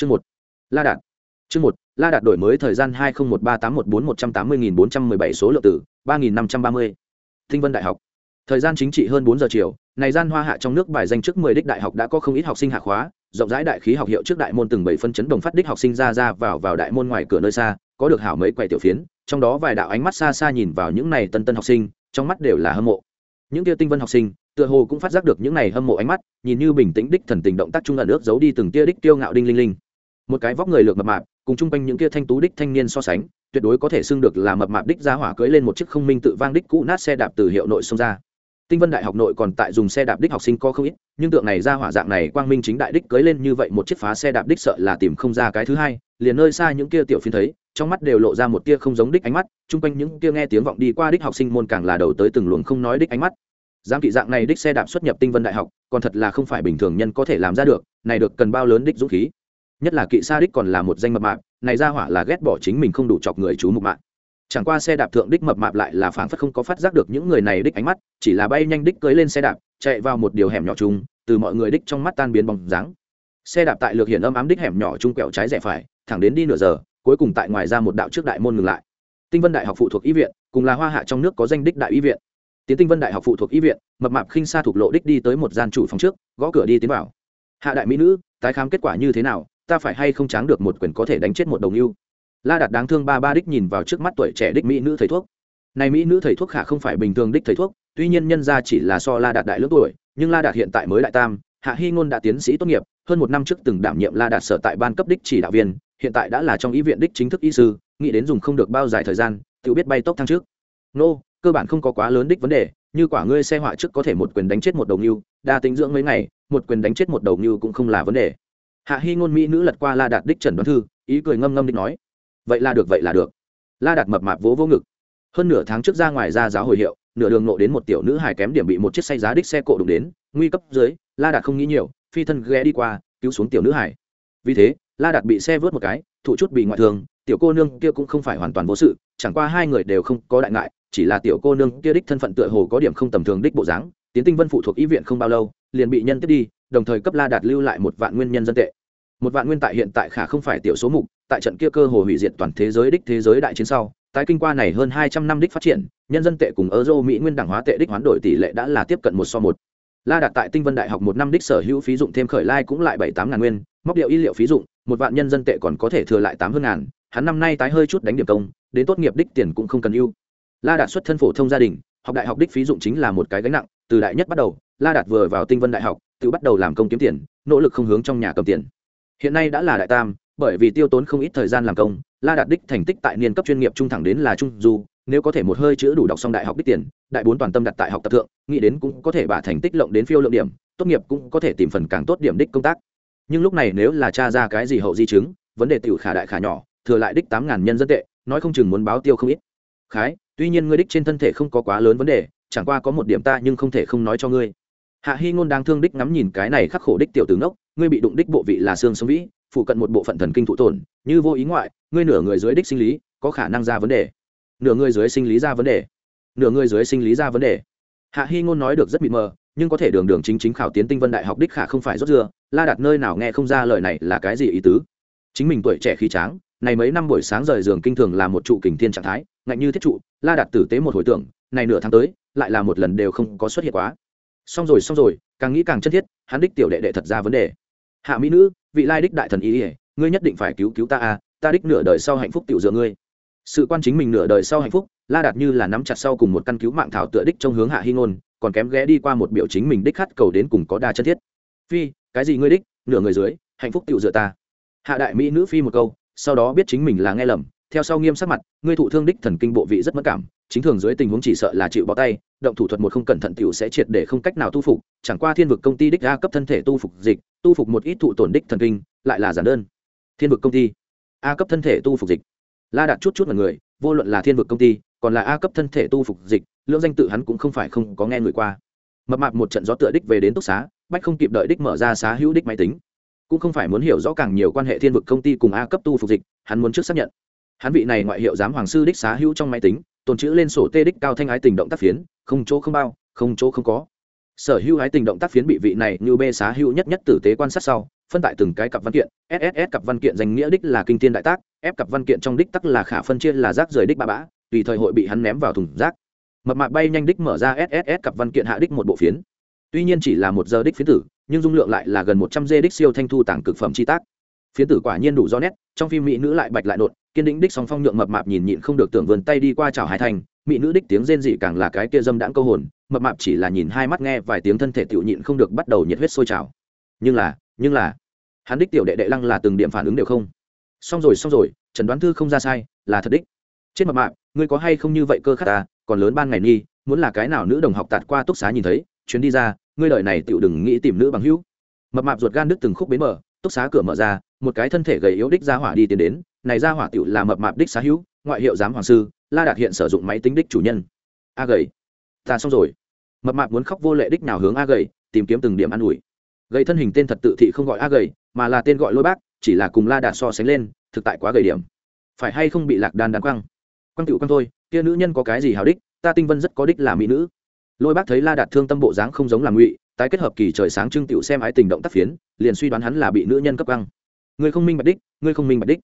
chương một, la đạt. Chương một, la đạt đổi mới thời gian hai nghìn một ba tám một bốn một trăm tám mươi nghìn bốn trăm mười bảy số lượng tử ba nghìn năm trăm ba mươi. Thinh vân đại học. Thời gian chính trị hơn bốn giờ chiều, này gian hoa hạ trong nước bài danh trước mười đích đại học đã có không ít học sinh hạ khóa, rộng rãi đại khí học hiệu trước đại môn từng bảy phân chấn đồng phát đích học sinh ra ra vào vào đại môn ngoài cửa nơi xa, có được hảo mấy quầy tiểu phiến, trong đó vài đạo ánh mắt xa xa nhìn vào những này tân tân học sinh, trong mắt đều là hâm mộ. Những tia tinh vân học sinh, tựa hồ cũng phát giác được những này hâm mộ ánh mắt, nhìn như bình tĩnh đích thần tình động tác trung ẩn ước giấu đi từng tia đích tiêu ngạo đinh linh linh một cái vóc người lược mập mạp, cùng chung quanh những kia thanh tú đích thanh niên so sánh, tuyệt đối có thể xưng được là mập mạp đích ra hỏa cưỡi lên một chiếc không minh tự vang đích cũ nát xe đạp từ hiệu nội xông ra. Tinh vân đại học nội còn tại dùng xe đạp đích học sinh có không ít, nhưng tượng này ra hỏa dạng này quang minh chính đại đích cưới lên như vậy một chiếc phá xe đạp đích sợ là tìm không ra cái thứ hai, liền nơi xa những kia tiểu phiến thấy, trong mắt đều lộ ra một tia không giống đích ánh mắt, chung quanh những kia nghe tiếng vọng đi qua đích học sinh môn càng là đầu tới từng luồng không nói đích ánh mắt. Giám thị dạng này đích xe đạp xuất nhập tinh vân đại học, còn thật là không phải bình thường nhân có thể làm ra được, này được cần bao lớn đích dũng khí nhất là kỵ sa đích còn là một danh mập mạp, này ra hỏa là ghét bỏ chính mình không đủ chọc người chú mục mạng. Chẳng qua xe đạp thượng đích mập mạp lại là phảng phất không có phát giác được những người này đích ánh mắt, chỉ là bay nhanh đích cưới lên xe đạp, chạy vào một điều hẻm nhỏ chung, từ mọi người đích trong mắt tan biến bóng dáng. Xe đạp tại lược hiện âm ám đích hẻm nhỏ chung quẹo trái rẽ phải, thẳng đến đi nửa giờ, cuối cùng tại ngoài ra một đạo trước đại môn ngừng lại. Tinh vân đại học phụ thuộc y viện, cùng là hoa hạ trong nước có danh đích đại y viện. Tiến tinh vân đại học phụ thuộc y viện, mập mạp khinh xa thuộc lộ đích đi tới một gian chủ phòng trước, gõ cửa đi tiến vào. Hạ đại mỹ nữ, tái khám kết quả như thế nào ta phải hay không tráng được một quyền có thể đánh chết một đồng ưu? La đạt đáng thương ba ba đích nhìn vào trước mắt tuổi trẻ đích mỹ nữ thầy thuốc. Này mỹ nữ thầy thuốc khả không phải bình thường đích thầy thuốc, tuy nhiên nhân ra chỉ là so la đạt đại lứa tuổi, nhưng la đạt hiện tại mới đại tam, hạ hy ngôn đã tiến sĩ tốt nghiệp, hơn một năm trước từng đảm nhiệm la đạt sở tại ban cấp đích chỉ đạo viên, hiện tại đã là trong y viện đích chính thức y sư, nghĩ đến dùng không được bao dài thời gian, tự biết bay tốc thăng trước. Nô, cơ bản không có quá lớn đích vấn đề, như quả ngươi xe họa trước có thể một quyền đánh chết một đầu ngưu đa tính dưỡng mấy ngày, một quyền đánh chết một đầu ngưu cũng không là vấn đề hạ hy ngôn mỹ nữ lật qua la đạt đích trần đoán thư, ý cười ngâm ngâm đích nói, vậy là được, vậy là được. La đạt mập mạp vỗ vỗ ngực. Hơn nửa tháng trước ra ngoài ra giáo hồi hiệu, nửa đường nộ đến một tiểu nữ hài kém điểm bị một chiếc xe giá đích xe cộ đụng đến, nguy cấp dưới, la đạt không nghĩ nhiều, phi thân ghé đi qua, cứu xuống tiểu nữ hải vì thế, la đạt bị xe vớt một cái, thụ chút bị ngoại thương, tiểu cô nương kia cũng không phải hoàn toàn vô sự, chẳng qua hai người đều không có đại ngại, chỉ là tiểu cô nương kia đích thân phận tựa hồ có điểm không tầm thường đích bộ dáng, tiến tinh vân phụ thuộc ý viện không bao lâu liền bị nhân tiếp đi, đồng thời cấp la đạt lưu lại một vạn nguyên nhân dân tệ. Một vạn nguyên tại hiện tại khả không phải tiểu số mục, tại trận kia cơ hồ hủy diệt toàn thế giới đích thế giới đại chiến sau, tái kinh qua này hơn hai trăm năm đích phát triển, nhân dân tệ cùng euro mỹ nguyên đẳng hóa tệ đích hoán đổi tỷ lệ đã là tiếp cận một so một. La đạt tại tinh vân đại học một năm đích sở hữu phí dụng thêm khởi lai cũng lại bảy tám ngàn nguyên, móc điệu y liệu phí dụng, một vạn nhân dân tệ còn có thể thừa lại tám hơn ngàn, hắn năm nay tái hơi chút đánh điểm công, đến tốt nghiệp đích tiền cũng không cần ưu. La đạt xuất thân phổ thông gia đình, học đại học đích phí dụng chính là một cái gánh nặng, từ đại nhất bắt đầu la đạt vừa vào tinh vân đại học, tự bắt đầu làm công kiếm tiền, nỗ lực không hướng trong nhà cầm tiền. Hiện nay đã là đại tam, bởi vì tiêu tốn không ít thời gian làm công, la đạt đích thành tích tại niên cấp chuyên nghiệp trung thẳng đến là trung du, nếu có thể một hơi chữ đủ đọc xong đại học đích tiền, đại bốn toàn tâm đặt tại học tập thượng, nghĩ đến cũng có thể bả thành tích lộng đến phiêu lượng điểm, tốt nghiệp cũng có thể tìm phần càng tốt điểm đích công tác. Nhưng lúc này nếu là cha ra cái gì hậu di chứng, vấn đề tiểu khả đại khả nhỏ, thừa lại đích tám ngàn nhân dân tệ, nói không chừng muốn báo tiêu không ít. Khái, tuy nhiên ngươi đích trên thân thể không có quá lớn vấn đề, chẳng qua có một điểm ta nhưng không thể không nói cho ngươi hạ hy ngôn đang thương đích ngắm nhìn cái này khắc khổ đích tiểu tướng đốc ngươi bị đụng đích bộ vị là xương sống vĩ, phụ cận một bộ phận thần kinh thụ tổn, như vô ý ngoại, ngươi nửa người dưới đích sinh lý, có khả năng ra vấn đề. Nửa người dưới sinh lý ra vấn đề. Nửa người dưới sinh lý ra vấn đề. Hạ hy ngôn nói được rất mịt mờ, nhưng có thể đường đường chính chính khảo tiến tinh vân đại học đích khả không phải rốt dưa la đặt nơi nào nghe không ra lời này là cái gì ý tứ. Chính mình tuổi trẻ khí tráng, này mấy năm buổi sáng rời giường kinh thường là một trụ kình thiên trạng thái, ngạnh như thiết trụ, la đặt tử tế một hồi tưởng, này nửa tháng tới, lại là một lần đều không có xuất hiện quá xong rồi xong rồi, càng nghĩ càng chân thiết, hắn đích tiểu đệ đệ thật ra vấn đề. Hạ mỹ nữ, vị lai đích đại thần ý ỉa ngươi nhất định phải cứu cứu ta à ta đích nửa đời sau hạnh phúc tiểu dựa ngươi. Sự quan chính mình nửa đời sau hạnh phúc, la đạt như là nắm chặt sau cùng một căn cứu mạng thảo tựa đích trong hướng hạ hy ngôn, còn kém ghé đi qua một biểu chính mình đích khát cầu đến cùng có đa chân thiết. Phi, cái gì ngươi đích? Nửa người dưới, hạnh phúc tiểu dựa ta. Hạ đại mỹ nữ phi một câu, sau đó biết chính mình là nghe lầm theo sau nghiêm sắc mặt, ngươi thụ thương đích thần kinh bộ vị rất mất cảm, chính thường dưới tình huống chỉ sợ là chịu bó tay, động thủ thuật một không cẩn thận tiểu sẽ triệt để không cách nào tu phục, chẳng qua thiên vực công ty đích a cấp thân thể tu phục dịch, tu phục một ít thụ tổn đích thần kinh, lại là giản đơn. Thiên vực công ty. A cấp thân thể tu phục dịch. La đạt chút chút mọi người, vô luận là thiên vực công ty, còn là a cấp thân thể tu phục dịch, lưỡng danh tự hắn cũng không phải không có nghe người qua. Mập mạp một trận gió tựa đích về đến túc xá, bách không kịp đợi đích mở ra xá hữu đích máy tính. Cũng không phải muốn hiểu rõ càng nhiều quan hệ thiên vực công ty cùng a cấp tu phục dịch, hắn muốn trước xác nhận hắn vị này ngoại hiệu giám hoàng sư đích xá hữu trong máy tính, tồn chữ lên sổ tê đích cao thanh ái tình động tác phiến, không chỗ không bao, không chỗ không có. Sở hữu ái tình động tác phiến bị vị này như bê xá hữu nhất nhất tử tế quan sát sau, phân tại từng cái cặp văn kiện sss cặp văn kiện danh nghĩa đích là kinh tiên đại tác ép cặp văn kiện trong đích tắc là khả phân chia là rác rời đích ba bã tùy thời hội bị hắn ném vào thùng rác. Mập mạc bay nhanh đích mở ra sss cặp văn kiện hạ đích một bộ phiến. Tuy nhiên chỉ là một giờ đích phiến tử, nhưng dung lượng lại là gần một trăm dê đích siêu thanh thu tảng cực phẩm chi tác. Phiến tử quả nhiên đủ do nét, trong phim mỹ nữ lại bạch lại nộn kiên định đích song phong nhượng mập mạp nhìn nhịn không được tưởng vườn tay đi qua chào hai thành mỹ nữ đích tiếng rên dị càng là cái kia dâm đãng câu hồn, mập mạp chỉ là nhìn hai mắt nghe vài tiếng thân thể tiểu nhịn không được bắt đầu nhiệt huyết sôi trào. Nhưng là nhưng là, hắn đích tiểu đệ đệ lăng là từng điểm phản ứng đều không. Xong rồi xong rồi trần đoán thư không ra sai, là thật đích. Trên mập mạp, ngươi có hay không như vậy cơ khát ta, còn lớn ban ngày nghi, muốn là cái nào nữ đồng học tạt qua túc xá nhìn thấy, chuyến đi ra, ngươi đợi này tiểu đừng nghĩ tìm nữ bằng hữu. Mập mạp ruột gan đứt từng khúc bến mở, túc xá cửa mở ra, một cái thân thể gầy yếu đích ra hỏa đi tiến đến này ra hỏa tiểu là mập mạp đích xá hữu, ngoại hiệu giám hoàng sư, la đạt hiện sử dụng máy tính đích chủ nhân. A gầy, ta xong rồi. Mập mạp muốn khóc vô lệ đích nào hướng a gầy, tìm kiếm từng điểm an ủi. Gầy thân hình tên thật tự thị không gọi a gầy, mà là tên gọi lôi bác, chỉ là cùng la đạt so sánh lên, thực tại quá gầy điểm. Phải hay không bị lạc đan đan quăng? Quăng tựu quăng thôi, kia nữ nhân có cái gì hào đích, ta tinh vân rất có đích là mỹ nữ. Lôi bác thấy la đạt thương tâm bộ dáng không giống là ngụy, tái kết hợp kỳ trời sáng trưng tiểu xem ái tình động tác phiến, liền suy đoán hắn là bị nữ nhân cấp quăng. Người không minh bạch đích người không minh bạch đích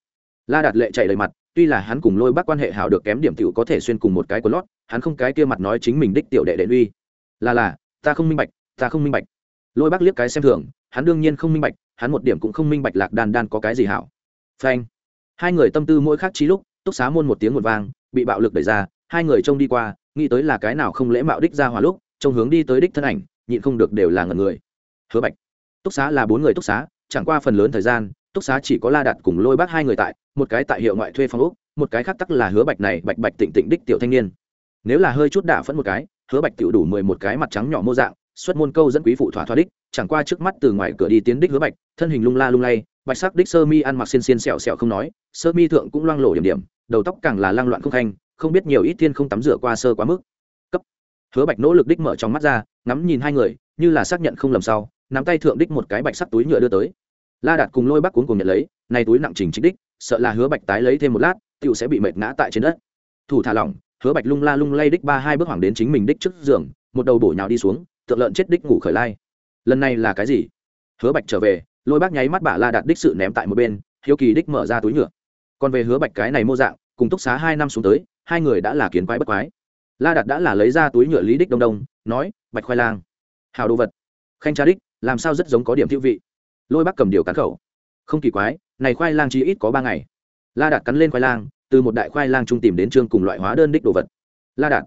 la đạt lệ chạy đầy mặt, tuy là hắn cùng lôi bác quan hệ hảo được kém điểm tựu có thể xuyên cùng một cái của lót, hắn không cái kia mặt nói chính mình đích tiểu đệ đệ uy. Là là ta không minh bạch, ta không minh bạch. Lôi bác liếc cái xem thường, hắn đương nhiên không minh bạch, hắn một điểm cũng không minh bạch lạc đan đan có cái gì hảo. Phanh. Hai người tâm tư mỗi khác trí lúc, túc xá môn một tiếng một vang, bị bạo lực đẩy ra, hai người trông đi qua, nghĩ tới là cái nào không lễ mạo đích ra hòa lúc, trông hướng đi tới đích thân ảnh, nhịn không được đều là ngần người. Hứa bạch. Túc xá là bốn người túc xá, chẳng qua phần lớn thời gian túc xá chỉ có la đặt cùng lôi bác hai người tại, một cái tại hiệu ngoại thuê phòng úc, một cái khác tắc là hứa bạch này, bạch bạch tịnh tịnh đích tiểu thanh niên. Nếu là hơi chút đả phẫn một cái, hứa bạch tiểu đủ mười một cái mặt trắng nhỏ mô dạng, xuất môn câu dẫn quý phụ thỏa thỏa đích, chẳng qua trước mắt từ ngoài cửa đi tiến đích hứa bạch, thân hình lung la lung lay, bạch sắc đích sơ mi ăn mặc xiên xiên sẹo sẹo không nói, sơ mi thượng cũng loang lổ điểm điểm, đầu tóc càng là lang loạn không thanh không biết nhiều ít thiên không tắm rửa qua sơ quá mức. Cấp. Hứa bạch nỗ lực đích mở trong mắt ra, ngắm nhìn hai người, như là xác nhận không lầm sau, nắm tay thượng đích một cái bạch sắc túi nhựa đưa tới la đạt cùng lôi bắc cuốn cùng nhận lấy, nay túi nặng trình trích đích, sợ là hứa bạch tái lấy thêm một lát tựu sẽ bị mệt ngã tại trên đất. Thủ thả lỏng, hứa bạch lung la lung lay đích ba hai bước hoàng đến chính mình đích trước giường, một đầu bổ nhào đi xuống, tượng lợn chết đích ngủ khởi lai. Lần này là cái gì? Hứa bạch trở về, lôi bác nháy mắt bả la đạt đích sự ném tại một bên, hiếu kỳ đích mở ra túi nhựa. Còn về hứa bạch cái này mô dạng, cùng túc xá hai năm xuống tới, hai người đã là kiến quái bất quái. La đạt đã là lấy ra túi nhựa lý đích đông đông, nói, bạch khoai lang, hào đồ vật. Khanh tra đích, làm sao rất giống có điểm thiệu vị lôi bác cầm điều cắn khẩu. Không kỳ quái, này khoai lang chỉ ít có ba ngày. La đạt cắn lên khoai lang, từ một đại khoai lang trung tìm đến trương cùng loại hóa đơn đích đồ vật. La đạt.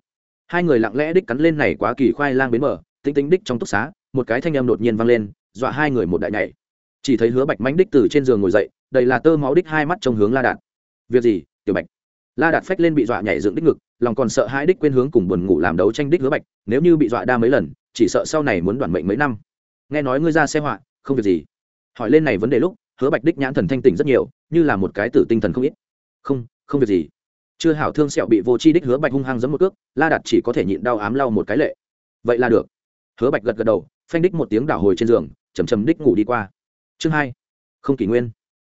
Hai người lặng lẽ đích cắn lên này quá kỳ khoai lang bến mở tính tính đích trong túc xá, một cái thanh em đột nhiên vang lên, dọa hai người một đại nhảy. Chỉ thấy hứa bạch mánh đích từ trên giường ngồi dậy, đầy là tơ máu đích hai mắt trong hướng la đạt. Việc gì, tiểu bạch? La đạt phách lên bị dọa nhảy dựng đích ngực, lòng còn sợ hai đích quên hướng cùng buồn ngủ làm đấu tranh đích hứa bạch, nếu như bị dọa đa mấy lần, chỉ sợ sau này muốn đoản mệnh mấy năm. Nghe nói ngươi ra xe họa, không việc gì hỏi lên này vấn đề lúc, hứa bạch đích nhãn thần thanh tỉnh rất nhiều, như là một cái tử tinh thần không ít. Không không việc gì. Chưa hảo thương sẹo bị vô chi đích hứa bạch hung hăng giấm một cước, la đạt chỉ có thể nhịn đau ám lau một cái lệ. Vậy là được. Hứa bạch gật gật đầu, phanh đích một tiếng đảo hồi trên giường, chầm chầm đích ngủ đi qua. Chương hai, không kỷ nguyên.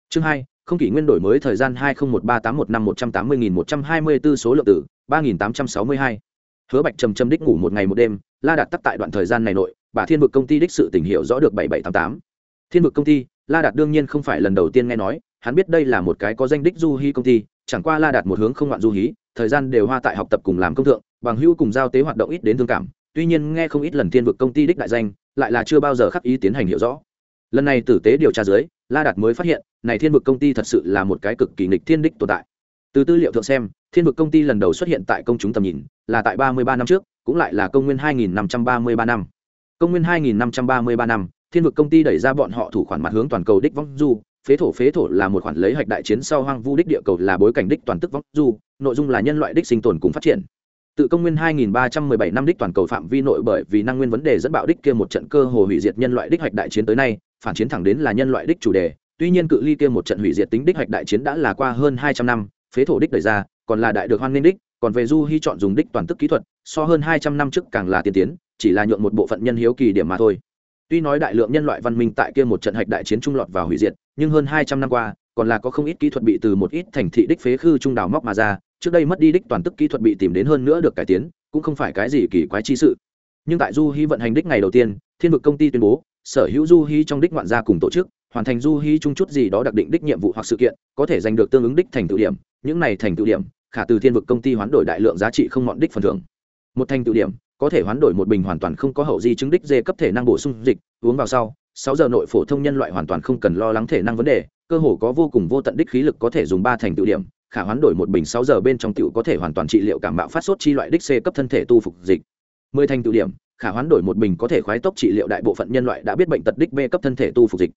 Chương hai, không kỷ nguyên đổi mới thời gian hai nghìn một ba tám một năm một trăm tám mươi nghìn một trăm hai mươi b ố số lượng tử, ba nghìn tám trăm sáu mươi hai. Hứa bạch trầm trầm đích ngủ một ngày một đêm, la đạt tắt tại đoạn thời gian này nội, bà thiên vực công ty đích sự tình hiệu rõ được bảy bảy tám tám thiên vực công ty, la đạt đương nhiên không phải lần đầu tiên nghe nói, hắn biết đây là một cái có danh đích du hí công ty, chẳng qua la đạt một hướng không ngoạn du hí, thời gian đều hoa tại học tập cùng làm công thượng, bằng hữu cùng giao tế hoạt động ít đến thương cảm, tuy nhiên nghe không ít lần thiên vực công ty đích đại danh, lại là chưa bao giờ khắc ý tiến hành hiểu rõ. Lần này tử tế điều tra dưới, la đạt mới phát hiện, này thiên vực công ty thật sự là một cái cực kỳ nghịch thiên đích tồn tại. Từ tư liệu thượng xem, thiên vực công ty lần đầu xuất hiện tại công chúng tầm nhìn, là tại ba mươi ba năm trước, cũng lại là công nguyên hai nghìn năm trăm ba mươi ba năm. Công nguyên hai nghìn năm trăm ba mươi ba năm thiên vực công ty đẩy ra bọn họ thủ khoản mặt hướng toàn cầu đích vong du. Phế thổ phế thổ là một khoản lấy hạch đại chiến sau hoang vu đích địa cầu là bối cảnh đích toàn tức vong du. Nội dung là nhân loại đích sinh tồn cùng phát triển. Tự công nguyên 2317 năm đích toàn cầu phạm vi nội bởi vì năng nguyên vấn đề dẫn bạo đích kia một trận cơ hồ hủy diệt nhân loại đích hạch đại chiến tới nay, phản chiến thẳng đến là nhân loại đích chủ đề. Tuy nhiên cự ly kia một trận hủy diệt tính đích hạch đại chiến đã là qua hơn 200 năm, phế thổ đích đẩy ra, còn là đại được hoan nghênh đích, còn về du hy chọn dùng đích toàn tức kỹ thuật, so hơn 200 năm trước càng là tiên tiến, chỉ là nhượng một bộ phận nhân hiếu kỳ điểm mà thôi tuy nói đại lượng nhân loại văn minh tại kia một trận hạch đại chiến trung lọt vào hủy diệt, nhưng hơn 200 năm qua, còn là có không ít kỹ thuật bị từ một ít thành thị đích phế khư trung đào móc mà ra, trước đây mất đi đích toàn tức kỹ thuật bị tìm đến hơn nữa được cải tiến, cũng không phải cái gì kỳ quái chi sự. Nhưng tại du hy vận hành đích ngày đầu tiên, thiên vực công ty tuyên bố, sở hữu du hy trong đích ngoạn gia cùng tổ chức, hoàn thành du hy chung chút gì đó đặc định đích nhiệm vụ hoặc sự kiện, có thể giành được tương ứng đích thành tựu điểm. Những này thành tựu điểm, khả từ thiên vực công ty hoán đổi đại lượng giá trị không mọn đích phần thưởng. Một thành tựu điểm có thể hoán đổi một bình hoàn toàn không có hậu di chứng đích dê cấp thể năng bổ sung dịch, uống vào sau, sáu giờ nội phổ thông nhân loại hoàn toàn không cần lo lắng thể năng vấn đề, cơ hồ có vô cùng vô tận đích khí lực có thể dùng ba thành tự điểm, khả hoán đổi một bình sáu giờ bên trong tiểu có thể hoàn toàn trị liệu cảm bạo phát sốt chi loại đích c cấp thân thể tu phục dịch. Mười thành tự điểm, khả hoán đổi một bình có thể khoái tốc trị liệu đại bộ phận nhân loại đã biết bệnh tật đích b cấp thân thể tu phục dịch.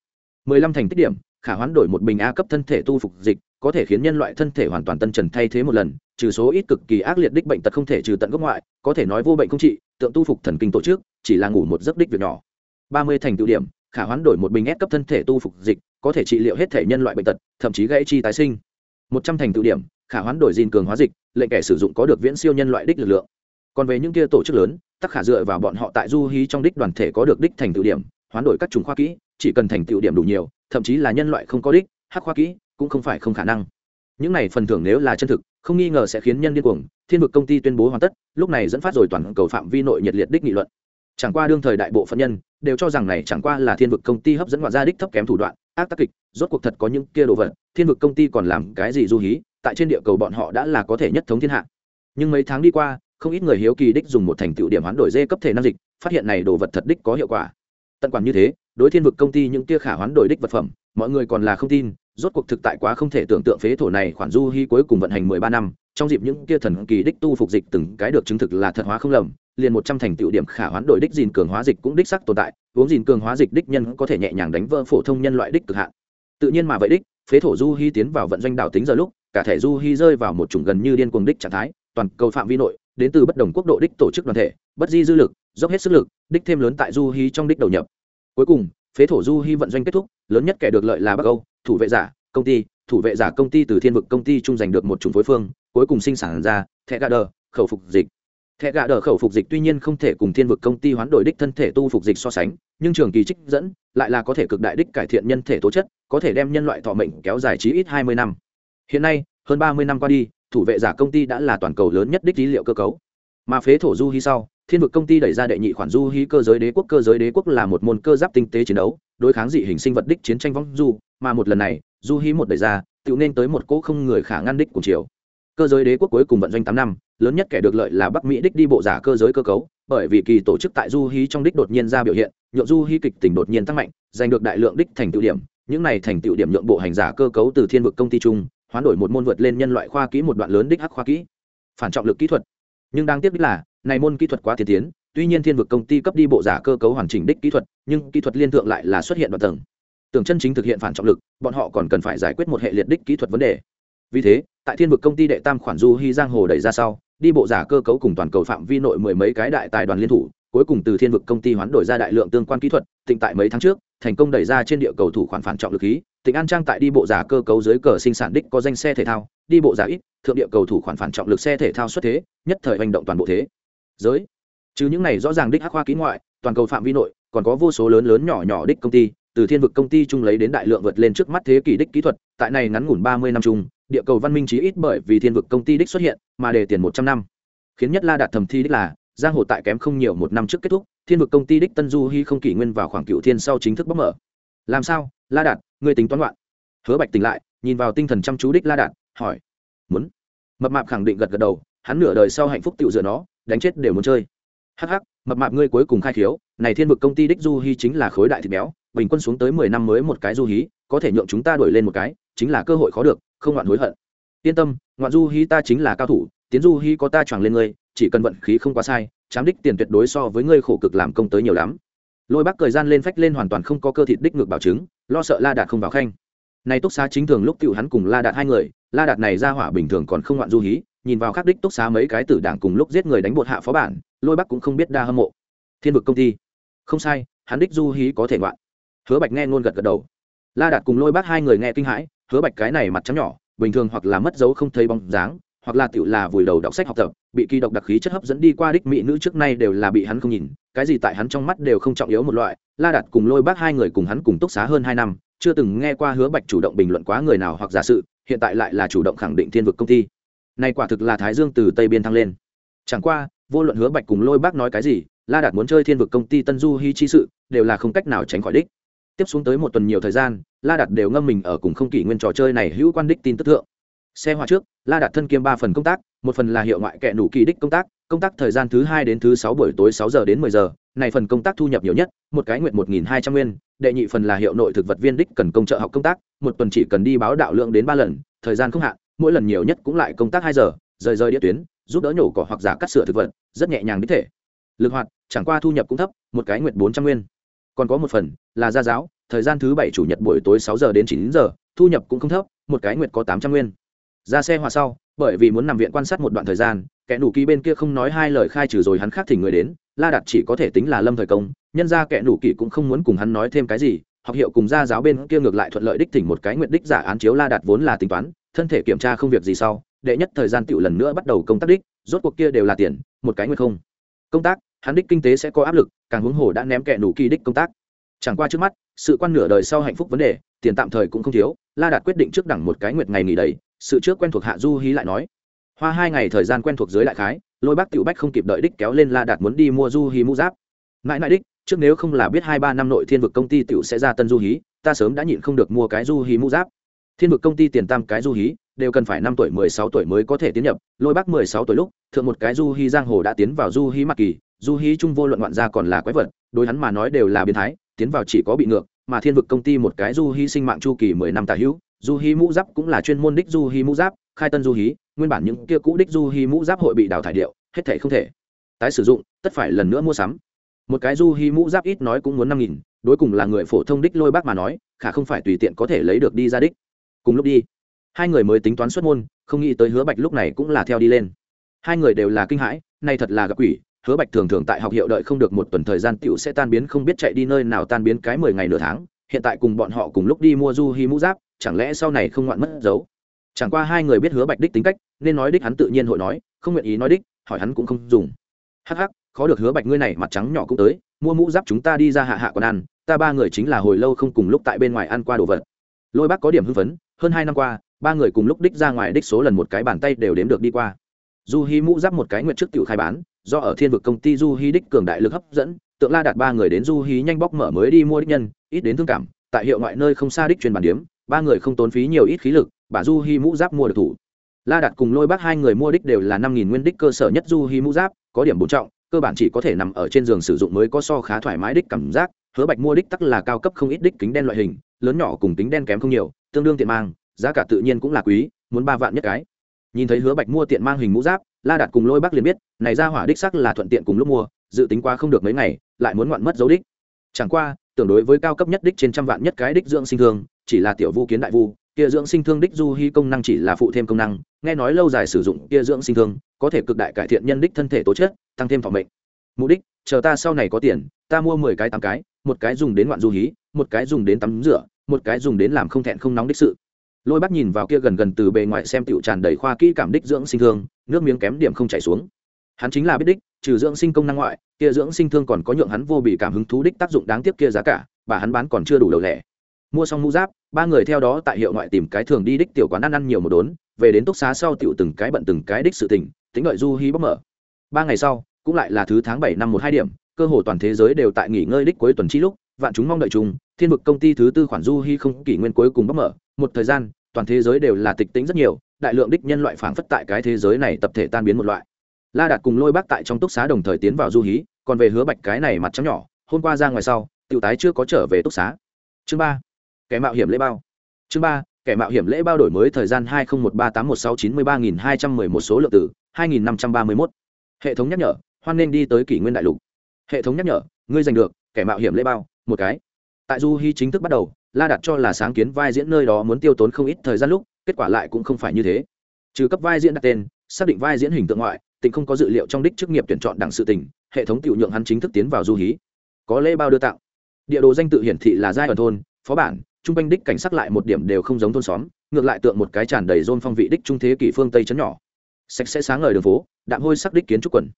Mười lăm thành tích điểm, khả hoán đổi một bình a cấp thân thể tu phục dịch có thể khiến nhân loại thân thể hoàn toàn tân trần thay thế một lần, trừ số ít cực kỳ ác liệt đích bệnh tật không thể trừ tận gốc ngoại, có thể nói vô bệnh không trị, tượng tu phục thần kinh tổ chức, chỉ là ngủ một giấc đích việc nhỏ. Ba mươi thành tựu điểm, khả hoán đổi một bình ép cấp thân thể tu phục dịch, có thể trị liệu hết thể nhân loại bệnh tật, thậm chí gãy chi tái sinh. Một trăm thành tựu điểm, khả hoán đổi gìn cường hóa dịch, lệnh kẻ sử dụng có được viễn siêu nhân loại đích lực lượng. Còn về những kia tổ chức lớn, tắc khả dựa vào bọn họ tại du hí trong đích đoàn thể có được đích thành tựu điểm, hoán đổi các chủng khoa kỹ, chỉ cần thành tựu điểm đủ nhiều, thậm chí là nhân loại không có đích, hắc khoa kỹ cũng không phải không khả năng. Những này phần thưởng nếu là chân thực, không nghi ngờ sẽ khiến nhân điên cuồng, thiên vực công ty tuyên bố hoàn tất, lúc này dẫn phát rồi toàn cầu phạm vi nội nhiệt liệt đích nghị luận. Chẳng qua đương thời đại bộ phận nhân, đều cho rằng này chẳng qua là thiên vực công ty hấp dẫn ngoại gia đích thấp kém thủ đoạn, ác tác kịch, rốt cuộc thật có những kia đồ vật, thiên vực công ty còn làm cái gì du hí, tại trên địa cầu bọn họ đã là có thể nhất thống thiên hạ. Nhưng mấy tháng đi qua, không ít người hiếu kỳ đích dùng một thành tựu điểm hoán đổi dê cấp thể năng dịch, phát hiện này đồ vật thật đích có hiệu quả. Tận quản như thế đối thiên vực công ty những tia khả hoán đổi đích vật phẩm, mọi người còn là không tin, rốt cuộc thực tại quá không thể tưởng tượng phế thổ này khoản du hy cuối cùng vận hành mười ba năm, trong dịp những tia thần kỳ đích tu phục dịch từng cái được chứng thực là thật hóa không lầm, liền một trăm thành tựu điểm khả hoán đổi đích dìn cường hóa dịch cũng đích sắc tồn tại uống dìn cường hóa dịch đích nhân có thể nhẹ nhàng đánh vỡ phổ thông nhân loại đích cực hạn. Tự nhiên mà vậy đích, phế thổ du hy tiến vào vận doanh đảo tính giờ lúc, cả thể du hy rơi vào một chủng gần như điên cuồng đích trạng thái, toàn cầu phạm vi nội, đến từ bất đồng quốc độ đích tổ chức đoàn thể, bất di dư lực, dốc hết sức lực, đích thêm lớn tại du hy trong đích đầu nhập cuối cùng, phế thổ du hy vận doanh kết thúc, lớn nhất kẻ được lợi là bắc âu, thủ vệ giả, công ty, thủ vệ giả công ty từ thiên vực công ty chung giành được một chủng phối phương, cuối cùng sinh sản ra, thẻ gà đờ, khẩu phục dịch. Thẻ gà đờ khẩu phục dịch tuy nhiên không thể cùng thiên vực công ty hoán đổi đích thân thể tu phục dịch so sánh, nhưng trường kỳ trích dẫn, lại là có thể cực đại đích cải thiện nhân thể tố chất, có thể đem nhân loại thọ mệnh kéo dài chí ít hai mươi năm. Hiện nay, hơn ba mươi năm qua đi, thủ vệ giả công ty đã là toàn cầu lớn nhất đích lý liệu cơ cấu mà phế thổ du hy sau, thiên vực công ty đẩy ra đệ nhị khoản du hy cơ giới đế quốc. Cơ giới đế quốc là một môn cơ giáp tinh tế chiến đấu, đối kháng dị hình sinh vật đích chiến tranh vong du, mà một lần này, du hy một đẩy ra tự nên tới một cỗ không người khả ngăn đích cùng chiều cơ giới đế quốc cuối cùng vận doanh tám năm, lớn nhất kẻ được lợi là bắc mỹ đích đi bộ giả cơ giới cơ cấu, bởi vì kỳ tổ chức tại du hí trong đích đột nhiên ra biểu hiện, nhượng du hí kịch tình đột nhiên tăng mạnh, giành được đại lượng đích thành tựu điểm. Những này thành tựu điểm nhượng bộ hành giả cơ cấu từ thiên vực công ty chung, hoán đổi một môn vượt lên nhân loại khoa kỹ một đoạn lớn đích hắc khoa kỹ. Phản trọng lực kỹ thuật nhưng đáng tiếc đích là, này môn kỹ thuật quá tiên tiến, tuy nhiên thiên vực công ty cấp đi bộ giả cơ cấu hoàn chỉnh đích kỹ thuật, nhưng kỹ thuật liên thượng lại là xuất hiện đoạn tầng. Tưởng chân chính thực hiện phản trọng lực, bọn họ còn cần phải giải quyết một hệ liệt đích kỹ thuật vấn đề. Vì thế, tại thiên vực công ty đệ tam khoản du hy giang hồ đẩy ra sau, đi bộ giả cơ cấu cùng toàn cầu phạm vi nội mười mấy cái đại tài đoàn liên thủ, cuối cùng từ thiên vực công ty hoán đổi ra đại lượng tương quan kỹ thuật, tịnh tại mấy tháng trước, thành công đẩy ra trên địa cầu thủ khoản phản trọng lực khí tỉnh an trang tại đi bộ giả cơ cấu dưới cờ sinh sản đích có danh xe thể thao đi bộ giả ít, thượng địa cầu thủ khoản phản trọng lực xe thể thao xuất thế, nhất thời hành động toàn bộ thế giới. Chứ những này rõ ràng đích hắc khoa kỹ ngoại, toàn cầu phạm vi nội, còn có vô số lớn lớn nhỏ nhỏ đích công ty, từ thiên vực công ty chung lấy đến đại lượng vượt lên trước mắt thế kỷ đích kỹ thuật, tại này ngắn ngủn ba mươi năm chung, địa cầu văn minh chí ít bởi vì thiên vực công ty đích xuất hiện mà để tiền một trăm năm. Khiến nhất la đạt thầm thi đích là, giang hồ tại kém không nhiều một năm trước kết thúc, thiên vực công ty đích tân du hy không kỷ nguyên vào khoảng cựu thiên sau chính thức bóc mở. Làm sao? La đạt người tính toán loạn. Hứa bạch tỉnh lại, nhìn vào tinh thần chăm chú đích la đạt hỏi. Muốn. Mập mạp khẳng định gật gật đầu, hắn nửa đời sau hạnh phúc tựu dựa nó, đánh chết đều muốn chơi. Hắc hắc, mập mạp ngươi cuối cùng khai khiếu, này thiên vực công ty đích du hy chính là khối đại thịt béo, bình quân xuống tới mười năm mới một cái du hí, có thể nhượng chúng ta đổi lên một cái, chính là cơ hội khó được, không ngoạn hối hận. Yên tâm, ngoạn du hí ta chính là cao thủ, tiến du hí có ta choàng lên ngươi, chỉ cần vận khí không quá sai, chám đích tiền tuyệt đối so với ngươi khổ cực làm công tới nhiều lắm. Lôi bác cười gian lên phách lên hoàn toàn không có cơ thịt đích ngược bảo chứng, lo sợ la đạt không vào khanh nay túc xá chính thường lúc cựu hắn cùng la đạt hai người, la đạt này ra hỏa bình thường còn không ngoạn du hí, nhìn vào khắc đích túc xá mấy cái tử đảng cùng lúc giết người đánh bột hạ phó bản, lôi bắc cũng không biết đa hâm mộ. Thiên vực công ty. Không sai, hắn đích du hí có thể ngoạn. Hứa bạch nghe ngôn gật gật đầu. La đạt cùng lôi bác hai người nghe kinh hãi, hứa bạch cái này mặt trắng nhỏ, bình thường hoặc là mất dấu không thấy bóng dáng, hoặc là tiểu là vùi đầu đọc sách học tập, bị kỳ độc đặc khí chất hấp dẫn đi qua đích mỹ nữ trước nay đều là bị hắn không nhìn, cái gì tại hắn trong mắt đều không trọng yếu một loại. La đạt cùng lôi bác hai người cùng hắn cùng túc xá hơn hai năm chưa từng nghe qua hứa bạch chủ động bình luận quá người nào hoặc giả sự, hiện tại lại là chủ động khẳng định thiên vực công ty. Này quả thực là thái dương từ tây biên thăng lên. Chẳng qua, vô luận hứa bạch cùng lôi bác nói cái gì, la đạt muốn chơi thiên vực công ty tân du hy chi sự, đều là không cách nào tránh khỏi đích. Tiếp xuống tới một tuần nhiều thời gian, la đạt đều ngâm mình ở cùng không kỷ nguyên trò chơi này hữu quan đích tin tức thượng. Xe hoa trước, la đạt thân kiêm ba phần công tác, một phần là hiệu ngoại kệ nủ kỳ đích công tác công tác thời gian thứ hai đến thứ sáu buổi tối sáu giờ đến mười giờ này phần công tác thu nhập nhiều nhất, một cái nguyện một nghìn hai trăm nguyên, đệ nhị phần là hiệu nội thực vật viên đích cần công trợ học công tác, một tuần chỉ cần đi báo đạo lượng đến ba lần, thời gian không hạn, mỗi lần nhiều nhất cũng lại công tác hai giờ, rời rời đĩa tuyến, giúp đỡ nhổ cỏ hoặc giả cắt sửa thực vật, rất nhẹ nhàng đích thể. Lực hoạt, chẳng qua thu nhập cũng thấp, một cái nguyện bốn trăm nguyên. Còn có một phần, là gia giáo, thời gian thứ bảy chủ nhật buổi tối sáu giờ đến chín giờ, thu nhập cũng không thấp, một cái nguyện có tám trăm nguyên. Ra xe hòa sau, bởi vì muốn nằm viện quan sát một đoạn thời gian kẻ nủ kỳ bên kia không nói hai lời khai trừ rồi hắn khác thì người đến, la đạt chỉ có thể tính là lâm thời công, nhân ra kẻ nủ kỳ cũng không muốn cùng hắn nói thêm cái gì, học hiệu cùng gia giáo bên kia ngược lại thuận lợi đích thỉnh một cái nguyện đích giả án chiếu la đạt vốn là tính toán, thân thể kiểm tra không việc gì sau, đệ nhất thời gian tựu lần nữa bắt đầu công tác đích, rốt cuộc kia đều là tiền, một cái nguyện không. Công tác, hắn đích kinh tế sẽ có áp lực, càng huống hồ đã ném kẻ nủ kỳ đích công tác. Chẳng qua trước mắt, sự quan nửa đời sau hạnh phúc vấn đề, tiền tạm thời cũng không thiếu, la đạt quyết định trước đẳng một cái nguyệt ngày nghỉ đầy, sự trước quen thuộc hạ du hí lại nói hoa hai ngày thời gian quen thuộc dưới lại khái, lôi bác tiểu bách không kịp đợi đích kéo lên la đạt muốn đi mua du hí mũ giáp. Mãi mãi đích, trước nếu không là biết hai ba năm nội thiên vực công ty tiểu sẽ ra tân du hí, ta sớm đã nhịn không được mua cái du hí mũ giáp. Thiên vực công ty tiền tam cái du hí, đều cần phải năm tuổi, mười sáu tuổi mới có thể tiến nhập. Lôi bác mười sáu tuổi lúc, thượng một cái du hí giang hồ đã tiến vào du hí mặc kỳ, du hí trung vô luận ngoạn gia còn là quái vật, đối hắn mà nói đều là biến thái, tiến vào chỉ có bị ngược, mà thiên vực công ty một cái du hí sinh mạng chu kỳ mười năm tà hữu, du hí mũ giáp cũng là chuyên môn đích du hí mũ giáp khai tân du hí, nguyên bản những kia cũ đích du hí mũ giáp hội bị đào thải điệu, hết thể không thể tái sử dụng, tất phải lần nữa mua sắm. Một cái du hí mũ giáp ít nói cũng muốn năm nghìn, đối cùng là người phổ thông đích lôi bác mà nói, khả không phải tùy tiện có thể lấy được đi ra đích. Cùng lúc đi, hai người mới tính toán xuất môn, không nghĩ tới hứa bạch lúc này cũng là theo đi lên. Hai người đều là kinh hãi, nay thật là gặp quỷ, hứa bạch thường thường tại học hiệu đợi không được một tuần thời gian tựu sẽ tan biến không biết chạy đi nơi nào tan biến cái mười ngày nửa tháng, hiện tại cùng bọn họ cùng lúc đi mua du hi mũ giáp, chẳng lẽ sau này không ngoạn mất dấu? Chẳng qua hai người biết hứa bạch đích tính cách, nên nói đích hắn tự nhiên hội nói, không nguyện ý nói đích, hỏi hắn cũng không dùng. Hắc hắc, khó được hứa bạch ngươi này mặt trắng nhỏ cũng tới, mua mũ giáp chúng ta đi ra hạ hạ còn ăn, ta ba người chính là hồi lâu không cùng lúc tại bên ngoài ăn qua đồ vật. Lôi bác có điểm hưng phấn, hơn hai năm qua, ba người cùng lúc đích ra ngoài đích số lần một cái bàn tay đều đếm được đi qua. Du hi mũ giáp một cái nguyện trước tiểu khai bán, do ở thiên vực công ty du hi đích cường đại lực hấp dẫn, tượng la đạt ba người đến du hi nhanh bóc mở mới đi mua đích nhân, ít đến thương cảm, tại hiệu ngoại nơi không xa đích truyền bản điếm, ba người không tốn phí nhiều ít khí lực bà du hi mũ giáp mua được thủ. La đạt cùng lôi bác hai người mua đích đều là năm nghìn nguyên đích cơ sở nhất du hi mũ giáp, có điểm bốn trọng, cơ bản chỉ có thể nằm ở trên giường sử dụng mới có so khá thoải mái đích cảm giác. Hứa bạch mua đích tắc là cao cấp không ít đích kính đen loại hình, lớn nhỏ cùng kính đen kém không nhiều, tương đương tiện mang, giá cả tự nhiên cũng là quý, muốn ba vạn nhất cái. Nhìn thấy hứa bạch mua tiện mang hình mũ giáp, la đạt cùng lôi bắc liền biết, này ra hỏa đích sắc là thuận tiện cùng lúc mua, dự tính qua không được mấy ngày, lại muốn ngoạn mất dấu đích. Chẳng qua tưởng đối với cao cấp nhất đích trên trăm vạn nhất cái đích dưỡng sinh thương, chỉ là tiểu vu kiến đại vu kia dưỡng sinh thương đích du hy công năng chỉ là phụ thêm công năng, nghe nói lâu dài sử dụng kia dưỡng sinh thương, có thể cực đại cải thiện nhân đích thân thể tố chất, tăng thêm phòng bệnh. Mục đích, chờ ta sau này có tiền, ta mua mười cái tám cái, một cái dùng đến ngoạn du hí, một cái dùng đến tắm rửa, một cái dùng đến làm không thẹn không nóng đích sự. Lôi bắt nhìn vào kia gần gần từ bề ngoài xem tựu tràn đầy khoa kỹ cảm đích dưỡng sinh thương, nước miếng kém điểm không chảy xuống. Hắn chính là biết đích, trừ dưỡng sinh công năng ngoại, kia dưỡng sinh thương còn có nhượng hắn vô bị cảm hứng thú đích tác dụng đáng tiếc kia giá cả và hắn bán còn chưa đủ đầu lẻ mua xong mũ giáp, ba người theo đó tại hiệu ngoại tìm cái thường đi đích tiểu quán ăn ăn nhiều một đốn, về đến túc xá sau tiểu từng cái bận từng cái đích sự tình, tính đợi du hi bóc mở. Ba ngày sau, cũng lại là thứ tháng bảy năm một hai điểm, cơ hồ toàn thế giới đều tại nghỉ ngơi đích cuối tuần chi lúc, vạn chúng mong đợi chung, thiên vực công ty thứ tư khoản du hi không kỷ nguyên cuối cùng bóc mở. Một thời gian, toàn thế giới đều là tịch tính rất nhiều, đại lượng đích nhân loại phảng phất tại cái thế giới này tập thể tan biến một loại. La đạt cùng lôi bác tại trong túc xá đồng thời tiến vào du hí, còn về hứa bạch cái này mặt trắng nhỏ, hôm qua ra ngoài sau, tiểu tái chưa có trở về túc xá. Chương ba kẻ mạo hiểm lễ bao. Chương ba, kẻ mạo hiểm lễ bao đổi mới thời gian hai nghìn một ba tám một sáu chín mươi ba nghìn hai trăm mười một số lượng tử hai nghìn năm trăm ba mươi mốt. Hệ thống nhắc nhở, hoan nên đi tới kỷ nguyên đại lục. Hệ thống nhắc nhở, ngươi giành được, kẻ mạo hiểm lễ bao, một cái. Tại du hy chính thức bắt đầu, la đặt cho là sáng kiến vai diễn nơi đó muốn tiêu tốn không ít thời gian lúc, kết quả lại cũng không phải như thế. Trừ cấp vai diễn đặt tên, xác định vai diễn hình tượng ngoại tỉnh không có dự liệu trong đích chức nghiệp tuyển chọn đẳng sự tình, hệ thống tiểu nhượng hắn chính thức tiến vào du hí. Có lễ bao đưa tặng. Địa đồ danh tự hiển thị là giai ẩn thôn, phó bản trung quanh đích cảnh sắc lại một điểm đều không giống thôn xóm, ngược lại tượng một cái tràn đầy rôn phong vị đích trung thế kỷ phương tây chấn nhỏ. Sạch sẽ sáng ngời đường phố, đạm hôi sắc đích kiến trúc quần.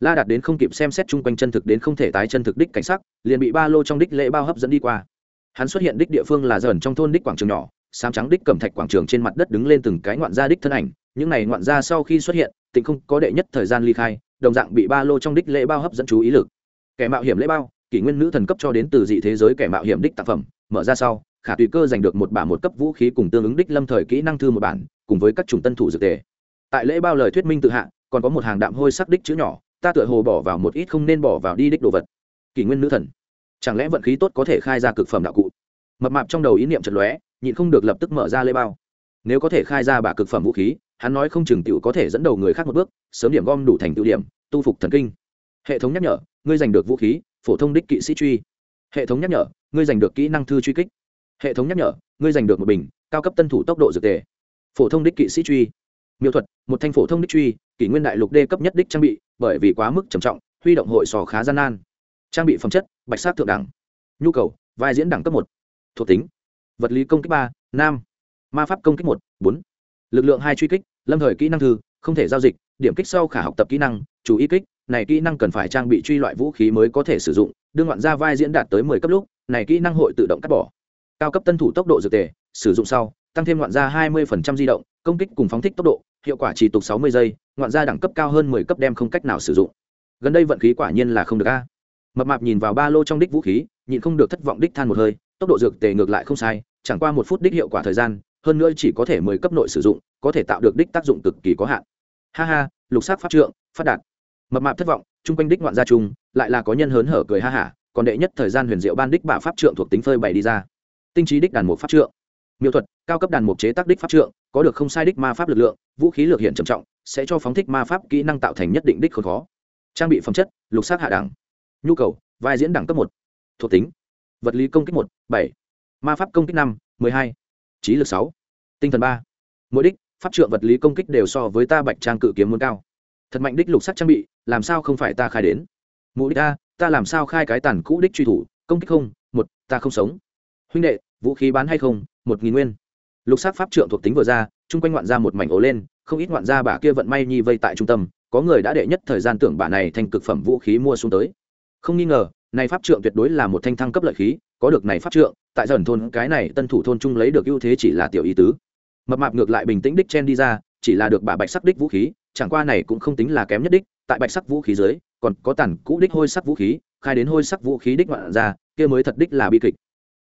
La đạt đến không kịp xem xét chung quanh chân thực đến không thể tái chân thực đích cảnh sắc, liền bị ba lô trong đích lễ bao hấp dẫn đi qua. Hắn xuất hiện đích địa phương là dởn trong thôn đích quảng trường nhỏ sám trắng đích cầm thạch quảng trường trên mặt đất đứng lên từng cái ngoạn gia đích thân ảnh, những này ngoạn gia sau khi xuất hiện, tịnh không có đệ nhất thời gian ly khai, đồng dạng bị ba lô trong đích lễ bao hấp dẫn chú ý lực. Kẻ mạo hiểm lễ bao, kỷ nguyên nữ thần cấp cho đến từ dị thế giới kẻ mạo hiểm đích tác phẩm, mở ra sau khả tùy cơ giành được một bản một cấp vũ khí cùng tương ứng đích lâm thời kỹ năng thư một bản, cùng với các chủng tân thủ dược tề. Tại lễ bao lời thuyết minh tự hạ, còn có một hàng đạm hôi sắc đích chữ nhỏ, ta tựa hồ bỏ vào một ít không nên bỏ vào đi đích đồ vật. Kỷ nguyên nữ thần. Chẳng lẽ vận khí tốt có thể khai ra cực phẩm đạo cụ? Mập mạp trong đầu ý niệm chật lóe, nhịn không được lập tức mở ra lễ bao. Nếu có thể khai ra bả cực phẩm vũ khí, hắn nói không chừng tiểu có thể dẫn đầu người khác một bước, sớm điểm gom đủ thành tựu điểm, tu phục thần kinh. Hệ thống nhắc nhở, ngươi giành được vũ khí, phổ thông đích kỵ sĩ truy. Hệ thống nhắc nhở, ngươi giành được kỹ năng thư truy kích hệ thống nhắc nhở, ngươi giành được một bình, cao cấp tân thủ tốc độ dược tề. Phổ thông đích kỵ sĩ truy. Miêu thuật, một thanh phổ thông đích truy, kỷ nguyên đại lục đê cấp nhất đích trang bị, bởi vì quá mức trầm trọng, huy động hội sò khá gian nan. Trang bị phẩm chất, bạch sát thượng đẳng. Nhu cầu, vai diễn đẳng cấp một. Thuộc tính, vật lý công kích ba, nam. Ma pháp công kích một, bốn. Lực lượng hai truy kích, lâm thời kỹ năng thư, không thể giao dịch, điểm kích sau khả học tập kỹ năng, chú ý kích, này kỹ năng cần phải trang bị truy loại vũ khí mới có thể sử dụng, đương ngoạn ra vai diễn đạt tới mười cấp lúc, này kỹ năng hội tự động cắt bỏ cao cấp tân thủ tốc độ dược tề, sử dụng sau, tăng thêm ngoạn gia hai mươi di động, công kích cùng phóng thích tốc độ, hiệu quả chỉ tục sáu mươi giây, ngoạn gia đẳng cấp cao hơn mười cấp đem không cách nào sử dụng. Gần đây vận khí quả nhiên là không được a. Mập mạp nhìn vào ba lô trong đích vũ khí, nhịn không được thất vọng đích than một hơi, tốc độ dược tề ngược lại không sai, chẳng qua một phút đích hiệu quả thời gian, hơn nữa chỉ có thể mười cấp nội sử dụng, có thể tạo được đích tác dụng cực kỳ có hạn. Ha ha, lục sắc pháp trượng, phát đạt. Mập mạp thất vọng, chung quanh đích ngoạn gia chung lại là có nhân hớn hở cười ha hả, còn đệ nhất thời gian huyền diệu ban đích bả pháp trượng thuộc tính phơi bày đi ra tinh trí đích đàn mục pháp trượng. Miêu thuật, cao cấp đàn mục chế tác đích pháp trượng, có được không sai đích ma pháp lực lượng, vũ khí lược hiện trầm trọng, sẽ cho phóng thích ma pháp kỹ năng tạo thành nhất định đích khốn khó. Trang bị phẩm chất, lục sát hạ đẳng. Nhu cầu, vai diễn đẳng cấp một. Thuộc tính, vật lý công kích một, bảy. Ma pháp công kích năm, mười hai. Trí lực sáu. Tinh thần ba. Mỗi đích, pháp trượng vật lý công kích đều so với ta bạch trang cự kiếm muốn cao. Thật mạnh đích lục sắc trang bị, làm sao không phải ta khai đến? Mũ đích ta ta làm sao khai cái tàn cũ đích truy thủ, công kích không, một, ta không sống huynh đệ, vũ khí bán hay không? Một nghìn nguyên. Lục sắc pháp trượng thuộc tính vừa ra, chung quanh ngoạn ra một mảnh ố lên, không ít ngoạn ra bả kia vận may nhi vây tại trung tâm, có người đã đệ nhất thời gian tưởng bả này thành cực phẩm vũ khí mua xuống tới. Không nghi ngờ, này pháp trượng tuyệt đối là một thanh thăng cấp lợi khí, có được này pháp trượng, tại dần thôn cái này tân thủ thôn trung lấy được ưu thế chỉ là tiểu ý tứ. Mập mạp ngược lại bình tĩnh đích chen đi ra, chỉ là được bà bạch sắc đích vũ khí, chẳng qua này cũng không tính là kém nhất đích, tại bạch sắc vũ khí dưới, còn có tàn cũ đích hôi sắc vũ khí, khai đến hôi sắc vũ khí đích ngoạn ra kia mới thật đích là bi kịch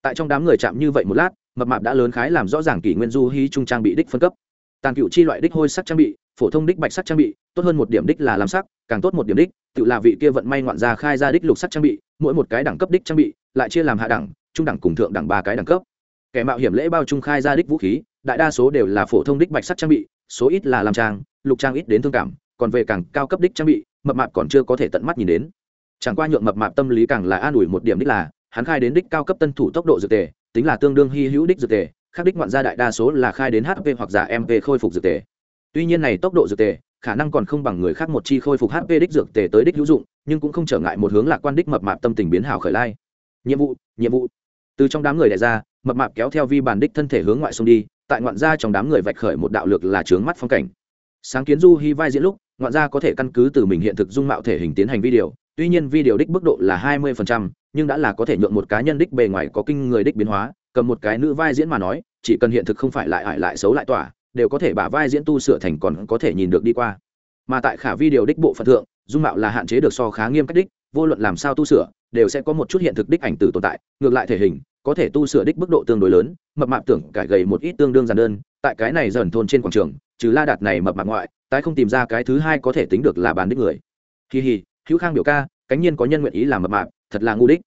tại trong đám người chạm như vậy một lát, mập mạp đã lớn khái làm rõ ràng kỷ nguyên du hí trung trang bị đích phân cấp. Tàn cựu chi loại đích hôi sắc trang bị, phổ thông đích bạch sắc trang bị, tốt hơn một điểm đích là làm sắc, càng tốt một điểm đích, tự là vị kia vận may ngoạn ra khai ra đích lục sắc trang bị, mỗi một cái đẳng cấp đích trang bị, lại chia làm hạ đẳng, trung đẳng cùng thượng đẳng ba cái đẳng cấp. Kẻ mạo hiểm lễ bao trung khai ra đích vũ khí, đại đa số đều là phổ thông đích bạch sắc trang bị, số ít là làm trang, lục trang ít đến thương cảm, còn về càng cao cấp đích trang bị, mập mạp còn chưa có thể tận mắt nhìn đến. Chẳng qua nhượng mập mạp tâm lý càng là an ủi một điểm đích là hắn khai đến đích cao cấp tân thủ tốc độ dược tề tính là tương đương hy hữu đích dược tề khác đích ngoạn gia đại đa số là khai đến hp hoặc giả mp khôi phục dược tề. Tuy nhiên này tốc độ dược tề khả năng còn không bằng người khác một chi khôi phục hp đích dược tề tới đích hữu dụng nhưng cũng không trở ngại một hướng lạc quan đích mập mạp tâm tình biến hảo khởi lai. Nhiệm vụ nhiệm vụ. Từ trong đám người đại ra mập mạp kéo theo vi bàn đích thân thể hướng ngoại sông đi tại ngoạn gia trong đám người vạch khởi một đạo lực là trướng mắt phong cảnh. Sáng kiến du hy vai diễn lúc ngoạn gia có thể căn cứ từ mình hiện thực dung mạo thể hình tiến hành video tuy nhiên video đích mức độ là hai 20%, nhưng đã là có thể nhượng một cá nhân đích bề ngoài có kinh người đích biến hóa, cầm một cái nữ vai diễn mà nói, chỉ cần hiện thực không phải lại hại lại xấu lại tỏa, đều có thể bả vai diễn tu sửa thành còn có thể nhìn được đi qua. Mà tại khả vi điều đích bộ phận thượng, dung mạo là hạn chế được so khá nghiêm cách đích, vô luận làm sao tu sửa, đều sẽ có một chút hiện thực đích ảnh từ tồn tại, ngược lại thể hình, có thể tu sửa đích mức độ tương đối lớn, mập mạp tưởng cải gầy một ít tương đương giản đơn, tại cái này dần thôn trên quảng trường, trừ la đạt này mập mạp ngoại, tái không tìm ra cái thứ hai có thể tính được là bàn đích người. Kỳ hì hữu khang biểu ca, cánh nhiên có nhân nguyện ý làm mập mạp thật là ngu đích.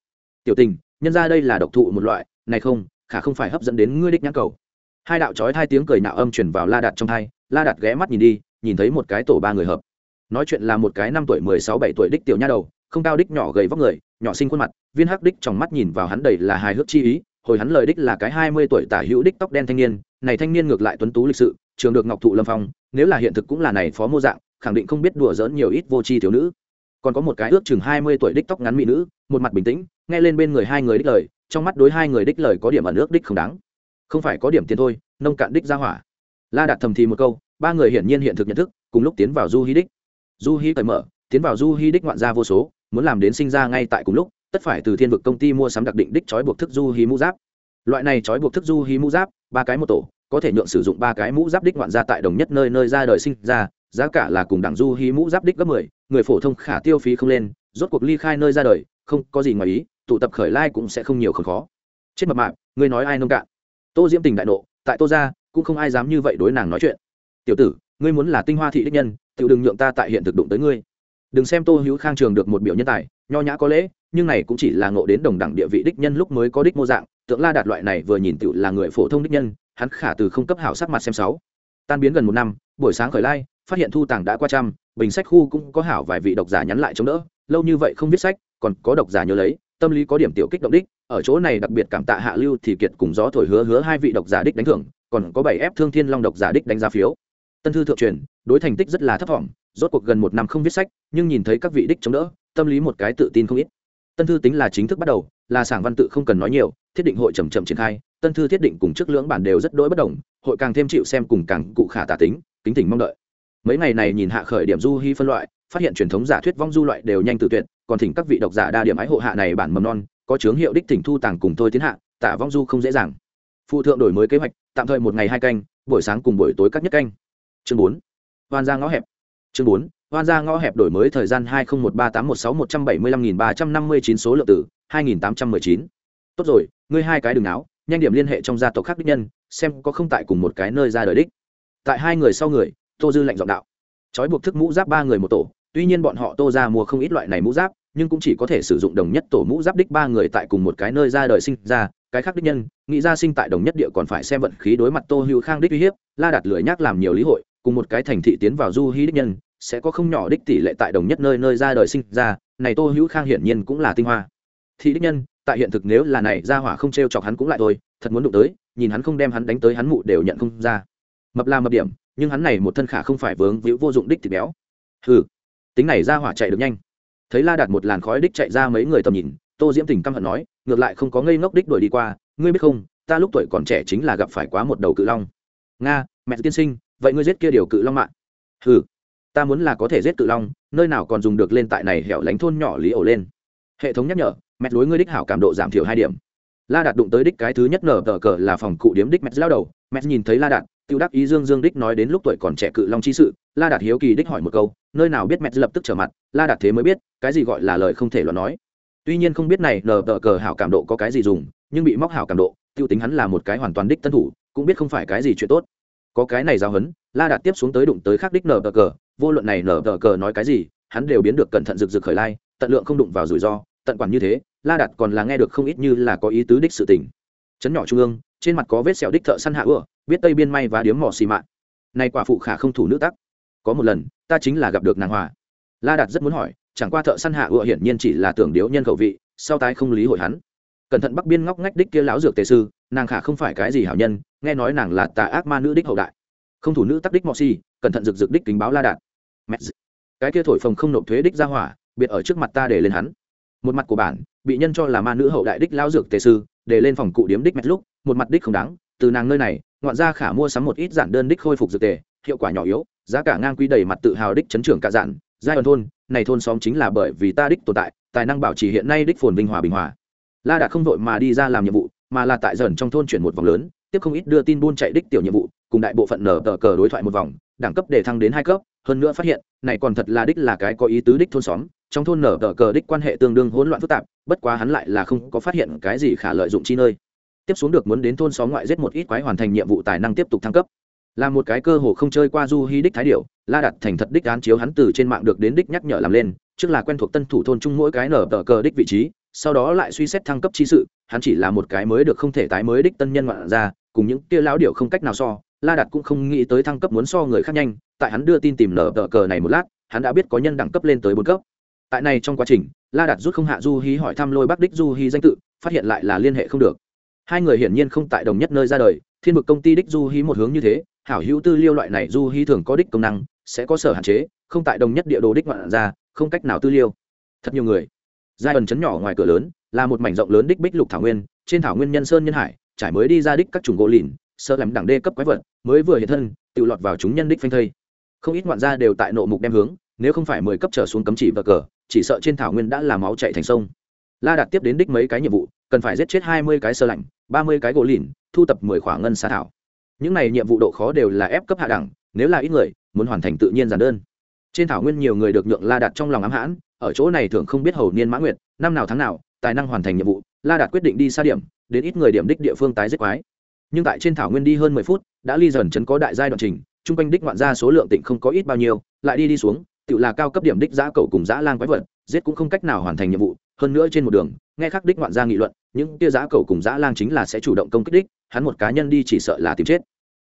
Tiểu tình, nhân ra đây là độc thụ một loại, này không, khả không phải hấp dẫn đến ngươi đích nhãn cầu. Hai đạo trói hai tiếng cười nạo âm chuyển vào la đạt trong thai la đạt ghé mắt nhìn đi, nhìn thấy một cái tổ ba người hợp. Nói chuyện là một cái năm tuổi, mười sáu, bảy tuổi đích tiểu nha đầu, không cao đích nhỏ gầy vóc người, nhỏ sinh khuôn mặt, viên hắc đích trong mắt nhìn vào hắn đầy là hài hước chi ý, hồi hắn lời đích là cái hai mươi tuổi tả hữu đích tóc đen thanh niên, này thanh niên ngược lại tuấn tú lịch sự, trường được ngọc thụ lâm phong, nếu là hiện thực cũng là này phó mô dạng, khẳng định không biết đùa dỡn nhiều ít vô tri thiếu nữ. Còn có một cái ước chừng hai mươi tuổi đích tóc ngắn mỹ nữ một mặt bình tĩnh, nghe lên bên người hai người đích lời, trong mắt đối hai người đích lời có điểm ẩn ước đích không đáng. Không phải có điểm tiền thôi, nông cạn đích ra hỏa. La đạt thầm thì một câu, ba người hiển nhiên hiện thực nhận thức, cùng lúc tiến vào du hí đích. Du hí cởi mở, tiến vào du hí đích ngoạn gia vô số, muốn làm đến sinh ra ngay tại cùng lúc, tất phải từ thiên vực công ty mua sắm đặc định đích trói buộc thức du hí mũ giáp. Loại này trói buộc thức du hí mũ giáp, ba cái một tổ, có thể nhượng sử dụng ba cái mũ giáp đích ngoạn gia tại đồng nhất nơi nơi ra đời sinh ra, giá cả là cùng đẳng du hí mũ giáp đích gấp mười, người phổ thông khả tiêu phí không lên, rốt cuộc ly khai nơi ra đời không có gì ngoài ý, tụ tập khởi lai cũng sẽ không nhiều không khó. Chết mập mạp, ngươi nói ai nông cạn? Tô diễm tình đại nộ, tại tô ra cũng không ai dám như vậy đối nàng nói chuyện. Tiểu tử, ngươi muốn là tinh hoa thị đích nhân tự đừng nhượng ta tại hiện thực đụng tới ngươi. Đừng xem tô hữu khang trường được một biểu nhân tài, nho nhã có lễ, nhưng này cũng chỉ là ngộ đến đồng đẳng địa vị đích nhân lúc mới có đích mô dạng, tượng la đạt loại này vừa nhìn tựu là người phổ thông đích nhân, hắn khả từ không cấp hảo sắc mặt xem sáu tan biến gần một năm, buổi sáng khởi lai, phát hiện thu tàng đã qua trăm, bình sách khu cũng có hảo vài vị độc giả nhắn lại chống đỡ lâu như vậy không viết sách, còn có độc giả nhớ lấy, tâm lý có điểm tiểu kích động đích. Ở chỗ này đặc biệt cảm tạ hạ lưu thì kiệt cùng gió thổi hứa hứa hai vị độc giả đích đánh thưởng, còn có bảy ép thương thiên long độc giả đích đánh giá phiếu. Tân thư thượng truyền, đối thành tích rất là thấp thỏm, rốt cuộc gần một năm không viết sách, nhưng nhìn thấy các vị đích chống đỡ, tâm lý một cái tự tin không ít. Tân thư tính là chính thức bắt đầu, là sảng văn tự không cần nói nhiều, thiết định hội chậm chậm triển khai, tân thư thiết định cùng trước lưỡng bản đều rất đỗi bất đồng, hội càng thêm chịu xem cùng càng cụ khả tả tính, kính tỉnh mong đợi. Mấy ngày này nhìn hạ khởi điểm du hy phân loại phát hiện truyền thống giả thuyết vong du loại đều nhanh tự tuyệt, còn thỉnh các vị độc giả đa điểm ái hộ hạ này bản mầm non, có chướng hiệu đích thỉnh thu tàng cùng tôi tiến hạ, tả vong du không dễ dàng. Phụ thượng đổi mới kế hoạch, tạm thời một ngày hai canh, buổi sáng cùng buổi tối các nhất canh. Chương bốn, hoan ra ngõ hẹp. Chương bốn, hoan ra ngõ hẹp đổi mới thời gian hai nghìn một ba tám một sáu một trăm bảy mươi lăm nghìn ba trăm năm mươi chín số lượng tử, hai nghìn tám trăm mười chín. Tốt rồi, ngươi hai cái đường áo nhanh điểm liên hệ trong gia tộc khác đích nhân, xem có không tại cùng một cái nơi ra đời đích. Tại hai người sau người, tô dư lệnh giọng đạo trói buộc thức mũ giáp ba người một tổ. Tuy nhiên bọn họ tô ra mua không ít loại này mũ giáp, nhưng cũng chỉ có thể sử dụng đồng nhất tổ mũ giáp đích ba người tại cùng một cái nơi ra đời sinh ra. Cái khác đích nhân, nghĩ ra sinh tại đồng nhất địa còn phải xem vận khí đối mặt tô hữu khang đích uy hiếp, la đặt lười nhắc làm nhiều lý hội, cùng một cái thành thị tiến vào du hí đích nhân, sẽ có không nhỏ đích tỷ lệ tại đồng nhất nơi nơi ra đời sinh ra. Này tô hữu khang hiển nhiên cũng là tinh hoa. Thị đích nhân, tại hiện thực nếu là này ra hỏa không t r e o chọc hắn cũng lại thôi, thật muốn đụng tới, nhìn hắn không đem hắn đánh tới hắn mụ đều nhận không ra mập là mập điểm, nhưng hắn này một thân khả không phải vướng víu vô dụng đích thì béo. Hừ, tính này ra hỏa chạy được nhanh. Thấy la đạt một làn khói đích chạy ra mấy người tầm nhìn, tô diễm tình căm hận nói, ngược lại không có ngây ngốc đích đuổi đi qua, ngươi biết không, ta lúc tuổi còn trẻ chính là gặp phải quá một đầu cự long. Nga, mẹ tiên sinh, vậy ngươi giết kia điều cự long mạng hừ, ta muốn là có thể giết cự long, nơi nào còn dùng được lên tại này hẻo lánh thôn nhỏ lý ổ lên. Hệ thống nhắc nhở, mẹ lối ngươi đích hảo cảm độ giảm thiểu hai điểm. La đạt đụng tới đích cái thứ nhất nở tờ cờ là phòng cụ điếm đích mẹ lao đầu, mẹ nhìn thấy la đạt tiêu đắc ý dương dương đích nói đến lúc tuổi còn trẻ cự long chi sự, la đạt hiếu kỳ đích hỏi một câu, nơi nào biết mẹ lập tức trở mặt, la đạt thế mới biết, cái gì gọi là lời không thể luận nói. Tuy nhiên không biết này nở tờ cờ hảo cảm độ có cái gì dùng, nhưng bị móc hảo cảm độ, tiêu tính hắn là một cái hoàn toàn đích tân thủ, cũng biết không phải cái gì chuyện tốt. Có cái này giao hấn la đạt tiếp xuống tới đụng tới khác đích nở tờ cờ, vô luận này nở tờ cờ nói cái gì, hắn đều biến được cẩn thận rực rực khởi lai, tận lượng không đụng vào rủi ro, tận quản như thế, la đạt còn là nghe được không ít như là có ý tứ đích sự tình. Chấn nhỏ trung ương, trên mặt có vết sẹo đích thợ săn hạ ưa biết tây biên may và điếm mỏ xì mạn. Nay quả phụ khả không thủ nữ tắc. Có một lần, ta chính là gặp được nàng hòa. La đạt rất muốn hỏi, chẳng qua thợ săn hạ ựa hiển nhiên chỉ là tưởng điếu nhân khẩu vị, sau tái không lý hội hắn. Cẩn thận bắc biên ngóc ngách đích kia lão dược tề sư, nàng khả không phải cái gì hảo nhân, nghe nói nàng là tà ác ma nữ đích hậu đại. Không thủ nữ tắc đích mọ xì, cẩn thận rực rực đích kính báo la đạt. Mẹ cái kia thổi phồng không nộp thuế đích ra hỏa, biệt ở trước mặt ta để lên hắn. Một mặt của bản, bị nhân cho là ma nữ hậu đại đích lao dược tề sư, để lên phòng cụ điếm đích mẹt lúc, một mặt đích không đáng, từ nàng nơi này ngoạn ra khả mua sắm một ít giản đơn đích khôi phục dược tề, hiệu quả nhỏ yếu, giá cả ngang quy đầy mặt tự hào đích chấn trưởng cả dạn giai đoạn thôn, này thôn xóm chính là bởi vì ta đích tồn tại, tài năng bảo trì hiện nay đích phồn vinh hòa bình hòa. La đã không vội mà đi ra làm nhiệm vụ, mà là tại dần trong thôn chuyển một vòng lớn, tiếp không ít đưa tin buôn chạy đích tiểu nhiệm vụ, cùng đại bộ phận nở tờ cờ đối thoại một vòng, đẳng cấp để thăng đến hai cấp, hơn nữa phát hiện, này còn thật là đích là cái có ý tứ đích thôn xóm, trong thôn nở tờ cờ đích quan hệ tương đương hỗn loạn phức tạp, bất quá hắn lại là không có phát hiện cái gì khả lợi dụng chi nơi tiếp xuống được muốn đến thôn xóm ngoại giết một ít quái hoàn thành nhiệm vụ tài năng tiếp tục thăng cấp. Là một cái cơ hồ không chơi qua du hy đích thái điệu la đặt thành thật đích án chiếu hắn từ trên mạng được đến đích nhắc nhở làm lên, trước là quen thuộc tân thủ thôn chung mỗi cái nở tờ cờ đích vị trí, sau đó lại suy xét thăng cấp chi sự, hắn chỉ là một cái mới được không thể tái mới đích tân nhân ngoạn ra, cùng những kia lão điệu không cách nào so, la đạt cũng không nghĩ tới thăng cấp muốn so người khác nhanh, tại hắn đưa tin tìm nở tờ cờ này một lát, hắn đã biết có nhân đẳng cấp lên tới bốn cấp. Tại này trong quá trình, la đạt rút không hạ du hí hỏi thăm lôi bắc đích du hí danh tự, phát hiện lại là liên hệ không được hai người hiển nhiên không tại đồng nhất nơi ra đời, thiên vực công ty đích du hí một hướng như thế, hảo hữu tư liêu loại này du hí thường có đích công năng, sẽ có sở hạn chế, không tại đồng nhất địa đồ đích ngoạn ra, không cách nào tư liêu. Thật nhiều người. Giai ẩn chấn nhỏ ngoài cửa lớn, là một mảnh rộng lớn đích bích lục thảo nguyên, trên thảo nguyên nhân sơn nhân hải, trải mới đi ra đích các chủng gỗ lìn, sơ làm đẳng đê cấp quái vật, mới vừa hiện thân, tự lọt vào chúng nhân đích phanh thây. Không ít ngoạn gia đều tại nộ mục đem hướng, nếu không phải mười cấp trở xuống cấm chỉ và cờ, chỉ sợ trên thảo nguyên đã là máu chạy thành sông la đạt tiếp đến đích mấy cái nhiệm vụ, cần phải giết chết hai mươi cái sơ lạnh, ba mươi cái gỗ lìn, thu tập mười khoảng ngân xà thảo. Những này nhiệm vụ độ khó đều là ép cấp hạ đẳng, nếu là ít người, muốn hoàn thành tự nhiên giản đơn. Trên thảo nguyên nhiều người được nhượng la đạt trong lòng ám hãn, ở chỗ này thường không biết hầu niên mã nguyệt, năm nào tháng nào, tài năng hoàn thành nhiệm vụ, la đạt quyết định đi xa điểm, đến ít người điểm đích địa phương tái giết quái. Nhưng tại trên thảo nguyên đi hơn mười phút, đã ly dần chấn có đại giai đoạn trình chung quanh đích ngoạn ra số lượng tỉnh không có ít bao nhiêu, lại đi đi xuống, tự là cao cấp điểm đích giã cầu cùng giã lang quái vật, giết cũng không cách nào hoàn thành nhiệm vụ hơn nữa trên một đường, nghe khắc đích ngoạn gia nghị luận, những tia giã cầu cùng giã lang chính là sẽ chủ động công kích đích, hắn một cá nhân đi chỉ sợ là tìm chết.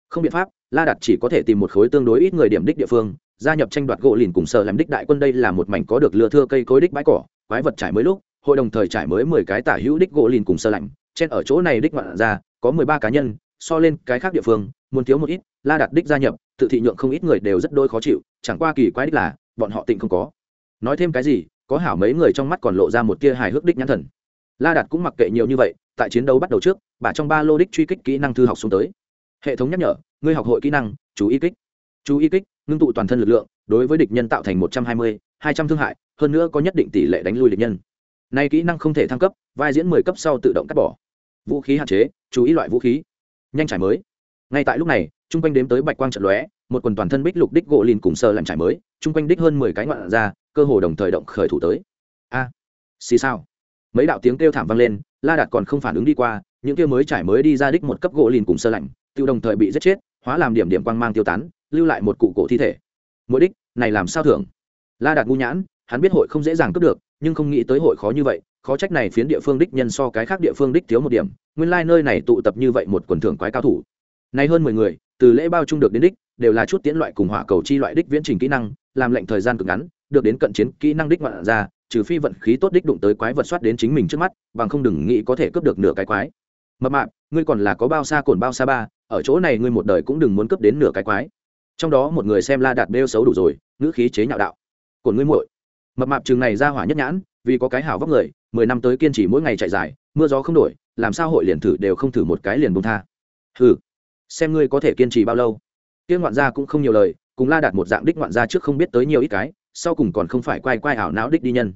Không biện pháp, la đặt chỉ có thể tìm một khối tương đối ít người điểm đích địa phương, gia nhập tranh đoạt gỗ lìn cùng sợ làm đích đại quân đây là một mảnh có được lừa thưa cây cối đích bãi cỏ, quái vật trải mới lúc, hội đồng thời trải mới mười cái tả hữu đích gỗ lìn cùng sơ lạnh trên ở chỗ này đích ngoạn ra có mười ba cá nhân, so lên cái khác địa phương, muốn thiếu một ít, la đặt đích gia nhập, tự thị nhượng không ít người đều rất đôi khó chịu, chẳng qua kỳ quái đích là, bọn họ tịnh không có. Nói thêm cái gì có hảo mấy người trong mắt còn lộ ra một tia hài hước đích nhãn thần. La đạt cũng mặc kệ nhiều như vậy, tại chiến đấu bắt đầu trước, bà trong ba lô đích truy kích kỹ năng thư học xuống tới. Hệ thống nhắc nhở, ngươi học hội kỹ năng, chú ý kích. Chú ý kích, ngưng tụ toàn thân lực lượng, đối với địch nhân tạo thành một trăm hai mươi, hai trăm thương hại, hơn nữa có nhất định tỷ lệ đánh lui địch nhân. Nay kỹ năng không thể thăng cấp, vai diễn mười cấp sau tự động cắt bỏ. Vũ khí hạn chế, chú ý loại vũ khí. Nhanh trải mới. Ngay tại lúc này, chung quanh đếm tới bạch quang trận lóe, một quần toàn thân bích lục đích gỗ lìn cùng sơ làm trải mới, chung quanh đích hơn mười cái ngoạn ra cơ hồ đồng thời động khởi thủ tới. A, xì sao mấy đạo tiếng kêu thảm vang lên, la đạt còn không phản ứng đi qua, những kia mới trải mới đi ra đích một cấp gỗ lìn cùng sơ lạnh, tiêu đồng thời bị giết chết, hóa làm điểm điểm quang mang tiêu tán, lưu lại một cụ cổ thi thể. Mỗi đích, này làm sao thưởng? La đạt ngu nhãn, hắn biết hội không dễ dàng cướp được, nhưng không nghĩ tới hội khó như vậy, khó trách này phiến địa phương đích nhân so cái khác địa phương đích thiếu một điểm, nguyên lai nơi này tụ tập như vậy một quần thưởng quái cao thủ. Này hơn mười người, từ lễ bao trung được đến đích, đều là chút tiễn loại cùng hỏa cầu chi loại đích viễn trình kỹ năng, làm lệnh thời gian cực ngắn được đến cận chiến kỹ năng đích ngoạn ra, trừ phi vận khí tốt đích đụng tới quái vật soát đến chính mình trước mắt, bằng không đừng nghĩ có thể cướp được nửa cái quái. Mập mạp, ngươi còn là có bao xa cồn bao xa ba, ở chỗ này ngươi một đời cũng đừng muốn cướp đến nửa cái quái. Trong đó một người xem la đạt bêu xấu đủ rồi, ngữ khí chế nhạo đạo. Cồn ngươi muội. Mập mạp trường này ra hỏa nhất nhãn, vì có cái hảo vóc người, mười năm tới kiên trì mỗi ngày chạy dài, mưa gió không đổi, làm sao hội liền thử đều không thử một cái liền bông tha. Ừ xem ngươi có thể kiên trì bao lâu. Tiên ngoạn gia cũng không nhiều lời, cùng la đạt một dạng đích ngoạn gia trước không biết tới nhiều ít cái sau cùng còn không phải quay quay ảo não đích đi nhân.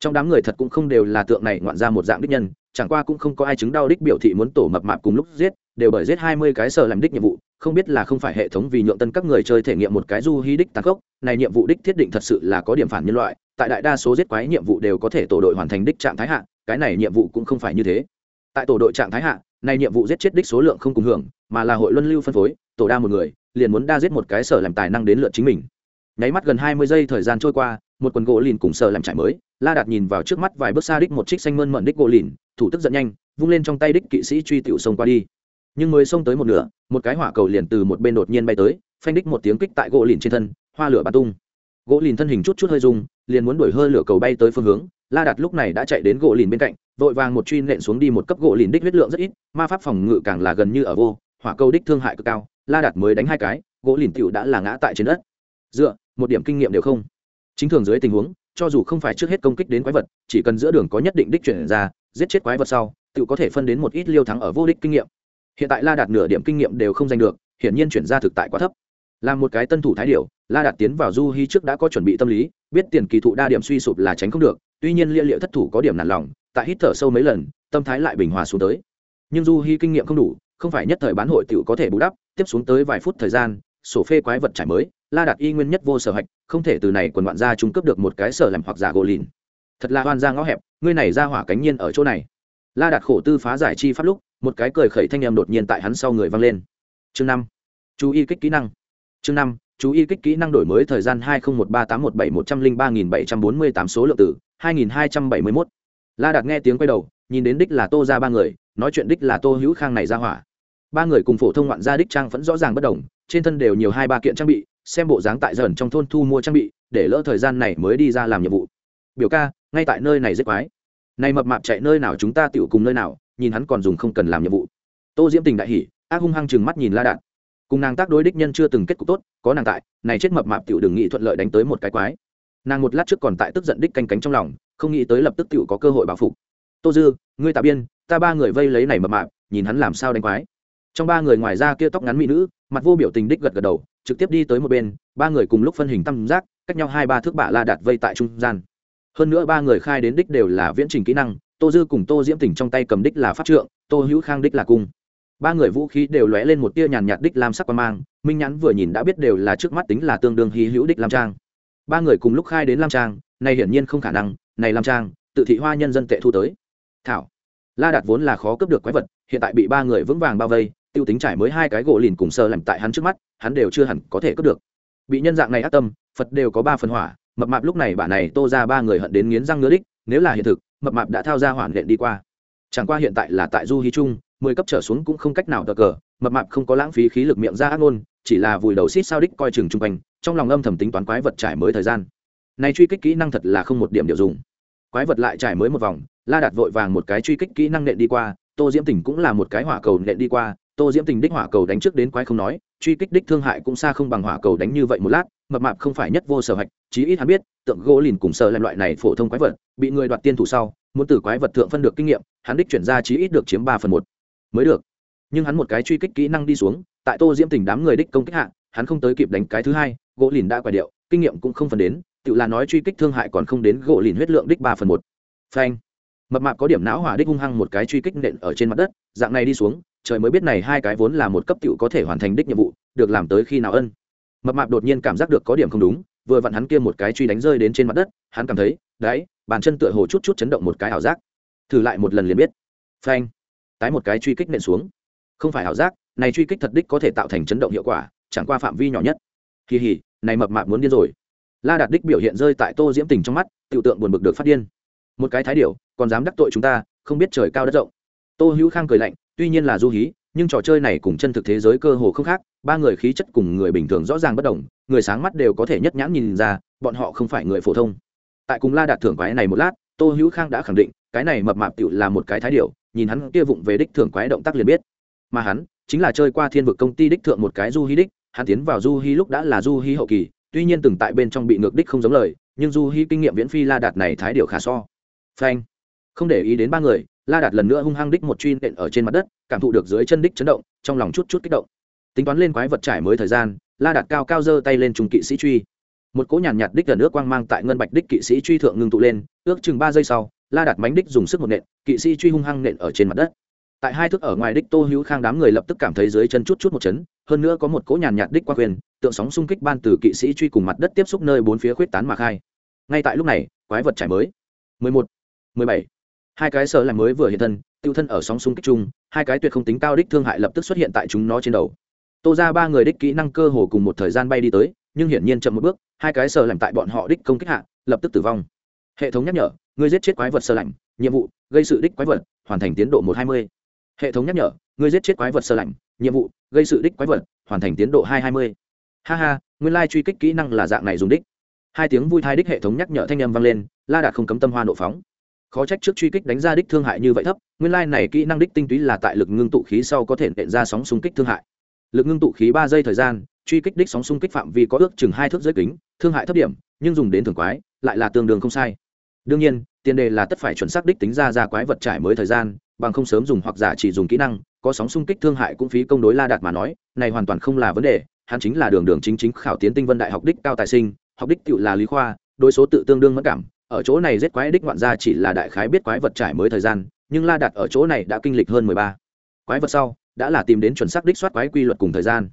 Trong đám người thật cũng không đều là tượng này ngoạn ra một dạng đích nhân, chẳng qua cũng không có ai chứng đau đích biểu thị muốn tổ mập mạp cùng lúc giết, đều bởi giết hai mươi cái sở làm đích nhiệm vụ, không biết là không phải hệ thống vì nhượng tân các người chơi thể nghiệm một cái du hí đích tăng khốc, này nhiệm vụ đích thiết định thật sự là có điểm phản nhân loại, tại đại đa số giết quái nhiệm vụ đều có thể tổ đội hoàn thành đích trạng thái hạ, cái này nhiệm vụ cũng không phải như thế. Tại tổ đội trạng thái hạ, này nhiệm vụ giết chết đích số lượng không cùng hưởng, mà là hội luân lưu phân phối, tổ đa một người, liền muốn đa giết một cái sở làm tài năng đến lượt chính mình nháy mắt gần hai mươi giây thời gian trôi qua, một quần gỗ lìn cùng sợ làm trải mới, la đạt nhìn vào trước mắt vài bước xa đích một trích xanh mơn mận đích gỗ lìn, thủ tức giận nhanh, vung lên trong tay đích kỵ sĩ truy tiểu sông qua đi. Nhưng mới xông tới một nửa, một cái hỏa cầu liền từ một bên đột nhiên bay tới, phanh đích một tiếng kích tại gỗ lìn trên thân, hoa lửa bắn tung. Gỗ lìn thân hình chút chút hơi rung, liền muốn đuổi hơi lửa cầu bay tới phương hướng, la đạt lúc này đã chạy đến gỗ lìn bên cạnh, vội vàng một truy nện xuống đi một cấp gỗ lìn đích huyết lượng rất ít, ma pháp phòng ngự càng là gần như ở vô, hỏa cầu đích thương hại cực cao, la đạt mới đánh hai cái, gỗ lìn tiểu đã là ngã tại trên đất. Dựa một điểm kinh nghiệm đều không. Chính thường dưới tình huống, cho dù không phải trước hết công kích đến quái vật, chỉ cần giữa đường có nhất định đích chuyển ra, giết chết quái vật sau, tự có thể phân đến một ít liêu thắng ở vô đích kinh nghiệm. Hiện tại la đạt nửa điểm kinh nghiệm đều không giành được, hiển nhiên chuyển ra thực tại quá thấp. Là một cái tân thủ thái điệu la đạt tiến vào du hy trước đã có chuẩn bị tâm lý, biết tiền kỳ thụ đa điểm suy sụp là tránh không được, tuy nhiên lia liệu thất thủ có điểm nản lòng, tại hít thở sâu mấy lần, tâm thái lại bình hòa xuống tới. Nhưng du hy kinh nghiệm không đủ, không phải nhất thời bán hội tiểu có thể bù đắp, tiếp xuống tới vài phút thời gian, sổ phê quái vật trải mới la đạt y nguyên nhất vô sở hạch, không thể từ này quần đoạn ra trung cấp được một cái sở làm hoặc giả gỗ lìn. Thật là hoan ra ngõ hẹp, ngươi này ra hỏa cánh nhiên ở chỗ này. La đạt khổ tư phá giải chi pháp lúc, một cái cười khẩy thanh em đột nhiên tại hắn sau người vang lên. Chương năm. Chú y kích kỹ năng. Chương năm, chú y kích kỹ năng đổi mới thời gian hai nghìn một ba tám một bảy một trăm linh ba nghìn bảy trăm bốn mươi tám số lượng tử hai nghìn hai trăm bảy mươi mốt. La đạt nghe tiếng quay đầu, nhìn đến đích là tô ra ba người, nói chuyện đích là tô hữu khang này ra hỏa. Ba người cùng phổ thông ngoạn gia đích trang vẫn rõ ràng bất đồng, trên thân đều nhiều hai ba kiện trang bị xem bộ dáng tại dần trong thôn thu mua trang bị, để lỡ thời gian này mới đi ra làm nhiệm vụ. Biểu ca, ngay tại nơi này rất quái. Này mập mạp chạy nơi nào chúng ta tựu cùng nơi nào, nhìn hắn còn dùng không cần làm nhiệm vụ. Tô diễm tình đại hỉ, ác hung hăng chừng mắt nhìn la đạn cùng nàng tác đối đích nhân chưa từng kết cục tốt, có nàng tại, này chết mập mạp tựu đừng nghĩ thuận lợi đánh tới một cái quái. Nàng một lát trước còn tại tức giận đích canh cánh trong lòng, không nghĩ tới lập tức tựu có cơ hội báo phục. Tô dư, ngươi tạ biên, ta ba người vây lấy này mập mạp, nhìn hắn làm sao đánh quái. Trong ba người ngoài ra kia tóc ngắn mỹ nữ, mặt vô biểu tình đích gật gật đầu trực tiếp đi tới một bên, ba người cùng lúc phân hình tam giác, cách nhau hai ba thước bạ la đạt vây tại trung gian. Hơn nữa ba người khai đến đích đều là viễn trình kỹ năng, tô dư cùng tô diễm tỉnh trong tay cầm đích là pháp trượng, tô hữu khang đích là cung. Ba người vũ khí đều lóe lên một tia nhàn nhạt đích lam sắc quan mang, minh nhãn vừa nhìn đã biết đều là trước mắt tính là tương đương hy hữu đích lam trang. Ba người cùng lúc khai đến lam trang, này hiển nhiên không khả năng, này lam trang, tự thị hoa nhân dân tệ thu tới. Thảo, la đạt vốn là khó cướp được quái vật, hiện tại bị ba người vững vàng bao vây tiêu tính trải mới hai cái gỗ lìn cùng sơ làm tại hắn trước mắt, hắn đều chưa hẳn có thể cướp được. Bị nhân dạng này ác tâm, phật đều có ba phần hỏa, mập mạp lúc này bản này tô ra ba người hận đến nghiến răng ngứa đích, nếu là hiện thực, mập mạp đã thao ra hoàn lện đi qua. Chẳng qua hiện tại là tại du hy trung mười cấp trở xuống cũng không cách nào tờ cờ, mập mạp không có lãng phí khí lực miệng ra ác ngôn, chỉ là vùi đầu xít sao đích coi chừng chung quanh, trong lòng âm thầm tính toán quái vật trải mới thời gian. Này truy kích kỹ năng thật là không một điểm điều dùng. Quái vật lại trải mới một vòng, la đạt vội vàng một cái truy kích kỹ năng nện đi qua, tô diễm Tỉnh cũng là một cái hỏa cầu nện đi qua tô diễm tình đích hỏa cầu đánh trước đến quái không nói, truy kích đích thương hại cũng xa không bằng hỏa cầu đánh như vậy một lát, mập mạp không phải nhất vô sở hạch, chí ít hắn biết, tượng gỗ lìn cùng sợ làm loại này phổ thông quái vật, bị người đoạt tiên thủ sau, muốn từ quái vật thượng phân được kinh nghiệm, hắn đích chuyển ra chí ít được chiếm ba phần một mới được. Nhưng hắn một cái truy kích kỹ năng đi xuống, tại tô diễm tình đám người đích công kích hạ, hắn không tới kịp đánh cái thứ hai, gỗ lìn đã quả điệu, kinh nghiệm cũng không phần đến, tự là nói truy kích thương hại còn không đến gỗ lìn huyết lượng đích ba phần một. Phanh. Mập mạp có điểm não hỏa đích hung hăng một cái truy kích nện ở trên mặt đất, dạng này đi xuống trời mới biết này hai cái vốn là một cấp tiểu có thể hoàn thành đích nhiệm vụ, được làm tới khi nào ân. Mập mạp đột nhiên cảm giác được có điểm không đúng, vừa vặn hắn kia một cái truy đánh rơi đến trên mặt đất, hắn cảm thấy, đấy, bàn chân tựa hồ chút chút chấn động một cái ảo giác. Thử lại một lần liền biết. Phanh. Tái một cái truy kích nện xuống. Không phải ảo giác, này truy kích thật đích có thể tạo thành chấn động hiệu quả, chẳng qua phạm vi nhỏ nhất. Kỳ hỉ này mập mạp muốn điên rồi. La đạt đích biểu hiện rơi tại tô diễm tình trong mắt, tiểu tượng buồn bực được phát điên. Một cái thái điểu, còn dám đắc tội chúng ta, không biết trời cao đất rộng. Tô hữu khang cười lạnh tuy nhiên là du hí, nhưng trò chơi này cùng chân thực thế giới cơ hồ không khác, ba người khí chất cùng người bình thường rõ ràng bất đồng, người sáng mắt đều có thể nhất nhãn nhìn ra, bọn họ không phải người phổ thông. Tại cùng la đạt thưởng quái này một lát, tô hữu khang đã khẳng định, cái này mập mạp tựu là một cái thái điệu nhìn hắn kia vụng về đích thưởng quái động tác liền biết. Mà hắn, chính là chơi qua thiên vực công ty đích thượng một cái du hí đích, hắn tiến vào du hí lúc đã là du hí hậu kỳ, tuy nhiên từng tại bên trong bị ngược đích không giống lời, nhưng du hí kinh nghiệm viễn phi la đạt này thái điệu khả so. Phanh không để ý đến ba người la đạt lần nữa hung hăng đích một truy nện ở trên mặt đất cảm thụ được dưới chân đích chấn động trong lòng chút chút kích động. Tính toán lên quái vật trải mới thời gian la đạt cao cao giơ tay lên trùng kỵ sĩ truy. Một cỗ nhàn nhạt đích gần nước quang mang tại ngân bạch đích kỵ sĩ truy thượng ngưng tụ lên ước chừng ba giây sau la đạt mánh đích dùng sức một nện kỵ sĩ truy hung hăng nện ở trên mặt đất. Tại hai thước ở ngoài đích tô hữu khang đám người lập tức cảm thấy dưới chân chút chút một chấn hơn nữa có một cỗ nhàn nhạt đích qua quyền tượng sóng xung kích ban từ kỵ sĩ truy cùng mặt đất tiếp xúc nơi bốn phía khuyết tán mà khai. Ngay tại lúc này quái vật trải mới. 11, 17 hai cái sở làm mới vừa hiện thân, tiêu thân ở sóng xung kích chung, hai cái tuyệt không tính cao đích thương hại lập tức xuất hiện tại chúng nó trên đầu. Tô ra ba người đích kỹ năng cơ hồ cùng một thời gian bay đi tới, nhưng hiển nhiên chậm một bước, hai cái sở làm tại bọn họ đích công kích hạ, lập tức tử vong. Hệ thống nhắc nhở ngươi giết chết quái vật sơ lạnh nhiệm vụ, gây sự đích quái vật, hoàn thành tiến độ một hai mươi. Hệ thống nhắc nhở ngươi giết chết quái vật sơ lạnh nhiệm vụ, gây sự đích quái vật, hoàn thành tiến độ hai hai mươi. Ha ha, nguyên lai truy kích kỹ năng là dạng này dùng đích. Hai tiếng vui thai đích hệ thống nhắc nhở thanh âm vang lên, la đạt không cấm tâm hoa nộ phóng khó trách trước truy kích đánh ra đích thương hại như vậy thấp, nguyên lai này kỹ năng đích tinh túy là tại lực ngưng tụ khí sau có thể nện ra sóng xung kích thương hại. Lực ngưng tụ khí ba giây thời gian, truy kích đích sóng xung kích phạm vi có ước chừng hai thước giới kính, thương hại thấp điểm, nhưng dùng đến thường quái, lại là tương đương không sai. Đương nhiên, tiền đề là tất phải chuẩn xác đích tính ra ra quái vật trải mới thời gian, bằng không sớm dùng hoặc giả chỉ dùng kỹ năng, có sóng xung kích thương hại cũng phí công đối la đạt mà nói, này hoàn toàn không là vấn đề, hắn chính là đường đường chính chính khảo tiến tinh vân đại học đích cao tài sinh, học đích cựu là lý khoa, đối số tự tương đương mất cảm ở chỗ này giết quái đích ngoạn ra chỉ là đại khái biết quái vật trải mới thời gian, nhưng la đặt ở chỗ này đã kinh lịch hơn mười ba. Quái vật sau, đã là tìm đến chuẩn xác đích soát quái quy luật cùng thời gian.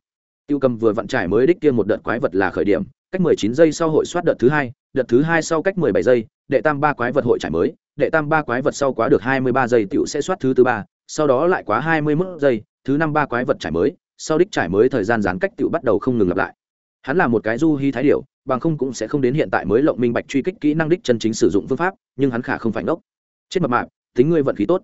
Tiêu cầm vừa vặn trải mới đích kia một đợt quái vật là khởi điểm, cách mười chín giây sau hội soát đợt thứ hai, đợt thứ hai sau cách mười bảy giây, đệ tam ba quái vật hội trải mới, đệ tam ba quái vật sau quá được hai mươi ba giây tiểu sẽ soát thứ thứ ba, sau đó lại quá hai mươi mức giây, thứ năm ba quái vật trải mới, sau đích trải mới thời gian giãn cách tiểu bắt đầu không ngừng lặp lại. Hắn là một cái du hy thái điệu bằng không cũng sẽ không đến hiện tại mới lộng minh bạch truy kích kỹ năng đích chân chính sử dụng phương pháp, nhưng hắn khả không phải ngốc. Chết mập mạp, tính ngươi vận khí tốt.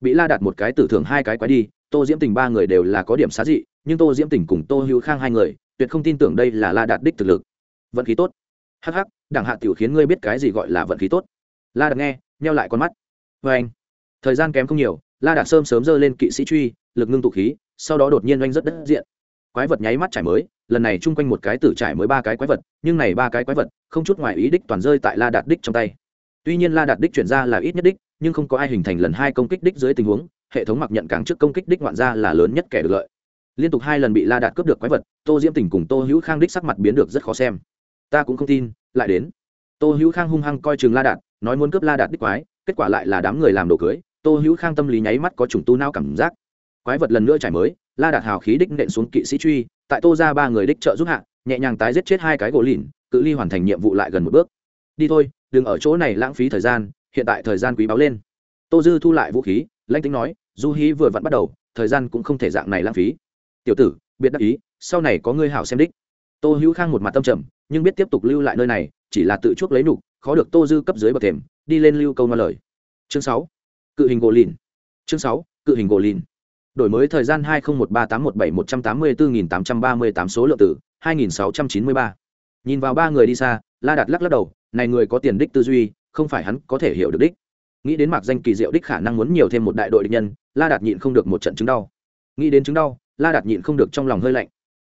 Bị la đạt một cái tử thưởng hai cái quái đi, tô diễm tình ba người đều là có điểm xá dị, nhưng tô diễm tình cùng tô hữu khang hai người, tuyệt không tin tưởng đây là la đạt đích thực lực. Vận khí tốt. Hh đảng hạ tiểu khiến ngươi biết cái gì gọi là vận khí tốt. La đạt nghe, nheo lại con mắt. Vê anh, thời gian kém không nhiều, la đạt sớm sớm giơ lên kỵ sĩ truy, lực ngưng tụ khí, sau đó đột nhiên oanh rất đất diện quái vật nháy mắt trải mới, lần này chung quanh một cái tử trải mới ba cái quái vật, nhưng này ba cái quái vật, không chút ngoài ý đích toàn rơi tại la đạt đích trong tay. Tuy nhiên la đạt đích chuyển ra là ít nhất đích, nhưng không có ai hình thành lần hai công kích đích dưới tình huống, hệ thống mặc nhận càng trước công kích đích ngoạn ra là lớn nhất kẻ được lợi. Liên tục hai lần bị la đạt cướp được quái vật, tô diễm tình cùng tô hữu khang đích sắc mặt biến được rất khó xem. Ta cũng không tin, lại đến. Tô hữu khang hung hăng coi chừng la đạt, nói muốn cướp la đạt đích quái, kết quả lại là đám người làm đồ cưới, tô hữu khang tâm lý nháy mắt có trùng tu nao cảm giác. Quái vật lần nữa trải mới la đạt hào khí đích nện xuống kỵ sĩ truy, tại tô ra ba người đích trợ giúp hạ, nhẹ nhàng tái giết chết hai cái gỗ lìn, cự ly hoàn thành nhiệm vụ lại gần một bước. Đi thôi, đừng ở chỗ này lãng phí thời gian, hiện tại thời gian quý báo lên. Tô dư thu lại vũ khí, lãnh tính nói, du hí vừa vặn bắt đầu, thời gian cũng không thể dạng này lãng phí. Tiểu tử, biệt đắc ý, sau này có ngươi hảo xem đích. Tô hữu khang một mặt tâm trầm, nhưng biết tiếp tục lưu lại nơi này, chỉ là tự chuốc lấy nục khó được tô dư cấp dưới bậc thềm, đi lên lưu câu nói lời. Chương sáu, cự hình gỗ lìn. Chương sáu, cự hình gỗ lìn đổi mới thời gian hai nghìn một ba tám một bảy một trăm tám mươi bốn nghìn tám trăm ba mươi tám số lượng tử hai nghìn sáu trăm chín mươi ba. Nhìn vào ba người đi xa, la đạt lắc lắc đầu, này người có tiền đích tư duy, không phải hắn có thể hiểu được đích. Nghĩ đến mạc danh kỳ diệu đích khả năng muốn nhiều thêm một đại đội địch nhân, la đạt nhịn không được một trận chứng đau. Nghĩ đến chứng đau, la đạt nhịn không được trong lòng hơi lạnh.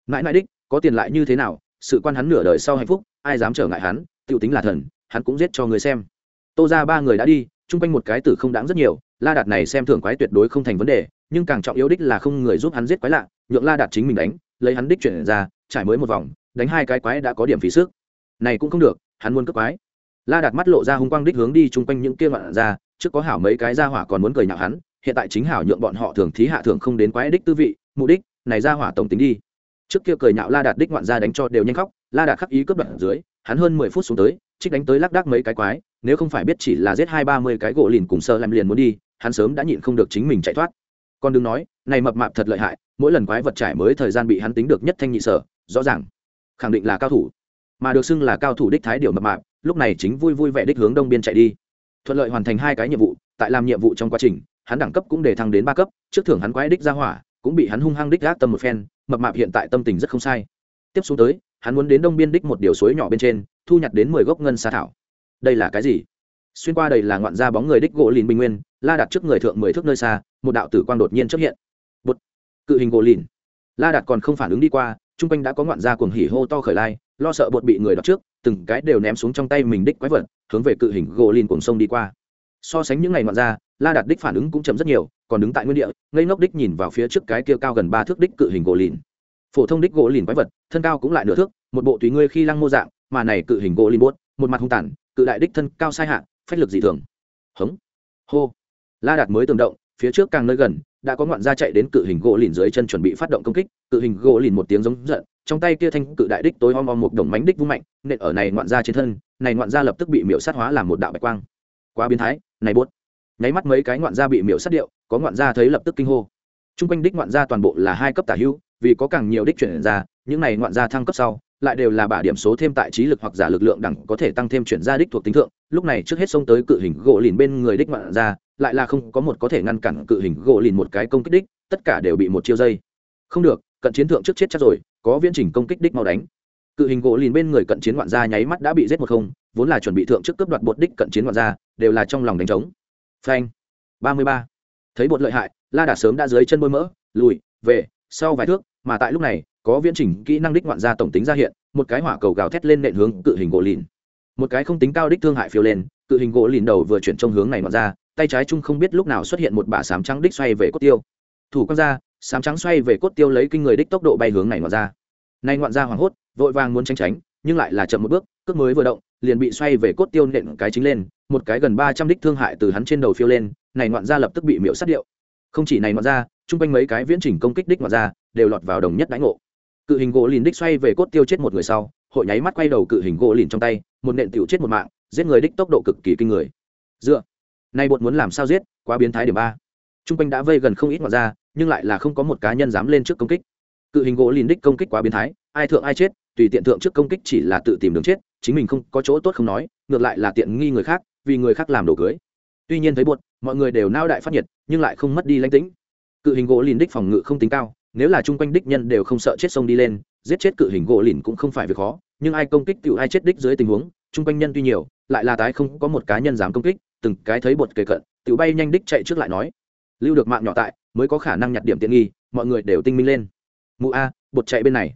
Mãi mãi đích, có tiền lại như thế nào, sự quan hắn nửa đời sau hạnh phúc, ai dám trở ngại hắn t i ể u tính là thần, hắn cũng giết cho người xem. Tô ra ba người đã đi, chung quanh một cái tử không đáng rất nhiều, la đạt này xem thường quái tuyệt đối không thành vấn đề nhưng càng trọng yếu đích là không người giúp hắn giết quái lạ, nhượng la đạt chính mình đánh, lấy hắn đích chuyển ra, trải mới một vòng, đánh hai cái quái đã có điểm phí sức. Này cũng không được, hắn muốn cướp quái. La đạt mắt lộ ra hung quang đích hướng đi chung quanh những kia ngoạn ra trước có hảo mấy cái ra hỏa còn muốn cười nhạo hắn, hiện tại chính hảo nhượng bọn họ thường thí hạ thường không đến quái đích tư vị, mục đích, này ra hỏa tổng tính đi. Trước kia cười nhạo la đạt đích ngoạn ra đánh cho đều nhanh khóc, la đạt khắc ý cướp đoạn dưới, hắn hơn mười phút xuống tới, trích đánh tới lác đác mấy cái quái, nếu không phải biết chỉ là giết hai ba mươi cái gỗ lìn cùng sơ làm liền muốn đi, hắn sớm đã nhịn không được chính mình chạy thoát còn đừng nói, này mập mạp thật lợi hại, mỗi lần quái vật trải mới thời gian bị hắn tính được nhất thanh nhị sở, rõ ràng, khẳng định là cao thủ. Mà được xưng là cao thủ đích thái điều mập mạp, lúc này chính vui vui vẻ đích hướng đông biên chạy đi. Thuận lợi hoàn thành hai cái nhiệm vụ, tại làm nhiệm vụ trong quá trình, hắn đẳng cấp cũng để thăng đến ba cấp, trước thưởng hắn quái đích ra hỏa, cũng bị hắn hung hăng đích gác tâm một phen, mập mạp hiện tại tâm tình rất không sai. Tiếp xuống tới, hắn muốn đến đông biên đích một điều suối nhỏ bên trên, thu nhặt đến mười gốc ngân sa thảo. Đây là cái gì? Xuyên qua đầy là ngoạn da bóng người đích gỗ lìn bình nguyên la đặt trước người thượng mười thước nơi xa một đạo tử quang đột nhiên xuất hiện. Bột cự hình gỗ lìn. La đặt còn không phản ứng đi qua chung quanh đã có ngoạn da cuồng hỉ hô to khởi lai lo sợ bột bị người đọc trước từng cái đều ném xuống trong tay mình đích quái vật hướng về cự hình gỗ lìn cuồng sông đi qua. So sánh những ngày ngoạn da, la đạt đích phản ứng cũng chậm rất nhiều còn đứng tại nguyên địa ngây ngốc đích nhìn vào phía trước cái kia cao gần ba thước đích cự hình gỗ lìn. Phổ thông đích gỗ lìn quái vật thân cao cũng lại nửa thước một bộ tùy ngươi khi lăng mô dạng mà này cự hình gỗ lìn bột, một mặt hung tản cự đại đích thân cao sai hạ phách lực dị thường. Hống. Hô. La đạt mới tường động, phía trước càng nơi gần, đã có ngoạn gia chạy đến cự hình gỗ lìn dưới chân chuẩn bị phát động công kích, cự hình gỗ lìn một tiếng giống giận, trong tay kia thanh cự đại đích tối om om một đồng mánh đích vung mạnh, nện ở này ngoạn gia trên thân, này ngoạn gia lập tức bị miễu sát hóa làm một đạo bạch quang. Quá biến thái, này buốt. Nháy mắt mấy cái ngoạn gia bị miễu sát điệu, có ngoạn gia thấy lập tức kinh hô. Chung quanh đích ngoạn gia toàn bộ là hai cấp tả hữu vì có càng nhiều đích chuyển ra, những này ngoạn gia thăng cấp sau lại đều là bả điểm số thêm tại trí lực hoặc giả lực lượng đẳng có thể tăng thêm chuyển ra đích thuộc tính thượng. Lúc này trước hết xông tới cự hình gỗ lìn bên người đích ngoạn ra, lại là không có một có thể ngăn cản cự hình gỗ lìn một cái công kích đích tất cả đều bị một chiêu dây. Không được cận chiến thượng trước chết chắc rồi có viễn trình công kích đích mau đánh. Cự hình gỗ lìn bên người cận chiến ngoạn gia nháy mắt đã bị giết một không vốn là chuẩn bị thượng trước cướp đoạt bột đích cận chiến ngoạn gia đều là trong lòng đánh trống. Phanh. Ba mươi ba. Thấy bột lợi hại la đã sớm đã dưới chân bôi mỡ lùi về sau vài thước mà tại lúc này, có viễn trình kỹ năng đích ngoạn gia tổng tính ra hiện, một cái hỏa cầu gào thét lên nện hướng cự hình gỗ lìn. Một cái không tính cao đích thương hại phiêu lên, cự hình gỗ lìn đầu vừa chuyển trong hướng này ngoạn ra tay trái chung không biết lúc nào xuất hiện một bả sám trắng đích xoay về cốt tiêu. Thủ quan ra sám trắng xoay về cốt tiêu lấy kinh người đích tốc độ bay hướng này ngoạn ra này ngoạn ra hoảng hốt, vội vàng muốn tránh tránh, nhưng lại là chậm một bước, cước mới vừa động, liền bị xoay về cốt tiêu nện cái chính lên, một cái gần ba trăm đích thương hại từ hắn trên đầu phiêu lên, này ngoạn ra lập tức bị miễu sát điệu. Không chỉ này ngoạn ra chung quanh mấy cái viễn trình công kích đích ngoạn ra đều lọt vào đồng nhất đánh ngộ. Cự hình gỗ lìn đích xoay về cốt tiêu chết một người sau hội nháy mắt quay đầu cự hình gỗ lìn trong tay một nện tiểu chết một mạng giết người đích tốc độ cực kỳ kinh người. Dựa. Nay bột muốn làm sao giết quá biến thái điểm ba. Trung quanh đã vây gần không ít ngoài ra nhưng lại là không có một cá nhân dám lên trước công kích. Cự hình gỗ lìn đích công kích quá biến thái ai thượng ai chết tùy tiện thượng trước công kích chỉ là tự tìm đường chết chính mình không có chỗ tốt không nói ngược lại là tiện nghi người khác vì người khác làm đồ cưới. Tuy nhiên thấy buồn, mọi người đều nao đại phát nhiệt nhưng lại không mất đi lãnh tĩnh. Cự hình gỗ lìn đích phòng ngự không tính cao nếu là chung quanh đích nhân đều không sợ chết sông đi lên, giết chết cự hình gỗ lìn cũng không phải việc khó, nhưng ai công kích tự ai chết đích dưới tình huống, chung quanh nhân tuy nhiều, lại là tái không có một cá nhân dám công kích, từng cái thấy bột kề cận tự bay nhanh đích chạy trước lại nói, lưu được mạng nhỏ tại, mới có khả năng nhặt điểm tiện nghi, mọi người đều tinh minh lên. Mụ a, bột chạy bên này.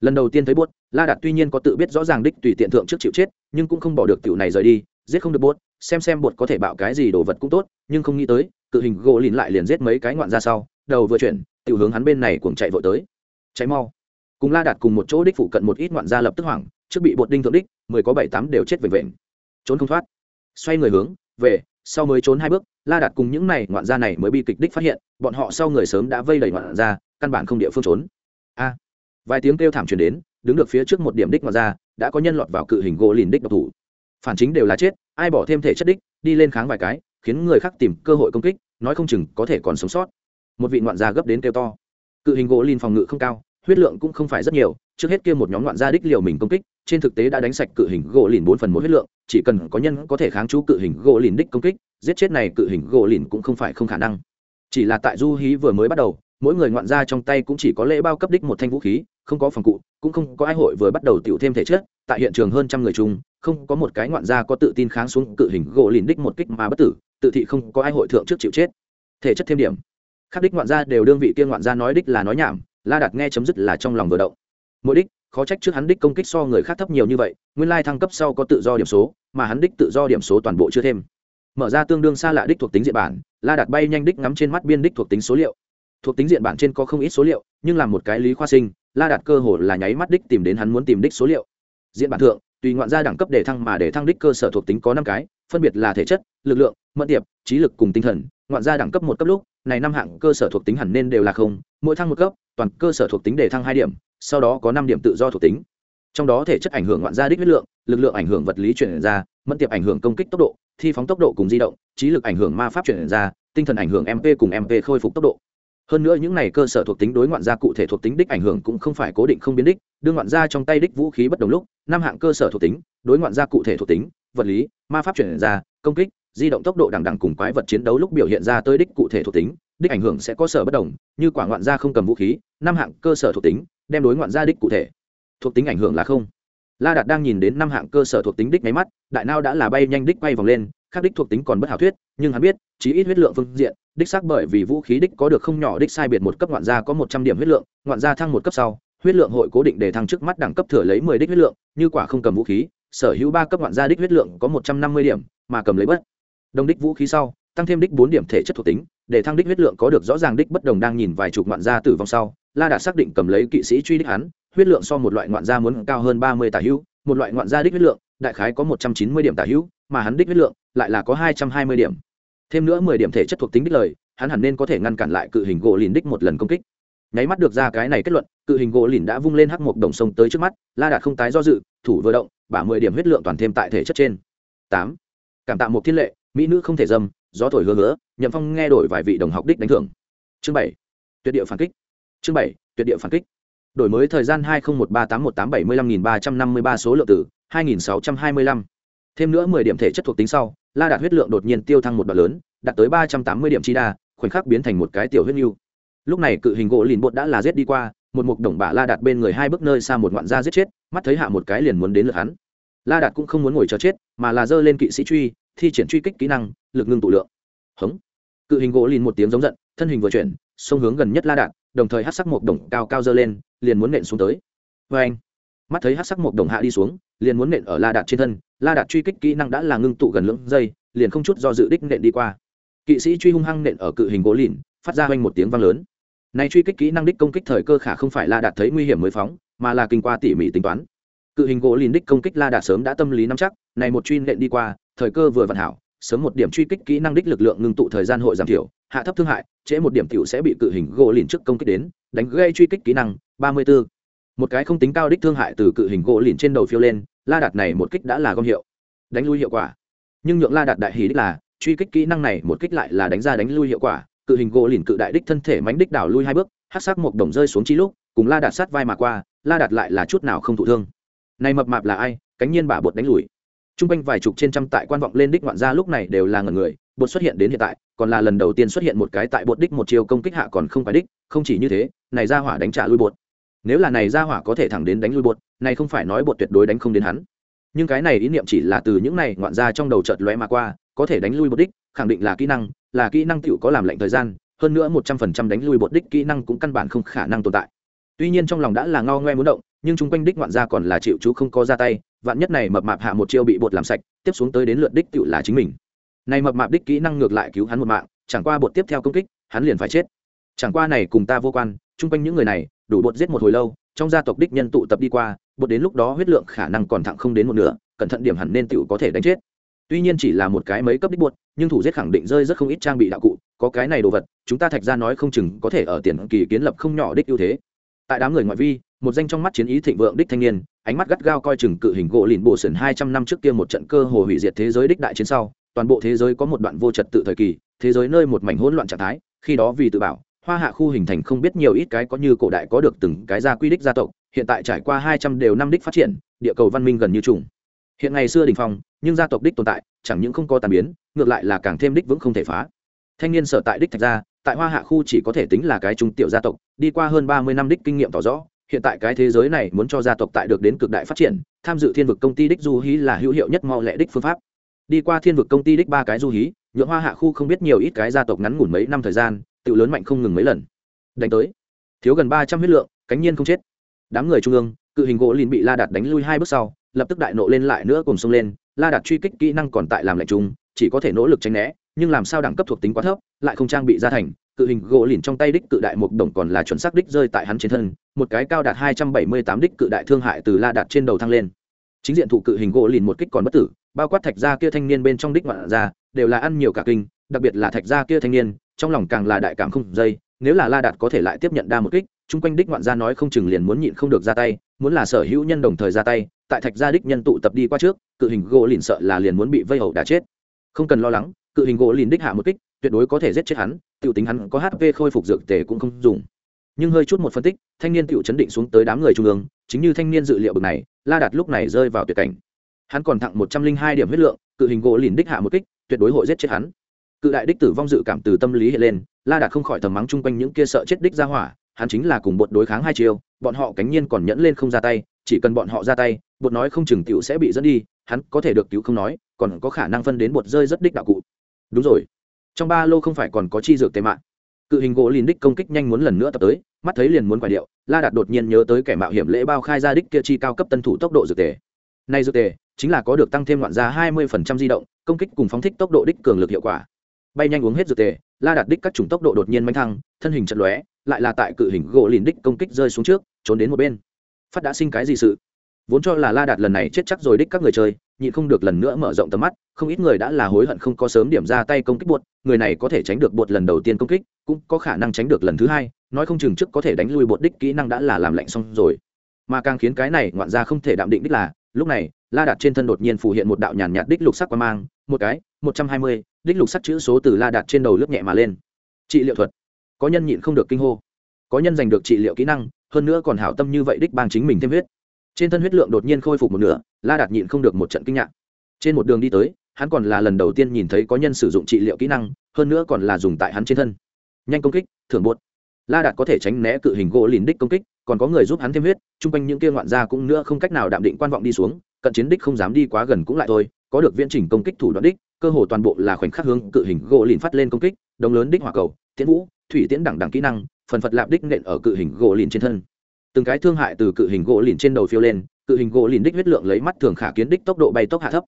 Lần đầu tiên thấy bột, la đạt tuy nhiên có tự biết rõ ràng đích tùy tiện thượng trước chịu chết, nhưng cũng không bỏ được tiểu này rời đi, giết không được bột, xem xem bột có thể bạo cái gì đồ vật cũng tốt, nhưng không nghĩ tới, cự hình gỗ lìn lại liền giết mấy cái ngoạn ra sau, đầu vừa chuyển tiểu hướng hắn bên này cuồng chạy vội tới. Cháy mau. Cùng la đạt cùng một chỗ đích phụ cận một ít ngoạn gia lập tức hoảng, trước bị bột đinh thượng đích, mười có bảy tám đều chết vệnh vệnh trốn không thoát. Xoay người hướng, về, sau mới trốn hai bước, la đạt cùng những này ngoạn gia này mới bi kịch đích phát hiện, bọn họ sau người sớm đã vây đầy ngoạn gia, căn bản không địa phương trốn. A. Vài tiếng kêu thảm truyền đến, đứng được phía trước một điểm đích ngoạn gia, đã có nhân lọt vào cự hình gỗ lìn đích độc thủ. Phản chính đều là chết, ai bỏ thêm thể chất đích, đi lên kháng vài cái, khiến người khác tìm cơ hội công kích, nói không chừng có thể còn sống sót một vị ngoạn gia gấp đến kêu to. Cự hình gỗ lìn phòng ngự không cao, huyết lượng cũng không phải rất nhiều, trước hết kia một nhóm ngoạn gia đích liều mình công kích, trên thực tế đã đánh sạch cự hình gỗ lìn bốn phần một huyết lượng, chỉ cần có nhân có thể kháng chú cự hình gỗ lìn đích công kích, giết chết này cự hình gỗ lìn cũng không phải không khả năng. Chỉ là tại du hí vừa mới bắt đầu, mỗi người ngoạn gia trong tay cũng chỉ có lễ bao cấp đích một thanh vũ khí, không có phòng cụ, cũng không có ai hội vừa bắt đầu tiểu thêm thể chất, tại hiện trường hơn trăm người chung, không có một cái ngoạn gia có tự tin kháng xuống cự hình gỗ lìn đích một kích mà bất tử, tự thị không có ai hội thượng trước chịu chết. Thể chất thêm điểm khắc đích ngoạn gia đều đương vị kia ngoạn gia nói đích là nói nhảm, la đạt nghe chấm dứt là trong lòng vừa động. Mỗi đích, khó trách trước hắn đích công kích so người khác thấp nhiều như vậy, nguyên lai thăng cấp sau có tự do điểm số, mà hắn đích tự do điểm số toàn bộ chưa thêm. Mở ra tương đương xa lạ đích thuộc tính diện bản, la đạt bay nhanh đích ngắm trên mắt biên đích thuộc tính số liệu. Thuộc tính diện bản trên có không ít số liệu, nhưng là một cái lý khoa sinh, la đạt cơ hồ là nháy mắt đích tìm đến hắn muốn tìm đích số liệu. Diện bản thượng tùy ngoạn gia đẳng cấp để thăng mà để thăng đích cơ sở thuộc tính có năm cái, phân biệt là thể chất, lực lượng, mẫn tiệp trí lực cùng tinh thần. Ngoạn gia đẳng cấp một cấp lúc, này năm hạng cơ sở thuộc tính hẳn nên đều là không, mỗi thăng một cấp, toàn cơ sở thuộc tính để thăng hai điểm, sau đó có năm điểm tự do thuộc tính. Trong đó thể chất ảnh hưởng ngoạn gia đích huyết lượng, lực lượng ảnh hưởng vật lý chuyển ra, mẫn tiệp ảnh hưởng công kích tốc độ, thi phóng tốc độ cùng di động, trí lực ảnh hưởng ma pháp chuyển ra, tinh thần ảnh hưởng mp cùng mp khôi phục tốc độ hơn nữa những này cơ sở thuộc tính đối ngoạn gia cụ thể thuộc tính đích ảnh hưởng cũng không phải cố định không biến đích, đưa ngoạn gia trong tay đích vũ khí bất đồng lúc, năm hạng cơ sở thuộc tính, đối ngoạn gia cụ thể thuộc tính, vật lý, ma pháp chuyển ra, công kích, di động tốc độ đằng đằng cùng quái vật chiến đấu lúc biểu hiện ra tới đích cụ thể thuộc tính, đích ảnh hưởng sẽ có sở bất đồng, như quả ngoạn gia không cầm vũ khí, năm hạng cơ sở thuộc tính, đem đối ngoạn gia đích cụ thể thuộc tính ảnh hưởng là không. La đạt đang nhìn đến năm hạng cơ sở thuộc tính đích máy mắt, đại nao đã là bay nhanh đích quay vòng lên khác đích thuộc tính còn bất hảo thuyết, nhưng hắn biết, chí ít huyết lượng phương diện, đích xác bởi vì vũ khí đích có được không nhỏ đích sai biệt một cấp ngoạn gia có một trăm điểm huyết lượng, ngoạn gia thăng một cấp sau, huyết lượng hội cố định để thăng trước mắt đẳng cấp thừa lấy mười đích huyết lượng, như quả không cầm vũ khí, sở hữu ba cấp ngoạn gia đích huyết lượng có một trăm năm mươi điểm, mà cầm lấy bất đồng đích vũ khí sau, tăng thêm đích bốn điểm thể chất thuộc tính, để thăng đích huyết lượng có được rõ ràng đích bất đồng đang nhìn vài chục ngoạn gia tử vong sau, la đã xác định cầm lấy kỵ sĩ truy đích hắn, huyết lượng so một loại ngoạn gia muốn cao hơn ba mươi tả hữu, một loại ngoạn gia đích huyết lượng, đại khái có một trăm chín mươi điểm tả hữu mà hắn đích huyết lượng lại là có hai trăm hai mươi điểm. Thêm nữa mười điểm thể chất thuộc tính đích lời, hắn hẳn nên có thể ngăn cản lại cự hình gỗ lìn đích một lần công kích. Nháy mắt được ra cái này kết luận, cự hình gỗ lìn đã vung lên hắc một đồng sông tới trước mắt, la đạt không tái do dự, thủ vừa động, bả mười điểm huyết lượng toàn thêm tại thể chất trên. Tám. Cảm tạ một thiên lệ, mỹ nữ không thể dâm, gió thổi hứa hứa, nhậm phong nghe đổi vài vị đồng học đích đánh thưởng. Chương bảy. Tuyệt địa phản kích. Chương bảy. Tuyệt địa phản kích. Đổi mới thời gian hai nghìn một ba tám một tám bảy mươi lăm nghìn ba trăm năm mươi ba số lượng tử hai nghìn sáu trăm hai mươi lăm thêm nữa mười điểm thể chất thuộc tính sau, la đạt huyết lượng đột nhiên tiêu thăng một đoạn lớn, đạt tới ba trăm tám mươi điểm chi đa, khoảnh khắc biến thành một cái tiểu huyết nhu lúc này cự hình gỗ lìn bột đã là giết đi qua, một mục đồng bả la đạt bên người hai bước nơi xa một ngoạn da giết chết, mắt thấy hạ một cái liền muốn đến lượt hắn. La đạt cũng không muốn ngồi chờ chết, mà là giơ lên kỵ sĩ truy, thi triển truy kích kỹ năng, lực ngưng tụ lượng. Hống. Cự hình gỗ lìn một tiếng giống giận, thân hình vừa chuyển, xông hướng gần nhất la đạt, đồng thời hát sắc một đồng cao cao dơ lên, liền muốn nện xuống tới. Vê anh mắt thấy hát sắc một đồng hạ đi xuống, liền muốn nện ở la đạt trên thân, la đạt truy kích kỹ năng đã là ngưng tụ gần lưỡng giây, liền không chút do dự đích nện đi qua. Kỵ sĩ truy hung hăng nện ở cự hình gỗ lìn, phát ra quanh một tiếng vang lớn. Này truy kích kỹ năng đích công kích thời cơ khả không phải la đạt thấy nguy hiểm mới phóng, mà là kinh qua tỉ mỉ tính toán. Cự hình gỗ lìn đích công kích la đạt sớm đã tâm lý nắm chắc, này một truy nện đi qua, thời cơ vừa vận hảo, sớm một điểm truy kích kỹ năng đích lực lượng ngưng tụ thời gian hội giảm thiểu, hạ thấp thương hại, trễ một điểm tiểu sẽ bị cự hình gỗ lìn trước công kích đến, đánh gây truy kích kỹ năng, ba mươi 34 một cái không tính cao đích thương hại từ cự hình gỗ lìn trên đầu phiêu lên, la đạt này một kích đã là gom hiệu, đánh lui hiệu quả. Nhưng nhượng la đạt đại hỷ đích là, truy kích kỹ năng này một kích lại là đánh ra đánh lui hiệu quả, cự hình gỗ lìn cự đại đích thân thể mánh đích đảo lui hai bước hát sắc một đồng rơi xuống chi lúc, cùng la đạt sát vai mà qua, la đạt lại là chút nào không thụ thương. Này mập mạp là ai, cánh nhiên bả bột đánh lùi. T r u n g quanh vài chục trên trăm tại quan vọng lên đích ngoạn gia lúc này đều là ngần người, bột xuất hiện đến hiện tại, còn là lần đầu tiên xuất hiện một cái tại bột đích một chiều công kích hạ còn không phải đích, không chỉ như thế, này ra hỏa đánh trả lui bột nếu là này ra hỏa có thể thẳng đến đánh lui bột, này không phải nói bột tuyệt đối đánh không đến hắn. Nhưng cái này ý niệm chỉ là từ những này ngoạn ra trong đầu chợt lóe mà qua, có thể đánh lui bột đích, khẳng định là kỹ năng, là kỹ năng tựu có làm lệnh thời gian, hơn nữa một trăm phần trăm đánh lui bột đích kỹ năng cũng căn bản không khả năng tồn tại. Tuy nhiên trong lòng đã là ngao ngoe muốn động, nhưng chung quanh đích ngoạn ra còn là chịu chú không có ra tay, vạn nhất này mập mạp hạ một chiêu bị bột làm sạch, tiếp xuống tới đến lượt đích tựu là chính mình. Này mập mạp đích kỹ năng ngược lại cứu hắn một mạng, chẳng qua bột tiếp theo công kích, hắn liền phải chết. Chẳng qua này cùng ta vô quan chung quanh những người này, đủ bột giết một hồi lâu, trong gia tộc đích nhân tụ tập đi qua, bột đến lúc đó huyết lượng khả năng còn thẳng không đến một nửa, cẩn thận điểm hẳn nên tựu có thể đánh chết. Tuy nhiên chỉ là một cái mấy cấp đích bột, nhưng thủ giết khẳng định rơi rất không ít trang bị đạo cụ, có cái này đồ vật, chúng ta thạch ra nói không chừng có thể ở tiền kỳ kiến lập không nhỏ đích ưu thế. Tại đám người ngoại vi, một danh trong mắt chiến ý thịnh vượng đích thanh niên, ánh mắt gắt gao coi chừng cự hình gỗ lìn bộ sườn hai trăm năm trước kia một trận cơ hồ hủy diệt thế giới đích đại chiến sau, toàn bộ thế giới có một đoạn vô trật tự thời kỳ, thế giới nơi một mảnh hỗn loạn trạng thái, khi đó vì tự bảo hoa hạ khu hình thành không biết nhiều ít cái có như cổ đại có được từng cái gia quy đích gia tộc, hiện tại trải qua hai trăm đều năm đích phát triển, địa cầu văn minh gần như trùng. Hiện ngày xưa đình phong, nhưng gia tộc đích tồn tại, chẳng những không có tàn biến, ngược lại là càng thêm đích vững không thể phá. Thanh niên sở tại đích thạch gia, tại hoa hạ khu chỉ có thể tính là cái trung tiểu gia tộc, đi qua hơn ba mươi năm đích kinh nghiệm tỏ rõ, hiện tại cái thế giới này muốn cho gia tộc tại được đến cực đại phát triển, tham dự thiên vực công ty đích du hí là hữu hiệu nhất mau lẹ đích phương pháp. Đi qua thiên vực công ty đích ba cái du hí, nhượng hoa hạ khu không biết nhiều ít cái gia tộc ngắn ngủn mấy năm thời gian tự lớn mạnh không ngừng mấy lần. Đánh tới. Thiếu gần ba trăm huyết lượng, cánh nhiên không chết. Đám người trung ương, cự hình gỗ liền bị la đạt đánh lui hai bước sau, lập tức đại nộ lên lại nữa cùng xông lên. La đạt truy kích kỹ năng còn tại làm lệnh chúng chỉ có thể nỗ lực tránh né, nhưng làm sao đẳng cấp thuộc tính quá thấp, lại không trang bị ra thành, cự hình gỗ lìn trong tay đích cự đại một đồng còn là chuẩn xác đích rơi tại hắn trên thân, một cái cao đạt hai trăm bảy mươi tám đích cự đại thương hại từ la đạt trên đầu thăng lên. Chính diện thủ cự hình gỗ lìn một kích còn bất tử, bao quát thạch gia kia thanh niên bên trong đích ngoạn ra, đều là ăn nhiều cả kinh đặc biệt là thạch gia kia thanh niên, trong lòng càng là đại cảm không dây, nếu là la đạt có thể lại tiếp nhận đa một kích, chung quanh đích ngoạn gia nói không chừng liền muốn nhịn không được ra tay, muốn là sở hữu nhân đồng thời ra tay, tại thạch gia đích nhân tụ tập đi qua trước, cự hình gỗ lìn sợ là liền muốn bị vây hầu đã chết. Không cần lo lắng, cự hình gỗ lìn đích hạ một kích, tuyệt đối có thể giết chết hắn t i ể u tính hắn có hp khôi phục dược tề cũng không dùng. Nhưng hơi chút một phân tích, thanh niên t i ể u chấn định xuống tới đám người trung ương, chính như thanh niên dự liệu bực này, la đạt lúc này rơi vào tuyệt cảnh. Hắn còn thặng một trăm linh hai điểm huyết lượng, cự hình gỗ lìn đích hạ một kích, tuyệt đối hội giết chết hắn cự đại đích tử vong dự cảm từ tâm lý hiện lên, la đạt không khỏi thầm mắng chung quanh những kia sợ chết đích ra hỏa, hắn chính là cùng bột đối kháng hai chiều bọn họ cánh nhiên còn nhẫn lên không ra tay, chỉ cần bọn họ ra tay, bột nói không chừng t sẽ bị dẫn đi, hắn có thể được cứu không nói, còn có khả năng phân đến bột rơi rất đích đạo cụ. Đúng rồi. Trong ba lô không phải còn có chi dược tệ mạng. Cự hình gỗ lìn đích công kích nhanh muốn lần nữa tập tới, mắt thấy liền muốn quả điệu, la đạt đột nhiên nhớ tới kẻ mạo hiểm lễ bao khai ra đích kia chi cao cấp tân thủ tốc độ dược tề. Nay dược tề chính là có được tăng thêm loạn giá hai mươi phần trăm di động, công kích cùng phóng thích tốc độ đích cường lực hiệu quả bay nhanh uống hết dược tề, la đạt đích các chủng tốc độ đột nhiên manh thăng, thân hình chật lóe, lại là tại cự hình gỗ lìn đích công kích rơi xuống trước, trốn đến một bên. Phát đã sinh cái gì sự? Vốn cho là la đạt lần này chết chắc rồi đích các người chơi, nhịn không được lần nữa mở rộng tầm mắt, không ít người đã là hối hận không có sớm điểm ra tay công kích bột người này có thể tránh được bột lần đầu tiên công kích, cũng có khả năng tránh được lần thứ hai, nói không chừng trước có thể đánh lui bột đích kỹ năng đã là làm lạnh xong rồi. Mà càng khiến cái này ngoạn ra không thể đạm định đích là, lúc này, la đạt trên thân đột nhiên phủ hiện một đạo nhàn nhạt đích lục sắc qua mang, một cái, một trăm hai mươi đích lục sắc chữ số từ la đạt trên đầu lướt nhẹ mà lên. Trị liệu thuật. Có nhân nhịn không được kinh hô. Có nhân giành được trị liệu kỹ năng, hơn nữa còn hảo tâm như vậy đích bang chính mình thêm huyết. Trên thân huyết lượng đột nhiên khôi phục một nửa, la đạt nhịn không được một trận kinh ngạc. Trên một đường đi tới, hắn còn là lần đầu tiên nhìn thấy có nhân sử dụng trị liệu kỹ năng, hơn nữa còn là dùng tại hắn trên thân. Nhanh công kích, thưởng bột. La đạt có thể tránh né cự hình gỗ lìn đích công kích, còn có người giúp hắn thêm huyết, chung quanh những kia ngoạn gia cũng nữa không cách nào đạm định quan vọng đi xuống, cận chiến đích không dám đi quá gần cũng lại thôi, có được viễn trình công kích thủ đoạn đích cơ hồ toàn bộ là khoảnh khắc hướng cự hình gỗ lìn phát lên công kích đồng lớn đích hỏa cầu tiễn vũ thủy tiễn đẳng đẳng kỹ năng phần phật lạp đích nện ở cự hình gỗ lìn trên thân. Từng cái thương hại từ cự hình gỗ lìn trên đầu phiêu lên cự hình gỗ lìn đích huyết lượng lấy mắt thường khả kiến đích tốc độ bay tốc hạ thấp.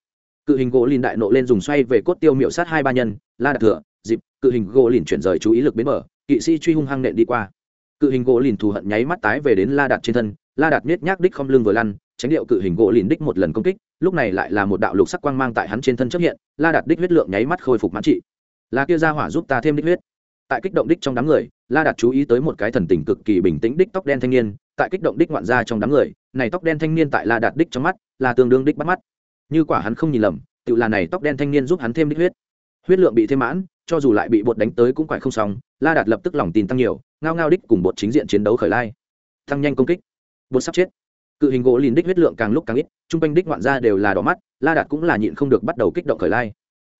Cự hình gỗ lìn đại nộ lên dùng xoay về cốt tiêu miệu sát hai ba nhân la đạt thừa dịp cự hình gỗ lìn chuyển rời chú ý lực bến mở, kỵ sĩ truy hung hăng nện đi qua. Cự hình gỗ lìn thù hận nháy mắt tái về đến la đạt trên thân la đạt nết nhác đích không lưng vừa lăn, tránh điệu cự hình gỗ lìn đích một lần công kích, lúc này lại là một đạo lục sắc quang mang tại hắn trên thân chấp hiện, la đạt đích huyết lượng nháy mắt khôi phục mãn trị. Là kia ra hỏa giúp ta thêm đích huyết. Tại kích động đích trong đám người, la đạt chú ý tới một cái thần tình cực kỳ bình tĩnh đích tóc đen thanh niên, tại kích động đích ngoạn ra trong đám người, này tóc đen thanh niên tại la đạt đích trong mắt, là tương đương đích bắt mắt. Như quả hắn không nhìn lầm tự là này tóc đen thanh niên giúp hắn thêm đích huyết. Huyết lượng bị thêm mãn, cho dù lại bị bột đánh tới cũng quải không xong, la đạt lập tức lòng tin tăng nhiều, ngao ngao đích cùng bột chính diện chiến đấu khởi lai. Tăng nhanh công kích bột sắp chết. Cự hình gỗ lìn đích huyết lượng càng lúc càng ít chung quanh đích ngoạn ra đều là đỏ mắt, la đạt cũng là nhịn không được bắt đầu kích động khởi lai.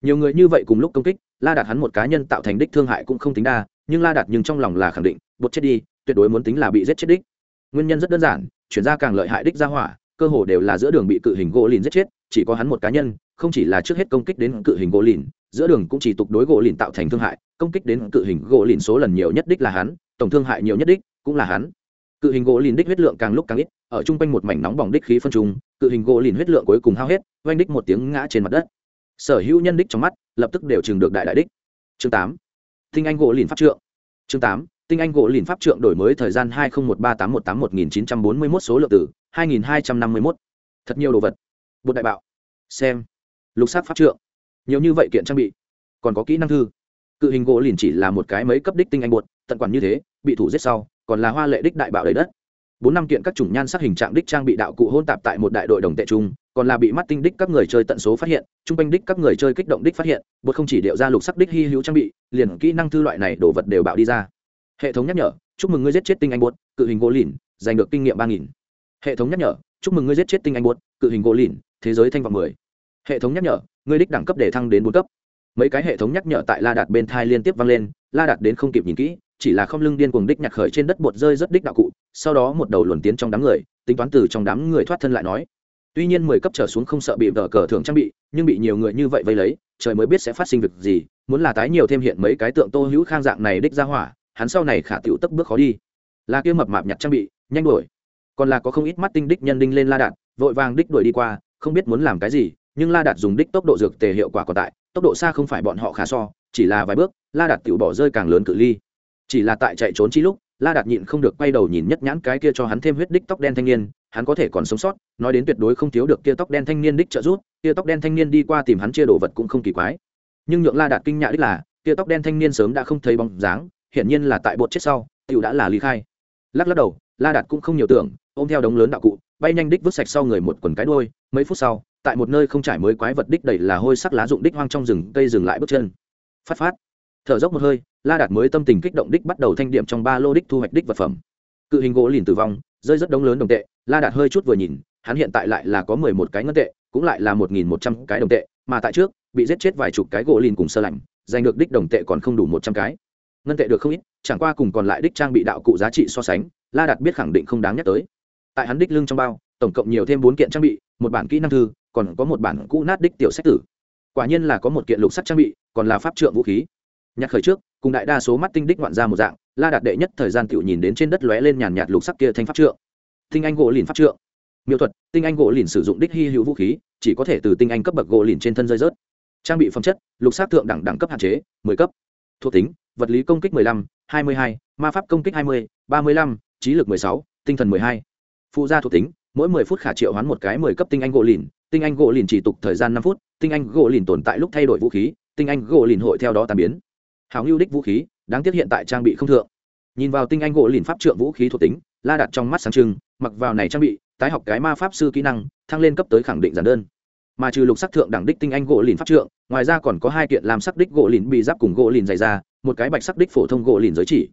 Nhiều người như vậy cùng lúc công kích, la đạt hắn một cá nhân tạo thành đích thương hại cũng không tính đa, nhưng la đạt nhưng trong lòng là khẳng định, bột chết đi, tuyệt đối muốn tính là bị giết chết đích. Nguyên nhân rất đơn giản, chuyển ra càng lợi hại đích ra hỏa, cơ hồ đều là giữa đường bị cự hình gỗ lìn giết chết, chỉ có hắn một cá nhân, không chỉ là trước hết công kích đến cự hình gỗ lìn giữa đường cũng chỉ tục đối gỗ lìn tạo thành thương hại, công kích đến cự hình gỗ lìn số lần nhiều nhất đích là hắn, tổng thương hại nhiều nhất đích cũng là hắn cự hình gỗ lìn đích huyết lượng càng lúc càng ít ở chung quanh một mảnh nóng bỏng đích khí phân trùng cự hình gỗ lìn huyết lượng cuối cùng hao hết oanh đích một tiếng ngã trên mặt đất. Sở hữu nhân đích trong mắt lập tức đều chừng được đại đại đích. Chương tám tinh anh gỗ lìn pháp trượng. Chương tám tinh anh gỗ lìn pháp trượng đổi mới thời gian hai nghìn một ba tám một tám một nghìn chín trăm bốn mươi mốt số lượng tử hai nghìn hai trăm năm mươi mốt. Thật nhiều đồ vật. Bột đại bạo. Xem. Lục sát pháp trượng. Nhiều như vậy kiện trang bị. Còn có kỹ năng thư. Cự hình gỗ lìn chỉ là một cái mấy cấp đích tinh anh bột, tận quản như thế bị thủ giết sau còn là hoa lệ đích đại bạo đầy đất. Bốn năm kiện các chủng nhan sắc hình trạng đích trang bị đạo cụ hôn tạp tại một đại đội đồng tệ trung còn là bị mắt tinh đích các người chơi tận số phát hiện, trung quanh đích các người chơi kích động đích phát hiện, bột không chỉ điệu ra lục sắc đích hy hữu trang bị, liền kỹ năng thư loại này đồ vật đều bạo đi ra. Hệ thống nhắc nhở, chúc mừng ngươi giết chết tinh anh bột, cự hình gỗ lìn, giành được kinh nghiệm ba nghìn. Hệ thống nhắc nhở, chúc mừng ngươi giết chết tinh anh bột, cự hình gỗ lìn, thế giới thanh vọng mười. Hệ thống nhắc nhở, ngươi đích đẳng cấp để thăng đến bốn cấp. Mấy cái hệ thống nhắc nhở tại la đạt bên thai liên tiếp vang lên, la đạt đến không kịp nhìn kỹ chỉ là không lưng điên cuồng đích nhặt khởi trên đất bột rơi rất đích đạo cụ, sau đó một đầu luồn tiến trong đám người, tính toán từ trong đám người thoát thân lại nói. Tuy nhiên mười cấp trở xuống không sợ bị vợ cờ thường trang bị, nhưng bị nhiều người như vậy vây lấy, trời mới biết sẽ phát sinh việc gì, muốn là tái nhiều thêm hiện mấy cái tượng tô hữu khang dạng này đích ra hỏa, hắn sau này khả tiểu tức bước khó đi. Là kia mập mạp nhặt trang bị, nhanh đuổi. Còn là có không ít mắt tinh đích nhân đinh lên la đạt, vội vàng đích đuổi đi qua, không biết muốn làm cái gì, nhưng la đạt dùng đích tốc độ dược tề hiệu quả còn tại, tốc độ xa không phải bọn họ khả so, chỉ là vài bước, la đạt tự bỏ rơi càng lớn cự ly chỉ là tại chạy trốn chi lúc, la đạt nhịn không được quay đầu nhìn nhất nhãn cái kia cho hắn thêm huyết đích tóc đen thanh niên, hắn có thể còn sống sót, nói đến tuyệt đối không thiếu được kia tóc đen thanh niên đích trợ giúp, kia tóc đen thanh niên đi qua tìm hắn chia đồ vật cũng không kỳ quái. Nhưng nhượng la đạt kinh nhạ đích là, kia tóc đen thanh niên sớm đã không thấy bóng dáng, hiển nhiên là tại bột chết sau, tiểu đã là ly khai. Lắc lắc đầu, la đạt cũng không nhiều tưởng, ôm theo đống lớn đạo cụ, bay nhanh đích vứt sạch sau người một quần cái đôi mấy phút sau, tại một nơi không trải mới quái vật đích đầy là hôi sắc lá dụng đích hoang trong rừng, cây dừng lại bước chân. Phát phát thở dốc một hơi, la đạt mới tâm tình kích động đích bắt đầu thanh điểm trong ba lô đích thu hoạch đích vật phẩm. Cự hình gỗ lìn tử vong, rơi rất đống lớn đồng tệ, la đạt hơi chút vừa nhìn, hắn hiện tại lại là có mười một cái ngân tệ, cũng lại là một nghìn một trăm cái đồng tệ, mà tại trước, bị giết chết vài chục cái gỗ lìn cùng sơ lạnh, giành được đích đồng tệ còn không đủ một trăm cái. Ngân tệ được không ít, chẳng qua cùng còn lại đích trang bị đạo cụ giá trị so sánh, la đạt biết khẳng định không đáng nhắc tới. Tại hắn đích lưng trong bao, tổng cộng nhiều thêm bốn kiện trang bị, một bản kỹ năng thư, còn có một bản cũ nát đích tiểu sách tử. Quả nhiên là có một kiện lục sắt trang bị, còn là pháp trượng vũ khí nhạc khởi trước, cùng đại đa số mắt tinh đích ngoạn ra một dạng, la đạt đệ nhất thời gian tiểu nhìn đến trên đất lóe lên nhàn nhạt lục sắc kia thanh pháp trượng. Tinh anh gỗ lìn pháp trượng. Miêu thuật, tinh anh gỗ lìn sử dụng đích hy hữu vũ khí, chỉ có thể từ tinh anh cấp bậc gỗ lìn trên thân rơi rớt. Trang bị phẩm chất, lục sắc thượng đẳng đẳng cấp hạn chế, mười cấp. Thuộc tính, vật lý công kích mười lăm, hai mươi hai, ma pháp công kích hai mươi, ba mươi lăm, trí lực mười sáu, tinh thần mười hai. Phụ gia thuộc tính, mỗi mười phút khả triệu hoán một cái mười cấp tinh anh gỗ lìn, tinh anh gỗ lìn chỉ tục thời gian năm phút, tinh anh gỗ lìn tồn tại lúc thay đổi vũ khí, tinh anh gỗ lìn hội theo đó tàn biến hào ngưu đích vũ khí, đáng tiếc hiện tại trang bị không thượng. Nhìn vào tinh anh gỗ lìn pháp trượng vũ khí thuộc tính, la đặt trong mắt sáng trưng, mặc vào này trang bị, tái học cái ma pháp sư kỹ năng, thăng lên cấp tới khẳng định giản đơn. Mà trừ lục sắc thượng đẳng đích tinh anh gỗ lìn pháp trượng, ngoài ra còn có hai kiện làm sắc đích gỗ lìn bị giáp cùng gỗ lìn dày ra một cái bạch sắc đích phổ thông gỗ lìn giới chỉ.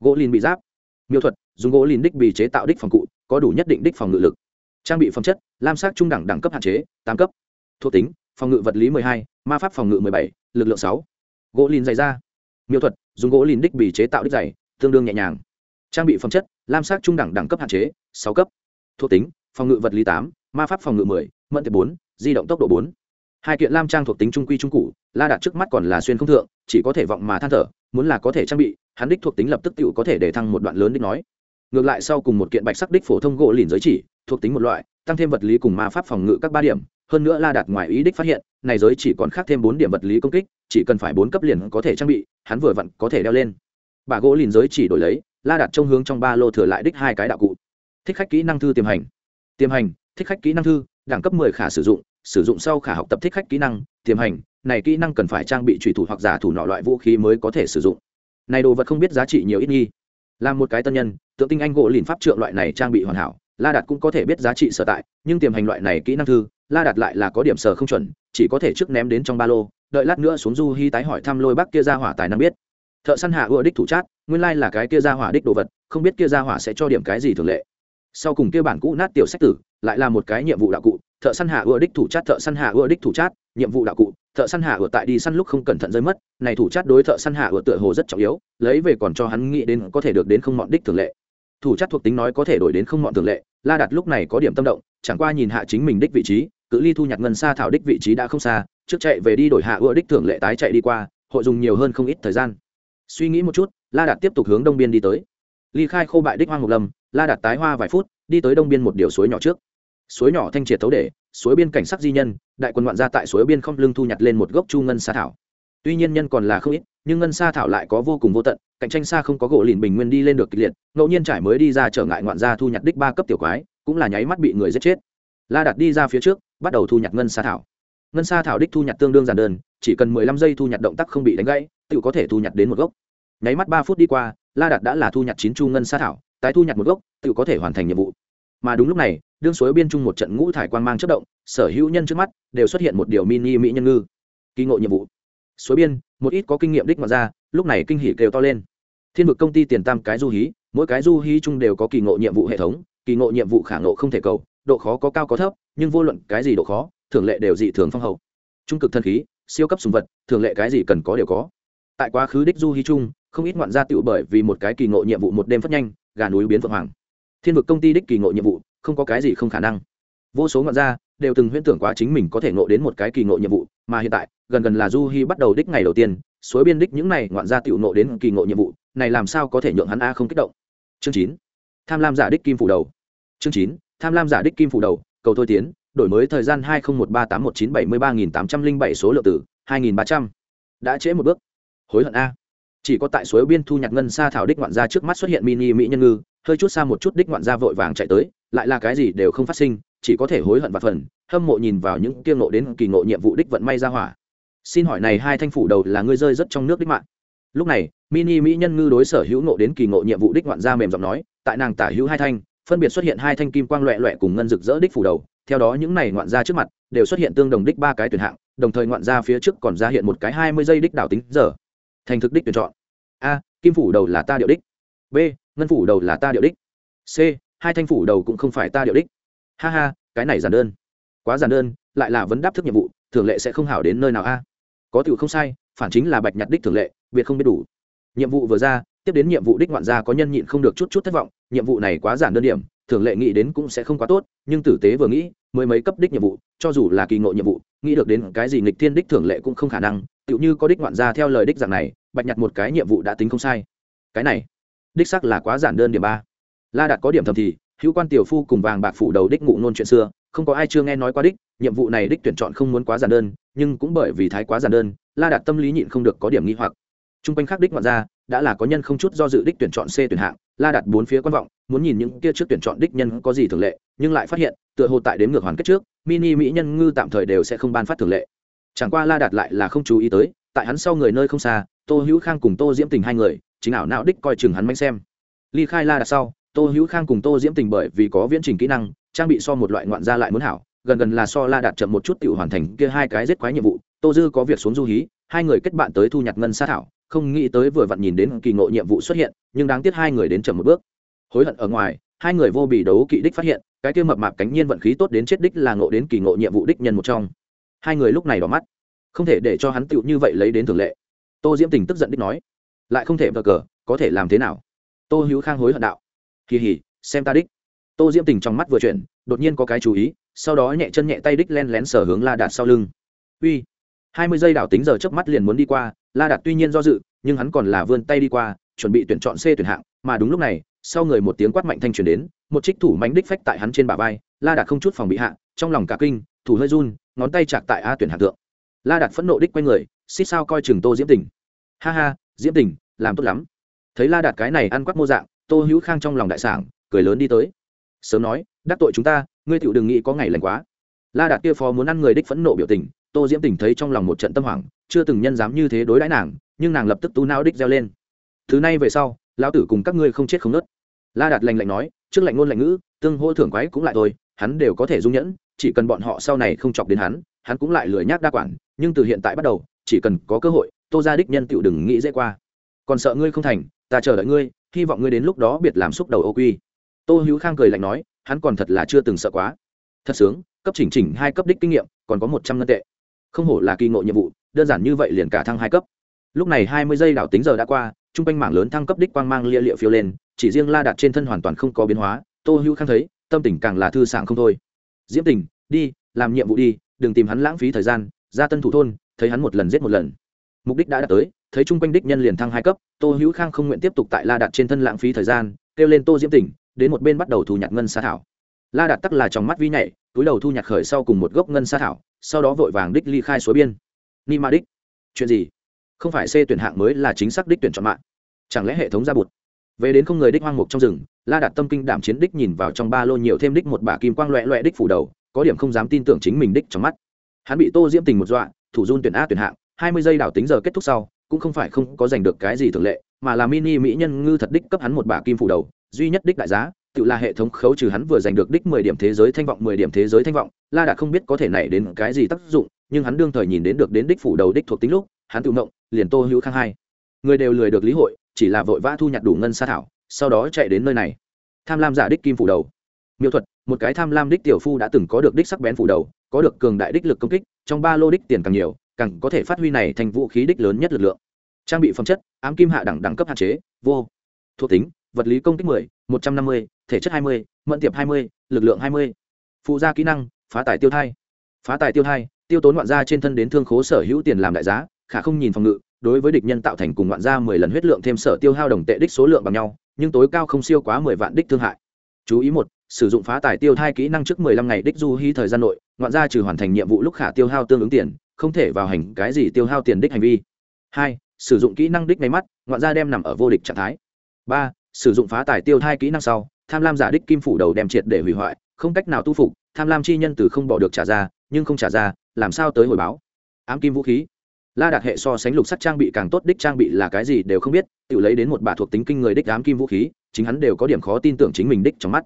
Gỗ lìn bị giáp, miêu thuật, dùng gỗ lìn đích bị chế tạo đích phòng cụ, có đủ nhất định đích phòng ngự lực. Trang bị phẩm chất, lam sắc trung đẳng đẳng cấp hạn chế, tám cấp. Thuộc tính, phòng ngự vật lý hai, ma pháp phòng ngự bảy, lực lượng sáu. Gỗ lìn dày ra miêu thuật, dùng gỗ lìn đích bị chế tạo đích dày tương đương nhẹ nhàng. Trang bị phẩm chất, lam sắc trung đẳng đẳng cấp hạn chế, sáu cấp. Thuộc tính, phòng ngự vật lý tám, ma pháp phòng ngự mười mận tiệp bốn, di động tốc độ bốn. Hai kiện lam trang thuộc tính trung quy trung cụ la đạt trước mắt còn là xuyên không thượng, chỉ có thể vọng mà than thở, muốn là có thể trang bị, hắn đích thuộc tính lập tức tự có thể để thăng một đoạn lớn đích nói. Ngược lại sau cùng một kiện bạch sắc đích phổ thông gỗ lìn giới chỉ, thuộc tính một loại, tăng thêm vật lý cùng ma pháp phòng ngự các ba điểm, hơn nữa la đạt ngoài ý đích phát hiện, này giới chỉ còn khác thêm bốn điểm vật lý công kích chỉ cần phải bốn cấp liền có thể trang bị, hắn vừa vặn có thể đeo lên. Bà gỗ lìn giới chỉ đổi lấy, la đạt trông hướng trong ba lô thừa lại đích hai cái đạo cụ. Thích khách kỹ năng thư tiềm hành. Tiềm hành, thích khách kỹ năng thư, đẳng cấp mười khả sử dụng sử dụng sau khả học tập thích khách kỹ năng, tiềm hành, này kỹ năng cần phải trang bị trùy thủ hoặc giả thủ nọ loại vũ khí mới có thể sử dụng. Này đồ vật không biết giá trị nhiều ít nghi. Làm một cái tân nhân, tượng tinh anh gỗ lìn pháp trượng loại này trang bị hoàn hảo, la đạt cũng có thể biết giá trị sở tại, nhưng tiềm hành loại này kỹ năng thư, la đạt lại là có điểm sở không chuẩn, chỉ có thể trước ném đến trong ba lô đợi lát nữa xuống du hy tái hỏi thăm lôi bắc kia ra hỏa tài năng biết. Thợ săn hạ ưa đích thủ chát, nguyên lai là cái kia ra hỏa đích đồ vật, không biết kia ra hỏa sẽ cho điểm cái gì thường lệ. Sau cùng kia bản cũ nát tiểu sách tử, lại là một cái nhiệm vụ đạo cụ, thợ săn hạ ưa đích thủ chát, thợ săn hạ ưa đích thủ chát, nhiệm vụ đạo cụ, thợ săn hạ ưa tại đi săn lúc không cẩn thận rơi mất, này thủ chát đối thợ săn hạ ưa tựa hồ rất trọng yếu, lấy về còn cho hắn nghĩ đến có thể được đến không mọn đích thường lệ. Thủ chát thuộc tính nói có thể đổi đến không mọn thường lệ, la đặt lúc này có điểm tâm động, chẳng qua nhìn hạ chính mình đích vị trí, cự ly thu nhặt ngân xa thảo đích vị trí đã không xa trước chạy về đi đổi hạ ưa đích thường lệ tái chạy đi qua, hội dùng nhiều hơn không ít thời gian. Suy nghĩ một chút, la đạt tiếp tục hướng đông biên đi tới. Ly khai khô bại đích hoang ngọc lâm, la đạt tái hoa vài phút, đi tới đông biên một điều suối nhỏ trước. Suối nhỏ thanh triệt thấu để, suối biên cảnh sắc di nhân, đại quân ngoạn ra tại suối biên không lưng thu nhặt lên một gốc chu ngân sa thảo. Tuy nhiên nhân còn là không ít, nhưng ngân sa thảo lại có vô cùng vô tận, cạnh tranh xa không có gỗ lìn bình nguyên đi lên được kịch liệt, ngẫu nhiên trải mới đi ra trở ngại ngoạn ra thu nhặt đích ba cấp tiểu quái, cũng là nháy mắt bị người giết chết. La đặt đi ra phía trước, bắt đầu thu nhặt ngân sa thảo ngân sa thảo đích thu nhặt tương đương giản đơn, chỉ cần mười lăm giây thu nhặt động tác không bị đánh gãy tự có thể thu nhặt đến một gốc. Nháy mắt ba phút đi qua, la đạt đã là thu nhặt chín chu ngân sa thảo, tái thu nhặt một gốc tự có thể hoàn thành nhiệm vụ. Mà đúng lúc này, đương suối biên trung một trận ngũ thải quan mang chất động, sở hữu nhân trước mắt đều xuất hiện một điều mini mỹ nhân ngư. Kỳ ngộ nhiệm vụ. Suối biên, một ít có kinh nghiệm đích mà ra lúc này kinh hỉ kêu to lên. Thiên vực công ty tiền tam cái du hí, mỗi cái du hí chung đều có kỳ ngộ nhiệm vụ hệ thống, kỳ ngộ nhiệm vụ khả ngộ không thể cầu, độ khó có cao có thấp, nhưng vô luận cái gì độ khó thường lệ đều dị thường phong hậu. Trung cực thân khí, siêu cấp sùng vật, thường lệ cái gì cần có đều có. Tại quá khứ đích du hy trung không ít ngoạn gia tựu bởi vì một cái kỳ ngộ nhiệm vụ một đêm phát nhanh, gà núi biến vượng hoàng. Thiên vực công ty đích kỳ ngộ nhiệm vụ, không có cái gì không khả năng. Vô số ngoạn gia đều từng huyễn tưởng quá chính mình có thể ngộ đến một cái kỳ ngộ nhiệm vụ, mà hiện tại, gần gần là du hi bắt đầu đích ngày đầu tiên, suối biên đích những này ngoạn gia tựu ngộ đến kỳ ngộ nhiệm vụ, này làm sao có thể nhượng hắn a không kích động. Chương chín, tham lam giả đích kim phủ đầu. Chương chín, tham lam giả đích kim phủ đầu, cầu thôi tiến đổi mới thời gian hai nghìn một ba tám một chín bảy mươi ba nghìn tám trăm linh bảy số lượng tử hai nghìn ba trăm. Đã trễ một bước. Hối hận a. Chỉ có tại suối biên thu nhặt ngân xa thảo đích ngoạn gia trước mắt xuất hiện mini mỹ nhân ngư, hơi chút xa một chút đích ngoạn gia vội vàng chạy tới, lại là cái gì đều không phát sinh, chỉ có thể hối hận và phần, hâm mộ nhìn vào những kiêng nộ đến kỳ ngộ nhiệm vụ đích vận may ra hỏa. Xin hỏi này hai thanh phủ đầu là ngươi rơi rất trong nước đích mạng. Lúc này, mini mỹ nhân ngư đối sở hữu ngộ đến kỳ ngộ nhiệm vụ đích ngoạn gia mềm giọng nói, tại nàng tả hữu hai thanh, phân biệt xuất hiện hai thanh kim quang loẹ loẹ cùng ngân rực rỡ đích phủ đầu theo đó những này ngoạn gia trước mặt đều xuất hiện tương đồng đích ba cái tuyển hạng, đồng thời ngoạn gia phía trước còn ra hiện một cái hai mươi giây đích đảo tính giờ. Thành thực đích tuyển chọn. A, kim phủ đầu là ta điệu đích. B, ngân phủ đầu là ta điệu đích. C, hai thanh phủ đầu cũng không phải ta điệu đích. Ha ha, cái này giản đơn. Quá giản đơn, lại là vấn đáp thức nhiệm vụ, thường lệ sẽ không hảo đến nơi nào a. Có tiểu không sai, phản chính là bạch nhặt đích thường lệ, việc không biết đủ. Nhiệm vụ vừa ra, tiếp đến nhiệm vụ đích ngoạn gia có nhân nhịn không được chút chút thất vọng, nhiệm vụ này quá giản đơn điểm thường lệ nghĩ đến cũng sẽ không quá tốt, nhưng tử tế vừa nghĩ, mới mấy cấp đích nhiệm vụ, cho dù là kỳ ngộ nhiệm vụ, nghĩ được đến cái gì nghịch thiên đích thường lệ cũng không khả năng, tựu như có đích ngoạn ra theo lời đích dạng này, bạch nhặt một cái nhiệm vụ đã tính không sai. Cái này, đích sắc là quá giản đơn điểm ba. La đạt có điểm thầm thì, hữu quan tiểu phu cùng vàng bạc phủ đầu đích ngụ nôn chuyện xưa, không có ai chưa nghe nói qua đích, nhiệm vụ này đích tuyển chọn không muốn quá giản đơn, nhưng cũng bởi vì thái quá giản đơn, la đạt tâm lý nhịn không được có điểm nghi hoặc. T r u n g quanh khác đích ngoạn ra đã là có nhân không chút do dự đích tuyển chọn c tuyển hạng, la đạt bốn phía quan vọng, muốn nhìn những kia trước tuyển chọn đích nhân có gì thường lệ, nhưng lại phát hiện, tựa hồ tại đến ngược hoàn kết trước, mini mỹ nhân ngư tạm thời đều sẽ không ban phát thường lệ. Chẳng qua la đạt lại là không chú ý tới, tại hắn sau người nơi không xa, tô hữu khang cùng tô diễm tình hai người, chính ảo não đích coi chừng hắn manh xem. Ly khai la đạt sau, tô hữu khang cùng tô diễm tình bởi vì có viễn trình kỹ năng, trang bị so một loại ngoạn gia lại muốn hảo, gần gần là so la đạt chậm một chút tiểu hoàn thành kia hai cái giết quái nhiệm vụ, tô dư có việc xuống du hí hai người kết bạn tới thu nhặt ngân sát thảo, không nghĩ tới vừa vặn nhìn đến kỳ ngộ nhiệm vụ xuất hiện, nhưng đáng tiếc hai người đến chậm một bước. Hối hận ở ngoài, hai người vô bị đấu kỵ đích phát hiện, cái kia mập mạp cánh nhiên vận khí tốt đến chết đích là ngộ đến kỳ ngộ nhiệm vụ đích nhân một trong. Hai người lúc này đỏ mắt, không thể để cho hắn tựu như vậy lấy đến thường lệ. Tô diễm tình tức giận đích nói, lại không thể vờ cờ, có thể làm thế nào? Tô hữu khang hối hận đạo, kỳ hỉ, xem ta đích. Tô diễm tình trong mắt vừa chuyển, đột nhiên có cái chú ý, sau đó nhẹ chân nhẹ tay đích len lén sở hướng la đạt sau lưng. Uy hai mươi giây đảo tính giờ trước mắt liền muốn đi qua, la đạt tuy nhiên do dự, nhưng hắn còn là vươn tay đi qua, chuẩn bị tuyển chọn c tuyển hạng, mà đúng lúc này, sau người một tiếng quát mạnh thanh truyền đến, một trích thủ mánh đích phách tại hắn trên bả vai, la đạt không chút phòng bị hạ, trong lòng cả kinh, thủ hơi run, ngón tay chạc tại a tuyển hạng tượng la đạt phẫn nộ đích quay người, xích sao coi chừng tô diễm tình. Ha ha, diễm tình, làm tốt lắm. Thấy la đạt cái này ăn quắc mô dạng, tô hữu khang trong lòng đại sảng, cười lớn đi tới. Sớm nói, đắc tội chúng ta, ngươi tựu đừng nghĩ có ngày lành quá. La đạt kia phó muốn ăn người đích phẫn nộ biểu tình tô diễm tình thấy trong lòng một trận tâm hoảng, chưa từng nhân dám như thế đối đãi nàng, nhưng nàng lập tức tú não đích reo lên. Thứ này về sau, lão tử cùng các ngươi không chết không nớt. La đạt lành lạnh nói, trước lạnh ngôn lạnh ngữ, tương hô thưởng quái cũng lại thôi, hắn đều có thể dung nhẫn, chỉ cần bọn họ sau này không chọc đến hắn hắn cũng lại lười nhác đa quản, nhưng từ hiện tại bắt đầu, chỉ cần có cơ hội, tô ra đích nhân tựu đừng nghĩ dễ qua. Còn sợ ngươi không thành, ta chờ đợi ngươi, hy vọng ngươi đến lúc đó biệt làm xúc đầu ô quy. Tô hữu khang cười lạnh nói, hắn còn thật là chưa từng sợ quá. Thật sướng, cấp chỉnh chỉnh hai cấp đích kinh nghiệm, còn có một trăm ngân tệ không hổ là kỳ ngộ nhiệm vụ, đơn giản như vậy liền cả thăng hai cấp. Lúc này hai mươi giây đảo tính giờ đã qua t r u n g quanh mảng lớn thăng cấp đích quang mang lia liệu phiêu lên, chỉ riêng la đặt trên thân hoàn toàn không có biến hóa, tô hữu khang thấy, tâm tình càng là thư sảng không thôi. Diễm tình, đi, làm nhiệm vụ đi, đừng tìm hắn lãng phí thời gian, ra tân thủ thôn, thấy hắn một lần giết một lần. Mục đích đã đạt tới, thấy chung quanh đích nhân liền thăng hai cấp, tô hữu khang không nguyện tiếp tục tại la đặt trên thân lãng phí thời gian, kêu lên tô diễm tình, đến một bên bắt đầu thu nhặt ngân sa thảo. La đạt tắc là trong mắt vi nhảy, túi đầu thu nhặt khởi sau cùng một gốc ngân sa thảo sau đó vội vàng đích ly khai suối biên. Ni ma đích. Chuyện gì? Không phải c tuyển hạng mới là chính xác đích tuyển chọn mạng. Chẳng lẽ hệ thống ra bụt? Về đến không người đích hoang mục trong rừng, la đạt tâm kinh đảm chiến đích nhìn vào trong ba lô nhiều thêm đích một bả kim quang loẹ loẹ đích phủ đầu, có điểm không dám tin tưởng chính mình đích trong mắt. Hắn bị tô diễm tình một dọa, thủ dung tuyển a tuyển hạng, hai mươi giây đảo tính giờ kết thúc sau, cũng không phải không có giành được cái gì thường lệ, mà là mini mỹ nhân ngư thật đích cấp hắn một bả kim phủ đầu, duy nhất đích đại giá tự là hệ thống khấu trừ hắn vừa giành được đích mười điểm thế giới thanh vọng mười điểm thế giới thanh vọng. La đạt không biết có thể nảy đến cái gì tác dụng nhưng hắn đương thời nhìn đến được đến đích phủ đầu đích thuộc tính lúc hắn tự động liền tô hữu khang hai. Người đều lười được lý hội chỉ là vội vã thu nhặt đủ ngân sa thảo sau đó chạy đến nơi này. Tham lam giả đích kim phủ đầu. Miêu thuật một cái tham lam đích tiểu phu đã từng có được đích sắc bén phủ đầu có được cường đại đích lực công kích trong ba lô đích tiền càng nhiều càng có thể phát huy này thành vũ khí đích lớn nhất lực lượng. Trang bị phẩm chất ám kim hạ đẳng đẳng cấp hạn chế vô. Thuộc tính vật lý công kích 10, 150, thể chất 20, mẫn tiệp 20, lực lượng 20. phụ gia kỹ năng phá tài tiêu thai. Phá tài tiêu thai tiêu tốn ngoạn gia trên thân đến thương khố sở hữu tiền làm đại giá khả không nhìn phòng ngự đối với địch nhân tạo thành cùng ngoạn gia mười lần huyết lượng thêm sở tiêu hao đồng tệ đích số lượng bằng nhau nhưng tối cao không siêu quá mười vạn đích thương hại. Chú ý một sử dụng phá tài tiêu thai kỹ năng trước mười lăm ngày đích du hy thời gian nội ngoạn gia trừ hoàn thành nhiệm vụ lúc khả tiêu hao tương ứng tiền không thể vào hành cái gì tiêu hao tiền đích hành vi. Hai sử dụng kỹ năng đích ngay mắt ngoạn gia đem nằm ở vô địch trạng thái. Ba sử dụng phá tài tiêu thai kỹ năng sau tham lam giả đích kim phủ đầu đem triệt để hủy hoại, không cách nào tu phục, tham lam chi nhân từ không bỏ được trả ra, nhưng không trả ra, làm sao tới hồi báo? Ám kim vũ khí. La đạt hệ so sánh lục sắc trang bị càng tốt, đích trang bị là cái gì đều không biết, tự lấy đến một bà thuộc tính kinh người đích ám kim vũ khí, chính hắn đều có điểm khó tin tưởng chính mình đích trong mắt.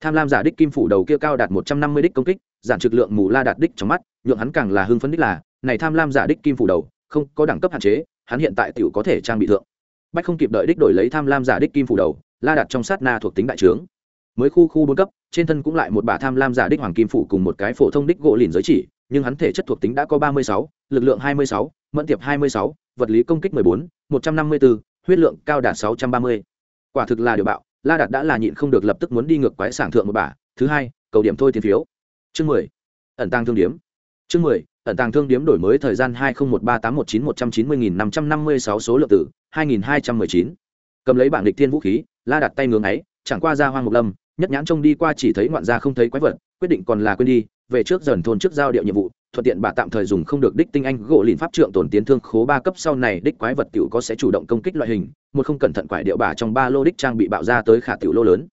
Tham lam giả đích kim phủ đầu kia cao đạt một trăm năm mươi đích công kích giảm trực lượng mù la đạt đích trong mắt, nhượng hắn càng là hưng phấn đích là, này tham lam giả đích kim phủ đầu, không có đẳng cấp hạn chế, hắn hiện tại tự có thể trang bị thượng. Bách không kịp đợi đích đổi lấy tham lam giả đích kim phủ đầu la đạt trong sát na thuộc tính đại trướng. Mới khu khu bốn cấp, trên thân cũng lại một bà tham lam giả đích hoàng kim phủ cùng một cái phổ thông đích gỗ lìn giới chỉ, nhưng hắn thể chất thuộc tính đã có ba mươi sáu, lực lượng hai mươi sáu, mẫn tiệp hai mươi sáu, vật lý công kích mười bốn, một trăm năm mươi bốn huyết lượng cao đạt sáu trăm ba mươi. Quả thực là điều bạo, la đạt đã là nhịn không được lập tức muốn đi ngược quái sảng thượng một bà. Thứ hai, cầu điểm thôi tiền phiếu. Chương mười, ẩn tăng thương điếm. Chương mười, ẩn tàng thương điếm đổi mới thời gian hai nghìn một ba tám một chín một trăm chín mươi nghìn năm trăm năm mươi sáu số lượng tử, hai nghìn hai trăm mười chín cầm lấy bảng địch thiên vũ khí, la đặt tay ngưỡng ấy chẳng qua ra hoang mục lâm, nhất nhãn trông đi qua chỉ thấy ngoạn gia không thấy quái vật, quyết định còn là quên đi, về trước dần thôn trước giao điệu nhiệm vụ, thuận tiện bà tạm thời dùng không được đích tinh anh gỗ lìn pháp trượng tổn tiến thương khố ba cấp sau này đích quái vật tiểu có sẽ chủ động công kích loại hình, một không cẩn thận quải điệu bà trong ba lô đích trang bị bạo ra tới khả tiểu lô lớn.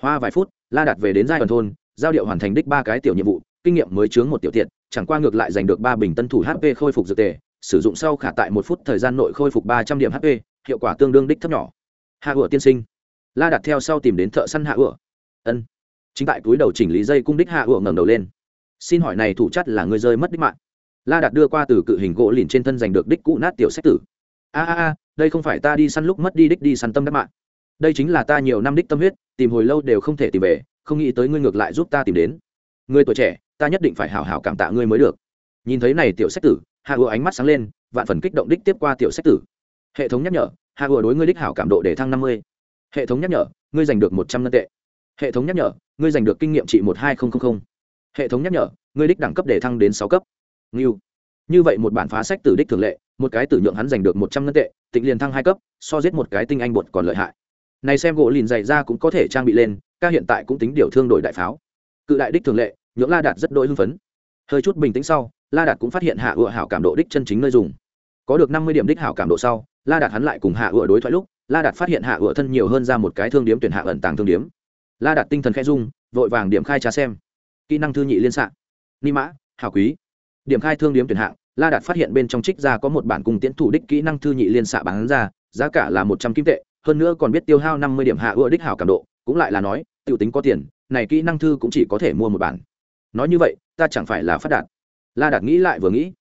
Hoa vài phút, la đặt về đến giai đoạn thôn, giao điệu hoàn thành đích ba cái tiểu nhiệm vụ, kinh nghiệm mới chướng một tiểu tiện, chẳng qua ngược lại giành được ba bình tân thủ hp khôi phục dược tề, sử dụng sau khả tại một phút thời gian nội khôi phục ba trăm điểm hp hiệu quả tương đương đích thấp nhỏ hạ ủa tiên sinh. La đặt theo sau tìm đến thợ săn hạ ủa. Ân. Chính tại túi đầu chỉnh lý dây cung đích hạ ủa ngẩng đầu lên. Xin hỏi này thủ chất là người rơi mất đích mạng. La đặt đưa qua từ cự hình gỗ lìn trên thân giành được đích cũ nát tiểu sách tử. A a a, đây không phải ta đi săn lúc mất đi đích đi săn tâm đắc mạng. Đây chính là ta nhiều năm đích tâm huyết, tìm hồi lâu đều không thể tìm về, không nghĩ tới ngươi ngược lại giúp ta tìm đến. Người tuổi trẻ, ta nhất định phải hảo hảo cảm tạ ngươi mới được. Nhìn thấy này tiểu sách tử, hạ ủa ánh mắt sáng lên, vạn phần kích động đích tiếp qua tiểu sách tử. Hệ thống nhắc nhở hạ ùa đối ngươi đích hảo cảm độ để thăng năm mươi. Hệ thống nhắc nhở, ngươi giành được một trăm ngân tệ. Hệ thống nhắc nhở, ngươi giành được kinh nghiệm trị một hai nghìn hệ thống nhắc nhở, ngươi đích đẳng cấp để thăng đến sáu cấp. Nghiêu như vậy một bản phá sách tử đích thường lệ, một cái tử nhượng hắn giành được một trăm ngân tệ, tịnh liền thăng hai cấp, so giết một cái tinh anh bột còn lợi hại. Này xem gỗ lìn dày ra cũng có thể trang bị lên, ca hiện tại cũng tính điều thương đổi đại pháo. Cự đại đích thường lệ, nhượng la đạt rất đỗi hưng phấn. Hơi chút bình tĩnh sau, la đạt cũng phát hiện hạ ựa hảo cảm độ đích chân chính nơi dùng. Có được năm mươi điểm đích hảo cảm độ sau la đạt hắn lại cùng hạ ựa đối thoại lúc, la đạt phát hiện hạ ựa thân nhiều hơn ra một cái thương điếm tuyển hạ ẩn tàng thương điếm. La đạt tinh thần khẽ dung vội vàng điểm khai trà xem. Kỹ năng thư nhị liên xạ. Ni mã, hảo quý. Điểm khai thương điếm tuyển hạng, la đạt phát hiện bên trong trích ra có một bản cùng tiến thủ đích kỹ năng thư nhị liên xạ bán ra, giá cả là một trăm kim tệ, hơn nữa còn biết tiêu hao năm mươi điểm hạ ựa đích hảo cảm độ, cũng lại là nói t i ể u tính có tiền, này kỹ năng thư cũng chỉ có thể mua một bản. Nói như vậy, ta chẳng phải là phát đạt. La đạt nghĩ lại vừa nghĩ,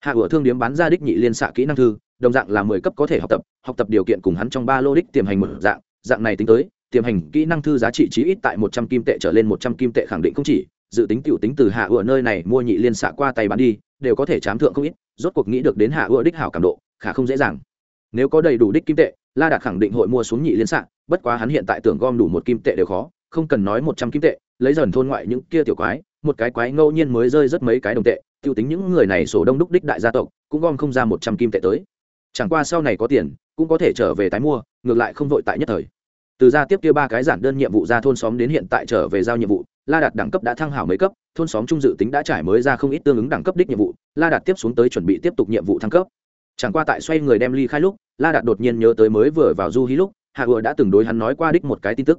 hạ ựa thương điếm bán ra đích nhị liên xạ kỹ năng thư đồng dạng là mười cấp có thể học tập học tập điều kiện cùng hắn trong ba lô đích tiềm hành một dạng dạng này tính tới, tiềm hành kỹ năng thư giá trị chí ít tại một trăm kim tệ trở lên một trăm kim tệ khẳng định không chỉ, dự tính tiểu tính từ hạ ủa nơi này mua nhị liên xạ qua tay bán đi, đều có thể chám thượng không ít, rốt cuộc nghĩ được đến hạ ủa đích hảo cảm độ, khả không dễ dàng. Nếu có đầy đủ đích kim tệ, la đạt khẳng định hội mua xuống nhị liên xạ, bất quá hắn hiện tại tưởng gom đủ một kim tệ đều khó, không cần nói một trăm kim tệ, lấy dần thôn ngoại những kia tiểu quái, một cái quái ngẫu nhiên mới rơi rất mấy cái đồng tệ tiêu tính những người này sổ đông đúc đích đại gia tộc, cũng gom không ra một trăm kim tệ tới chẳng qua sau này có tiền, cũng có thể trở về tái mua, ngược lại không vội tại nhất thời. Từ ra tiếp kia ba cái giản đơn nhiệm vụ ra thôn xóm đến hiện tại trở về giao nhiệm vụ, la đạt đẳng cấp đã thăng hảo mấy cấp, thôn xóm trung dự tính đã trải mới ra không ít tương ứng đẳng cấp đích nhiệm vụ, la đạt tiếp xuống tới chuẩn bị tiếp tục nhiệm vụ thăng cấp. Chẳng qua tại xoay người đem ly khai lúc, la đạt đột nhiên nhớ tới mới vừa vào du hí lúc, hạ ựa đã từng đối hắn nói qua đích một cái tin tức.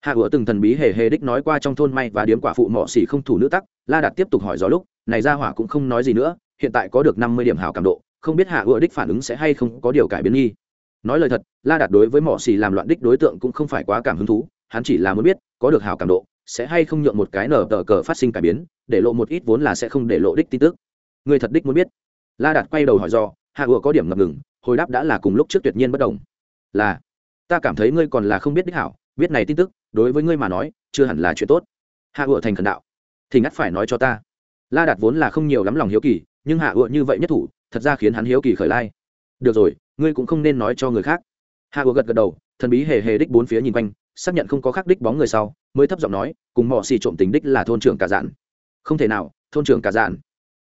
Hạ ủa từng thần bí hề hề đích nói qua trong thôn may và điếm quả phụ mỏ xỉ không thủ nữ tắc, la đạt tiếp tục hỏi gió lúc, này ra hỏa cũng không nói gì nữa, hiện tại có được năm mươi điểm hảo cảm độ không biết hạ ựa đích phản ứng sẽ hay không có điều cải biến nghi. Nói lời thật, la đạt đối với mỏ xì làm loạn đích đối tượng cũng không phải quá cảm hứng thú, hắn chỉ là muốn biết, có được hảo cảm độ, sẽ hay không nhượng một cái nở tờ cờ phát sinh cải biến, để lộ một ít vốn là sẽ không để lộ đích tin tức. Người thật đích muốn biết. La đạt quay đầu hỏi do, hạ ựa có điểm ngập ngừng, hồi đáp đã là cùng lúc trước tuyệt nhiên bất đồng. Là, ta cảm thấy ngươi còn là không biết đích hảo, biết này tin tức, đối với ngươi mà nói, chưa hẳn là chuyện tốt. Hạ ựa thành khẩn đạo. Thì ngắt phải nói cho ta. La đạt vốn là không nhiều lắm lòng hiếu kỳ, nhưng hạ ựa như vậy nhất thủ thật ra khiến hắn hiếu kỳ khởi lai. Được rồi, ngươi cũng không nên nói cho người khác. Hạ ựa gật gật đầu, thần bí hề hề đích bốn phía nhìn quanh, xác nhận không có khác đích bóng người sau, mới thấp giọng nói, cùng mỏ xì trộm tính đích là thôn trưởng cả dạn. Không thể nào, thôn trưởng cả dạn.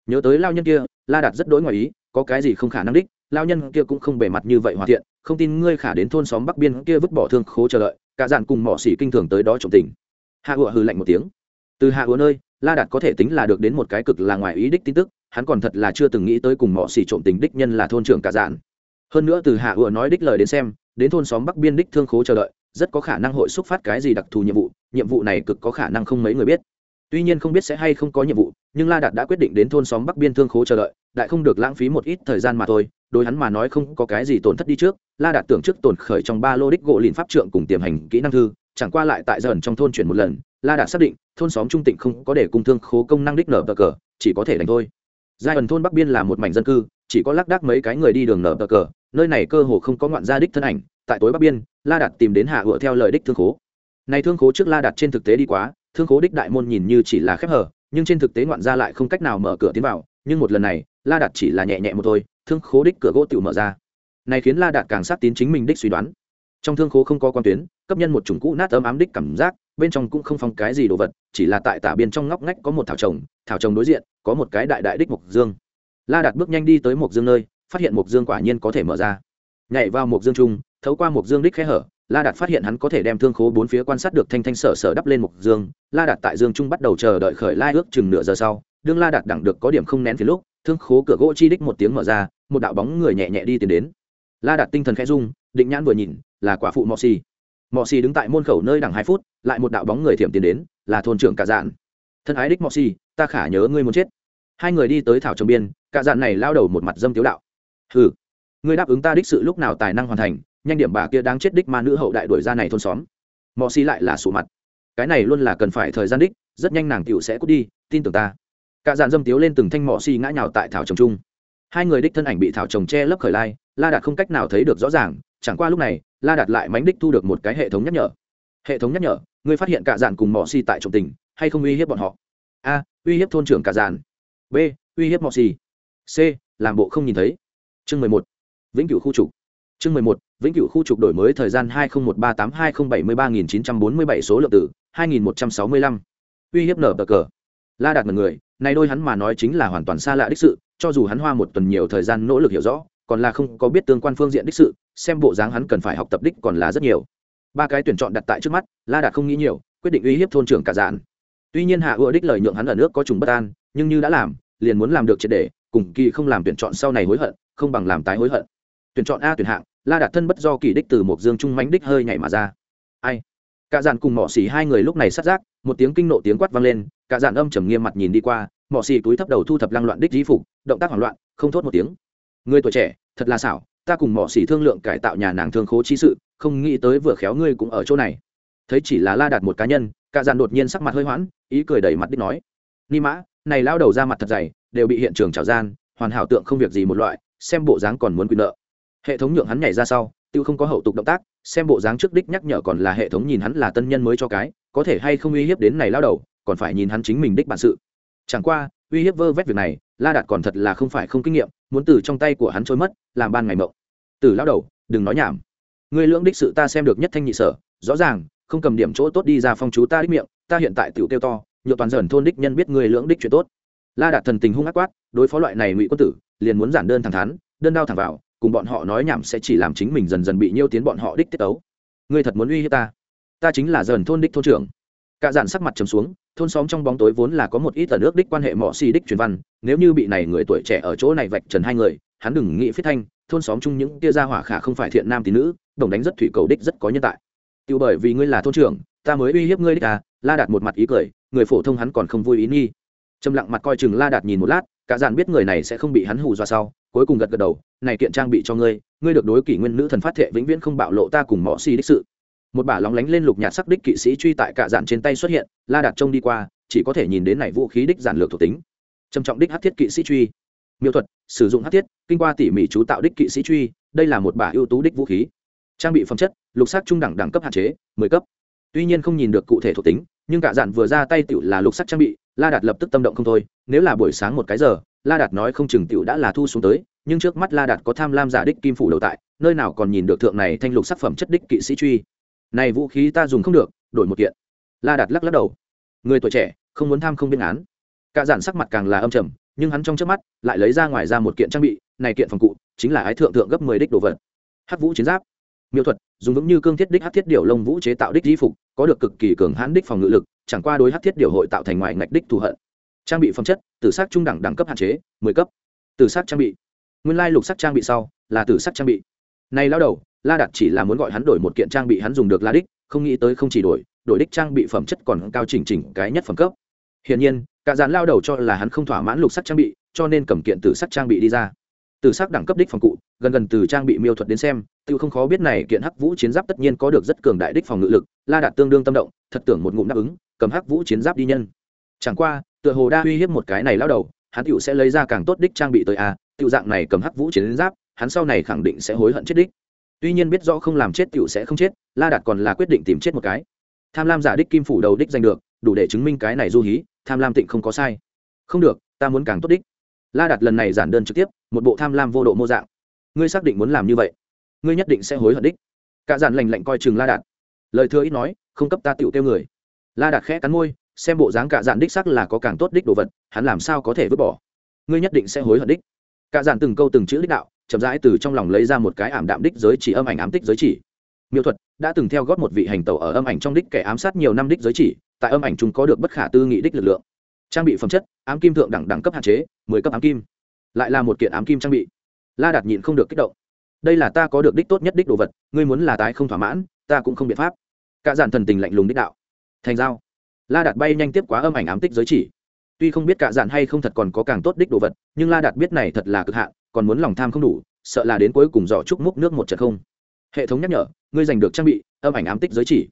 Nhớ tới lao nhân kia, la đạt rất đối ngoài ý, có cái gì không khả năng đích, lao nhân kia cũng không bề mặt như vậy hòa thiện, không tin ngươi khả đến thôn xóm bắc biên kia vứt bỏ thương khố chờ đợi, cả dạn cùng mỏ xỉ kinh thường tới đó trộm tình. Hạ ựa hừ lạnh một tiếng. Từ hạ ựa nơi la đạt có thể tính là được đến một cái cực là ngoài ý đích tin tức, hắn còn thật là chưa từng nghĩ tới cùng mỏ xỉ trộm tình đích nhân là thôn trưởng cả dạn. Hơn nữa từ hạ ựa nói đích lời đến xem, đến thôn xóm bắc biên đích thương khố chờ đợi, rất có khả năng hội xúc phát cái gì đặc thù nhiệm vụ nhiệm vụ này cực có khả năng không mấy người biết. Tuy nhiên không biết sẽ hay không có nhiệm vụ, nhưng la đạt đã quyết định đến thôn xóm bắc biên thương khố chờ đợi, đại không được lãng phí một ít thời gian mà thôi, đối hắn mà nói không có cái gì tổn thất đi trước, la đạt tưởng trước tổn khởi trong ba lô đích gỗ lìn pháp trượng cùng tiềm hành kỹ năng thư chẳng qua lại tại dần trong thôn chuyển một lần, la đạt xác định, thôn xóm trung tịnh không có để cung thương khố công năng đích nở bờ cờ, chỉ có thể đánh thôi. Giai ẩn thôn bắc biên là một mảnh dân cư, chỉ có lác đác mấy cái người đi đường nở bờ cờ, nơi này cơ hồ không có ngoạn gia đích thân ảnh. Tại tối bắc biên, la đạt tìm đến hạ ựa theo lời đích thương khố. Này thương khố trước la đạt trên thực tế đi quá, thương khố đích đại môn nhìn như chỉ là khép hở, nhưng trên thực tế ngoạn gia lại không cách nào mở cửa tiến vào, nhưng một lần này, la đạt chỉ là nhẹ nhẹ một thôi, thương khố đích cửa gỗ tự mở ra. Này khiến la đạt càng sát tín chính mình đích suy đoán. Trong thương khố không có quan tuyến cấp nhân một chủng cũ nát ấm ám đích cảm giác, bên trong cũng không phong cái gì đồ vật, chỉ là tại tả biên trong ngóc ngách có một thảo trồng thảo trồng đối diện, có một cái đại đại đích mộc dương. La đạt bước nhanh đi tới mộc dương nơi, phát hiện mộc dương quả nhiên có thể mở ra. Nhảy vào mộc dương trung, thấu qua mộc dương đích khẽ hở, la đạt phát hiện hắn có thể đem thương khố bốn phía quan sát được thanh thanh sở sở đắp lên mộc dương. La đạt tại dương trung bắt đầu chờ đợi khởi lai ước chừng nửa giờ sau, đương la đạt đẳng được có điểm không nén phía lúc, thương khố cửa gỗ chi đích một tiếng mở ra, một đạo bóng người nhẹ nhẹ đi tiến đến. La đạt tinh thần khẽ dung định nhãn vừa nhìn, là quả phụ mọ xì mọ xì đứng tại môn khẩu nơi đẳng hai phút, lại một đạo bóng người thiểm tiến đến, là thôn trưởng cả dạn. Thân ái đích mọ xì, ta khả nhớ ngươi muốn chết. Hai người đi tới thảo trồng biên, cả dạn này lao đầu một mặt dâm tiếu đạo. Hừ, ngươi đáp ứng ta đích sự lúc nào tài năng hoàn thành, nhanh điểm bà kia đáng chết đích ma nữ hậu đại đuổi ra này thôn xóm. Mọ xì lại là sụ mặt. Cái này luôn là cần phải thời gian đích, rất nhanh nàng tiểu sẽ cút đi, tin tưởng ta. Cả dạn dâm tiếu lên từng thanh mọ xì ngã nhào tại thảo trồng chung. Hai người đích thân ảnh bị thảo trồng che lấp khởi lai, la đạt không cách nào thấy được rõ ràng, chẳng qua lúc này la đạt lại mánh đích thu được một cái hệ thống nhắc nhở. Hệ thống nhắc nhở, ngươi phát hiện cả dàn cùng mỏ xì tại trồng tình, hay không uy hiếp bọn họ? A, uy hiếp thôn trưởng cả dàn. b, uy hiếp mỏ xì. C, làm bộ không nhìn thấy. Chương mười một, vĩnh cửu khu trục. Chương mười một, vĩnh cửu khu trục đổi mới thời gian hai nghìn một ba tám hai nghìn bảy mươi ba nghìn chín trăm bốn mươi bảy số lượng tử hai nghìn một trăm sáu mươi lăm. Uy hiếp nở bờ cờ. La đạt mật người, này đôi hắn mà nói chính là hoàn toàn xa lạ đích sự, cho dù hắn hoa một tuần nhiều thời gian nỗ lực hiểu rõ còn là không có biết tương quan phương diện đích sự, xem bộ dáng hắn cần phải học tập đích còn là rất nhiều. Ba cái tuyển chọn đặt tại trước mắt, la đạt không nghĩ nhiều, quyết định uy hiếp thôn trưởng cả dạn. Tuy nhiên hạ ưa đích lời nhượng hắn ở nước có trùng bất an, nhưng như đã làm, liền muốn làm được triệt để, cùng kỳ không làm tuyển chọn sau này hối hận, không bằng làm tái hối hận. Tuyển chọn a tuyển hạng, la đạt thân bất do kỳ đích từ một dương trung mánh đích hơi nhảy mà ra. Ai? Cả dạn cùng mỏ xỉ hai người lúc này sát giác, một tiếng kinh nộ tiếng quát vang lên, cả dạn âm trầm nghiêm mặt nhìn đi qua mỏ xỉ túi thấp đầu thu thập lăng loạn đích dí phục, động tác hoảng loạn, không thốt một tiếng người tuổi trẻ, thật là xảo, ta cùng mỏ xỉ thương lượng cải tạo nhà nàng thương khố chi sự, không nghĩ tới vừa khéo ngươi cũng ở chỗ này. Thấy chỉ là la đạt một cá nhân cả dàn đột nhiên sắc mặt hơi hoãn, ý cười đầy mặt đích nói, ni mã, này lao đầu ra mặt thật dày, đều bị hiện trường trào gian, hoàn hảo tượng không việc gì một loại, xem bộ dáng còn muốn quyền nợ. Hệ thống nhượng hắn nhảy ra sau, tiêu không có hậu tục động tác, xem bộ dáng trước đích nhắc nhở còn là hệ thống nhìn hắn là tân nhân mới cho cái, có thể hay không uy hiếp đến này lao đầu, còn phải nhìn hắn chính mình đích bản sự. Chẳng qua, uy hiếp vơ vét việc này la đạt còn thật là không phải không kinh nghiệm, muốn từ trong tay của hắn trôi mất, làm ban ngày mộng. Từ lao đầu, đừng nói nhảm. Người lưỡng đích sự ta xem được nhất thanh nhị sở, rõ ràng, không cầm điểm chỗ tốt đi ra phong chú ta đích miệng, ta hiện tại tiểu tiêu to, nhựa toàn dần thôn đích nhân biết người lưỡng đích chuyện tốt. La đạt thần tình hung ác quát, đối phó loại này ngụy quân tử, liền muốn giản đơn thẳng thắn, đơn đao thẳng vào, cùng bọn họ nói nhảm sẽ chỉ làm chính mình dần dần bị nhiêu tiến bọn họ đích tiết tấu. Ngươi thật muốn uy hiếp ta? Ta chính là dần thôn đích thôn trưởng. Cả dàn sắc mặt trầm xuống thôn xóm trong bóng tối vốn là có một ít tờ nước đích quan hệ mỏ xì đích truyền văn, nếu như bị này người tuổi trẻ ở chỗ này vạch trần hai người, hắn đừng nghĩ phết thanh, thôn xóm chung những tia gia hỏa khả không phải thiện nam tín nữ, đồng đánh rất thủy cầu đích rất có nhân tại. Tiêu bởi vì ngươi là thôn trưởng, ta mới uy hiếp ngươi đích à la đạt một mặt ý cười, người phổ thông hắn còn không vui ý nghi. Trầm lặng mặt coi chừng la đạt nhìn một lát, cả dàn biết người này sẽ không bị hắn hù dọa sau, cuối cùng gật gật đầu, này kiện trang bị cho ngươi ngươi được đối kỷ nguyên nữ thần phát thệ vĩnh viễn không bạo lộ ta cùng mỏ xì đích sự một bả lóng lánh lên lục nhạt sắc đích kỵ sĩ truy tại cạ dạn trên tay xuất hiện, la đạt trông đi qua, chỉ có thể nhìn đến này vũ khí đích giản lược thuộc tính. Trầm trọng đích hát thiết kỵ sĩ truy. Miêu thuật, sử dụng hát thiết, kinh qua tỉ mỉ chú tạo đích kỵ sĩ truy, đây là một bả ưu tú đích vũ khí. Trang bị phẩm chất, lục sắc trung đẳng đẳng cấp hạn chế, mười cấp. Tuy nhiên không nhìn được cụ thể thuộc tính, nhưng cả dạn vừa ra tay tựu là lục sắc trang bị, la đạt lập tức tâm động không thôi, nếu là buổi sáng một cái giờ, la đạt nói không chừng tựu đã là thu xuống tới, nhưng trước mắt la đạt có tham lam giả đích kim phủ đầu tại, nơi nào còn nhìn được thượng này thanh lục sắc phẩm chất đích kỵ sĩ truy này vũ khí ta dùng không được, đổi một kiện. La đạt lắc lắc đầu. Người tuổi trẻ, không muốn tham không biên án. Cả dạn sắc mặt càng là âm trầm, nhưng hắn trong trước mắt lại lấy ra ngoài ra một kiện trang bị, này kiện phòng cụ chính là ái thượng thượng gấp mười đích đồ vật. Hát vũ chiến giáp. Miêu thuật, dùng vững như cương thiết đích hát thiết điều lông vũ chế tạo đích di phục, có được cực kỳ cường hãn đích phòng ngự lực, chẳng qua đối hát thiết điều hội tạo thành ngoại ngạch đích thù hận. Trang bị phẩm chất, tử sắc trung đẳng đẳng cấp hạn chế, mười cấp. Tử sắc trang bị. Nguyên lai lục sắc trang bị sau là tử sắc trang bị. Này lao đầu la đạt chỉ là muốn gọi hắn đổi một kiện trang bị hắn dùng được la đích không nghĩ tới không chỉ đổi đổi đích trang bị phẩm chất còn cao chỉnh chỉnh cái nhất phẩm cấp. Hiển nhiên cả dàn lao đầu cho là hắn không thỏa mãn lục sắc trang bị cho nên cầm kiện từ sắc trang bị đi ra. Từ sắc đẳng cấp đích phòng cụ gần gần từ trang bị miêu thuật đến xem tự không khó biết này kiện hắc vũ chiến giáp tất nhiên có được rất cường đại đích phòng ngự lực la đạt tương đương tâm động thật tưởng một ngụm đáp ứng cầm hắc vũ chiến giáp đi nhân. Chẳng qua tựa hồ đa uy hiếp một cái này lao đầu hắn tựu sẽ lấy ra càng tốt đích trang bị tới a à, tựu dạng này cầm hắc vũ chiến giáp hắn sau này khẳng định sẽ hối hận chết đích tuy nhiên biết rõ không làm chết tựu sẽ không chết, la đạt còn là quyết định tìm chết một cái. Tham lam giả đích kim phủ đầu đích giành được, đủ để chứng minh cái này du hí, tham lam tịnh không có sai. Không được, ta muốn càng tốt đích. La đạt lần này giản đơn trực tiếp, một bộ tham lam vô độ mô dạng. Ngươi xác định muốn làm như vậy, ngươi nhất định sẽ hối hận đích. Cả giản lành lạnh coi chừng la đạt. Lời thưa ít nói, không cấp ta tựu tiêu người. La đạt khẽ cắn môi, xem bộ dáng cả giản đích sắc là có càng tốt đích đồ vật, hắn làm sao có thể vứt bỏ. Ngươi nhất định sẽ hối hận đích. Cả dàn từng câu từng chữ đích đạo chậm rãi từ trong lòng lấy ra một cái ảm đạm đích giới chỉ âm ảnh ám tích giới chỉ. Miêu thuật đã từng theo góp một vị hành tẩu ở âm ảnh trong đích kẻ ám sát nhiều năm đích giới chỉ, tại âm ảnh chúng có được bất khả tư nghị đích lực lượng. Trang bị phẩm chất, ám kim thượng đẳng đẳng cấp hạn chế, mười cấp ám kim. Lại là một kiện ám kim trang bị. La đạt nhịn không được kích động. Đây là ta có được đích tốt nhất đích đồ vật, ngươi muốn là tái không thỏa mãn, ta cũng không biện pháp. Cả dàn thần tình lạnh lùng đích đạo. Thành giao. La đạt bay nhanh tiếp quá âm ảnh ám tích giới chỉ. Tuy không biết cả dàn hay không thật còn có càng tốt đích đồ vật, nhưng la đạt biết này thật là cực hạn còn muốn lòng tham không đủ, sợ là đến cuối cùng dò trúc múc nước một trận không. Hệ thống nhắc nhở, ngươi giành được trang bị, âm ảnh ám tích giới chỉ.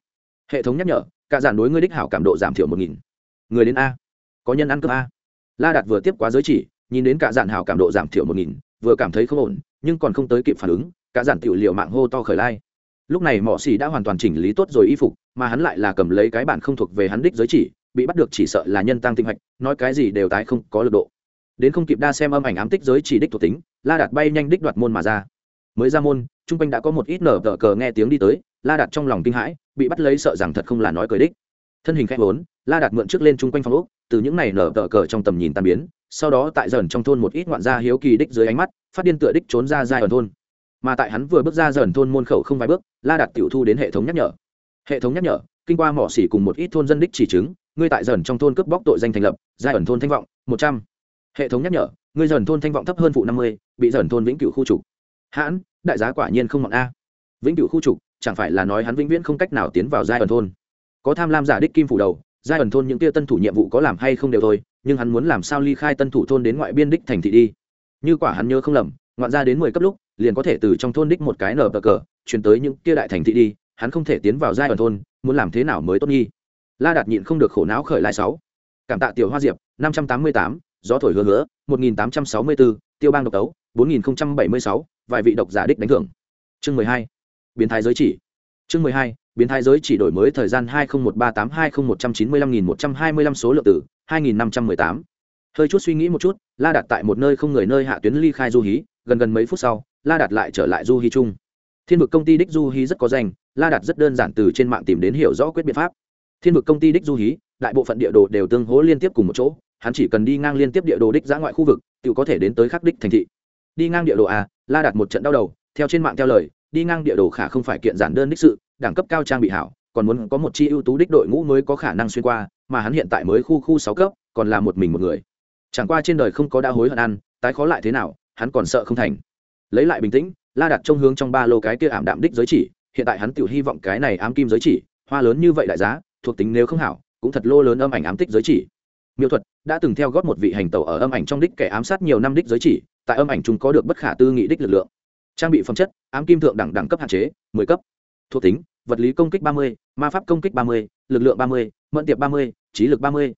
Hệ thống nhắc nhở, cả dàn đối ngươi đích hảo cảm độ giảm thiểu một nghìn. Người đến a. Có nhân ăn cơm a. La đạt vừa tiếp quá giới chỉ, nhìn đến cả dàn hảo cảm độ giảm thiểu một nghìn, vừa cảm thấy không ổn, nhưng còn không tới kịp phản ứng, cả dàn tiểu liệu mạng hô to khởi lai. Lúc này mỏ xì đã hoàn toàn chỉnh lý tốt rồi y phục, mà hắn lại là cầm lấy cái bản không thuộc về hắn đích giới chỉ, bị bắt được chỉ sợ là nhân tăng tinh hoạch, nói cái gì đều tái không có lực độ. Đến không kịp đa xem âm ảnh ám tích giới chỉ đích thuộc tính la đạt bay nhanh đích đoạt môn mà ra. Mới ra môn, chung quanh đã có một ít nở tờ cờ nghe tiếng đi tới, la đạt trong lòng kinh hãi, bị bắt lấy sợ rằng thật không là nói cười đích. Thân hình khẽ vốn la đạt mượn trước lên chung quanh phòng úc từ những này nở tờ cờ trong tầm nhìn tàn biến, sau đó tại dần trong thôn một ít ngoạn gia hiếu kỳ đích dưới ánh mắt, phát điên tựa đích trốn ra dài ở thôn. Mà tại hắn vừa bước ra dần thôn môn khẩu không vài bước, la đạt tiểu thu đến hệ thống nhắc nhở. Hệ thống nhắc nhở, kinh qua mỏ xỉ cùng một ít thôn dân đích chỉ chứng, ngươi tại dần trong thôn cướp bóc tội danh thành lập, giai ẩn thôn thanh vọng, một trăm. Hệ thống nhắc nhở ngươi dần thôn thanh vọng thấp hơn phụ năm mươi, bị dần thôn vĩnh cửu khu trục. Hãn, đại giá quả nhiên không mọn a. Vĩnh cửu khu trục, chẳng phải là nói hắn vĩnh viễn không cách nào tiến vào giai ẩn thôn. Có tham lam giả đích kim phủ đầu, giai ẩn thôn những tia tân thủ nhiệm vụ có làm hay không đều thôi, nhưng hắn muốn làm sao ly khai tân thủ thôn đến ngoại biên đích thành thị đi. Như quả hắn nhớ không lầm, ngoạn ra đến mười cấp lúc, liền có thể từ trong thôn đích một cái nở bờ cờ, chuyển tới những kia đại thành thị đi, hắn không thể tiến vào giai ẩn thôn, muốn làm thế nào mới tốt nghi? La đạt nhịn không được khổ não khởi lại sáu. Cảm tạ tiểu hoa diệp, năm trăm tám mươi tám gió thổi hứa hứa, một nghìn tám trăm sáu mươi bốn, tiêu bang độc tấu, bốn nghìn bảy mươi sáu, vài vị độc giả đích đánh thưởng. Chương mười hai, biến thái giới chỉ. Chương mười hai, biến thái giới chỉ đổi mới thời gian hai nghìn một ba tám hai nghìn một trăm chín mươi lăm nghìn một trăm hai mươi lăm số lượng tử hai nghìn năm trăm mười tám. Hơi chút suy nghĩ một chút, la đặt tại một nơi không người nơi hạ tuyến ly khai du hí, gần gần mấy phút sau, la đặt lại trở lại du hí chung. Thiên vực công ty đích du hí rất có danh, la đặt rất đơn giản từ trên mạng tìm đến hiểu rõ quyết biện pháp. Thiên vực công ty đích du hí, đại bộ phận địa đồ đều tương hố liên tiếp cùng một chỗ hắn chỉ cần đi ngang liên tiếp địa đồ đích giã ngoại khu vực tự có thể đến tới khắc đích thành thị. Đi ngang địa đồ a, la đặt một trận đau đầu, theo trên mạng theo lời, đi ngang địa đồ khả không phải kiện giản đơn đích sự, đẳng cấp cao trang bị hảo, còn muốn có một chi ưu tú đích đội ngũ mới có khả năng xuyên qua, mà hắn hiện tại mới khu khu sáu cấp, còn là một mình một người. Chẳng qua trên đời không có đã hối hận ăn, tái khó lại thế nào, hắn còn sợ không thành. Lấy lại bình tĩnh, la đặt trông hướng trong ba lô cái kia ảm đạm đích giới chỉ, hiện tại hắn tự hy vọng cái này ám kim giới chỉ, hoa lớn như vậy đại giá, thuộc tính nếu không hảo, cũng thật lô lớn âm ảnh ám tích giới chỉ miêu thuật, đã từng theo góp một vị hành tẩu ở âm ảnh trong đích kẻ ám sát nhiều năm đích giới chỉ, tại âm ảnh chúng có được bất khả tư nghị đích lực lượng. Trang bị phẩm chất, ám kim thượng đẳng đẳng cấp hạn chế, mười cấp. Thuộc tính, vật lý công kích ba mươi, ma pháp công kích ba mươi, lực lượng ba mươi, mẫn tiệp ba mươi, trí lực ba mươi.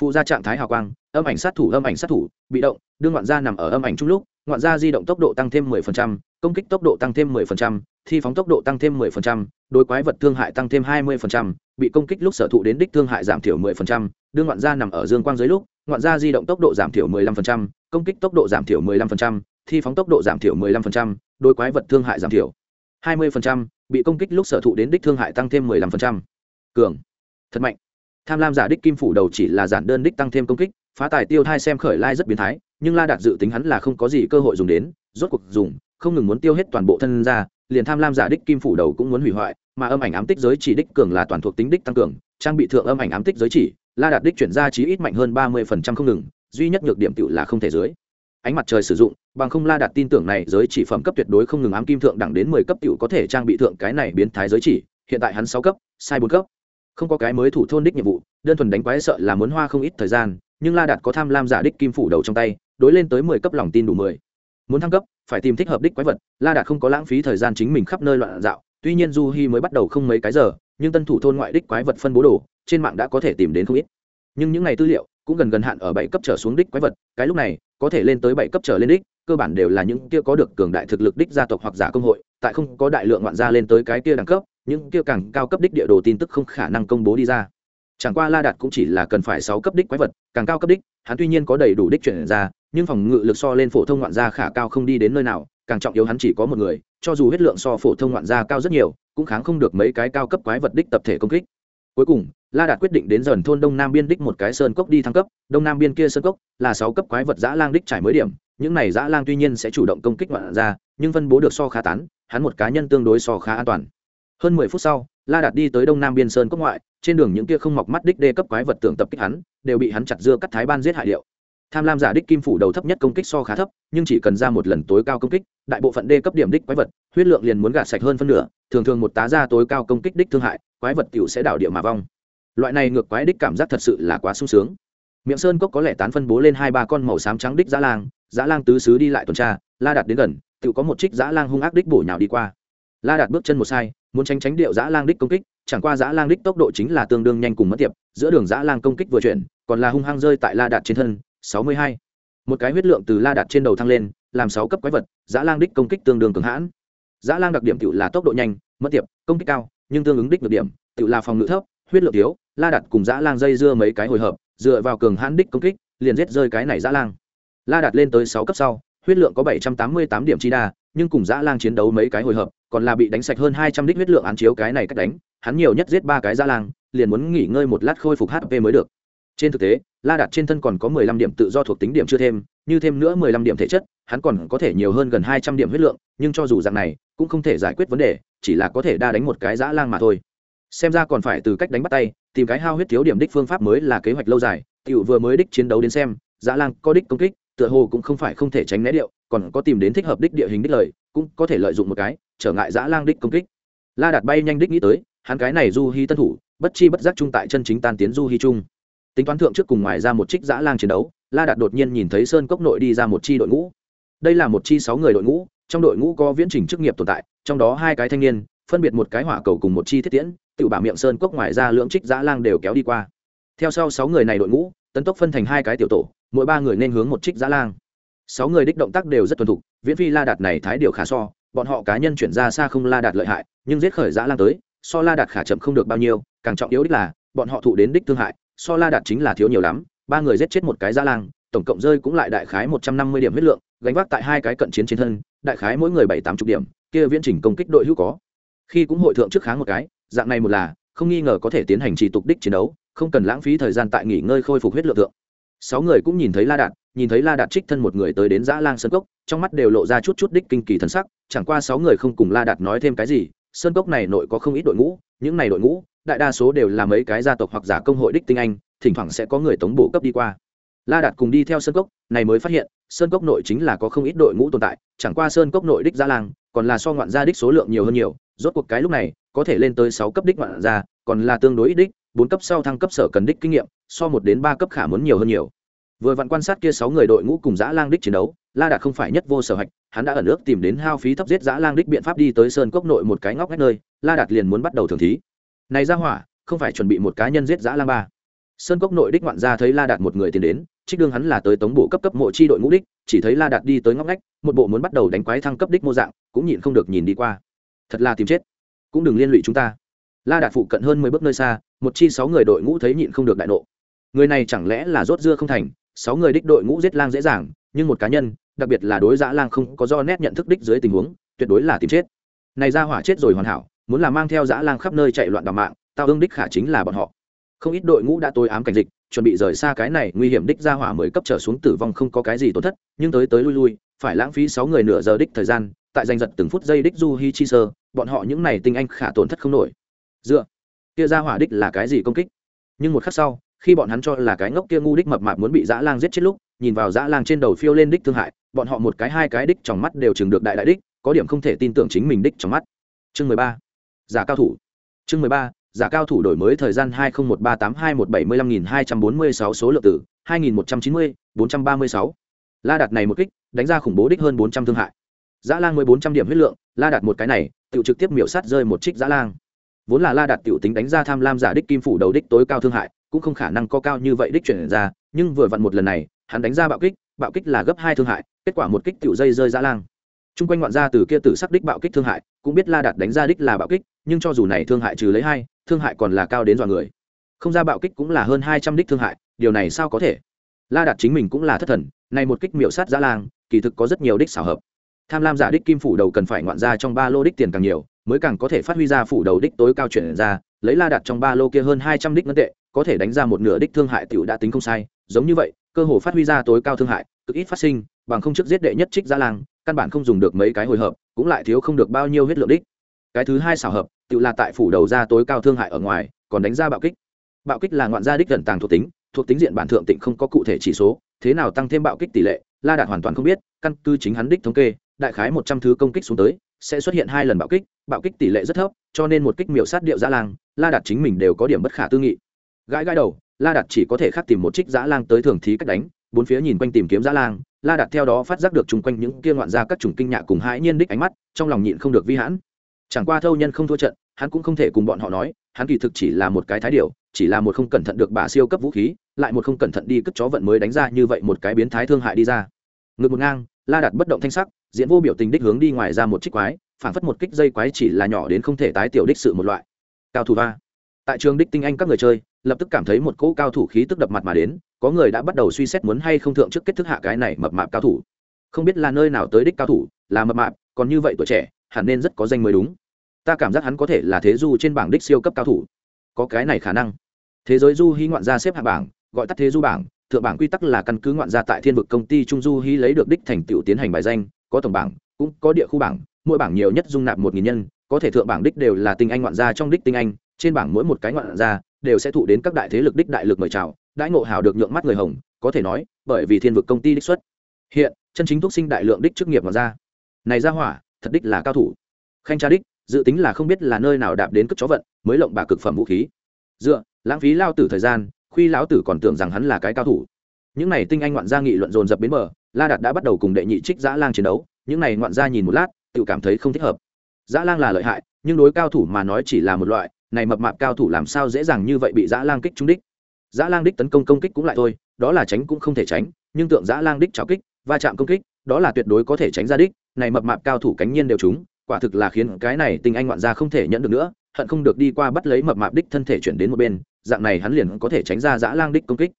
Phụ gia trạng thái hào quang, âm ảnh sát thủ, âm ảnh sát thủ, bị động, đương ngoạn gia nằm ở âm ảnh chung lúc ngoạn gia di động tốc độ tăng thêm 10%, công kích tốc độ tăng thêm 10%, thi phóng tốc độ tăng thêm 10%, đối quái vật thương hại tăng thêm 20%, bị công kích lúc sở thụ đến đích thương hại giảm thiểu 10%, đương ngoạn gia nằm ở dương quang dưới lúc ngoạn gia di động tốc độ giảm thiểu 15%, công kích tốc độ giảm thiểu 15%, thi phóng tốc độ giảm thiểu 15%, đối quái vật thương hại giảm thiểu 20%, bị công kích lúc sở thụ đến đích thương hại tăng thêm 15%. cường thật mạnh tham lam giả đích kim phủ đầu chỉ là giản đơn đích tăng thêm công kích phá tài tiêu thai xem khởi lai rất biến thái nhưng la đạt dự tính hắn là không có gì cơ hội dùng đến, rốt cuộc dùng, không ngừng muốn tiêu hết toàn bộ thân ra, liền tham lam giả đích kim phủ đầu cũng muốn hủy hoại, mà âm ảnh ám tích giới chỉ đích cường là toàn thuộc tính đích tăng cường, trang bị thượng âm ảnh ám tích giới chỉ, la đạt đích chuyển ra chí ít mạnh hơn ba mươi phần trăm không ngừng, duy nhất nhược điểm tựu là không thể dưới. Ánh mặt trời sử dụng, bằng không la đạt tin tưởng này giới chỉ phẩm cấp tuyệt đối không ngừng ám kim thượng đẳng đến mười cấp tựu có thể trang bị thượng cái này biến thái giới chỉ, hiện tại hắn sáu cấp, sai bốn cấp. Không có cái mới thủ thôn đích nhiệm vụ, đơn thuần đánh quái sợ là muốn hoa không ít thời gian, nhưng la đạt có tham lam giả đích kim phủ đầu trong tay đối lên tới mười cấp lòng tin đủ mười. Muốn thăng cấp, phải tìm thích hợp đích quái vật, la đạt không có lãng phí thời gian chính mình khắp nơi loạn dạo, tuy nhiên du hi mới bắt đầu không mấy cái giờ, nhưng tân thủ thôn ngoại đích quái vật phân bố đồ, trên mạng đã có thể tìm đến không ít. Nhưng những ngày tư liệu cũng gần gần hạn ở bảy cấp trở xuống đích quái vật, cái lúc này, có thể lên tới bảy cấp trở lên đích, cơ bản đều là những kia có được cường đại thực lực đích gia tộc hoặc giả công hội, tại không có đại lượng ngoạn gia lên tới cái kia đẳng cấp, những kia càng cao cấp đích địa đồ tin tức không khả năng công bố đi ra chẳng qua la đạt cũng chỉ là cần phải sáu cấp đích quái vật, càng cao cấp đích, hắn tuy nhiên có đầy đủ đích chuyển ra, nhưng phòng ngự lực so lên phổ thông ngoạn gia khả cao không đi đến nơi nào, càng trọng yếu hắn chỉ có một người, cho dù huyết lượng so phổ thông ngoạn gia cao rất nhiều, cũng kháng không được mấy cái cao cấp quái vật đích tập thể công kích. Cuối cùng, la đạt quyết định đến dần thôn đông nam biên đích một cái sơn cốc đi thăng cấp, đông nam biên kia sơn cốc là sáu cấp quái vật dã lang đích trải mới điểm, những này dã lang tuy nhiên sẽ chủ động công kích ngoạn gia, nhưng phân bố được so khá tán, hắn một cá nhân tương đối so khá an toàn. Hơn mười phút sau la đạt đi tới đông nam biên sơn cốc ngoại, trên đường những kia không mọc mắt đích đê cấp quái vật tưởng tập kích hắn, đều bị hắn chặt dưa cắt thái ban giết hại liệu tham lam giả đích kim phủ đầu thấp nhất công kích so khá thấp, nhưng chỉ cần ra một lần tối cao công kích, đại bộ phận đê cấp điểm đích quái vật, huyết lượng liền muốn gạt sạch hơn phân nửa, thường thường một tá ra tối cao công kích đích thương hại, quái vật t sẽ đảo địa mà vong. Loại này ngược quái đích cảm giác thật sự là quá sung sướng. Miệng sơn cốc có lẽ tán phân bố lên hai ba con màu xám trắng đích dã lang dã lang tứ xứ đi lại tuần tra, la đạt đến gần tự có một trích dã lang hung ác đích bổ nhào đi qua. La đạt bước chân một sai muốn tránh tránh điệu dã lang đích công kích, chẳng qua dã lang đích tốc độ chính là tương đương nhanh cùng mất tiệp, giữa đường dã lang công kích vừa chuyển, còn là hung hăng rơi tại la đạt trên thân, sáu mươi hai. Một cái huyết lượng từ la đạt trên đầu thăng lên, làm sáu cấp quái vật dã lang đích công kích tương đương cường hãn. Dã lang đặc điểm tự là tốc độ nhanh, mất tiệp, công kích cao, nhưng tương ứng đích được điểm tự là phòng ngự thấp, huyết lượng thiếu, la đạt cùng dã lang dây dưa mấy cái hồi hợp, dựa vào cường hãn đích công kích, liền giết rơi cái này dã lang. La đạt lên tới sáu cấp sau, huyết lượng có bảy trăm tám mươi tám điểm chi đa nhưng cùng dã lang chiến đấu mấy cái hồi hợp, còn là bị đánh sạch hơn hai trăm đích huyết lượng án chiếu cái này cách đánh, hắn nhiều nhất giết ba cái dã lang, liền muốn nghỉ ngơi một lát khôi phục hp mới được. Trên thực tế, la đạt trên thân còn có mười lăm điểm tự do thuộc tính điểm chưa thêm, như thêm nữa mười lăm điểm thể chất, hắn còn có thể nhiều hơn gần hai trăm điểm huyết lượng, nhưng cho dù dạng này, cũng không thể giải quyết vấn đề, chỉ là có thể đa đánh một cái dã lang mà thôi. Xem ra còn phải từ cách đánh bắt tay, tìm cái hao huyết thiếu điểm đích phương pháp mới là kế hoạch lâu dài, tiểu vừa mới đích chiến đấu đến xem, dã lang có đích công kích, tựa hồ cũng không phải không thể tránh né điệu còn có tìm đến thích hợp đích địa hình đích lời, cũng có thể lợi dụng một cái, trở ngại dã lang đích công kích. La đạt bay nhanh đích nghĩ tới, hắn cái này du hy tân thủ, bất chi bất giác trung tại chân chính tan tiến du hy trung tính toán thượng trước cùng ngoài ra một trích dã lang chiến đấu, la đạt đột nhiên nhìn thấy sơn cốc nội đi ra một chi đội ngũ. Đây là một chi sáu người đội ngũ, trong đội ngũ có viễn trình chức nghiệp tồn tại, trong đó hai cái thanh niên, phân biệt một cái hỏa cầu cùng một chi thiết tiễn, tự bả miệng sơn cốc ngoài ra lưỡng trích dã lang đều kéo đi qua. Theo sau sáu người này đội ngũ, tấn tốc phân thành hai cái tiểu tổ, mỗi ba người nên hướng một trích dã lang sáu người đích động tác đều rất thuần thục, viễn phi la đạt này thái điều khả so, bọn họ cá nhân chuyển ra xa không la đạt lợi hại, nhưng giết khởi dã lang tới, so la đạt khả chậm không được bao nhiêu, càng trọng yếu đích là, bọn họ thụ đến đích thương hại, so la đạt chính là thiếu nhiều lắm, ba người giết chết một cái dã lang, tổng cộng rơi cũng lại đại khái một trăm năm mươi điểm huyết lượng, gánh vác tại hai cái cận chiến trên thân, đại khái mỗi người bảy tám chục điểm, kia viễn trình công kích đội hữu có. Khi cũng hội thượng trước kháng một cái, dạng này một là, không nghi ngờ có thể tiến hành trì tục đích chiến đấu, không cần lãng phí thời gian tại nghỉ ngơi khôi phục huyết lượng thượng sáu người cũng nhìn thấy la đạt, nhìn thấy la đạt trích thân một người tới đến dã lang sơn cốc, trong mắt đều lộ ra chút chút đích kinh kỳ thần sắc, chẳng qua sáu người không cùng la đạt nói thêm cái gì, sơn cốc này nội có không ít đội ngũ, những này đội ngũ, đại đa số đều là mấy cái gia tộc hoặc giả công hội đích tinh anh, thỉnh thoảng sẽ có người tống bộ cấp đi qua. La đạt cùng đi theo sơn cốc, này mới phát hiện, sơn cốc nội chính là có không ít đội ngũ tồn tại, chẳng qua sơn cốc nội đích gia lang, còn là so ngoạn gia đích số lượng nhiều hơn nhiều, rốt cuộc cái lúc này, có thể lên tới sáu cấp đích ngoạn gia, còn là tương đối ít đích bốn cấp sau thăng cấp sở cần đích kinh nghiệm, so một đến ba cấp khả muốn nhiều hơn nhiều. Vừa vặn quan sát kia sáu người đội ngũ cùng dã lang đích chiến đấu, la đạt không phải nhất vô sở hạch, hắn đã ẩn ước tìm đến hao phí thấp giết dã lang đích biện pháp đi tới sơn cốc nội một cái ngóc ngách nơi, la đạt liền muốn bắt đầu thường thí. Này ra hỏa, không phải chuẩn bị một cá nhân giết dã lang ba. Sơn cốc nội đích ngoạn ra thấy la đạt một người tiến đến, trích đương hắn là tới tống bộ cấp cấp mộ chi đội ngũ đích, chỉ thấy la đạt đi tới ngóc ngách, một bộ muốn bắt đầu đánh quái thăng cấp đích mô dạng, cũng nhịn không được nhìn đi qua. Thật là tìm chết. Cũng đừng liên lụy chúng ta. La đạt phụ cận hơn mười bước nơi xa một chi sáu người đội ngũ thấy nhịn không được đại nộ. Người này chẳng lẽ là rốt dưa không thành, sáu người đích đội ngũ giết lang dễ dàng, nhưng một cá nhân, đặc biệt là đối giã lang không có do nét nhận thức đích dưới tình huống, tuyệt đối là tìm chết. Này ra hỏa chết rồi hoàn hảo, muốn là mang theo giã lang khắp nơi chạy loạn đ mạng, tao ương đích khả chính là bọn họ. Không ít đội ngũ đã tối ám cảnh dịch, chuẩn bị rời xa cái này nguy hiểm đích ra hỏa mới cấp trở xuống tử vong không có cái gì tổn thất, nhưng tới tới lui lui, phải lãng phí sáu người nửa giờ đích thời gian, tại giành giật từng phút giây đích du hi chi sơ, bọn họ những này tinh anh khả tổn thất không nổi. Dựa kia ra hỏa đích là cái gì công kích? Nhưng một khắc sau, khi bọn hắn cho là cái ngốc kia ngu đích mập mạp muốn bị dã lang giết chết lúc, nhìn vào dã lang trên đầu phiêu lên đích thương hại, bọn họ một cái hai cái đích trong mắt đều chừng được đại đại đích, có điểm không thể tin tưởng chính mình đích trong mắt. Chương mười ba. Giả cao thủ. Chương mười ba. Giả cao thủ đổi mới thời gian hai nghìn một ba tám hai một bảy mươi lăm nghìn hai trăm bốn mươi sáu số lượng tử, hai nghìn một trăm chín mươi, bốn trăm ba mươi sáu. La đặt này một kích, đánh ra khủng bố đích hơn bốn trăm thương hại. Dã lang mười bốn trăm điểm huyết lượng, la đặt một cái này, tự trực tiếp miểu sát rơi một trích dã lang vốn là la đạt tiểu tính đánh ra tham lam giả đích kim phủ đầu đích tối cao thương hại, cũng không khả năng có cao như vậy đích chuyển ra, nhưng vừa vặn một lần này, hắn đánh ra bạo kích bạo kích là gấp hai thương hại, kết quả một kích tiểu dây rơi ra lang. Chung quanh ngoạn ra từ kia tử sắc đích bạo kích thương hại, cũng biết la đạt đánh ra đích là bạo kích, nhưng cho dù này thương hại trừ lấy hai, thương hại còn là cao đến dọa người. Không ra bạo kích cũng là hơn hai trăm đích thương hại, điều này sao có thể? La đạt chính mình cũng là thất thần, này một kích miểu sát dã lang, kỳ thực có rất nhiều đích xảo hợp. Tham lam giả đích kim phủ đầu cần phải ngoạn ra trong ba lô đích tiền càng nhiều mới càng có thể phát huy ra phủ đầu đích tối cao chuyển ra, lấy la đặt trong ba lô kia hơn hai trăm đích ngân tệ, có thể đánh ra một nửa đích thương hại tiểu đã tính không sai, giống như vậy, cơ hồ phát huy ra tối cao thương hại, cực ít phát sinh, bằng không trước giết đệ nhất trích gia lang căn bản không dùng được mấy cái hồi hợp, cũng lại thiếu không được bao nhiêu huyết lượng đích. Cái thứ hai xảo hợp tự là tại phủ đầu ra tối cao thương hại ở ngoài, còn đánh ra bạo kích. Bạo kích là ngoạn gia đích gần tàng thuộc tính thuộc tính diện bản thượng tịnh không có cụ thể chỉ số, thế nào tăng thêm bạo kích tỷ lệ, la đạt hoàn toàn không biết, căn cứ chính hắn đích thống kê, đại khái một trăm thứ công kích xuống tới, sẽ xuất hiện hai lần bạo kích bạo kích tỷ lệ rất thấp cho nên một kích miểu sát điệu dã lang la đạt chính mình đều có điểm bất khả tư nghị. Gãi gãi đầu la đạt chỉ có thể khắc tìm một trích dã lang tới thường thí cách đánh bốn phía nhìn quanh tìm kiếm dã lang la đạt theo đó phát giác được chung quanh những kia ngoạn ra các chủng kinh nhạ cùng hãi nhiên đích ánh mắt trong lòng nhịn không được vi hãn. Chẳng qua thâu nhân không thua trận hắn cũng không thể cùng bọn họ nói hắn kỳ thực chỉ là một cái thái điểu, chỉ là một không cẩn thận được bà siêu cấp vũ khí lại một không cẩn thận đi cất chó vận mới đánh ra như vậy một cái biến thái thương hại đi ra. Ngực một ngang la đạt bất động thanh sắc diễn vô biểu tình đích hướng đi ngoài ra một trích quái phản phất một kích dây quái chỉ là nhỏ đến không thể tái tiểu đích sự một loại. Cao thủ va tại trường đích tinh anh các người chơi, lập tức cảm thấy một cỗ cao thủ khí tức đập mặt mà đến, có người đã bắt đầu suy xét muốn hay không thượng trước kết thức hạ cái này mập mạp cao thủ. Không biết là nơi nào tới đích cao thủ, là mập mạp, còn như vậy tuổi trẻ, hẳn nên rất có danh mới đúng. Ta cảm giác hắn có thể là thế du trên bảng đích siêu cấp cao thủ. Có cái này khả năng. Thế giới du hy ngoạn gia xếp hạng bảng, gọi tắt thế du bảng, thượng bảng quy tắc là căn cứ ngoạn gia tại thiên vực công ty trung du hy lấy được đích thành tựu tiến hành bài danh, có tổng bảng, cũng có địa khu bảng mỗi bảng nhiều nhất dung nạp một nghìn nhân, có thể thượng bảng đích đều là tinh anh ngoạn gia trong đích tinh anh, trên bảng mỗi một cái ngoạn gia đều sẽ thụ đến các đại thế lực đích đại lực mời chào, đãi ngộ hảo được nhượng mắt người hồng, có thể nói, bởi vì thiên vực công ty đích xuất. Hiện, chân chính thúc sinh đại lượng đích chức nghiệp ngoạn gia. Này ra hỏa, thật đích là cao thủ. Khanh tra đích, dự tính là không biết là nơi nào đạp đến cất chó vận, mới lộng bà cực phẩm vũ khí. Dựa, lãng phí lao tử thời gian, khuy lão tử còn tưởng rằng hắn là cái cao thủ. Những này tinh anh ngoạn gia nghị luận dồn dập bến bờ, la đạt đã bắt đầu cùng đệ nhị trích giã lang chiến đấu. Những này ngoạn gia nhìn một lát tự cảm thấy không thích hợp. Giã lang là lợi hại, nhưng đối cao thủ mà nói chỉ là một loại, này mập mạp cao thủ làm sao dễ dàng như vậy bị giã lang kích trúng đích. Giã lang đích tấn công công kích cũng lại thôi, đó là tránh cũng không thể tránh, nhưng tượng giã lang đích cháo kích, va chạm công kích, đó là tuyệt đối có thể tránh ra đích, này mập mạp cao thủ cánh nhiên đều trúng, quả thực là khiến cái này tình anh ngoạn gia không thể nhận được nữa, hận không được đi qua bắt lấy mập mạp đích thân thể chuyển đến một bên, dạng này hắn liền có thể tránh ra giã lang đích công kích.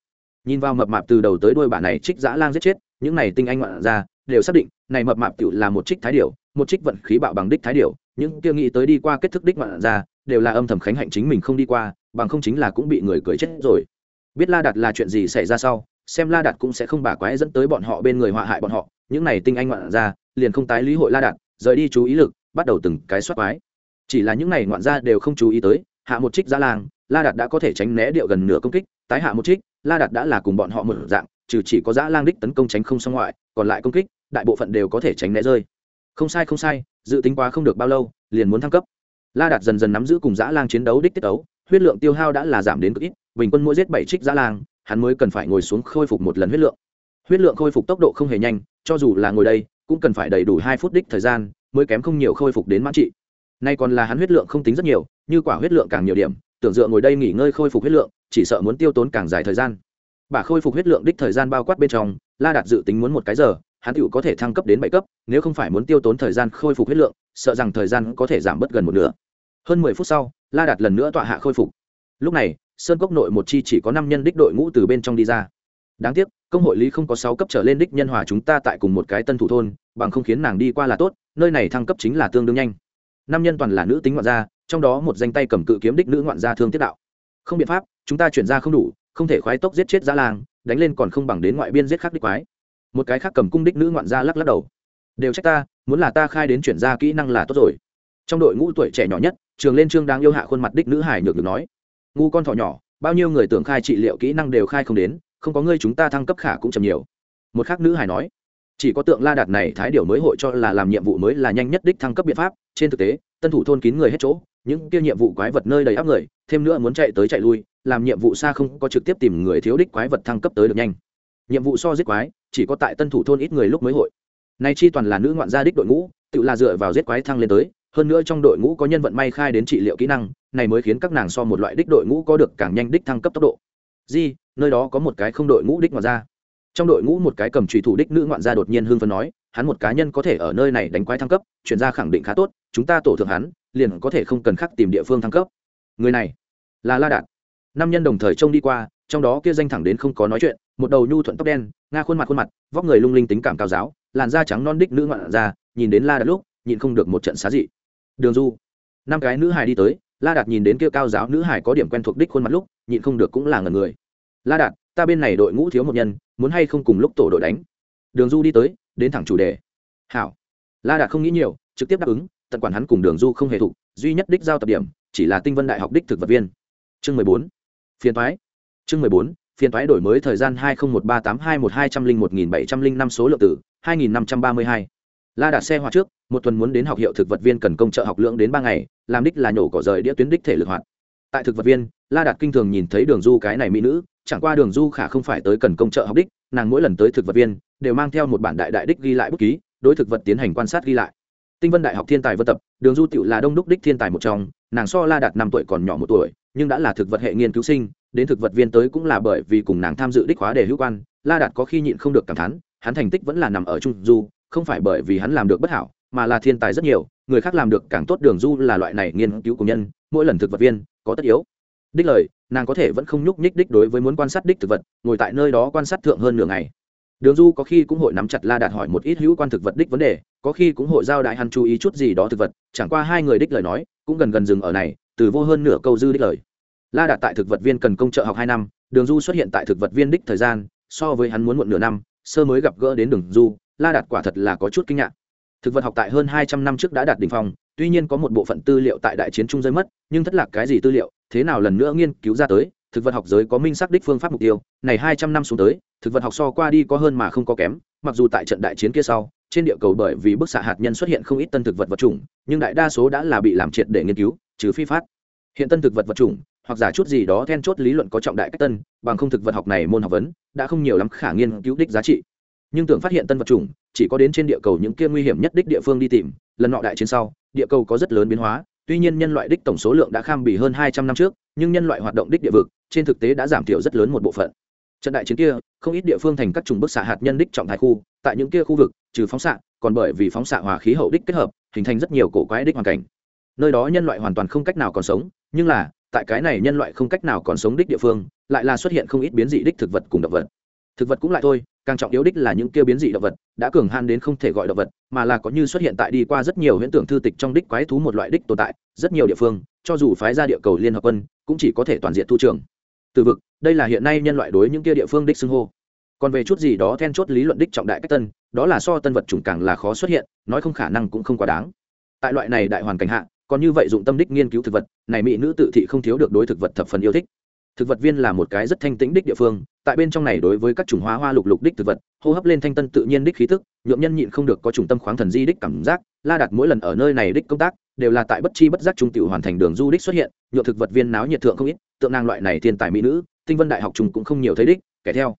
Nhìn vào mập mạp từ đầu tới đuôi bản này trích giã lang giết chết, những này tinh anh ngoạn ra đều xác định, này mập mạp tự là một trích thái điểu một trích vận khí bạo bằng đích thái điểu, những kia nghĩ tới đi qua kết thức đích ngoạn ra, đều là âm thầm khánh hạnh chính mình không đi qua, bằng không chính là cũng bị người cưới chết rồi. Biết la đạt là chuyện gì xảy ra sau, xem la đạt cũng sẽ không bà quái dẫn tới bọn họ bên người họa hại bọn họ, những này tinh anh ngoạn ra, liền không tái lý hội la đạt, rời đi chú ý lực, bắt đầu từng cái soát quái. Chỉ là những này ngoạn ra đều không chú ý tới, hạ một trích giã lang la đạt đã có thể tránh né điệu gần nửa công kích, tái hạ một trích, la đạt đã là cùng bọn họ một dạng, trừ chỉ có giã lang đích tấn công tránh không xong ngoại, còn lại công kích, đại bộ phận đều có thể tránh né rơi không sai không sai, dự tính quá không được bao lâu, liền muốn thăng cấp. La đạt dần dần nắm giữ cùng dã lang chiến đấu đích tiết ấu huyết lượng tiêu hao đã là giảm đến cực ít, bình quân mỗi giết bảy trích dã lang, hắn mới cần phải ngồi xuống khôi phục một lần huyết lượng. Huyết lượng khôi phục tốc độ không hề nhanh, cho dù là ngồi đây, cũng cần phải đầy đủ hai phút đích thời gian, mới kém không nhiều khôi phục đến mãn trị. Nay còn là hắn huyết lượng không tính rất nhiều, như quả huyết lượng càng nhiều điểm, tưởng dựa ngồi đây nghỉ ngơi khôi phục huyết lượng, chỉ sợ muốn tiêu tốn càng dài thời gian. Bà khôi phục huyết lượng đích thời gian bao quát bên trong, la đạt dự tính muốn một cái giờ hắn tựu có thể thăng cấp đến bảy cấp, nếu không phải muốn tiêu tốn thời gian khôi phục huyết lượng, sợ rằng thời gian có thể giảm bớt gần một nửa. Hơn mười phút sau, la đạt lần nữa tọa hạ khôi phục. Lúc này, sơn cốc nội một chi chỉ có năm nhân đích đội ngũ từ bên trong đi ra. Đáng tiếc, công hội lý không có sáu cấp trở lên đích nhân hòa chúng ta tại cùng một cái tân thủ thôn, bằng không khiến nàng đi qua là tốt, nơi này thăng cấp chính là tương đương nhanh. Năm nhân toàn là nữ tính ngoạn gia, trong đó một danh tay cầm cự kiếm đích nữ ngoạn gia thương tiết đạo. Không biện pháp, chúng ta chuyển ra không đủ, không thể khoái tốc giết chết giá làng đánh lên còn không bằng đến ngoại biên giết khắc đích quái một cái khác cầm cung đích nữ ngoạn gia lắc lắc đầu. Đều trách ta, muốn là ta khai đến chuyển ra kỹ năng là tốt rồi. Trong đội ngũ tuổi trẻ nhỏ nhất, trường lên trương đang yêu hạ khuôn mặt đích nữ hải nhược được nói, ngu con thỏ nhỏ, bao nhiêu người tưởng khai trị liệu kỹ năng đều khai không đến, không có ngươi chúng ta thăng cấp khả cũng chậm nhiều. Một khác nữ hải nói, chỉ có tượng la đạt này thái điều mới hội cho là làm nhiệm vụ mới là nhanh nhất đích thăng cấp biện pháp, trên thực tế, tân thủ thôn kín người hết chỗ, những kia nhiệm vụ quái vật nơi đầy áp người, thêm nữa muốn chạy tới chạy lui, làm nhiệm vụ xa không có trực tiếp tìm người thiếu đích quái vật thăng cấp tới được nhanh nhiệm vụ so giết quái, chỉ có tại tân thủ thôn ít người lúc mới hội. Nay chi toàn là nữ ngoạn gia đích đội ngũ, tự là dựa vào giết quái thăng lên tới, hơn nữa trong đội ngũ có nhân vận may khai đến trị liệu kỹ năng, này mới khiến các nàng so một loại đích đội ngũ có được càng nhanh đích thăng cấp tốc độ. Di, nơi đó có một cái không đội ngũ đích ngoạn gia. Trong đội ngũ một cái cầm trùy thủ đích nữ ngoạn gia đột nhiên hưng phấn nói, hắn một cá nhân có thể ở nơi này đánh quái thăng cấp, chuyển ra khẳng định khá tốt, chúng ta tổ thượng hắn, liền có thể không cần khắc tìm địa phương thăng cấp. Người này là la đạt. Năm nhân đồng thời trông đi qua, trong đó kia danh thẳng đến không có nói chuyện một đầu nhu thuận tóc đen, nga khuôn mặt khuôn mặt, vóc người lung linh tính cảm cao giáo, làn da trắng non đích nữ ngoạn ra, nhìn đến la đạt lúc, nhịn không được một trận xá dị. Đường du, năm cái nữ hài đi tới, la đạt nhìn đến kia cao giáo nữ hài có điểm quen thuộc đích khuôn mặt lúc, nhịn không được cũng là ngần người. La đạt, ta bên này đội ngũ thiếu một nhân, muốn hay không cùng lúc tổ đội đánh? Đường du đi tới, đến thẳng chủ đề. Hảo. La đạt không nghĩ nhiều, trực tiếp đáp ứng, tận quản hắn cùng đường du không hề thụ, duy nhất đích giao tập điểm, chỉ là tinh vân đại học đích thực vật viên. Chương mười bốn. Phiền thoái chương mười bốn phiên thoái đổi mới thời gian hai nghìn một ba tám hai một hai trăm linh một nghìn bảy trăm linh năm số lượng tử hai nghìn năm trăm ba mươi hai. La đạt xe hoa trước, một tuần muốn đến học hiệu thực vật viên cần công trợ học lượng đến ba ngày, làm đích là nhổ cỏ rời đĩa tuyến đích thể lực hoạt. Tại thực vật viên, la đạt kinh thường nhìn thấy đường du cái này mỹ nữ, chẳng qua đường du khả không phải tới cần công trợ học đích, nàng mỗi lần tới thực vật viên, đều mang theo một bản đại đại đích ghi lại bút ký, đối thực vật tiến hành quan sát ghi lại. Tinh vân đại học thiên tài vân tập, đường du tiểu là đông đúc đích thiên tài một trong, nàng so la đạt năm tuổi còn nhỏ một tuổi, nhưng đã là thực vật hệ nghiên cứu sinh đến thực vật viên tới cũng là bởi vì cùng nàng tham dự đích hóa để hữu quan, la đạt có khi nhịn không được cảm thán, hắn thành tích vẫn là nằm ở trung du, không phải bởi vì hắn làm được bất hảo, mà là thiên tài rất nhiều, người khác làm được càng tốt đường du là loại này nghiên cứu của nhân, mỗi lần thực vật viên có tất yếu. Đích lời, nàng có thể vẫn không nhúc nhích đích đối với muốn quan sát đích thực vật, ngồi tại nơi đó quan sát thượng hơn nửa ngày. Đường du có khi cũng hội nắm chặt la đạt hỏi một ít hữu quan thực vật đích vấn đề, có khi cũng hội giao đại hắn chú ý chút gì đó thực vật, chẳng qua hai người đích lời nói, cũng gần gần dừng ở này, từ vô hơn nửa câu dư đích lời la đạt tại thực vật viên cần công trợ học hai năm, đường du xuất hiện tại thực vật viên đích thời gian, so với hắn muốn muộn nửa năm, sơ mới gặp gỡ đến đường du, la đạt quả thật là có chút kinh ngạc. Thực vật học tại hơn hai trăm năm trước đã đạt đỉnh phong, tuy nhiên có một bộ phận tư liệu tại đại chiến trung rơi mất, nhưng thất lạc cái gì tư liệu, thế nào lần nữa nghiên cứu ra tới, thực vật học giới có minh xác đích phương pháp mục tiêu, này hai trăm năm xuống tới, thực vật học so qua đi có hơn mà không có kém, mặc dù tại trận đại chiến kia sau, trên địa cầu bởi vì bức xạ hạt nhân xuất hiện không ít tân thực vật vật chủng, nhưng đại đa số đã là bị làm triệt để nghiên cứu, trừ phi phát hiện tân thực vật vật chủng hoặc giả chút gì đó then chốt lý luận có trọng đại cách tân, bằng không thực vật học này môn học vấn đã không nhiều lắm khả nghiên cứu đích giá trị. Nhưng tưởng phát hiện tân vật chủng, chỉ có đến trên địa cầu những kia nguy hiểm nhất đích địa phương đi tìm, lần nọ đại chiến sau, địa cầu có rất lớn biến hóa, tuy nhiên nhân loại đích tổng số lượng đã kham bỉ hơn hai trăm năm trước, nhưng nhân loại hoạt động đích địa vực, trên thực tế đã giảm thiểu rất lớn một bộ phận. Trận đại chiến kia, không ít địa phương thành các trùng bức xạ hạt nhân đích trọng thái khu, tại những kia khu vực, trừ phóng xạ, còn bởi vì phóng xạ hòa khí hậu đích kết hợp, hình thành rất nhiều cổ quái đích hoàn cảnh. Nơi đó nhân loại hoàn toàn không cách nào còn sống, nhưng là tại cái này nhân loại không cách nào còn sống đích địa phương, lại là xuất hiện không ít biến dị đích thực vật cùng động vật. Thực vật cũng lại thôi, càng trọng yếu đích là những kia biến dị động vật, đã cường han đến không thể gọi động vật, mà là có như xuất hiện tại đi qua rất nhiều hiện tượng thư tịch trong đích quái thú một loại đích tồn tại, rất nhiều địa phương, cho dù phái ra địa cầu liên hợp quân, cũng chỉ có thể toàn diện thu trường. Từ vực, đây là hiện nay nhân loại đối những kia địa phương đích xưng hô. Còn về chút gì đó then chốt lý luận đích trọng đại cách tân, đó là so tân vật chủng càng là khó xuất hiện, nói không khả năng cũng không quá đáng. Tại loại này đại hoàn cảnh hạ còn như vậy dụng tâm đích nghiên cứu thực vật, này mỹ nữ tự thị không thiếu được đối thực vật thập phần yêu thích. Thực vật viên là một cái rất thanh tĩnh đích địa phương, tại bên trong này đối với các chủng hóa hoa lục lục đích thực vật, hô hấp lên thanh tân tự nhiên đích khí tức, nhuộm nhân nhịn không được có chủng tâm khoáng thần di đích cảm giác, la đặt mỗi lần ở nơi này đích công tác, đều là tại bất chi bất giác trung tiểu hoàn thành đường du đích xuất hiện nhựa thực vật viên náo nhiệt thượng không ít, tượng nàng loại này thiên tài mỹ nữ, tinh vân đại học trùng cũng không nhiều thấy đích, kẻ theo.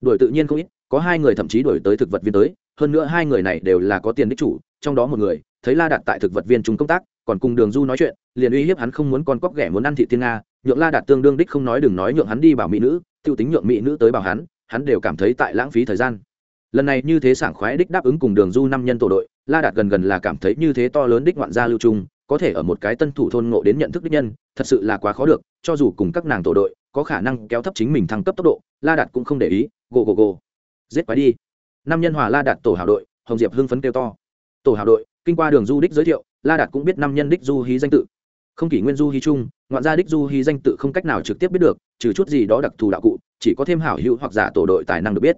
Đuổi tự nhiên không ít, có hai người thậm chí đuổi tới thực vật viên tới, hơn nữa hai người này đều là có tiền đích chủ, trong đó một người, thấy la đạt tại thực vật viên trung công tác còn cùng đường du nói chuyện, liền uy hiếp hắn không muốn con cóc ghẻ muốn ăn thị thiên nga, nhượng la đạt tương đương đích không nói đừng nói nhượng hắn đi bảo mỹ nữ t i ê u tính nhượng mỹ nữ tới bảo hắn hắn đều cảm thấy tại lãng phí thời gian. Lần này như thế sảng khoái đích đáp ứng cùng đường du năm nhân tổ đội, la đạt gần gần là cảm thấy như thế to lớn đích ngoạn gia lưu trung, có thể ở một cái tân thủ thôn ngộ đến nhận thức đích nhân, thật sự là quá khó được, cho dù cùng các nàng tổ đội, có khả năng kéo thấp chính mình thăng cấp tốc độ, la đạt cũng không để ý, gồ gồ gồ. Giết quái đi. Năm nhân hòa la đạt tổ hảo đội, hồng diệp hưng phấn kêu to. Tổ hảo đội, kinh qua đường du đích giới thiệu la đạt cũng biết năm nhân đích du hí danh tự. Không kỷ nguyên du hí chung, ngoạn gia đích du hí danh tự không cách nào trực tiếp biết được, trừ chút gì đó đặc thù đạo cụ, chỉ có thêm hảo hữu hoặc giả tổ đội tài năng được biết.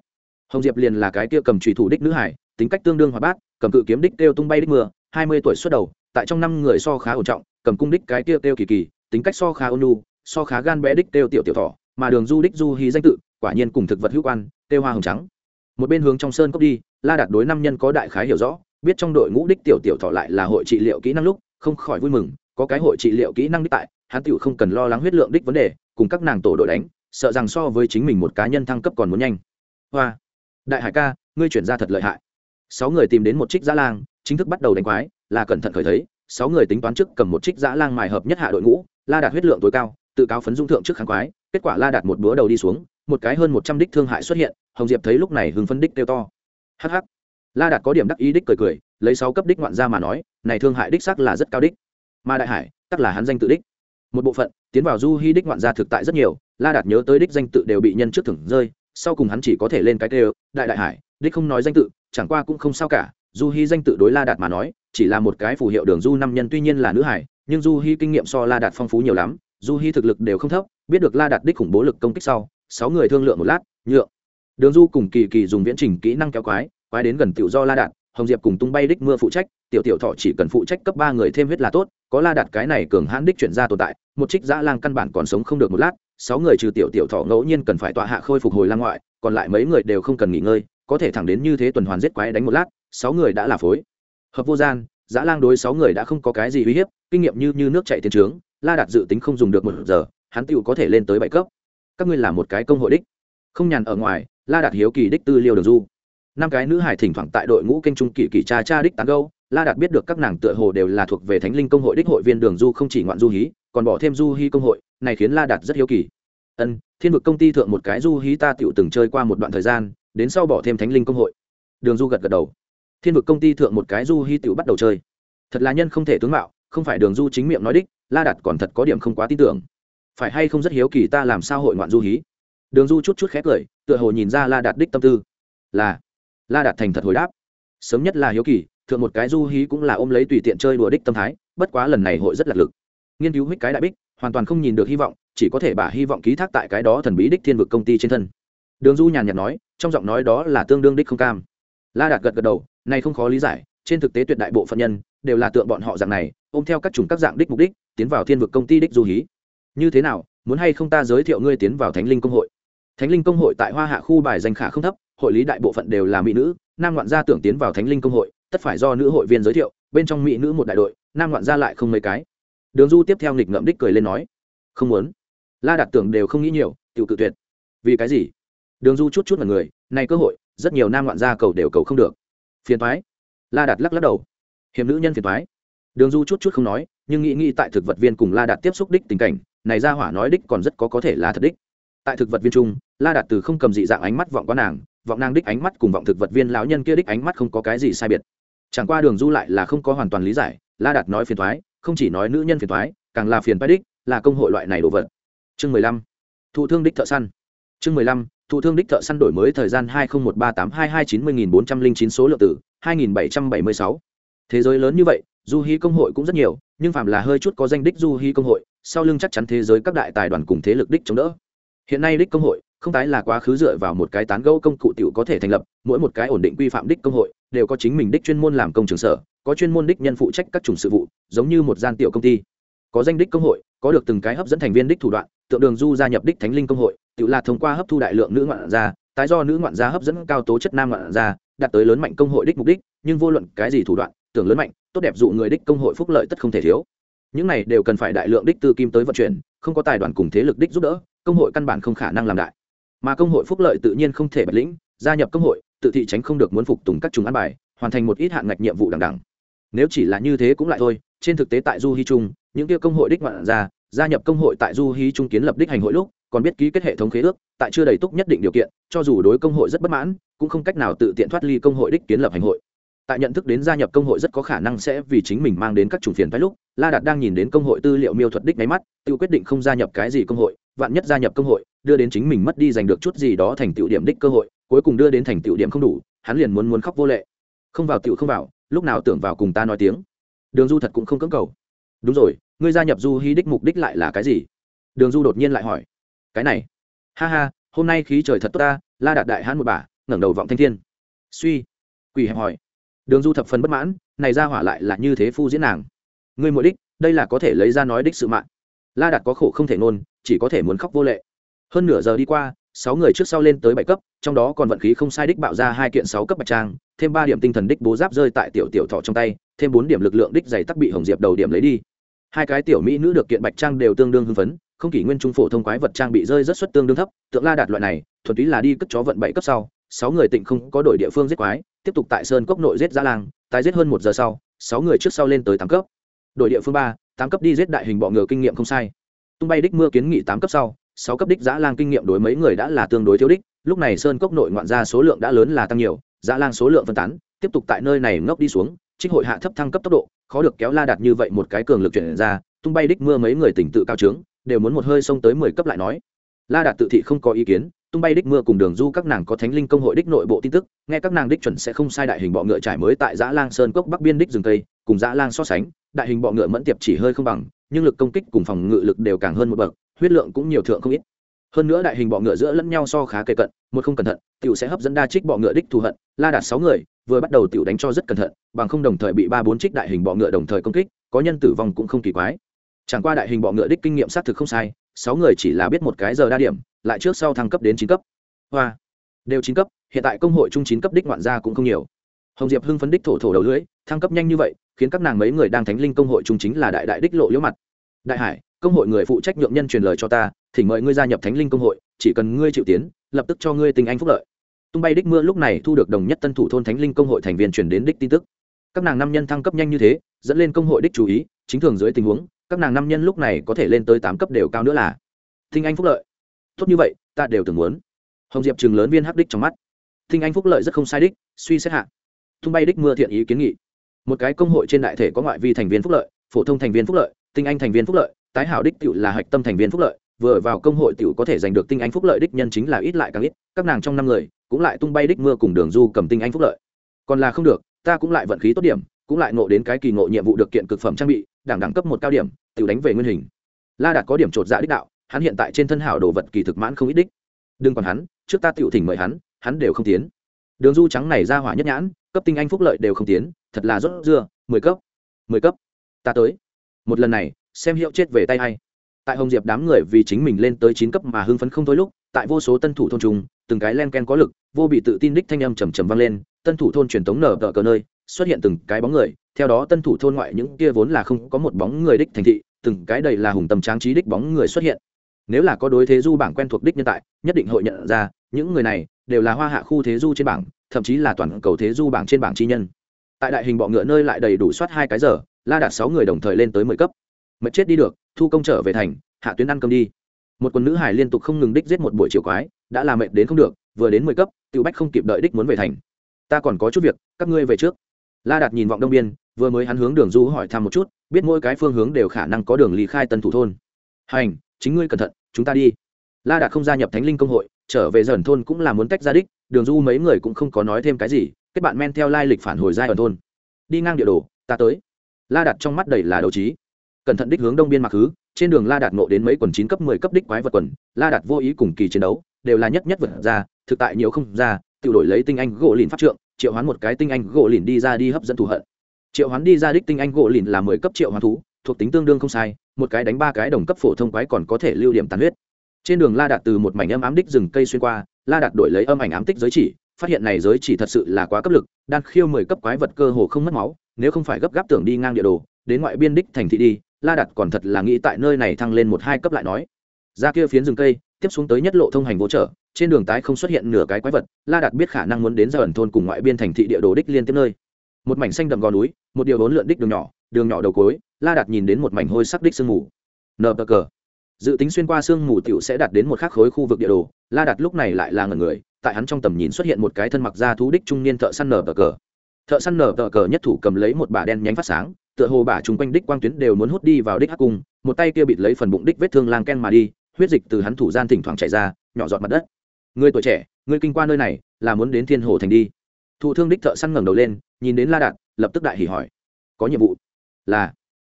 Hồng diệp liền là cái kia cầm trùy thủ đích nữ hải, tính cách tương đương hoạt bát, cầm cự kiếm đích kêu tung bay đích mưa, hai mươi tuổi xuất đầu, tại trong năm người so khá ổn trọng, cầm cung đích cái kia kêu kỳ kỳ, tính cách so khá ôn so khá gan bé đích kêu tiểu tiểu thỏ, mà đường du đích du hí danh tự, quả nhiên cùng thực vật hữu quan, kêu hoa hồng trắng. Một bên hướng trong sơn cốc đi, la đạt đối năm nhân có đại khái hiểu rõ biết trong đội ngũ đích tiểu tiểu thọ lại là hội trị liệu kỹ năng lúc, không khỏi vui mừng, có cái hội trị liệu kỹ năng đích tại, hắn tiểu không cần lo lắng huyết lượng đích vấn đề, cùng các nàng tổ đội đánh, sợ rằng so với chính mình một cá nhân thăng cấp còn muốn nhanh. Hoa, đại hải ca, ngươi chuyển ra thật lợi hại. Sáu người tìm đến một trích giã lang, chính thức bắt đầu đánh quái, là cẩn thận khởi thấy, sáu người tính toán trước cầm một trích giã lang mài hợp nhất hạ đội ngũ, la đạt huyết lượng tối cao, tự cáo phấn dung thượng trước kháng quái, kết quả la đạt một búa đầu đi xuống, một cái hơn một trăm đích thương hại xuất hiện, hồng diệp thấy lúc này hưng phân đích kêu to. Hh la đạt có điểm đắc ý đích cười cười, lấy sáu cấp đích ngoạn ra mà nói, này thương hại đích sắc là rất cao đích. Mà đại hải, tắc là hắn danh tự đích. Một bộ phận, tiến vào du hy đích ngoạn gia thực tại rất nhiều, la đạt nhớ tới đích danh tự đều bị nhân trước thưởng rơi, sau cùng hắn chỉ có thể lên cái đều đại đại hải, đích không nói danh tự, chẳng qua cũng không sao cả. Du hy danh tự đối la đạt mà nói, chỉ là một cái phù hiệu đường du năm nhân tuy nhiên là nữ hải, nhưng du hy kinh nghiệm so la đạt phong phú nhiều lắm, du hy thực lực đều không thấp, biết được la đạt đích khủng bố lực công kích sau, sáu người thương lượng một lát, nhượng. Đường du cùng kỳ kỳ dùng viễn trình kỹ năng kéo quái quái đến gần tiểu do la đạt, hồng diệp cùng tung bay đích mưa phụ trách, tiểu tiểu thọ chỉ cần phụ trách cấp ba người thêm huyết là tốt, có la đạt cái này cường hãn đích chuyển ra tồn tại, một trích dã lang căn bản còn sống không được một lát, sáu người trừ tiểu tiểu thọ ngẫu nhiên cần phải tọa hạ khôi phục hồi lang ngoại, còn lại mấy người đều không cần nghỉ ngơi, có thể thẳng đến như thế tuần hoàn giết quái đánh một lát, sáu người đã là phối. Hợp vô gian, dã lang đối sáu người đã không có cái gì uy hiếp, kinh nghiệm như như nước chạy tiến trướng, la đạt dự tính không dùng được một giờ, hắn tựu có thể lên tới bảy cấp. Các ngươi là một cái công hội đích. Không nhàn ở ngoài, la đạt hiếu kỳ đích tư liêu đường du năm cái nữ hải thỉnh thoảng tại đội ngũ kênh trung kỳ kỳ cha cha đích tán gâu, la đạt biết được các nàng tựa hồ đều là thuộc về thánh linh công hội đích hội viên đường du không chỉ ngoạn du hí, còn bỏ thêm du hí công hội, này khiến la đạt rất hiếu kỳ. Ân, thiên vực công ty thượng một cái du hí ta tựu từng chơi qua một đoạn thời gian, đến sau bỏ thêm thánh linh công hội. Đường du gật gật đầu. Thiên vực công ty thượng một cái du hí tựu bắt đầu chơi. Thật là nhân không thể tướng mạo, không phải đường du chính miệng nói đích, la đạt còn thật có điểm không quá tin tưởng. Phải hay không rất hiếu kỳ ta làm sao hội ngoạn du hí? Đường du chút chút khép cười, tựa hồ nhìn ra la đạt đích tâm tư. Là la đạt thành thật hồi đáp. Sớm nhất là hiếu kỳ, thượng một cái du hí cũng là ôm lấy tùy tiện chơi đùa đích tâm thái, bất quá lần này hội rất lạc lực. Nghiên cứu hích cái đại bích, hoàn toàn không nhìn được hy vọng, chỉ có thể bả hy vọng ký thác tại cái đó thần bí đích thiên vực công ty trên thân. Đường du nhàn nhạt nói, trong giọng nói đó là tương đương đích không cam. La đạt gật gật đầu, này không khó lý giải, trên thực tế tuyệt đại bộ phận nhân đều là tượng bọn họ dạng này, ôm theo các chủng các dạng đích mục đích, tiến vào thiên vực công ty đích du hí. Như thế nào, muốn hay không ta giới thiệu ngươi tiến vào thánh linh công hội? Thánh linh công hội tại hoa hạ khu bài danh khả không thấp hội lý đại bộ phận đều là mỹ nữ, nam ngoạn gia tưởng tiến vào thánh linh công hội, tất phải do nữ hội viên giới thiệu, bên trong mỹ nữ một đại đội, nam ngoạn gia lại không mấy cái. Đường du tiếp theo nghịch ngậm đích cười lên nói, không muốn. La đạt tưởng đều không nghĩ nhiều tự cự tuyệt. Vì cái gì? Đường du chút chút là người, này cơ hội, rất nhiều nam ngoạn gia cầu đều cầu không được. Phiền thoái la đạt lắc lắc đầu. Hiểm nữ nhân phiền thoái đường du chút chút không nói, nhưng nghĩ nghĩ tại thực vật viên cùng la đạt tiếp xúc đích tình cảnh, này ra hỏa nói đích còn rất có có thể là thật đích. Tại thực vật viên trung la đạt từ không cầm dị dạng ánh mắt vọng qua nàng vọng nàng đích ánh mắt cùng vọng thực vật viên lão nhân kia đích ánh mắt không có cái gì sai biệt. Chẳng qua đường du lại là không có hoàn toàn lý giải, la đạt nói phiền thoái, không chỉ nói nữ nhân phiền thoái, càng là phiền bách đích, là công hội loại này đồ vật. Chương mười lăm, thụ thương đích thợ săn. Chương mười lăm, thụ thương đích thợ săn đổi mới thời gian hai nghìn một ba tám hai hai chín mươi nghìn bốn trăm linh chín số lượng tử hai nghìn bảy trăm bảy mươi sáu. Thế giới lớn như vậy, du hí công hội cũng rất nhiều, nhưng phạm là hơi chút có danh đích du hí công hội, sau lưng chắc chắn thế giới các đại tài đoàn cùng thế lực đích chống đỡ. Hiện nay đích công hội không tái là quá khứ dựa vào một cái tán gẫu công cụ tiểu có thể thành lập, mỗi một cái ổn định quy phạm đích công hội, đều có chính mình đích chuyên môn làm công trường sở, có chuyên môn đích nhân phụ trách các chủng sự vụ, giống như một gian tiểu công ty. Có danh đích công hội, có được từng cái hấp dẫn thành viên đích thủ đoạn, tượng đường du gia nhập đích thánh linh công hội, tiểu là thông qua hấp thu đại lượng nữ ngoạn gia, tái do nữ ngoạn gia hấp dẫn cao tố chất nam ngoạn gia, đạt tới lớn mạnh công hội đích mục đích, nhưng vô luận cái gì thủ đoạn, tưởng lớn mạnh, tốt đẹp dụ người đích công hội phúc lợi tất không thể thiếu. Những này đều cần phải đại lượng đích tư kim tới vận chuyển, không có tài đoàn cùng thế lực đích giúp đỡ, công hội căn bản không khả năng làm đại mà công hội phúc lợi tự nhiên không thể bật lĩnh, gia nhập công hội, tự thị tránh không được muốn phục tùng các chúng ăn bài, hoàn thành một ít hạn ngạch nhiệm vụ đằng đẳng nếu chỉ là như thế cũng lại thôi, trên thực tế tại du hy trung, những kia công hội đích ngoạn ra, gia nhập công hội tại du hy trung kiến lập đích hành hội lúc, còn biết ký kết hệ thống khế ước, tại chưa đầy túc nhất định điều kiện, cho dù đối công hội rất bất mãn, cũng không cách nào tự tiện thoát ly công hội đích kiến lập hành hội. Tại nhận thức đến gia nhập công hội rất có khả năng sẽ vì chính mình mang đến các chủng phiền phái lúc, la đạt đang nhìn đến công hội tư liệu miêu thuật đích máy mắt, tự quyết định không gia nhập cái gì công hội vạn nhất gia nhập công hội, đưa đến chính mình mất đi giành được chút gì đó thành tựu điểm đích cơ hội, cuối cùng đưa đến thành tựu điểm không đủ, hắn liền muốn muốn khóc vô lệ. Không vào tựu không vào, lúc nào tưởng vào cùng ta nói tiếng. Đường du thật cũng không cưỡng cầu. Đúng rồi, ngươi gia nhập du hy đích mục đích lại là cái gì? Đường du đột nhiên lại hỏi. Cái này. Ha ha, hôm nay khí trời thật tốt ta, la đạt đại hãn một bà, ngẩng đầu vọng thanh thiên. Suy. Quỳ hẹp hỏi. Đường du thập phần bất mãn, này ra hỏa lại là như thế phu diễn nàng. Ngươi mỗi đích, đây là có thể lấy ra nói đích sự mạng. La đạt có khổ không thể nôn chỉ có thể muốn khóc vô lệ. Hơn nửa giờ đi qua, sáu người trước sau lên tới bảy cấp, trong đó còn vận khí không sai đích bạo ra hai kiện sáu cấp bạch trang, thêm ba điểm tinh thần đích bố giáp rơi tại tiểu tiểu thọ trong tay, thêm bốn điểm lực lượng đích dày tắc bị hồng diệp đầu điểm lấy đi. Hai cái tiểu mỹ nữ được kiện bạch trang đều tương đương hưng phấn, không kỷ nguyên trung phổ thông quái vật trang bị rơi rất suất tương đương thấp, tượng la đạt loại này, thuần túy là đi cất chó vận bảy cấp sau, sáu người tịnh không có đổi địa phương giết quái, tiếp tục tại sơn cốc nội giết ra lang, tái giết hơn một giờ sau, sáu người trước sau lên tới tám cấp. Đội địa phương ba, tám cấp đi giết đại hình bọ ngựa kinh nghiệm không sai tung bay đích mưa kiến nghị tám cấp sau, sáu cấp đích giã lang kinh nghiệm đối mấy người đã là tương đối thiếu đích, lúc này sơn cốc nội ngoạn ra số lượng đã lớn là tăng nhiều giã lang số lượng phân tán, tiếp tục tại nơi này ngốc đi xuống, trích hội hạ thấp thăng cấp tốc độ, khó được kéo la đạt như vậy một cái cường lực chuyển ra, tung bay đích mưa mấy người tỉnh tự cao trướng, đều muốn một hơi xông tới mười cấp lại nói. La đạt tự thị không có ý kiến, tung bay đích mưa cùng đường du các nàng có thánh linh công hội đích nội bộ tin tức, nghe các nàng đích chuẩn sẽ không sai đại hình bọ ngựa trải mới tại giã lang sơn cốc bắc biên đích rừng tây cùng giã lang so sánh, đại hình bọ ngựa mẫn tiệp chỉ hơi không bằng nhưng lực công kích cùng phòng ngự lực đều càng hơn một bậc, huyết lượng cũng nhiều thượng không ít. Hơn nữa đại hình bọ ngựa giữa lẫn nhau so khá kề cận, một không cẩn thận, tiểu sẽ hấp dẫn đa trích bọ ngựa đích thù hận, la đạt sáu người, vừa bắt đầu tiểu đánh cho rất cẩn thận, bằng không đồng thời bị ba bốn trích đại hình bọ ngựa đồng thời công kích, có nhân tử vong cũng không kỳ quái. Chẳng qua đại hình bọ ngựa đích kinh nghiệm xác thực không sai, sáu người chỉ là biết một cái giờ đa điểm, lại trước sau thăng cấp đến chín cấp. Hoa, đều chín cấp, hiện tại công hội trung chín cấp đích ngoạn gia cũng không nhiều. Hồng diệp hưng phấn đích thổ thổ đầu lưới thăng cấp nhanh như vậy, khiến các nàng mấy người đang thánh linh công hội trung chính là đại đại đích lộ liễu mặt đại hải, công hội người phụ trách nhượng nhân truyền lời cho ta, thỉnh mời ngươi gia nhập thánh linh công hội, chỉ cần ngươi chịu tiến, lập tức cho ngươi tình anh phúc lợi. Tung bay đích mưa lúc này thu được đồng nhất tân thủ thôn thánh linh công hội thành viên truyền đến đích tin tức. Các nàng năm nhân thăng cấp nhanh như thế, dẫn lên công hội đích chú ý, chính thường dưới tình huống, các nàng năm nhân lúc này có thể lên tới tám cấp đều cao nữa là. Thinh anh phúc lợi. Tốt như vậy, ta đều từng muốn. Hồng diệp chừng lớn viên hắc đích trong mắt. Thinh anh phúc lợi rất không sai đích, suy xét hạ. Tung bay đích mưa thiện ý kiến nghị. Một cái công hội trên đại thể có ngoại vi thành viên phúc lợi, phổ thông thành viên phúc lợi tinh anh thành viên phúc lợi, tái hảo đích tiểu là hạch tâm thành viên phúc lợi, vừa vào công hội tiểu có thể giành được tinh anh phúc lợi đích nhân chính là ít lại càng ít, các nàng trong năm người cũng lại tung bay đích mưa cùng đường du cầm tinh anh phúc lợi. Còn là không được, ta cũng lại vận khí tốt điểm, cũng lại ngộ đến cái kỳ ngộ nhiệm vụ được kiện cực phẩm trang bị đẳng đẳng cấp một cao điểm, tiểu đánh về nguyên hình. La đạt có điểm trột dạ đích đạo, hắn hiện tại trên thân hảo đồ vật kỳ thực mãn không ít đích. Đừng còn hắn, trước ta tiểu thỉnh mời hắn hắn đều không tiến. Đường du trắng này ra hỏa nhất nhãn, cấp tinh anh phúc lợi đều không tiến, thật là rốt dưa, mười cấp mười cấp. Ta tới một lần này, xem hiệu chết về tay hay tại hồng diệp đám người vì chính mình lên tới chín cấp mà hưng phấn không thôi lúc, tại vô số tân thủ thôn trung, từng cái len ken có lực, vô bị tự tin đích thanh âm trầm trầm vang lên, tân thủ thôn truyền thống nở tờ cờ nơi, xuất hiện từng cái bóng người, theo đó tân thủ thôn ngoại những kia vốn là không có một bóng người đích thành thị, từng cái đầy là hùng tầm tráng trí đích bóng người xuất hiện. Nếu là có đối thế du bảng quen thuộc đích nhân tại, nhất định hội nhận ra, những người này đều là hoa hạ khu thế du trên bảng, thậm chí là toàn cầu thế du bảng trên bảng chi nhân. Tại đại hình bọ ngựa nơi lại đầy đủ soát hai cái giờ la đạt sáu người đồng thời lên tới mười cấp. Mệt chết đi được, thu công trở về thành, hạ tuyến ăn cơm đi. Một quần nữ hải liên tục không ngừng đích giết một buổi chiều quái, đã làm mệt đến không được, vừa đến mười cấp, Tiểu bách không kịp đợi đích muốn về thành. Ta còn có chút việc, các ngươi về trước. La đạt nhìn vọng đông biên, vừa mới hắn hướng đường du hỏi thăm một chút, biết mỗi cái phương hướng đều khả năng có đường lý khai tân thủ thôn. Hành, chính ngươi cẩn thận, chúng ta đi. La đạt không gia nhập thánh linh công hội, trở về dần thôn cũng là muốn tách ra đích, đường du mấy người cũng không có nói thêm cái gì, kết bạn men theo lai lịch phản hồi giai ở thôn. Đi ngang địa đồ, ta tới la đạt trong mắt đầy là đấu trí. Cẩn thận đích hướng đông biên mặc hứ trên đường la đạt ngộ đến mấy quần chín cấp mười cấp đích quái vật quần, la đạt vô ý cùng kỳ chiến đấu, đều là nhất nhất vật ra, thực tại nhiều không ra, tự đổi lấy tinh anh gỗ lìn pháp trượng, triệu hoán một cái tinh anh gỗ lìn đi ra đi hấp dẫn thù hận. Triệu hoán đi ra đích tinh anh gỗ lìn là mười cấp triệu hoán thú, thuộc tính tương đương không sai, một cái đánh ba cái đồng cấp phổ thông quái còn có thể lưu điểm tàn huyết. Trên đường la đạt từ một mảnh âm ám đích rừng cây xuyên qua, la đạt đổi lấy âm ảnh ám tích giới chỉ, phát hiện này giới chỉ thật sự là quá cấp lực, đan khiêu mười cấp quái vật cơ hồ không mất máu nếu không phải gấp gáp tưởng đi ngang địa đồ, đến ngoại biên đích thành thị đi, la đặt còn thật là nghĩ tại nơi này thăng lên một hai cấp lại nói. Ra kia phiến rừng cây, tiếp xuống tới nhất lộ thông hành vô trợ trên đường tái không xuất hiện nửa cái quái vật, la đạt biết khả năng muốn đến ra ẩn thôn cùng ngoại biên thành thị địa đồ đích liên tiếp nơi. Một mảnh xanh đậm gò núi, một điều bốn lượn đích đường nhỏ đường nhỏ đầu cối la đạt nhìn đến một mảnh hôi sắc đích sương mù. Nờ bờ cờ. Dự tính xuyên qua sương mù tiểu sẽ đạt đến một khắc khối khu vực địa đồ, la đạt lúc này lại là ngần người, tại hắn trong tầm nhìn xuất hiện một cái thân mặc da thú đích trung niên thợ săn nờ bờ cờ thợ săn nở tờ cờ nhất thủ cầm lấy một bả đen nhánh phát sáng, tựa hồ bả chung quanh đích quang tuyến đều muốn hút đi vào đích hắc cung, một tay kia bịt lấy phần bụng đích vết thương lang ken mà đi, huyết dịch từ hắn thủ gian thỉnh thoảng chảy ra, nhỏ giọt mặt đất. Người tuổi trẻ, người kinh qua nơi này, là muốn đến thiên hồ thành đi. Thụ thương đích thợ săn ngẩng đầu lên, nhìn đến la đạt, lập tức đại hỉ hỏi. Có nhiệm vụ? Là.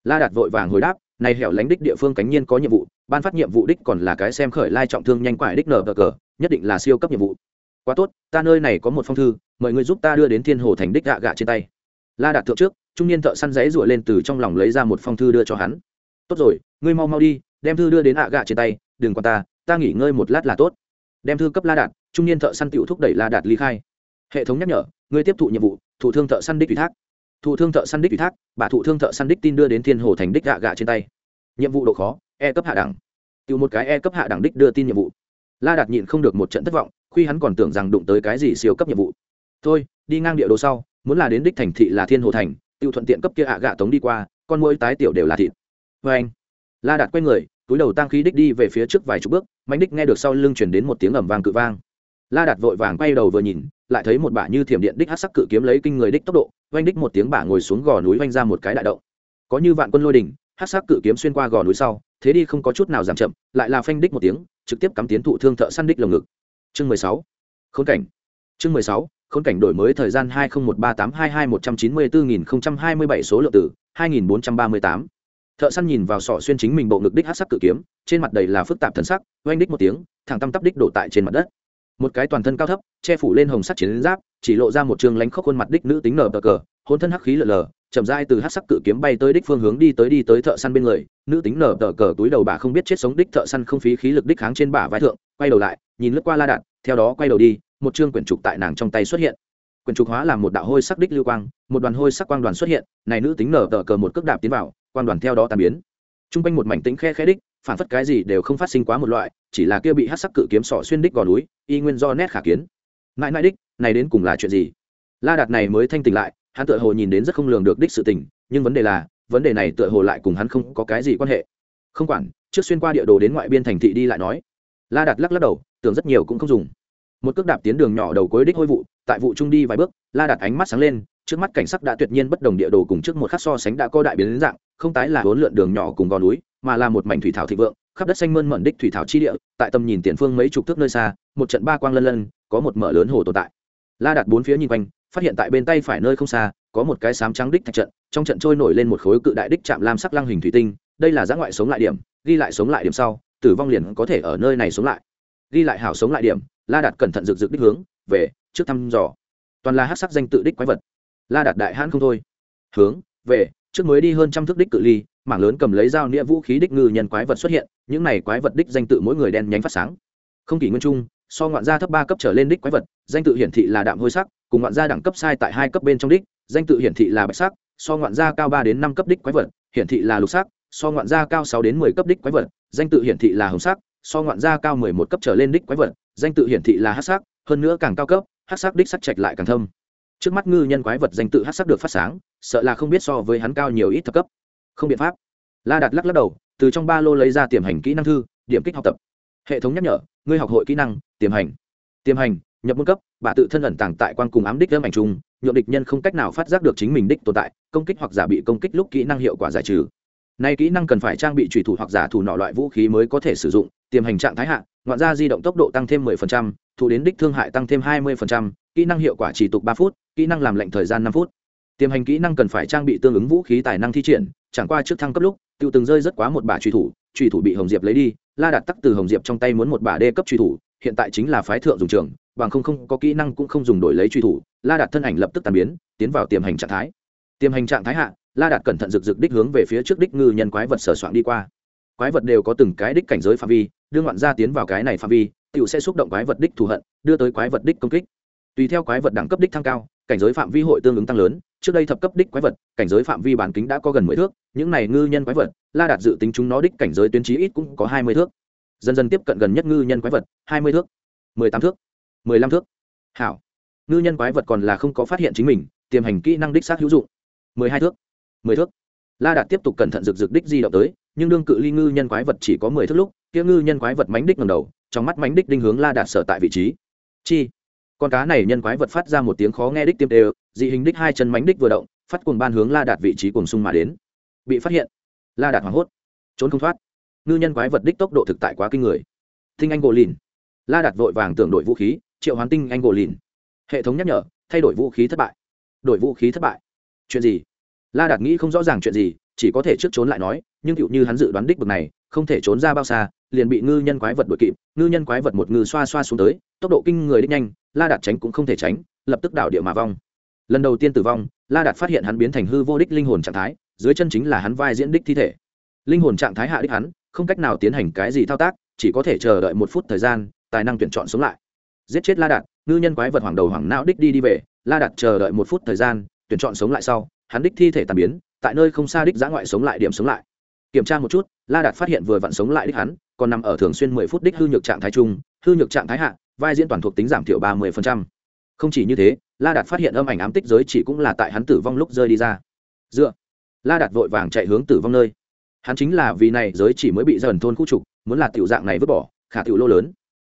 La đạt vội vàng hồi đáp, này hẻo lánh đích địa phương cánh nhiên có nhiệm vụ, ban phát nhiệm vụ đích còn là cái xem khởi lai trọng thương nhanh quải đích nở cờ, nhất định là siêu cấp nhiệm vụ. Quá tốt, ta nơi này có một phong thư mời người giúp ta đưa đến thiên hồ thành đích gạ gạ trên tay. La đạt thượng trước, trung niên thợ săn giấy rủa lên từ trong lòng lấy ra một phong thư đưa cho hắn. Tốt rồi, ngươi mau mau đi, đem thư đưa đến ạ gạ trên tay, đừng quan ta ta nghỉ ngơi một lát là tốt. Đem thư cấp la đạt, trung niên thợ săn tựu thúc đẩy la đạt ly khai. Hệ thống nhắc nhở, ngươi tiếp thụ nhiệm vụ, thủ thương thợ săn đích ủy thác. Thủ thương thợ săn đích ủy thác, bà thủ thương thợ săn đích tin đưa đến thiên hồ thành đích gạ gạ trên tay. Nhiệm vụ độ khó e cấp hạ đẳng. Tựu một cái e cấp hạ đẳng đích đưa tin nhiệm vụ. La đạt nhịn không được một trận thất vọng, khi hắn còn tưởng rằng đụng tới cái gì siêu cấp nhiệm vụ thôi, đi ngang địa đồ sau, muốn là đến đích thành thị là thiên hồ thành tiêu thuận tiện cấp kia ạ gạ tống đi qua, con môi tái tiểu đều là thịt. Vê anh, la đạt quay người, túi đầu tăng khí đích đi về phía trước vài chục bước mạnh đích nghe được sau lưng chuyển đến một tiếng ẩm vang cự vang. La đạt vội vàng quay đầu vừa nhìn, lại thấy một bả như thiểm điện đích hát sắc cự kiếm lấy kinh người đích tốc độ oanh đích một tiếng bả ngồi xuống gò núi oanh ra một cái đại động. Có như vạn quân lôi đỉnh hát sắc cự kiếm xuyên qua gò núi sau, thế đi không có chút nào giảm chậm, lại là phanh đích một tiếng, trực tiếp cắm tiến thụ thương thợ săn đích lồng ngực. Chương mười sáu, khốn cảnh. Chương mười sáu khốn cảnh đổi mới thời gian hai nghìn một ba tám hai hai một trăm chín mươi bốn nghìn hai mươi bảy số lượng tử hai nghìn bốn trăm ba mươi tám. Thợ săn nhìn vào sọ xuyên chính mình bộ ngực đích hắc sắc cự kiếm, trên mặt đầy là phức tạp thần sắc, oanh đích một tiếng, thẳng tăm tắp đích đổ tại trên mặt đất. Một cái toàn thân cao thấp, che phủ lên hồng sắt chiến giáp, chỉ lộ ra một trường lánh khóc khuôn mặt đích nữ tính nở bờ cờ, hôn thân hắc khí lờ lờ, chậm rãi từ hắc sắc cự kiếm bay tới đích phương hướng đi tới đi tới thợ săn bên người. Nữ tính nở tờ cờ túi đầu bà không biết chết sống đích thợ săn không phí khí lực đích kháng trên bả vai thượng, quay đầu lại, nhìn lướt qua la đạn, theo đó quay đầu đi một chương quyển trục tại nàng trong tay xuất hiện. Quyển trục hóa làm một đạo hôi sắc đích lưu quang, một đoàn hôi sắc quang đoàn xuất hiện, này nữ tính nở tờ cờ một cước đạp tiến vào, quang đoàn theo đó tàn biến. T r u n g quanh một mảnh tính khe khe đích, phản phất cái gì đều không phát sinh quá một loại, chỉ là kia bị hát sắc cự kiếm sọ xuyên đích gò núi, y nguyên do nét khả kiến. Mãi mãi đích, này đến cùng là chuyện gì? La đạt này mới thanh tỉnh lại, hắn tựa hồ nhìn đến rất không lường được đích sự tình, nhưng vấn đề là, vấn đề này tựa hồ lại cùng hắn không có cái gì quan hệ. Không quản, trước xuyên qua địa đồ đến ngoại biên thành thị đi lại nói. La đạt lắc lắc đầu, tưởng rất nhiều cũng không dùng một cước đạp tiến đường nhỏ đầu cuối đích hôi vụ, tại vụ trung đi vài bước, la đặt ánh mắt sáng lên, trước mắt cảnh sắc đã tuyệt nhiên bất đồng địa đồ cùng trước một khắc so sánh đã có đại biến dạng, không tái là hỗn lượn đường nhỏ cùng gò núi, mà là một mảnh thủy thảo thị vượng, khắp đất xanh mơn mận đích thủy thảo chi địa, tại tầm nhìn tiền phương mấy chục thước nơi xa, một trận ba quang lân lân, có một mở lớn hồ tồn tại. La đặt bốn phía nhìn quanh, phát hiện tại bên tay phải nơi không xa, có một cái sám trắng đích thạch trận, trong trận trôi nổi lên một khối cự đại đích chạm lam sắc lăng hình thủy tinh, đây là giã ngoại sống lại điểm, ghi lại sống lại điểm sau, tử vong liền có thể ở nơi này sống lại. Ghi lại hảo sống lại điểm la đạt cẩn thận rực rực đích hướng, về, trước thăm dò. Toàn là hát sắc danh tự đích quái vật. La đạt đại hãn không thôi. Hướng, về, trước mới đi hơn trăm thước đích cự ly, mảng lớn cầm lấy dao nghĩa vũ khí đích ngư nhân quái vật xuất hiện, những này quái vật đích danh tự mỗi người đen nhánh phát sáng. Không kỷ nguyên trung so ngoạn gia thấp ba cấp trở lên đích quái vật, danh tự hiển thị là đạm hôi sắc, cùng ngoạn gia đẳng cấp sai tại hai cấp bên trong đích, danh tự hiển thị là bạch sắc, so ngoạn gia cao ba đến năm cấp đích quái vật, hiển thị là lục sắc, so ngoạn gia cao sáu đến mười cấp đích quái vật, danh tự hiển thị là hồng sắc, so ngoạn gia cao mười một cấp trở lên đích quái vật danh tự hiển thị là hát sắc, hơn nữa càng cao cấp, hát sắc đích sắc trạch lại càng thâm. Trước mắt ngư nhân quái vật danh tự hát sắc được phát sáng, sợ là không biết so với hắn cao nhiều ít thập cấp. Không biện pháp. La đạt lắc lắc đầu, từ trong ba lô lấy ra tiềm hành kỹ năng thư, điểm kích học tập. Hệ thống nhắc nhở, ngươi học hội kỹ năng, tiềm hành. Tiềm hành, nhập môn cấp, bà tự thân ẩn tàng tại quan cùng ám đích lâm ảnh chung nhượng địch nhân không cách nào phát giác được chính mình đích tồn tại, công kích hoặc giả bị công kích lúc kỹ năng hiệu quả giải trừ. Nay kỹ năng cần phải trang bị trùy thủ hoặc giả thủ nọ loại vũ khí mới có thể sử dụng tiềm hành trạng thái hạ ngoạn ra di động tốc độ tăng thêm 10%, thụ đến đích thương hại tăng thêm 20%, kỹ năng hiệu quả chỉ tục 3 phút kỹ năng làm lệnh thời gian 5 phút. Tiềm hành kỹ năng cần phải trang bị tương ứng vũ khí tài năng thi triển chẳng qua trước thăng cấp lúc tiêu từng rơi rất quá một bả truy thủ truy thủ bị hồng diệp lấy đi la đặt tắc từ hồng diệp trong tay muốn một bả đê cấp truy thủ hiện tại chính là phái thượng dùng trường bằng không không có kỹ năng cũng không dùng đổi lấy truy thủ la đặt thân ảnh lập tức tàn biến tiến vào tiềm hành trạng thái. Tiềm hành trạng thái hạ la đạt cẩn thận rực rực đích hướng về phía trước đích ngư nhân quái vật sở soạn đi qua quái vật đều có từng cái đích cảnh giới phạm vi, đưa ngoạn gia tiến vào cái này phạm vi tựu sẽ xúc động quái vật đích thù hận, đưa tới quái vật đích công kích. Tùy theo quái vật đẳng cấp đích thăng cao, cảnh giới phạm vi hội tương ứng tăng lớn, trước đây thập cấp đích quái vật, cảnh giới phạm vi bản kính đã có gần mười thước, những này ngư nhân quái vật, la đạt dự tính chúng nó đích cảnh giới tuyến trí ít cũng có hai mươi thước. Dần dần tiếp cận gần nhất ngư nhân quái vật, hai mươi thước, mười tám thước, mười lăm thước. Hảo. Ngư nhân quái vật còn là không có phát hiện chính mình, tiềm hành kỹ năng đích xác hữu dụng. Mười hai thước, mười thước. La đạt tiếp tục cẩn thận rực rực đích di động tới nhưng đương cự ly ngư nhân quái vật chỉ có mười thước lúc, kia ngư nhân quái vật mánh đích ngầm đầu, trong mắt mánh đích đinh hướng la đạt sở tại vị trí. Chi? Con cá này nhân quái vật phát ra một tiếng khó nghe đích tiêm đều, dị hình đích hai chân mánh đích vừa động, phát cùng ban hướng la đạt vị trí cùng sung mà đến. Bị phát hiện. La đạt hoảng hốt. Trốn không thoát. Ngư nhân quái vật đích tốc độ thực tại quá kinh người. Tinh anh gỗ lìn. La đạt vội vàng tưởng đổi vũ khí, triệu hoán tinh anh gỗ lìn. Hệ thống nhắc nhở, thay đổi vũ khí thất bại. Đổi vũ khí thất bại. Chuyện gì? La đạt nghĩ không rõ ràng chuyện gì, chỉ có thể trước trốn lại nói nhưng cựu như hắn dự đoán đích bực này, không thể trốn ra bao xa, liền bị ngư nhân quái vật đuổi kịp, ngư nhân quái vật một ngư xoa xoa xuống tới, tốc độ kinh người đích nhanh, la đạt tránh cũng không thể tránh, lập tức đảo địa mà vong. Lần đầu tiên tử vong, la đạt phát hiện hắn biến thành hư vô đích linh hồn trạng thái, dưới chân chính là hắn vai diễn đích thi thể. Linh hồn trạng thái hạ đích hắn, không cách nào tiến hành cái gì thao tác, chỉ có thể chờ đợi một phút thời gian, tài năng tuyển chọn sống lại. Giết chết la đạt, ngư nhân quái vật hoàng đầu hoàng não đích đi đi về, la đạt chờ đợi một phút thời gian, tuyển chọn sống lại sau, hắn đích thi thể tàn biến, tại nơi không xa đích giã ngoại sống lại điểm sống lại kiểm tra một chút, la đạt phát hiện vừa vặn sống lại đích hắn, còn nằm ở thường xuyên mười phút đích hư nhược trạng thái trung hư nhược trạng thái hạ, vai diễn toàn thuộc tính giảm thiểu ba mươi không chỉ như thế, la đạt phát hiện âm ảnh ám tích giới chỉ cũng là tại hắn tử vong lúc rơi đi ra. Dựa. La đạt vội vàng chạy hướng tử vong nơi. Hắn chính là vì này giới chỉ mới bị dần thôn khu trục, muốn là tiểu dạng này vứt bỏ, khả tiểu lô lớn.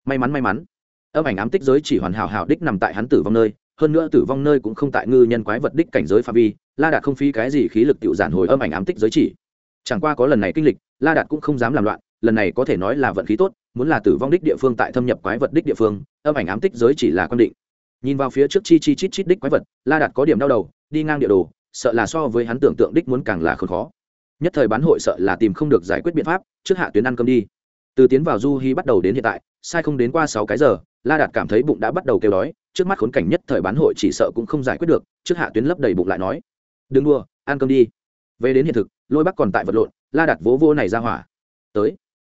May mắn may mắn. Âm ảnh ám tích giới chỉ hoàn hảo hảo đích nằm tại hắn tử vong nơi, hơn nữa tử vong nơi cũng không tại ngư nhân quái vật đích cảnh giới phạm vi, la đạt không phí cái gì khí lực tiểu giản hồi âm ảnh ám tích giới chỉ chẳng qua có lần này kinh lịch, la đạt cũng không dám làm loạn, lần này có thể nói là vận khí tốt, muốn là tử vong đích địa phương tại thâm nhập quái vật đích địa phương, âm ảnh ám tích giới chỉ là quan định. Nhìn vào phía trước chi chi chít chít đích quái vật, la đạt có điểm đau đầu, đi ngang địa đồ, sợ là so với hắn tưởng tượng đích muốn càng là khốn khó. Nhất thời bán hội sợ là tìm không được giải quyết biện pháp, trước hạ tuyến ăn cơm đi. Từ tiến vào du hy bắt đầu đến hiện tại, sai không đến qua sáu cái giờ, la đạt cảm thấy bụng đã bắt đầu kêu đói, trước mắt khốn cảnh nhất thời bán hội chỉ sợ cũng không giải quyết được, trước hạ tuyến lấp đầy bụng lại nói, đừng đua ăn cơm đi. Về đến hiện thực lôi bắc còn tại vật lộn la đạt vỗ vô này ra hỏa. Tới.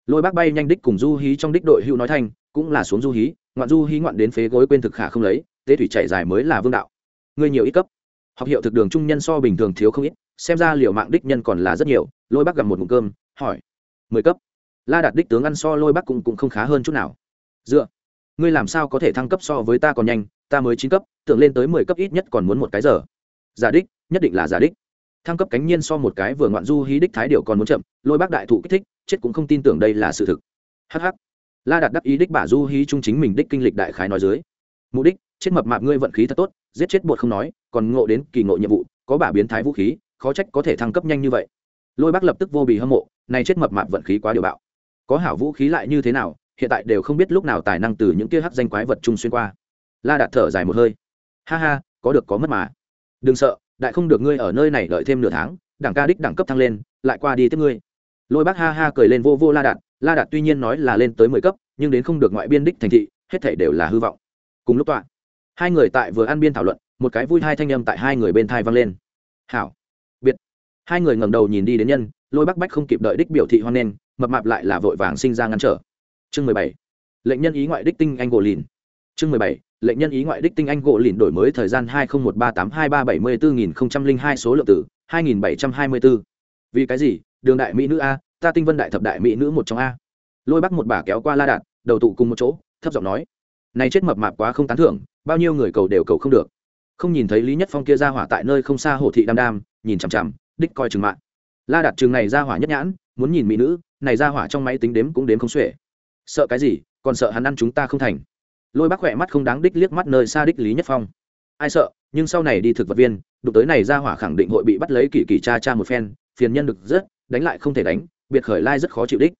Lôi bác bay nhanh đích cùng du hí trong đích đội hữu nói thanh cũng là xuống du hí ngoạn du hí ngoạn đến phế gối quên thực khả không lấy tế thủy chạy dài mới là vương đạo. Người nhiều ít cấp. Học hiệu thực đường trung nhân so bình thường thiếu không ít xem ra liệu mạng đích nhân còn là rất nhiều lôi bác gặp một mụn cơm hỏi. Mười cấp. La đạt đích tướng ăn so lôi bác cũng, cũng không khá hơn chút nào. Dựa. Ngươi làm sao có thể thăng cấp so với ta còn nhanh ta mới chín cấp tưởng lên tới mười cấp ít nhất còn muốn một cái giờ. Giả đích nhất định là giả đích thăng cấp cánh nhiên so một cái vừa ngoạn du hí đích thái điều còn muốn chậm, lôi bác đại thụ kích thích, chết cũng không tin tưởng đây là sự thực. Hh la đạt đắc ý đích bả du hí trung chính mình đích kinh lịch đại khái nói dưới. Mục đích, chết mập mạp ngươi vận khí thật tốt, giết chết bột không nói, còn ngộ đến kỳ ngộ nhiệm vụ, có bả biến thái vũ khí, khó trách có thể thăng cấp nhanh như vậy. Lôi bác lập tức vô bì hâm mộ, này chết mập mạp vận khí quá điều bạo. Có hảo vũ khí lại như thế nào, hiện tại đều không biết lúc nào tài năng từ những kia hắc danh quái vật chung xuyên qua. La đạt thở dài một hơi. Ha ha, có được có mất mà. Đừng sợ đại không được ngươi ở nơi này đợi thêm nửa tháng đảng ca đích đẳng cấp thăng lên, lại qua đi tiếp ngươi. Lôi bác ha ha cười lên vô vô la đạt la đạt tuy nhiên nói là lên tới mười cấp, nhưng đến không được ngoại biên đích thành thị, hết thể đều là hư vọng. Cùng lúc tọa, hai người tại vừa ăn biên thảo luận, một cái vui hai thanh âm tại hai người bên thai vang lên. Hảo. Biệt. Hai người ngẩng đầu nhìn đi đến nhân, lôi bác bách không kịp đợi đích biểu thị hoan nghênh, mập mạp lại là vội vàng sinh ra ngăn trở. Chương mười bảy. Lệnh nhân ý ngoại đích tinh anh gỗ lìn. Chương mười bảy lệnh nhân ý ngoại đích tinh anh gỗ lìn đổi mới thời gian hai nghìn một ba tám hai ba bảy mươi bốn nghìn hai số lượng tử hai nghìn bảy trăm hai mươi bốn. Vì cái gì? Đường đại mỹ nữ a, ta tinh vân đại thập đại mỹ nữ một trong a. Lôi bắc một bà kéo qua la đạt, đầu tụ cùng một chỗ, thấp giọng nói, này chết mập mạp quá không tán thưởng, bao nhiêu người cầu đều cầu không được. Không nhìn thấy lý nhất phong kia ra hỏa tại nơi không xa hồ thị đam đam, nhìn chằm chằm, đích coi chừng mạng. La đạt chừng này ra hỏa nhất nhãn, muốn nhìn mỹ nữ, này ra hỏa trong máy tính đếm cũng đếm không xuể. Sợ cái gì? Còn sợ hắn ăn chúng ta không thành lôi bác khỏe mắt không đáng đích liếc mắt nơi xa đích lý nhất phong ai sợ nhưng sau này đi thực vật viên đụng tới này ra hỏa khẳng định hội bị bắt lấy kỳ kỳ cha cha một phen phiền nhân được rất đánh lại không thể đánh, biệt khởi lai rất khó chịu đích.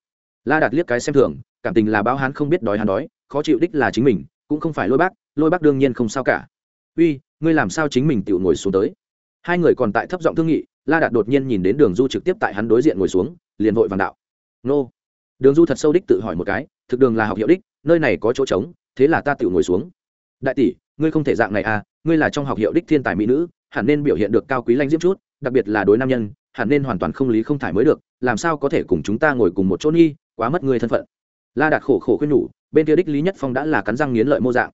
La đạt liếc cái xem thường, cảm tình là báo hán không biết đói hắn đói, khó chịu đích là chính mình, cũng không phải lôi bác lôi bác đương nhiên không sao cả. Uy, ngươi làm sao chính mình tự ngồi xuống tới? Hai người còn tại thấp giọng thương nghị, la đạt đột nhiên nhìn đến đường du trực tiếp tại hắn đối diện ngồi xuống, liền vội vàng đạo. Nô. Đường du thật sâu đích tự hỏi một cái, thực đường là học hiệu đích, nơi này có chỗ trống thế là ta tự ngồi xuống. Đại tỷ, ngươi không thể dạng này à ngươi là trong học hiệu đích thiên tài mỹ nữ, hẳn nên biểu hiện được cao quý lanh diễm chút, đặc biệt là đối nam nhân, hẳn nên hoàn toàn không lý không thải mới được, làm sao có thể cùng chúng ta ngồi cùng một chỗ nghi quá mất người thân phận. La đạt khổ khổ khuyên nhủ, bên kia đích lý nhất phong đã là cắn răng nghiến lợi mô dạng.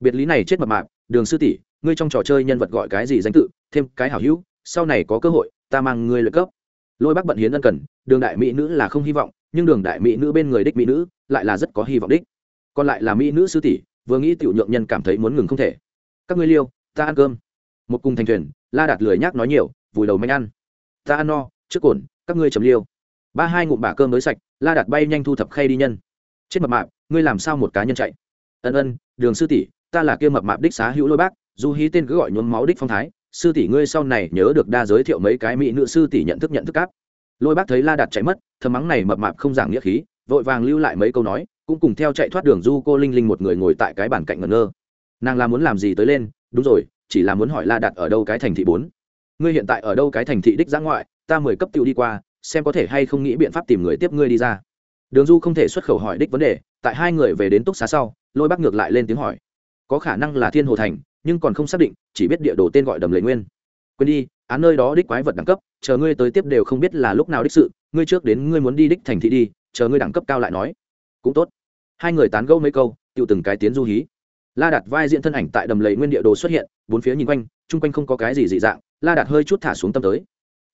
Biệt lý này chết mập mạp, đường sư tỷ, ngươi trong trò chơi nhân vật gọi cái gì danh tự, thêm cái hảo hữu, sau này có cơ hội, ta mang ngươi lợi cấp. Lôi bác bận hiến ân cần, đường đại mỹ nữ là không hy vọng, nhưng đường đại mỹ nữ bên người đích mỹ nữ lại là rất có hy vọng đích còn lại là mỹ nữ sư tỷ, vừa nghĩ tiểu nhượng nhân cảm thấy muốn ngừng không thể. Các ngươi liêu, ta ăn cơm. Một cùng thành thuyền, la đạt lười nhác nói nhiều, vùi đầu manh ăn. Ta ăn no, trước cồn, các ngươi chấm liêu. Ba hai ngụm bả cơm mới sạch, la đạt bay nhanh thu thập khay đi nhân. Chết mập mạp, ngươi làm sao một cá nhân chạy? Ân ân, đường sư tỷ, ta là kia mập mạp đích xá hữu lôi bác, dù hí tên cứ gọi nhuốm máu đích phong thái, sư tỷ ngươi sau này nhớ được đa giới thiệu mấy cái mỹ nữ sư tỷ nhận thức nhận thức cáp lôi bác thấy la đạt chạy mất, thầm mắng này mập mạp không giảng nghĩa khí, vội vàng lưu lại mấy câu nói cũng cùng theo chạy thoát đường du cô linh linh một người ngồi tại cái bàn cạnh ngẩn ngơ. Nàng là muốn làm gì tới lên? Đúng rồi, chỉ là muốn hỏi la đặt ở đâu cái thành thị bốn. Ngươi hiện tại ở đâu cái thành thị đích giã ngoại? Ta mời cấp tiêu đi qua, xem có thể hay không nghĩ biện pháp tìm người tiếp ngươi đi ra. Đường du không thể xuất khẩu hỏi đích vấn đề, tại hai người về đến túc xá sau, lôi bác ngược lại lên tiếng hỏi. Có khả năng là thiên hồ thành, nhưng còn không xác định, chỉ biết địa đồ tên gọi đầm lệ nguyên. Quên đi, án nơi đó đích quái vật đẳng cấp, chờ ngươi tới tiếp đều không biết là lúc nào đích sự, ngươi trước đến ngươi muốn đi đích thành thị đi, chờ ngươi đẳng cấp cao lại nói. Cũng tốt hai người tán gẫu mấy câu tự từng cái tiến du hí. La đặt vai diện thân ảnh tại đầm lầy nguyên địa đồ xuất hiện, bốn phía nhìn quanh, chung quanh không có cái gì dị dạng, la đạt hơi chút thả xuống tâm tới.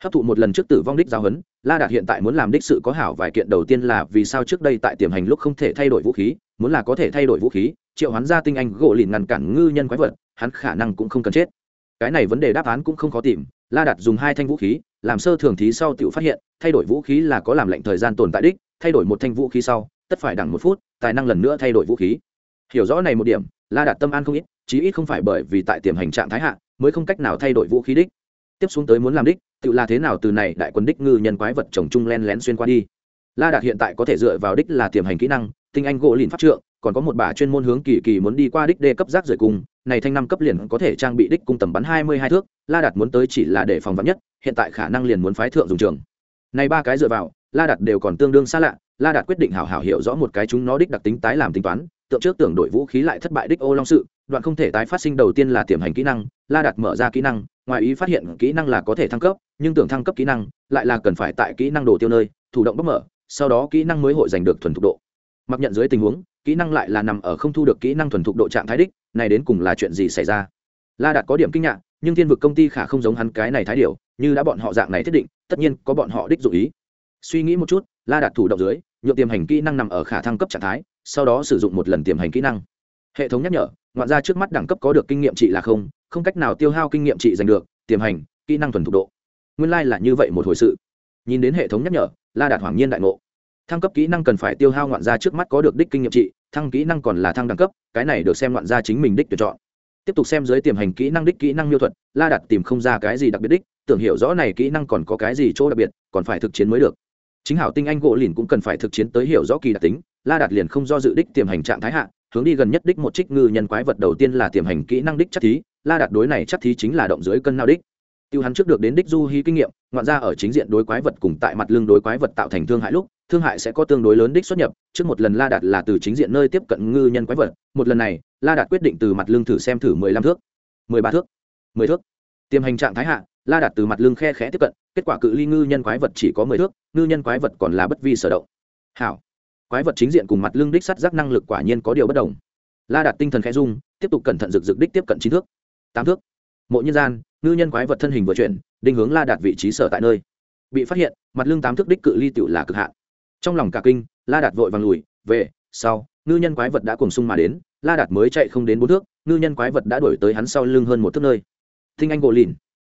Hấp thụ một lần trước tử vong đích giáo huấn, la đạt hiện tại muốn làm đích sự có hảo vài kiện đầu tiên là vì sao trước đây tại tiềm hành lúc không thể thay đổi vũ khí, muốn là có thể thay đổi vũ khí, triệu hoán ra tinh anh gỗ lìn ngăn cản ngư nhân quái vật, hắn khả năng cũng không cần chết. Cái này vấn đề đáp án cũng không khó tìm, la đạt dùng hai thanh vũ khí, làm sơ thường thí sau tự phát hiện, thay đổi vũ khí là có làm lệnh thời gian tồn tại đích, thay đổi một thanh vũ khí sau, tất phải đẳng một phút tài năng lần nữa thay đổi vũ khí. Hiểu rõ này một điểm, la đạt tâm an không ít, chí ít không phải bởi vì tại tiềm hành trạng thái hạ mới không cách nào thay đổi vũ khí đích. Tiếp xuống tới muốn làm đích, tự là thế nào từ này đại quân đích ngư nhân quái vật trồng chung len lén xuyên qua đi. La đạt hiện tại có thể dựa vào đích là tiềm hành kỹ năng, tinh anh gỗ lìn pháp trượng, còn có một bà chuyên môn hướng kỳ kỳ muốn đi qua đích đê cấp rác rời cung này thanh năm cấp liền có thể trang bị đích cung tầm bắn hai mươi hai thước, la đạt muốn tới chỉ là để phòng vắn nhất, hiện tại khả năng liền muốn phái thượng dùng trường. Này ba cái dựa vào, la đạt đều còn tương đương xa lạ la đạt quyết định hảo hảo hiểu rõ một cái chúng nó đích đặc tính tái làm tính toán, tượng trước tưởng đổi vũ khí lại thất bại đích ô long sự, đoạn không thể tái phát sinh đầu tiên là tiềm hành kỹ năng, la đạt mở ra kỹ năng, ngoài ý phát hiện kỹ năng là có thể thăng cấp, nhưng tưởng thăng cấp kỹ năng lại là cần phải tại kỹ năng đồ tiêu nơi, thủ động bóc mở, sau đó kỹ năng mới hội giành được thuần thục độ. Mặc nhận dưới tình huống, kỹ năng lại là nằm ở không thu được kỹ năng thuần thục độ trạng thái đích, này đến cùng là chuyện gì xảy ra? La đạt có điểm kinh ngạc, nhưng thiên vực công ty khả không giống hắn cái này thái điều như đã bọn họ dạng này thiết định, tất nhiên có bọn họ đích dụ ý. Suy nghĩ một chút la đạt thủ động dưới, nhượng tiềm hành kỹ năng nằm ở khả thăng cấp trạng thái, sau đó sử dụng một lần tiềm hành kỹ năng. Hệ thống nhắc nhở, ngoạn ra trước mắt đẳng cấp có được kinh nghiệm trị là không không cách nào tiêu hao kinh nghiệm trị giành được, tiềm hành, kỹ năng thuần thục độ. Nguyên lai、like、là như vậy một hồi sự. Nhìn đến hệ thống nhắc nhở, la đạt hoàng nhiên đại ngộ. Thăng cấp kỹ năng cần phải tiêu hao ngoạn gia trước mắt có được đích kinh nghiệm trị, thăng kỹ năng còn là thăng đẳng cấp, cái này được xem ngoạn gia chính mình đích tuyển chọn. Tiếp tục xem dưới tiềm hành kỹ năng đích kỹ năng miêu thuật, la đạt tìm không ra cái gì đặc biệt đích, tưởng hiểu rõ này kỹ năng còn có cái gì chỗ đặc biệt, còn phải thực chiến mới được chính hảo tinh anh gỗ lìn cũng cần phải thực chiến tới hiểu rõ kỳ đặc tính, la đạt liền không do dự đích tiềm hành trạng thái hạ, hướng đi gần nhất đích một trích ngư nhân quái vật đầu tiên là tiềm hành kỹ năng đích chắc thí, la đạt đối này chắc thí chính là động dưới cân nao đích. Tiêu hắn trước được đến đích du hí kinh nghiệm, ngoạn ra ở chính diện đối quái vật cùng tại mặt lưng đối quái vật tạo thành thương hại lúc, thương hại sẽ có tương đối lớn đích xuất nhập, trước một lần la đạt là từ chính diện nơi tiếp cận ngư nhân quái vật, một lần này, la đạt quyết định từ mặt lưng thử xem thử mười lăm thước, mười ba thước, mười thước. Tiềm hành trạng thái hạ la đạt từ mặt lưng khe khẽ tiếp cận, kết quả cự ly ngư nhân quái vật chỉ có mười thước, ngư nhân quái vật còn là bất vi sở động. Hảo. Quái vật chính diện cùng mặt lưng đích sắt giác năng lực quả nhiên có điều bất đồng. La đạt tinh thần khẽ dung tiếp tục cẩn thận rực rực đích tiếp cận chín thước, tám thước. Mộ nhân gian, ngư nhân quái vật thân hình vừa chuyển, định hướng la đạt vị trí sở tại nơi. Bị phát hiện, mặt lưng tám thước đích cự ly tựu là cực hạn. Trong lòng cả kinh, la đạt vội vàng lùi, về, sau, ngư nhân quái vật đã cùng sung mà đến, la đạt mới chạy không đến bốn thước, ngư nhân quái vật đã đuổi tới hắn sau lưng hơn một thước nơi. Thinh anh gỗ lìn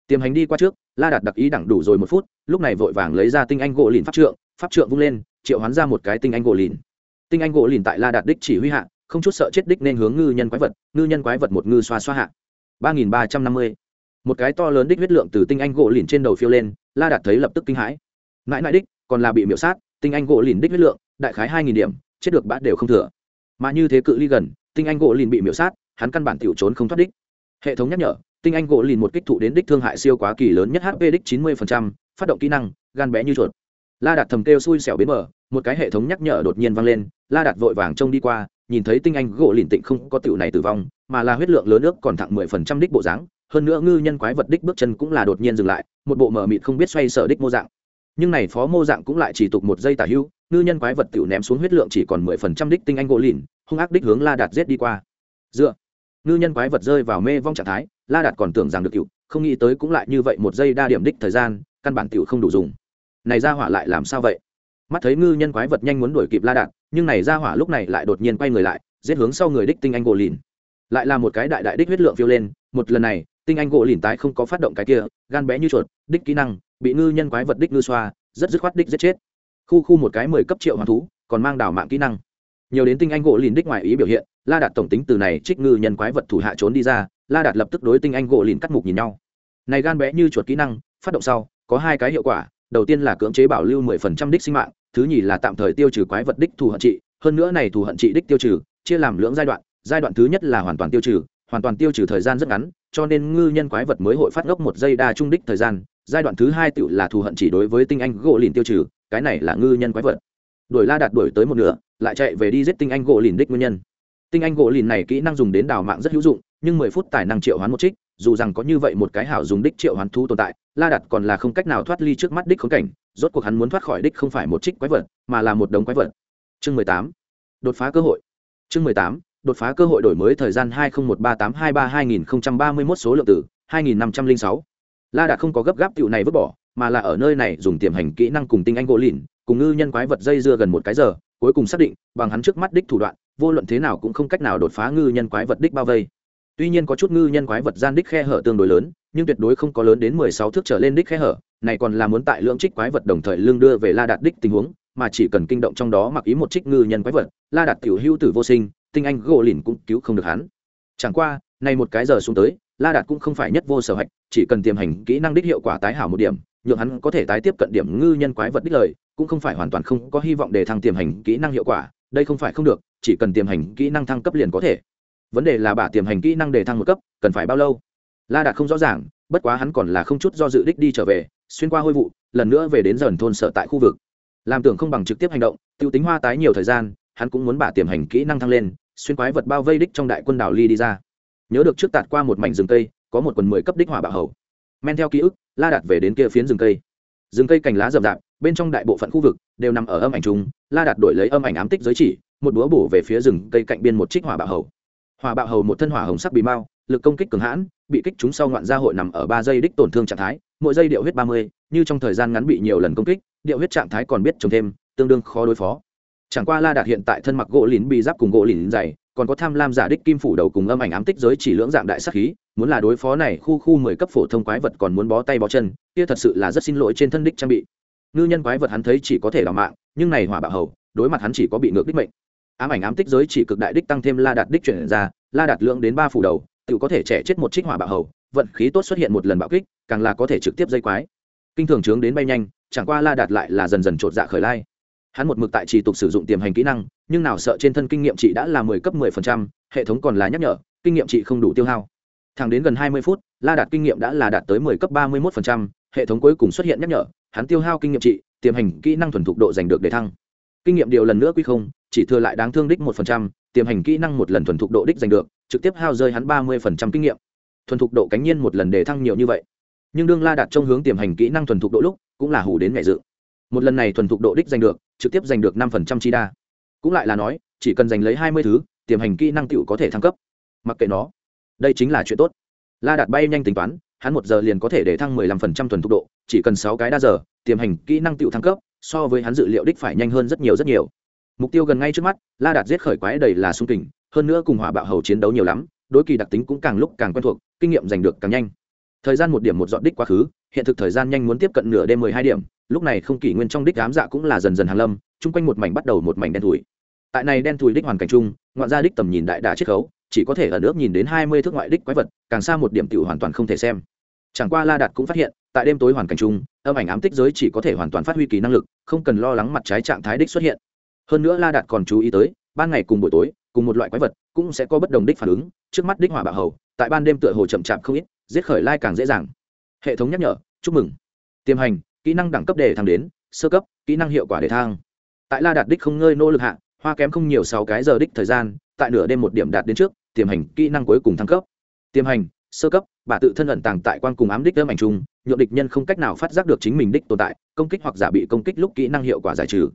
tiềm hành đi qua trước, la đạt đặc ý đẳng đủ rồi một phút, lúc này vội vàng lấy ra tinh anh gỗ lìn pháp trượng pháp trượng vung lên, triệu hoán ra một cái tinh anh gỗ lìn. Tinh anh gỗ lìn tại la đạt đích chỉ huy hạ, không chút sợ chết đích nên hướng ngư nhân quái vật, ngư nhân quái vật một ngư xoa xoa hạ. ba nghìn ba trăm năm mươi. Một cái to lớn đích huyết lượng từ tinh anh gỗ lìn trên đầu phiêu lên, la đạt thấy lập tức kinh hãi. Mãi mãi đích, còn là bị miễu sát, tinh anh gỗ lìn đích huyết lượng, đại khái hai nghìn điểm, chết được bát đều không thừa. Mà như thế cự ly gần, tinh anh gỗ lìn bị miễu sát, hắn căn bản tiểu trốn không thoát đích. Hệ thống nhắc nhở tinh anh gỗ lìn một kích thụ đến đích thương hại siêu quá kỳ lớn nhất hp đích chín mươi phát động kỹ năng gan bé như chuột. La đạt thầm kêu xui xẻo bến mở, một cái hệ thống nhắc nhở đột nhiên vang lên la đạt vội vàng trông đi qua nhìn thấy tinh anh gỗ lìn tịnh không có tiểu này tử vong mà là huyết lượng lớn nước còn thẳng mười phần trăm đích bộ dáng hơn nữa ngư nhân quái vật đích bước chân cũng là đột nhiên dừng lại một bộ mở mịt không biết xoay sở đích mô dạng. Nhưng này phó mô dạng cũng lại chỉ tục một giây tả hưu ngư nhân quái vật tiểu ném xuống huyết lượng chỉ còn mười phần trăm đích tinh anh gỗ lìn hung ác đích hướng la đạt giết đi qua. Dựa ngư nhân quái vật rơi vào mê vong trạng thái, la đạt còn tưởng rằng được cựu, không nghĩ tới cũng lại như vậy một giây đa điểm đích thời gian, căn bản cựu không đủ dùng. Này ra hỏa lại làm sao vậy? Mắt thấy ngư nhân quái vật nhanh muốn đuổi kịp la đạt, nhưng này ra hỏa lúc này lại đột nhiên quay người lại, giết hướng sau người đích tinh anh gỗ lìn. Lại là một cái đại đại đích huyết lượng phiêu lên, một lần này, tinh anh gỗ lìn tái không có phát động cái kia, gan bé như chuột, đích kỹ năng, bị ngư nhân quái vật đích ngư xoa, rất dứt khoát đích giết chết. Khu khu một cái mười cấp triệu hoàng thú, còn mang đảo mạng kỹ năng. Nhiều đến tinh anh gỗ lìn đích ngoài ý biểu hiện la đạt tổng tính từ này trích ngư nhân quái vật thủ hạ trốn đi ra, la đạt lập tức đối tinh anh gỗ lìn cắt mục nhìn nhau. Này gan bé như chuột kỹ năng, phát động sau, có hai cái hiệu quả, đầu tiên là cưỡng chế bảo lưu mười phần trăm đích sinh mạng, thứ nhì là tạm thời tiêu trừ quái vật đích thù hận trị, hơn nữa này thù hận trị đích tiêu trừ, chia làm lưỡng giai đoạn giai đoạn thứ nhất là hoàn toàn tiêu trừ, hoàn toàn tiêu trừ thời gian rất ngắn, cho nên ngư nhân quái vật mới hội phát ngốc một giây đa trung đích thời gian, giai đoạn thứ hai tự là thù hận chỉ đối với tinh anh gỗ lìn tiêu trừ, cái này là ngư nhân quái vật. Đuổi la đạt đuổi tới một nửa, lại chạy về đi giết tinh anh gỗ lìn đích nguyên nhân tinh anh gỗ lìn này kỹ năng dùng đến đào mạng rất hữu dụng, nhưng mười phút tài năng triệu hoán một trích, dù rằng có như vậy một cái hảo dùng đích triệu hoán thú tồn tại, la đặt còn là không cách nào thoát ly trước mắt đích khốn cảnh, rốt cuộc hắn muốn thoát khỏi đích không phải một trích quái vật, mà là một đống quái vật. Chương mười tám. Đột phá cơ hội. Chương mười tám. Đột phá cơ hội đổi mới thời gian hai nghìn một ba tám hai ba hai nghìn ba mươi mốt số lượng tử hai nghìn năm trăm linh sáu. La đạt không có gấp gáp tựu này vứt bỏ, mà là ở nơi này dùng tiềm hành kỹ năng cùng tinh anh gỗ lìn, cùng ngư nhân quái vật dây dưa gần một cái giờ cuối cùng xác định, bằng hắn trước mắt đích thủ đoạn, vô luận thế nào cũng không cách nào đột phá ngư nhân quái vật đích bao vây. Tuy nhiên có chút ngư nhân quái vật gian đích khe hở tương đối lớn, nhưng tuyệt đối không có lớn đến mười sáu thước trở lên đích khe hở, này còn là muốn tại lượng trích quái vật đồng thời lương đưa về la đạt đích tình huống, mà chỉ cần kinh động trong đó mặc ý một trích ngư nhân quái vật, la đạt tiểu hữu tử vô sinh, tinh anh gỗ lìn cũng cứu không được hắn. Chẳng qua, này một cái giờ xuống tới, la đạt cũng không phải nhất vô sở hạch, chỉ cần tiềm hành kỹ năng đích hiệu quả tái hảo một điểm nhượng hắn có thể tái tiếp cận điểm ngư nhân quái vật đích lời cũng không phải hoàn toàn không có hy vọng để thăng tiềm hành kỹ năng hiệu quả đây không phải không được chỉ cần tiềm hành kỹ năng thăng cấp liền có thể. Vấn đề là bả tiềm hành kỹ năng để thăng một cấp cần phải bao lâu? La đạt không rõ ràng bất quá hắn còn là không chút do dự đích đi trở về xuyên qua hôi vụ lần nữa về đến dần thôn sở tại khu vực. Làm tưởng không bằng trực tiếp hành động t i ê u tính hoa tái nhiều thời gian hắn cũng muốn bả tiềm hành kỹ năng thăng lên xuyên quái vật bao vây đích trong đại quân đảo ly đi ra. Nhớ được trước tạt qua một mảnh rừng tây, có một quần mười cấp đích hỏa bạo hầu. Men theo ký ức la đạt về đến kia phiến rừng cây. Rừng cây cành lá rậm rạp, bên trong đại bộ phận khu vực đều nằm ở âm ảnh chúng la đạt đổi lấy âm ảnh ám tích giới chỉ, một búa bổ về phía rừng cây cạnh biên một trích hỏa bạo hầu. Hỏa bạo hầu một thân hỏa hồng sắc bì mao lực công kích cường hãn, bị kích chúng sau ngoạn gia hội nằm ở ba giây đích tổn thương trạng thái, mỗi giây điệu huyết ba mươi, như trong thời gian ngắn bị nhiều lần công kích, điệu huyết trạng thái còn biết trồng thêm, tương đương khó đối phó. Chẳng qua la đạt hiện tại thân mặc gỗ lín bị giáp cùng gỗ lín dày còn có tham lam giả đích kim phủ đầu cùng âm ảnh ám tích giới chỉ lưỡng dạng đại sắc khí, muốn là đối phó này khu khu mười cấp phổ thông quái vật còn muốn bó tay bó chân, kia thật sự là rất xin lỗi trên thân đích trang bị. Ngư nhân quái vật hắn thấy chỉ có thể đ mạng, nhưng này hỏa bạo hầu, đối mặt hắn chỉ có bị ngược đích mệnh. Ám ảnh ám tích giới chỉ cực đại đích tăng thêm la đạt đích chuyển ra, la đạt lượng đến ba phủ đầu, tự có thể trẻ chết một trích hỏa bạo hầu, vận khí tốt xuất hiện một lần bạo kích, càng là có thể trực tiếp dây quái. Kinh thường trướng đến bay nhanh, chẳng qua la đạt lại là dần dần chột dạ khởi lai. Hắn một mực tại trì tục sử dụng tiềm hành kỹ năng nhưng nào sợ trên thân kinh nghiệm chị đã là mười cấp mười phần trăm, hệ thống còn là nhắc nhở, kinh nghiệm chị không đủ tiêu hao. Thẳng đến gần hai mươi phút, la đạt kinh nghiệm đã là đạt tới mười cấp ba mươi mốt phần trăm, hệ thống cuối cùng xuất hiện nhắc nhở, hắn tiêu hao kinh nghiệm trị tiềm hành kỹ năng thuần thục độ giành được để thăng. Kinh nghiệm điều lần nữa quy không, chỉ thừa lại đáng thương đích một phần trăm, tiềm hành kỹ năng một lần thuần thục độ đích giành được, trực tiếp hao rơi hắn ba mươi phần trăm kinh nghiệm. Thuần thục độ cánh nhiên một lần để thăng nhiều như vậy. Nhưng đương la đạt trong hướng tiềm hành kỹ năng thuần thục độ lúc, cũng là hủ đến mẹ dự. Một lần này thuần thục độ đích giành được, trực tiếp giành được năm phần trăm chi đa cũng lại là nói, chỉ cần giành lấy hai mươi thứ, tiềm hành kỹ năng tựu có thể thăng cấp. Mặc kệ nó, đây chính là chuyện tốt. La đạt bay nhanh tính toán, hắn một giờ liền có thể để thăng mười lăm phần trăm thuần thục độ, chỉ cần sáu cái đa giờ, tiềm hành kỹ năng tựu thăng cấp, so với hắn dự liệu đích phải nhanh hơn rất nhiều rất nhiều. Mục tiêu gần ngay trước mắt, la đạt giết khởi quái đầy là sung kình, hơn nữa cùng hỏa bạo hầu chiến đấu nhiều lắm, đối kỳ đặc tính cũng càng lúc càng quen thuộc, kinh nghiệm giành được càng nhanh. Thời gian một điểm một dọn đích quá khứ, hiện thực thời gian nhanh muốn tiếp cận nửa đêm mười hai điểm, lúc này không kỷ nguyên trong đích ám dạ cũng là dần dần hàng lâm chung quanh một mảnh bắt đầu một mảnh đen thùi tại này đen thùi đích hoàn cảnh chung, ngoạn gia đích tầm nhìn đại đà chiết khấu, chỉ có thể ở nước nhìn đến hai mươi thước ngoại đích quái vật, càng xa một điểm tiểu hoàn toàn không thể xem. Chẳng qua la đạt cũng phát hiện, tại đêm tối hoàn cảnh chung, âm ảnh ám tích giới chỉ có thể hoàn toàn phát huy kỳ năng lực, không cần lo lắng mặt trái trạng thái đích xuất hiện. Hơn nữa la đạt còn chú ý tới, ban ngày cùng buổi tối, cùng một loại quái vật cũng sẽ có bất đồng đích phản ứng, trước mắt đích hỏa bạo hầu, tại ban đêm tựa hồ chậm chạp không ít, giết khởi lai càng dễ dàng. Hệ thống nhắc nhở, chúc mừng. Tiềm hành, kỹ năng đẳng cấp đề thăng đến, sơ cấp, kỹ năng hiệu quả đề thang tại la đạt đích không ngơi nỗ lực hạ hoa kém không nhiều sáu cái giờ đích thời gian tại nửa đêm một điểm đạt đến trước tiềm hành kỹ năng cuối cùng thăng cấp tiềm hành sơ cấp bà tự thân ẩn tàng tại quan cùng ám đích âm ảnh chung nhượng địch nhân không cách nào phát giác được chính mình đích tồn tại công kích hoặc giả bị công kích lúc kỹ năng hiệu quả giải trừ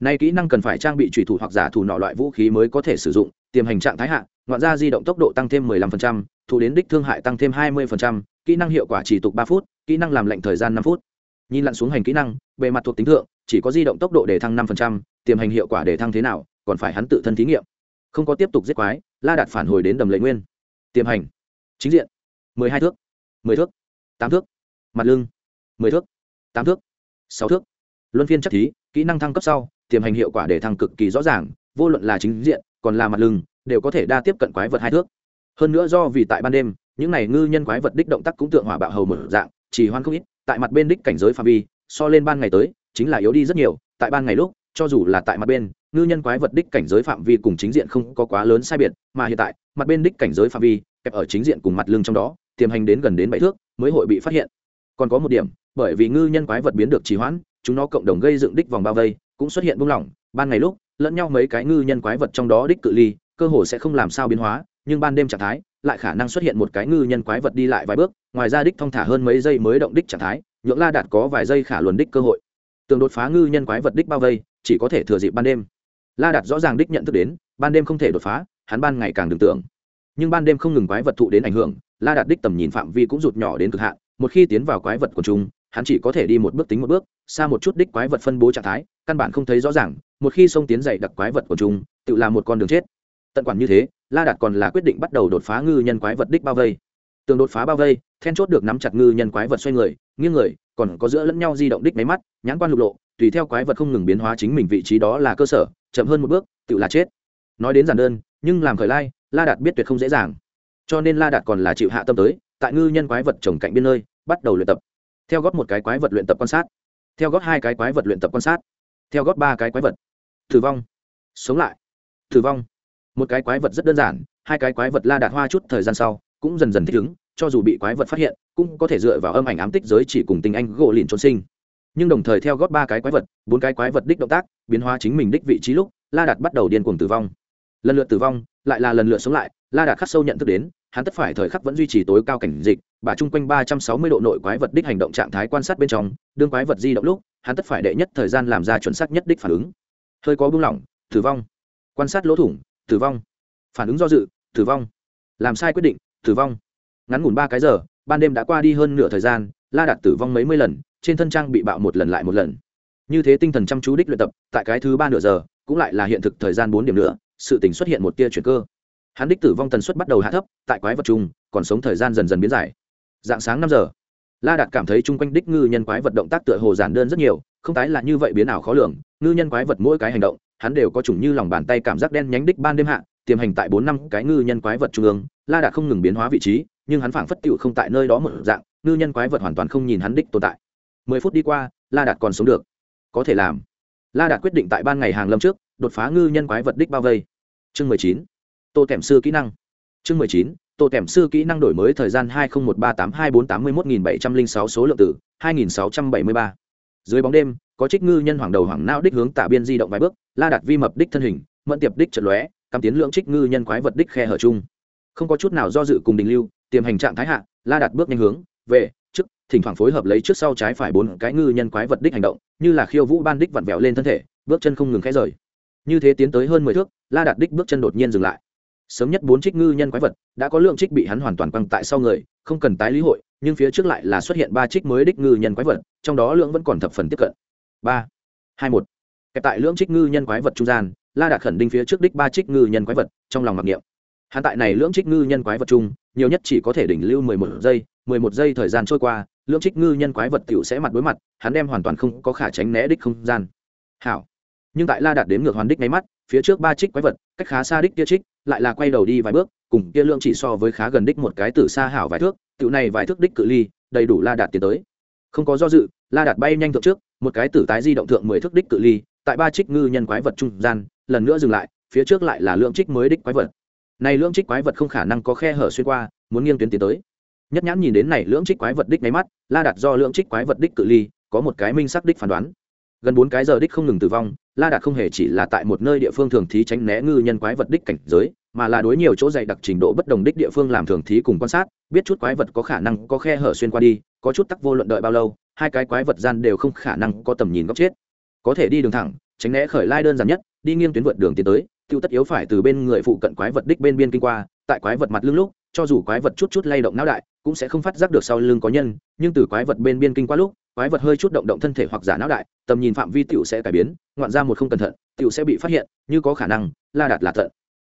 Nay kỹ năng cần phải trang bị trùy thủ hoặc giả thủ nọ loại vũ khí mới có thể sử dụng, tiềm hành trạng thái hạ, ngoạn ra di động tốc độ tăng thêm 15%, thủ đến đích thương hại tăng thêm 20%, kỹ năng hiệu quả chỉ tục 3 phút, kỹ năng làm lệnh thời gian 5 phút. Nhìn lặn xuống hành kỹ năng, bề mặt thuộc tính thượng, chỉ có di động tốc độ để thăng 5%, tiềm hành hiệu quả để thăng thế nào, còn phải hắn tự thân thí nghiệm. Không có tiếp tục giết quái, La Đạt phản hồi đến đầm lệ nguyên. Tiềm hành, chính diện, 12 thước, 10 thước, 8 thước, mặt lưng, 10 thước, 8 thước, 6 thước. Luân phiên chắc thí, kỹ năng thăng cấp sau, tiềm hành hiệu quả để thăng cực kỳ rõ ràng, vô luận là chính diện, còn là mặt lưng, đều có thể đa tiếp cận quái vật hai thước. Hơn nữa do vì tại ban đêm, những này ngư nhân quái vật đích động tác cũng tượng hỏa bạo hầu một dạng, chỉ hoan không ít, tại mặt bên đích cảnh giới phạm vi, so lên ban ngày tới, chính là yếu đi rất nhiều, tại ban ngày lúc, cho dù là tại mặt bên, ngư nhân quái vật đích cảnh giới phạm vi cùng chính diện không có quá lớn sai biệt, mà hiện tại, mặt bên đích cảnh giới phạm vi, kẹp ở chính diện cùng mặt lưng trong đó, tiềm hành đến gần đến bảy thước, mới hội bị phát hiện. Còn có một điểm, bởi vì ngư nhân quái vật biến được trì hoãn, chúng nó cộng đồng gây dựng đích vòng bao vây, cũng xuất hiện buông lỏng, ban ngày lúc, lẫn nhau mấy cái ngư nhân quái vật trong đó đích cự ly, cơ hồ sẽ không làm sao biến hóa, nhưng ban đêm trạng thái, lại khả năng xuất hiện một cái ngư nhân quái vật đi lại vài bước, ngoài ra đích thông thả hơn mấy giây mới động đích trạng thái, nhượng La Đạt có vài giây khả luồn đích cơ hội. Tường đột phá ngư nhân quái vật đích bao vây, chỉ có thể thừa dịp ban đêm. La Đạt rõ ràng đích nhận thức đến, ban đêm không thể đột phá, hắn ban ngày càng đừng tưởng. Nhưng ban đêm không ngừng quái vật thụ đến ảnh hưởng, La Đạt đích tầm nhìn phạm vi cũng rụt nhỏ đến cực hạn, một khi tiến vào quái vật của chúng, hắn chỉ có thể đi một bước tính một bước, xa một chút đích quái vật phân bố trạng thái, căn bản không thấy rõ ràng, một khi xông tiến dậy đặc quái vật của chúng, tự làm một con đường chết. Tận quản như thế, La Đạt còn là quyết định bắt đầu đột phá ngư nhân quái vật đích bao vây. Tường đột phá bao vây, then chốt được nắm chặt ngư nhân quái vật xoay người, nghiêng người, còn có giữa lẫn nhau di động đích máy mắt, nhãn quan lục lộ, tùy theo quái vật không ngừng biến hóa chính mình vị trí đó là cơ sở, chậm hơn một bước, tự là chết. Nói đến giản đơn, nhưng làm khởi lai, La Đạt biết tuyệt không dễ dàng. Cho nên La Đạt còn là chịu hạ tâm tới, tại ngư nhân quái vật trồng cạnh biên nơi, bắt đầu luyện tập. Theo gót một cái quái vật luyện tập quan sát, theo gót hai cái quái vật luyện tập quan sát, theo gót ba cái quái vật. Tử vong, sống lại, tử vong. Một cái quái vật rất đơn giản, hai cái quái vật La Đạt hoa chút thời gian sau, cũng dần dần thích ứng, cho dù bị quái vật phát hiện, cũng có thể dựa vào âm ảnh ám tích giới chỉ cùng tình anh gỗ lìn trốn sinh. Nhưng đồng thời theo gót ba cái quái vật, bốn cái quái vật đích động tác, biến hóa chính mình đích vị trí lúc, La Đạt bắt đầu điên cuồng tử vong. Lần lượt tử vong, lại là lần lượt sống lại, La Đạt khắc sâu nhận thức đến, hắn tất phải thời khắc vẫn duy trì tối cao cảnh dịch, bà chung quanh ba trăm sáu mươi độ nội quái vật đích hành động trạng thái quan sát bên trong, đương quái vật di động lúc, hắn tất phải đệ nhất thời gian làm ra chuẩn xác nhất đích phản ứng. Hơi có buông lỏng, tử vong. Quan sát lỗ thủng, tử vong. Phản ứng do dự, tử vong. Làm sai quyết định, tử vong. Ngắn ngủn ba cái giờ, ban đêm đã qua đi hơn nửa thời gian, La Đạt tử vong mấy mươi lần, trên thân trang bị bạo một lần lại một lần. Như thế tinh thần chăm chú đích luyện tập, tại cái thứ ba nửa giờ, cũng lại là hiện thực thời gian bốn điểm nữa, sự tình xuất hiện một tia chuyển cơ hắn đích tử vong tần suất bắt đầu hạ thấp tại quái vật chung còn sống thời gian dần dần biến dài dạng sáng năm giờ la đạt cảm thấy chung quanh đích ngư nhân quái vật động tác tựa hồ giản đơn rất nhiều không tái là như vậy biến ảo khó lường ngư nhân quái vật mỗi cái hành động hắn đều có chủng như lòng bàn tay cảm giác đen nhánh đích ban đêm hạ tiềm hành tại bốn năm cái ngư nhân quái vật trung ương la đạt không ngừng biến hóa vị trí nhưng hắn phảng phất tựu không tại nơi đó một dạng, ngư nhân quái vật hoàn toàn không nhìn hắn đích tồn tại. Mười phút đi qua, la đạt còn sống được. Có thể làm. La đạt quyết định tại ban ngày hàng lâm trước, đột phá ngư nhân quái vật đích bao vây. Chương mười chín. Tô tẻm sư kỹ năng. Chương mười chín. Tô tẻm sư kỹ năng đổi mới thời gian hai nghìn một ba tám hai bốn tám mươi một nghìn bảy trăm linh sáu số lượng tử, hai nghìn sáu trăm bảy mươi ba. Dưới bóng đêm, có trích ngư nhân hoàng đầu hoàng não đích hướng tả biên di động vài bước, la đạt vi mập đích thân hình, mẫn tiệp đích trận lóe, cắm tiến lượng trích ngư nhân quái vật đích khe hở chung. Không có chút nào do dự cùng đình lưu tiềm hành trạng thái hạ, la đặt bước nhanh hướng về trước, thỉnh thoảng phối hợp lấy trước sau trái phải bốn cái ngư nhân quái vật đích hành động, như là khiêu vũ ban đích vặn vẹo lên thân thể, bước chân không ngừng khẽ rời. Như thế tiến tới hơn mười thước, la đạt đích bước chân đột nhiên dừng lại. Sớm nhất bốn trích ngư nhân quái vật đã có lượng trích bị hắn hoàn toàn quăng tại sau người, không cần tái lý hội, nhưng phía trước lại là xuất hiện ba trích mới đích ngư nhân quái vật, trong đó lượng vẫn còn thập phần tiếp cận. Ba, hai, một. Kẹp tại lượng trích ngư nhân quái vật trung gian, la đạt khẩn đinh phía trước đích ba trích ngư nhân quái vật, trong lòng mặc niệm hắn tại này lượng trích ngư nhân quái vật chung, nhiều nhất chỉ có thể đỉnh lưu mười một giây, mười một giây thời gian trôi qua lượng trích ngư nhân quái vật t sẽ mặt đối mặt, hắn đem hoàn toàn không có khả tránh né đích không gian. Hảo. Nhưng tại la đạt đến ngược hoàn đích ngay mắt, phía trước ba trích quái vật, cách khá xa đích kia trích, lại là quay đầu đi vài bước, cùng kia lượng chỉ so với khá gần đích một cái từ xa hảo vài thước, tiểu này vài thước đích cự ly, đầy đủ la đạt tiến tới. Không có do dự, la đạt bay nhanh thượng trước, một cái tử tái di động thượng mười thước đích cự ly, tại ba trích ngư nhân quái vật trung gian, lần nữa dừng lại, phía trước lại là lượng trích mới đích quái vật này lưỡng trích quái vật không khả năng có khe hở xuyên qua, muốn nghiêng tuyến tiến tới. Nhất nhãn nhìn đến này lưỡng trích quái vật đích máy mắt, la đạt do lưỡng trích quái vật đích cự ly, có một cái minh sắc đích phán đoán. Gần bốn cái giờ đích không ngừng tử vong, la đạt không hề chỉ là tại một nơi địa phương thường thí tránh né ngư nhân quái vật đích cảnh giới, mà là đối nhiều chỗ dày đặc trình độ bất đồng đích địa phương làm thường thí cùng quan sát, biết chút quái vật có khả năng có khe hở xuyên qua đi, có chút tắc vô luận đợi bao lâu, hai cái quái vật gian đều không khả năng có tầm nhìn góc chết. Có thể đi đường thẳng, tránh né khởi lai đơn giản nhất, đi nghiêng tuyến vượt đường tiến tới tiêu tất yếu phải từ bên người phụ cận quái vật đích bên biên kinh qua, tại quái vật mặt lưng lúc, cho dù quái vật chút chút lay động não đại, cũng sẽ không phát giác được sau lưng có nhân, nhưng từ quái vật bên biên kinh qua lúc, quái vật hơi chút động động thân thể hoặc giả não đại, tầm nhìn phạm vi tiểu sẽ cải biến, ngoạn ra một không cẩn thận, tiểu sẽ bị phát hiện, như có khả năng, la đạt là thận.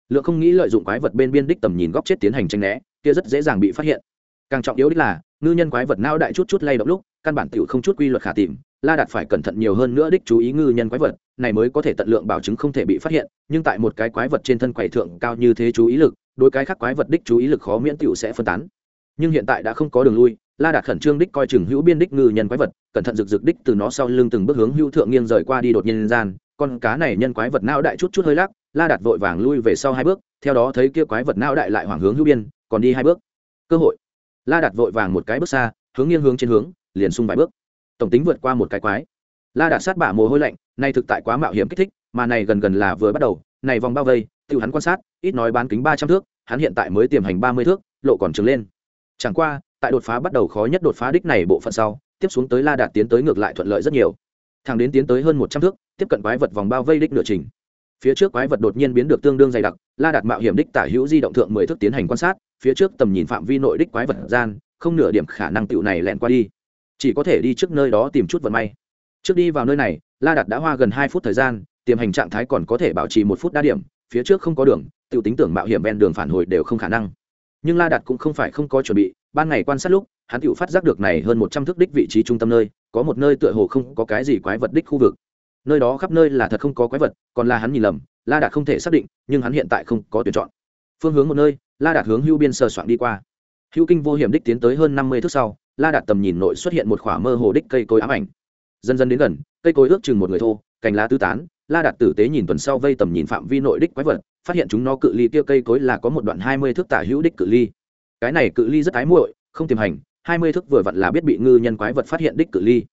Lượng không nghĩ lợi dụng quái vật bên biên đích tầm nhìn góc chết tiến hành tranh né, kia rất dễ dàng bị phát hiện. Càng trọng yếu đích là, ngư nhân quái vật não đại chút chút lay động lúc, căn bản tiểu không chút quy luật khả tìm, la đạt phải cẩn thận nhiều hơn nữa đích chú ý ngư nhân quái vật này mới có thể tận lượng bảo chứng không thể bị phát hiện, nhưng tại một cái quái vật trên thân quầy thượng cao như thế chú ý lực, đối cái khác quái vật đích chú ý lực khó miễn tiểu sẽ phân tán. Nhưng hiện tại đã không có đường lui, la đạt khẩn trương đích coi chừng hữu biên đích ngư nhân quái vật, cẩn thận rực rực đích từ nó sau lưng từng bước hướng hữu thượng nghiêng rời qua đi đột nhiên gian, con cá này nhân quái vật não đại chút chút hơi lắc, la đạt vội vàng lui về sau hai bước, theo đó thấy kia quái vật não đại lại hoảng hướng hữu biên, còn đi hai bước. Cơ hội. La đạt vội vàng một cái bước xa, hướng nghiêng hướng trên hướng, liền xung vài bước. Tổng tính vượt qua một cái quái la đạt sát bả mồ hôi lạnh, nay thực tại quá mạo hiểm kích thích, mà này gần gần là vừa bắt đầu, này vòng bao vây, tự hắn quan sát, ít nói bán kính ba trăm thước, hắn hiện tại mới tiềm hành ba mươi thước, lộ còn trừng lên. Chẳng qua, tại đột phá bắt đầu khó nhất đột phá đích này bộ phận sau, tiếp xuống tới la đạt tiến tới ngược lại thuận lợi rất nhiều. Thằng đến tiến tới hơn một trăm thước, tiếp cận quái vật vòng bao vây đích nửa trình. Phía trước quái vật đột nhiên biến được tương đương dày đặc, la đạt mạo hiểm đích tả hữu di động thượng mười thước tiến hành quan sát, phía trước tầm nhìn phạm vi nội đích quái vật gian, không nửa điểm khả năng tựu này lẹn qua đi. Chỉ có thể đi trước nơi đó tìm chút vận may trước đi vào nơi này, la đạt đã hoa gần hai phút thời gian, tiềm hành trạng thái còn có thể bảo trì một phút đa điểm, phía trước không có đường tự tính tưởng mạo hiểm ven đường phản hồi đều không khả năng. Nhưng la đạt cũng không phải không có chuẩn bị, ban ngày quan sát lúc, hắn tự phát giác được này hơn một trăm thước đích vị trí trung tâm nơi, có một nơi tựa hồ không có cái gì quái vật đích khu vực. Nơi đó khắp nơi là thật không có quái vật, còn là hắn nhìn lầm, la đạt không thể xác định, nhưng hắn hiện tại không có tuyển chọn. Phương hướng một nơi, la đạt hướng hưu biên sờ soạn đi qua. Hưu kinh vô hiểm đích tiến tới hơn năm mươi thước sau, la đạt tầm nhìn nội xuất hiện một khỏa mơ hồ đích cây cối ám ảnh dần dần đến gần, cây cối ước chừng một người thô, cành lá tứ tán, la đạt tử tế nhìn tuần sau vây tầm nhìn phạm vi nội đích quái vật, phát hiện chúng nó cự ly kia cây cối là có một đoạn hai mươi thước tả hữu đích cự ly. Cái này cự ly rất ái muội, không tiềm hành, hai mươi thước vừa vặn là biết bị ngư nhân quái vật phát hiện đích cự ly.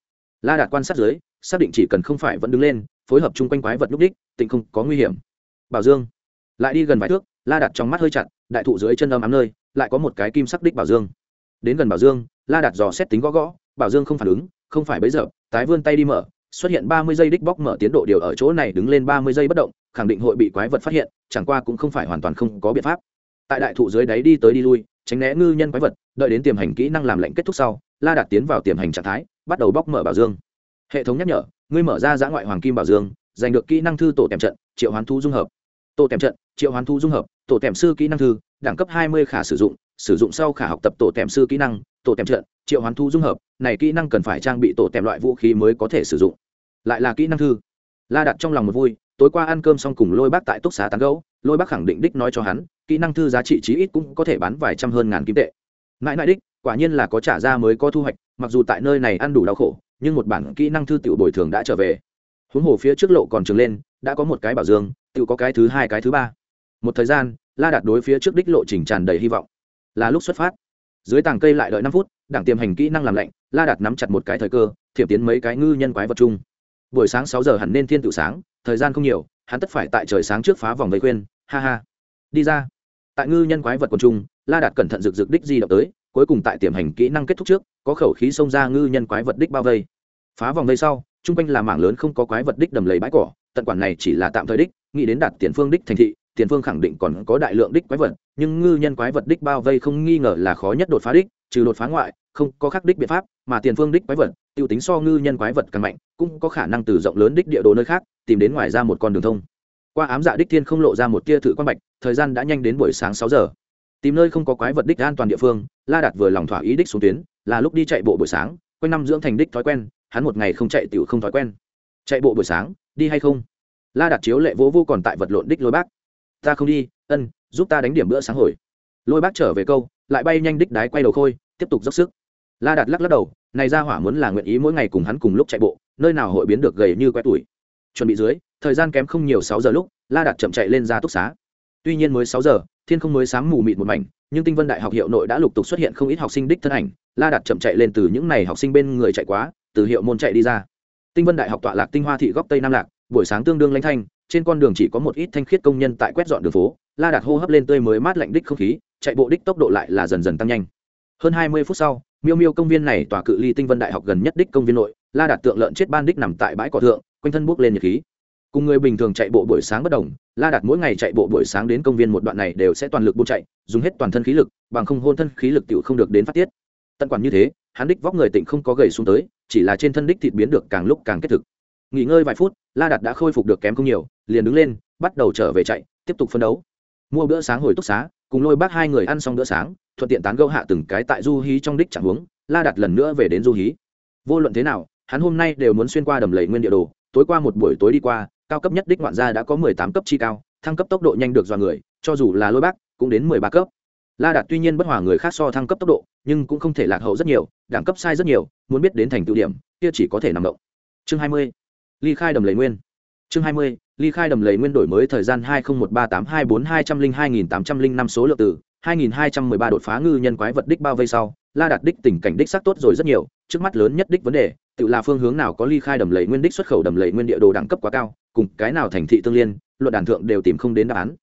La đạt quan sát dưới, xác định chỉ cần không phải vẫn đứng lên, phối hợp chung quanh quái vật lúc đích tịnh không có nguy hiểm. Bảo dương, lại đi gần vài thước, la đặt trong mắt hơi chặt, đại thụ dưới chân âm ám nơi, lại có một cái kim sắc đích bảo dương. Đến gần bảo dương, la đặt dò xét tính gõ gõ, bảo dương không phản ứng không phải bấy giờ, tái vươn tay đi mở, xuất hiện ba mươi giây đích bóc mở tiến độ điều ở chỗ này đứng lên ba mươi giây bất động, khẳng định hội bị quái vật phát hiện, chẳng qua cũng không phải hoàn toàn không có biện pháp. Tại đại thụ dưới đáy đi tới đi lui, tránh né ngư nhân quái vật, đợi đến tiềm hành kỹ năng làm lệnh kết thúc sau, la đạt tiến vào tiềm hành trạng thái, bắt đầu bóc mở bảo dương. Hệ thống nhắc nhở, ngươi mở ra giã ngoại hoàng kim bảo dương, giành được kỹ năng thư tổ tèm trận, triệu hoán thu dung hợp. Tổ tèm trận, triệu hoán thu dung hợp, tổ tèm sư kỹ năng thư, đẳng cấp hai mươi khả sử dụng sử dụng sau khả học tập tổ tèm sư kỹ năng tổ tèm trận triệu hoán thu dung hợp, này kỹ năng cần phải trang bị tổ tèm loại vũ khí mới có thể sử dụng. Lại là kỹ năng thư. La đặt trong lòng một vui, tối qua ăn cơm xong cùng lôi bác tại túc xá tán gấu lôi bác khẳng định đích nói cho hắn, kỹ năng thư giá trị chí ít cũng có thể bán vài trăm hơn ngàn kim tệ. Mãi mãi đích, quả nhiên là có trả ra mới có thu hoạch, mặc dù tại nơi này ăn đủ đau khổ, nhưng một bản kỹ năng thư tiểu bồi thường đã trở về. Huống hồ phía trước lộ còn trường lên, đã có một cái bảo dương tự có cái thứ hai, cái thứ ba. Một thời gian, la đạt đối phía trước đích lộ trình tràn đầy hy vọng. Là lúc xuất phát dưới tàng cây lại đợi năm phút đảng tiềm hành kỹ năng làm lạnh la đạt nắm chặt một cái thời cơ thiểm tiến mấy cái ngư nhân quái vật chung. Buổi sáng sáu giờ hẳn nên thiên tự sáng thời gian không nhiều hắn tất phải tại trời sáng trước phá vòng vây khuyên ha ha. Đi ra. Tại ngư nhân quái vật quần Chung, la đạt cẩn thận rực rực đích di động tới cuối cùng tại tiềm hành kỹ năng kết thúc trước có khẩu khí xông ra ngư nhân quái vật đích bao vây. Phá vòng vây sau chung quanh là mảng lớn không có quái vật đích đầm lầy bãi cỏ tận quản này chỉ là tạm thời đích nghĩ đến đạt tiền phương đích thành thị tiền phương khẳng định còn có đại lượng đích quái vật, nhưng ngư nhân quái vật đích bao vây không nghi ngờ là khó nhất đột phá đích, trừ đột phá ngoại, không có khắc đích biện pháp, mà tiền phương đích quái vật, tiêu tính so ngư nhân quái vật càng mạnh, cũng có khả năng từ rộng lớn đích địa đồ nơi khác, tìm đến ngoài ra một con đường thông. Qua ám dạ đích thiên không lộ ra một tia thử quan bạch, thời gian đã nhanh đến buổi sáng sáu giờ. Tìm nơi không có quái vật đích an toàn địa phương, la đạt vừa lòng thỏa ý đích xuống tuyến, là lúc đi chạy bộ buổi sáng, quanh năm dưỡng thành đích thói quen, hắn một ngày không chạy tiểu không thói quen. Chạy bộ buổi sáng, đi hay không? La đạt chiếu lệ vỗ vô còn tại vật lộn đích lôi bác ta không đi, ân, giúp ta đánh điểm bữa sáng hồi. Lôi bác trở về câu, lại bay nhanh đích đái quay đầu khôi, tiếp tục dốc sức. La đạt lắc lắc đầu, này ra hỏa muốn là nguyện ý mỗi ngày cùng hắn cùng lúc chạy bộ, nơi nào hội biến được gầy như quét tuổi. Chuẩn bị dưới, thời gian kém không nhiều sáu giờ lúc, la đạt chậm chạy lên ra túc xá. Tuy nhiên mới sáu giờ, thiên không mới sáng mù mịt một mảnh, nhưng tinh vân đại học hiệu nội đã lục tục xuất hiện không ít học sinh đích thân ảnh. La đạt chậm chạy lên từ những n à y học sinh bên người chạy quá, từ hiệu môn chạy đi ra. Tinh vân đại học tọa lạc tinh hoa thị góc tây nam lạc, buổi sáng tương đương lanh thanh trên con đường chỉ có một ít thanh khiết công nhân tại quét dọn đường phố, la đạt hô hấp lên tươi mới mát lạnh đích không khí, chạy bộ đích tốc độ lại là dần dần tăng nhanh. Hơn hai mươi phút sau, miêu miêu công viên này tòa cự ly tinh vân đại học gần nhất đích công viên nội, la đạt tượng lợn chết ban đích nằm tại bãi cỏ thượng, quanh thân buốc lên nhiệt khí. Cùng người bình thường chạy bộ buổi sáng bất đồng, la đạt mỗi ngày chạy bộ buổi sáng đến công viên một đoạn này đều sẽ toàn lực buôn chạy, dùng hết toàn thân khí lực, bằng không hôn thân khí lực tự không được đến phát tiết. Tận quản như thế, hắn đích vóc người tịnh không có gầy xuống tới, chỉ là trên thân đích thịt biến được càng lúc càng kết thực nghỉ ngơi vài phút, la đạt đã khôi phục được kém không nhiều, liền đứng lên, bắt đầu trở về chạy, tiếp tục phân đấu. Mua bữa sáng hồi túc xá, cùng lôi bác hai người ăn xong bữa sáng, thuận tiện tán gâu hạ từng cái tại du hí trong đích chẳng hướng la đặt lần nữa về đến du hí. Vô luận thế nào, hắn hôm nay đều muốn xuyên qua đầm lầy nguyên địa đồ, tối qua một buổi tối đi qua, cao cấp nhất đích ngoạn gia đã có mười tám cấp chi cao, thăng cấp tốc độ nhanh được dọa người, cho dù là lôi bác, cũng đến mười ba cấp. La đạt tuy nhiên bất hòa người khác so thăng cấp tốc độ, nhưng cũng không thể lạc hậu rất nhiều, đẳng cấp sai rất nhiều, muốn biết đến thành tựu điểm, kia chỉ có thể nằm động. Chương hai mươi ly khai đầm lầy nguyên. Chương hai mươi, ly khai đầm lầy nguyên đổi mới thời gian hai nghìn một ba tám hai bốn hai trăm linh hai nghìn tám trăm linh năm số lượng từ hai nghìn hai trăm mười ba đột phá ngư nhân quái vật đích bao vây sau, la đạt đích tình cảnh đích sắc tốt rồi rất nhiều, trước mắt lớn nhất đích vấn đề, tự là phương hướng nào có ly khai đầm lầy nguyên đích xuất khẩu đầm lầy nguyên địa đồ đẳng cấp quá cao, cùng cái nào thành thị tương liên, luận đàn thượng đều tìm không đến đáp án.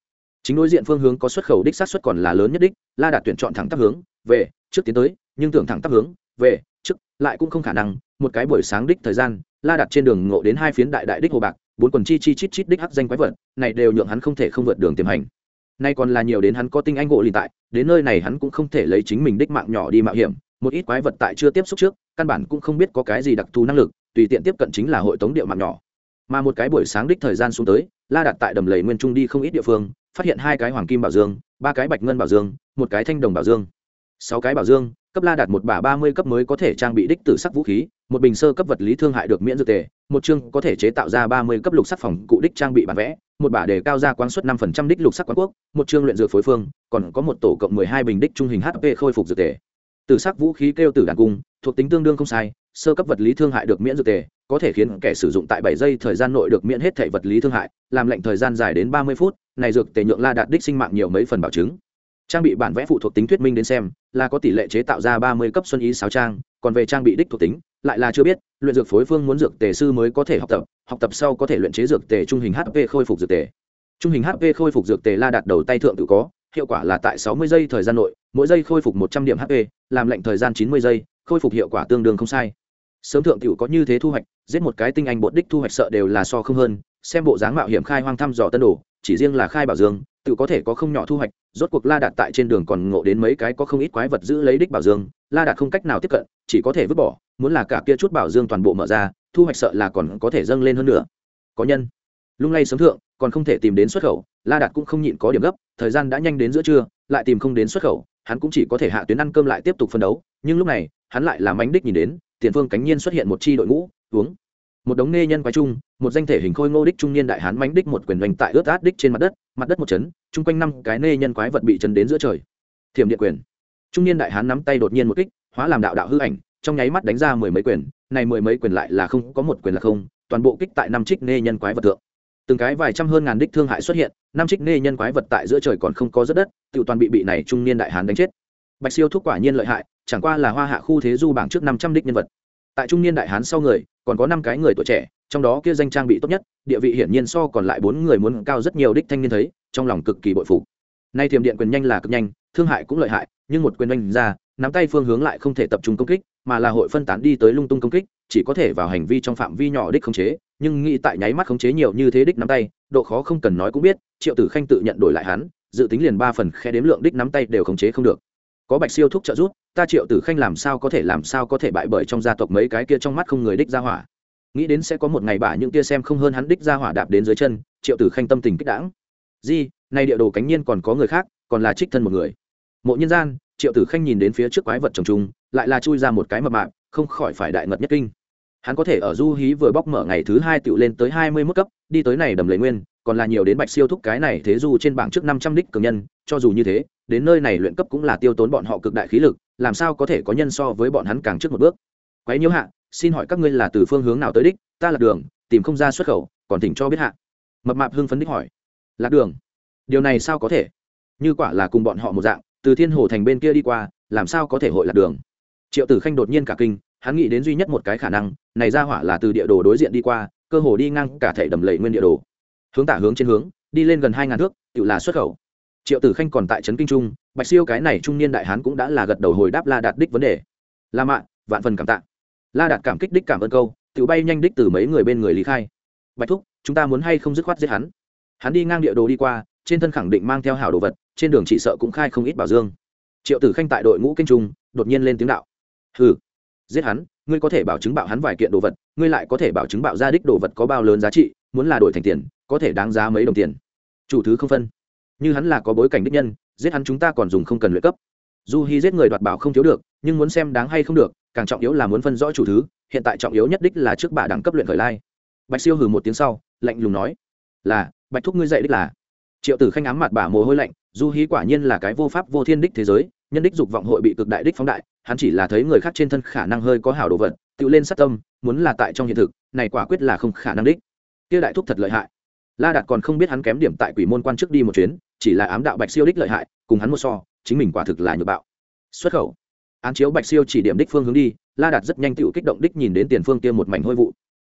Chính đối diện phương hướng có xuất khẩu đích sát xuất còn là lớn nhất đích, la đạt tuyển chọn thẳng tắp hướng, về, trước tiến tới, nhưng tưởng thẳng tắp hướng, về, trước, lại cũng không khả năng một cái buổi sáng đích thời gian, la đặt trên đường ngộ đến hai phiến đại đại đích hồ bạc, bốn quần chi chi chít chít đích hắc danh quái vật, này đều nhượng hắn không thể không vượt đường tiềm hành. Nay còn là nhiều đến hắn có tinh anh gỗ lì tại, đến nơi này hắn cũng không thể lấy chính mình đích mạng nhỏ đi mạo hiểm, một ít quái vật tại chưa tiếp xúc trước, căn bản cũng không biết có cái gì đặc thù năng lực, tùy tiện tiếp cận chính là hội tống địa mạng nhỏ. Mà một cái buổi sáng đích thời gian xuống tới, la đặt tại đầm lầy nguyên trung đi không ít địa phương, phát hiện hai cái hoàng kim bảo dương, ba cái bạch ngân bảo dương, một cái thanh đồng bảo dương. Sáu cái bảo dương, cấp la đạt một bả ba mươi cấp mới có thể trang bị đích tử sắc vũ khí một bình sơ cấp vật lý thương hại được miễn dược tề, một chương có thể chế tạo ra ba mươi cấp lục sắc phòng cụ đích trang bị bản vẽ, một bả đề cao ra quán suất năm phần trăm đích lục sắc quán quốc, một chương luyện dược phối phương, còn có một tổ cộng mười hai bình đích trung hình hp khôi phục dược tề. Từ sắc vũ khí kêu tử đàn cung, thuộc tính tương đương không sai, sơ cấp vật lý thương hại được miễn dược tề, có thể khiến kẻ sử dụng tại bảy giây thời gian nội được miễn hết thể vật lý thương hại, làm lệnh thời gian dài đến ba mươi phút, này dược tề nhượng la đạt đích sinh mạng nhiều mấy phần bảo chứng. Trang bị bản vẽ phụ thuộc tính thuyết minh đến xem, là có tỷ lệ chế tạo ra ba mươi cấp xuân ý sáu trang, còn về trang bị đích thuộc tính lại là chưa biết, luyện dược phối phương muốn dược tề sư mới có thể học tập học tập sau có thể luyện chế dược tề trung hình hp khôi phục dược tề. Trung hình hp khôi phục dược tề la đạt đầu tay thượng tự có, hiệu quả là tại sáu mươi giây thời gian nội, mỗi giây khôi phục một trăm điểm hp làm lệnh thời gian chín mươi giây, khôi phục hiệu quả tương đương không sai. Sớm thượng tiểu có như thế thu hoạch, giết một cái tinh anh bột đích thu hoạch sợ đều là so không hơn, xem bộ dáng mạo hiểm khai hoang thăm dò tân đồ, chỉ riêng là khai bảo dương, tự có thể có không nhỏ thu hoạch, rốt cuộc la đạt tại trên đường còn ngộ đến mấy cái có không ít quái vật giữ lấy đích bảo dương, la đạt không cách nào tiếp cận, chỉ có thể vứt bỏ muốn là cả kia chút bảo dương toàn bộ mở ra, thu hoạch sợ là còn có thể dâng lên hơn nữa. Có nhân, lung lay sớm thượng, còn không thể tìm đến xuất khẩu, la đạt cũng không nhịn có điểm gấp, thời gian đã nhanh đến giữa trưa, lại tìm không đến xuất khẩu, hắn cũng chỉ có thể hạ tuyến ăn cơm lại tiếp tục phân đấu, nhưng lúc này, hắn lại làm ánh đích nhìn đến, tiền phương cánh nhiên xuất hiện một chi đội ngũ, uống. Một đống nê nhân quái trung, một danh thể hình khôi ngô đích trung niên đại hán mánh đích một quyền doanh tại ướt át đích trên mặt đất mặt đất một chấn, chung quanh năm cái nê nhân quái vật bị chấn đến giữa trời. Thiểm địa quyền. Trung niên đại hán nắm tay đột nhiên một kích, hóa làm đạo đạo hư ảnh trong nháy mắt đánh ra mười mấy quyền, này mười mấy quyền lại là không có một quyền là không, toàn bộ kích tại năm trích nê nhân quái vật thượng. Từng cái vài trăm hơn ngàn đích thương hại xuất hiện, năm trích nê nhân quái vật tại giữa trời còn không có rất đất, tự toàn bị bị này trung niên đại hán đánh chết. Bạch siêu thúc quả nhiên lợi hại, chẳng qua là hoa hạ khu thế du bảng trước năm trăm đích nhân vật. Tại trung niên đại hán sau người, còn có năm cái người tuổi trẻ, trong đó kia danh trang bị tốt nhất, địa vị hiển nhiên so còn lại bốn người muốn cao rất nhiều đích thanh niên thấy, trong lòng cực kỳ bội phục. Nay thiềm điện quyền nhanh là cực nhanh, thương hại cũng lợi hại, nhưng một quyền oanh ra, nắm tay phương hướng lại không thể tập trung công kích mà là hội phân tán đi tới lung tung công kích, chỉ có thể vào hành vi trong phạm vi nhỏ đích khống chế, nhưng nghĩ tại nháy mắt khống chế nhiều như thế đích nắm tay, độ khó không cần nói cũng biết, triệu tử khanh tự nhận đổi lại hắn, dự tính liền ba phần khe đếm lượng đích nắm tay đều khống chế không được. Có bạch siêu thúc trợ giúp, ta triệu tử khanh làm sao có thể làm sao có thể bại bởi trong gia tộc mấy cái kia trong mắt không người đích ra hỏa. Nghĩ đến sẽ có một ngày bả những kia xem không hơn hắn đích ra hỏa đạp đến dưới chân, triệu tử khanh tâm tình kích đãng. Di nay địa đồ cánh nhiên còn có người khác, còn là trích thân một người. Mộ nhân gian, triệu tử khanh nhìn đến phía trước quái vật trồng trung lại là chui ra một cái mập mạp, không khỏi phải đại ngật nhất kinh. Hắn có thể ở du hí vừa bóc mở ngày thứ hai tự lên tới hai mươi mức cấp, đi tới này đầm lấy nguyên, còn là nhiều đến bạch siêu thúc cái này thế du trên bảng trước năm trăm đích cường nhân, cho dù như thế, đến nơi này luyện cấp cũng là tiêu tốn bọn họ cực đại khí lực, làm sao có thể có nhân so với bọn hắn càng trước một bước. Quấy nhiễu hạ, xin hỏi các ngươi là từ phương hướng nào tới đích? Ta là đường, tìm không ra xuất khẩu, còn tỉnh cho biết hạ. Mập mạp hưng phấn đích hỏi. Lạc đường, điều này sao có thể? Như quả là cùng bọn họ một dạng, từ thiên hồ thành bên kia đi qua, làm sao có thể hội lạc đường? Triệu tử khanh đột nhiên cả kinh, hắn nghĩ đến duy nhất một cái khả năng, này ra hỏa là từ địa đồ đối diện đi qua, cơ hồ đi ngang cả thể đầm lầy nguyên địa đồ. Hướng tả hướng trên hướng, đi lên gần hai ngàn thước, tự là xuất khẩu. Triệu tử khanh còn tại trấn kinh trung, bạch siêu cái này trung niên đại hán cũng đã là gật đầu hồi đáp la đạt đích vấn đề. La mạ vạn phần cảm tạ. La đạt cảm kích đích cảm ơn câu, tự bay nhanh đích từ mấy người bên người lý khai. Bạch thúc, chúng ta muốn hay không dứt khoát giết hắn? Hắn đi ngang địa đồ đi qua, trên thân khẳng định mang theo hảo đồ vật, trên đường chỉ sợ cũng khai không ít bảo dương. Triệu tử khanh tại đội ngũ kinh trung, đột nhiên lên tiếng đạo hừ, giết hắn, ngươi có thể bảo chứng bạo hắn vài kiện đồ vật, ngươi lại có thể bảo chứng bạo ra đích đồ vật có bao lớn giá trị, muốn là đổi thành tiền, có thể đáng giá mấy đồng tiền. Chủ thứ không phân. Như hắn là có bối cảnh đích nhân, giết hắn chúng ta còn dùng không cần luyện cấp. Dù hy giết người đoạt bảo không thiếu được, nhưng muốn xem đáng hay không được, càng trọng yếu là muốn phân rõ chủ thứ, hiện tại trọng yếu nhất đích là trước bà đẳng cấp luyện khởi lai. Bạch siêu hừ một tiếng sau, lạnh lùng nói, là, bạch thúc ngươi dạy đích là. Triệu tử khanh ám mặt bà mồ hôi lạnh du hí quả nhiên là cái vô pháp vô thiên đích thế giới, nhân đích dục vọng hội bị cực đại đích phóng đại hắn chỉ là thấy người khác trên thân khả năng hơi có hảo đồ vật, tự lên sát tâm, muốn là tại trong hiện thực, này quả quyết là không khả năng đích. Kia đại thúc thật lợi hại. La đạt còn không biết hắn kém điểm tại quỷ môn quan trước đi một chuyến, chỉ là ám đạo bạch siêu đích lợi hại, cùng hắn một so, chính mình quả thực là nhược bạo. Xuất khẩu. Án chiếu bạch siêu chỉ điểm đích phương hướng đi, la đạt rất nhanh tự kích động đích nhìn đến tiền phương kia một mảnh hôi vụ.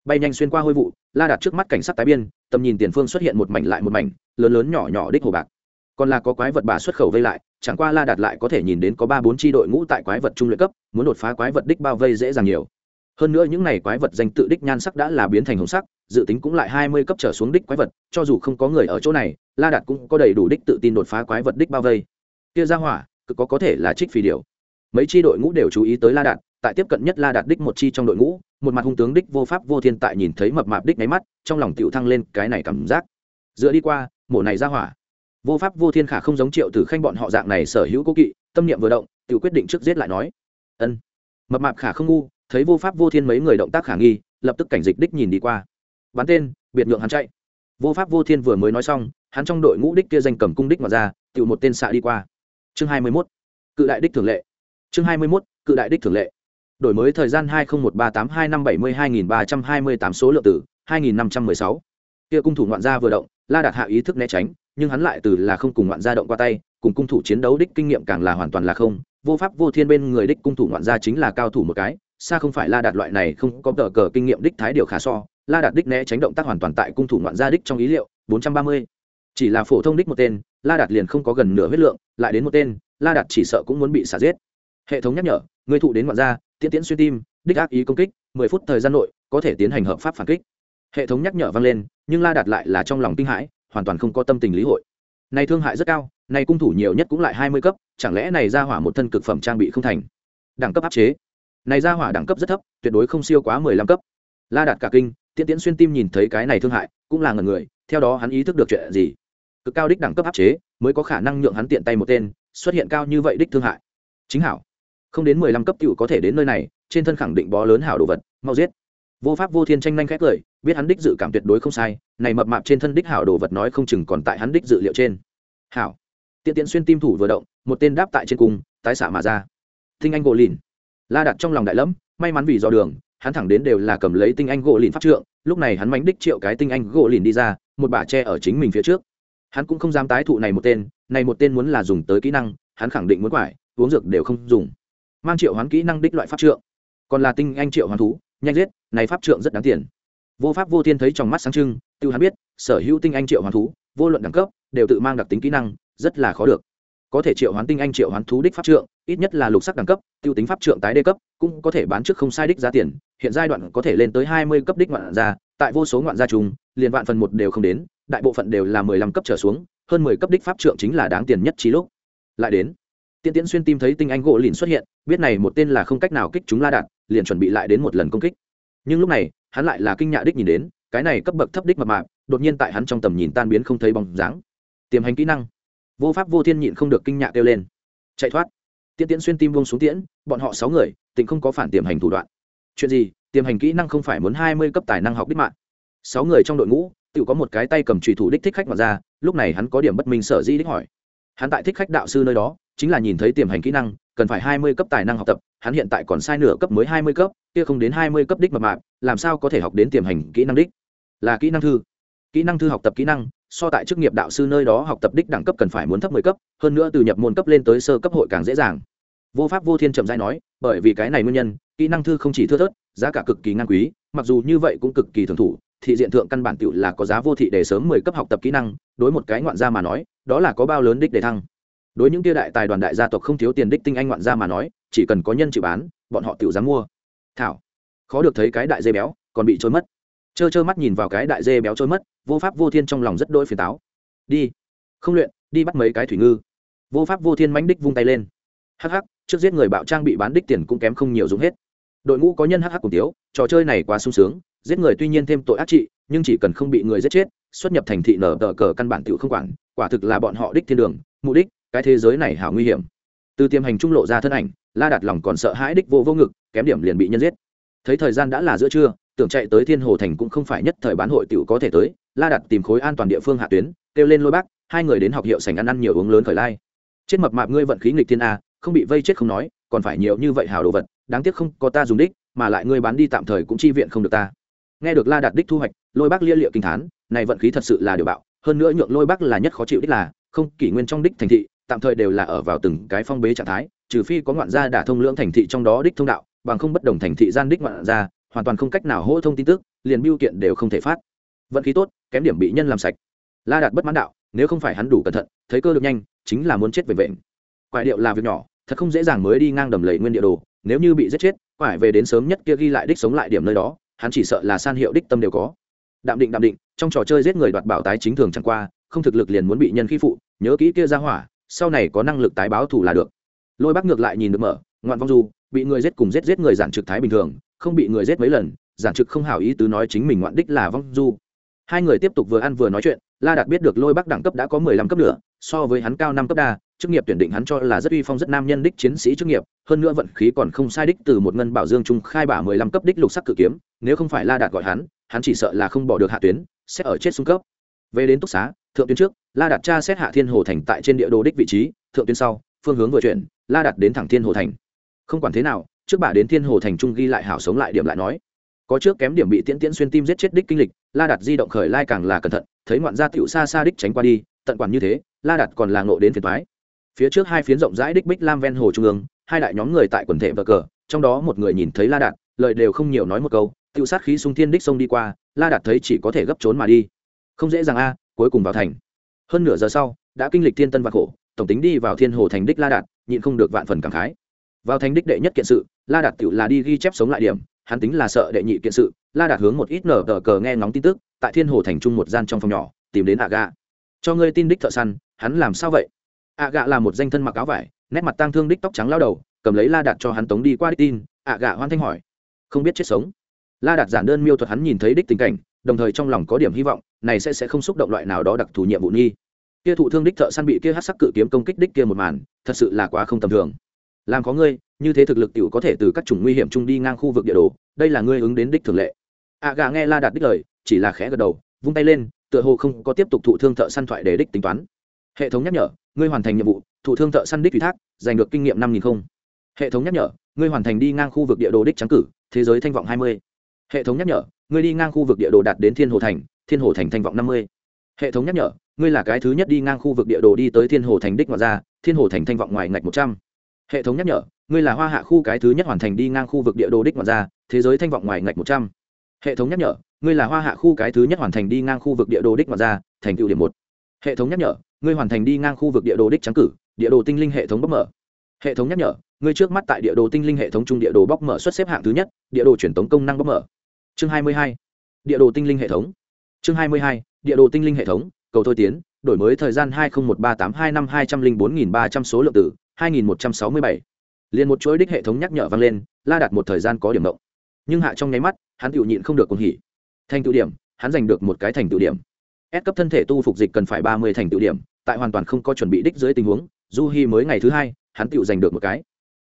Bay nhanh xuyên qua hôi vụ, la đạt trước mắt cảnh sát tái biên, tầm nhìn tiền phương xuất hiện một mảnh lại một mảnh, lớn lớn nhỏ nhỏ đích hồ bạc. Còn là có quái vật bà xuất khẩu vây lại chẳng qua la đạt lại có thể nhìn đến có ba bốn tri đội ngũ tại quái vật trung luyện cấp, muốn đột phá quái vật đích bao vây dễ dàng nhiều. Hơn nữa những này quái vật danh tự đích nhan sắc đã là biến thành hồng sắc, dự tính cũng lại hai mươi cấp trở xuống đích quái vật, cho dù không có người ở chỗ này, la đạt cũng có đầy đủ đích tự tin đột phá quái vật đích bao vây. Kia ra hỏa cực có có thể là trích phi điều mấy tri đội ngũ đều chú ý tới la đạt, tại tiếp cận nhất la đạt đích một chi trong đội ngũ, một mặt hung tướng đích vô pháp vô thiên tại nhìn thấy mập mạp đích máy mắt, trong lòng tựu thăng lên cái này cảm giác. Dựa đi qua, mổ này ra hỏa vô pháp, vô thiên khả không giống triệu tử khanh bọn họ dạng này sở hữu cố kỵ, tâm niệm vừa động, tự quyết định trước giết lại nói. Ân. Mập mạp khả không ngu, thấy vô pháp, vô thiên mấy người động tác khả nghi, lập tức cảnh dịch đích nhìn đi qua. Bắn tên, biệt nhượng hắn chạy. Vô pháp, vô thiên vừa mới nói xong, hắn trong đội ngũ đích kia danh cầm cung đích mà ra, tự một tên xạ đi qua. Chương hai mươi 21. cự đại đích thường lệ. Chương hai mươi 21. cự đại đích thường lệ. Đổi mới thời gian hai nghìn một ba tám hai năm bảy mươi hai nghìn ba trăm hai mươi tám số lượng tử hai nghìn năm trăm mười sáu kia cung thủ ngoạn gia vừa động la đạt hạ ý thức né tránh nhưng hắn lại từ là không cùng ngoạn gia động qua tay, cùng cung thủ chiến đấu đích kinh nghiệm càng là hoàn toàn là không. Vô pháp vô thiên bên người đích cung thủ ngoạn gia chính là cao thủ một cái, xa không phải la đạt loại này không có tờ cờ kinh nghiệm đích thái điều khá so. La đạt đích né tránh động tác hoàn toàn tại cung thủ ngoạn gia đích trong ý liệu, bốn trăm ba mươi. Chỉ là phổ thông đích một tên, la đạt liền không có gần nửa huyết lượng, lại đến một tên, la đạt chỉ sợ cũng muốn bị xả giết. Hệ thống nhắc nhở, người thụ đến ngoạn gia, tiễn tiễn xuyên tim, đích ác ý công kích, mười phút thời gian nội, có thể tiến hành hợp pháp phản kích. Hệ thống nhắc nhở vang lên, nhưng la đạt lại là trong lòng kinh hãi hoàn toàn không có tâm tình lý hội. Này thương hại rất cao, này cung thủ nhiều nhất cũng lại hai mươi cấp, chẳng lẽ này ra hỏa một thân cực phẩm trang bị không thành? Đẳng cấp áp chế. Này ra hỏa đẳng cấp rất thấp, tuyệt đối không siêu quá mười lăm cấp. La đạt cả kinh, tiễn tiễn xuyên tim nhìn thấy cái này thương hại, cũng là ngần người, theo đó hắn ý thức được chuyện gì? Cực cao đích đẳng cấp áp chế, mới có khả năng nhượng hắn tiện tay một tên, xuất hiện cao như vậy đích thương hại. Chính hảo. Không đến mười lăm cấp cựu có thể đến nơi này, trên thân khẳng định bó lớn hảo đồ vật, mau giết vô pháp vô thiên tranh nhanh khét cười, biết hắn đích dự cảm tuyệt đối không sai, này mập mạp trên thân đích hảo đồ vật nói không chừng còn tại hắn đích dự liệu trên. Hảo. Tiện tiện xuyên tim thủ vừa động, một tên đáp tại trên cung tái xả mà ra. Tinh anh gỗ lìn. La đặt trong lòng đại lẫm, may mắn vì do đường, hắn thẳng đến đều là cầm lấy tinh anh gỗ lìn pháp trượng, lúc này hắn mánh đích triệu cái tinh anh gỗ lìn đi ra, một bả tre ở chính mình phía trước. Hắn cũng không dám tái thụ này một tên, này một tên muốn là dùng tới kỹ năng, hắn khẳng định muốn quải, uống dược đều không dùng. Mang triệu hoán kỹ năng đích loại pháp trượng. Còn là tinh anh triệu hoán thú nhanh giết này pháp trượng rất đáng tiền. Vô pháp vô thiên thấy trong mắt sáng trưng tiêu hắn biết sở hữu tinh anh triệu hoán thú vô luận đẳng cấp đều tự mang đặc tính kỹ năng rất là khó được. Có thể triệu hoán tinh anh triệu hoán thú đích pháp trượng ít nhất là lục sắc đẳng cấp tiêu tính pháp trượng tái đê cấp cũng có thể bán trước không sai đích giá tiền. Hiện giai đoạn có thể lên tới hai mươi cấp đích ngoạn gia tại vô số ngoạn gia trùng, liền vạn phần một đều không đến đại bộ phận đều là mười lăm cấp trở xuống hơn mười cấp đích pháp trượng chính là đáng tiền nhất trí lúc. Lại đến tiên tiễn xuyên tim thấy tinh anh gỗ lìn xuất hiện biết này một tên là không cách nào kích chúng la đạt liền chuẩn bị lại đến một lần công kích. Nhưng lúc này, hắn lại là kinh nhạ đích nhìn đến, cái này cấp bậc thấp đích mập mạp, đột nhiên tại hắn trong tầm nhìn tan biến không thấy bóng dáng. Tiềm hành kỹ năng. Vô pháp vô thiên nhịn không được kinh nhạ kêu lên. Chạy thoát. Tiễn tiễn xuyên tim vông xuống tiễn, bọn họ sáu người tỉnh không có phản tiềm hành thủ đoạn. Chuyện gì? Tiềm hành kỹ năng không phải muốn hai mươi cấp tài năng học đích mạng. Sáu người trong đội ngũ, tự có một cái tay cầm trùy thủ đích thích khách mà ra, lúc này hắn có điểm bất minh sở di đích hỏi. Hắn tại thích khách đạo sư nơi đó, chính là nhìn thấy tiềm hành kỹ năng cần phải hai mươi cấp tài năng học tập, hắn hiện tại còn sai nửa cấp mới hai mươi cấp, kia không đến hai mươi cấp đích mập mạp, làm sao có thể học đến tiềm hành kỹ năng đích? Là kỹ năng thư. Kỹ năng thư học tập kỹ năng, so tại chức nghiệp đạo sư nơi đó học tập đích đẳng cấp cần phải muốn thấp mười cấp, hơn nữa từ nhập môn cấp lên tới sơ cấp hội càng dễ dàng. Vô pháp vô thiên chậm rãi nói, bởi vì cái này nguyên nhân, kỹ năng thư không chỉ thưa thớt, giá cả cực kỳ ngang quý, mặc dù như vậy cũng cực kỳ thường thủ, thị diện thượng căn bản tựu là có giá vô thị để sớm mười cấp học tập kỹ năng, đối một cái ngoạn gia mà nói, đó là có bao lớn đích để thăng đối những kia đại tài đoàn đại gia tộc không thiếu tiền đích tinh anh ngoạn gia mà nói, chỉ cần có nhân chịu bán, bọn họ tự dám mua. Thảo. Khó được thấy cái đại dê béo, còn bị trôi mất. Trơ trơ mắt nhìn vào cái đại dê béo trôi mất, vô pháp vô thiên trong lòng rất đôi phiền táo. Đi. Không luyện, đi bắt mấy cái thủy ngư. Vô pháp vô thiên mánh đích vung tay lên. Hắc hắc, trước giết người bạo trang bị bán đích tiền cũng kém không nhiều dùng hết. Đội ngũ có nhân hắc hắc cùng tiếu trò chơi này quá sung sướng, giết người tuy nhiên thêm tội ác trị, nhưng chỉ cần không bị người giết chết, xuất nhập thành thị nở tờ cờ căn bản tự không quản, quả thực là bọn họ đích thiên đường, mục đích cái thế giới này hảo nguy hiểm. Từ tiềm hành trung lộ ra thân ảnh, la đặt lòng còn sợ hãi đích vô vô ngực, kém điểm liền bị nhân giết. Thấy thời gian đã là giữa trưa, tưởng chạy tới thiên hồ thành cũng không phải nhất thời bán hội tiểu có thể tới, la đặt tìm khối an toàn địa phương hạ tuyến, kêu lên lôi bác, hai người đến học hiệu sành ăn ăn nhiều uống lớn khởi lai. Chết mập mạp ngươi vận khí nghịch thiên a, không bị vây chết không nói, còn phải nhiều như vậy hào đồ vật, đáng tiếc không có ta dùng đích, mà lại ngươi bán đi tạm thời cũng chi viện không được ta. Nghe được la đạt đích thu hoạch, lôi bác lia liệu kinh thán, này vận khí thật sự là điều bạo, hơn nữa nhượng lôi bác là nhất khó chịu đích là, không kỷ nguyên trong đích thành thị tạm thời đều là ở vào từng cái phong bế trạng thái, trừ phi có ngoạn gia đả thông lưỡng thành thị trong đó đích thông đạo, bằng không bất đồng thành thị gian đích ngoạn gia, hoàn toàn không cách nào hỗ thông tin tức, liền biêu kiện đều không thể phát. Vận khí tốt, kém điểm bị nhân làm sạch. La đạt bất mãn đạo, nếu không phải hắn đủ cẩn thận, thấy cơ được nhanh, chính là muốn chết về vện. Quại điệu là việc nhỏ, thật không dễ dàng mới đi ngang đầm lầy nguyên địa đồ, nếu như bị giết chết, quải về đến sớm nhất kia ghi lại đích sống lại điểm nơi đó, hắn chỉ sợ là san hiệu đích tâm đều có. Đạm định đạm định, trong trò chơi giết người đoạt bảo tái chính thường chẳng qua, không thực lực liền muốn bị nhân khi phụ, nhớ kỹ kia ra hỏa sau này có năng lực tái báo thù là được. Lôi bắc ngược lại nhìn được mở, ngoạn vong du, bị người giết cùng giết giết người giản trực thái bình thường, không bị người giết mấy lần, giản trực không hảo ý tứ nói chính mình ngoạn đích là vong du. Hai người tiếp tục vừa ăn vừa nói chuyện, la đạt biết được lôi bắc đẳng cấp đã có mười lăm cấp nữa so với hắn cao năm cấp đa, chức nghiệp tuyển định hắn cho là rất uy phong rất nam nhân đích chiến sĩ chức nghiệp, hơn nữa vận khí còn không sai đích từ một ngân bảo dương trung khai bả mười lăm cấp đích lục sắc cự kiếm, nếu không phải la đạt gọi hắn hắn chỉ sợ là không bỏ được hạ tuyến, sẽ ở chết xuống cấp. Về đến túc xá, thượng tuyến trước la đạt tra xét hạ thiên hồ thành tại trên địa đồ đích vị trí, thượng tuyến sau, phương hướng vừa chuyển, la đạt đến thẳng thiên hồ thành. Không quản thế nào, trước bà đến thiên hồ thành trung ghi lại hảo sống lại điểm lại nói. Có trước kém điểm bị tiễn tiễn xuyên tim giết chết đích kinh lịch, la đạt di động khởi lai càng là cẩn thận, thấy ngoạn gia tựu xa xa đích tránh qua đi, tận quản như thế, la đạt còn là ngộ đến phiền thoái phía trước hai phiến rộng rãi đích bích lam ven hồ trung ương, hai đại nhóm người tại quần thể vờ cờ, trong đó một người nhìn thấy la đạt, lời đều không nhiều nói một câu tựu sát khí sung thiên đích sông đi qua, la đạt thấy chỉ có thể gấp trốn mà đi. Không dễ dàng a, cuối cùng vào thành hơn nửa giờ sau, đã kinh lịch thiên tân vạn khổ, tổng tính đi vào thiên hồ thành đích la đạt, nhịn không được vạn phần cảm khái. Vào thành đích đệ nhất kiện sự, la đạt tự là đi ghi chép sống lại điểm, hắn tính là sợ đệ nhị kiện sự, la đạt hướng một ít nở tờ cờ nghe ngóng tin tức, tại thiên hồ thành trung một gian trong phòng nhỏ, tìm đến ạ gạ cho ngươi tin đích thợ săn, hắn làm sao vậy? Ạ gạ là một danh thân mặc áo vải, nét mặt tang thương đích tóc trắng lao đầu, cầm lấy la đạt cho hắn tống đi qua đích tin ạ gạ hoan thanh hỏi. Không biết chết sống. La đạt giản đơn miêu thuật hắn nhìn thấy đích tình cảnh, đồng thời trong lòng có điểm hy vọng, này sẽ sẽ không xúc động loại nào đó đặc thù nhiệm vụ nghi kia thụ thương đích thợ săn bị kia hát sắc cự kiếm công kích đích kia một màn, thật sự là quá không tầm thường. Làm có ngươi, như thế thực lực tiểu có thể từ các chủng nguy hiểm chung đi ngang khu vực địa đồ, đây là ngươi ứng đến đích thường lệ. Ạ gà nghe la đạt đích lời, chỉ là khẽ gật đầu, vung tay lên, tựa hồ không có tiếp tục thụ thương thợ săn thoại để đích tính toán. Hệ thống nhắc nhở, ngươi hoàn thành nhiệm vụ, thụ thương thợ săn đích ủy thác, giành được kinh nghiệm năm nghìn không. Hệ thống nhắc nhở, ngươi hoàn thành đi ngang khu vực địa đồ đích trắng cử, thế giới thanh vọng hai mươi. Hệ thống nhắc nhở, ngươi đi ngang khu vực địa đồ đạt đến thiên hồ thành, thiên hồ thành thanh vọng năm mươi. Hệ thống nhắc nhở ngươi là cái thứ nhất đi ngang khu vực địa đồ đi tới thiên hồ thành đích ngoại ra thiên hồ thành thanh vọng ngoài ngạch một trăm hệ thống nhắc nhở ngươi là hoa hạ khu cái thứ nhất hoàn thành đi ngang khu vực địa đồ đích ngoại ra thế giới thanh vọng ngoài ngạch một trăm hệ thống nhắc nhở ngươi là hoa hạ khu cái thứ nhất hoàn thành đi ngang khu vực địa đồ đích ngoại ra thành tựu điểm một hệ thống nhắc nhở ngươi hoàn thành đi ngang khu vực địa đồ đích trắng cử địa đồ tinh linh hệ thống bóc mở hệ thống nhắc nhở ngươi trước mắt tại địa đồ tinh linh hệ thống trung địa đồ bóc mở xuất xếp hạng thứ nhất địa đồ truyền tống công năng bóc mở chương hai mươi hai địa đồ tinh linh hệ thống chương hai mươi hai địa đồ tinh linh hệ thống cầu thôi tiến, đổi mới thời gian hai nghìn một ba tám hai năm hai trăm linh bốn nghìn ba trăm số lượng tử hai nghìn một trăm sáu mươi bảy. Liền một chuỗi đích hệ thống nhắc nhở vang lên, la đạt một thời gian có điểm động. Nhưng hạ trong nháy mắt, hắn tự nhịn không được cùng hỉ. Thành tựu điểm, hắn giành được một cái thành tựu điểm. S cấp thân thể tu phục dịch cần phải ba mươi thành tựu điểm, tại hoàn toàn không có chuẩn bị đích dưới tình huống, du hi mới ngày thứ hai, hắn tự giành được một cái.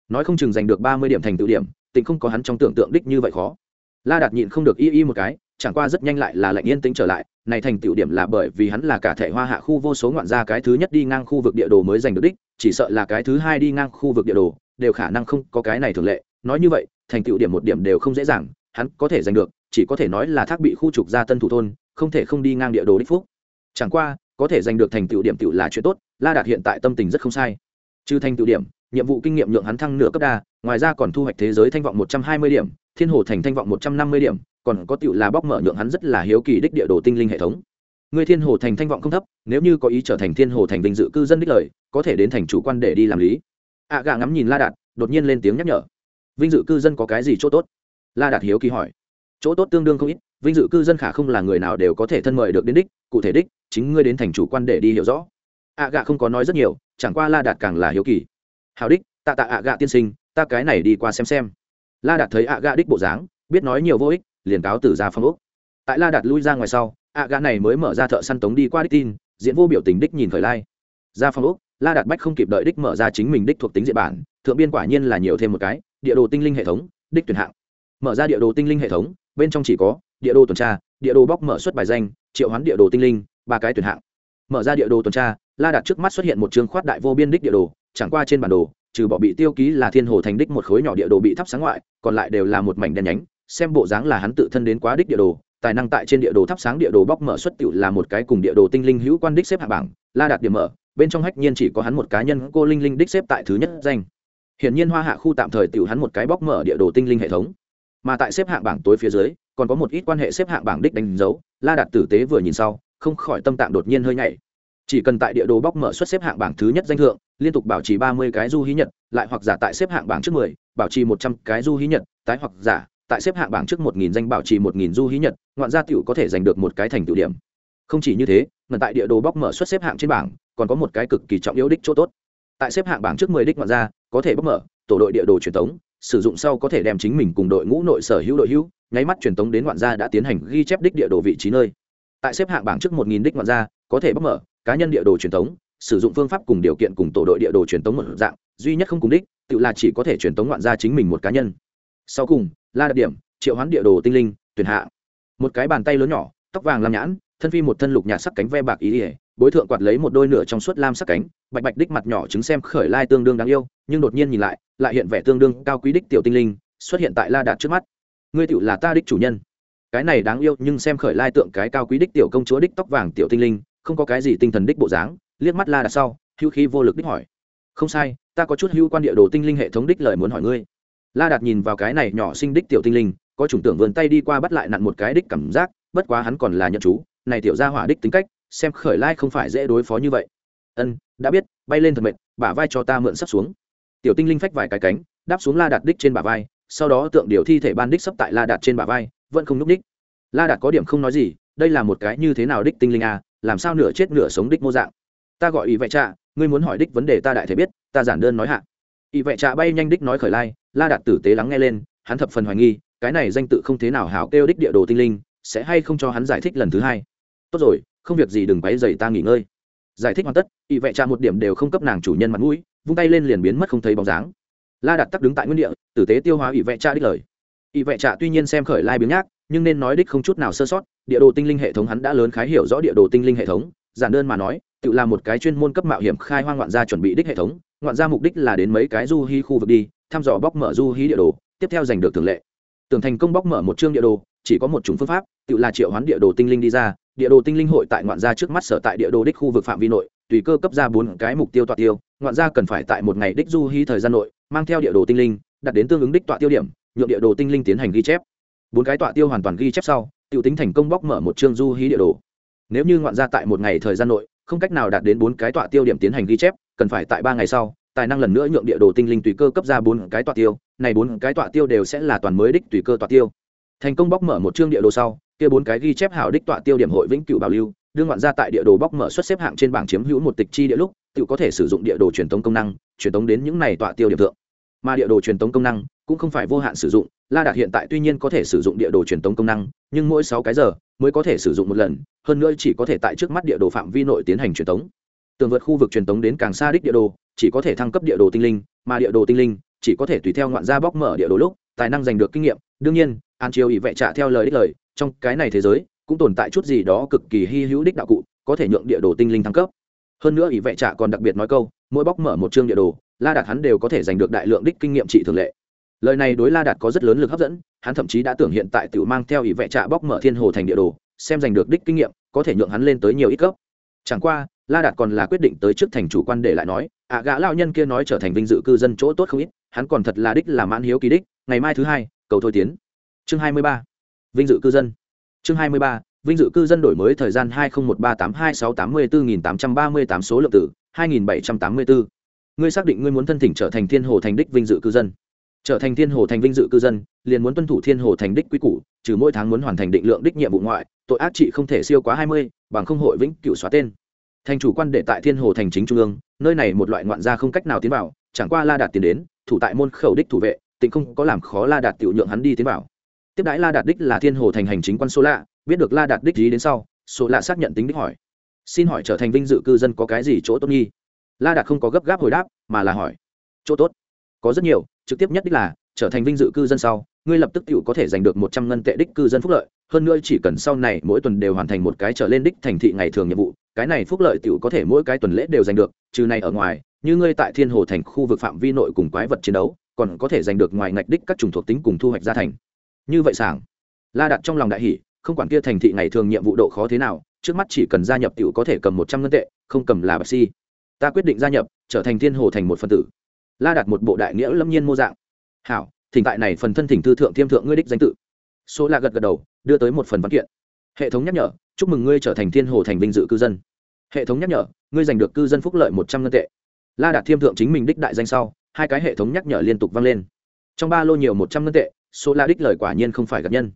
Nói không chừng giành được ba mươi điểm thành tựu điểm, tình không có hắn trong tưởng tượng đích như vậy khó. La đạt nhịn không được y y một cái chẳng qua rất nhanh lại là lạnh yên tĩnh trở lại, này thành tựu điểm là bởi vì hắn là cả thể hoa hạ khu vô số ngoạn gia cái thứ nhất đi ngang khu vực địa đồ mới giành được đích, chỉ sợ là cái thứ hai đi ngang khu vực địa đồ, đều khả năng không có cái này thường lệ. Nói như vậy, thành tựu điểm một điểm đều không dễ dàng, hắn có thể giành được, chỉ có thể nói là thác bị khu trục ra tân thủ thôn, không thể không đi ngang địa đồ đích phúc. Chẳng qua, có thể giành được thành tựu điểm tựu là chuyện tốt, la đạt hiện tại tâm tình rất không sai. Trừ thành tựu điểm, nhiệm vụ kinh nghiệm nhượng hắn thăng nửa cấp đa, ngoài ra còn thu hoạch thế giới thanh vọng một trăm hai mươi điểm, thiên hồ thành thanh vọng một trăm năm mươi điểm còn có tựu là bóc mở nhượng hắn rất là hiếu kỳ đích địa đồ tinh linh hệ thống. Người thiên hồ thành thanh vọng không thấp nếu như có ý trở thành thiên hồ thành vinh dự cư dân đích lời có thể đến thành chủ quan để đi làm lý. Ạ à, gà ngắm nhìn la đạt đột nhiên lên tiếng nhắc nhở. Vinh dự cư dân có cái gì chỗ tốt? La đạt hiếu kỳ hỏi. Chỗ tốt tương đương không ít vinh dự cư dân khả không là người nào đều có thể thân mời được đến đích cụ thể đích chính ngươi đến thành chủ quan để đi hiểu rõ. Ạ gạ không có nói rất nhiều chẳng qua la đạt càng là hiếu kỳ. Hào đích tạ tạ ạ gạ tiên sinh ta cái này đi qua xem xem. La đạt thấy ạ gạ đích bộ dáng biết nói nhiều vô ích liền cáo tử ra phong úc tại la đạt lui ra ngoài sau, ạ gã này mới mở ra thợ săn tống đi qua đích tin, diễn vô biểu tình đích nhìn khởi lai. Ra phong úc la đạt bách không kịp đợi đích mở ra chính mình đích thuộc tính diện bản, thượng biên quả nhiên là nhiều thêm một cái, địa đồ tinh linh hệ thống, đích tuyển hạng. Mở ra địa đồ tinh linh hệ thống, bên trong chỉ có, địa đồ tuần tra, địa đồ bóc mở xuất bài danh, triệu hoán địa đồ tinh linh, ba cái tuyển hạng. Mở ra địa đồ tuần tra, la đạt trước mắt xuất hiện một chương khoát đại vô biên đích địa đồ, chẳng qua trên bản đồ, trừ bỏ bị tiêu ký là thiên hồ thành đích một khối nhỏ địa đồ bị thắp sáng ngoại, còn lại đều là một mảnh đen nhánh xem bộ dáng là hắn tự thân đến quá đích địa đồ, tài năng tại trên địa đồ thắp sáng địa đồ bóc mở xuất tiểu là một cái cùng địa đồ tinh linh hữu quan đích xếp hạng bảng, la đạt điểm mở, bên trong hách nhiên chỉ có hắn một cá nhân cô linh linh đích xếp tại thứ nhất danh. Hiển nhiên hoa hạ khu tạm thời tiểu hắn một cái bóc mở địa đồ tinh linh hệ thống. Mà tại xếp hạng bảng tối phía dưới, còn có một ít quan hệ xếp hạng bảng đích đánh dấu, la đạt tử tế vừa nhìn sau, không khỏi tâm tạng đột nhiên hơi nhảy. Chỉ cần tại địa đồ bóc mở xuất xếp hạng bảng thứ nhất danh thượng, liên tục bảo trì ba mươi cái du hí nhật, lại hoặc giả tại xếp hạng bảng trước mười, bảo trì một trăm cái du hí nhật, tái hoặc giả tại xếp hạng bảng trước một nghìn danh bảo trì một nghìn du hí nhật, ngoạn gia tiểu có thể giành được một cái thành tựu điểm. Không chỉ như thế, ngần tại địa đồ bóc mở xuất xếp hạng trên bảng, còn có một cái cực kỳ trọng yếu đích chỗ tốt. Tại xếp hạng bảng trước mười đích ngoạn gia, có thể bóc mở, tổ đội địa đồ truyền thống, sử dụng sau có thể đem chính mình cùng đội ngũ nội sở hữu đội hữu, nháy mắt truyền tống đến ngoạn gia đã tiến hành ghi chép đích địa đồ vị trí nơi. Tại xếp hạng bảng trước một nghìn đích ngoạn gia, có thể bóc mở, cá nhân địa đồ truyền tống sử dụng phương pháp cùng điều kiện cùng tổ đội địa đồ truyền tống một dạng, duy nhất không cùng đích, tự là chỉ có thể truyền tống ngoạn gia chính mình một cá nhân. Sau cùng La đặc điểm, triệu hoán địa đồ tinh linh, tuyển hạ. Một cái bàn tay lớn nhỏ, tóc vàng làm nhãn, thân phi một thân lục nhạt sắc cánh ve bạc ý ỉa bối thượng quạt lấy một đôi nửa trong suốt lam sắc cánh, bạch bạch đích mặt nhỏ chứng xem khởi lai tương đương đáng yêu, nhưng đột nhiên nhìn lại lại hiện vẻ tương đương cao quý đích tiểu tinh linh, xuất hiện tại la đạt trước mắt. Ngươi tựu là ta đích chủ nhân. Cái này đáng yêu nhưng xem khởi lai tượng cái cao quý đích tiểu công chúa đích tóc vàng tiểu tinh linh, không có cái gì tinh thần đích bộ dáng, liếc mắt la đạt sau, hữu khí vô lực đích hỏi. Không sai, ta có chút hữu quan địa đồ tinh linh hệ thống đích lời muốn hỏi ngươi la đạt nhìn vào cái này nhỏ sinh đích tiểu tinh linh, có chủng tưởng vươn tay đi qua bắt lại nặn một cái đích cảm giác, bất quá hắn còn là nhận chú, này tiểu gia hỏa đích tính cách, xem khởi lai không phải dễ đối phó như vậy. Ân, đã biết, bay lên thật mệt, bả vai cho ta mượn sắp xuống. Tiểu tinh linh phách vài cái cánh, đáp xuống la đạt đích trên bả vai, sau đó tượng điều thi thể ban đích sắp tại la đạt trên bả vai, vẫn không núp đích. La đạt có điểm không nói gì, đây là một cái như thế nào đích tinh linh à làm sao nửa chết nửa sống đích mô dạng. Ta gọi ý vệ trạ, ngươi muốn hỏi đích vấn đề ta đại thể biết, ta giản đơn nói hạ. Ý vệ trạ bay nhanh đích nói khởi lai la đạt tử tế lắng nghe lên, hắn thập phần hoài nghi, cái này danh tự không thế nào hảo kêu đích địa đồ tinh linh, sẽ hay không cho hắn giải thích lần thứ hai. Tốt rồi, không việc gì đừng quấy dày ta nghỉ ngơi. Giải thích hoàn tất ý vệ trạ một điểm đều không cấp nàng chủ nhân mặt mũi, vung tay lên liền biến mất không thấy bóng dáng. La đặt tắc đứng tại nguyên địa, tử tế tiêu hóa ỷ vệ trạ đích lời. Ỷ vệ trạ tuy nhiên xem khởi lai biếng nhác, nhưng nên nói đích không chút nào sơ sót, địa đồ tinh linh hệ thống hắn đã lớn khái hiểu rõ địa đồ tinh linh hệ thống, giản đơn mà nói, tự là một cái chuyên môn cấp mạo hiểm khai hoang ngoạn gia chuẩn bị đích hệ thống ngoạn Ra mục đích là đến mấy cái du hí khu vực đi, thăm dò bóc mở du hí địa đồ, tiếp theo giành được thường lệ. Tưởng thành công bóc mở một chương địa đồ, chỉ có một chủng phương pháp, tự là triệu hoán địa đồ tinh linh đi ra. Địa đồ tinh linh hội tại ngoạn gia trước mắt sở tại địa đồ đích khu vực phạm vi nội, tùy cơ cấp ra bốn cái mục tiêu tọa tiêu. Ngoạn gia cần phải tại một ngày đích du hí thời gian nội, mang theo địa đồ tinh linh, đặt đến tương ứng đích tọa tiêu điểm, nhượng địa đồ tinh linh tiến hành ghi chép. Bốn cái tọa tiêu hoàn toàn ghi chép sau tự tính thành công bóc mở một chương du hí địa đồ. Nếu như ngoạn gia tại một ngày thời gian nội, không cách nào đạt đến bốn cái tọa tiêu điểm tiến hành ghi chép cần phải tại ba ngày sau, tài năng lần nữa nhượng địa đồ tinh linh tùy cơ cấp ra bốn cái tọa tiêu, này bốn cái tọa tiêu đều sẽ là toàn mới đích tùy cơ tọa tiêu. Thành công bóc mở một chương địa đồ sau, kia bốn cái ghi chép hảo đích tọa tiêu điểm hội vĩnh cửu bảo lưu đương ngoạn ra tại địa đồ bóc mở xuất xếp hạng trên bảng chiếm hữu một tịch chi địa lúc, tự có thể sử dụng địa đồ truyền tống công năng, truyền tống đến những này tọa tiêu điểm thượng. Mà địa đồ truyền tống công năng cũng không phải vô hạn sử dụng, la đạt hiện tại tuy nhiên có thể sử dụng địa đồ truyền tống công năng, nhưng mỗi sáu cái giờ mới có thể sử dụng một lần, hơn nữa chỉ có thể tại trước mắt địa đồ phạm vi nội tiến hành truyền tống tường vượt khu vực truyền tống đến càng xa đích địa đồ, chỉ có thể thăng cấp địa đồ tinh linh, mà địa đồ tinh linh chỉ có thể tùy theo ngoạn gia bóc mở địa đồ lúc, tài năng giành được kinh nghiệm. Đương nhiên, an chiêu ý vệ trả theo lời đích lời, trong cái này thế giới, cũng tồn tại chút gì đó cực kỳ hy hữu đích đạo cụ, có thể nhượng địa đồ tinh linh thăng cấp. Hơn nữa ý vệ trả còn đặc biệt nói câu, mỗi bóc mở một chương địa đồ, la đạt hắn đều có thể giành được đại lượng đích kinh nghiệm trị thường lệ. Lời này đối la đạt có rất lớn lực hấp dẫn, hắn thậm chí đã tưởng hiện tại tự mang theo ý vệ trạ bóc mở thiên hồ thành địa đồ, xem giành được đích kinh nghiệm, có thể nhượng hắn lên tới nhiều ít cấp chẳng qua, la đạt còn là quyết định tới trước thành chủ quan để lại nói ạ gã lao nhân kia nói trở thành vinh dự cư dân chỗ tốt không ít, hắn còn thật là đích là mãn hiếu kỳ đích, ngày mai thứ hai, cầu thôi tiến. Chương hai mươi ba. Vinh dự cư dân. Chương hai mươi ba, vinh dự cư dân đổi mới thời gian hai nghìn một ba tám hai sáu tám mươi bốn nghìn tám trăm ba mươi tám số lượng tử, hai nghìn bảy trăm tám mươi bốn ngươi xác định ngươi muốn thân thỉnh trở thành thiên hồ thành đích vinh dự cư dân trở thành thiên hồ thành vinh dự cư dân, liền muốn tuân thủ thiên hồ thành đích quy củ, trừ mỗi tháng muốn hoàn thành định lượng đích nhiệm vụ ngoại, tội ác trị không thể siêu quá hai mươi, bằng không hội vĩnh cựu xóa tên. Thành chủ quan để tại thiên hồ thành chính trung ương, nơi này một loại ngoạn gia không cách nào tiến vào, chẳng qua la đạt tiến đến, thủ tại môn khẩu đích thủ vệ, tỉnh không có làm khó la đạt tiểu nhượng hắn đi tiến vào. Tiếp đãi la đạt đích là thiên hồ thành hành chính quan số lạ, biết được la đạt đích gì đến sau số lạ xác nhận tính đích hỏi. Xin hỏi trở thành vinh dự cư dân có cái gì chỗ tốt nghi? La đạt không có gấp gáp hồi đáp, mà là hỏi. Chỗ tốt. Có rất nhiều trực tiếp nhất đích là, trở thành vinh dự cư dân sau, ngươi lập tức tự có thể giành được một trăm ngân tệ đích cư dân phúc lợi. Hơn nữa chỉ cần sau này mỗi tuần đều hoàn thành một cái trở lên đích thành thị ngày thường nhiệm vụ, cái này phúc lợi tự có thể mỗi cái tuần lễ đều giành được, trừ này ở ngoài, như ngươi tại thiên hồ thành khu vực phạm vi nội cùng quái vật chiến đấu, còn có thể giành được ngoài ngạch đích các chủng thuộc tính cùng thu hoạch gia thành. Như vậy sảng. La đặt trong lòng đại hỷ không quản kia thành thị ngày thường nhiệm vụ độ khó thế nào, trước mắt chỉ cần gia nhập tiểu có thể cầm một trăm ngân tệ, không cầm là bạc si. Ta quyết định gia nhập, trở thành thiên hồ thành một phân tử la đặt một bộ đại nghĩa lâm nhiên mô dạng. Hảo, thỉnh tại này phần thân thỉnh thư thượng thiêm thượng ngươi đích danh tự. Số la gật gật đầu, đưa tới một phần văn kiện. Hệ thống nhắc nhở, chúc mừng ngươi trở thành thiên hồ thành vinh dự cư dân. Hệ thống nhắc nhở, ngươi giành được cư dân phúc lợi một trăm ngân tệ. La đạt thiêm thượng chính mình đích đại danh sau, hai cái hệ thống nhắc nhở liên tục vang lên. Trong ba lô nhiều một trăm ngân tệ, số la đích lời quả nhiên không phải gặp nhân.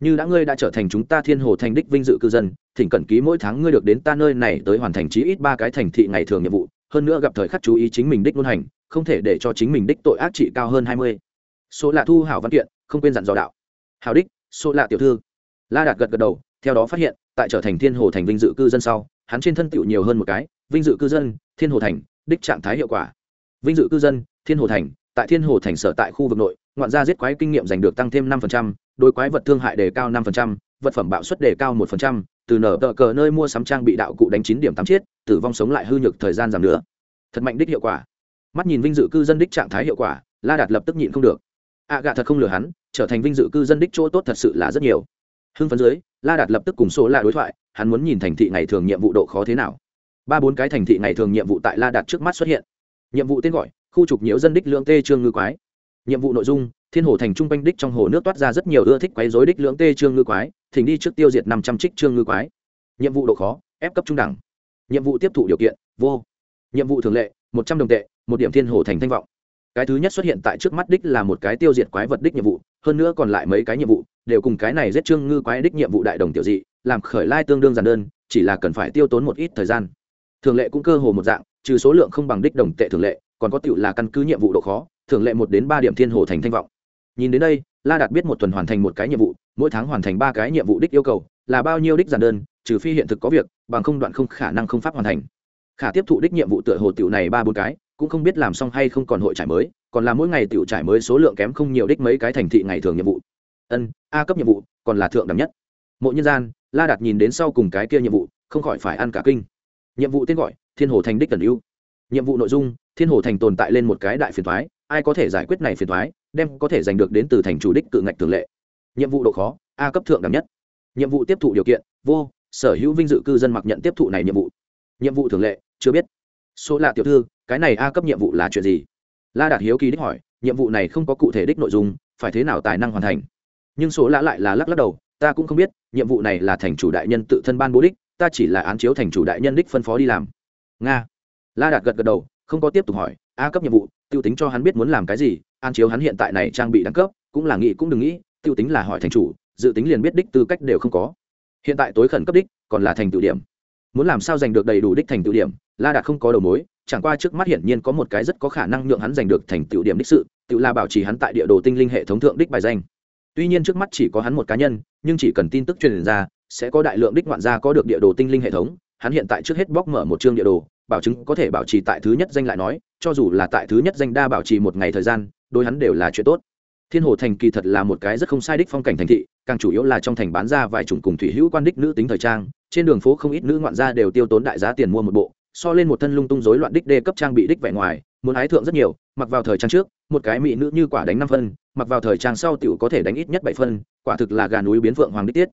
Như đã ngươi đã trở thành chúng ta thiên hồ thành đích vinh dự cư dân, thỉnh cẩn ký mỗi tháng ngươi được đến ta nơi này tới hoàn thành chí ít ba cái thành thị ngày thường nhiệm vụ, hơn nữa gặp thời khắc chú ý chính mình đích ngôn hành không thể để cho chính mình đích tội ác trị cao hơn hai mươi. Số lạ thu hảo văn kiện, không quên dặn dò đạo. Hảo đích số lạ tiểu thư. La đạt gật gật đầu, theo đó phát hiện, tại trở thành thiên hồ thành vinh dự cư dân sau, hắn trên thân tựu nhiều hơn một cái, vinh dự cư dân, thiên hồ thành, đích trạng thái hiệu quả. Vinh dự cư dân, thiên hồ thành, tại thiên hồ thành sở tại khu vực nội, ngoạn gia giết quái kinh nghiệm giành được tăng thêm năm đối quái vật thương hại đề cao năm vật phẩm bạo suất đề cao một từ nở tờ cờ nơi mua sắm trang bị đạo cụ đánh chín điểm tám chiết, tử vong sống lại hư nhược thời gian giảm nữa thật mạnh đích hiệu quả mắt nhìn vinh dự cư dân đích trạng thái hiệu quả, la đạt lập tức nhịn không được. Ạ gạ thật không lừa hắn, trở thành vinh dự cư dân đích chỗ tốt thật sự là rất nhiều. Hưng phấn dưới, la đạt lập tức cùng số la đối thoại, hắn muốn nhìn thành thị ngày thường nhiệm vụ độ khó thế nào. Ba bốn cái thành thị ngày thường nhiệm vụ tại la đạt trước mắt xuất hiện. Nhiệm vụ tên gọi, khu trục nhiễu dân đích lượng tê trương ngư quái. Nhiệm vụ nội dung, thiên hồ thành trung quanh đích trong hồ nước toát ra rất nhiều ưa thích quấy dối đích lưỡng tê trương ngư quái, thỉnh đi trước tiêu diệt năm trăm trích trương ngư quái. Nhiệm vụ độ khó, ép cấp trung đẳng. Nhiệm vụ tiếp thụ điều kiện, vô. Nhiệm vụ thường lệ, một trăm đồng tệ một điểm thiên hồ thành thanh vọng. Cái thứ nhất xuất hiện tại trước mắt đích là một cái tiêu diệt quái vật đích nhiệm vụ, hơn nữa còn lại mấy cái nhiệm vụ, đều cùng cái này giết trương ngư quái đích nhiệm vụ đại đồng tiểu dị, làm khởi lai tương đương giản đơn, chỉ là cần phải tiêu tốn một ít thời gian. Thường lệ cũng cơ hồ một dạng, trừ số lượng không bằng đích đồng tệ thường lệ, còn có tựu là căn cứ nhiệm vụ độ khó, thường lệ một đến ba điểm thiên hồ thành thanh vọng. Nhìn đến đây, la đạt biết một tuần hoàn thành một cái nhiệm vụ, mỗi tháng hoàn thành ba cái nhiệm vụ đích yêu cầu, là bao nhiêu đích giản đơn, trừ phi hiện thực có việc, bằng không đoạn không khả năng không pháp hoàn thành. Khả tiếp thụ đích nhiệm vụ tựa hồ tiểu này ba bốn cái cũng không biết làm xong hay không còn hội trải mới, còn là mỗi ngày tiểu trải mới số lượng kém không nhiều đích mấy cái thành thị ngày thường nhiệm vụ. Ân, a cấp nhiệm vụ, còn là thượng đẳng nhất. Mộ nhân gian, la đạt nhìn đến sau cùng cái kia nhiệm vụ, không khỏi phải ăn cả kinh. Nhiệm vụ tên gọi, thiên hồ thành đích cần ưu. Nhiệm vụ nội dung, thiên hồ thành tồn tại lên một cái đại phiền thoái, ai có thể giải quyết này phiền thoái, đem có thể giành được đến từ thành chủ đích cự ngạch thường lệ. Nhiệm vụ độ khó, a cấp thượng đẳng nhất. Nhiệm vụ tiếp thụ điều kiện, vô, sở hữu vinh dự cư dân mặc nhận tiếp thụ này nhiệm vụ. Nhiệm vụ thường lệ, chưa biết. Số lạ tiểu thư cái này a cấp nhiệm vụ là chuyện gì? La đạt hiếu kỳ đích hỏi, nhiệm vụ này không có cụ thể đích nội dung, phải thế nào tài năng hoàn thành? Nhưng số lã lại là lắc lắc đầu, ta cũng không biết, nhiệm vụ này là thành chủ đại nhân tự thân ban bố đích, ta chỉ là án chiếu thành chủ đại nhân đích phân phó đi làm. Nga. La đạt gật gật đầu, không có tiếp tục hỏi, a cấp nhiệm vụ t i ê u tính cho hắn biết muốn làm cái gì, án chiếu hắn hiện tại này trang bị đẳng cấp, cũng là nghĩ cũng đừng nghĩ t i ê u tính là hỏi thành chủ, dự tính liền biết đích tư cách đều không có. Hiện tại tối khẩn cấp đích, còn là thành tự điểm. Muốn làm sao giành được đầy đủ đích thành tự điểm, la đạt không có đầu mối chẳng qua trước mắt hiển nhiên có một cái rất có khả năng nhượng hắn giành được thành tựu điểm đích sự tự là bảo trì hắn tại địa đồ tinh linh hệ thống thượng đích bài danh. Tuy nhiên trước mắt chỉ có hắn một cá nhân, nhưng chỉ cần tin tức truyền ra, sẽ có đại lượng đích ngoạn gia có được địa đồ tinh linh hệ thống. Hắn hiện tại trước hết bóc mở một chương địa đồ, bảo chứng có thể bảo trì tại thứ nhất danh lại nói, cho dù là tại thứ nhất danh đa bảo trì một ngày thời gian, đối hắn đều là chuyện tốt. Thiên hồ thành kỳ thật là một cái rất không sai đích phong cảnh thành thị, càng chủ yếu là trong thành bán ra vài chủng cùng thủy hữu quan đích nữ tính thời trang. Trên đường phố không ít nữ ngoạn gia đều tiêu tốn đại giá tiền mua một bộ so lên một thân lung tung rối loạn đích đê cấp trang bị đích vẻ ngoài, muốn ái thượng rất nhiều, mặc vào thời trang trước, một cái mỹ nữ như quả đánh năm phân, mặc vào thời trang sau tiểu có thể đánh ít nhất bảy phân, quả thực là gà núi biến vượng hoàng đích tiết.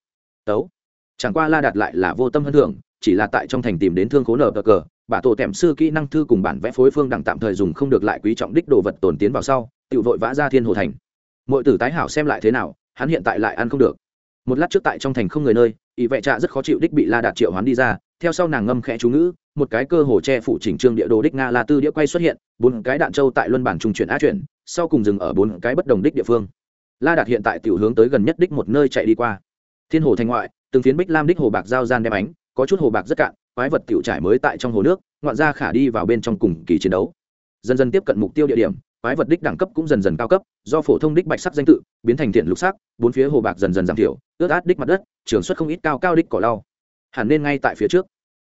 Tấu. Chẳng qua la đạt lại là vô tâm hơn thưởng, chỉ là tại trong thành tìm đến thương khố nở cờ, bà tổ tẻm sư kỹ năng thư cùng bản vẽ phối phương đẳng tạm thời dùng không được lại quý trọng đích đồ vật tồn tiến vào sau tự vội vã ra thiên hồ thành. Mọi tử tái hảo xem lại thế nào, hắn hiện tại lại ăn không được. Một lát trước tại trong thành không người nơi, ỷ vệ trạ rất khó chịu đích bị la đạt triệu hoán đi ra, theo sau nàng ngâm khẽ chú ngữ một cái cơ hồ che phủ chỉnh trương địa đồ đích nga la tư đĩa quay xuất hiện, bốn cái đạn trâu tại luân bản trung chuyển á chuyển, sau cùng dừng ở bốn cái bất đồng đích địa phương. La đạt hiện tại tiểu hướng tới gần nhất đích một nơi chạy đi qua. Thiên hồ thành ngoại, từng phiến bích lam đích hồ bạc giao gian đem ánh, có chút hồ bạc rất cạn, quái vật tiểu trải mới tại trong hồ nước, ngoạn ra khả đi vào bên trong cùng kỳ chiến đấu. Dần dần tiếp cận mục tiêu địa điểm, quái vật đích đẳng cấp cũng dần dần cao cấp, do phổ thông đích bạch sắc danh tự, biến thành thiện lục sắc, bốn phía hồ bạc dần dần giảm thiểu, ướt át đích mặt đất, trường xuất không ít cao cao đích cỏ lau. Hẳn nên ngay tại phía trước.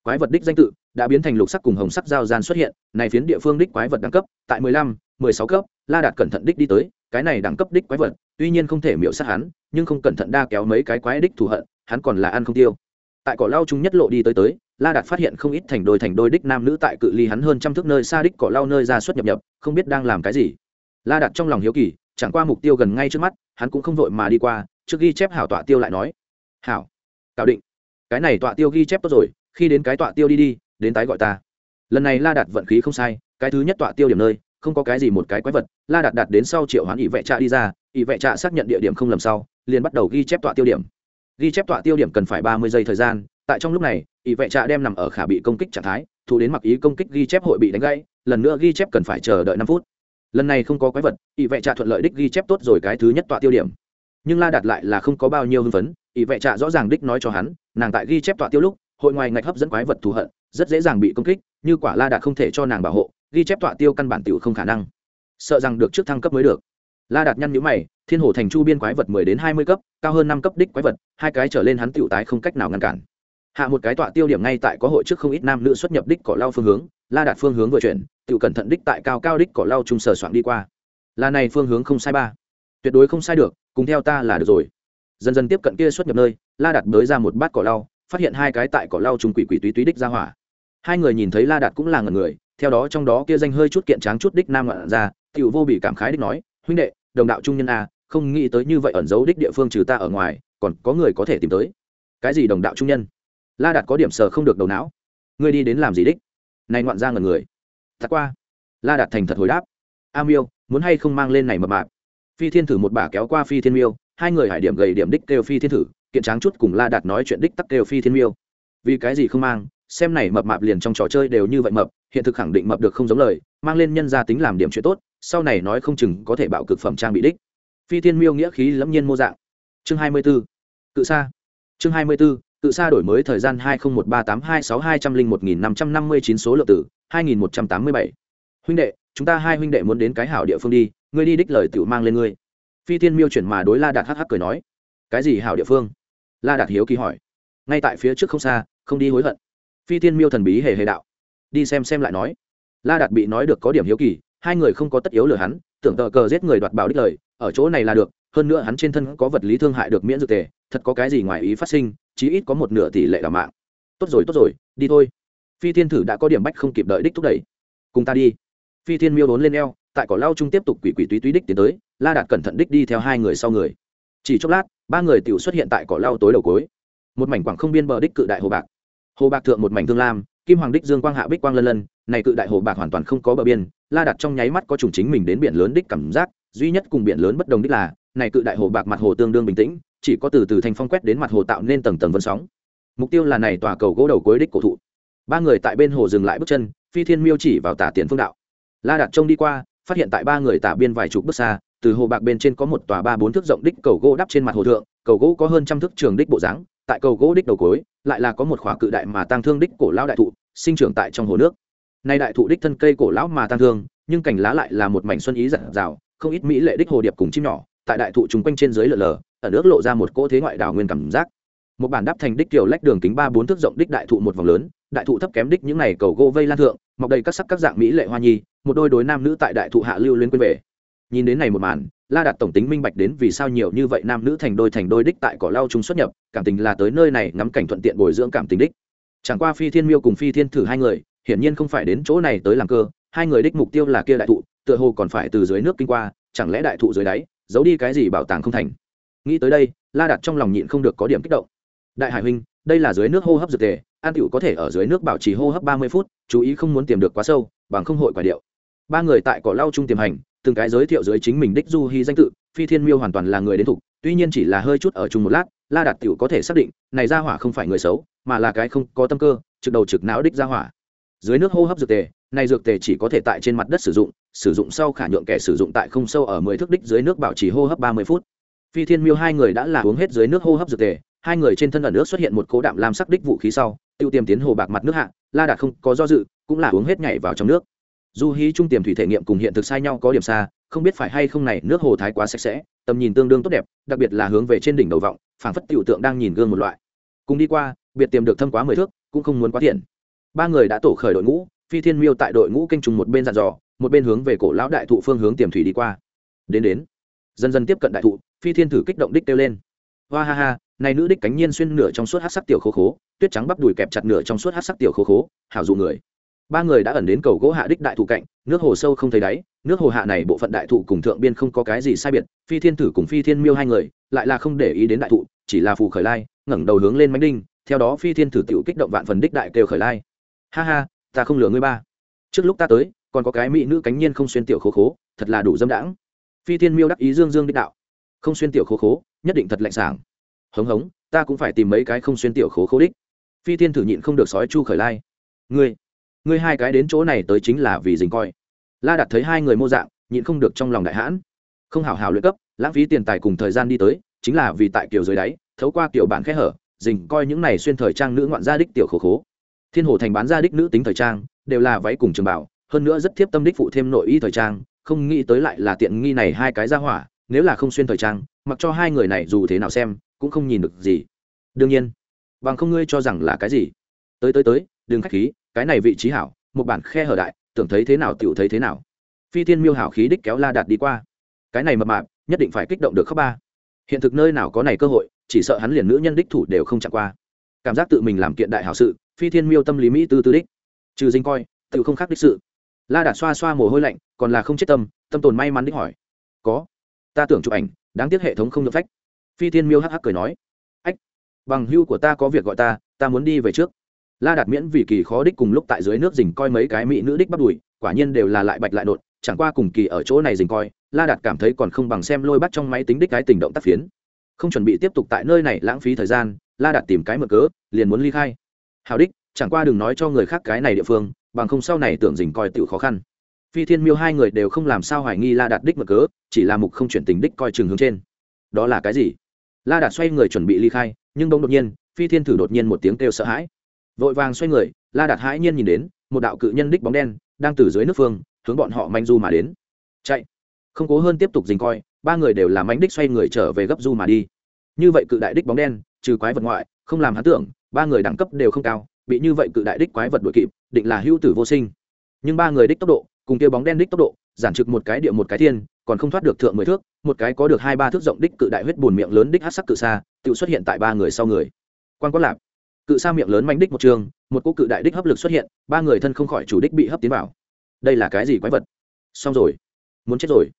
Quái vật đích danh tự đã biến thành lục sắc cùng hồng sắc giao gian xuất hiện, này phiến địa phương đích quái vật đẳng cấp, tại mười lăm, mười sáu cấp, la đạt cẩn thận đích đi tới, cái này đẳng cấp đích quái vật, tuy nhiên không thể miễu sát hắn, nhưng không cẩn thận đa kéo mấy cái quái đích thù hận, hắn còn là ăn không tiêu. Tại cỏ lau chung nhất lộ đi tới tới, la đạt phát hiện không ít thành đôi thành đôi đích nam nữ tại cự ly hắn hơn trăm thước nơi xa đích cỏ lau nơi ra xuất nhập nhập, không biết đang làm cái gì. La đạt trong lòng hiếu kỳ, chẳng qua mục tiêu gần ngay trước mắt, hắn cũng không vội mà đi qua, trước ghi chép hảo tọa tiêu lại nói. Hảo cạo định, cái này tọa tiêu ghi chép tốt rồi, khi đến cái tọa tiêu đi đi đến tái gọi ta. Lần này la đạt vận khí không sai, cái thứ nhất tọa tiêu điểm nơi, không có cái gì một cái quái vật. La đạt đạt đến sau triệu hoán ỷ vệ trạ đi ra, ỷ vệ trạ xác nhận địa điểm không lầm sau, liền bắt đầu ghi chép tọa tiêu điểm. Ghi chép tọa tiêu điểm cần phải ba mươi giây thời gian, tại trong lúc này, ỷ vệ trạ đem nằm ở khả bị công kích trạng thái, thủ đến mặc ý công kích ghi chép hội bị đánh gãy, lần nữa ghi chép cần phải chờ đợi năm phút. Lần này không có quái vật, ỷ vệ trạ thuận lợi đích ghi chép tốt rồi cái thứ nhất tọa tiêu điểm. Nhưng la đạt lại là không có bao nhiêu hưng phấn, ỷ vệ trạ rõ ràng đích nói cho hắn, nàng tại ghi chép tọa tiêu lúc hội ngoài ngạch hấp dẫn quái vật thù hận, rất dễ dàng bị công kích, như quả la đạt không thể cho nàng bảo hộ, ghi chép tọa tiêu căn bản tiểu không khả năng. Sợ rằng được trước thăng cấp mới được. La đạt nhăn nhữ mày, thiên hồ thành chu biên quái vật mười đến hai mươi cấp, cao hơn năm cấp đích quái vật, hai cái trở lên hắn tiểu tái không cách nào ngăn cản. Hạ một cái tọa tiêu điểm ngay tại có hội trước không ít nam nữ xuất nhập đích cỏ lau phương hướng, la đạt phương hướng vừa chuyển tự cẩn thận đích tại cao cao đích cỏ lau trung sờ soạn đi qua. Là này phương hướng không sai ba. Tuyệt đối không sai được, cùng theo ta là được rồi. Dần dần tiếp cận kia xuất nhập nơi, la đạt bới ra một bát cỏ lau phát hiện hai cái tại cỏ lau trùng quỷ quỷ túy túy đích ra hỏa. Hai người nhìn thấy la đạt cũng là ngần người, theo đó trong đó kia danh hơi chút kiện tráng chút đích nam ngạn ra, tiểu vô bị cảm khái đích nói, huynh đệ, đồng đạo trung nhân a, không nghĩ tới như vậy ẩn giấu đích địa phương trừ ta ở ngoài, còn có người có thể tìm tới. Cái gì đồng đạo trung nhân? La đạt có điểm sờ không được đầu não. Ngươi đi đến làm gì đích? Này ngoạn ra ngần người. Thật qua. La đạt thành thật hồi đáp. A miêu, muốn hay không mang lên này mập mạp? Phi thiên thử một bà kéo qua phi thiên miêu, hai người hải điểm gầy điểm đích kêu phi thiên thử kiện tráng chút cùng la đạt nói chuyện đích tắc kêu phi thiên miêu. Vì cái gì không mang, xem này mập mạp liền trong trò chơi đều như vậy mập, hiện thực khẳng định mập được không giống lời, mang lên nhân gia tính làm điểm chuyện tốt, sau này nói không chừng có thể bạo cực phẩm trang bị đích. Phi thiên miêu nghĩa khí lẫm nhiên mô dạng. Chương hai mươi 24. cự xa chương hai mươi 24. cự xa đổi mới thời gian hai nghìn một ba tám hai sáu hai trăm linh một nghìn năm trăm năm mươi chín số lượng tử, hai nghìn một trăm tám mươi bảy. Huynh đệ, chúng ta hai huynh đệ muốn đến cái hảo địa phương đi, ngươi đi đích lời tiểu mang lên ngươi. Phi thiên miêu chuyển mà đối la đạt hắc hắc cười nói. Cái gì hảo địa phương? La đạt hiếu kỳ hỏi. Ngay tại phía trước không xa, không đi hối hận. Phi thiên miêu thần bí hề hề đạo. Đi xem xem lại nói. La đạt bị nói được có điểm hiếu kỳ, hai người không có tất yếu lừa hắn, tưởng tờ cờ giết người đoạt bảo đích lời, ở chỗ này là được, hơn nữa hắn trên thân có vật lý thương hại được miễn dược tề, thật có cái gì ngoài ý phát sinh, chí ít có một nửa tỷ lệ đảm mạng. Tốt rồi tốt rồi, đi thôi. Phi thiên thử đã có điểm bách không kịp đợi đích thúc đẩy. Cùng ta đi. Phi thiên miêu đốn lên eo, tại cỏ lao trung tiếp tục quỷ quỷ túy túy đích tiến tới, la đạt cẩn thận đích đi theo hai người sau người. Chỉ chốc lát ba người tiểu xuất hiện tại cỏ lau tối đầu cối. Một mảnh quảng không biên bờ đích cự đại hồ bạc. Hồ bạc thượng một mảnh thương lam, kim hoàng đích dương quang hạ bích quang lân lân. Này cự đại hồ bạc hoàn toàn không có bờ biên, la đặt trong nháy mắt có trùng chính mình đến biển lớn đích cảm giác, duy nhất cùng biển lớn bất đồng đích là, này cự đại hồ bạc mặt hồ tương đương bình tĩnh, chỉ có từ từ thành phong quét đến mặt hồ tạo nên tầng tầng vân sóng. Mục tiêu là này tòa cầu gỗ đầu cuối đích cổ thụ. Ba người tại bên hồ dừng lại bước chân, phi thiên miêu chỉ vào tả tiền phương đạo. La đặt trông đi qua, phát hiện tại ba người tả biên vài chục bước xa từ hồ bạc bên trên có một tòa ba bốn thước rộng đích cầu gỗ đắp trên mặt hồ thượng, cầu gỗ có hơn trăm thước trường đích bộ dáng, tại cầu gỗ đích đầu cối lại là có một khóa cự đại mà tăng thương đích cổ lão đại thụ, sinh trưởng tại trong hồ nước. Nay đại thụ đích thân cây cổ lão mà tăng thương, nhưng cành lá lại là một mảnh xuân ý giặt rào không ít mỹ lệ đích hồ điệp cùng chim nhỏ, tại đại thụ chung quanh trên dưới lờ lờ, ở nước lộ ra một cỗ thế ngoại đảo nguyên cảm giác. Một bản đắp thành đích kiểu lách đường kính ba bốn thước rộng đích đại thụ một vòng lớn, đại thụ thấp kém đích những này cầu gỗ vây lan thượng, mọc đầy các sắc các dạng mỹ lệ hoa nhi, một đôi đối nam nữ tại đại thụ hạ lưu lên quên về nhìn đến này một màn, la đạt tổng tính minh bạch đến vì sao nhiều như vậy nam nữ thành đôi thành đôi đích tại cỏ lau chung xuất nhập, cảm tình là tới nơi này ngắm cảnh thuận tiện bồi dưỡng cảm tình đích. Chẳng qua phi thiên miêu cùng phi thiên thử hai người, hiển nhiên không phải đến chỗ này tới làm cơ, hai người đích mục tiêu là kia đại thụ, tựa hồ còn phải từ dưới nước kinh qua, chẳng lẽ đại thụ dưới đáy, giấu đi cái gì bảo tàng không thành? Nghĩ tới đây, la đạt trong lòng nhịn không được có điểm kích động. Đại hải huynh, đây là dưới nước hô hấp dược tề an tựu có thể ở dưới nước bảo trì hô hấp ba mươi phút, chú ý không muốn tìm được quá sâu, bằng không hội quả điệu. Ba người tại cỏ lau chung tiềm hành từng cái giới thiệu dưới chính mình đích du hy danh tự, phi thiên miêu hoàn toàn là người đến thục, tuy nhiên chỉ là hơi chút ở chung một lát, la đạt tiểu có thể xác định, này ra hỏa không phải người xấu, mà là cái không có tâm cơ, trực đầu trực não đích ra hỏa. Dưới nước hô hấp dược tề, này dược tề chỉ có thể tại trên mặt đất sử dụng sử dụng sau khả nhượng kẻ sử dụng tại không sâu ở mười thước đích dưới nước bảo trì hô hấp ba mươi phút. Phi thiên miêu hai người đã là uống hết dưới nước hô hấp dược tề, hai người trên thân ẩn nước xuất hiện một cố đạm làm sắc đích vũ khí sau, tiêu tiêm tiến hồ bạc mặt nước hạ, la đạt không có do dự, cũng là uống hết nhảy vào trong nước du hí trung tiềm thủy thể nghiệm cùng hiện thực sai nhau có điểm xa, không biết phải hay không này nước hồ thái quá sạch sẽ, tầm nhìn tương đương tốt đẹp, đặc biệt là hướng về trên đỉnh đầu vọng, phảng phất tiểu tượng đang nhìn gương một loại. Cùng đi qua, biệt tiềm được thâm quá mười thước, cũng không muốn quá thiện. ba người đã tổ khởi đội ngũ, phi thiên miêu tại đội ngũ kênh trùng một bên dàn dò, một bên hướng về cổ lão đại thụ phương hướng tiềm thủy đi qua. Đến đến. Dần dần tiếp cận đại thụ, phi thiên thử kích động đích kêu lên. Hoa ha ha, này nữ đích cánh nhiên xuyên nửa trong suốt hát sắc tiểu khố khố, tuyết trắng bắp đùi kẹp chặt nửa trong suốt hát sắc tiểu khố khố, hảo dụ người ba người đã ẩn đến cầu gỗ hạ đích đại thụ cạnh, nước hồ sâu không thấy đáy, nước hồ hạ này bộ phận đại thụ cùng thượng biên không có cái gì sai biệt, phi thiên thử cùng phi thiên miêu hai người, lại là không để ý đến đại thụ, chỉ là phù khởi lai, ngẩng đầu hướng lên mánh đinh, theo đó phi thiên thử tiểu kích động vạn phần đích đại kêu khởi lai. Ha ha, ta không lừa ngươi ba. Trước lúc ta tới, còn có cái mỹ nữ cánh nhiên không xuyên tiểu khố khố, thật là đủ dâm đãng. Phi thiên miêu đắc ý dương dương đích đạo. Không xuyên tiểu khố khố, nhất định thật lạnh sảng. Hống hống, ta cũng phải tìm mấy cái không xuyên tiểu khố khố đích. Phi thiên thử nhịn không được sói chu khởi lai. Ngươi ngươi hai cái đến chỗ này tới chính là vì dình coi. La đặt thấy hai người mô dạng, nhịn không được trong lòng đại hãn. Không hảo hảo luyện cấp, lãng phí tiền tài cùng thời gian đi tới, chính là vì tại kiểu dưới đáy, thấu qua kiểu bản khẽ hở, dình coi những này xuyên thời trang nữ ngoạn gia đích tiểu khổ khố. Thiên hồ thành bán gia đích nữ tính thời trang, đều là váy cùng trường bảo hơn nữa rất thiếp tâm đích phụ thêm nội y thời trang, không nghĩ tới lại là tiện nghi này hai cái ra hỏa, nếu là không xuyên thời trang, mặc cho hai người này dù thế nào xem, cũng không nhìn được gì. Đương nhiên, bằng không ngươi cho rằng là cái gì? Tới tới tới, đừng khách khí cái này vị trí hảo, một bản khe hở đại, tưởng thấy thế nào tiểu thấy thế nào. Phi thiên miêu hảo khí đích kéo la đạt đi qua. Cái này mập mạp, nhất định phải kích động được khắp ba. Hiện thực nơi nào có này cơ hội, chỉ sợ hắn liền nữ nhân đích thủ đều không chạm qua. Cảm giác tự mình làm kiện đại hảo sự, phi thiên miêu tâm lý mỹ tư tư đích. Trừ dinh coi, tự không khác đích sự. La đạt xoa xoa mồ hôi lạnh, còn là không chết tâm tâm tồn may mắn đích hỏi. Có. Ta tưởng chụp ảnh, đáng tiếc hệ thống không được phách. Phi thiên miêu hắc hắc cười nói. Ách, bằng hưu của ta có việc gọi ta ta muốn đi về trước la đạt miễn vì kỳ khó đích cùng lúc tại dưới nước dình coi mấy cái mỹ nữ đích bắt đùi, quả nhiên đều là lại bạch lại đột chẳng qua cùng kỳ ở chỗ này dình coi, la đạt cảm thấy còn không bằng xem lôi bắt trong máy tính đích cái tình động tác phiến. Không chuẩn bị tiếp tục tại nơi này lãng phí thời gian, la đạt tìm cái mở cớ, liền muốn ly khai. Hào đích, chẳng qua đừng nói cho người khác cái này địa phương, bằng không sau này tưởng dình coi tự khó khăn. Phi thiên miêu hai người đều không làm sao hoài nghi la đạt đích mở cớ, chỉ là mục không chuyển tình đích coi chừng hướng trên. Đó là cái gì? La đạt xoay người chuẩn bị ly khai, nhưng đông đột nhiên, phi thiên thử đột nhiên một tiếng kêu sợ hãi vội vàng xoay người, la đạt hãi nhiên nhìn đến, một đạo cự nhân đích bóng đen đang từ dưới nước phương hướng bọn họ manh du mà đến. Chạy. Không cố hơn tiếp tục dình coi, ba người đều làm mánh đích xoay người trở về gấp du mà đi. Như vậy cự đại đích bóng đen, trừ quái vật ngoại, không làm hắn tưởng, ba người đẳng cấp đều không cao, bị như vậy cự đại đích quái vật đuổi kịp, định là hữu tử vô sinh. Nhưng ba người đích tốc độ, cùng kia bóng đen đích tốc độ, giản trực một cái địa một cái thiên, còn không thoát được thượng mười thước, một cái có được hai ba thước rộng đích cự đại huyết bùn miệng lớn đích hát sắc cự xa tự xuất hiện tại ba người sau người. Quan có lạp cự sa miệng lớn manh đích một trường, một cô cự đại đích hấp lực xuất hiện, ba người thân không khỏi chủ đích bị hấp tiến vào. Đây là cái gì quái vật? Xong rồi. Muốn chết rồi.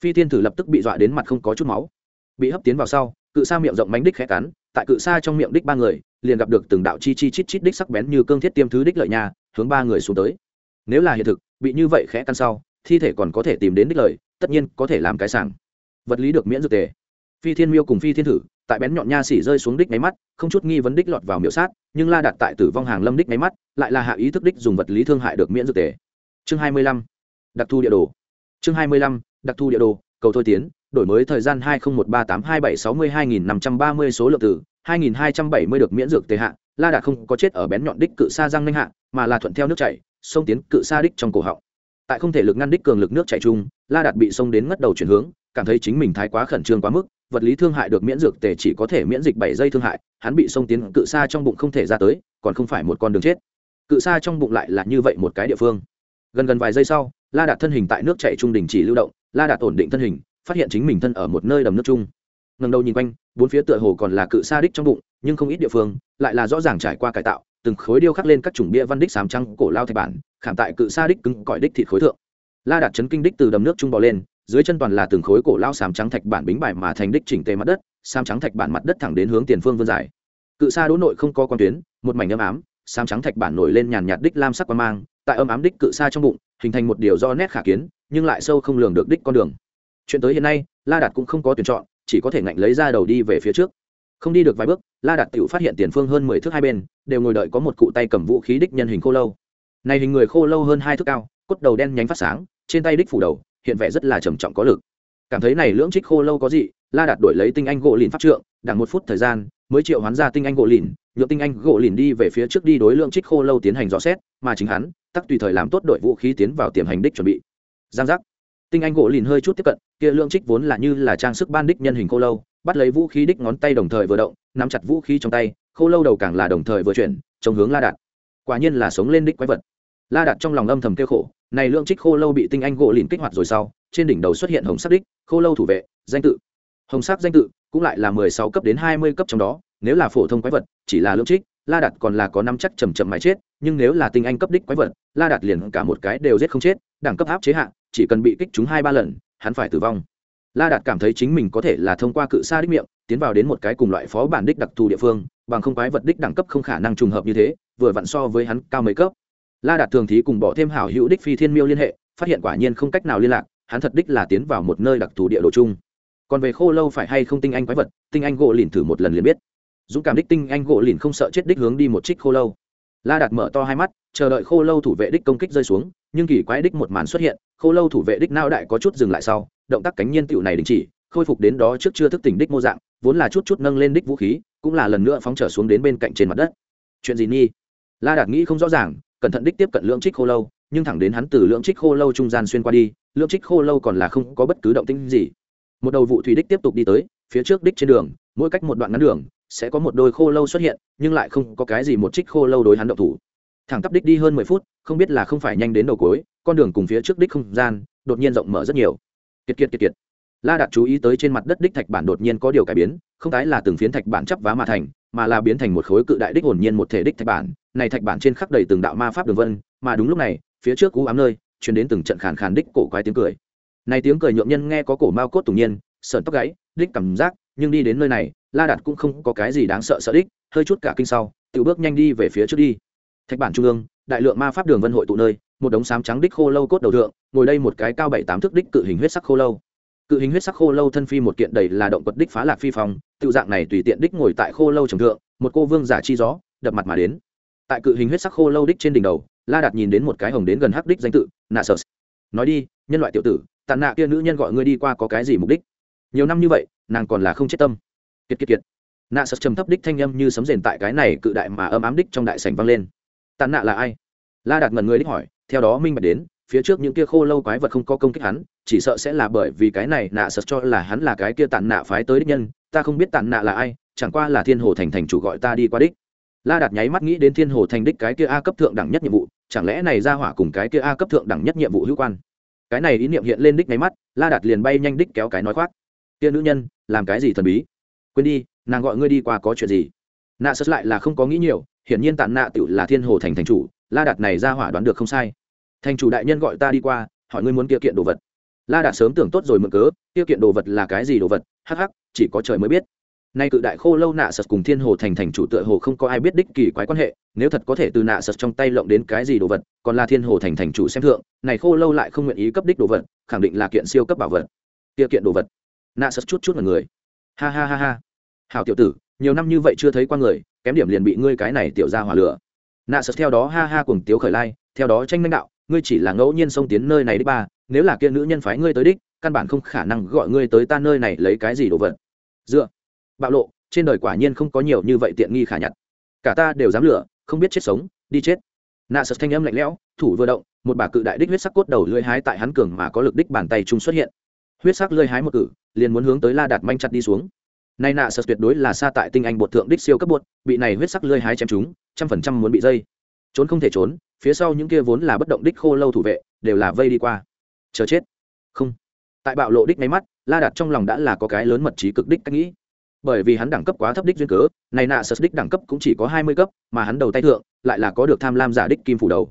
Phi thiên thử lập tức bị dọa đến mặt không có chút máu. Bị hấp tiến vào sau, cự sa miệng rộng mánh đích khẽ cắn, tại cự sa trong miệng đích ba người, liền gặp được từng đạo chi chi chít chít đích sắc bén như cương thiết tiêm thứ đích lợi nhà hướng ba người xuống tới. Nếu là hiện thực, bị như vậy khẽ căn sau, thi thể còn có thể tìm đến đích lợi tất nhiên có thể làm cái sảng. Vật lý được miễn dược tề. Phi thiên miêu cùng phi thiên thử tại bén nhọn nha xỉ rơi xuống đích máy mắt, không chút nghi vấn đích lọt vào miểu sát, nhưng la đặt tại tử vong hàng lâm đích máy mắt, lại là hạ ý thức đích dùng vật lý thương hại được miễn dược tề. Chương hai mươi lăm, đặc thu địa đồ. Chương hai mươi lăm, đặc thu địa đồ, cầu thôi tiến, đổi mới thời gian hai nghìn một ba tám hai bảy sáu mươi hai nghìn năm trăm ba mươi số lượng tử hai nghìn hai trăm bảy mươi được miễn dược tề hạ, la đạt không có chết ở bén nhọn đích cự sa răng ninh hạ, mà là thuận theo nước chảy, sông tiến cự sa đích trong cổ họng. Tại không thể lực ngăn đích cường lực nước chảy chung, la đạt bị sông đến ngất đầu chuyển hướng, cảm thấy chính mình thái quá khẩn trương quá mức vật lý thương hại được miễn dược tề chỉ có thể miễn dịch bảy giây thương hại, hắn bị sông tiến cự xa trong bụng không thể ra tới, còn không phải một con đường chết. Cự xa trong bụng lại là như vậy một cái địa phương. Gần gần vài giây sau, la đạt thân hình tại nước chạy trung đình chỉ lưu động, la đạt ổn định thân hình, phát hiện chính mình thân ở một nơi đầm nước chung. Ngần đầu nhìn quanh, bốn phía tựa hồ còn là cự xa đích trong bụng, nhưng không ít địa phương lại là rõ ràng trải qua cải tạo, từng khối điêu khắc lên các chủng bia văn đích sám trăng cổ lao thạch bản, khảm tại cự xa đích cứng cỏi đích thịt khối thượng. La đạt chấn kinh đích từ đầm nước trung bò lên dưới chân toàn là từng khối cổ lao sám trắng thạch bản bính bài mà thành đích chỉnh tề mặt đất, sám trắng thạch bản mặt đất thẳng đến hướng tiền phương vươn dài. Cự xa đỗ nội không có quan tuyến, một mảnh âm ám, sám trắng thạch bản nổi lên nhàn nhạt đích lam sắc quan mang, tại âm ám đích cự xa trong bụng, hình thành một điều do nét khả kiến, nhưng lại sâu không lường được đích con đường. Chuyện tới hiện nay, la đạt cũng không có tuyển chọn, chỉ có thể ngạnh lấy ra đầu đi về phía trước. Không đi được vài bước, la đạt tự phát hiện tiền phương hơn mười thước hai bên, đều ngồi đợi có một cụ tay cầm vũ khí đích nhân hình khô lâu. Này hình người khô lâu hơn hai thước cao, cốt đầu đen nhánh phát sáng, trên tay đích phủ đầu hiện vẻ rất là trầm trọng có lực. Cảm thấy này lưỡng trích khô lâu có gì, la đạt đổi lấy tinh anh gỗ lìn pháp trượng đằng một phút thời gian, mới triệu hoán ra tinh anh gỗ lìn nhựa tinh anh gỗ lìn đi về phía trước đi đối lượng trích khô lâu tiến hành dò xét, mà chính hắn, tắc tùy thời làm tốt đội vũ khí tiến vào tiềm hành đích chuẩn bị. Giang giác. Tinh anh gỗ lìn hơi chút tiếp cận, kia lượng trích vốn là như là trang sức ban đích nhân hình khô lâu, bắt lấy vũ khí đích ngón tay đồng thời vừa động, nắm chặt vũ khí trong tay, khô lâu đầu càng là đồng thời vừa chuyển trong hướng la đạt. Quả nhiên là sống lên đích quái vật. La đạt trong lòng âm thầm kêu khổ này lượng trích khô lâu bị tinh anh gỗ lìn kích hoạt rồi sau, trên đỉnh đầu xuất hiện hồng sắc đích, khô lâu thủ vệ, danh tự. Hồng sắc danh tự, cũng lại là mười sáu cấp đến hai mươi cấp trong đó, nếu là phổ thông quái vật, chỉ là lượng trích, la đạt còn là có năm chắc chầm chậm mãi chết, nhưng nếu là tinh anh cấp đích quái vật, la đạt liền cả một cái đều giết không chết, đẳng cấp áp chế hạn chỉ cần bị kích chúng hai ba lần, hắn phải tử vong. La đạt cảm thấy chính mình có thể là thông qua cự xa đích miệng, tiến vào đến một cái cùng loại phó bản đích đặc thù địa phương, bằng không quái vật đích đẳng cấp không khả năng trùng hợp như thế, vừa vặn so với hắn cao mấy cấp la đạt thường thí cùng bỏ thêm hảo hữu đích phi thiên miêu liên hệ, phát hiện quả nhiên không cách nào liên lạc, hắn thật đích là tiến vào một nơi đặc thù địa đồ chung. Còn về khô lâu phải hay không tinh anh quái vật, tinh anh gỗ lìn thử một lần liền biết. Dũng cảm đích tinh anh gỗ lìn không sợ chết đích hướng đi một trích khô lâu. La đạt mở to hai mắt, chờ đợi khô lâu thủ vệ đích công kích rơi xuống, nhưng kỳ quái đích một màn xuất hiện, khô lâu thủ vệ đích nao đại có chút dừng lại sau, động tác cánh nhiên tựu này đình chỉ, khôi phục đến đó trước chưa thức tỉnh đích mô dạng, vốn là chút chút nâng lên đích vũ khí, cũng là lần nữa phóng trở xuống đến bên cạnh trên mặt đất. Chuyện gì nhi? La đạt nghĩ không rõ ràng cẩn thận đích tiếp cận lưỡng trích khô lâu, nhưng thẳng đến hắn từ lưỡng trích khô lâu trung gian xuyên qua đi, lưỡng trích khô lâu còn là không có bất cứ động tĩnh gì. Một đầu vụ thủy đích tiếp tục đi tới, phía trước đích trên đường, mỗi cách một đoạn ngắn đường, sẽ có một đôi khô lâu xuất hiện, nhưng lại không có cái gì một trích khô lâu đối hắn động thủ. Thẳng tắp đích đi hơn mười phút, không biết là không phải nhanh đến đầu cối con đường cùng phía trước đích không gian, đột nhiên rộng mở rất nhiều. Kiệt kiệt kiệt kiệt. La đạt chú ý tới trên mặt đất đích thạch bản đột nhiên có điều cải biến, không tái là từng phiến thạch bản chắp vá mà thành mà là biến thành một khối cự đại đích hồn nhiên một thể đích thạch bản, này thạch bản trên khắc đầy từng đạo ma pháp đường vân, mà đúng lúc này, phía trước cú ám nơi chuyển đến từng trận khàn khàn đích cổ quái tiếng cười. Này tiếng cười nhuộm nhân nghe có cổ mao cốt tủng nhiên, sợn tóc gáy, đích cảm giác, nhưng đi đến nơi này, la đạt cũng không có cái gì đáng sợ sợ đích, hơi chút cả kinh sau tự bước nhanh đi về phía trước đi. Thạch bản trung ương, đại lượng ma pháp đường vân hội tụ nơi, một đống sám trắng đích khô lâu cốt đầu thượng, ngồi đây một cái cao bảy tám thước đích cự hình huyết sắc khô lâu cự hình huyết sắc khô lâu thân phi một kiện đầy là động vật đích phá lạc phi phong tự dạng này tùy tiện đích ngồi tại khô lâu trồng thượng, một cô vương giả chi gió, đập mặt mà đến. Tại cự hình huyết sắc khô lâu đích trên đỉnh đầu, la đạt nhìn đến một cái hồng đến gần hắc đích danh tự, nạ sở nói đi, nhân loại tiểu tử, tàn nạ kia nữ nhân gọi ngươi đi qua có cái gì mục đích? Nhiều năm như vậy, nàng còn là không chết tâm. Kiệt kiệt kiệt. Nạ sơ trầm thấp đích thanh âm như sấm rền tại cái này cự đại mà âm ám đích trong đại sảnh vang lên. Tàn nạ là ai? La đạt ngần người đích hỏi, theo đó minh bạch đến phía trước những kia khô lâu quái vật không có công kích hắn, chỉ sợ sẽ là bởi vì cái này nạ sật cho là hắn là cái kia tàn nạ phái tới đích nhân, ta không biết tàn nạ là ai, chẳng qua là thiên hồ thành thành chủ gọi ta đi qua đích. La đạt nháy mắt nghĩ đến thiên hồ thành đích cái kia a cấp thượng đẳng nhất nhiệm vụ, chẳng lẽ này ra hỏa cùng cái kia a cấp thượng đẳng nhất nhiệm vụ hữu quan? Cái này ý niệm hiện lên đích nháy mắt, la đạt liền bay nhanh đích kéo cái nói khoác. Kia nữ nhân, làm cái gì thần bí? Quên đi, nàng gọi ngươi đi qua có chuyện gì? Nạ sật lại là không có nghĩ nhiều, hiển nhiên tàn nạ tựu là thiên hồ thành thành chủ, la đạt này ra hỏa đoán được không sai thành chủ đại nhân gọi ta đi qua, hỏi ngươi muốn kia kiện đồ vật. La đã sớm tưởng tốt rồi mượn cớ, kia kiện đồ vật là cái gì đồ vật, hắc hắc, chỉ có trời mới biết. Nay cự đại khô lâu nạ sật cùng thiên hồ thành thành chủ tựa hồ không có ai biết đích kỳ quái quan hệ, nếu thật có thể từ nạ sật trong tay lộng đến cái gì đồ vật, còn là thiên hồ thành thành chủ xem thượng, này khô lâu lại không nguyện ý cấp đích đồ vật, khẳng định là kiện siêu cấp bảo vật. Kia kiện đồ vật. Nạ sật chút chút mọi người. Ha ha ha ha. Hào tiểu tử, nhiều năm như vậy chưa thấy qua người, kém điểm liền bị ngươi cái này tiểu ra hỏa lửa nạ sật theo đó ha ha cùng tiếu khởi lai, theo đó tranh lãnh đạo ngươi chỉ là ngẫu nhiên xông tiến nơi này đích ba, nếu là kia nữ nhân phái ngươi tới đích, căn bản không khả năng gọi ngươi tới ta nơi này lấy cái gì đồ vật. Dựa. Bạo lộ, trên đời quả nhiên không có nhiều như vậy tiện nghi khả nhặt. Cả ta đều dám lửa, không biết chết sống, đi chết. Nạ sật thanh âm lạnh lẽo, thủ vừa động, một bà cự đại đích huyết sắc cốt đầu lưỡi hái tại hắn cường mà có lực đích bàn tay chung xuất hiện. Huyết sắc lưỡi hái một cử, liền muốn hướng tới la đạt manh chặt đi xuống. Nay nạ sật tuyệt đối là xa tại tinh anh bột thượng đích siêu cấp bột, bị này huyết sắc lưỡi hái chém chúng trăm phần trăm muốn bị dây trốn không thể trốn, phía sau những kia vốn là bất động đích khô lâu thủ vệ, đều là vây đi qua. Chờ chết. Không. Tại bạo lộ đích máy mắt, la đặt trong lòng đã là có cái lớn mật trí cực đích cách nghĩ. Bởi vì hắn đẳng cấp quá thấp đích duyên cớ, này nạ sơ đích đẳng cấp cũng chỉ có hai mươi cấp, mà hắn đầu tay thượng, lại là có được tham lam giả đích kim phủ đầu.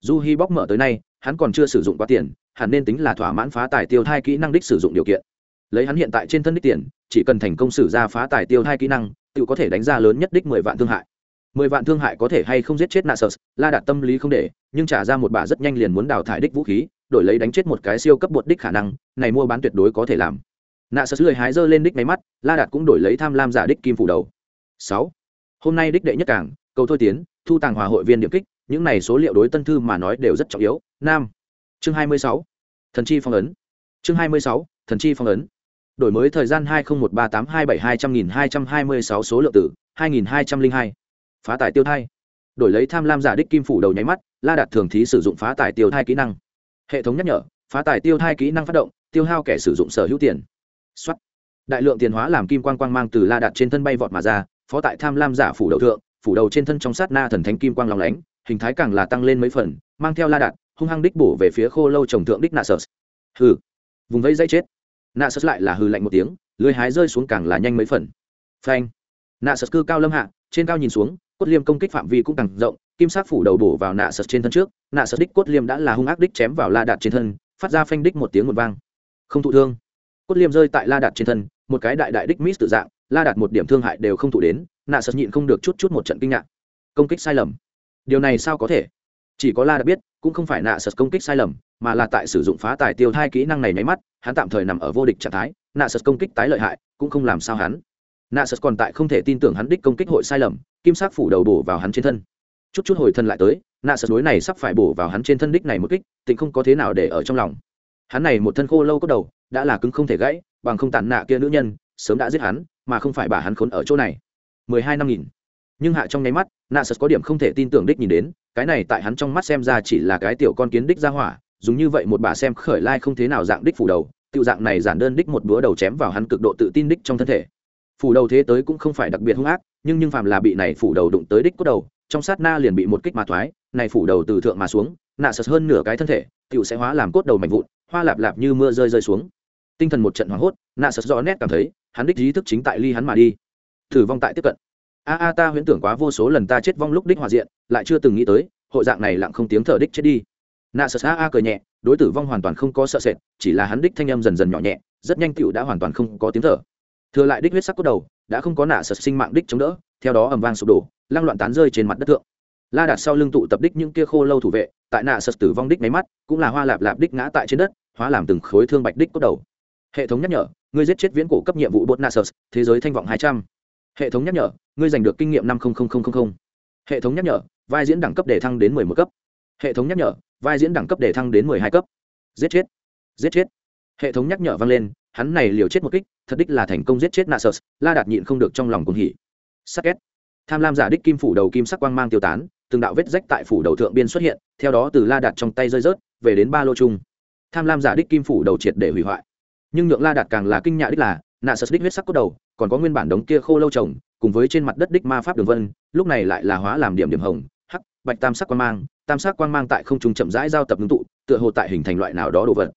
Du hi bóc mở tới nay, hắn còn chưa sử dụng quá tiền, hẳn nên tính là thỏa mãn phá tài tiêu thai kỹ năng đích sử dụng điều kiện. Lấy hắn hiện tại trên thân đích tiền, chỉ cần thành công sử ra phá tài tiêu thai kỹ năng, tự có thể đánh ra lớn nhất đích mười vạn thương hại mười vạn thương hại có thể hay không giết chết nạ sơ la đạt tâm lý không để, nhưng trả ra một bà rất nhanh liền muốn đào thải đích vũ khí, đổi lấy đánh chết một cái siêu cấp bột đích khả năng, này mua bán tuyệt đối có thể làm. Nạ sơ lười hái dơ lên đích máy mắt, la đạt cũng đổi lấy tham lam giả đích kim phủ đầu. Sáu. Hôm nay đích đệ nhất cảng, cầu thôi tiến, thu tàng hòa hội viên điểm kích, những này số liệu đối tân thư mà nói đều rất trọng yếu. Nam. Chương 26. thần chi phong ấn. Chương 26. thần chi phong ấn. Đổi mới thời gian 2013827200.226 số lượng tử 2202 phá tải tiêu thai. Đổi lấy tham lam giả đích kim phủ đầu nháy mắt, la đạt thường thí sử dụng phá tải tiêu thai kỹ năng. Hệ thống nhắc nhở, phá tải tiêu thai kỹ năng phát động, tiêu hao kẻ sử dụng sở hữu tiền. Xuất đại lượng tiền hóa làm kim quang quang mang từ la đạt trên thân bay vọt mà ra, phó tại tham lam giả phủ đầu thượng, phủ đầu trên thân trong sát na thần thánh kim quang lòng lánh, hình thái càng là tăng lên mấy phần, mang theo la đạt, hung hăng đích bổ về phía khô lâu trồng thượng đích nạ sờ. hừ. Vùng vây dây chết. Nạ sờ lại là hừ lạnh một tiếng, lưới hái rơi xuống càng là nhanh mấy phần. Phanh. Nạ sờ cư cao lâm hạ, trên cao nhìn xuống cốt liêm công kích phạm vi cũng càng rộng, kim sắc phủ đầu bổ vào nạ sật trên thân trước, nạ sật đích cốt liêm đã là hung ác đích chém vào la đạt trên thân, phát ra phanh đích một tiếng một vang. Không thụ thương. Cốt liêm rơi tại la đạt trên thân, một cái đại đại đích miss tự dạng, la đạt một điểm thương hại đều không thụ đến, nạ sật nhịn không được chút chút một trận kinh ngạc. Công kích sai lầm. Điều này sao có thể? Chỉ có la đạt biết, cũng không phải nạ sật công kích sai lầm, mà là tại sử dụng phá tài tiêu hai kỹ năng này nháy mắt, hắn tạm thời nằm ở vô địch trạng thái, nạ sật công kích tái lợi hại, cũng không làm sao hắn nạ sật còn tại không thể tin tưởng hắn đích công kích hội sai lầm, kim sắc phủ đầu bổ vào hắn trên thân. Chút chút hồi thân lại tới, nạ sật lối này sắp phải bổ vào hắn trên thân đích này một kích, tịnh không có thế nào để ở trong lòng. Hắn này một thân khô lâu có đầu, đã là cứng không thể gãy, bằng không tàn nạ kia nữ nhân, sớm đã giết hắn, mà không phải bà hắn khốn ở chỗ này. mười hai năm nghìn. Nhưng hạ trong nháy mắt, nạ sật có điểm không thể tin tưởng đích nhìn đến, cái này tại hắn trong mắt xem ra chỉ là cái tiểu con kiến đích ra hỏa, dùng như vậy một bà xem khởi lai không thế nào dạng đích phủ đầu, tiểu dạng này giản đơn đích một búa đầu chém vào hắn cực độ tự tin đích trong thân thể phủ đầu thế tới cũng không phải đặc biệt hung ác, nhưng nhưng phàm là bị này phủ đầu đụng tới đích cốt đầu, trong sát na liền bị một kích mà thoái, này phủ đầu từ thượng mà xuống, nạ sật hơn nửa cái thân thể tựu sẽ hóa làm cốt đầu mạnh vụn, hoa lạp lạp như mưa rơi rơi xuống. Tinh thần một trận hoảng hốt, nạ sật rõ nét cảm thấy, hắn đích ý thức chính tại ly hắn mà đi. Thử vong tại tiếp cận. A a, ta huyễn tưởng quá vô số lần ta chết vong lúc đích hòa diện, lại chưa từng nghĩ tới, hội dạng này lặng không tiếng thở đích chết đi. Nạ sật a a cười nhẹ, đối tử vong hoàn toàn không có sợ sệt, chỉ là hắn đích thanh âm dần dần nhỏ nhẹ, rất nhanh tựu đã hoàn toàn không có tiếng thở thừa lại đích huyết sắc cốt đầu, đã không có nạ sật sinh mạng đích chống đỡ, theo đó ầm vang sụp đổ, lăng loạn tán rơi trên mặt đất thượng. La đạt sau lưng tụ tập đích những kia khô lâu thủ vệ, tại nạ sật tử vong đích máy mắt, cũng là hoa lạp lạp đích ngã tại trên đất, hóa làm từng khối thương bạch đích cốt đầu. Hệ thống nhắc nhở, ngươi giết chết viễn cổ cấp nhiệm vụ bột nasus thế giới thanh vọng hai trăm. Hệ thống nhắc nhở, ngươi giành được kinh nghiệm năm hệ thống nhắc nhở, vai diễn đẳng cấp để thăng đến mười một cấp. Hệ thống nhắc nhở, vai diễn đẳng cấp để thăng đến mười hai cấp. Giết chết giết chết. Hệ thống nhắc nhở vang lên hắn này liều chết một kích, thật đích là thành công giết chết nasus, la đạt nhịn không được trong lòng cuồng hỉ. Sắc két tham lam giả đích kim phủ đầu kim sắc quang mang tiêu tán, từng đạo vết rách tại phủ đầu thượng biên xuất hiện, theo đó từ la đạt trong tay rơi rớt, về đến ba lô chung. Tham lam giả đích kim phủ đầu triệt để hủy hoại. Nhưng nhượng la đạt càng là kinh nhạ đích là nạ sật đích huyết sắc cốt đầu, còn có nguyên bản đống kia khô lâu trồng cùng với trên mặt đất đích ma pháp đường vân, lúc này lại là hóa làm điểm điểm hồng, hắc, bạch tam sắc quang mang, tam sắc quang mang tại không trung chậm rãi giao tập ngưng tụ, tựa hồ tại hình thành loại nào đó đồ vật.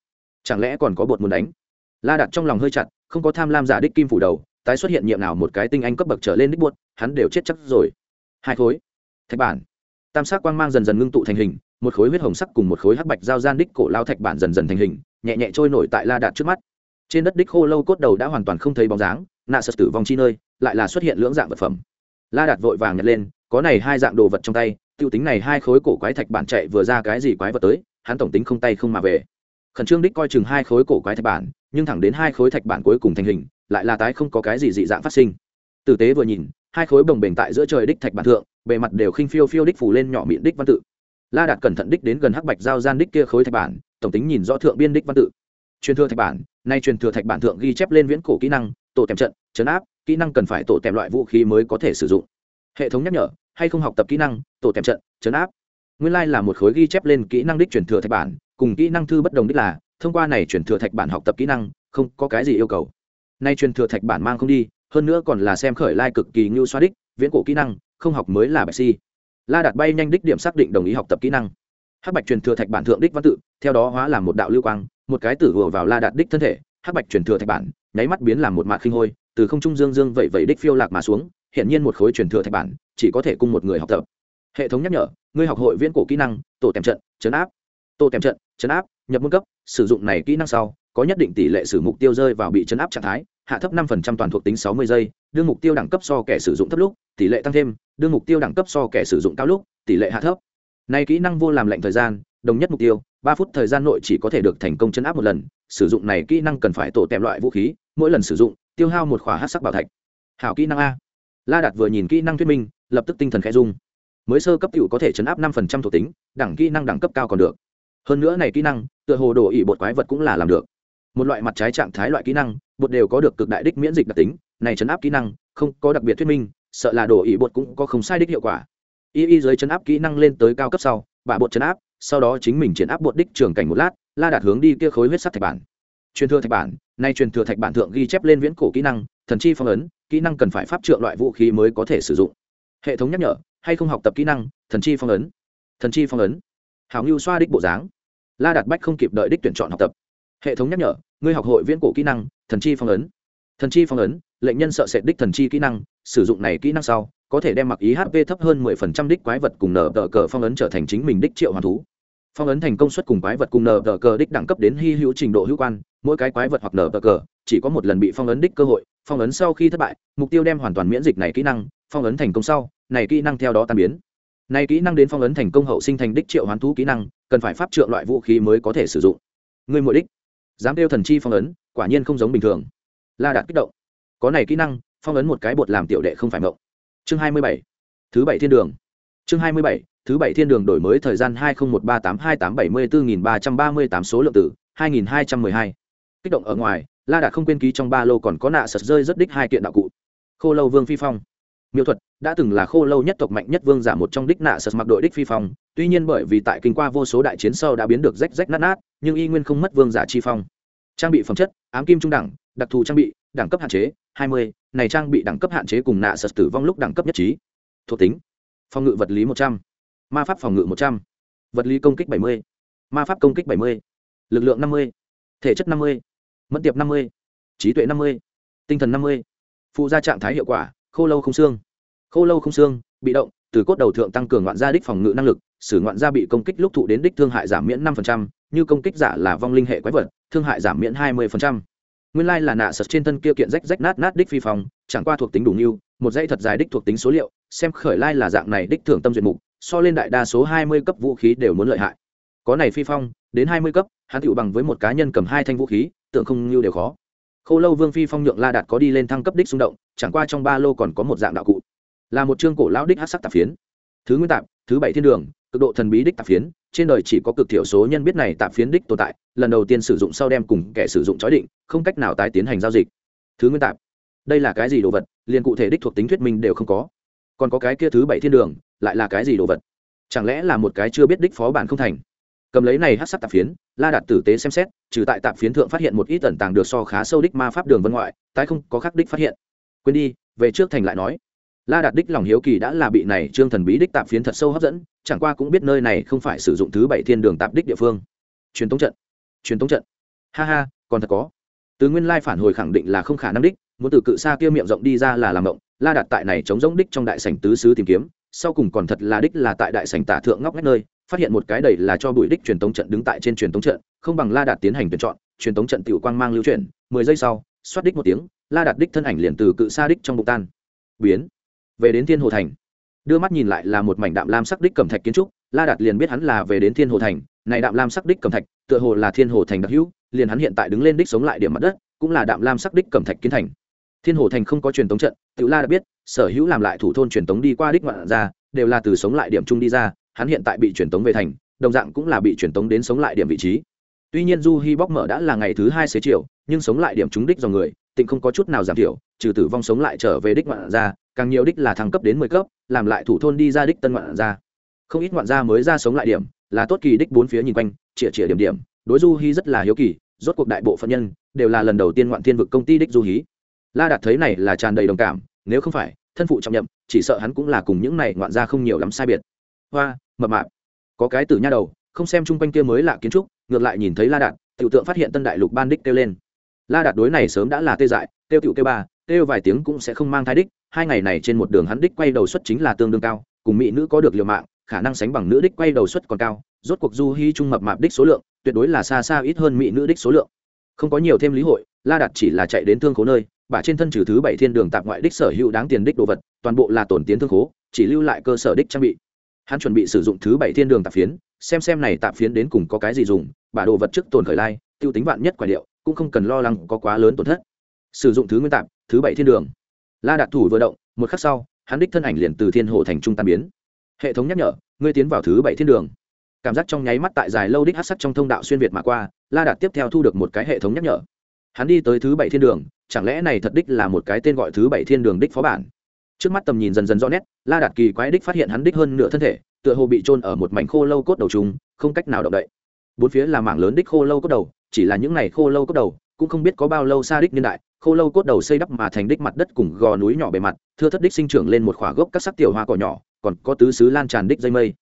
Chẳng lẽ còn có bột muốn đánh? La đặt trong lòng hơi chặt, không có tham lam giả đích kim phủ đầu, tái xuất hiện nhiệm nào một cái tinh anh cấp bậc trở lên đích buốt hắn đều chết chắc rồi. Hai khối. Thạch bản. Tam sắc quang mang dần dần ngưng tụ thành hình, một khối huyết hồng sắc cùng một khối hắc bạch giao gian đích cổ lao thạch bản dần dần thành hình, nhẹ nhẹ trôi nổi tại la đạt trước mắt. Trên đất đích khô lâu cốt đầu đã hoàn toàn không thấy bóng dáng, nạ sật tử vong chi nơi, lại là xuất hiện lưỡng dạng vật phẩm. La đạt vội vàng nhặt lên, có này hai dạng đồ vật trong tay, tiêu tính này hai khối cổ quái thạch bản chạy vừa ra cái gì quái vật tới, hắn tổng tính không tay không mà về. Khẩn trương đích coi chừng hai khối cổ quái thạch bản nhưng thẳng đến hai khối thạch bản cuối cùng thành hình, lại là tái không có cái gì dị dạng phát sinh. Tử tế vừa nhìn, hai khối bồng bềnh tại giữa trời đích thạch bản thượng, bề mặt đều khinh phiêu phiêu đích phủ lên nhỏ miệng đích văn tự. La đạt cẩn thận đích đến gần hắc bạch giao gian đích kia khối thạch bản, tổng tính nhìn rõ thượng biên đích văn tự. Truyền thừa thạch bản, nay truyền thừa thạch bản thượng ghi chép lên viễn cổ kỹ năng, tổ tèm trận chấn áp, kỹ năng cần phải tổ tèm loại vũ khí mới có thể sử dụng. Hệ thống nhắc nhở, hay không học tập kỹ năng, tổ tèm trận chấn áp. Nguyên lai là một khối ghi chép lên kỹ năng đích truyền thừa thạch bản, cùng kỹ năng thư bất đồng đích là thông qua này truyền thừa thạch bản học tập kỹ năng, không có cái gì yêu cầu. Nay truyền thừa thạch bản mang không đi, hơn nữa còn là xem khởi lai cực kỳ ngưu xoa đích, viễn cổ kỹ năng, không học mới là bạch si. La đạt bay nhanh đích điểm xác định đồng ý học tập kỹ năng. Hắc bạch truyền thừa thạch bản thượng đích văn tự, theo đó hóa làm một đạo lưu quang, một cái tử vừa vào la đạt đích thân thể. Hắc bạch truyền thừa thạch bản, nháy mắt biến làm một mạt khinh hôi, từ không trung dương dương vậy vậy đích phiêu lạc mà xuống hiện nhiên một khối truyền thừa thạch bản, chỉ có thể cung một người học tập. Hệ thống nhắc nhở, ngươi học hội viễn cổ kỹ năng, tổ tèm trận, chấn áp. Tổ tèm trận, chấn áp nhập môn cấp, sử dụng này kỹ năng sau, có nhất định tỷ lệ sử mục tiêu rơi vào bị chấn áp trạng thái, hạ thấp năm toàn thuộc tính sáu mươi giây đương mục tiêu đẳng cấp so kẻ sử dụng thấp lúc, tỷ lệ tăng thêm đương mục tiêu đẳng cấp so kẻ sử dụng cao lúc, tỷ lệ hạ thấp. Này kỹ năng vô làm lệnh thời gian, đồng nhất mục tiêu, ba phút thời gian nội chỉ có thể được thành công chấn áp một lần, sử dụng này kỹ năng cần phải tổ tèm loại vũ khí, mỗi lần sử dụng, tiêu hao một khỏa hát sắc bảo thạch. Hảo kỹ năng a. La đạt vừa nhìn kỹ năng thuyết minh, lập tức tinh thần khẽ dung mới sơ cấp cựu có thể chấn áp năm phần trăm thuộc tính, đẳng kỹ năng đẳng cấp cao còn được hơn nữa này kỹ năng, tựa hồ đổ ỉ bột quái vật cũng là làm được. Một loại mặt trái trạng thái loại kỹ năng, bột đều có được cực đại đích miễn dịch đặc tính, này chấn áp kỹ năng, không có đặc biệt thuyết minh, sợ là đổ ỉ bột cũng có không sai đích hiệu quả. Y y dưới chấn áp kỹ năng lên tới cao cấp sau bà bột chấn áp, sau đó chính mình triển áp bột đích trường cảnh một lát, la đạt hướng đi kia khối huyết sắt thạch bản. Truyền thừa thạch bản, nay truyền thừa thạch bản thượng ghi chép lên viễn cổ kỹ năng, thần chi phong ấn, kỹ năng cần phải pháp trượng loại vũ khí mới có thể sử dụng. Hệ thống nhắc nhở, hay không học tập kỹ năng, thần chi phong ấn. Thần chi phong ấn hảo ngưu xoa đích bộ dáng. La đạt bách không kịp đợi đích tuyển chọn học tập. Hệ thống nhắc nhở, ngươi học hội viễn cổ kỹ năng, thần chi phong ấn. Thần chi phong ấn, lệnh nhân sợ sệt đích thần chi kỹ năng, sử dụng này kỹ năng sau, có thể đem mặc ý hp thấp hơn 10% đích quái vật cùng nở tờ cờ phong ấn trở thành chính mình đích triệu hoàn thú. Phong ấn thành công suất cùng quái vật cùng nở tờ cờ đích đẳng cấp đến hy hữu trình độ hữu quan, mỗi cái quái vật hoặc nở tờ cờ, chỉ có một lần bị phong ấn đích cơ hội, phong ấn sau khi thất bại, mục tiêu đem hoàn toàn miễn dịch này kỹ năng, phong ấn thành công sau, này kỹ năng theo đó tan biến này kỹ năng đến phong ấn thành công hậu sinh thành đích triệu hoán thú kỹ năng, cần phải pháp trượng loại vũ khí mới có thể sử dụng. Người mỗi đích, dám đeo thần chi phong ấn, quả nhiên không giống bình thường. La đạt kích động. Có này kỹ năng, phong ấn một cái bột làm tiểu đệ không phải mộng. Chương hai mươi bảy, thứ bảy thiên đường. Chương hai mươi bảy, thứ bảy thiên đường đổi mới thời gian hai nghìn một ba tám hai tám bảy mươi bốn nghìn ba trăm ba mươi tám số lượng tử hai nghìn hai trăm mười hai. Kích động ở ngoài, la đạt không quên ký trong ba lô còn có nạ sật rơi rất đích hai kiện đạo cụ. Khô lâu vương phi phong miêu thuật đã từng là khô lâu nhất tộc mạnh nhất vương giả một trong đích nạ sật mặc đội đích phi phong. Tuy nhiên bởi vì tại kinh qua vô số đại chiến sâu đã biến được rách rách nát nát nhưng y nguyên không mất vương giả chi phong. Trang bị phẩm chất ám kim trung đẳng đặc thù trang bị đẳng cấp hạn chế 20, này trang bị đẳng cấp hạn chế cùng nạ sật tử vong lúc đẳng cấp nhất trí. Thuộc tính phòng ngự vật lý 100, ma pháp phòng ngự 100, vật lý công kích 70, ma pháp công kích 70, lực lượng 50, thể chất 50, mẫn tiệp 50, trí tuệ 50, tinh thần 50, phụ gia trạng thái hiệu quả khô lâu không xương. Khô lâu không xương bị động từ cốt đầu thượng tăng cường ngoạn gia đích phòng ngự năng lực sử ngoạn gia bị công kích lúc thụ đến đích thương hại giảm miễn 5%, như công kích giả là vong linh hệ quái vật thương hại giảm miễn 20% nguyên lai là nạ sật trên thân kia kiện rách rách nát nát đích phi phòng chẳng qua thuộc tính đủ nghiêu một dãy thật dài đích thuộc tính số liệu xem khởi lai là dạng này đích thưởng tâm duyệt mục so lên đại đa số hai mươi cấp vũ khí đều muốn lợi hại. Có này phi phong đến hai mươi cấp hắn tựu bằng với một cá nhân cầm hai thanh vũ khí tượng không như đều khó. Khô lâu vương phi phong nhượng la đạt có đi lên thăng cấp đích xung động, chẳng qua trong ba lô còn có một dạng đạo cụ. Là một chương cổ lão đích hát sắc tạp phiến. Thứ nguyên tạp, thứ bảy thiên đường, cực độ thần bí đích tạp phiến, trên đời chỉ có cực thiểu số nhân biết này tạp phiến đích tồn tại, lần đầu tiên sử dụng sau đem cùng kẻ sử dụng chói định, không cách nào tái tiến hành giao dịch. Thứ nguyên tạp, đây là cái gì đồ vật, liền cụ thể đích thuộc tính thuyết minh đều không có. Còn có cái kia thứ bảy thiên đường, lại là cái gì đồ vật? Chẳng lẽ là một cái chưa biết đích phó bản không thành? Cầm lấy này hát sắc tạp phiến, la đạt tử tế xem xét, trừ tại tạp phiến thượng phát hiện một ít tẩn tàng được so khá sâu đích ma pháp đường vân ngoại, tái không có khắc đích phát hiện. Quên đi, về trước thành lại nói. La đạt đích lòng hiếu kỳ đã là bị này trương thần bí đích tạp phiến thật sâu hấp dẫn, chẳng qua cũng biết nơi này không phải sử dụng thứ bảy thiên đường tạp đích địa phương. Truyền tống trận, truyền tống trận. Ha ha, còn thật có. Từ nguyên lai phản hồi khẳng định là không khả năng đích, muốn từ cự xa kia miệng rộng đi ra là làm động, la đạt tại này chống giống đích trong đại sảnh tứ xứ tìm kiếm, sau cùng còn thật là đích là tại đại sảnh tả thượng ngóc ngách nơi phát hiện một cái đầy là cho bụi đích truyền tống trận đứng tại trên truyền tống trận, không bằng la đạt tiến hành tuyển chọn, truyền tống trận tiểu quang mang lưu chuyển, mười giây sau, xoát đích một tiếng, la đạt đích thân ảnh liền từ cự xa đích trong bụng tan. Biến. Về đến thiên hồ thành. Đưa mắt nhìn lại là một mảnh đạm lam sắc đích cẩm thạch kiến trúc, la đạt liền biết hắn là về đến thiên hồ thành, này đạm lam sắc đích cẩm thạch, tựa hồ là thiên hồ thành đặc hữu, liền hắn hiện tại đứng lên đích sống lại điểm mặt đất, cũng là đạm lam sắc đích cẩm thạch kiến thành. Thiên hồ thành không có truyền tống trận tự la đã biết, sở hữu làm lại thủ thôn truyền tống đi qua đích ngoạn ra đều là từ sống lại điểm chung đi ra hắn hiện tại bị truyền tống về thành, đồng dạng cũng là bị truyền tống đến sống lại điểm vị trí. Tuy nhiên du hi bóc mở đã là ngày thứ hai xế chiều, nhưng sống lại điểm trúng đích dòng người, tịnh không có chút nào giảm thiểu, trừ tử vong sống lại trở về đích ngoạn ra càng nhiều đích là thăng cấp đến mười cấp, làm lại thủ thôn đi ra đích tân ngoạn ra không ít ngoạn gia mới ra sống lại điểm, là tốt kỳ đích bốn phía nhìn quanh chĩa chĩa điểm điểm, đối du hi rất là hiếu kỳ, rốt cuộc đại bộ phận nhân, đều là lần đầu tiên ngoạn thiên vực công ty đích du hí la đạt thấy này là tràn đầy đồng cảm, nếu không phải, thân phụ trọng nhậm, chỉ sợ hắn cũng là cùng những này ngoạn gia không nhiều lắm sai biệt. Hoa mập mạp. Có cái tử nha đầu, không xem chung quanh kia mới lạ kiến trúc, ngược lại nhìn thấy la đạt, tiểu tượng phát hiện tân đại lục ban đích kêu lên. La đạt đối này sớm đã là tê dại, kêu tiểu kêu ba, kêu vài tiếng cũng sẽ không mang thai đích, hai ngày này trên một đường hắn đích quay đầu xuất chính là tương đương cao, cùng mỹ nữ có được liều mạng, khả năng sánh bằng nữ đích quay đầu xuất còn cao, rốt cuộc du hy trung mập mạp đích số lượng, tuyệt đối là xa xa ít hơn mỹ nữ đích số lượng. Không có nhiều thêm lý hội, la đạt chỉ là chạy đến thương khố nơi, bả trên thân trừ thứ bảy thiên đường tạp ngoại đích sở hữu đáng tiền đích đồ vật, toàn bộ là tổn tiến thương khố, chỉ lưu lại cơ sở đích trang bị hắn chuẩn bị sử dụng thứ bảy thiên đường tạp phiến, xem xem này tạp phiến đến cùng có cái gì dùng, bả đồ vật trước tồn khởi lai, tiêu tính vạn nhất quả liệu cũng không cần lo lắng có quá lớn tổn thất. Sử dụng thứ nguyên tạp, thứ bảy thiên đường. La đạt thủ vừa động, một khắc sau, hắn đích thân ảnh liền từ thiên hồ thành trung tan biến. Hệ thống nhắc nhở, ngươi tiến vào thứ bảy thiên đường. Cảm giác trong nháy mắt tại dài lâu đích hát sắc trong thông đạo xuyên việt mà qua, la đạt tiếp theo thu được một cái hệ thống nhắc nhở. Hắn đi tới thứ bảy thiên đường, chẳng lẽ này thật đích là một cái tên gọi thứ bảy thiên đường đích phó bản? Trước mắt tầm nhìn dần dần rõ nét, la đạt kỳ quái đích phát hiện hắn đích hơn nửa thân thể, tựa hồ bị trôn ở một mảnh khô lâu cốt đầu trùng, không cách nào động đậy. Bốn phía là mảng lớn đích khô lâu cốt đầu, chỉ là những này khô lâu cốt đầu, cũng không biết có bao lâu xa đích niên đại, khô lâu cốt đầu xây đắp mà thành đích mặt đất cùng gò núi nhỏ bề mặt, thưa thất đích sinh trưởng lên một khỏa gốc các sắc tiểu hoa cỏ nhỏ, còn có tứ xứ lan tràn đích dây mây.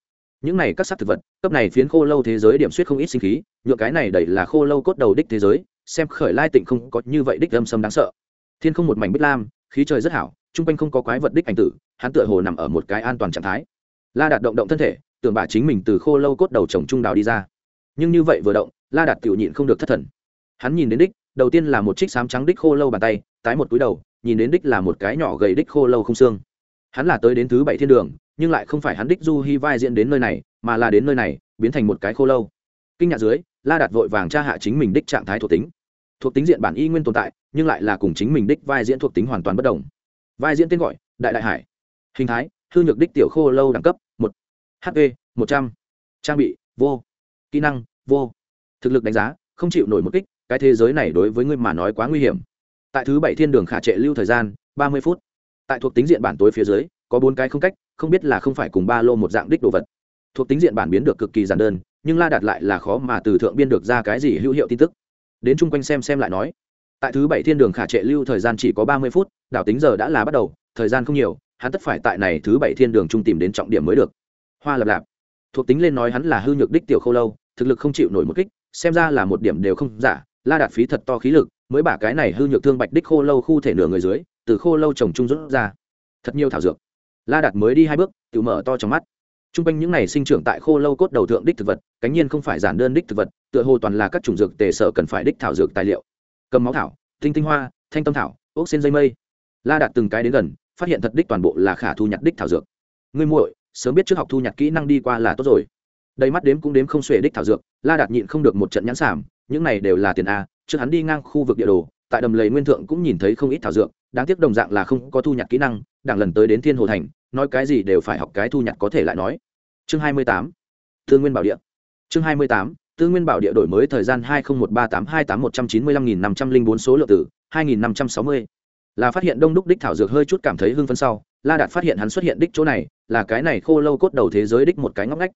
Những này các sắc thực vật, cấp này phiến khô lâu thế giới điểm suýt không ít sinh khí, nhựa cái này đẩy là khô lâu cốt đầu đích thế giới, xem khởi lai tịnh không có như vậy đích âm sâm đáng sợ. Thiên không một mảnh bích lam, khí trời rất hảo chung quanh không có quái vật đích ảnh tử, hắn tựa hồ nằm ở một cái an toàn trạng thái. La đạt động động thân thể, tưởng bà chính mình từ khô lâu cốt đầu trồng trung đào đi ra. Nhưng như vậy vừa động, la đạt tiểu nhịn không được thất thần. Hắn nhìn đến đích, đầu tiên là một trích sám trắng đích khô lâu bàn tay, tái một túi đầu, nhìn đến đích là một cái nhỏ gầy đích khô lâu không xương. Hắn là tới đến thứ bảy thiên đường, nhưng lại không phải hắn đích du hi vai diễn đến nơi này, mà là đến nơi này, biến thành một cái khô lâu. Kinh ngạc dưới, la đạt vội vàng tra hạ chính mình đích trạng thái thuộc tính. Thuộc tính diện bản y nguyên tồn tại, nhưng lại là cùng chính mình đích vai diễn thuộc tính hoàn toàn bất đồng vai diễn tên gọi, đại đại hải. Hình thái, hư nhược đích tiểu khô lâu đẳng cấp, một. Hp một trăm. Trang bị, vô. Kỹ năng, vô. Thực lực đánh giá, không chịu nổi một kích, cái thế giới này đối với ngươi mà nói quá nguy hiểm. Tại thứ bảy thiên đường khả trệ lưu thời gian, ba mươi phút. Tại thuộc tính diện bản tối phía dưới, có bốn cái không cách, không biết là không phải cùng ba lô một dạng đích đồ vật. Thuộc tính diện bản biến được cực kỳ giản đơn, nhưng la đặt lại là khó mà từ thượng biên được ra cái gì hữu hiệu tin tức. Đến chung quanh xem xem lại nói tại thứ bảy thiên đường khả trệ lưu thời gian chỉ có ba mươi phút, đảo tính giờ đã là bắt đầu, thời gian không nhiều, hắn tất phải tại này thứ bảy thiên đường trung tìm đến trọng điểm mới được. Hoa lập lạp. Thuộc tính lên nói hắn là hư nhược đích tiểu khâu lâu, thực lực không chịu nổi một kích, xem ra là một điểm đều không giả, la đạt phí thật to khí lực, mới bả cái này hư nhược thương bạch đích khô lâu khu thể nửa người dưới, từ khô lâu trồng trung rút ra. Thật nhiều thảo dược. La đạt mới đi hai bước tự mở to trong mắt. T r u n g quanh những này sinh trưởng tại khô lâu cốt đầu thượng đích thực vật, cánh nhiên không phải giản đơn đích thực vật, tựa hồ toàn là các chủng dược tề sở cần phải đích thảo dược tài liệu cầm máu thảo, tinh tinh hoa, thanh tâm thảo, ốc xin dây mây. La đạt từng cái đến gần, phát hiện thật đích toàn bộ là khả thu nhặt đích thảo dược. Ngươi muội, sớm biết trước học thu nhặt kỹ năng đi qua là tốt rồi. Đầy mắt đếm cũng đếm không xuể đích thảo dược, la đạt nhịn không được một trận nhãn sảm, những này đều là tiền a, trước hắn đi ngang khu vực địa đồ, tại đầm lầy nguyên thượng cũng nhìn thấy không ít thảo dược, đáng tiếc đồng dạng là không có thu nhặt kỹ năng, đảng lần tới đến thiên hồ thành, nói cái gì đều phải học cái thu nhặt có thể lại nói. Chương hai mươi tám nguyên bảo địa. Chương hai mươi tám tư nguyên bảo địa đổi mới thời gian hai nghìn một ba tám hai tám một trăm chín mươi lăm nghìn năm trăm linh bốn số lượng tử hai nghìn năm trăm sáu mươi. Là phát hiện đông đúc đích thảo dược hơi chút cảm thấy hưng phấn sau, la đạt phát hiện hắn xuất hiện đích chỗ này, là cái này khô lâu cốt đầu thế giới đích một cái ngóc ngách.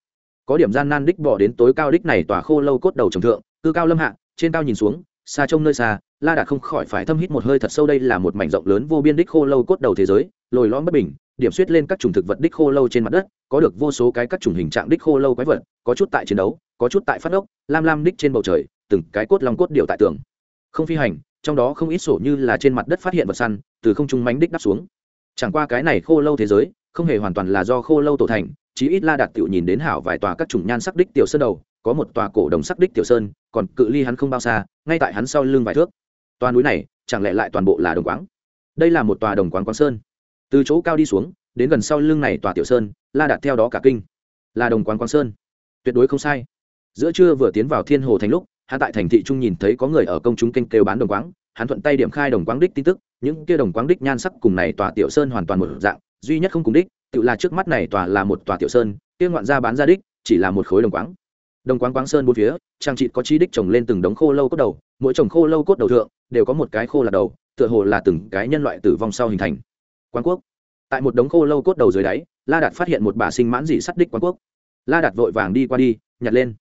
Có điểm gian nan đích bỏ đến tối cao đích này tòa khô lâu cốt đầu trồng thượng, cư cao lâm hạ, trên cao nhìn xuống, xa trông nơi xa, la đạt không khỏi phải thâm hít một hơi thật sâu, đây là một mảnh rộng lớn vô biên đích khô lâu cốt đầu thế giới lồi lõm bất bình, điểm suýt lên các chủng thực vật đích khô lâu trên mặt đất, có được vô số cái các chủng hình trạng đích khô lâu quái vật, có chút tại chiến đấu, có chút tại phát ốc, lam lam đích trên bầu trời, từng cái cốt long cốt điệu tại tường. Không phi hành, trong đó không ít sổ như là trên mặt đất phát hiện vật săn, từ không trung mánh đích đắp xuống. Chẳng qua cái này khô lâu thế giới, không hề hoàn toàn là do khô lâu tổ thành, chí ít la đạt tiểu nhìn đến hảo vài tòa các chủng nhan sắc đích tiểu sơn đầu, có một tòa cổ đồng sắc đích tiểu sơn, còn cự ly hắn không bao xa, ngay tại hắn sau lưng vài thước. Toa núi này, chẳng lẽ lại toàn bộ là đồng quáng? Đây là một tòa đồng quáng quáng sơn từ chỗ cao đi xuống, đến gần sau lưng này tòa tiểu sơn, la đạt theo đó cả kinh. Là đồng quán quang sơn. Tuyệt đối không sai. Giữa trưa vừa tiến vào thiên hồ thành lúc, hắn tại thành thị trung nhìn thấy có người ở công chúng kênh kêu bán đồng quáng. Hắn thuận tay điểm khai đồng quáng đích tin tức, những kia đồng quáng đích nhan sắc cùng này tòa tiểu sơn hoàn toàn một dạng, duy nhất không cùng đích, tự là trước mắt này tòa là một tòa tiểu sơn, kia ngoạn ra bán ra đích, chỉ là một khối đồng quáng. Đồng quáng quáng sơn bốn phía, trang trị có chi đích trồng lên từng đống khô lâu cốt đầu, mỗi trồng khô lâu cốt đầu thượng, đều có một cái khô là đầu, tựa hồ là từng cái nhân loại tử vong sau hình thành quán quốc. Tại một đống khô lâu cốt đầu dưới đáy, la đạt phát hiện một bà sinh mãn dị sắt đích quán quốc. La đạt vội vàng đi qua đi, nhặt lên.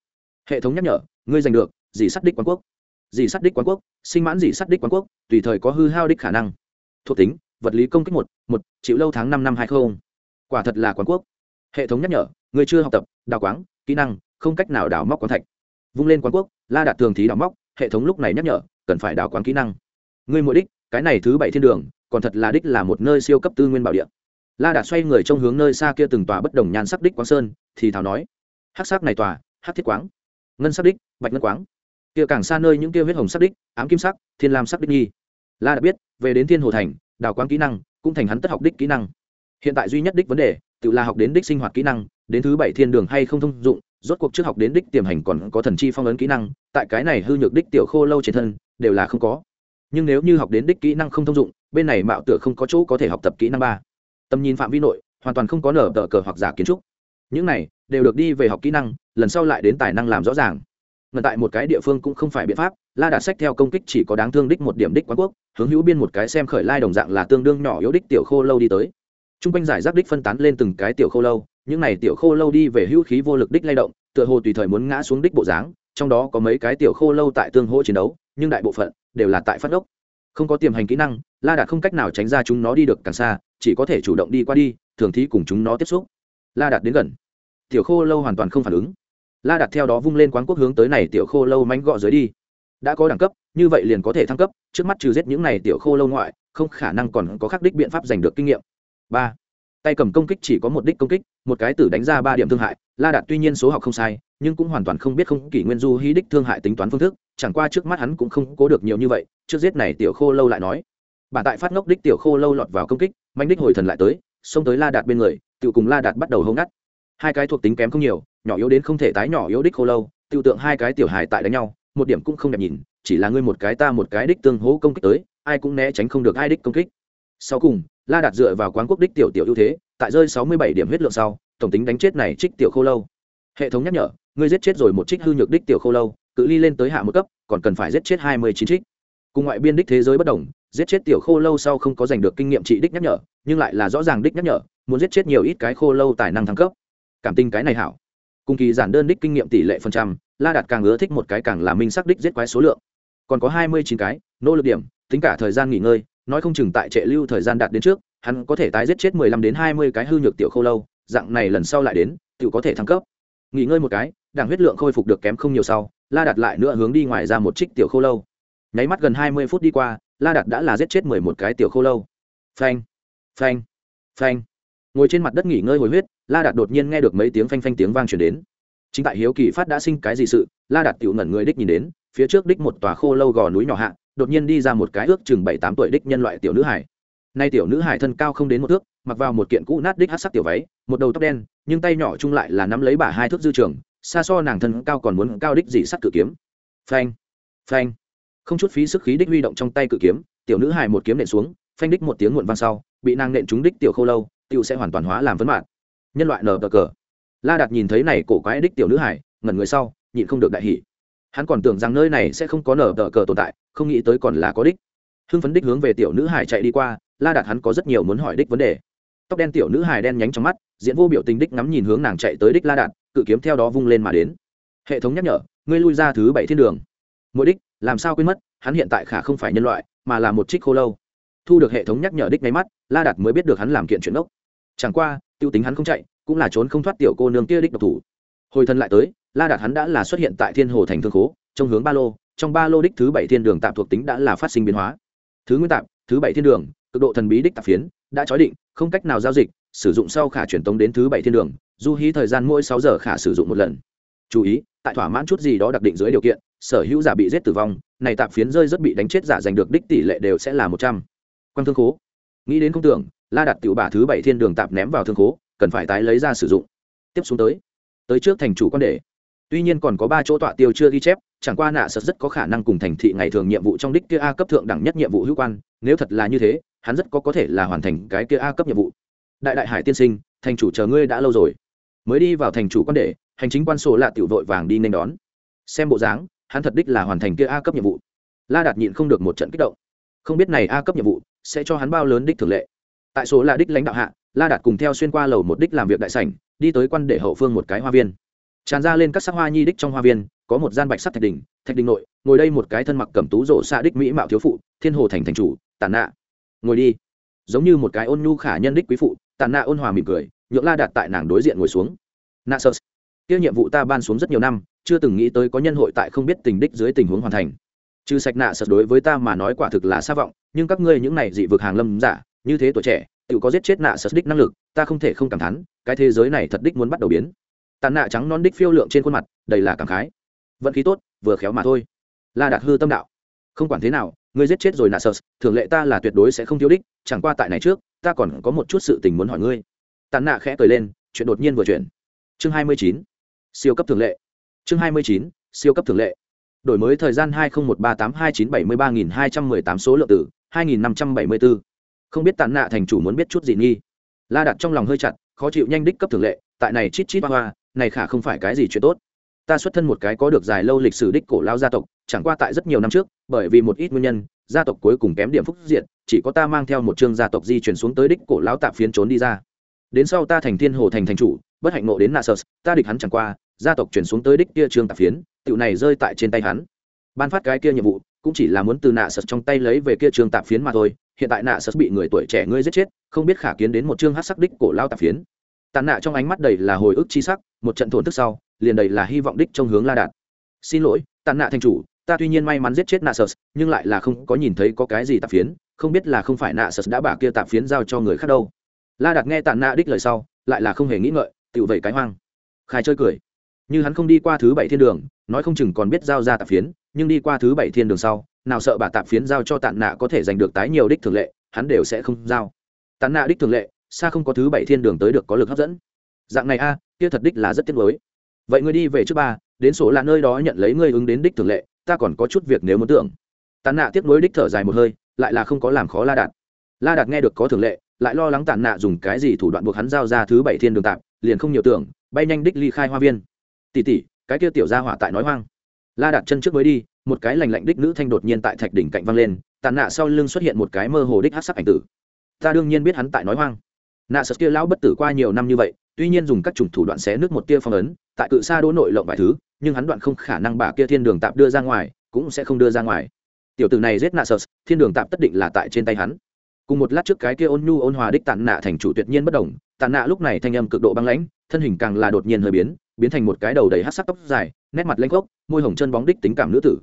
Hệ thống nhắc nhở, ngươi giành được, dị sắt đích quán quốc. Dị sắt đích quán quốc, sinh mãn dị sắt đích quán quốc, tùy thời có hư hao đích khả năng. Thuộc tính, vật lý công kích một một, chịu lâu tháng năm năm hai không. Quả thật là quán quốc. Hệ thống nhắc nhở người chưa học tập, đào quáng, kỹ năng, không cách nào đào móc quán thạch. Vung lên quán quốc, la đạt thường thí đào móc, hệ thống lúc này nhắc nhở, cần phải đào quán kỹ năng. Ngươi mỗi đích, cái này thứ bảy thiên đường còn thật là đích là một nơi siêu cấp tư nguyên bảo địa. La đạt xoay người trong hướng nơi xa kia từng tòa bất đồng nhan sắc đích quang sơn, thì thảo nói, hắc sắc này tòa, hắc thiết quáng, ngân sắc đích, bạch ngân quáng. Kia càng xa nơi những kia huyết hồng sắc đích, ám kim sắc, thiên lam sắc đích nghi la đã biết, về đến thiên hồ thành, đào quáng kỹ năng cũng thành hắn tất học đích kỹ năng. Hiện tại duy nhất đích vấn đề, tự là học đến đích sinh hoạt kỹ năng, đến thứ bảy thiên đường hay không thông dụng, rốt cuộc trước học đến đích tiềm hành còn có thần chi phong ấn kỹ năng, tại cái này hư nhược đích tiểu khô lâu trên thân, đều là không có. Nhưng nếu như học đến đích kỹ năng không thông dụng bên này mạo tựa không có chỗ có thể học tập kỹ năng ba. Tầm nhìn phạm vi nội, hoàn toàn không có nở tờ cờ hoặc giả kiến trúc. Những này đều được đi về học kỹ năng, lần sau lại đến tài năng làm rõ ràng. Ngần tại một cái địa phương cũng không phải biện pháp, la đạt sách theo công kích chỉ có đáng thương đích một điểm đích quán quốc, hướng hữu biên một cái xem khởi lai đồng dạng là tương đương nhỏ yếu đích tiểu khô lâu đi tới. T r u n g quanh giải rác đích phân tán lên từng cái tiểu khô lâu, những này tiểu khô lâu đi về hữu khí vô lực đích lay động, tựa hồ tùy thời muốn ngã xuống đích bộ dáng, trong đó có mấy cái tiểu khô lâu tại tương hỗ chiến đấu, nhưng đại bộ phận đều là tại phát ốc. Không có tiềm hành kỹ năng la đạt không cách nào tránh ra chúng nó đi được càng xa, chỉ có thể chủ động đi qua đi, thường thi cùng chúng nó tiếp xúc. La đạt đến gần. Tiểu khô lâu hoàn toàn không phản ứng. La đạt theo đó vung lên quán quốc hướng tới này tiểu khô lâu mánh gọ dưới đi. Đã có đẳng cấp, như vậy liền có thể thăng cấp, trước mắt trừ giết những này tiểu khô lâu ngoại, không khả năng còn có khắc đích biện pháp giành được kinh nghiệm. Ba. Tay cầm công kích chỉ có một đích công kích, một cái tử đánh ra ba điểm thương hại. La đạt tuy nhiên số học không sai, nhưng cũng hoàn toàn không biết không kỷ nguyên du hí đích thương hại tính toán phương thức, chẳng qua trước mắt hắn cũng không cố được nhiều như vậy, trước giết này tiểu khô lâu lại nói bản tại phát ngốc đích tiểu khô lâu lọt vào công kích mạnh đích hồi thần lại tới, xông tới la đạt bên người tự cùng la đạt bắt đầu hông ngắt. Hai cái thuộc tính kém không nhiều, nhỏ yếu đến không thể tái nhỏ yếu đích khô lâu tự tượng hai cái tiểu hài tại đánh nhau, một điểm cũng không đẹp nhìn, chỉ là ngươi một cái ta một cái đích tương hố công kích tới, ai cũng né tránh không được ai đích công kích. Sau cùng, la đạt dựa vào quán quốc đích tiểu tiểu ưu thế, tại rơi sáu mươi bảy điểm huyết lượng sau, tổng tính đánh chết này trích tiểu khô lâu. Hệ thống nhắc nhở, ngươi giết chết rồi một trích hư nhược đích tiểu khô lâu, cự ly lên tới hạ một cấp, còn cần phải giết chết hai mươi chín trích. Cùng ngoại biên đích thế giới bất đồng giết chết tiểu khô lâu sau không có giành được kinh nghiệm trị đích nhắc nhở, nhưng lại là rõ ràng đích nhắc nhở, muốn giết chết nhiều ít cái khô lâu tài năng thăng cấp. Cảm tình cái này hảo. Cùng kỳ giản đơn đích kinh nghiệm tỷ lệ phần trăm, la đạt càng ưa thích một cái càng là minh xác đích giết quái số lượng. Còn có hai mươi chín cái, nỗ lực điểm, tính cả thời gian nghỉ ngơi, nói không chừng tại trệ lưu thời gian đạt đến trước, hắn có thể tái giết chết mười lăm đến hai mươi cái hư nhược tiểu khô lâu, dạng này lần sau lại đến, tự có thể thăng cấp. Nghỉ ngơi một cái, đảng huyết lượng khôi phục được kém không nhiều sau, la đạt lại nữa hướng đi ngoài ra một trích tiểu khô lâu. Nháy mắt gần hai mươi phút đi qua la đạt đã là giết chết mười một cái tiểu khô lâu. Phanh phanh phanh. Ngồi trên mặt đất nghỉ ngơi hồi huyết, la đạt đột nhiên nghe được mấy tiếng phanh phanh tiếng vang chuyển đến. Chính tại hiếu kỳ phát đã sinh cái gì sự, la đạt tiểu ngẩn người đích nhìn đến, phía trước đích một tòa khô lâu gò núi nhỏ hạ, đột nhiên đi ra một cái ước chừng bảy tám tuổi đích nhân loại tiểu nữ hải nay tiểu nữ hải thân cao không đến một thước, mặc vào một kiện cũ nát đích hát sắc tiểu váy, một đầu tóc đen, nhưng tay nhỏ chung lại là nắm lấy bà hai thước dư trường, xa so nàng thân cao còn muốn cao đích dị sắt cự kiếm. Phanh phanh không chút phí sức khí đích huy động trong tay cự kiếm, tiểu nữ hải một kiếm nện xuống, phanh đích một tiếng muộn vang sau, bị nàng nện trúng đích tiểu khô lâu, tiểu sẽ hoàn toàn hóa làm vấn mạng. Nhân loại nở cờ cờ. La đạt nhìn thấy này cổ quái đích tiểu nữ hải ngẩn người sau, nhịn không được đại hỉ. Hắn còn tưởng rằng nơi này sẽ không có nở tờ cờ tồn tại, không nghĩ tới còn là có đích. Hưng phấn đích hướng về tiểu nữ hải chạy đi qua, la đạt hắn có rất nhiều muốn hỏi đích vấn đề. Tóc đen tiểu nữ hải đen nhánh trong mắt, diễn vô biểu tình đích ngắm nhìn hướng nàng chạy tới đích la đạt, cự kiếm theo đó vung lên mà đến. Hệ thống nhắc nhở, ngươi lui ra thứ bảy thiên đường. Mỗi đích làm sao quên mất, hắn hiện tại khả không phải nhân loại, mà là một trích khô lâu. Thu được hệ thống nhắc nhở đích máy mắt, la đạt mới biết được hắn làm kiện chuyện ốc chẳng qua, tiêu tính hắn không chạy, cũng là trốn không thoát tiểu cô nương kia đích độc thủ. Hồi thân lại tới, la đạt hắn đã là xuất hiện tại thiên hồ thành thương khố trong hướng ba lô, trong ba lô đích thứ bảy thiên đường tạm thuộc tính đã là phát sinh biến hóa. Thứ nguyên tạm, thứ bảy thiên đường, cực độ thần bí đích tạp phiến, đã trói định, không cách nào giao dịch, sử dụng sau khả truyền tống đến thứ bảy thiên đường, du hí thời gian mỗi sáu giờ khả sử dụng một lần chú ý, tại thỏa mãn chút gì đó đặc định dưới điều kiện, sở hữu giả bị giết tử vong, này tạp phiến rơi rất bị đánh chết giả giành được đích tỷ lệ đều sẽ là một trăm. Quan thương khố. Nghĩ đến không tưởng, la đặt tiểu bả thứ bảy thiên đường tạp ném vào thương khố, cần phải tái lấy ra sử dụng. Tiếp xuống tới. Tới trước thành chủ quan đề. Tuy nhiên còn có ba chỗ tọa tiêu chưa ghi chép, chẳng qua nạ sật rất có khả năng cùng thành thị ngày thường nhiệm vụ trong đích kia a cấp thượng đẳng nhất nhiệm vụ hữu quan, nếu thật là như thế, hắn rất có có thể là hoàn thành cái kia a cấp nhiệm vụ. Đại đại hải tiên sinh, thành chủ chờ ngươi đã lâu rồi. Mới đi vào thành chủ quan đề hành chính quan sổ lạ tiểu vội vàng đi nên đón. Xem bộ dáng, hắn thật đích là hoàn thành kia a cấp nhiệm vụ. La đạt nhịn không được một trận kích động. Không biết này a cấp nhiệm vụ sẽ cho hắn bao lớn đích thường lệ. Tại số là đích lãnh đạo hạ, la đạt cùng theo xuyên qua lầu một đích làm việc đại sảnh, đi tới quan để hậu phương một cái hoa viên. Tràn ra lên các sắc hoa nhi đích trong hoa viên, có một gian bạch sắc thạch đình thạch đình nội, ngồi đây một cái thân mặc cẩm tú rổ xa đích mỹ mạo thiếu phụ, thiên hồ thành thành chủ tàn nạ. Ngồi đi. Giống như một cái ôn nhu khả nhân đích quý phụ tàn nạ ôn hòa mỉm cười, nhượng la đạt tại nàng đối diện ngồi xuống. Nạ sơ tiêu nhiệm vụ ta ban xuống rất nhiều năm, chưa từng nghĩ tới có nhân hội tại không biết tình đích dưới tình huống hoàn thành. Trừ sạch nạ sật đối với ta mà nói quả thực là xa vọng, nhưng các ngươi những này dị vực hàng lâm giả, như thế tuổi trẻ, tự có giết chết nạ sật đích năng lực, ta không thể không cảm thán, cái thế giới này thật đích muốn bắt đầu biến. Tàn nạ trắng non đích phiêu lượng trên khuôn mặt, đầy là cảm khái. Vận khí tốt, vừa khéo mà thôi. La đạt hư tâm đạo. Không quản thế nào, ngươi giết chết rồi nạ sật, thường lệ ta là tuyệt đối sẽ không thiếu đích, chẳng qua tại này trước, ta còn có một chút sự tình muốn hỏi ngươi. Tàn nạ khẽ cười lên, chuyện đột nhiên vừa chuyển. Chương hai mươi chín siêu cấp thường lệ. Chương hai mươi chín, siêu cấp thường lệ. Đổi mới thời gian hai nghìn một ba tám hai chín bảy mươi ba nghìn hai trăm mười tám số lượng tử hai nghìn năm trăm bảy mươi bốn không biết tàn nạ thành chủ muốn biết chút gì nghi. La đặt trong lòng hơi chặt, khó chịu nhanh đích cấp thường lệ, tại này chít chít hoa hoa, này khả không phải cái gì chuyện tốt. Ta xuất thân một cái có được dài lâu lịch sử đích cổ lao gia tộc, chẳng qua tại rất nhiều năm trước, bởi vì một ít nguyên nhân, gia tộc cuối cùng kém điểm phúc diện chỉ có ta mang theo một chương gia tộc di chuyển xuống tới đích cổ lão tạp phiến trốn đi ra. Đến sau ta thành thiên hồ thành thành chủ bất hạnh nộ đến nasus, ta địch hắn chẳng qua, gia tộc chuyển xuống tới đích kia trường tạp phiến tựu này rơi tại trên tay hắn. Ban phát cái kia nhiệm vụ, cũng chỉ là muốn từ nạ sật trong tay lấy về kia trường tạp phiến mà thôi, hiện tại nạ sật bị người tuổi trẻ ngươi giết chết, không biết khả kiến đến một chương hát sắc đích cổ lao tạp phiến. Tàn nạ trong ánh mắt đầy là hồi ức chi sắc, một trận thổn thức sau, liền đầy là hy vọng đích trong hướng la đạt. Xin lỗi, tàn nạ thành chủ, ta tuy nhiên may mắn giết chết nạ sật nhưng lại là không có nhìn thấy có cái gì tạp phiến, không biết là không phải nạ sật đã bả kia tạp phiến giao cho người khác đâu. La đạt nghe tàn nạ đích lời sau, lại là không hề nghĩ ngợi tự vậy cái hoang. Khai chơi cười. Như hắn không đi qua thứ bảy thiên đường, nói không chừng còn biết giao ra tạp phiến, nhưng đi qua thứ bảy thiên đường sau, nào sợ bà tạp phiến giao cho tàn nạ có thể giành được tái nhiều đích thường lệ, hắn đều sẽ không giao. Tàn nạ đích thường lệ, xa không có thứ bảy thiên đường tới được có lực hấp dẫn. Dạng này a, kia thật đích là rất tiếc mới vậy ngươi đi về trước ba, đến số là nơi đó nhận lấy ngươi ứng đến đích thường lệ, ta còn có chút việc nếu muốn tưởng. Tàn nạ tiếc nối đích thở dài một hơi, lại là không có làm khó la đạt. La đạt nghe được có thường lệ, lại lo lắng tàn nạ dùng cái gì thủ đoạn buộc hắn giao ra thứ bảy thiên đường tạm liền không nhiều tưởng, bay nhanh đích ly khai hoa viên. Tỉ tỉ, cái kia tiểu ra hỏa tại nói hoang. La đặt chân trước mới đi, một cái lành lạnh đích nữ thanh đột nhiên tại thạch đỉnh cạnh văng lên, tàn nạ sau lưng xuất hiện một cái mơ hồ đích hát sắc ảnh tử. Ta đương nhiên biết hắn tại nói hoang. Nạ sật kia lão bất tử qua nhiều năm như vậy, tuy nhiên dùng các chủng thủ đoạn xé nước một tia phong ấn, tại cự xa đỗ nội lộng vài thứ, nhưng hắn đoạn không khả năng bả kia thiên đường tạm đưa ra ngoài, cũng sẽ không đưa ra ngoài. Tiểu tử này giết nạ sật thiên đường tạm tất định là tại trên tay hắn cùng một lát trước cái kia ôn nhu ôn hòa đích tàn nạ thành chủ tuyệt nhiên bất đồng tàn nạ lúc này thanh âm cực độ băng lãnh, thân hình càng là đột nhiên hơi biến biến thành một cái đầu đầy hát sắc tóc dài, nét mặt lanh gốc, môi hồng chân bóng đích tính cảm nữ tử.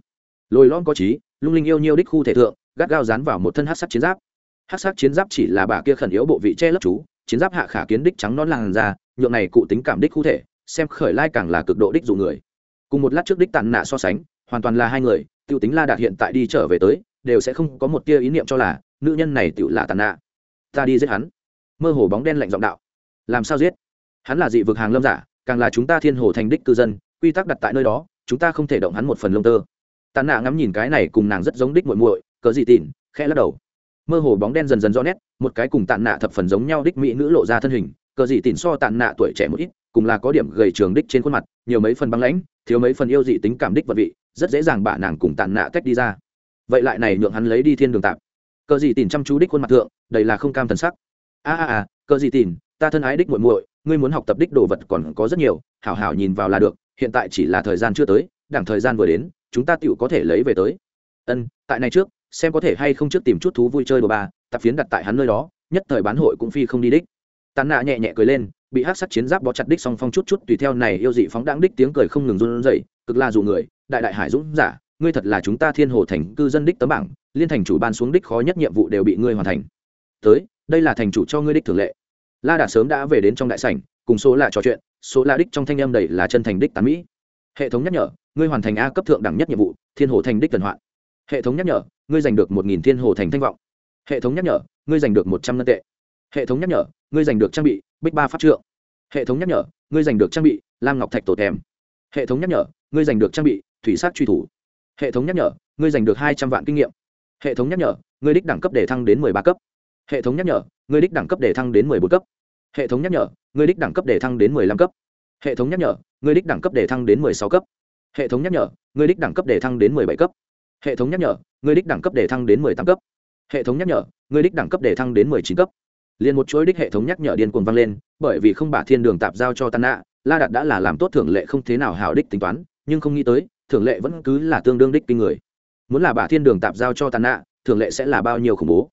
Lồi lon có trí, lung linh yêu nhiêu đích khu thể thượng, gắt gao dán vào một thân hát sắc chiến giáp. Hát sắc chiến giáp chỉ là bà kia khẩn yếu bộ vị che lấp chú, chiến giáp hạ khả kiến đích trắng non làn ra nhượng này cụ tính cảm đích khu thể, xem khởi lai càng là cực độ đích dụ người. Cùng một lát trước đích tàn nạ so sánh, hoàn toàn là hai người, tiêu tính la đạt hiện tại đi trở về tới, đều sẽ không có một tia ý niệm cho là nữ nhân này tựu là tàn nạ. Ta đi giết hắn. Mơ hồ bóng đen lạnh giọng đạo. Làm sao giết? Hắn là dị vực hàng lâm giả, càng là chúng ta thiên hồ thành đích cư dân, quy tắc đặt tại nơi đó, chúng ta không thể động hắn một phần lông tơ. Tàn nạ ngắm nhìn cái này cùng nàng rất giống đích muội muội, cớ gì tỉn khẽ lắc đầu. Mơ hồ bóng đen dần dần rõ nét, một cái cùng tàn nạ thập phần giống nhau đích mỹ nữ lộ ra thân hình cờ dị tỉn so tàn nạ tuổi trẻ một ít, cùng là có điểm gầy trường đích trên khuôn mặt, nhiều mấy phần băng lãnh, thiếu mấy phần yêu dị tính cảm đích vật vị, rất dễ dàng bả nàng cùng tàn nạ tách đi ra. Vậy lại này nhượng hắn lấy đi thiên đường tạp cờ dị tỉn chăm chú đích khuôn mặt thượng, đầy là không cam thần sắc. A a a, cờ dị tỉn ta thân ái đích muội muội, ngươi muốn học tập đích đồ vật còn có rất nhiều, hảo hảo nhìn vào là được, hiện tại chỉ là thời gian chưa tới đảng thời gian vừa đến, chúng ta tựu có thể lấy về tới. Ân, tại này trước, xem có thể hay không trước tìm chút thú vui chơi đồ ba tạp phiến đặt tại hắn nơi đó, nhất thời bán hội cũng phi không đi đích. Tàn nạ nhẹ nhẹ cười lên, bị hát sắc chiến giáp bó chặt đích song phong chút chút tùy theo này yêu dị phóng đáng đích tiếng cười không ngừng run rẩy, cực là dụ người, đại đại hải dũng giả ngươi thật là chúng ta thiên hồ thành cư dân đích tấm bảng, liên thành chủ ban xuống đích khó nhất nhiệm vụ đều bị ngươi hoàn thành. Tới, đây là thành chủ cho ngươi đích thường lệ. La đạt sớm đã về đến trong đại sảnh, cùng số lạ trò chuyện số lạ đích trong thanh âm đầy là chân thành đích tán mỹ. Hệ thống nhắc nhở, ngươi hoàn thành a cấp thượng đẳng nhất nhiệm vụ, thiên hồ thành đích tần hoạn. Hệ thống nhắc nhở, ngươi giành được một nghìn thiên hồ thành thanh vọng. Hệ thống nhắc nhở, ngươi giành được một trăm ngân tệ. Hệ thống nhắc nhở, ngươi giành được trang bị, bích ba pháp trượng. Hệ thống nhắc nhở, ngươi giành được trang bị, lam ngọc thạch tổ thèm hệ thống nhắc nhở, ngươi giành được trang bị, thủy sát truy thủ hệ thống nhắc nhở, ngươi giành được hai trăm vạn kinh nghiệm. Hệ thống nhắc nhở, ngươi đích đẳng cấp để thăng đến mười ba cấp. Hệ thống nhắc nhở, ngươi đích đẳng cấp để thăng đến mười bốn cấp. Hệ thống nhắc nhở, ngươi đích đẳng cấp để thăng đến mười lăm cấp. Hệ thống nhắc nhở, ngươi đích đẳng cấp để thăng đến mười sáu cấp. Hệ thống nhắc nhở, ngươi đích đẳng cấp để thăng đến mười bảy cấp. Hệ thống nhắc nhở, ngươi đích đẳng cấp để thăng đến mười tám cấp. Hệ thống nhắc nhở, ngươi đích đẳng cấp để thăng đến mười chín cấp. Liền một chuỗi đích hệ thống nhắc nhở điên cuồng vang lên, bởi vì không bả thiên đường tạp giao cho tàn nạ la đạt đã là làm tốt thưởng lệ không thế nào hảo đích tính toán, nhưng không nghĩ tới thường lệ vẫn cứ là tương đương đích kinh người. Muốn là bà thiên đường tạp giao cho tàn nạ, thường lệ sẽ là bao nhiêu khủng bố.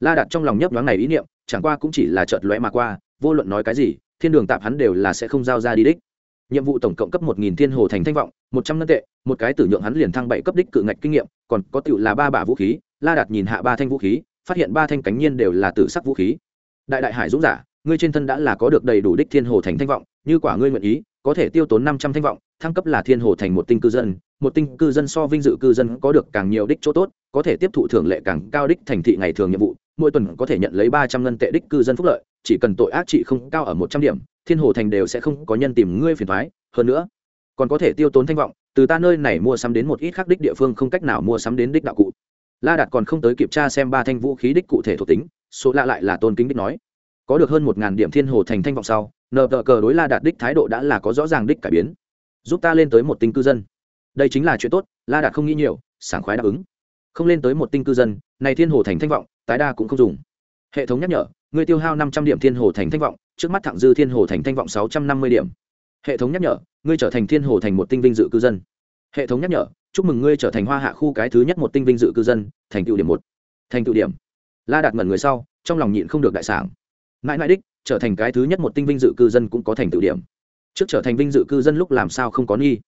La đặt trong lòng nhấp nhoáng này ý niệm, chẳng qua cũng chỉ là chợt lóe mà qua, vô luận nói cái gì, thiên đường tạp hắn đều là sẽ không giao ra đi đích. Nhiệm vụ tổng cộng cấp một nghìn thiên hồ thành thanh vọng, một trăm ngân tệ, một cái tử nhượng hắn liền thăng bảy cấp đích cự ngạch kinh nghiệm, còn có tựu là ba bả vũ khí, la đạt nhìn hạ ba thanh vũ khí, phát hiện ba thanh cánh nhiên đều là tử sắc vũ khí. Đại đại hải dũng giả, ngươi trên thân đã là có được đầy đủ đích thiên hồ thành thanh vọng, như quả ngươi nguyện ý, có thể tiêu tốn năm trăm thanh vọng, thăng cấp là thiên hồ thành một tinh cư dân một tinh cư dân so vinh dự cư dân có được càng nhiều đích chỗ tốt, có thể tiếp thụ thưởng lệ càng cao đích thành thị ngày thường nhiệm vụ, mỗi tuần có thể nhận lấy ba trăm ngân tệ đích cư dân phúc lợi, chỉ cần tội ác trị không cao ở một trăm điểm, thiên hồ thành đều sẽ không có nhân tìm ngươi phiền thoái, hơn nữa, còn có thể tiêu tốn thanh vọng, từ ta nơi này mua sắm đến một ít khác đích địa phương không cách nào mua sắm đến đích đạo cụ. La đạt còn không tới kiểm tra xem ba thanh vũ khí đích cụ thể thuộc tính, số lạ lại là tôn kính đích nói. Có được hơn một ngàn điểm thiên hồ thành thanh vọng sau, nờ tờ cờ đối la đạt đích thái độ đã là có rõ ràng đích cải biến. Giúp ta lên tới một tinh cư dân đây chính là chuyện tốt, la đạt không nghĩ nhiều, sảng khoái đáp ứng. Không lên tới một tinh cư dân, này thiên hồ thành thanh vọng, tái đa cũng không dùng. Hệ thống nhắc nhở, người tiêu hao năm trăm điểm thiên hồ thành thanh vọng, trước mắt thẳng dư thiên hồ thành thanh vọng sáu trăm năm mươi điểm. Hệ thống nhắc nhở, ngươi trở thành thiên hồ thành một tinh vinh dự cư dân. Hệ thống nhắc nhở, chúc mừng ngươi trở thành hoa hạ khu cái thứ nhất một tinh vinh dự cư dân, thành tựu điểm một. Thành tựu điểm. La đạt mẩn người sau, trong lòng nhịn không được đại sảng. Mãi mãi đích, trở thành cái thứ nhất một tinh vinh dự cư dân cũng có thành tựu điểm. Trước trở thành vinh dự cư dân lúc làm sao không có nghi?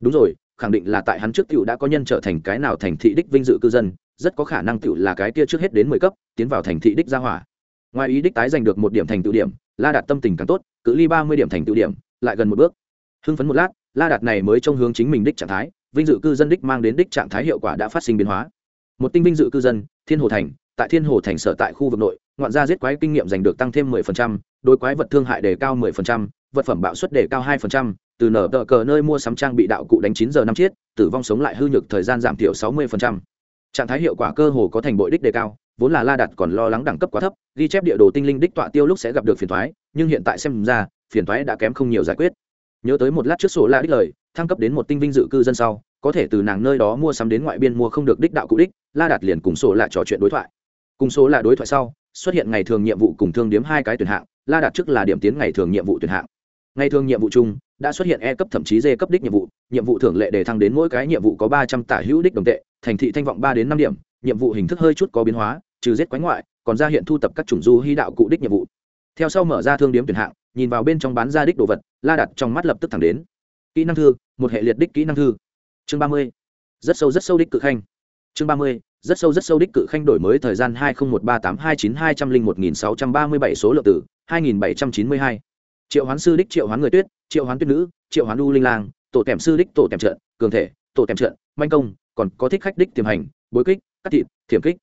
Đúng rồi khẳng định là tại hắn trước tiểu đã có nhân trở thành cái nào thành thị đích vinh dự cư dân rất có khả năng tiểu là cái kia trước hết đến mười cấp tiến vào thành thị đích gia hỏa. Ngoài ý đích tái giành được một điểm thành tựu điểm la đạt tâm tình càng tốt cự ly ba mươi điểm thành tựu điểm lại gần một bước. Hưng phấn một lát la đạt này mới trông hướng chính mình đích trạng thái vinh dự cư dân đích mang đến đích trạng thái hiệu quả đã phát sinh biến hóa. Một tinh vinh dự cư dân thiên hồ thành tại thiên hồ thành sở tại khu vực nội ngoạn gia giết quái kinh nghiệm giành được tăng thêm 10%, đối quái vật thương hại đề cao 10%, vật phẩm bạo suất đề cao 2%, từ nở tờ cờ nơi mua sắm trang bị đạo cụ đánh 9 giờ năm chiết, tử vong sống lại hư nhược thời gian giảm thiểu 60%. Trạng thái hiệu quả cơ hồ có thành bội đích đề cao, vốn là La Đạt còn lo lắng đẳng cấp quá thấp, ghi chép địa đồ tinh linh đích tọa tiêu lúc sẽ gặp được phiền toái, nhưng hiện tại xem ra, phiền toái đã kém không nhiều giải quyết. Nhớ tới một lát trước sổ La đích lời, thăng cấp đến một tinh vinh dự cư dân sau, có thể từ nàng nơi đó mua sắm đến ngoại biên mua không được đích đạo cụ đích, La Đạt liền cùng sổ La trò chuyện đối thoại. Cùng số là đối thoại sau, xuất hiện ngày thường nhiệm vụ cùng thương điếm hai cái tuyển hạng, La Đạt trước là điểm tiến ngày thường nhiệm vụ tuyển hạng. Ngày thường nhiệm vụ chung đã xuất hiện E cấp thậm chí D cấp đích nhiệm vụ, nhiệm vụ thường lệ để thăng đến mỗi cái nhiệm vụ có ba trăm tả hữu đích đồng tệ, thành thị thanh vọng ba đến năm điểm, nhiệm vụ hình thức hơi chút có biến hóa, trừ giết quái ngoại, còn ra hiện thu tập các chủng du hy đạo cụ đích nhiệm vụ. Theo sau mở ra thương điếm tuyển hạng, nhìn vào bên trong bán ra đích đồ vật, La đặt trong mắt lập tức thẳng đến. Kỹ năng thư, một hệ liệt đích kỹ năng thư. Chương ba mươi Rất sâu rất sâu đích cự khanh. Chương ba mươi rất sâu rất sâu đích cự khanh đổi mới thời gian hai nghìn một ba tám hai chín hai trăm linh một nghìn sáu trăm ba mươi bảy số lượng tử hai nghìn bảy trăm chín mươi hai triệu hoán sư đích triệu hoán người tuyết triệu hoán tuyết nữ, triệu hoán u linh lang, tổ tèm sư đích, tổ tèm trận, cường thể, tổ tèm trận, manh công, còn có thích khách đích tiềm hành, bối kích, cắt thịt, thiểm kích.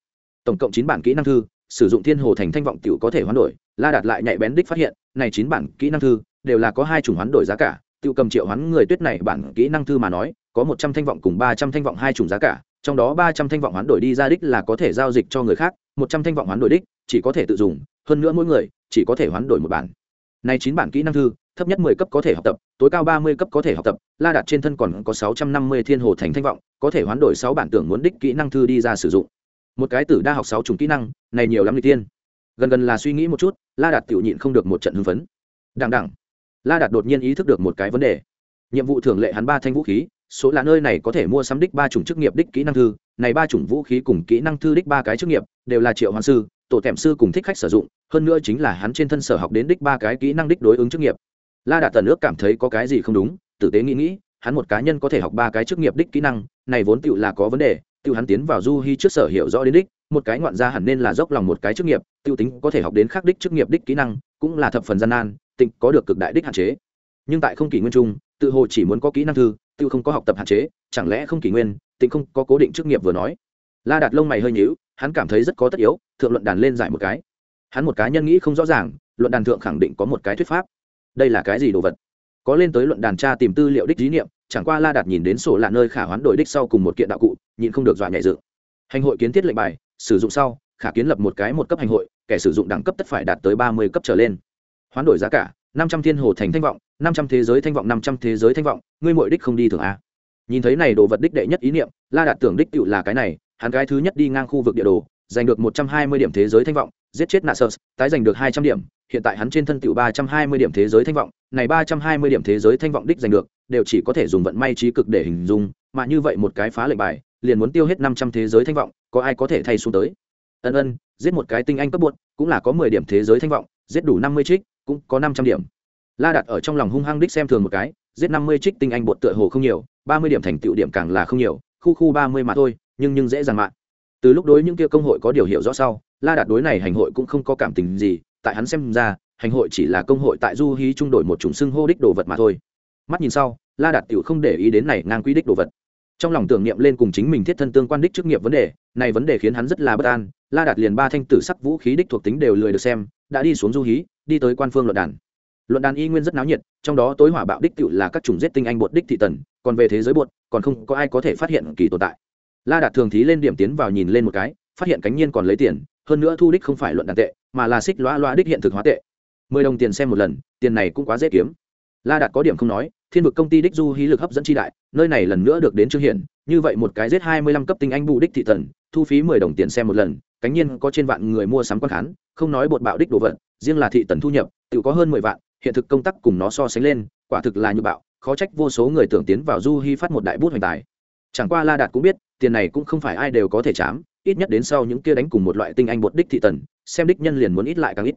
Tổng cộng chín bản kỹ năng thư, sử dụng thiên hồ thành thanh vọng tiểu có thể hoán đổi, la đạt lại nhạy bén đích phát hiện, này chín bản kỹ năng thư, đều là có hai chủng hoán đổi giá cả, tiểu cầm triệu hoán người tuyết này bản kỹ năng thư mà nói, có một trăm thanh vọng cùng ba trăm thanh vọng hai chủng giá cả, trong đó ba trăm thanh vọng hoán đổi đi ra đích là có thể giao dịch cho người khác, một trăm thanh vọng hoán đổi đích chỉ có thể tự dùng, hơn nữa mỗi người chỉ có thể hoán đổi một bản. Này chín bản kỹ năng thư thấp nhất mười cấp có thể học tập, tối cao ba mươi cấp có thể học tập, la đạt trên thân còn có sáu trăm năm mươi thiên hồ thành thanh vọng, có thể hoán đổi sáu bản tưởng muốn đích kỹ năng thư đi ra sử dụng. Một cái tử đa học sáu chủng kỹ năng, này nhiều lắm đi tiên. Gần gần là suy nghĩ một chút, la đạt tiểu nhịn không được một trận hưng phấn. Đằng đẳng la đạt đột nhiên ý thức được một cái vấn đề. Nhiệm vụ thường lệ hắn ba thanh vũ khí, số là nơi này có thể mua sắm đích ba chủng chức nghiệp đích kỹ năng thư, này ba chủng vũ khí cùng kỹ năng thư đích ba cái chức nghiệp, đều là triệu hoàn sư, tổ tèm sư cùng thích khách sử dụng, hơn nữa chính là hắn trên thân sở học đến đích ba cái kỹ năng đích đối ứng chức nghiệp la đạt tần ước cảm thấy có cái gì không đúng, tử tế nghĩ nghĩ, hắn một cá nhân có thể học ba cái chức nghiệp đích kỹ năng, này vốn tựu là có vấn đề, tựu hắn tiến vào du hy trước sở hiểu rõ đến đích, một cái ngoạn gia hẳn nên là dốc lòng một cái chức nghiệp, tựu tính có thể học đến khác đích chức nghiệp đích kỹ năng, cũng là thập phần gian nan, tịnh có được cực đại đích hạn chế. Nhưng tại không kỷ nguyên trung tự hồ chỉ muốn có kỹ năng thư tự không có học tập hạn chế, chẳng lẽ không kỷ nguyên, tịnh không có cố định chức nghiệp vừa nói. La đạt lông mày hơi nhíu, hắn cảm thấy rất có tất yếu, thượng luận đàn lên giải một cái. Hắn một cá nhân nghĩ không rõ ràng, luận đàn thượng khẳng định có một cái thuyết pháp đây là cái gì đồ vật? Có lên tới luận đàn tra tìm tư liệu đích lý niệm, chẳng qua la đạt nhìn đến sổ là nơi khả hoán đổi đích sau cùng một kiện đạo cụ, nhịn không được dọa nhảy dựng. Hành hội kiến thiết lệnh bài, sử dụng sau, khả kiến lập một cái một cấp hành hội, kẻ sử dụng đẳng cấp tất phải đạt tới ba mươi cấp trở lên. Hoán đổi giá cả, năm trăm thiên hồ thành thanh vọng, năm trăm thế giới thanh vọng, năm trăm thế giới thanh vọng, ngươi mội đích không đi thường a. Nhìn thấy này đồ vật đích đệ nhất ý niệm, la đạt tưởng đích cựu là cái này, hắn cái thứ nhất đi ngang khu vực địa đồ, giành được một trăm hai mươi điểm thế giới thanh vọng, giết chết nasus tái giành được hai trăm điểm hiện tại hắn trên thân tiểu ba trăm hai mươi điểm thế giới thanh vọng, này ba trăm hai mươi điểm thế giới thanh vọng đích giành được, đều chỉ có thể dùng vận may trí cực để hình dung, mà như vậy một cái phá lệnh bài, liền muốn tiêu hết năm trăm thế giới thanh vọng, có ai có thể thay xuống tới? Ân ân, giết một cái tinh anh cấp bột cũng là có mười điểm thế giới thanh vọng, giết đủ năm mươi trích, cũng có năm trăm điểm. La đặt ở trong lòng hung hăng đích xem thường một cái, giết năm mươi trích tinh anh bột tựa hồ không nhiều, ba mươi điểm thành tựu điểm càng là không nhiều, khu khu ba mươi mà thôi, nhưng nhưng dễ dàng mạng từ lúc đối những kia công hội có điều hiểu rõ sau, la đạt đối này hành hội cũng không có cảm tình gì tại hắn xem ra, hành hội chỉ là công hội tại du hí trung đổi một chủng xưng hô đích đồ vật mà thôi. Mắt nhìn sau, la đạt tiểu không để ý đến này ngang quy đích đồ vật. Trong lòng tưởng niệm lên cùng chính mình thiết thân tương quan đích chức nghiệp vấn đề, này vấn đề khiến hắn rất là bất an. La đạt liền ba thanh tử sắc vũ khí đích thuộc tính đều lười được xem, đã đi xuống du hí, đi tới quan phương luận đàn. Luận đàn y nguyên rất náo nhiệt, trong đó tối hỏa bạo đích tựu là các chủng giết tinh anh bột đích thị tần, còn về thế giới bột, còn không có ai có thể phát hiện kỳ tồn tại. La đạt thường thí lên điểm tiến vào nhìn lên một cái, phát hiện cánh nhiên còn lấy tiền, hơn nữa thu đích không phải luận đàn tệ mà là xích loa loa đích hiện thực hóa tệ. Mười đồng tiền xem một lần, tiền này cũng quá dễ kiếm. La đạt có điểm không nói, thiên vực công ty đích du hí lực hấp dẫn chi đại, nơi này lần nữa được đến trương hiển như vậy một cái giết hai mươi lăm cấp tinh anh bù đích thị tần thu phí mười đồng tiền xem một lần, cánh nhiên có trên vạn người mua sắm quan khán, không nói bột bạo đích đồ vật, riêng là thị tần thu nhập, tự có hơn mười vạn, hiện thực công tác cùng nó so sánh lên, quả thực là như bạo, khó trách vô số người tưởng tiến vào du hy phát một đại bút hoành tài. Chẳng qua la đạt cũng biết, tiền này cũng không phải ai đều có thể chám ít nhất đến sau những kia đánh cùng một loại tinh anh bột đích thị tần, xem đích nhân liền muốn ít lại càng ít.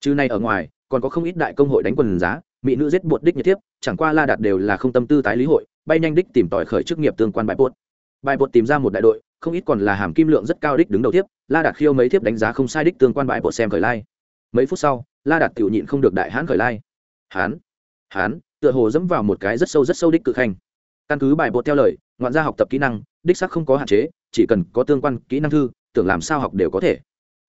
Chứ này ở ngoài, còn có không ít đại công hội đánh quần giá, mỹ nữ giết bột đích nhiệt tiếp chẳng qua la đạt đều là không tâm tư tái lý hội, bay nhanh đích tìm tòi khởi chức nghiệp tương quan bài bột. Bài bột tìm ra một đại đội, không ít còn là hàm kim lượng rất cao đích đứng đầu tiếp la đạt khiêu mấy thiếp đánh giá không sai đích tương quan bài bột xem khởi lai. Mấy phút sau, la đạt tiểu nhịn không được đại hán khởi lai. Hán hán, tựa hồ dẫm vào một cái rất sâu rất sâu đích cự khanh căn cứ bài bột theo lời, ngoạn gia học tập kỹ năng, đích sắc không có hạn chế, chỉ cần có tương quan kỹ năng thư, tưởng làm sao học đều có thể.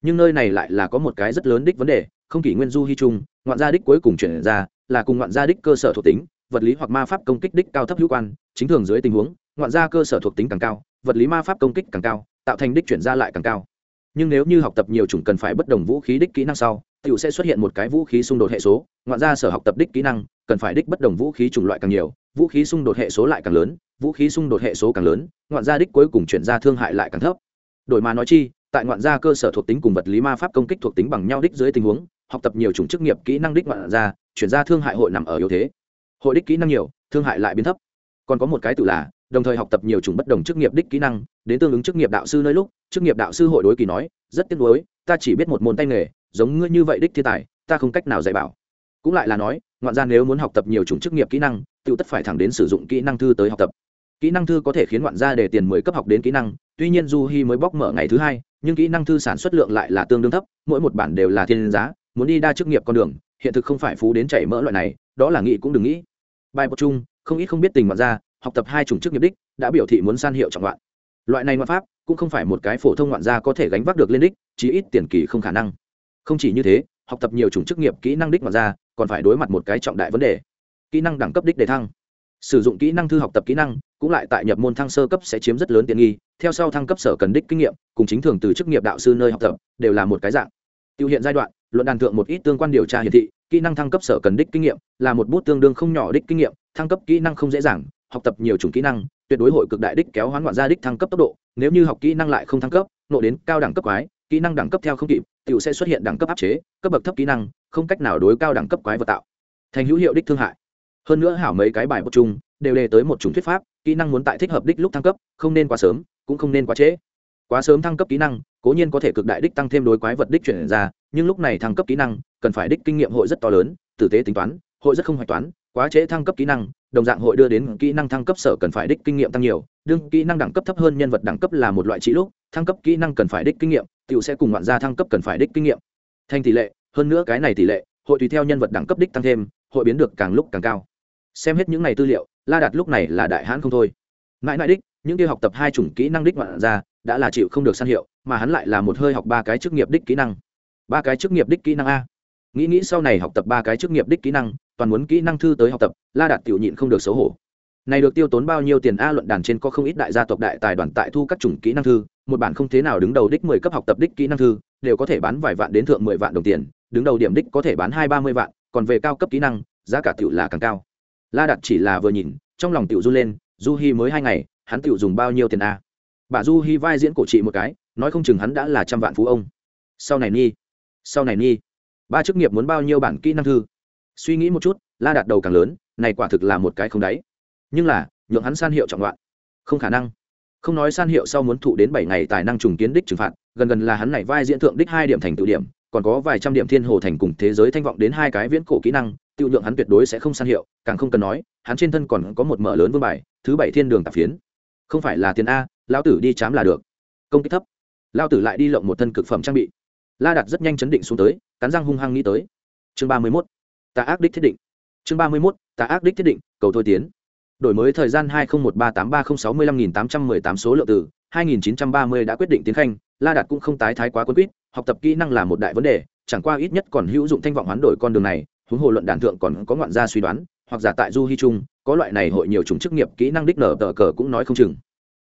Nhưng nơi này lại là có một cái rất lớn đích vấn đề, không kỷ nguyên du hy trung, ngoạn gia đích cuối cùng chuyển ra, là cùng ngoạn gia đích cơ sở thuộc tính, vật lý hoặc ma pháp công kích đích cao thấp hữu quan, chính thường dưới tình huống, ngoạn gia cơ sở thuộc tính càng cao, vật lý ma pháp công kích càng cao, tạo thành đích chuyển ra lại càng cao. Nhưng nếu như học tập nhiều chủng cần phải bất đồng vũ khí đích kỹ năng sau, tiểu sẽ xuất hiện một cái vũ khí xung đột hệ số, ngoạn gia sở học tập đích kỹ năng, cần phải đích bất đồng vũ khí chủng loại càng nhiều vũ khí xung đột hệ số lại càng lớn, vũ khí xung đột hệ số càng lớn, ngoạn gia đích cuối cùng chuyển ra thương hại lại càng thấp. Đổi mà nói chi, tại ngoạn gia cơ sở thuộc tính cùng vật lý ma pháp công kích thuộc tính bằng nhau đích dưới tình huống, học tập nhiều chủng chức nghiệp kỹ năng đích ngoạn gia, chuyển ra thương hại hội nằm ở yếu thế. Hội đích kỹ năng nhiều, thương hại lại biến thấp. Còn có một cái tự là, đồng thời học tập nhiều chủng bất đồng chức nghiệp đích kỹ năng, đến tương ứng chức nghiệp đạo sư nơi lúc, chức nghiệp đạo sư hội đối kỳ nói, rất tiếc nuối, ta chỉ biết một môn tay nghề, giống ngươi như vậy đích thiên tài, ta không cách nào dạy bảo. Cũng lại là nói ngoạn gia nếu muốn học tập nhiều chủng chức nghiệp kỹ năng, tự tất phải thẳng đến sử dụng kỹ năng thư tới học tập. Kỹ năng thư có thể khiến ngoạn gia để tiền mười cấp học đến kỹ năng, tuy nhiên du hi mới bóc mở ngày thứ hai, nhưng kỹ năng thư sản xuất lượng lại là tương đương thấp, mỗi một bản đều là thiên giá, muốn đi đa chức nghiệp con đường, hiện thực không phải phú đến chảy mỡ loại này, đó là nghĩ cũng đừng nghĩ. Bài bột chung, không ít không biết tình ngoạn gia, học tập hai chủng chức nghiệp đích, đã biểu thị muốn san hiệu trọng loạn loại này ngoạn pháp, cũng không phải một cái phổ thông ngoạn gia có thể gánh vác được lên đích, chí ít tiền kỳ không khả năng. Không chỉ như thế, học tập nhiều chủng chức nghiệp kỹ năng đích ngoạn gia còn phải đối mặt một cái trọng đại vấn đề. Kỹ năng đẳng cấp đích đề thăng. Sử dụng kỹ năng thư học tập kỹ năng, cũng lại tại nhập môn thăng sơ cấp sẽ chiếm rất lớn tiện nghi. Theo sau thăng cấp sở cần đích kinh nghiệm, cùng chính thường từ chức nghiệp đạo sư nơi học tập, đều là một cái dạng. Tiêu hiện giai đoạn, luận đàn thượng một ít tương quan điều tra hiển thị, kỹ năng thăng cấp sở cần đích kinh nghiệm, là một bút tương đương không nhỏ đích kinh nghiệm, thăng cấp kỹ năng không dễ dàng, học tập nhiều chủng kỹ năng, tuyệt đối hội cực đại đích kéo hoán ngoạn gia đích thăng cấp tốc độ, nếu như học kỹ năng lại không thăng cấp, nộ đến cao đẳng cấp quái, kỹ năng đẳng cấp theo không kịp, tiểu sẽ xuất hiện đẳng cấp áp chế, cấp bậc thấp kỹ năng không cách nào đối cao đẳng cấp quái vật tạo. Thành hữu hiệu đích thương hại. Hơn nữa hảo mấy cái bài bột chung, đều đề tới một chủng thuyết pháp, kỹ năng muốn tại thích hợp đích lúc thăng cấp, không nên quá sớm, cũng không nên quá trễ. Quá sớm thăng cấp kỹ năng, cố nhiên có thể cực đại đích tăng thêm đối quái vật đích chuyển ra, nhưng lúc này thăng cấp kỹ năng, cần phải đích kinh nghiệm hội rất to lớn, tử tế tính toán, hội rất không hoạch toán, quá trễ thăng cấp kỹ năng, đồng dạng hội đưa đến kỹ năng thăng cấp sở cần phải đích kinh nghiệm tăng nhiều, đương kỹ năng đẳng cấp thấp hơn nhân vật đẳng cấp là một loại trị lúc, thăng cấp kỹ năng cần phải đích kinh nghiệm, tiểu sẽ cùng ngoạn gia thăng cấp cần phải đích kinh nghiệm. Thành tỷ lệ hơn nữa cái này tỷ lệ, hội tùy theo nhân vật đẳng cấp đích tăng thêm, hội biến được càng lúc càng cao. Xem hết những này tư liệu, la đạt lúc này là đại hãn không thôi. Mãi mãi đích, những kia học tập hai chủng kỹ năng đích ngoạn ra đã là chịu không được san hiệu, mà hắn lại là một hơi học ba cái chức nghiệp đích kỹ năng. Ba cái chức nghiệp đích kỹ năng a. Nghĩ nghĩ sau này học tập ba cái chức nghiệp đích kỹ năng, toàn muốn kỹ năng thư tới học tập, la đạt tiểu nhịn không được xấu hổ. Này được tiêu tốn bao nhiêu tiền a luận đàn trên có không ít đại gia tộc đại tài đoàn tại thu các chủng kỹ năng thư, một bản không thế nào đứng đầu đích mười cấp học tập đích kỹ năng thư, đều có thể bán vài vạn đến thượng mười vạn đồng tiền đứng đầu điểm đích có thể bán hai ba mươi vạn, còn về cao cấp kỹ năng, giá cả tiểu là càng cao. La đạt chỉ là vừa nhìn, trong lòng tiểu du lên, du hi mới hai ngày, hắn tiểu dùng bao nhiêu tiền a? Bà du hi vai diễn cổ trị một cái, nói không chừng hắn đã là trăm vạn phú ông. Sau này nhi, sau này nhi, ba chức nghiệp muốn bao nhiêu bản kỹ năng thư? Suy nghĩ một chút, la đạt đầu càng lớn, này quả thực là một cái không đáy. Nhưng là, nhượng hắn san hiệu trọng loạn. Không khả năng. Không nói san hiệu sau muốn thụ đến bảy ngày tài năng trùng kiến đích trừng phạt, gần gần là hắn này vai diễn thượng đích hai điểm thành tự điểm còn có vài trăm điểm thiên hồ thành cùng thế giới thanh vọng đến hai cái viễn cổ kỹ năng, tiêu lượng hắn tuyệt đối sẽ không san hiệu, càng không cần nói, hắn trên thân còn có một mở lớn vương bài, thứ bảy thiên đường tạp phiến. Không phải là tiền a lao tử đi chám là được. Công kích thấp. Lao tử lại đi lộng một thân cực phẩm trang bị. La đặt rất nhanh chấn định xuống tới, cắn răng hung hăng nghĩ tới. Chương ba mươi mốt ta ác đích thiết định. Chương ba mươi mốt ta ác đích thiết định, cầu thôi tiến. Đổi mới thời gian hai nghìn một ba tám ba không sáu mươi lăm nghìn tám trăm mười tám số lượng từ hai nghìn chín trăm ba mươi đã quyết định tiến khanh la đạt cũng không tái thái quá quân quýt, học tập kỹ năng là một đại vấn đề, chẳng qua ít nhất còn hữu dụng thanh vọng hoán đổi con đường này, huống hồ luận đàn thượng còn có ngoạn gia suy đoán, hoặc giả tại du hy trung, có loại này hội nhiều chủng chức nghiệp kỹ năng đích nở tờ cờ cũng nói không chừng.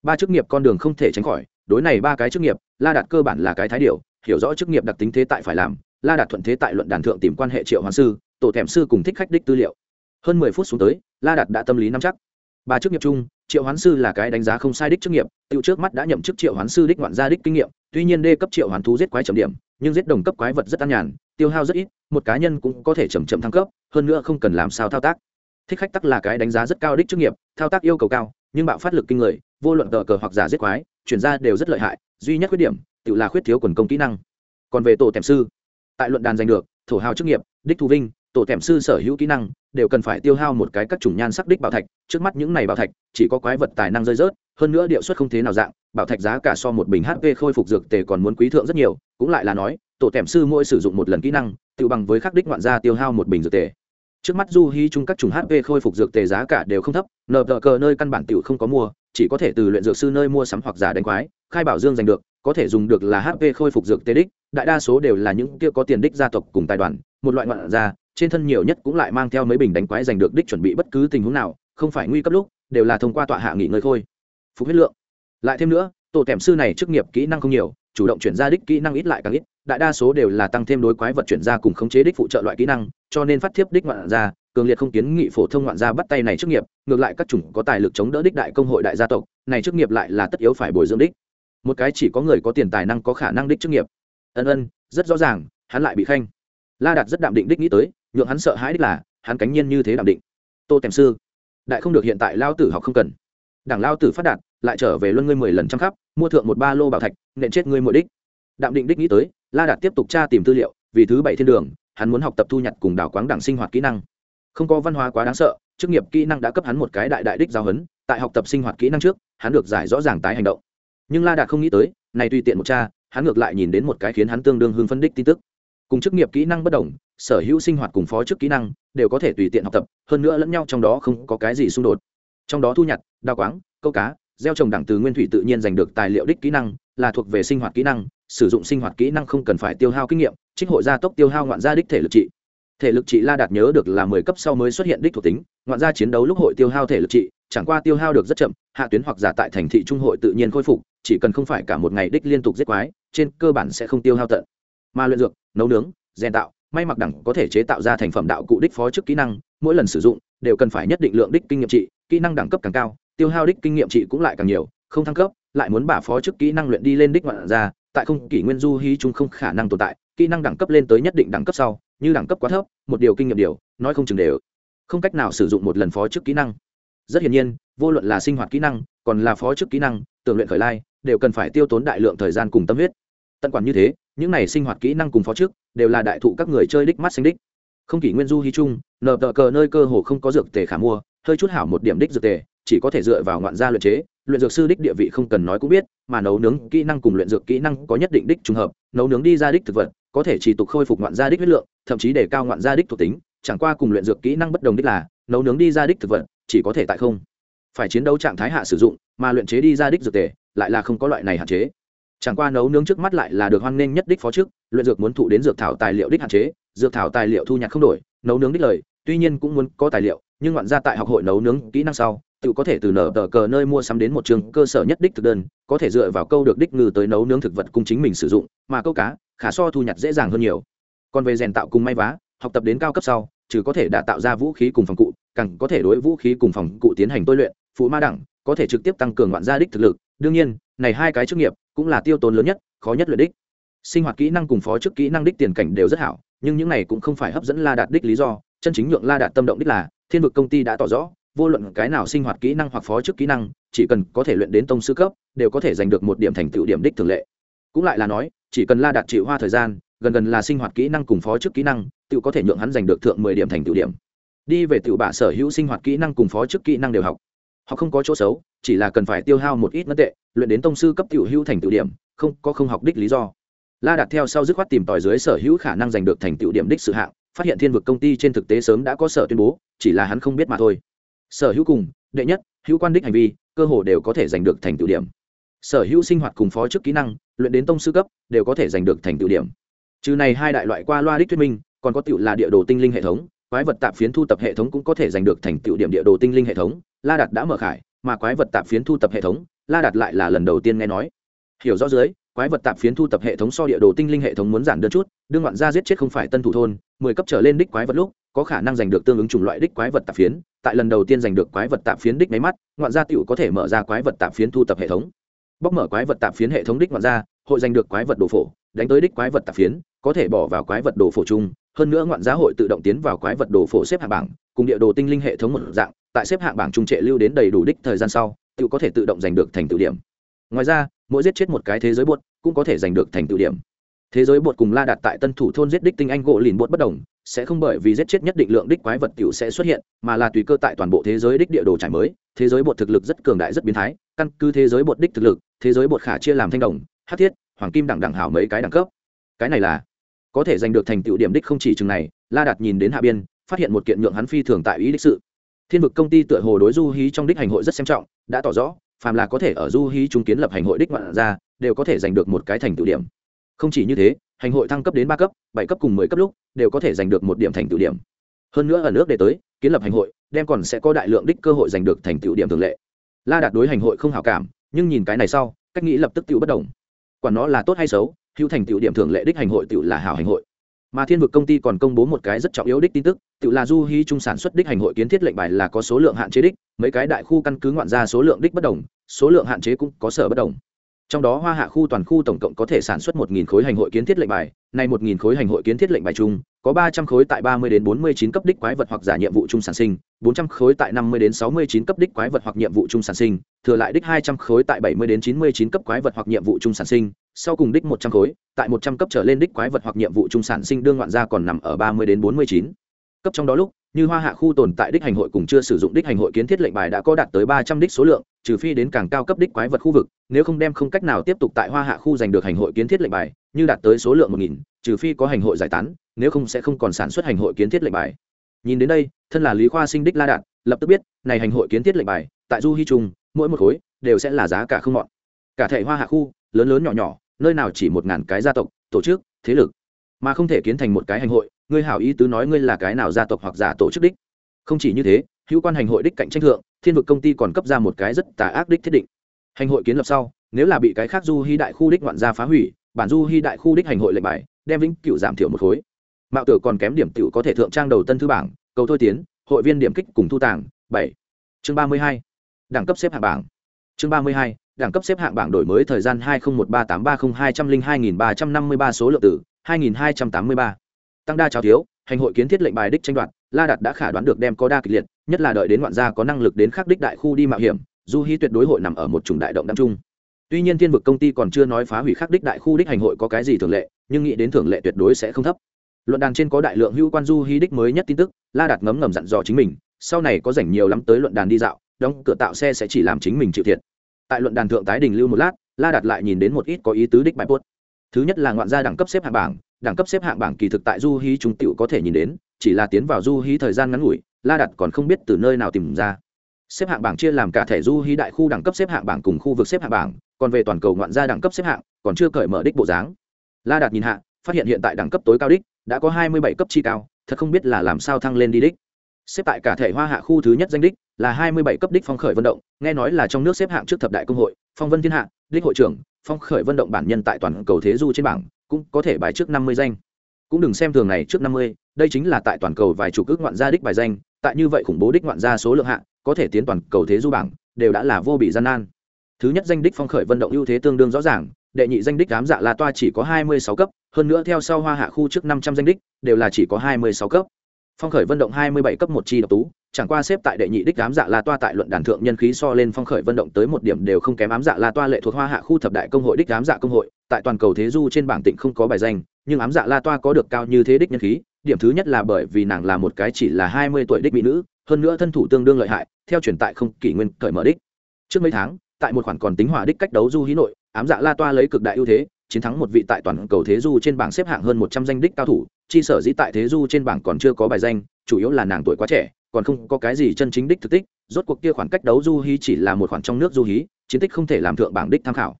Ba chức nghiệp con đường không thể tránh khỏi, đối này ba cái chức nghiệp, la đạt cơ bản là cái thái điều hiểu rõ chức nghiệp đặc tính thế tại phải làm, la đạt thuận thế tại luận đàn thượng tìm quan hệ triệu hoàng sư, tổ thèm sư cùng thích khách đích tư liệu. Hơn mười phút xuống tới, la đạt đã tâm lý nắm chắc. Ba chức nghiệp chung triệu hoán sư là cái đánh giá không sai đích chức nghiệp tự trước mắt đã nhậm chức triệu hoán sư đích ngoạn gia đích kinh nghiệm, tuy nhiên đê cấp triệu hoán thú giết quái trầm điểm, nhưng giết đồng cấp quái vật rất an nhàn, tiêu hao rất ít, một cá nhân cũng có thể chậm chậm thăng cấp, hơn nữa không cần làm sao thao tác. Thích khách tắc là cái đánh giá rất cao đích chức nghiệp, thao tác yêu cầu cao, nhưng bạo phát lực kinh người, vô luận tờ cờ hoặc giả giết quái, chuyển ra đều rất lợi hại, duy nhất khuyết điểm, tự là khuyết thiếu quần công kỹ năng. Còn về tổ tèm sư, tại luận đàn giành được, thổ hào chức nghiệp, đích thu vinh tổ thèm sư sở hữu kỹ năng, đều cần phải tiêu hao một cái các chủng nhan sắc đích bảo thạch, trước mắt những này bảo thạch, chỉ có quái vật tài năng rơi rớt, hơn nữa điệu suất không thế nào dạng, bảo thạch giá cả so một bình hp khôi phục dược tề còn muốn quý thượng rất nhiều, cũng lại là nói, tổ thèm sư mỗi sử dụng một lần kỹ năng, tự bằng với khắc đích ngoạn gia tiêu hao một bình dược tề. Trước mắt du hy chung các chủng hp khôi phục dược tề giá cả đều không thấp nợ tờ cờ nơi căn bản tiểu không có mua, chỉ có thể từ luyện dược sư nơi mua sắm hoặc giả đánh quái, khai bảo dương giành được, có thể dùng được là hp khôi phục dược tề đích, đại đa số đều là những kia có tiền đích gia tộc cùng tài đoàn, một loại ngoạn gia trên thân nhiều nhất cũng lại mang theo mấy bình đánh quái giành được đích chuẩn bị bất cứ tình huống nào, không phải nguy cấp lúc, đều là thông qua tọa hạ nghỉ ngơi thôi. phục huyết lượng. Lại thêm nữa, tổ tèm sư này chức nghiệp kỹ năng không nhiều, chủ động chuyển ra đích kỹ năng ít lại càng ít, đại đa số đều là tăng thêm đối quái vật chuyển ra cùng khống chế đích phụ trợ loại kỹ năng, cho nên phát thiếp đích ngoạn gia, cường liệt không kiến nghị phổ thông ngoạn gia bắt tay này chức nghiệp, ngược lại các chủng có tài lực chống đỡ đích đại công hội đại gia tộc, này chức nghiệp lại là tất yếu phải bồi dưỡng đích. Một cái chỉ có người có tiền tài năng có khả năng đích chức nghiệp. Ân ân, rất rõ ràng, hắn lại bị khanh. La đạt rất đạm định đích nghĩ tới nhượng hắn sợ hãi đích là, hắn cánh nhiên như thế đảm định. Tô tèm sư, đại không được hiện tại lao tử học không cần. Đảng lao tử phát đạt, lại trở về luân ngươi mười lần trăm khắp, mua thượng một ba lô bảo thạch, nện chết ngươi mỗi đích. Đạm định đích nghĩ tới, la đạt tiếp tục tra tìm tư liệu, vì thứ bảy thiên đường, hắn muốn học tập thu nhặt cùng đảo quáng đảng sinh hoạt kỹ năng. Không có văn hóa quá đáng sợ, chức nghiệp kỹ năng đã cấp hắn một cái đại đại đích giao huấn, tại học tập sinh hoạt kỹ năng trước, hắn được giải rõ ràng tái hành động. Nhưng la đạt không nghĩ tới, này tùy tiện một cha hắn ngược lại nhìn đến một cái khiến hắn tương đương hưng phân đích tin tức cùng chức nghiệp kỹ năng bất đồng, sở hữu sinh hoạt cùng phó chức kỹ năng đều có thể tùy tiện học tập, hơn nữa lẫn nhau trong đó không có cái gì xung đột. Trong đó thu nhặt, đào quáng, câu cá, gieo trồng đẳng từ nguyên thủy tự nhiên giành được tài liệu đích kỹ năng, là thuộc về sinh hoạt kỹ năng, sử dụng sinh hoạt kỹ năng không cần phải tiêu hao kinh nghiệm, trích hội gia tốc tiêu hao ngoạn gia đích thể lực trị. Thể lực trị la đạt nhớ được là mười cấp sau mới xuất hiện đích thuộc tính, ngoạn gia chiến đấu lúc hội tiêu hao thể lực trị, chẳng qua tiêu hao được rất chậm, hạ tuyến hoặc giả tại thành thị trung hội tự nhiên khôi phục, chỉ cần không phải cả một ngày đích liên tục giết quái, trên cơ bản sẽ không tiêu hao tận mà luyện dược, nấu nướng, rèn tạo, may mặc đẳng có thể chế tạo ra thành phẩm đạo cụ đích phó chức kỹ năng, mỗi lần sử dụng đều cần phải nhất định lượng đích kinh nghiệm trị, kỹ năng đẳng cấp càng cao, tiêu hao đích kinh nghiệm trị cũng lại càng nhiều, không thăng cấp, lại muốn bả phó chức kỹ năng luyện đi lên đích ngoạn ra tại không kỷ nguyên du hí chúng không khả năng tồn tại, kỹ năng đẳng cấp lên tới nhất định đẳng cấp sau, như đẳng cấp quá thấp, một điều kinh nghiệm điều, nói không chừng đều không cách nào sử dụng một lần phó chức kỹ năng. Rất hiển nhiên, vô luận là sinh hoạt kỹ năng, còn là phó chức kỹ năng, tưởng luyện khởi lai, đều cần phải tiêu tốn đại lượng thời gian cùng tâm huyết. Tận quản như thế những này sinh hoạt kỹ năng cùng phó trước, đều là đại thụ các người chơi đích mắt sinh đích. Không kỷ nguyên du hy trung nợ tờ cờ nơi cơ hồ không có dược tề khả mua, hơi chút hảo một điểm đích dược tề, chỉ có thể dựa vào ngoạn gia luyện chế, luyện dược sư đích địa vị không cần nói cũng biết, mà nấu nướng kỹ năng cùng luyện dược kỹ năng có nhất định đích trùng hợp, nấu nướng đi ra đích thực vật, có thể chỉ tục khôi phục ngoạn gia đích huyết lượng, thậm chí để cao ngoạn gia đích thuộc tính, chẳng qua cùng luyện dược kỹ năng bất đồng đích là, nấu nướng đi ra đích thực vật, chỉ có thể tại không. Phải chiến đấu trạng thái hạ sử dụng, mà luyện chế đi ra đích dược tề, lại là không có loại này hạn chế chẳng qua nấu nướng trước mắt lại là được hoan nghênh nhất đích phó trước, luyện dược muốn thụ đến dược thảo tài liệu đích hạn chế, dược thảo tài liệu thu nhặt không đổi, nấu nướng đích lời, tuy nhiên cũng muốn có tài liệu, nhưng ngoạn gia tại học hội nấu nướng kỹ năng sau, tự có thể từ nở tờ cờ nơi mua sắm đến một trường cơ sở nhất đích thực đơn, có thể dựa vào câu được đích ngư tới nấu nướng thực vật cùng chính mình sử dụng, mà câu cá, khả so thu nhặt dễ dàng hơn nhiều. Còn về rèn tạo cùng may vá, học tập đến cao cấp sau, trừ có thể đã tạo ra vũ khí cùng phòng cụ, càng có thể đối vũ khí cùng phòng cụ tiến hành tôi luyện, phụ ma đẳng, có thể trực tiếp tăng cường ngoạn gia đích thực lực, đương nhiên này hai cái chức nghiệp cũng là tiêu tốn lớn nhất, khó nhất luyện đích. Sinh hoạt kỹ năng cùng phó chức kỹ năng đích tiền cảnh đều rất hảo, nhưng những này cũng không phải hấp dẫn la đạt đích lý do. Chân chính nhượng la đạt tâm động đích là, thiên vực công ty đã tỏ rõ, vô luận cái nào sinh hoạt kỹ năng hoặc phó chức kỹ năng, chỉ cần có thể luyện đến tông sư cấp, đều có thể giành được một điểm thành tựu điểm đích thường lệ. Cũng lại là nói, chỉ cần la đạt chịu hoa thời gian, gần gần là sinh hoạt kỹ năng cùng phó chức kỹ năng tự có thể nhượng hắn giành được thượng mười điểm thành tựu điểm. Đi về tự bạ sở hữu sinh hoạt kỹ năng cùng phó chức kỹ năng đều học. Họ không có chỗ xấu chỉ là cần phải tiêu hao một ít ngân tệ, luyện đến tông sư cấp tiểu hữu thành tựu điểm, không, có không học đích lý do. La đạt theo sau dứt khoát tìm tòi dưới sở hữu khả năng giành được thành tựu điểm đích sự hạng, phát hiện thiên vực công ty trên thực tế sớm đã có sở tuyên bố, chỉ là hắn không biết mà thôi. Sở hữu cùng, đệ nhất, hữu quan đích hành vi, cơ hồ đều có thể giành được thành tựu điểm. Sở hữu sinh hoạt cùng phó chức kỹ năng, luyện đến tông sư cấp, đều có thể giành được thành tựu điểm. Trừ này hai đại loại qua loa đích thuyết minh, còn có tựu là địa đồ tinh linh hệ thống, quái vật tạp phiến thu tập hệ thống cũng có thể giành được thành tựu điểm địa đồ tinh linh hệ thống, la đạt đã mở khải mà quái vật tạp phiến thu tập hệ thống la đạt lại là lần đầu tiên nghe nói hiểu rõ dưới quái vật tạp phiến thu tập hệ thống so địa đồ tinh linh hệ thống muốn giản đơn chút đương ngoạn gia giết chết không phải tân thủ thôn mười cấp trở lên đích quái vật lúc có khả năng giành được tương ứng chủng loại đích quái vật tạp phiến tại lần đầu tiên giành được quái vật tạp phiến đích máy mắt ngoạn gia tựu có thể mở ra quái vật tạp phiến thu tập hệ thống bóc mở quái vật tạp phiến hệ thống đích ngoạn gia hội giành được quái vật đồ phổ đánh tới đích quái vật tạp phiến có thể bỏ vào quái vật đồ phổ chung hơn nữa ngoạn gia hội tự động tiến vào quái vật đồ phổ xếp hạng bảng cùng địa đồ tinh linh hệ thống một dạng tại xếp hạng bảng trung trệ lưu đến đầy đủ đích thời gian sau tự có thể tự động giành được thành tựu điểm. Ngoài ra, mỗi giết chết một cái thế giới bột cũng có thể giành được thành tựu điểm. Thế giới bột cùng la đặt tại tân thủ thôn giết đích tinh anh gỗ lìn bột bất đồng, sẽ không bởi vì giết chết nhất định lượng đích quái vật tiểu sẽ xuất hiện, mà là tùy cơ tại toàn bộ thế giới đích địa đồ trải mới, thế giới bột thực lực rất cường đại rất biến thái, căn cứ thế giới bột đích thực lực, thế giới bột khả chia làm thanh đồng hát thiết, hoàng kim đẳng đẳng hảo mấy cái đẳng cấp. Cái này là có thể giành được thành tựu điểm đích không chỉ chừng này, la đạt nhìn đến hạ biên, phát hiện một kiện nhượng hắn phi thường tại ý đích sự thiên vực công ty tựa hồ đối du hí trong đích hành hội rất xem trọng, đã tỏ rõ, phàm là có thể ở du hí chung kiến lập hành hội đích ngoạn ra đều có thể giành được một cái thành tựu điểm. Không chỉ như thế, hành hội thăng cấp đến ba cấp, bảy cấp cùng mười cấp lúc, đều có thể giành được một điểm thành tựu điểm. Hơn nữa ở nước để tới, kiến lập hành hội, đem còn sẽ có đại lượng đích cơ hội giành được thành tựu điểm thường lệ. La đạt đối hành hội không hảo cảm, nhưng nhìn cái này sau, cách nghĩ lập tức tựu bất đồng. Quản nó là tốt hay xấu, hữu thành tựu điểm thường lệ đích hành hội tựu là hảo hành hội mà thiên vực công ty còn công bố một cái rất trọng yếu đích tin tức, tự là du hy trung sản xuất đích hành hội kiến thiết lệnh bài là có số lượng hạn chế đích, mấy cái đại khu căn cứ ngoạn ra số lượng đích bất đồng, số lượng hạn chế cũng có sở bất đồng trong đó hoa hạ khu toàn khu tổng cộng có thể sản xuất một nghìn khối hành hội kiến thiết lệnh bài này một nghìn khối hành hội kiến thiết lệnh bài chung, có ba trăm khối tại ba mươi đến bốn mươi chín cấp đích quái vật hoặc giả nhiệm vụ chung sản sinh, bốn trăm khối tại năm mươi đến sáu mươi chín cấp đích quái vật hoặc nhiệm vụ chung sản sinh, thừa lại đích hai trăm khối tại bảy mươi đến chín mươi chín cấp quái vật hoặc nhiệm vụ chung sản sinh, sau cùng đích một trăm khối, tại một trăm cấp trở lên đích quái vật hoặc nhiệm vụ chung sản sinh đương ngoạn gia còn nằm ở ba mươi đến bốn mươi chín cấp. Trong đó lúc như hoa hạ khu tồn tại đích hành hội cùng chưa sử dụng đích hành hội kiến thiết lệnh bài đã có đạt tới ba trăm đích số lượng, trừ phi đến càng cao cấp đích quái vật khu vực, nếu không đem không cách nào tiếp tục tại hoa hạ khu giành được hành hội kiến thiết lệnh bài, như đạt tới số lượng một nghìn, trừ phi có hành hội giải tán, nếu không sẽ không còn sản xuất hành hội kiến thiết lệnh bài. Nhìn đến đây, thân là lý khoa sinh đích la đạt, lập tức biết, này hành hội kiến thiết lệnh bài, tại du hy trung, mỗi một khối đều sẽ là giá cả không mọn. Cả thể hoa hạ khu, lớn lớn nhỏ nhỏ, nơi nào chỉ một ngàn cái gia tộc, tổ chức, thế lực mà không thể kiến thành một cái hành hội, ngươi hảo ý tứ nói ngươi là cái nào gia tộc hoặc giả tổ chức đích. Không chỉ như thế, hữu quan hành hội đích cạnh tranh thượng, thiên vực công ty còn cấp ra một cái rất tà ác đích thiết định. Hành hội kiến lập sau, nếu là bị cái khác du hy đại khu đích ngoạn gia phá hủy, bản du hy đại khu đích hành hội lệnh bài, đem vĩnh cựu giảm thiểu một khối. Mạo tử còn kém điểm tiểu có thể thượng trang đầu tân thư bảng, cầu thôi tiến, hội viên điểm kích cùng thu tàng, bảy. Chương ba mươi hai, đẳng cấp xếp hạng bảng. Chương ba mươi hai, đẳng cấp xếp hạng bảng đổi mới thời gian hai nghìn một ba tám ba không hai trăm linh hai nghìn ba trăm năm mươi ba số lượng tử hai nghìn hai trăm tám mươi ba. Tăng đa cháo thiếu, hành hội kiến thiết lệnh bài đích tranh đoạt, la đạt đã khả đoán được đem có đa kịch liệt, nhất là đợi đến ngoạn gia có năng lực đến khắc đích đại khu đi mạo hiểm, du hi tuyệt đối hội nằm ở một chủng đại động đ chung. Tuy nhiên thiên vực công ty còn chưa nói phá hủy khắc đích đại khu đích hành hội có cái gì thường lệ, nhưng nghĩ đến thường lệ tuyệt đối sẽ không thấp. Luận đàn trên có đại lượng hữu quan du hi đích mới nhất tin tức, la đạt ngấm ngầm dặn dò chính mình, sau này có rảnh nhiều lắm tới luận đàn đi dạo, đóng cửa tạo xe sẽ chỉ làm chính mình chịu thiệt. Tại luận đàn thượng tái đình lưu một lát, la đạt lại nhìn đến một ít có ý tứ đích bài post thứ nhất là ngoạn gia đẳng cấp xếp hạng bảng, đẳng cấp xếp hạng bảng kỳ thực tại du hí trung tiểu có thể nhìn đến, chỉ là tiến vào du hí thời gian ngắn ngủi, la đặt còn không biết từ nơi nào tìm ra. Xếp hạng bảng chia làm cả thẻ du hí đại khu đẳng cấp xếp hạng bảng cùng khu vực xếp hạng bảng, còn về toàn cầu ngoạn gia đẳng cấp xếp hạng, còn chưa cởi mở đích bộ dáng. La đạt nhìn hạ, phát hiện hiện tại đẳng cấp tối cao đích, đã có hai mươi bảy cấp chi cao, thật không biết là làm sao thăng lên đi đích. Xếp tại cả thể hoa hạ khu thứ nhất danh đích, là hai mươi bảy cấp đích phong khởi vận động, nghe nói là trong nước xếp hạng trước thập đại công hội, phong vân thiên hạ, đích hội trưởng phong khởi vận động bản nhân tại toàn cầu thế du trên bảng, cũng có thể bài trước năm mươi danh. Cũng đừng xem thường này trước năm mươi, đây chính là tại toàn cầu vài chục ước ngoạn gia đích bài danh, tại như vậy khủng bố đích ngoạn gia số lượng hạ, có thể tiến toàn cầu thế du bảng, đều đã là vô bị gian nan. Thứ nhất danh đích phong khởi vận động ưu thế tương đương rõ ràng, đệ nhị danh đích đám dạ la toa chỉ có hai mươi sáu cấp, hơn nữa theo sau hoa hạ khu trước năm trăm danh đích, đều là chỉ có hai mươi sáu cấp. Phong khởi vận động hai mươi bảy cấp một chi độc tú chẳng qua xếp tại đệ nhị đích ám dạ la toa tại luận đàn thượng nhân khí so lên phong khởi vận động tới một điểm đều không kém ám dạ la toa lệ thuộc hoa hạ khu thập đại công hội đích ám dạ công hội, tại toàn cầu thế du trên bảng tịnh không có bài danh, nhưng ám dạ la toa có được cao như thế đích nhân khí, điểm thứ nhất là bởi vì nàng là một cái chỉ là hai mươi tuổi đích mỹ nữ, hơn nữa thân thủ tương đương lợi hại, theo truyền tại không kỷ nguyên cởi mở đích. Trước mấy tháng, tại một khoản còn tính hỏa đích cách đấu du hí nội, ám dạ la toa lấy cực đại ưu thế, chiến thắng một vị tại toàn cầu thế du trên bảng xếp hạng hơn một trăm danh đích cao thủ, chi sở dĩ tại thế du trên bảng còn chưa có bài danh, chủ yếu là nàng tuổi quá trẻ còn không có cái gì chân chính đích thực tích, rốt cuộc kia khoảng cách đấu du hí chỉ là một khoản trong nước du hí, chiến tích không thể làm thượng bảng đích tham khảo.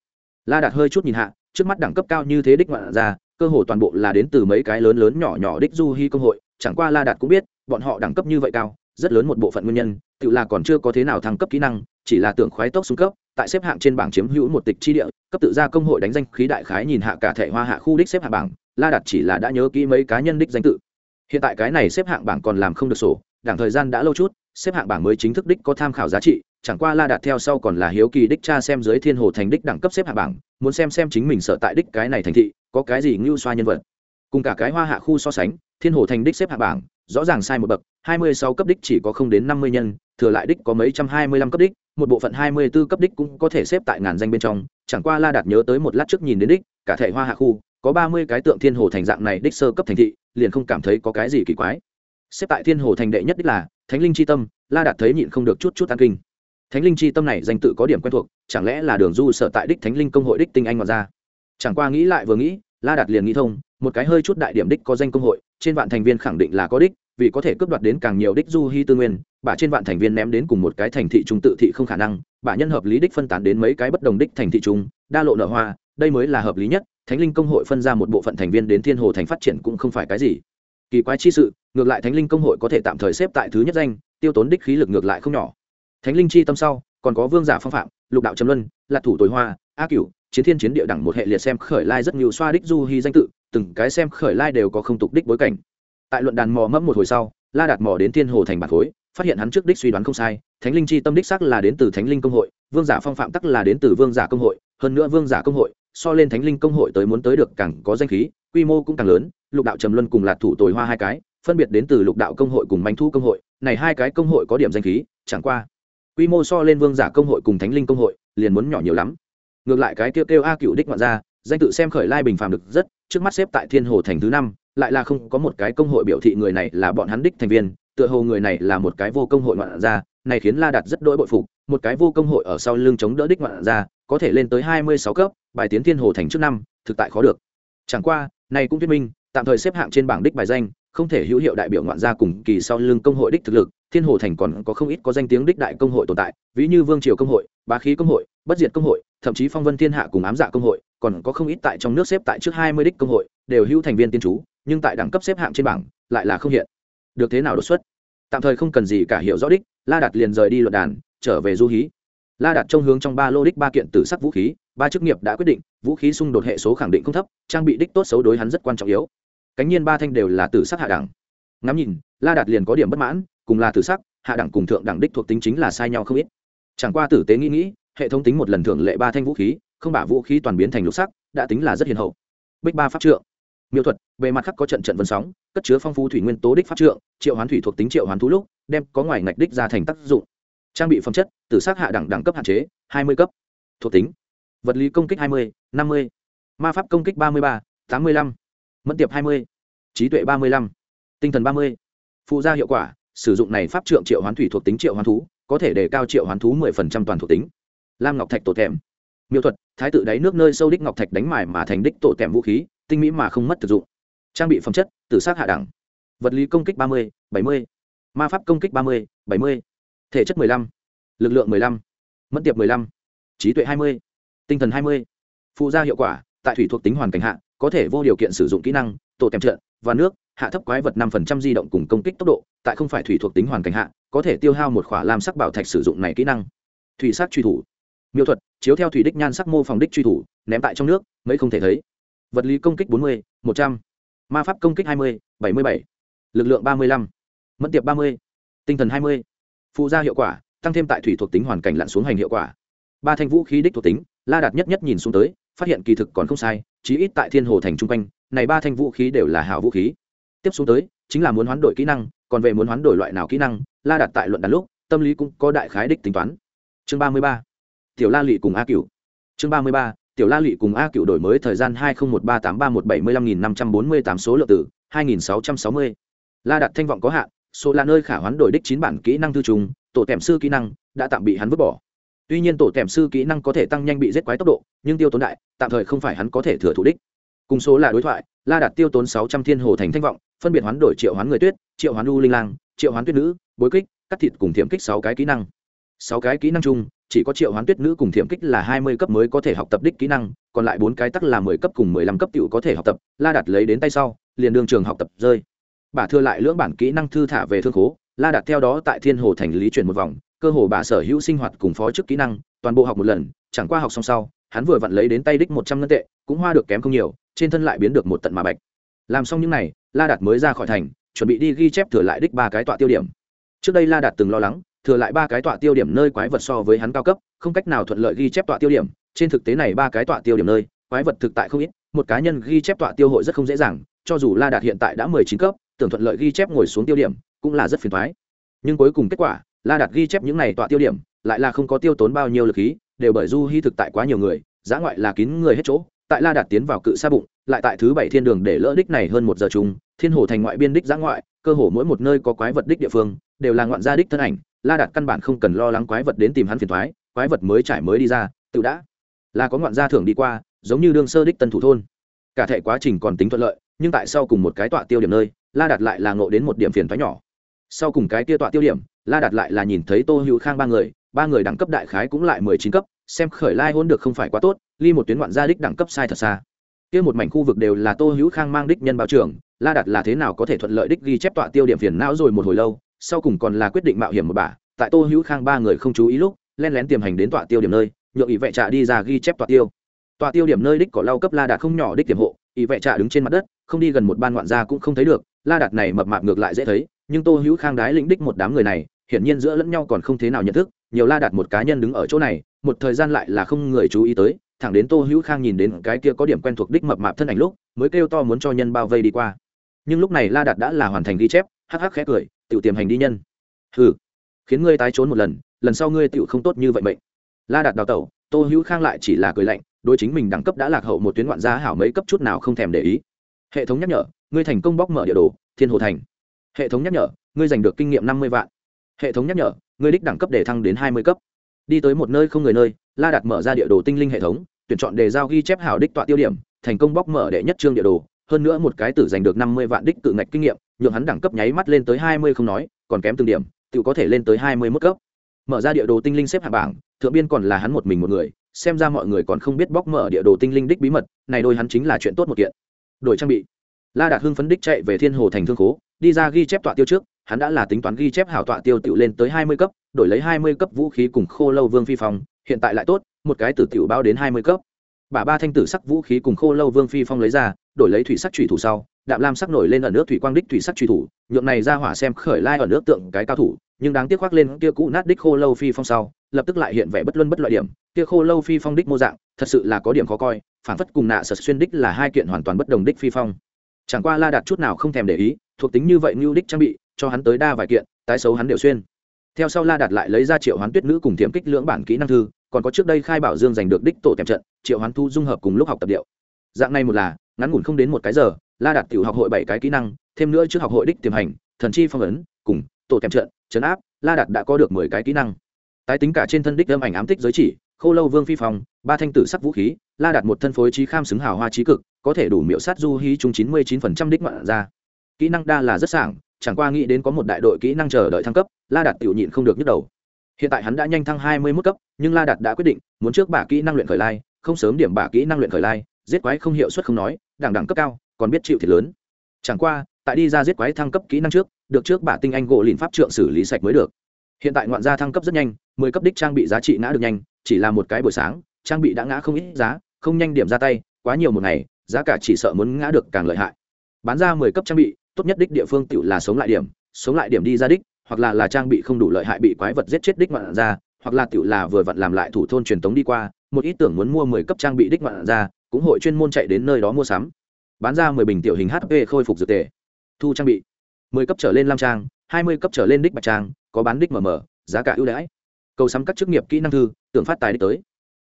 La đạt hơi chút nhìn hạ, trước mắt đẳng cấp cao như thế đích ngoạn ra, cơ hồ toàn bộ là đến từ mấy cái lớn lớn nhỏ nhỏ đích du hí công hội, chẳng qua la đạt cũng biết, bọn họ đẳng cấp như vậy cao, rất lớn một bộ phận nguyên nhân, tự là còn chưa có thế nào thăng cấp kỹ năng, chỉ là tưởng khoái tốc xuống cấp, tại xếp hạng trên bảng chiếm hữu một tịch chi địa, cấp tự gia công hội đánh danh khí đại khái nhìn hạ cả thể hoa hạ khu đích xếp hạng bảng, la đặt chỉ là đã nhớ kỹ mấy cá nhân đích danh tự. Hiện tại cái này xếp hạng bảng còn làm không được sổ đảng thời gian đã lâu chút, xếp hạng bảng mới chính thức đích có tham khảo giá trị, chẳng qua la đạt theo sau còn là hiếu kỳ đích cha xem dưới thiên hồ thành đích đẳng cấp xếp hạng bảng, muốn xem xem chính mình sợ tại đích cái này thành thị, có cái gì ngưu xoa nhân vật. Cùng cả cái hoa hạ khu so sánh, thiên hồ thành đích xếp hạng bảng, rõ ràng sai một bậc, hai mươi sáu cấp đích chỉ có không đến năm mươi nhân, thừa lại đích có mấy trăm hai mươi lăm cấp đích, một bộ phận hai mươi 24 cấp đích cũng có thể xếp tại ngàn danh bên trong, chẳng qua la đạt nhớ tới một lát trước nhìn đến đích, cả thể hoa hạ khu, có ba mươi cái tượng thiên hồ thành dạng này đích sơ cấp thành thị, liền không cảm thấy có cái gì kỳ quái xếp tại thiên hồ thành đệ nhất đích là thánh linh c h i tâm, la đạt thấy nhịn không được chút chút an kinh. Thánh linh c h i tâm này danh tự có điểm quen thuộc, chẳng lẽ là đường du sở tại đích thánh linh công hội đích tinh anh ngoại ra? Chẳng qua nghĩ lại vừa nghĩ, la đạt liền nghĩ thông, một cái hơi chút đại điểm đích có danh công hội, trên vạn thành viên khẳng định là có đích, vì có thể cướp đoạt đến càng nhiều đích du hy tư nguyên bà trên vạn thành viên ném đến cùng một cái thành thị trung tự thị không khả năng bà nhân hợp lý đích phân tán đến mấy cái bất đồng đích thành thị trung đa lộ nợ hoa, đây mới là hợp lý nhất, thánh linh công hội phân ra một bộ phận thành viên đến thiên hồ thành phát triển cũng không phải cái gì. Kỳ quái chi sự ngược lại thánh linh công hội có thể tạm thời xếp tại thứ nhất danh, tiêu tốn đích khí lực ngược lại không nhỏ. Thánh linh chi tâm sau, còn có vương giả phong phạm, lục đạo trầm luân, lạc thủ tối hoa a cửu, chiến thiên chiến địa đẳng một hệ liệt xem khởi lai rất nhiều xoa đích du hy danh tự, từng cái xem khởi lai đều có không tục đích bối cảnh. Tại luận đàn mò mẫm một hồi sau, la đạt mò đến thiên hồ thành bản khối, phát hiện hắn trước đích suy đoán không sai, thánh linh chi tâm đích sắc là đến từ thánh linh công hội, vương giả phong phạm tắc là đến từ vương giả công hội, hơn nữa vương giả công hội, so lên thánh linh công hội tới muốn tới được càng có danh khí, quy mô cũng càng lớn, lục đạo trầm luân cùng lạc thủ tồi hoa hai cái phân biệt đến từ lục đạo công hội cùng manh thu công hội, này hai cái công hội có điểm danh khí, chẳng qua, quy mô so lên vương giả công hội cùng thánh linh công hội, liền muốn nhỏ nhiều lắm. Ngược lại cái kêu kêu a cựu đích ngoạn ra, danh tự xem khởi lai bình phàm được rất, trước mắt xếp tại thiên hồ thành thứ năm, lại là không có một cái công hội biểu thị người này là bọn hắn đích thành viên, tựa hồ người này là một cái vô công hội ngoạn ra, này khiến la đạt rất đỗi bội phục, một cái vô công hội ở sau lưng chống đỡ đích ngoạn ra, có thể lên tới hai mươi sáu cấp, bài tiến thiên hồ thành trước năm, thực tại khó được. Chẳng qua, này cũng thuyết minh, tạm thời xếp hạng trên bảng đích bài danh không thể hữu hiệu đại biểu ngoạn gia cùng kỳ sau lưng công hội đích thực lực, thiên hồ thành còn có không ít có danh tiếng đích đại công hội tồn tại, ví như vương triều công hội, bá khí công hội, bất diệt công hội, thậm chí phong vân thiên hạ cùng ám dạ công hội, còn có không ít tại trong nước xếp tại trước hai mươi đích công hội, đều hữu thành viên tiên chú, nhưng tại đẳng cấp xếp hạng trên bảng, lại là không hiện. Được thế nào đột xuất? Tạm thời không cần gì cả hiểu rõ đích, la đạt liền rời đi luận đàn, trở về du hí. La đạt trông hướng trong ba lô đích ba kiện tử sắc vũ khí, ba chức nghiệp đã quyết định, vũ khí xung đột hệ số khẳng định không thấp, trang bị đích tốt xấu đối hắn rất quan trọng yếu cánh nhiên ba thanh đều là tử sắc hạ đẳng. Ngắm nhìn, la đạt liền có điểm bất mãn, cùng là tử sắc, hạ đẳng cùng thượng đẳng đích thuộc tính chính là sai nhau không ít. Chẳng qua tử tế nghĩ nghĩ, hệ thống tính một lần thưởng lệ ba thanh vũ khí, không bả vũ khí toàn biến thành lục sắc, đã tính là rất hiền hậu. Bích ba pháp trượng. Miêu thuật, bề mặt khắc có trận trận vân sóng, cất chứa phong phú thủy nguyên tố đích pháp trượng, triệu hoán thủy thuộc tính triệu hoán thú lúc, đem có ngoài ngạch đích ra thành tác dụng. Trang bị phẩm chất, tử sắc hạ đẳng đẳng cấp hạn chế, hai mươi cấp. Thuộc tính. Vật lý công kích hai mươi, năm mươi. Ma pháp công kích ba mươi ba, tám mươi lăm mẫn tiệp hai mươi, trí tuệ ba mươi lăm, tinh thần ba mươi. Phụ gia hiệu quả, sử dụng này pháp trượng triệu hoán thủy thuộc tính triệu hoán thú, có thể đề cao triệu hoán thú mười phần trăm toàn thuộc tính. Lam ngọc thạch tổ thèm miêu thuật, thái tự đáy nước nơi sâu đích ngọc thạch đánh mài mà thành đích tổ thèm vũ khí, tinh mỹ mà không mất thực dụng. Trang bị phẩm chất, tử sát hạ đẳng. Vật lý công kích ba mươi, bảy mươi. Ma pháp công kích ba mươi, bảy mươi. Thể chất mười lăm, lực lượng mười lăm, mẫn tiệp mười lăm, trí tuệ hai mươi, tinh thần hai mươi. Phụ gia hiệu quả, tại thủy thuộc tính hoàn cảnh hạ có thể vô điều kiện sử dụng kỹ năng, tổ tèm trận và nước, hạ thấp quái vật năm phần trăm di động cùng công kích tốc độ, tại không phải thủy thuộc tính hoàn cảnh hạ, có thể tiêu hao một khỏa lam sắc bảo thạch sử dụng này kỹ năng. Thủy sắc truy thủ. Miêu thuật, chiếu theo thủy đích nhan sắc mô phòng đích truy thủ, ném tại trong nước, mấy không thể thấy. Vật lý công kích bốn mươi, một trăm. Ma pháp công kích hai mươi, bảy mươi bảy. Lực lượng ba mươi lăm. Mẫn tiệp ba mươi. Tinh thần hai mươi. Phụ gia hiệu quả, tăng thêm tại thủy thuộc tính hoàn cảnh lặn xuống hành hiệu quả. Ba thanh vũ khí đích thuộc tính, la đạt nhất nhất nhìn xuống tới phát hiện kỳ thực còn không sai, chí ít tại thiên hồ thành trung quanh, này ba thanh vũ khí đều là hảo vũ khí. Tiếp xuống tới, chính là muốn hoán đổi kỹ năng, còn về muốn hoán đổi loại nào kỹ năng, la đặt tại luận đàn lúc, tâm lý cũng có đại khái đích tính toán. Chương ba mươi ba, tiểu la lị cùng a Cựu chương ba mươi ba, tiểu la lị cùng a Cựu đổi mới thời gian hai nghìn một ba tám ba một bảy mươi lăm nghìn năm trăm bốn mươi tám số lượng tử hai nghìn sáu trăm sáu mươi. La đặt thanh vọng có hạn, số là nơi khả hoán đổi đích chín bản kỹ năng thư trùng, tổ tẻm sư kỹ năng, đã tạm bị hắn vứt bỏ tuy nhiên tổ tèm sư kỹ năng có thể tăng nhanh bị giết quái tốc độ, nhưng tiêu tốn đại, tạm thời không phải hắn có thể thừa thủ đích. Cùng số là đối thoại, la đạt tiêu tốn sáu trăm thiên hồ thành thanh vọng, phân biệt hoán đổi triệu hoán người tuyết, triệu hoán u linh lang, triệu hoán tuyết nữ, bối kích, cắt thịt cùng thiểm kích sáu cái kỹ năng. Sáu cái kỹ năng chung, chỉ có triệu hoán tuyết nữ cùng thiểm kích là hai mươi cấp mới có thể học tập đích kỹ năng, còn lại bốn cái tắc là mười cấp cùng mười lăm cấp t có thể học tập, la đạt lấy đến tay sau, liền đường trường học tập rơi. Bà thưa lại lưỡng bản kỹ năng thư thả về thương khố, la đạt theo đó tại thiên hồ thành lý chuyển một vòng cơ hồ bà sở hữu sinh hoạt cùng phó chức kỹ năng, toàn bộ học một lần, chẳng qua học xong sau, hắn vừa vặn lấy đến tay đích một trăm ngân tệ, cũng hoa được kém không nhiều, trên thân lại biến được một tận mà bạch. Làm xong những n à y la đạt mới ra khỏi thành, chuẩn bị đi ghi chép thừa lại đích ba cái tọa tiêu điểm. Trước đây la đạt từng lo lắng, thừa lại ba cái tọa tiêu điểm nơi quái vật so với hắn cao cấp, không cách nào thuận lợi ghi chép tọa tiêu điểm, trên thực tế này ba cái tọa tiêu điểm nơi, quái vật thực tại không ít, một cá nhân ghi chép tọa tiêu hội rất không dễ dàng, cho dù la đạt hiện tại đã mười chín cấp, tưởng thuận lợi ghi chép ngồi xuống tiêu điểm, cũng là rất phiền thoái nhưng cuối cùng kết quả la đạt ghi chép những này tọa tiêu điểm, lại là không có tiêu tốn bao nhiêu lực khí, đều bởi du hy thực tại quá nhiều người giã ngoại là kín người hết chỗ. Tại la đạt tiến vào cự xa bụng, lại tại thứ bảy thiên đường để lỡ đích này hơn một giờ chung, thiên hồ thành ngoại biên đích giã ngoại, cơ hồ mỗi một nơi có quái vật đích địa phương, đều là ngoạn gia đích thân ảnh. La đạt căn bản không cần lo lắng quái vật đến tìm hắn phiền thoái quái vật mới trải mới đi ra, tự đã. Là có ngoạn gia thường đi qua, giống như đương sơ đích tân thủ thôn. Cả thể quá trình còn tính thuận lợi, nhưng tại sau cùng một cái tọa tiêu điểm nơi, la đạt lại là ngộ đến một điểm phiền thoái nhỏ sau cùng cái kia tọa tiêu điểm, la đạt lại là nhìn thấy tô hữu khang ba người ba người đẳng cấp đại khái cũng lại mười chín cấp, xem khởi lai hôn được không phải quá tốt, ly một tuyến ngoạn gia đích đẳng cấp sai thật xa. Kia một mảnh khu vực đều là tô hữu khang mang đích nhân báo trưởng, la đạt là thế nào có thể thuận lợi đích ghi chép tọa tiêu điểm phiền não rồi một hồi lâu, sau cùng còn là quyết định mạo hiểm một bả tại tô hữu khang ba người không chú ý lúc len lén tiềm hành đến tọa tiêu điểm nơi, nhượng ý vệ trạ đi ra ghi chép tọa tiêu. Tọa tiêu điểm nơi đích có lau cấp la đạt không nhỏ đích tiềm hộ ý vệ trạ đứng trên mặt đất, không đi gần một ban ngoạn gia cũng không thấy được la đạt này mập mạp ngược lại dễ thấy, nhưng tô hữu khang đái lĩnh đích một đám người này, hiển nhiên giữa lẫn nhau còn không thế nào nhận thức, nhiều la đạt một cá nhân đứng ở chỗ này, một thời gian lại là không người chú ý tới, thẳng đến tô hữu khang nhìn đến cái kia có điểm quen thuộc đích mập mạp thân ảnh lúc, mới kêu to muốn cho nhân bao vây đi qua. Nhưng lúc này la đạt đã là hoàn thành ghi chép, hắc hắc khẽ cười tự tiềm hành đi nhân. Hừ, khiến ngươi tái trốn một lần lần sau ngươi tự không tốt như vậy mệnh. La đạt đào tẩu, tô hữu khang lại chỉ là cười lạnh đôi chính mình đẳng cấp đã lạc hậu một tuyến ngoạn gia hảo mấy cấp chút nào không thèm để ý. Hệ thống nhắc nhở ngươi thành công bóc mở địa đồ, thiên hồ thành. Hệ thống nhắc nhở, ngươi giành được kinh nghiệm năm mươi vạn. Hệ thống nhắc nhở, ngươi đích đẳng cấp để thăng đến hai mươi cấp. Đi tới một nơi không người nơi, la đặt mở ra địa đồ tinh linh hệ thống, tuyển chọn đề giao ghi chép hảo đích tọa tiêu điểm, thành công bóc mở đệ nhất trương địa đồ. Hơn nữa một cái tử giành được năm mươi vạn đích tự ngạch kinh nghiệm, nhượng hắn đẳng cấp nháy mắt lên tới hai mươi không nói, còn kém từng điểm, tự có thể lên tới hai mươi mức cấp. Mở ra địa đồ tinh linh xếp hạng bảng, thượng biên còn là hắn một mình một người, xem ra mọi người còn không biết bóc mở địa đồ tinh linh đích bí mật, này đôi hắn chính là chuyện tốt một kiện. Đổi trang bị la đạt hưng phấn đích chạy về thiên hồ thành thương khố, đi ra ghi chép tọa tiêu trước, hắn đã là tính toán ghi chép hảo tọa tiêu tự lên tới hai mươi cấp, đổi lấy hai mươi cấp vũ khí cùng khô lâu vương phi phong, hiện tại lại tốt, một cái tử tiểu bao đến hai mươi cấp. Bà ba thanh tử sắc vũ khí cùng khô lâu vương phi phong lấy ra, đổi lấy thủy sắc trùy thủ sau, đạm lam sắc nổi lên ở nước thủy quang đích thủy sắc trùy thủ, nhượng này ra hỏa xem khởi lai ở nước tượng cái cao thủ, nhưng đáng tiếc khoác lên kia cũ nát đích khô lâu phi phong sau, lập tức lại hiện vẻ bất luân bất loại điểm, kia khô lâu phi phong đích mô dạng, thật sự là có điểm khó coi phản phất cùng nạ sật xuyên đích là hai kiện hoàn toàn bất đồng đích phi phong chẳng qua la đạt chút nào không thèm để ý, thuộc tính như vậy ngưu đích trang bị, cho hắn tới đa vài kiện, tái xấu hắn đều xuyên. Theo sau la đạt lại lấy ra triệu hoán tuyết nữ cùng thiểm kích lưỡng bản kỹ năng thư, còn có trước đây khai bảo dương giành được đích tổ kèm trận, triệu hoán thu dung hợp cùng lúc học tập điệu. Dạng này một là, ngắn ngủn không đến một cái giờ, la đạt tiểu học hội bảy cái kỹ năng, thêm nữa trước học hội đích tiềm hành, thần chi phong ấn, cùng tổ kèm trận, chấn áp, la đạt đã có được mười cái kỹ năng. Tái tính cả trên thân đích âm ảnh ám tích giới chỉ khô lâu vương phi phong, ba thanh tử sắc vũ khí, la đạt một thân phối trí kham xứng hào hoa trí cực, có thể đủ miệu sát du hí chung chín mươi chín phần trăm đích mạn ra. Kỹ năng đa là rất sảng, chẳng qua nghĩ đến có một đại đội kỹ năng chờ đợi thăng cấp, la đạt tiểu nhịn không được nhức đầu. Hiện tại hắn đã nhanh thăng hai mươi mức cấp, nhưng la đạt đã quyết định, muốn trước bả kỹ năng luyện khởi lai, không sớm điểm bả kỹ năng luyện khởi lai, giết quái không hiệu suất không nói, đẳng đẳng cấp cao, còn biết chịu thiệt lớn. Chẳng qua, tại đi ra giết quái thăng cấp kỹ năng trước, được trước bả tinh anh gỗ lìn pháp trượng xử lý sạch mới được. Hiện tại ngoạn gia thăng cấp rất nhanh, mười cấp đích trang bị giá trị ngã được nhanh chỉ là một cái buổi sáng, trang bị đã ngã không ít giá, không nhanh điểm ra tay, quá nhiều một ngày, giá cả chỉ sợ muốn ngã được càng lợi hại. Bán ra mười cấp trang bị, tốt nhất đích địa phương tự là sống lại điểm, sống lại điểm đi ra đích, hoặc là là trang bị không đủ lợi hại bị quái vật giết chết đích ngoạn ra, hoặc là tự là vừa vặn làm lại thủ thôn truyền thống đi qua, một ý tưởng muốn mua mười cấp trang bị đích ngoạn ra, cũng hội chuyên môn chạy đến nơi đó mua sắm. Bán ra mười bình tiểu hình hp khôi phục dược tề. Thu trang bị. mười cấp trở lên lam trang, hai mươi cấp trở lên đích bạch trang, có bán đích mở mở giá cả ưu đãi cầu sắm các chức nghiệp kỹ năng thư, tưởng phát tài đi tới.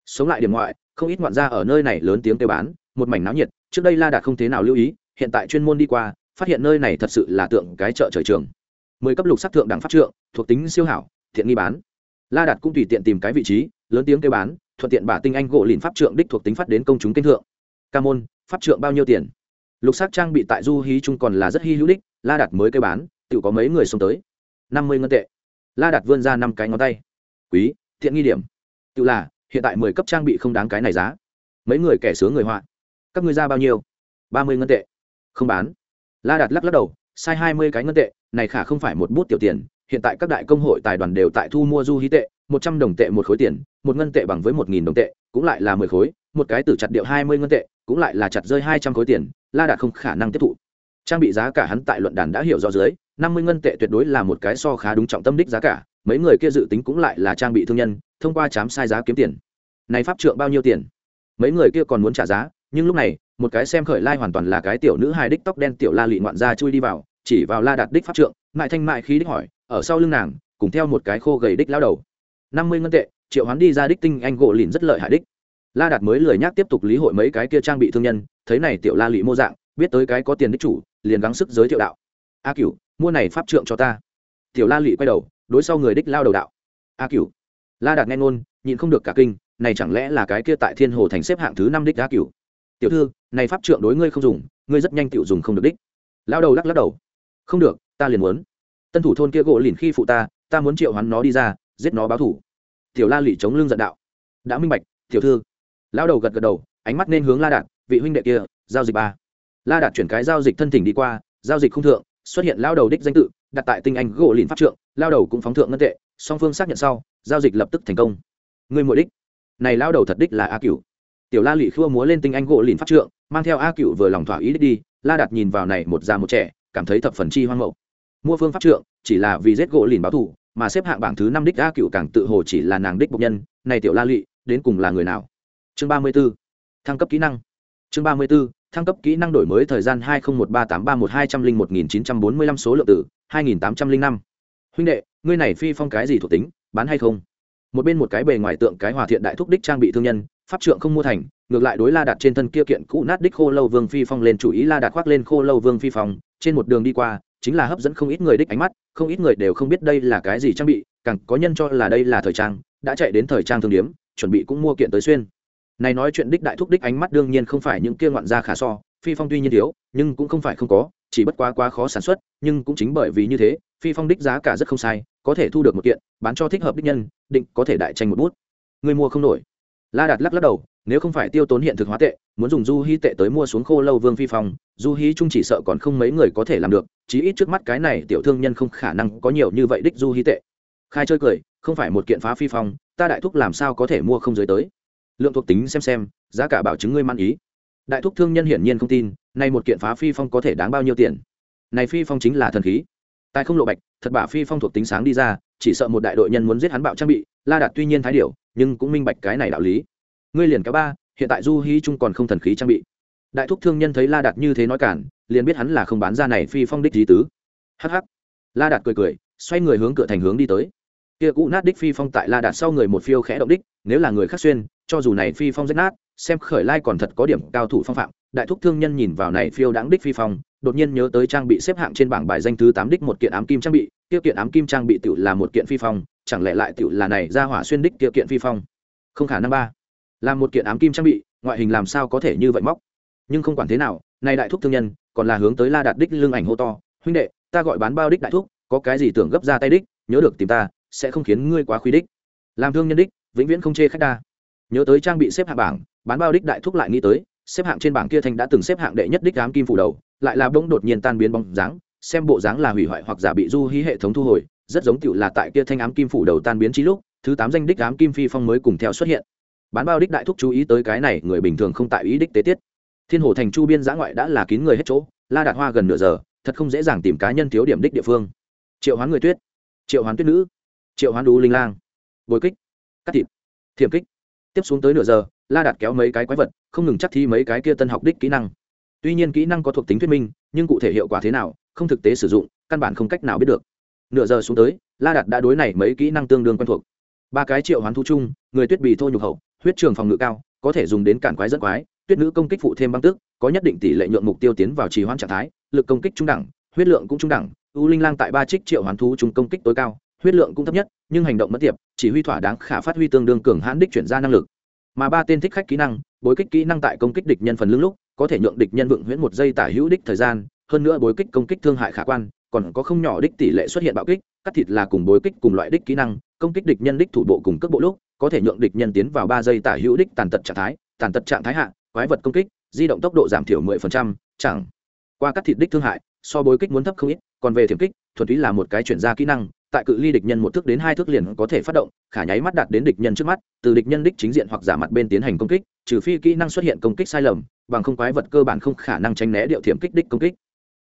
Sống lại điểm ngoại, không ít ngoạn gia ở nơi này lớn tiếng kêu bán, một mảnh náo nhiệt, trước đây la đạt không thế nào lưu ý, hiện tại chuyên môn đi qua, phát hiện nơi này thật sự là tượng cái chợ trời trường. Mười cấp lục sắc thượng đẳng pháp trượng, thuộc tính siêu hảo, thiện nghi bán. La đạt cũng tùy tiện tìm cái vị trí, lớn tiếng kêu bán, thuận tiện bả tinh anh gỗ lìn pháp trượng đích thuộc tính phát đến công chúng kênh thượng. Ca môn, pháp trượng bao nhiêu tiền? Lục sắc trang bị tại du hí chung còn là rất hy hữu đích, la đạt mới kêu bán tự có mấy người xông tới? Năm mươi ngân tệ. La đạt vươn ra năm cái ngón tay quý, thiện nghi điểm. Tự là, hiện tại mười cấp trang bị không đáng cái này giá. Mấy người kẻ sướng người họa. Các ngươi ra bao nhiêu? Ba mươi ngân tệ. Không bán. La đạt lắc lắc đầu, sai hai mươi cái ngân tệ, này khả không phải một bút tiểu tiền. Hiện tại các đại công hội tài đoàn đều tại thu mua du hí tệ, một trăm đồng tệ một khối tiền, một ngân tệ bằng với một nghìn đồng tệ, cũng lại là mười khối, một cái tử chặt điệu hai mươi ngân tệ, cũng lại là chặt rơi hai trăm khối tiền, la đạt không khả năng tiếp thụ. Trang bị giá cả hắn tại luận đàn đã hiểu rõ dưới, năm mươi ngân tệ tuyệt đối là một cái so khá đúng trọng tâm đích giá cả mấy người kia dự tính cũng lại là trang bị thương nhân, thông qua chám sai giá kiếm tiền. Này pháp trượng bao nhiêu tiền? Mấy người kia còn muốn trả giá, nhưng lúc này, một cái xem khởi lai hoàn toàn là cái tiểu nữ hài đích tóc đen tiểu la lị ngoạn ra chui đi vào, chỉ vào la đạt đích pháp trượng, mại thanh mại khí đích hỏi, ở sau lưng nàng, cùng theo một cái khô gầy đích lao đầu. Năm mươi ngân tệ, triệu hoán đi ra đích tinh anh gỗ lìn rất lợi hại đích. La đạt mới lười nhác tiếp tục lý hội mấy cái kia trang bị thương nhân, thấy này tiểu la lị mô dạng, biết tới cái có tiền đích chủ, liền gắng sức giới thiệu đạo, a cửu, mua này pháp trượng cho ta. Tiểu la lị quay đầu đối sau người đích lao đầu đạo. A cửu. La đạt nghe ngôn, nhịn không được cả kinh, này chẳng lẽ là cái kia tại thiên hồ thành xếp hạng thứ năm đích a cửu? Tiểu thư, này pháp trượng đối ngươi không dùng, ngươi rất nhanh tiểu dùng không được đích. Lao đầu lắc lắc đầu. Không được, ta liền muốn. Tân thủ thôn kia gỗ lìn khi phụ ta ta muốn triệu hắn nó đi ra, giết nó báo thủ. Tiểu la lị chống lưng giận đạo. Đã minh bạch, tiểu thư. Lao đầu gật gật đầu, ánh mắt nên hướng la đạt, vị huynh đệ kia, giao dịch ba. La đạt chuyển cái giao dịch thân thỉnh đi qua, giao dịch không thượng, xuất hiện lao đầu đích danh tự đặt tại tinh anh gỗ lìn pháp trượng, lao đầu cũng phóng thượng ngân tệ, song phương xác nhận sau, giao dịch lập tức thành công. Người mỗi đích. Này lao đầu thật đích là a cửu. Tiểu la lị khua múa lên tinh anh gỗ lìn pháp trượng, mang theo a cửu vừa lòng thỏa ý đích đi, la đặt nhìn vào này một già một trẻ, cảm thấy thập phần chi hoang mậu mua phương pháp trượng, chỉ là vì giết gỗ lìn báo thù, mà xếp hạng bảng thứ năm đích a cửu càng tự hồ chỉ là nàng đích bộc nhân, này tiểu la lị, đến cùng là người nào? Chương ba mươi 34. thăng cấp kỹ năng. Chương ba mươi 34 thăng cấp kỹ năng đổi mới thời gian hai nghìn một ba tám ba một hai trăm linh một nghìn chín trăm bốn mươi lăm số lượng tử hai nghìn tám trăm linh năm. Huynh đệ, ngươi này phi phong cái gì thuộc tính, bán hay không? Một bên một cái bề ngoài tượng cái hòa thiện đại thúc đích trang bị thương nhân, pháp trượng không mua thành, ngược lại đối la đặt trên thân kia kiện cũ nát đích khô lâu vương phi phong lên chủ ý la đặt khoác lên khô lâu vương phi phong, trên một đường đi qua, chính là hấp dẫn không ít người đích ánh mắt, không ít người đều không biết đây là cái gì trang bị, càng có nhân cho là đây là thời trang, đã chạy đến thời trang thương điếm chuẩn bị cũng mua kiện tới xuyên này nói chuyện đích đại thúc đích ánh mắt đương nhiên không phải những kia ngoạn gia khả so, phi phong tuy nhiên thiếu, nhưng cũng không phải không có, chỉ bất quá quá khó sản xuất, nhưng cũng chính bởi vì như thế, phi phong đích giá cả rất không sai, có thể thu được một kiện, bán cho thích hợp đích nhân, định có thể đại tranh một bút. Người mua không nổi. La đạt lắc lắc đầu, nếu không phải tiêu tốn hiện thực hóa tệ, muốn dùng du hy tệ tới mua xuống khô lâu vương phi phong, du hy trung chỉ sợ còn không mấy người có thể làm được, chí ít trước mắt cái này tiểu thương nhân không khả năng có nhiều như vậy đích du hy tệ. Khai chơi cười, không phải một kiện phá phi phong, ta đại thúc làm sao có thể mua không dưới tới lượng thuộc tính xem xem, giá cả bảo chứng ngươi man ý. Đại thúc thương nhân hiển nhiên không tin, nay một kiện phá phi phong có thể đáng bao nhiêu tiền? Này phi phong chính là thần khí. Tài không lộ bạch, thật bả phi phong thuộc tính sáng đi ra, chỉ sợ một đại đội nhân muốn giết hắn bạo trang bị, la đạt tuy nhiên thái điểu, nhưng cũng minh bạch cái này đạo lý. Ngươi liền kéo ba, hiện tại du hí trung còn không thần khí trang bị. Đại thúc thương nhân thấy la đạt như thế nói cản, liền biết hắn là không bán ra này phi phong đích lý tứ. Hh la đạt cười cười, xoay người hướng cửa thành hướng đi tới. Kia cũ nát đích phi phong tại la đạt sau người một phiêu khẽ động đích, nếu là người khác xuyên cho dù này phi phong rách nát, xem khởi lai còn thật có điểm cao thủ phong phạm, đại thúc thương nhân nhìn vào này phiêu đáng đích phi phong, đột nhiên nhớ tới trang bị xếp hạng trên bảng bài danh thứ tám đích một kiện ám kim trang bị tiêu kiện ám kim trang bị tự là một kiện phi phong, chẳng lẽ lại tự là này ra hỏa xuyên đích tiêu kiện phi phong? Không khả năng ba. Là một kiện ám kim trang bị, ngoại hình làm sao có thể như vậy móc? Nhưng không quản thế nào nay đại thúc thương nhân, còn là hướng tới la đạt đích lương ảnh hô to, huynh đệ, ta gọi bán bao đích đại thúc, có cái gì tưởng gấp ra tay đích, nhớ được tìm ta, sẽ không khiến ngươi quá khuy đích. Làm thương nhân đích, vĩnh viễn không chê khách đa nhớ tới trang bị xếp hạng bảng, bán bao đích đại thúc lại nghĩ tới, xếp hạng trên bảng kia thanh đã từng xếp hạng đệ nhất đích ám kim phủ đầu, lại là bỗng đột nhiên tan biến bóng dáng, xem bộ dáng là hủy hoại hoặc giả bị du hí hệ thống thu hồi, rất giống tựu là tại kia thanh ám kim phủ đầu tan biến trí lúc, thứ tám danh đích ám kim phi phong mới cùng theo xuất hiện. Bán bao đích đại thúc chú ý tới cái này, người bình thường không tại ý đích tế tiết. Thiên hồ thành chu biên giã ngoại đã là kín người hết chỗ, la đạt hoa gần nửa giờ, thật không dễ dàng tìm cá nhân thiếu điểm đích địa phương. Triệu hoán người tuyết. Triệu hoán tuyết nữ. Triệu hoán đú linh lang. Bồi kích. Cắt thịt. Thiềm kích tiếp xuống tới nửa giờ la đạt kéo mấy cái quái vật không ngừng chắc thi mấy cái kia tân học đích kỹ năng. Tuy nhiên kỹ năng có thuộc tính thuyết minh nhưng cụ thể hiệu quả thế nào không thực tế sử dụng căn bản không cách nào biết được. Nửa giờ xuống tới la đạt đã đối này mấy kỹ năng tương đương quen thuộc. Ba cái triệu hoán thu chung người tuyết bị thô nhục hậu huyết trường phòng ngự cao có thể dùng đến cản quái dẫn quái tuyết nữ công kích phụ thêm băng tước, có nhất định tỷ lệ nhuộn mục tiêu tiến vào trì hoãn trạng thái lực công kích trung đẳng huyết lượng cũng trung đẳng u linh lang tại ba trích triệu hoán thú chung công kích tối cao huyết lượng cũng thấp nhất nhưng hành động mất tiệp chỉ huy thỏa đáng khả phát huy tương đương cường hãn đích chuyển ra năng lực. Mà ba tên thích khách kỹ năng, bối kích kỹ năng tại công kích địch nhân phần lưng lúc, có thể nhượng địch nhân vượng huyễn một giây tả hữu đích thời gian, hơn nữa bối kích công kích thương hại khả quan, còn có không nhỏ đích tỷ lệ xuất hiện bạo kích, cắt thịt là cùng bối kích cùng loại đích kỹ năng, công kích địch nhân đích thủ bộ cùng cước bộ lúc, có thể nhượng địch nhân tiến vào ba giây tả hữu đích tàn tật trạng thái, tàn tật trạng thái hạ, quái vật công kích, di động tốc độ giảm thiểu mười phần trăm, chẳng qua cắt thịt đích thương hại, so bối kích muốn thấp không ít, còn về thiểm kích, thuần túy là một cái chuyển ra kỹ năng tại cự ly địch nhân một thước đến hai thước liền có thể phát động, khả nháy mắt đạt đến địch nhân trước mắt, từ địch nhân đích chính diện hoặc giả mặt bên tiến hành công kích, trừ phi kỹ năng xuất hiện công kích sai lầm, bằng không quái vật cơ bản không khả năng tránh né điệu thiểm kích đích công kích.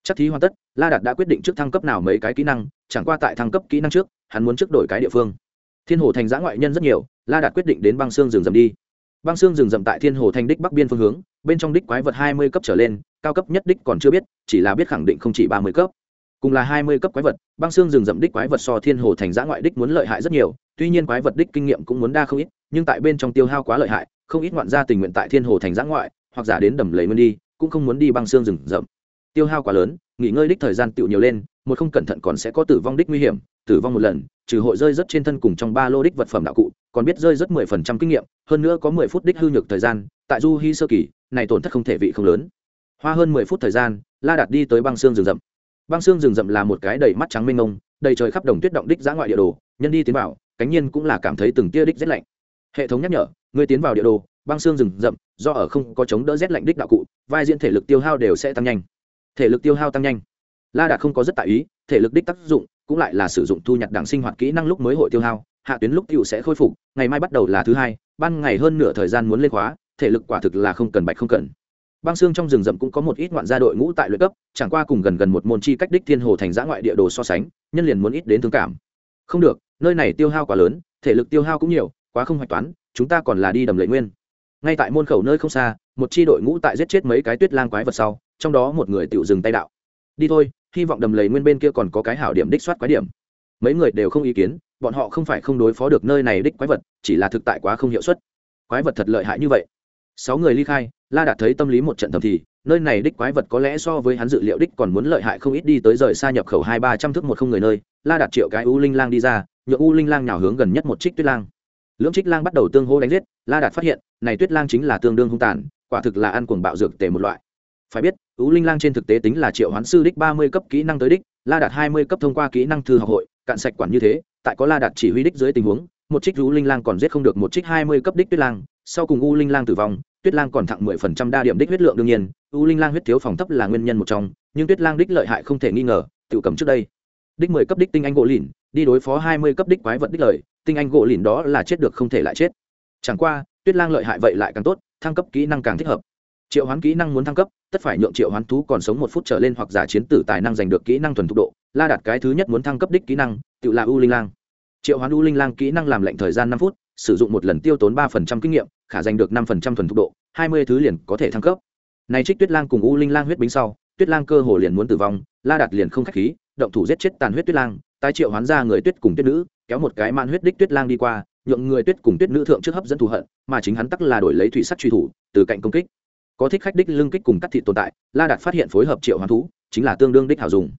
Chắc thí hoàn tất, la đạt đã quyết định trước thăng cấp nào mấy cái kỹ năng, chẳng qua tại thăng cấp kỹ năng trước, hắn muốn trước đổi cái địa phương. Thiên hồ thành giã ngoại nhân rất nhiều, la đạt quyết định đến băng xương rừng rậm đi. Băng xương rừng rậm tại thiên hồ thành đích bắc biên phương hướng, bên trong đích quái vật hai mươi cấp trở lên, cao cấp nhất đích còn chưa biết, chỉ là biết khẳng định không chỉ ba mươi cấp cùng là hai mươi cấp quái vật, băng xương rừng rậm đích quái vật so thiên hồ thành giã ngoại đích muốn lợi hại rất nhiều, tuy nhiên quái vật đích kinh nghiệm cũng muốn đa không ít, nhưng tại bên trong tiêu hao quá lợi hại, không ít ngoạn gia tình nguyện tại thiên hồ thành giã ngoại, hoặc giả đến đầm lầy nguyên đi, cũng không muốn đi băng xương rừng rậm. Tiêu hao quá lớn, nghỉ ngơi đích thời gian tựu nhiều lên, một không cẩn thận còn sẽ có tử vong đích nguy hiểm, tử vong một lần, trừ hội rơi rất trên thân cùng trong ba lô đích vật phẩm đạo cụ, còn biết rơi rất mười phần trăm kinh nghiệm, hơn nữa có mười phút đích hư nhược thời gian, tại du hy sơ kỳ, này tổn thất không thể vị không lớn. Hoa hơn mười phút thời gian, la đạt đi tới băng xương rừng rậm băng xương rừng rậm là một cái đầy mắt trắng mênh mông đầy trời khắp đồng tuyết động đích giã ngoại địa đồ, nhân đi tiến vào, cánh nhiên cũng là cảm thấy từng tia đích rét lạnh. Hệ thống nhắc nhở, người tiến vào địa đồ, băng xương rừng rậm, do ở không có chống đỡ rét lạnh đích đạo cụ, vai diễn thể lực tiêu hao đều sẽ tăng nhanh. Thể lực tiêu hao tăng nhanh. La đạt không có rất tại ý, thể lực đích tác dụng cũng lại là sử dụng thu nhặt đảng sinh hoạt kỹ năng lúc mới hội tiêu hao, hạ tuyến lúc tiêu sẽ khôi phục, ngày mai bắt đầu là thứ hai, ban ngày hơn nửa thời gian muốn lên khóa, thể lực quả thực là không cần bạch không cần băng xương trong rừng rậm cũng có một ít ngoạn gia đội ngũ tại luyện cấp, chẳng qua cùng gần gần một môn chi cách đích thiên hồ thành giã ngoại địa đồ so sánh, nhân liền muốn ít đến thương cảm. Không được, nơi này tiêu hao quá lớn, thể lực tiêu hao cũng nhiều, quá không hoạch toán, chúng ta còn là đi đầm lệ nguyên. Ngay tại môn khẩu nơi không xa, một chi đội ngũ tại giết chết mấy cái tuyết lang quái vật sau, trong đó một người tự dừng tay đạo. Đi thôi, hy vọng đầm lầy nguyên bên kia còn có cái hảo điểm đích soát quái điểm. Mấy người đều không ý kiến, bọn họ không phải không đối phó được nơi này đích quái vật, chỉ là thực tại quá không hiệu suất. Quái vật thật lợi hại như vậy sáu người ly khai, la đạt thấy tâm lý một trận thầm thì, nơi này đích quái vật có lẽ so với hắn dự liệu đích còn muốn lợi hại không ít đi tới rời xa nhập khẩu hai ba trăm thước một không người nơi, la đạt triệu cái u linh lang đi ra, nhựa u linh lang nào hướng gần nhất một trích tuyết lang. Lưỡng trích lang bắt đầu tương hô đánh giết, la đạt phát hiện, này tuyết lang chính là tương đương hung tàn, quả thực là ăn cuồng bạo dược tề một loại. Phải biết, u linh lang trên thực tế tính là triệu hoán sư đích ba mươi cấp kỹ năng tới đích, la đạt hai mươi cấp thông qua kỹ năng thư học hội, cạn sạch quản như thế, tại có la đạt chỉ huy đích dưới tình huống, một trích u linh lang còn giết không được một trích hai mươi cấp đích tuyết lang sau cùng u linh lang tử vong, tuyết lang còn thặng mười phần trăm đa điểm đích huyết lượng đương nhiên, u linh lang huyết thiếu phòng thấp là nguyên nhân một trong, nhưng tuyết lang đích lợi hại không thể nghi ngờ tự cầm trước đây. Đích mười cấp đích tinh anh gỗ lìn, đi đối phó hai mươi cấp đích quái vật đích lợi, tinh anh gỗ lìn đó là chết được không thể lại chết. Chẳng qua, tuyết lang lợi hại vậy lại càng tốt, thăng cấp kỹ năng càng thích hợp. Triệu hoán kỹ năng muốn thăng cấp, tất phải nhượng triệu hoán thú còn sống một phút trở lên hoặc giả chiến tử tài năng giành được kỹ năng thuần thục độ, la đạt cái thứ nhất muốn thăng cấp đích kỹ năng, tự là u linh lang. Triệu hoán u linh lang kỹ năng làm lệnh thời gian năm phút sử dụng một lần tiêu tốn ba phần trăm kinh nghiệm, khả giành được năm phần trăm thuần thục độ, hai mươi thứ liền có thể thăng cấp. Này trích tuyết lang cùng u linh lang huyết bính sau, tuyết lang cơ hồ liền muốn tử vong, la đạt liền không khách khí, động thủ giết chết tàn huyết tuyết lang, tái triệu hoán ra người tuyết cùng tuyết nữ, kéo một cái man huyết đích tuyết lang đi qua, nhượng người tuyết cùng tuyết nữ thượng trước hấp dẫn thù hận, mà chính hắn tắc là đổi lấy thủy sắt truy thủ, từ cạnh công kích. Có thích khách đích lưng kích cùng cắt thị tồn tại, la đạt phát hiện phối hợp triệu hoán thú, chính là tương đương đích hảo dùng.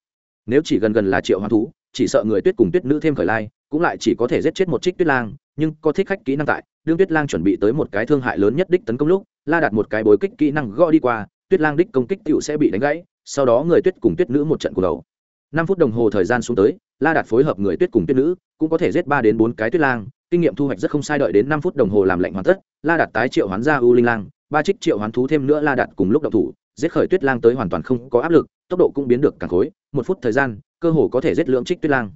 Nếu chỉ gần gần là triệu hoán thú chỉ sợ người tuyết cùng tuyết nữ thêm khởi lai, cũng lại chỉ có thể giết chết một trích tuyết lang, nhưng có thích khách kỹ năng tại, đương tuyết lang chuẩn bị tới một cái thương hại lớn nhất đích tấn công lúc, la đạt một cái bối kích kỹ năng gõ đi qua, tuyết lang đích công kích tựu sẽ bị đánh gãy, sau đó người tuyết cùng tuyết nữ một trận cuộc đầu. Năm phút đồng hồ thời gian xuống tới, la đạt phối hợp người tuyết cùng tuyết nữ, cũng có thể giết ba đến bốn cái tuyết lang, kinh nghiệm thu hoạch rất không sai đợi đến năm phút đồng hồ làm lệnh hoàn tất, la đạt tái triệu hoán ra u linh lang, ba trích triệu hoán thú thêm nữa la đạt cùng lúc đậu thủ giết khởi tuyết lang tới hoàn toàn không có áp lực, tốc độ cũng biến được càng khối, một phút thời gian, cơ hồ có thể giết lượng trích tuyết lang.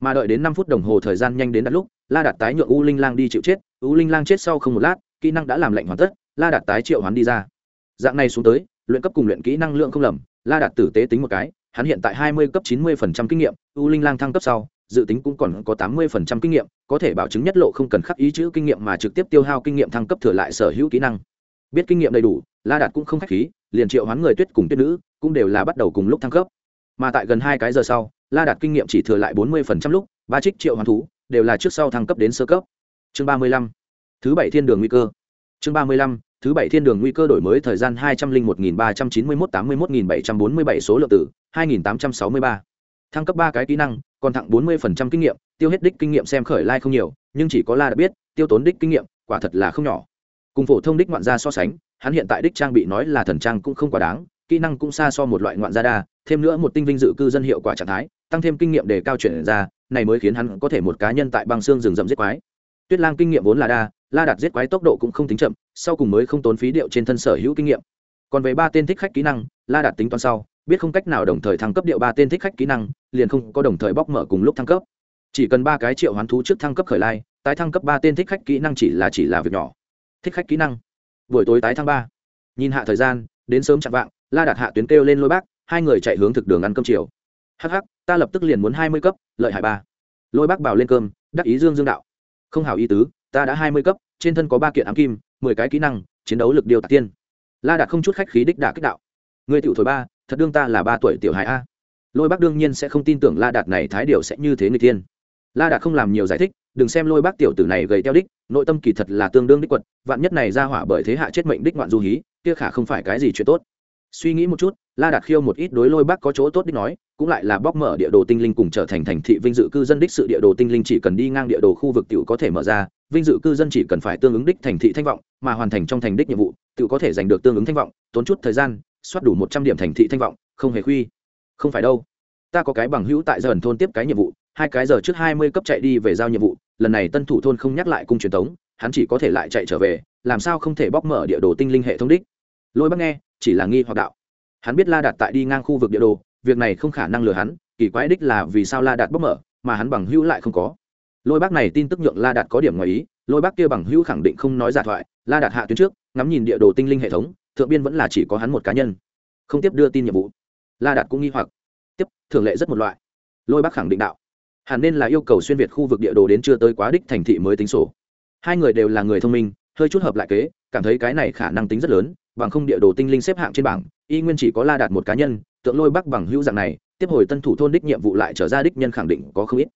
Mà đợi đến năm phút đồng hồ thời gian nhanh đến đặt lúc, la đạt tái nhượng u linh lang đi chịu chết, u linh lang chết sau không một lát, kỹ năng đã làm lệnh hoàn tất, la đạt tái triệu hoán đi ra. Dạng này xuống tới, luyện cấp cùng luyện kỹ năng lượng không lầm, la đạt tử tế tính một cái, hắn hiện tại hai mươi cấp chín mươi phần trăm kinh nghiệm, u linh lang thăng cấp sau, dự tính cũng còn có tám mươi phần trăm kinh nghiệm, có thể bảo chứng nhất lộ không cần khắc ý chữ kinh nghiệm mà trực tiếp tiêu hao kinh nghiệm thăng cấp thừa lại sở hữu kỹ năng. Biết kinh nghiệm đầy đủ la đạt cũng không k h á c h khí, liền triệu hoán người tuyết cùng tuyết nữ, cũng đều là bắt đầu cùng lúc thăng cấp. Mà tại gần hai cái giờ sau, la đạt kinh nghiệm chỉ thừa lại bốn mươi phần trăm lúc, ba trích triệu hoán thú, đều là trước sau thăng cấp đến sơ cấp. Chương ba mươi lăm, thứ bảy thiên đường nguy cơ. Chương ba mươi lăm, thứ bảy thiên đường nguy cơ đổi mới thời gian hai trăm linh một nghìn ba trăm chín mươi mốt tám mươi mốt nghìn bảy trăm bốn mươi bảy số lượng tử hai nghìn tám trăm sáu mươi ba. Thăng cấp ba cái kỹ năng, còn thẳng bốn mươi phần trăm kinh nghiệm, tiêu hết đích kinh nghiệm xem khởi lai、like、không nhiều, nhưng chỉ có la đã biết, tiêu tốn đích kinh nghiệm, quả thật là không nhỏ. Cùng phổ thông đích ngoạn gia so sánh hắn hiện tại đích trang bị nói là thần trang cũng không quá đáng, kỹ năng cũng xa so một loại ngoạn gia đa, thêm nữa một tinh vinh dự cư dân hiệu quả trạng thái, tăng thêm kinh nghiệm để cao chuyển ra, này mới khiến hắn có thể một cá nhân tại băng xương rừng rậm giết quái. Tuyết lang kinh nghiệm vốn là đa, la đạt giết quái tốc độ cũng không tính chậm, sau cùng mới không tốn phí điệu trên thân sở hữu kinh nghiệm. Còn về ba tên thích khách kỹ năng, la đạt tính toán sau, biết không cách nào đồng thời thăng cấp điệu ba tên thích khách kỹ năng, liền không có đồng thời bóc mở cùng lúc thăng cấp. Chỉ cần ba cái triệu hoán thú trước thăng cấp khởi lai, tái thăng cấp ba tên thích khách kỹ năng chỉ là chỉ là việc nhỏ. Thích khách kỹ năng buổi tối tái thăng ba. Nhìn hạ thời gian, đến sớm chạm vạng, la đạt hạ tuyến kêu lên lôi bác, hai người chạy hướng thực đường ăn cơm chiều. Hh ta lập tức liền muốn hai mươi cấp, lợi hại ba. Lôi bác bảo lên cơm, đắc ý dương dương đạo. Không hảo ý tứ, ta đã hai mươi cấp, trên thân có ba kiện ám kim, mười cái kỹ năng, chiến đấu lực điều tạc tiên. La đạt không chút khách khí đích đả kích đạo. Người tiểu thổi ba, thật đương ta là ba tuổi tiểu hải a. Lôi bác đương nhiên sẽ không tin tưởng la đạt này thái điều sẽ như thế người tiên la đạt không làm nhiều giải thích, đừng xem lôi bác tiểu tử này gầy teo đích, nội tâm kỳ thật là tương đương đích quật, vạn nhất này ra hỏa bởi thế hạ chết mệnh đích ngoạn du hí, kia khả không phải cái gì chuyện tốt. Suy nghĩ một chút, la đạt khiêu một ít đối lôi bác có chỗ tốt đích nói, cũng lại là bóc mở địa đồ tinh linh cùng trở thành thành thị vinh dự cư dân đích sự địa đồ tinh linh chỉ cần đi ngang địa đồ khu vực tiểu có thể mở ra, vinh dự cư dân chỉ cần phải tương ứng đích thành thị thanh vọng, mà hoàn thành trong thành đích nhiệm vụ, tiểu có thể giành được tương ứng thanh vọng, tốn chút thời gian, soát đủ một trăm điểm thành thị thanh vọng, không hề khuy. Không phải đâu. Ta có cái bằng hữu tại dần thôn tiếp cái nhiệm vụ hai cái giờ trước hai mươi cấp chạy đi về giao nhiệm vụ, lần này tân thủ thôn không nhắc lại cung truyền thống, hắn chỉ có thể lại chạy trở về, làm sao không thể bóc mở địa đồ tinh linh hệ thống đích? Lôi bắc nghe, chỉ là nghi hoặc đạo. Hắn biết la đạt tại đi ngang khu vực địa đồ, việc này không khả năng lừa hắn, kỳ quái đích là vì sao la đạt bóc mở, mà hắn bằng hữu lại không có. Lôi bác này tin tức nhượng la đạt có điểm ngoài ý, lôi bác kia bằng hữu khẳng định không nói giả thoại, la đạt hạ tuyến trước, ngắm nhìn địa đồ tinh linh hệ thống, thượng biên vẫn là chỉ có hắn một cá nhân. Không tiếp đưa tin nhiệm vụ. La đạt cũng nghi hoặc. Tiếp, thường lệ rất một loại. Lôi bác khẳng định đạo hẳn nên là yêu cầu xuyên việt khu vực địa đồ đến chưa tới quá đích thành thị mới tính sổ. Hai người đều là người thông minh, hơi chút hợp lại kế, cảm thấy cái này khả năng tính rất lớn, bằng không địa đồ tinh linh xếp hạng trên bảng, y nguyên chỉ có la đạt một cá nhân, tượng lôi bắc bằng hữu dạng này, tiếp hồi tân thủ thôn đích nhiệm vụ lại trở ra đích nhân khẳng định có không ít.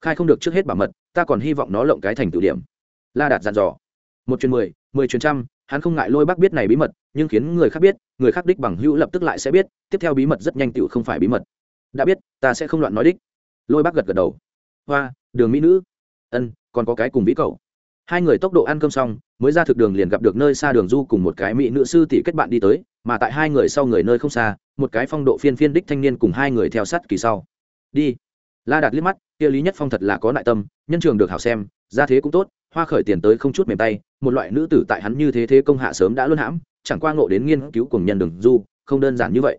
Khai không được trước hết bảo mật, ta còn hy vọng nó lộng cái thành tự điểm. La đạt dặn dò. Một chuyến mười mười chuyến trăm, hắn không ngại lôi bắc biết này bí mật, nhưng khiến người khác biết, người khác đích bằng hữu lập tức lại sẽ biết, tiếp theo bí mật rất nhanh tựu không phải bí mật. Đã biết, ta sẽ không loạn nói đích lôi bắc gật gật đầu. Hoa, đường mỹ nữ. Ân, còn có cái cùng vĩ cầu hai người tốc độ ăn cơm xong, mới ra thực đường liền gặp được nơi xa đường du cùng một cái mỹ nữ sư tỷ kết bạn đi tới, mà tại hai người sau người nơi không xa, một cái phong độ phiên phiên đích thanh niên cùng hai người theo sát kỳ sau. Đi. La đạt liếc mắt, kia lý nhất phong thật là có nại tâm, nhân trường được hảo xem ra thế cũng tốt, hoa khởi tiền tới không chút mềm tay, một loại nữ tử tại hắn như thế thế công hạ sớm đã luân hãm, chẳng qua ngộ đến nghiên cứu cùng nhân đường du, không đơn giản như vậy.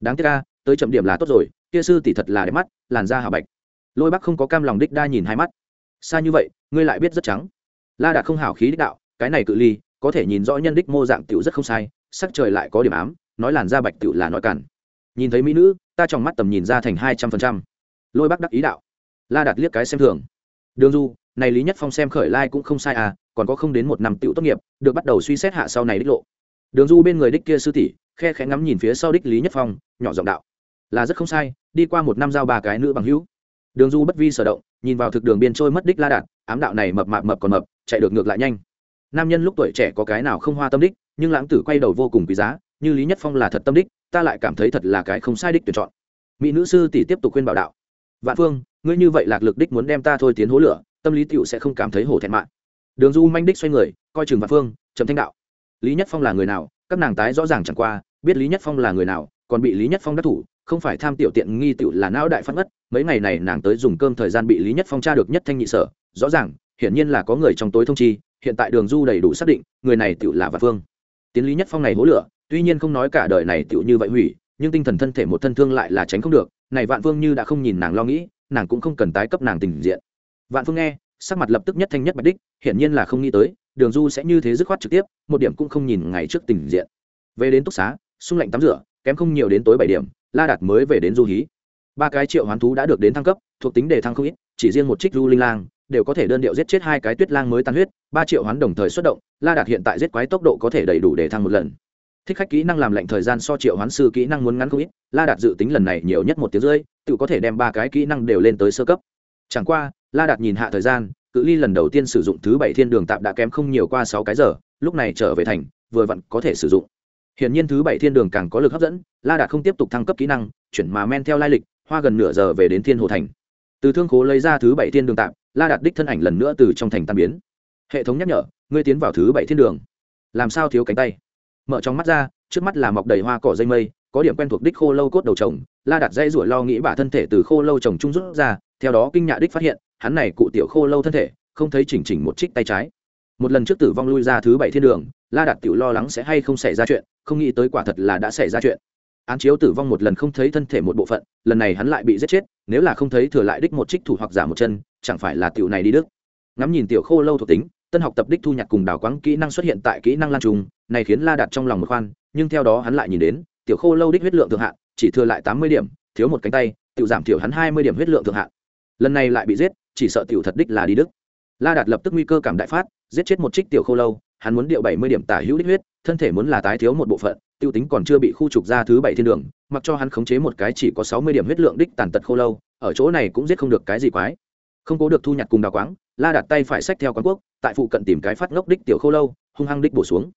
Đáng tiếc ca tới chậm điểm là tốt rồi kia sư tỷ thật là đẹp mắt, làn da hào bạch. Lôi bắc không có cam lòng đích đa nhìn hai mắt. Xa như vậy, ngươi lại biết rất trắng. La đạt không hảo khí đích đạo, cái này cự ly, có thể nhìn rõ nhân đích mô dạng tiểu rất không sai, sắc trời lại có điểm ám, nói làn da bạch tiểu là nói cản nhìn thấy mỹ nữ, ta trong mắt tầm nhìn ra thành hai trăm phần trăm. Lôi bắc đắc ý đạo. La đạt liếc cái xem thường. Đường du, này lý nhất phong xem khởi lai cũng không sai à còn có không đến một năm tiểu tốt nghiệp, được bắt đầu suy xét hạ sau này đích lộ. Đường du bên người đích kia sư tỷ, khe khẽ ngắm nhìn phía sau đích lý nhất phong, nhỏ giọng đạo là rất không sai, đi qua một năm giao ba cái nữ bằng hữu. Đường du bất vi sở động, nhìn vào thực đường biên trôi mất đích la đạt ám đạo này mập mạp mập còn mập, chạy được ngược lại nhanh. Nam nhân lúc tuổi trẻ có cái nào không hoa tâm đích, nhưng lãng tử quay đầu vô cùng quý giá, như lý nhất phong là thật tâm đích, ta lại cảm thấy thật là cái không sai đích tuyển chọn. Mỹ nữ sư tỷ tiếp tục khuyên bảo đạo. Vạn phương, ngươi như vậy lạc lực đích muốn đem ta thôi tiến hố lửa, tâm lý tựu sẽ không cảm thấy hổ thẹn mạng đường du manh đích xoay người, coi chừng vạn phương trầm thanh đạo. Lý nhất phong là người nào, các nàng tái rõ ràng chẳng qua, biết lý nhất phong là người nào, còn bị lý nhất phong đắc thủ không phải tham tiểu tiện nghi tiểu là não đại phát ngất, mấy ngày này nàng tới dùng cơm thời gian bị lý nhất phong tra được nhất thanh nhị sở, rõ ràng, hiển nhiên là có người trong tối thông chi, hiện tại đường du đầy đủ xác định, người này tiểu là vạn phương. Tiến lý nhất phong này hố lửa, tuy nhiên không nói cả đời này tiểu như vậy hủy, nhưng tinh thần thân thể một thân thương lại là tránh không được, này vạn phương như đã không nhìn nàng lo nghĩ, nàng cũng không cần tái cấp nàng tình diện. Vạn phương nghe, sắc mặt lập tức nhất thanh nhất bạch đích, hiển nhiên là không nghĩ tới, đường du sẽ như thế dứt khoát trực tiếp, một điểm cũng không nhìn ngày trước tình diện. Về đến túc xá, xung lạnh tắm rửa, kém không nhiều đến tối bảy điểm la đạt mới về đến du hí. Ba cái triệu hoán thú đã được đến thăng cấp, thuộc tính đề thăng không ít, chỉ riêng một trích du linh lang, đều có thể đơn điệu giết chết hai cái tuyết lang mới tan huyết, ba triệu hoán đồng thời xuất động, la đạt hiện tại giết quái tốc độ có thể đầy đủ để thăng một lần. Thích khách kỹ năng làm lệnh thời gian so triệu hoán sư kỹ năng muốn ngắn không ít, la đạt dự tính lần này nhiều nhất một tiếng rưỡi, tự có thể đem ba cái kỹ năng đều lên tới sơ cấp. Chẳng qua, la đạt nhìn hạ thời gian, cự ly lần đầu tiên sử dụng thứ bảy thiên đường tạm đã kém không nhiều qua sáu cái giờ, lúc này trở về thành, vừa vặn có thể sử dụng hiển nhiên thứ bảy thiên đường càng có lực hấp dẫn, la đạt không tiếp tục thăng cấp kỹ năng, chuyển mà men theo lai lịch, hoa gần nửa giờ về đến thiên hồ thành. Từ thương khố lấy ra thứ bảy thiên đường tạm, la đạt đích thân ảnh lần nữa từ trong thành tan biến. Hệ thống nhắc nhở, ngươi tiến vào thứ bảy thiên đường. Làm sao thiếu cánh tay? Mở trong mắt ra, trước mắt là mọc đầy hoa cỏ dây mây, có điểm quen thuộc đích khô lâu cốt đầu chồng la đặt dây rủi lo nghĩ bả thân thể từ khô lâu chồng trung rút ra, theo đó kinh nhạ đích phát hiện, hắn này cụ tiểu khô lâu thân thể, không thấy chỉnh chỉnh một trích tay trái. Một lần trước tử vong lui ra thứ bảy thiên đường la Đạt tiểu lo lắng sẽ hay không xảy ra chuyện, không nghĩ tới quả thật là đã xảy ra chuyện. Án chiếu tử vong một lần không thấy thân thể một bộ phận, lần này hắn lại bị giết chết, nếu là không thấy thừa lại đích một trích thủ hoặc giả một chân, chẳng phải là tiểu này đi đức. Ngắm nhìn tiểu khô lâu thuộc tính, tân học tập đích thu nhặt cùng đào quáng kỹ năng xuất hiện tại kỹ năng lan trùng, này khiến la Đạt trong lòng một khoan, nhưng theo đó hắn lại nhìn đến, tiểu khô lâu đích huyết lượng thượng hạn, chỉ thừa lại tám mươi điểm, thiếu một cánh tay, tiểu giảm thiểu hắn hai mươi điểm huyết lượng thượng hạn. Lần này lại bị giết, chỉ sợ tiểu thật đích là đi đức. La đạt lập tức nguy cơ cảm đại phát, giết chết một trích tiểu khô lâu hắn muốn điệu bảy mươi điểm tả hữu đích huyết, thân thể muốn là tái thiếu một bộ phận, tiêu tính còn chưa bị khu trục ra thứ bảy thiên đường, mặc cho hắn khống chế một cái chỉ có sáu mươi điểm huyết lượng đích tàn tật khô lâu, ở chỗ này cũng giết không được cái gì quái. Không cố được thu nhặt cùng đào quáng, la đặt tay phải sách theo quán quốc, tại phụ cận tìm cái phát ngốc đích tiểu khô lâu, hung hăng đích bổ xuống.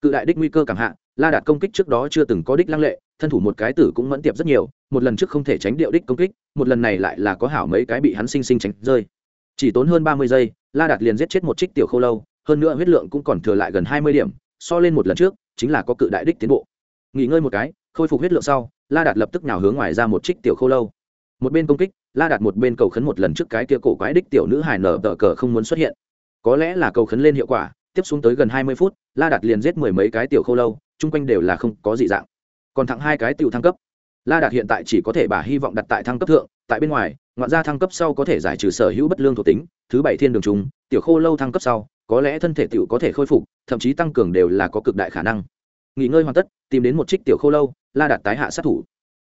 Cự đại đích nguy cơ cảm hạ, la đạt công kích trước đó chưa từng có đích lăng lệ, thân thủ một cái tử cũng mẫn tiệp rất nhiều, một lần trước không thể tránh điệu đích công kích, một lần này lại là có hảo mấy cái bị hắn sinh sinh tránh rơi. Chỉ tốn hơn ba mươi giây, la đạt liền giết chết một trích tiểu khô lâu hơn nữa huyết lượng cũng còn thừa lại gần hai mươi điểm, so lên một lần trước, chính là có cự đại đích tiến bộ. Nghỉ ngơi một cái, khôi phục huyết lượng sau, la đạt lập tức nào hướng ngoài ra một trích tiểu khô lâu. Một bên công kích, la đạt một bên cầu khấn một lần trước cái kia cổ quái đích tiểu nữ hài nở tờ cờ không muốn xuất hiện. Có lẽ là cầu khấn lên hiệu quả, tiếp xuống tới gần hai mươi phút, la đạt liền giết mười mấy cái tiểu khô lâu, chung quanh đều là không có dị dạng. Còn thẳng hai cái tiểu thăng cấp. La đạt hiện tại chỉ có thể bà hy vọng đặt tại thăng cấp thượng, tại bên ngoài, ngoạn ra thăng cấp sau có thể giải trừ sở hữu bất lương thuộc tính, thứ bảy thiên đường trùng, tiểu khô lâu thăng cấp sau có lẽ thân thể tiểu có thể khôi phục, thậm chí tăng cường đều là có cực đại khả năng. Nghỉ ngơi hoàn tất, tìm đến một trích tiểu khô lâu, la đạt tái hạ sát thủ.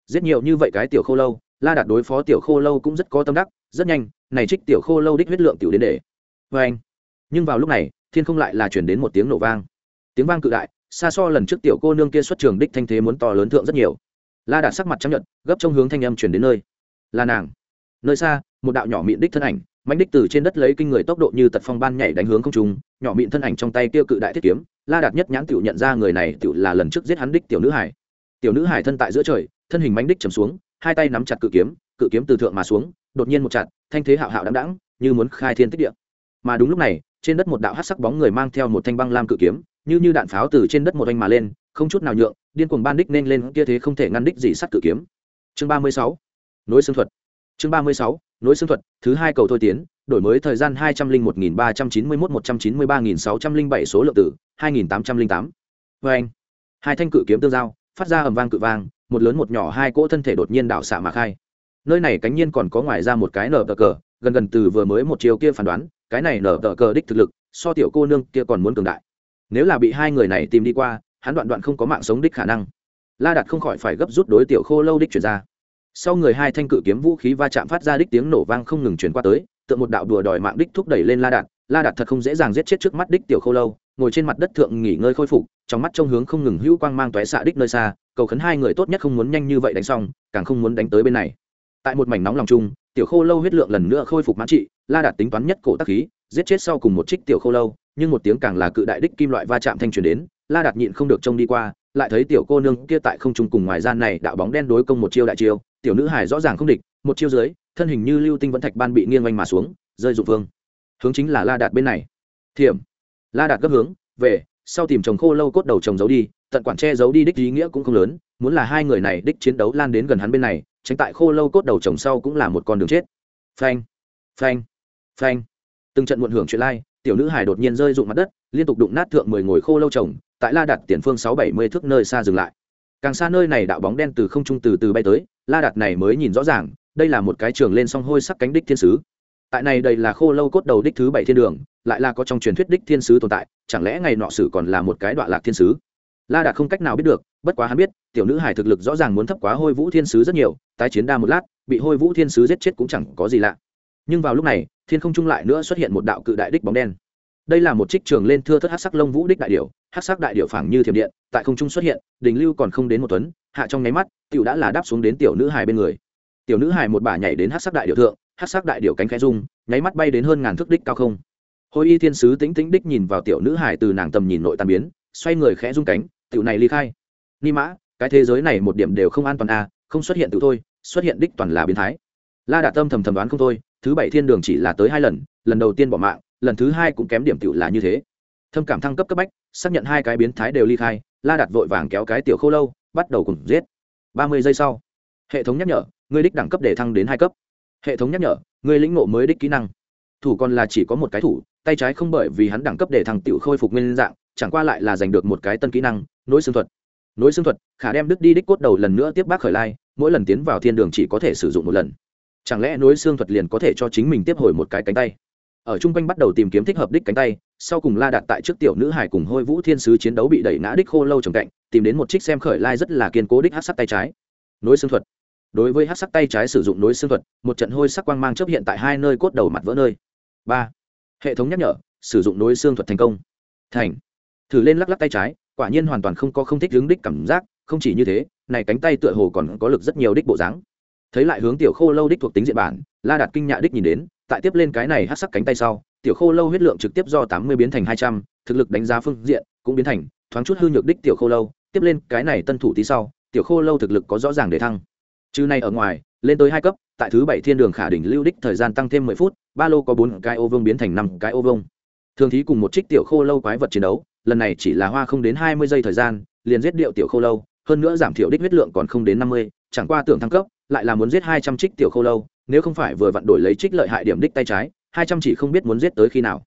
Rất nhiều như vậy cái tiểu khô lâu, la đạt đối phó tiểu khô lâu cũng rất có tâm đắc, rất nhanh, này trích tiểu khô lâu đích huyết lượng tiểu đến để. Vê anh. Nhưng vào lúc này, thiên không lại là chuyển đến một tiếng nổ vang. Tiếng vang cự đại, xa so lần trước tiểu cô nương kia xuất trường đích thanh thế muốn to lớn thượng rất nhiều. La đạt sắc mặt chấp nhận, gấp trong hướng thanh âm chuyển đến nơi. Là nàng. Nơi xa, một đạo nhỏ miệng đích thân ảnh mạnh đích từ trên đất lấy kinh người tốc độ như tật phong ban nhảy đánh hướng không trung, nhỏ mịn thân ảnh trong tay kia cự đại thiết kiếm, la đạt nhất nhãn tiểu nhận ra người này tiểu là lần trước giết hắn đích tiểu nữ hải. Tiểu nữ hải thân tại giữa trời, thân hình mánh đích trầm xuống, hai tay nắm chặt cự kiếm cự kiếm từ thượng mà xuống, đột nhiên một chặt, thanh thế hạo hạo đáng đáng như muốn khai thiên tích địa. Mà đúng lúc này, trên đất một đạo hát sắc bóng người mang theo một thanh băng lam cự kiếm, như như đạn pháo từ trên đất một anh mà lên, không chút nào nhượng, điên cuồng ban đích nên lên kia thế không thể ngăn đích gì sắt cự kiếm. Chương ba mươi sáu, nối xương thuật. Chương ba mươi sáu nối xương thuật, thứ hai cầu thôi tiến, đổi mới thời gian hai trăm linh một nghìn ba trăm chín mươi mốt một trăm chín mươi ba nghìn sáu trăm linh bảy số lượng tử, hai nghìn tám trăm linh tám. Vê anh, hai thanh cự kiếm tương giao, phát ra ầm vang cự vang, một lớn một nhỏ hai cỗ thân thể đột nhiên đảo xạ mà khai. Nơi này cánh nhiên còn có ngoài ra một cái nở tờ cờ, gần gần từ vừa mới một chiều kia phán đoán, cái này nở tờ cờ đích thực lực, so tiểu cô nương kia còn muốn cường đại. Nếu là bị hai người này tìm đi qua, hắn đoạn đoạn không có mạng sống đích khả năng. La đặt không khỏi phải gấp rút đối tiểu khô lâu đích chuyển ra sau người hai thanh cự kiếm vũ khí va chạm phát ra đích tiếng nổ vang không ngừng truyền qua tới, tượng một đạo đùa đòi mạng đích thúc đẩy lên la đạt. La đạt thật không dễ dàng giết chết trước mắt đích tiểu khô lâu, ngồi trên mặt đất thượng nghỉ ngơi khôi phục, trong mắt trông hướng không ngừng hữu quang mang tóe xạ đích nơi xa, cầu khấn hai người tốt nhất không muốn nhanh như vậy đánh xong, càng không muốn đánh tới bên này. Tại một mảnh nóng lòng chung, tiểu khô lâu huyết lượng lần nữa khôi phục mãn trị, la đạt tính toán nhất cổ tắc khí, giết chết sau cùng một trích tiểu khô lâu, nhưng một tiếng càng là cự đại đích kim loại va chạm thanh truyền đến, la đạt nhịn không được trông đi qua lại thấy tiểu cô nương kia tại không trung cùng ngoài gian này đạo bóng đen đối công một chiêu đại chiêu, tiểu nữ hải rõ ràng không địch, một chiêu dưới, thân hình như lưu tinh vẫn thạch ban bị nghiêng oanh mà xuống, rơi dụng vương. Hướng chính là la đạt bên này. Thiểm. La đạt gấp hướng, về, sau tìm chồng khô lâu cốt đầu chồng giấu đi, tận quản che giấu đi đích ý nghĩa cũng không lớn, muốn là hai người này đích chiến đấu lan đến gần hắn bên này, tránh tại khô lâu cốt đầu chồng sau cũng là một con đường chết. Phanh phanh phanh. Từng trận muộn hưởng chuyện lai, tiểu nữ hải đột nhiên rơi rụng mặt đất, liên tục đụng nát thượng mười ngồi khô lâu chồng tại la đặt tiền phương sáu bảy mươi thước nơi xa dừng lại. Càng xa nơi này đạo bóng đen từ không trung từ từ bay tới, la đặt này mới nhìn rõ ràng, đây là một cái trường lên song hôi sắc cánh đích thiên sứ. Tại này đây là khô lâu cốt đầu đích thứ bảy thiên đường, lại là có trong truyền thuyết đích thiên sứ tồn tại, chẳng lẽ ngày nọ sử còn là một cái đoạn lạc thiên sứ? La đạt không cách nào biết được, bất quá hắn biết, tiểu nữ hải thực lực rõ ràng muốn thấp quá hôi vũ thiên sứ rất nhiều, tái chiến đa một lát, bị hôi vũ thiên sứ giết chết cũng chẳng có gì lạ. Nhưng vào lúc này, thiên không trung lại nữa xuất hiện một đạo cự đại đích bóng đen. Đây là một trích trường lên thưa thất hát sắc lông vũ đích đại điệu hát sắc đại điệu phảng như thiểm điện tại không trung xuất hiện đình lưu còn không đến một tuấn hạ trong nháy mắt tiểu đã là đáp xuống đến tiểu nữ hài bên người. Tiểu nữ hài một bà nhảy đến hát sắc đại điệu thượng hát sắc đại điệu cánh khẽ rung nháy mắt bay đến hơn ngàn thước đích cao không. Hồi y thiên sứ tĩnh tĩnh đích nhìn vào tiểu nữ hài từ nàng tầm nhìn nội tàn biến xoay người khẽ rung cánh tiểu này ly khai. Ni mã cái thế giới này một điểm đều không an toàn a à, không xuất hiện tự thôi xuất hiện đích toàn là biến thái. La đạ tâm thầm thầm đoán không thôi thứ bảy thiên đường chỉ là tới hai lần lần đầu tiên bỏ mạng lần thứ hai cũng kém điểm tiểu là như thế thâm cảm thăng cấp cấp bách, xác nhận hai cái biến thái đều ly khai, la đặt vội vàng kéo cái tiểu khô lâu, bắt đầu cùng giết. Ba mươi giây sau, hệ thống nhắc nhở ngươi đích đẳng cấp để thăng đến hai cấp. Hệ thống nhắc nhở ngươi lĩnh ngộ mới đích kỹ năng. Thủ còn là chỉ có một cái thủ, tay trái không bởi vì hắn đẳng cấp để thăng tiểu khôi phục nguyên dạng, chẳng qua lại là giành được một cái tân kỹ năng, nối xương thuật. Nối xương thuật, khả đem đức đi đích cốt đầu lần nữa tiếp bác khởi lai, mỗi lần tiến vào thiên đường chỉ có thể sử dụng một lần. Chẳng lẽ nối xương thuật liền có thể cho chính mình tiếp hồi một cái cánh tay? Ở chung quanh bắt đầu tìm kiếm thích hợp đích cánh tay, sau cùng la đặt tại trước tiểu nữ hải cùng hôi vũ thiên sứ chiến đấu bị đẩy ngã đích khô lâu trồng cạnh, tìm đến một trích xem khởi lai rất là kiên cố đích hát sắc tay trái. Nối xương thuật. Đối với hát sắc tay trái sử dụng nối xương thuật, một trận hôi sắc quang mang chấp hiện tại hai nơi cốt đầu mặt vỡ nơi. Ba. Hệ thống nhắc nhở, sử dụng nối xương thuật thành công. Thành. Thử lên lắc lắc tay trái, quả nhiên hoàn toàn không có không thích hướng đích cảm giác, không chỉ như thế, này cánh tay tựa hồ còn có lực rất nhiều đích bộ dáng thấy lại hướng tiểu khô lâu đích thuộc tính diện bản, la đạt kinh nhạ đích nhìn đến, tại tiếp lên cái này hát sắc cánh tay sau, tiểu khô lâu huyết lượng trực tiếp do tám mươi biến thành hai trăm, thực lực đánh giá phương diện cũng biến thành, thoáng chút hư nhược đích tiểu khô lâu, tiếp lên cái này tân thủ tí sau, tiểu khô lâu thực lực có rõ ràng để thăng. Trừ này ở ngoài, lên tới hai cấp, tại thứ bảy thiên đường khả đỉnh lưu đích thời gian tăng thêm mười phút, ba lô có bốn cái ô vương biến thành năm cái ô vương. Thường thí cùng một trích tiểu khô lâu quái vật chiến đấu, lần này chỉ là hoa không đến hai mươi giây thời gian, liền giết điệu tiểu khô lâu, hơn nữa giảm thiểu đích huyết lượng còn không đến năm mươi chẳng qua tưởng thăng cấp, lại là muốn giết hai trăm trích tiểu khô lâu, nếu không phải vừa vặn đổi lấy trích lợi hại điểm đích tay trái, hai trăm chỉ không biết muốn giết tới khi nào.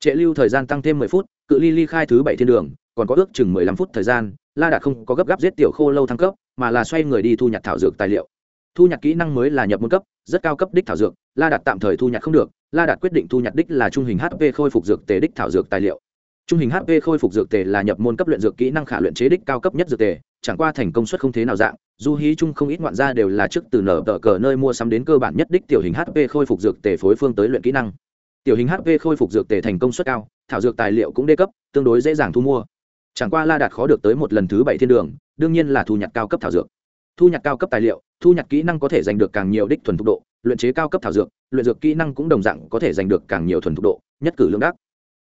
Trệ lưu thời gian tăng thêm mười phút, cự ly ly khai thứ bảy thiên đường, còn có ước chừng mười lăm phút thời gian, la đạt không có gấp gáp giết tiểu khô lâu thăng cấp, mà là xoay người đi thu nhặt thảo dược tài liệu. Thu nhặt kỹ năng mới là nhập môn cấp, rất cao cấp đích thảo dược, la đạt tạm thời thu nhặt không được, la đạt quyết định thu nhặt đích là trung hình hp khôi phục dược tề đích thảo dược tài liệu. Trung hình hp khôi phục dược tề là nhập môn cấp luyện dược kỹ năng khả luyện chế đích cao cấp nhất dược tề chẳng qua thành công suất không thế nào dạng, du hí chung không ít ngoạn gia đều là trước từ nở tờ cờ nơi mua sắm đến cơ bản nhất đích tiểu hình hp khôi phục dược tề phối phương tới luyện kỹ năng. Tiểu hình hp khôi phục dược tề thành công suất cao, thảo dược tài liệu cũng đê cấp, tương đối dễ dàng thu mua. Chẳng qua la đạt khó được tới một lần thứ bảy thiên đường, đương nhiên là thu nhặt cao cấp thảo dược. Thu nhặt cao cấp tài liệu, thu nhặt kỹ năng có thể giành được càng nhiều đích thuần thục độ, luyện chế cao cấp thảo dược, luyện dược kỹ năng cũng đồng dạng có thể giành được càng nhiều thuần thục độ, nhất cử lương đắc.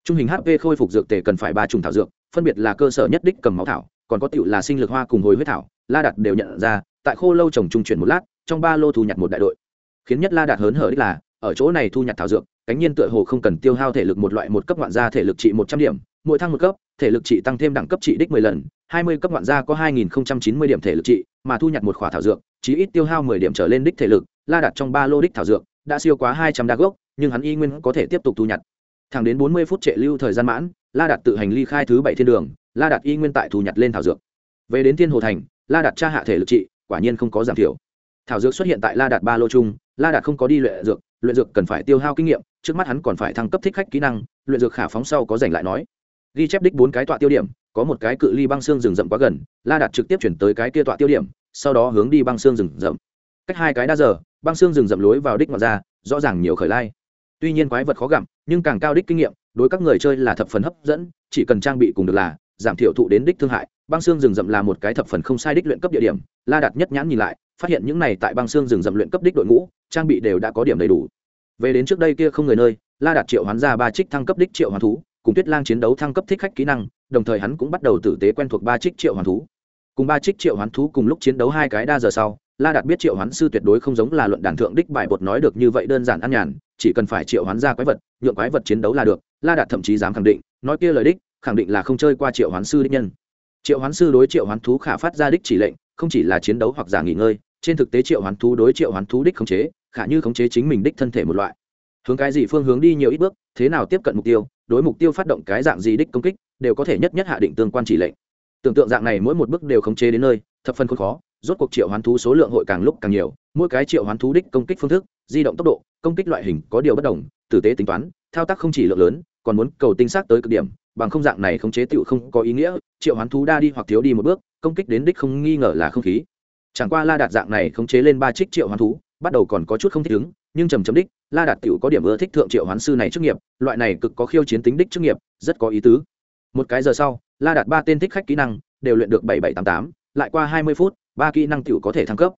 Trung hình hp khôi phục dược tề cần phải ba chủng thảo dược, phân biệt là cơ sở nhất đích cầm máu thảo còn có tiểu là sinh lực hoa cùng hồi huyết thảo, la đạt đều nhận ra, tại khô lâu trồng trung chuyển một lát, trong ba lô thu nhặt một đại đội. Khiến nhất la đạt hớn hở đích là, ở chỗ này thu nhặt thảo dược, cánh nhiên tựa hồ không cần tiêu hao thể lực một loại một cấp ngoạn gia thể lực trị một trăm điểm, mỗi thăng một cấp, thể lực trị tăng thêm đẳng cấp trị đích mười lần, hai mươi cấp ngoạn gia có hai nghìn chín mươi điểm thể lực trị, mà thu nhặt một khỏa thảo dược, chí ít tiêu hao mười điểm trở lên đích thể lực, la đặt trong ba lô đích thảo dược, đã siêu quá hai trăm đa gốc, nhưng hắn y nguyên có thể tiếp tục thu nhặt. Thẳng đến bốn mươi phút trệ lưu thời gian mãn, la đặt tự hành ly khai thứ bảy thiên đường la Đạt y nguyên tại thu nhặt lên thảo dược. Về đến thiên hồ thành, la Đạt tra hạ thể lực trị, quả nhiên không có giảm thiểu. Thảo dược xuất hiện tại la đạt ba lô chung, la đạt không có đi luyện dược luyện dược cần phải tiêu hao kinh nghiệm, trước mắt hắn còn phải thăng cấp thích khách kỹ năng, luyện dược khả phóng sau có giành lại nói. Ghi chép đích bốn cái tọa tiêu điểm, có một cái cự ly băng xương rừng rậm quá gần, la đạt trực tiếp chuyển tới cái kia tọa tiêu điểm, sau đó hướng đi băng xương rừng rậm. Cách hai cái đa giờ, băng xương rừng rậm lối vào đích ngoại ra, rõ ràng nhiều khởi lai. Tuy nhiên quái vật khó gặm nhưng càng cao đích kinh nghiệm, đối các người chơi là thập phần hấp dẫn, chỉ cần trang bị cùng được là giảm thiểu thụ đến đích thương hại, băng xương rừng rậm là một cái thập phần không sai đích luyện cấp địa điểm, la đạt nhất nhãn nhìn lại, phát hiện những này tại băng xương rừng rậm luyện cấp đích đội ngũ, trang bị đều đã có điểm đầy đủ. Về đến trước đây kia không người nơi, la đạt triệu hoán ra ba trích thăng cấp đích triệu hoán thú, cùng tuyết lang chiến đấu thăng cấp thích khách kỹ năng, đồng thời hắn cũng bắt đầu tử tế quen thuộc ba trích triệu hoán thú. Cùng ba trích triệu hoán thú cùng lúc chiến đấu hai cái đa giờ sau, la đạt biết triệu hoán sư tuyệt đối không giống là luận đàn thượng đích bài bột nói được như vậy đơn giản ăn nhàn, chỉ cần phải triệu hoán ra quái vật, nhượng quái vật chiến đấu là được, la đạt thậm chí dám khẳng định, nói kia lời đích khẳng định là không chơi qua triệu hoán sư đích nhân. Triệu hoán sư đối triệu hoán thú khả phát ra đích chỉ lệnh, không chỉ là chiến đấu hoặc giả nghỉ ngơi, trên thực tế triệu hoán thú đối triệu hoán thú đích khống chế, khả như khống chế chính mình đích thân thể một loại. Hướng cái gì phương hướng đi nhiều ít bước, thế nào tiếp cận mục tiêu, đối mục tiêu phát động cái dạng gì đích công kích, đều có thể nhất nhất hạ định tương quan chỉ lệnh. Tưởng tượng dạng này mỗi một bước đều khống chế đến nơi, thập phân khốn khó, rốt cuộc triệu hoán thú số lượng hội càng lúc càng nhiều, mỗi cái triệu hoán thú đích công kích phương thức, di động tốc độ, công kích loại hình có điều bất đồng, tử tế tính toán, thao tác không chỉ lượng lớn, còn muốn cầu tinh xác tới cực điểm bằng không dạng này khống chế tựu không có ý nghĩa, triệu hoán thú đa đi hoặc thiếu đi một bước, công kích đến đích không nghi ngờ là không khí. Chẳng qua la đạt dạng này khống chế lên ba trích triệu hoán thú, bắt đầu còn có chút không thích ứng, nhưng trầm chấm đích, la đạt tiểu có điểm ưa thích thượng triệu hoán sư này chức nghiệp, loại này cực có khiêu chiến tính đích chức nghiệp, rất có ý tứ. Một cái giờ sau, la đạt ba tên thích khách kỹ năng đều luyện được bảy bảy tám tám, lại qua hai mươi phút, ba kỹ năng tiểu có thể thăng cấp.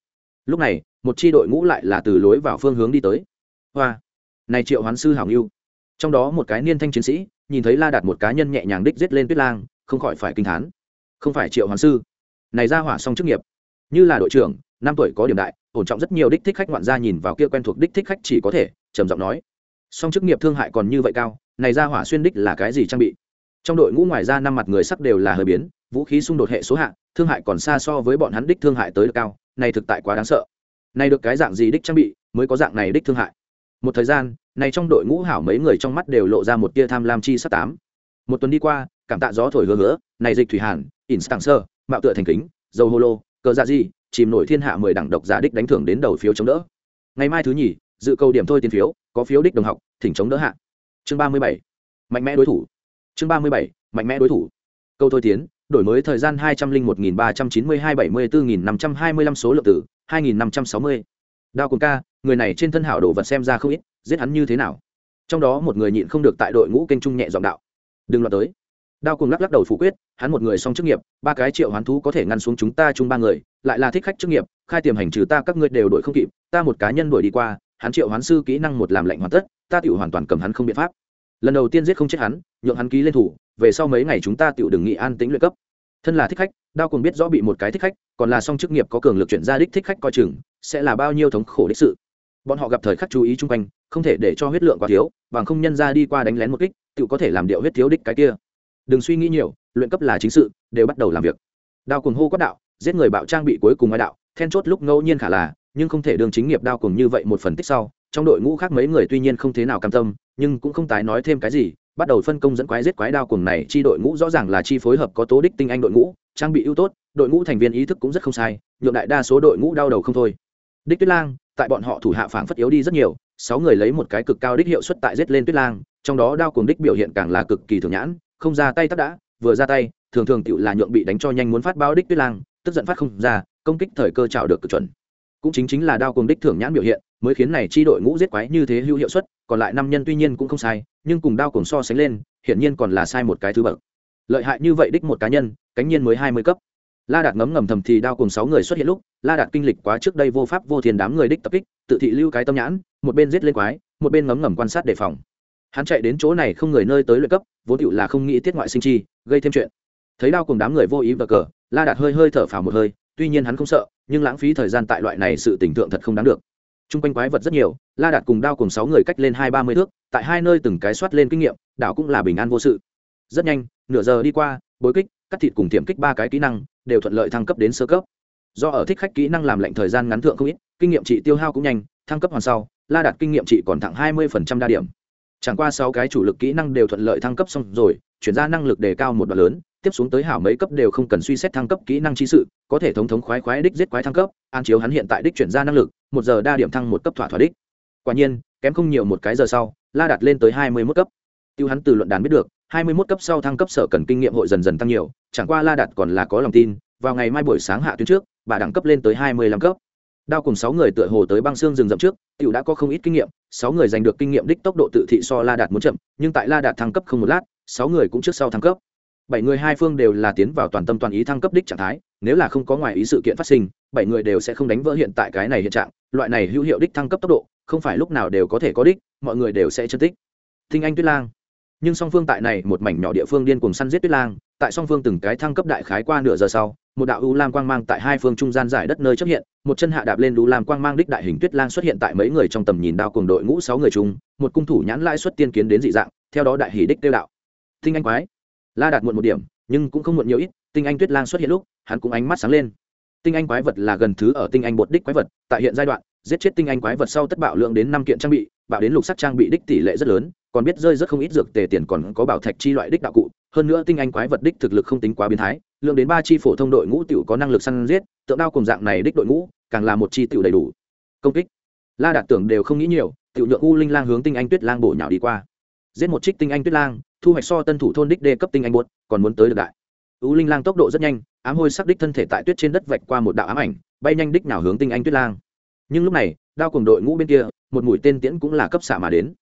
Lúc này, một chi đội ngũ lại là từ lối vào phương hướng đi tới. Hoa! Này triệu hoán sư hảo ngưu trong đó một cái niên thanh chiến sĩ nhìn thấy la đạt một cá nhân nhẹ nhàng đích giết lên tuyết lang, không khỏi phải kinh thán. Không phải triệu hoàng sư. Này ra hỏa xong chức nghiệp. Như là đội trưởng, năm tuổi có điểm đại, ổn trọng rất nhiều đích thích khách ngoạn gia nhìn vào kia quen thuộc đích thích khách chỉ có thể, trầm giọng nói. Song chức nghiệp thương hại còn như vậy cao, này ra hỏa xuyên đích là cái gì trang bị? Trong đội ngũ ngoài ra năm mặt người sắc đều là hơi biến, vũ khí xung đột hệ số hạng thương hại còn xa so với bọn hắn đích thương hại tới được cao, này thực tại quá đáng sợ. Này được cái dạng gì đích trang bị, mới có dạng này đích thương hại? Một thời gian, này trong đội ngũ hảo mấy người trong mắt đều lộ ra một tia tham lam chi sắc tám. Một tuần đi qua, cảm tạ gió thổi hứa hứa, này dịch thủy hàn instant sơ, mạo tựa thành kính, dầu hô lô, cờ dạ gì, chìm nổi thiên hạ mười đẳng độc giả đích đánh thưởng đến đầu phiếu chống đỡ. Ngày mai thứ nhì, dự câu điểm thôi tiền phiếu, có phiếu đích đồng học, thỉnh chống đỡ hạ. Chương ba mươi bảy, mạnh mẽ đối thủ. Chương ba mươi bảy, mạnh mẽ đối thủ. Câu thôi tiến, đổi mới thời gian hai trăm linh một nghìn ba trăm chín mươi hai bảy mươi bốn nghìn năm trăm hai mươi lăm số lượng tử hai nghìn năm trăm sáu mươi đao cùng ca, người này trên thân hảo đồ vật xem ra không ít, giết hắn như thế nào? Trong đó một người nhịn không được tại đội ngũ kênh trung nhẹ giọng đạo. Đừng loạt tới. Đao cùng lắc lắc đầu phủ quyết, hắn một người xong chức nghiệp, ba cái triệu hoán thú có thể ngăn xuống chúng ta chung ba người, lại là thích khách chức nghiệp, khai tiềm hành trừ ta các ngươi đều đổi không kịp, ta một cá nhân đuổi đi qua, hắn triệu hoán sư kỹ năng một làm lệnh hoàn tất, ta tự hoàn toàn cầm hắn không biện pháp. Lần đầu tiên giết không chết hắn, nhượng hắn ký lên thủ, về sau mấy ngày chúng ta tự đừng nghị an tĩnh luyện cấp. Thân là thích khách, đao cùng biết rõ bị một cái thích khách, còn là song chức nghiệp có cường lực chuyển ra đích thích khách coi chừng sẽ là bao nhiêu thống khổ đích sự. Bọn họ gặp thời khắc chú ý chung quanh, không thể để cho huyết lượng quá thiếu, bằng không nhân ra đi qua đánh lén một kích, tự có thể làm điệu huyết thiếu đích cái kia. Đừng suy nghĩ nhiều, luyện cấp là chính sự, đều bắt đầu làm việc. Đao cùng hô quát đạo, giết người bạo trang bị cuối cùng ai đạo, then chốt lúc ngẫu nhiên khả là, nhưng không thể đương chính nghiệp đao cùng như vậy một phần tích sau. Trong đội ngũ khác mấy người tuy nhiên không thế nào cam tâm, nhưng cũng không tái nói thêm cái gì, bắt đầu phân công dẫn quái giết quái đao cùng này, chi đội ngũ rõ ràng là chi phối hợp có tố đích tinh anh đội ngũ, trang bị ưu tốt, đội ngũ thành viên ý thức cũng rất không sai, nhượng đại đa số đội ngũ đau đầu không thôi đích tuyết lang, tại bọn họ thủ hạ phảng phất yếu đi rất nhiều, sáu người lấy một cái cực cao đích hiệu suất tại giết lên tuyết lang, trong đó đao cùng đích biểu hiện càng là cực kỳ thường nhãn, không ra tay tắt đã, vừa ra tay, thường thường tựu là nhượng bị đánh cho nhanh muốn phát báo đích tuyết lang, tức giận phát không ra, công kích thời cơ trào được cực chuẩn. Cũng chính chính là đao cùng đích thường nhãn biểu hiện, mới khiến này chi đội ngũ giết quái như thế hữu hiệu suất, còn lại năm nhân tuy nhiên cũng không sai, nhưng cùng đao cùng so sánh lên, hiển nhiên còn là sai một cái thứ bậc. Lợi hại như vậy đích một cá nhân, cánh nhiên mới hai mươi cấp la đạt ngấm ngầm thầm thì đao cùng sáu người xuất hiện lúc, la đạt kinh lịch quá trước đây vô pháp vô thiên đám người đích tập kích, tự thị lưu cái tâm nhãn, một bên giết lên quái, một bên ngấm ngầm quan sát đề phòng. Hắn chạy đến chỗ này không người nơi tới luyện cấp, vốn tựu là không nghĩ tiết ngoại sinh chi, gây thêm chuyện. Thấy đao cùng đám người vô ý và cờ, la đạt hơi hơi thở phào một hơi, tuy nhiên hắn không sợ, nhưng lãng phí thời gian tại loại này sự tình tượng thật không đáng được. T r u n g quanh quái vật rất nhiều, la đạt cùng đao cùng sáu người cách lên hai ba mươi thước, tại hai nơi từng cái soát lên kinh nghiệm, đảo cũng là bình an vô sự. Rất nhanh, nửa giờ đi qua, bối kích cắt thịt cùng tiềm kích ba cái kỹ năng, đều thuận lợi thăng cấp đến sơ cấp. Do ở thích khách kỹ năng làm lệnh thời gian ngắn thượng không ít, kinh nghiệm trị tiêu hao cũng nhanh, thăng cấp hoàn sau, la đạt kinh nghiệm trị còn thẳng hai mươi đa điểm. Chẳng qua sáu cái chủ lực kỹ năng đều thuận lợi thăng cấp xong rồi, chuyển ra năng lực đề cao một đoạn lớn, tiếp xuống tới hảo mấy cấp đều không cần suy xét thăng cấp kỹ năng chi sự, có thể thống thống khoái khoái đích giết quái thăng cấp, an chiếu hắn hiện tại đích chuyển ra năng lực, một giờ đa điểm thăng một cấp thỏa thỏa đích. Quả nhiên, kém không nhiều một cái giờ sau, la đạt lên tới hai mươi mức cấp. Tiêu hắn từ luận đàn biết được hai mươi mốt cấp sau thăng cấp sở cần kinh nghiệm hội dần dần tăng nhiều, chẳng qua la đạt còn là có lòng tin, vào ngày mai buổi sáng hạ tuyến trước, bà đẳng cấp lên tới hai mươi lăm cấp. Đao cùng sáu người tựa hồ tới băng xương rừng rậm trước, tiểu đã có không ít kinh nghiệm, sáu người giành được kinh nghiệm đích tốc độ tự thị so la đạt muốn chậm, nhưng tại la đạt thăng cấp không một lát, sáu người cũng trước sau thăng cấp. Bảy người hai phương đều là tiến vào toàn tâm toàn ý thăng cấp đích trạng thái, nếu là không có ngoài ý sự kiện phát sinh, bảy người đều sẽ không đánh vỡ hiện tại cái này hiện trạng, loại này hữu hiệu đích thăng cấp tốc độ, không phải lúc nào đều có thể có đích, mọi người đều sẽ chân tích. Thinh anh tuyết lang nhưng song phương tại này một mảnh nhỏ địa phương điên cùng săn giết tuyết lang, tại song phương từng cái thăng cấp đại khái qua nửa giờ sau, một đạo u lam quang mang tại hai phương trung gian giải đất nơi chấp hiện, một chân hạ đạp lên u lam quang mang đích đại hình tuyết lang xuất hiện tại mấy người trong tầm nhìn đao cùng đội ngũ sáu người chung, một cung thủ nhãn lãi xuất tiên kiến đến dị dạng, theo đó đại hỷ đích tiêu đạo. Tinh anh quái. La đạt muộn một điểm, nhưng cũng không muộn nhiều ít, tinh anh tuyết lang xuất hiện lúc, hắn cũng ánh mắt sáng lên. Tinh anh quái vật là gần thứ ở tinh anh bột đích quái vật, tại hiện giai đoạn giết chết tinh anh quái vật sau tất bạo lượng đến năm kiện trang bị, bạo đến lục sắc trang bị đích tỷ lệ rất lớn, còn biết rơi rất không ít dược tề tiền còn có bảo thạch chi loại đích đạo cụ. Hơn nữa tinh anh quái vật đích thực lực không tính quá biến thái, lượng đến ba chi phổ thông đội ngũ tiểu có năng lực săn giết, tượng đao cùng dạng này đích đội ngũ, càng là một chi tiểu đầy đủ. Công kích. La đạt tưởng đều không nghĩ nhiều, tiểu nhượng u linh lang hướng tinh anh tuyết lang bổ nhào đi qua. Giết một trích tinh anh tuyết lang, thu hoạch so tân thủ thôn đích đê cấp tinh anh buốt, còn muốn tới được đại. U linh lang tốc độ rất nhanh, ám hôi sắc đích thân thể tại tuyết trên đất vạch qua một đạo ám ảnh, bay nhanh đích nào hướng tinh anh tuyết lang nhưng lúc này, đao cùng đội ngũ bên kia, một mũi tên tiễn cũng là cấp xạ mà đến.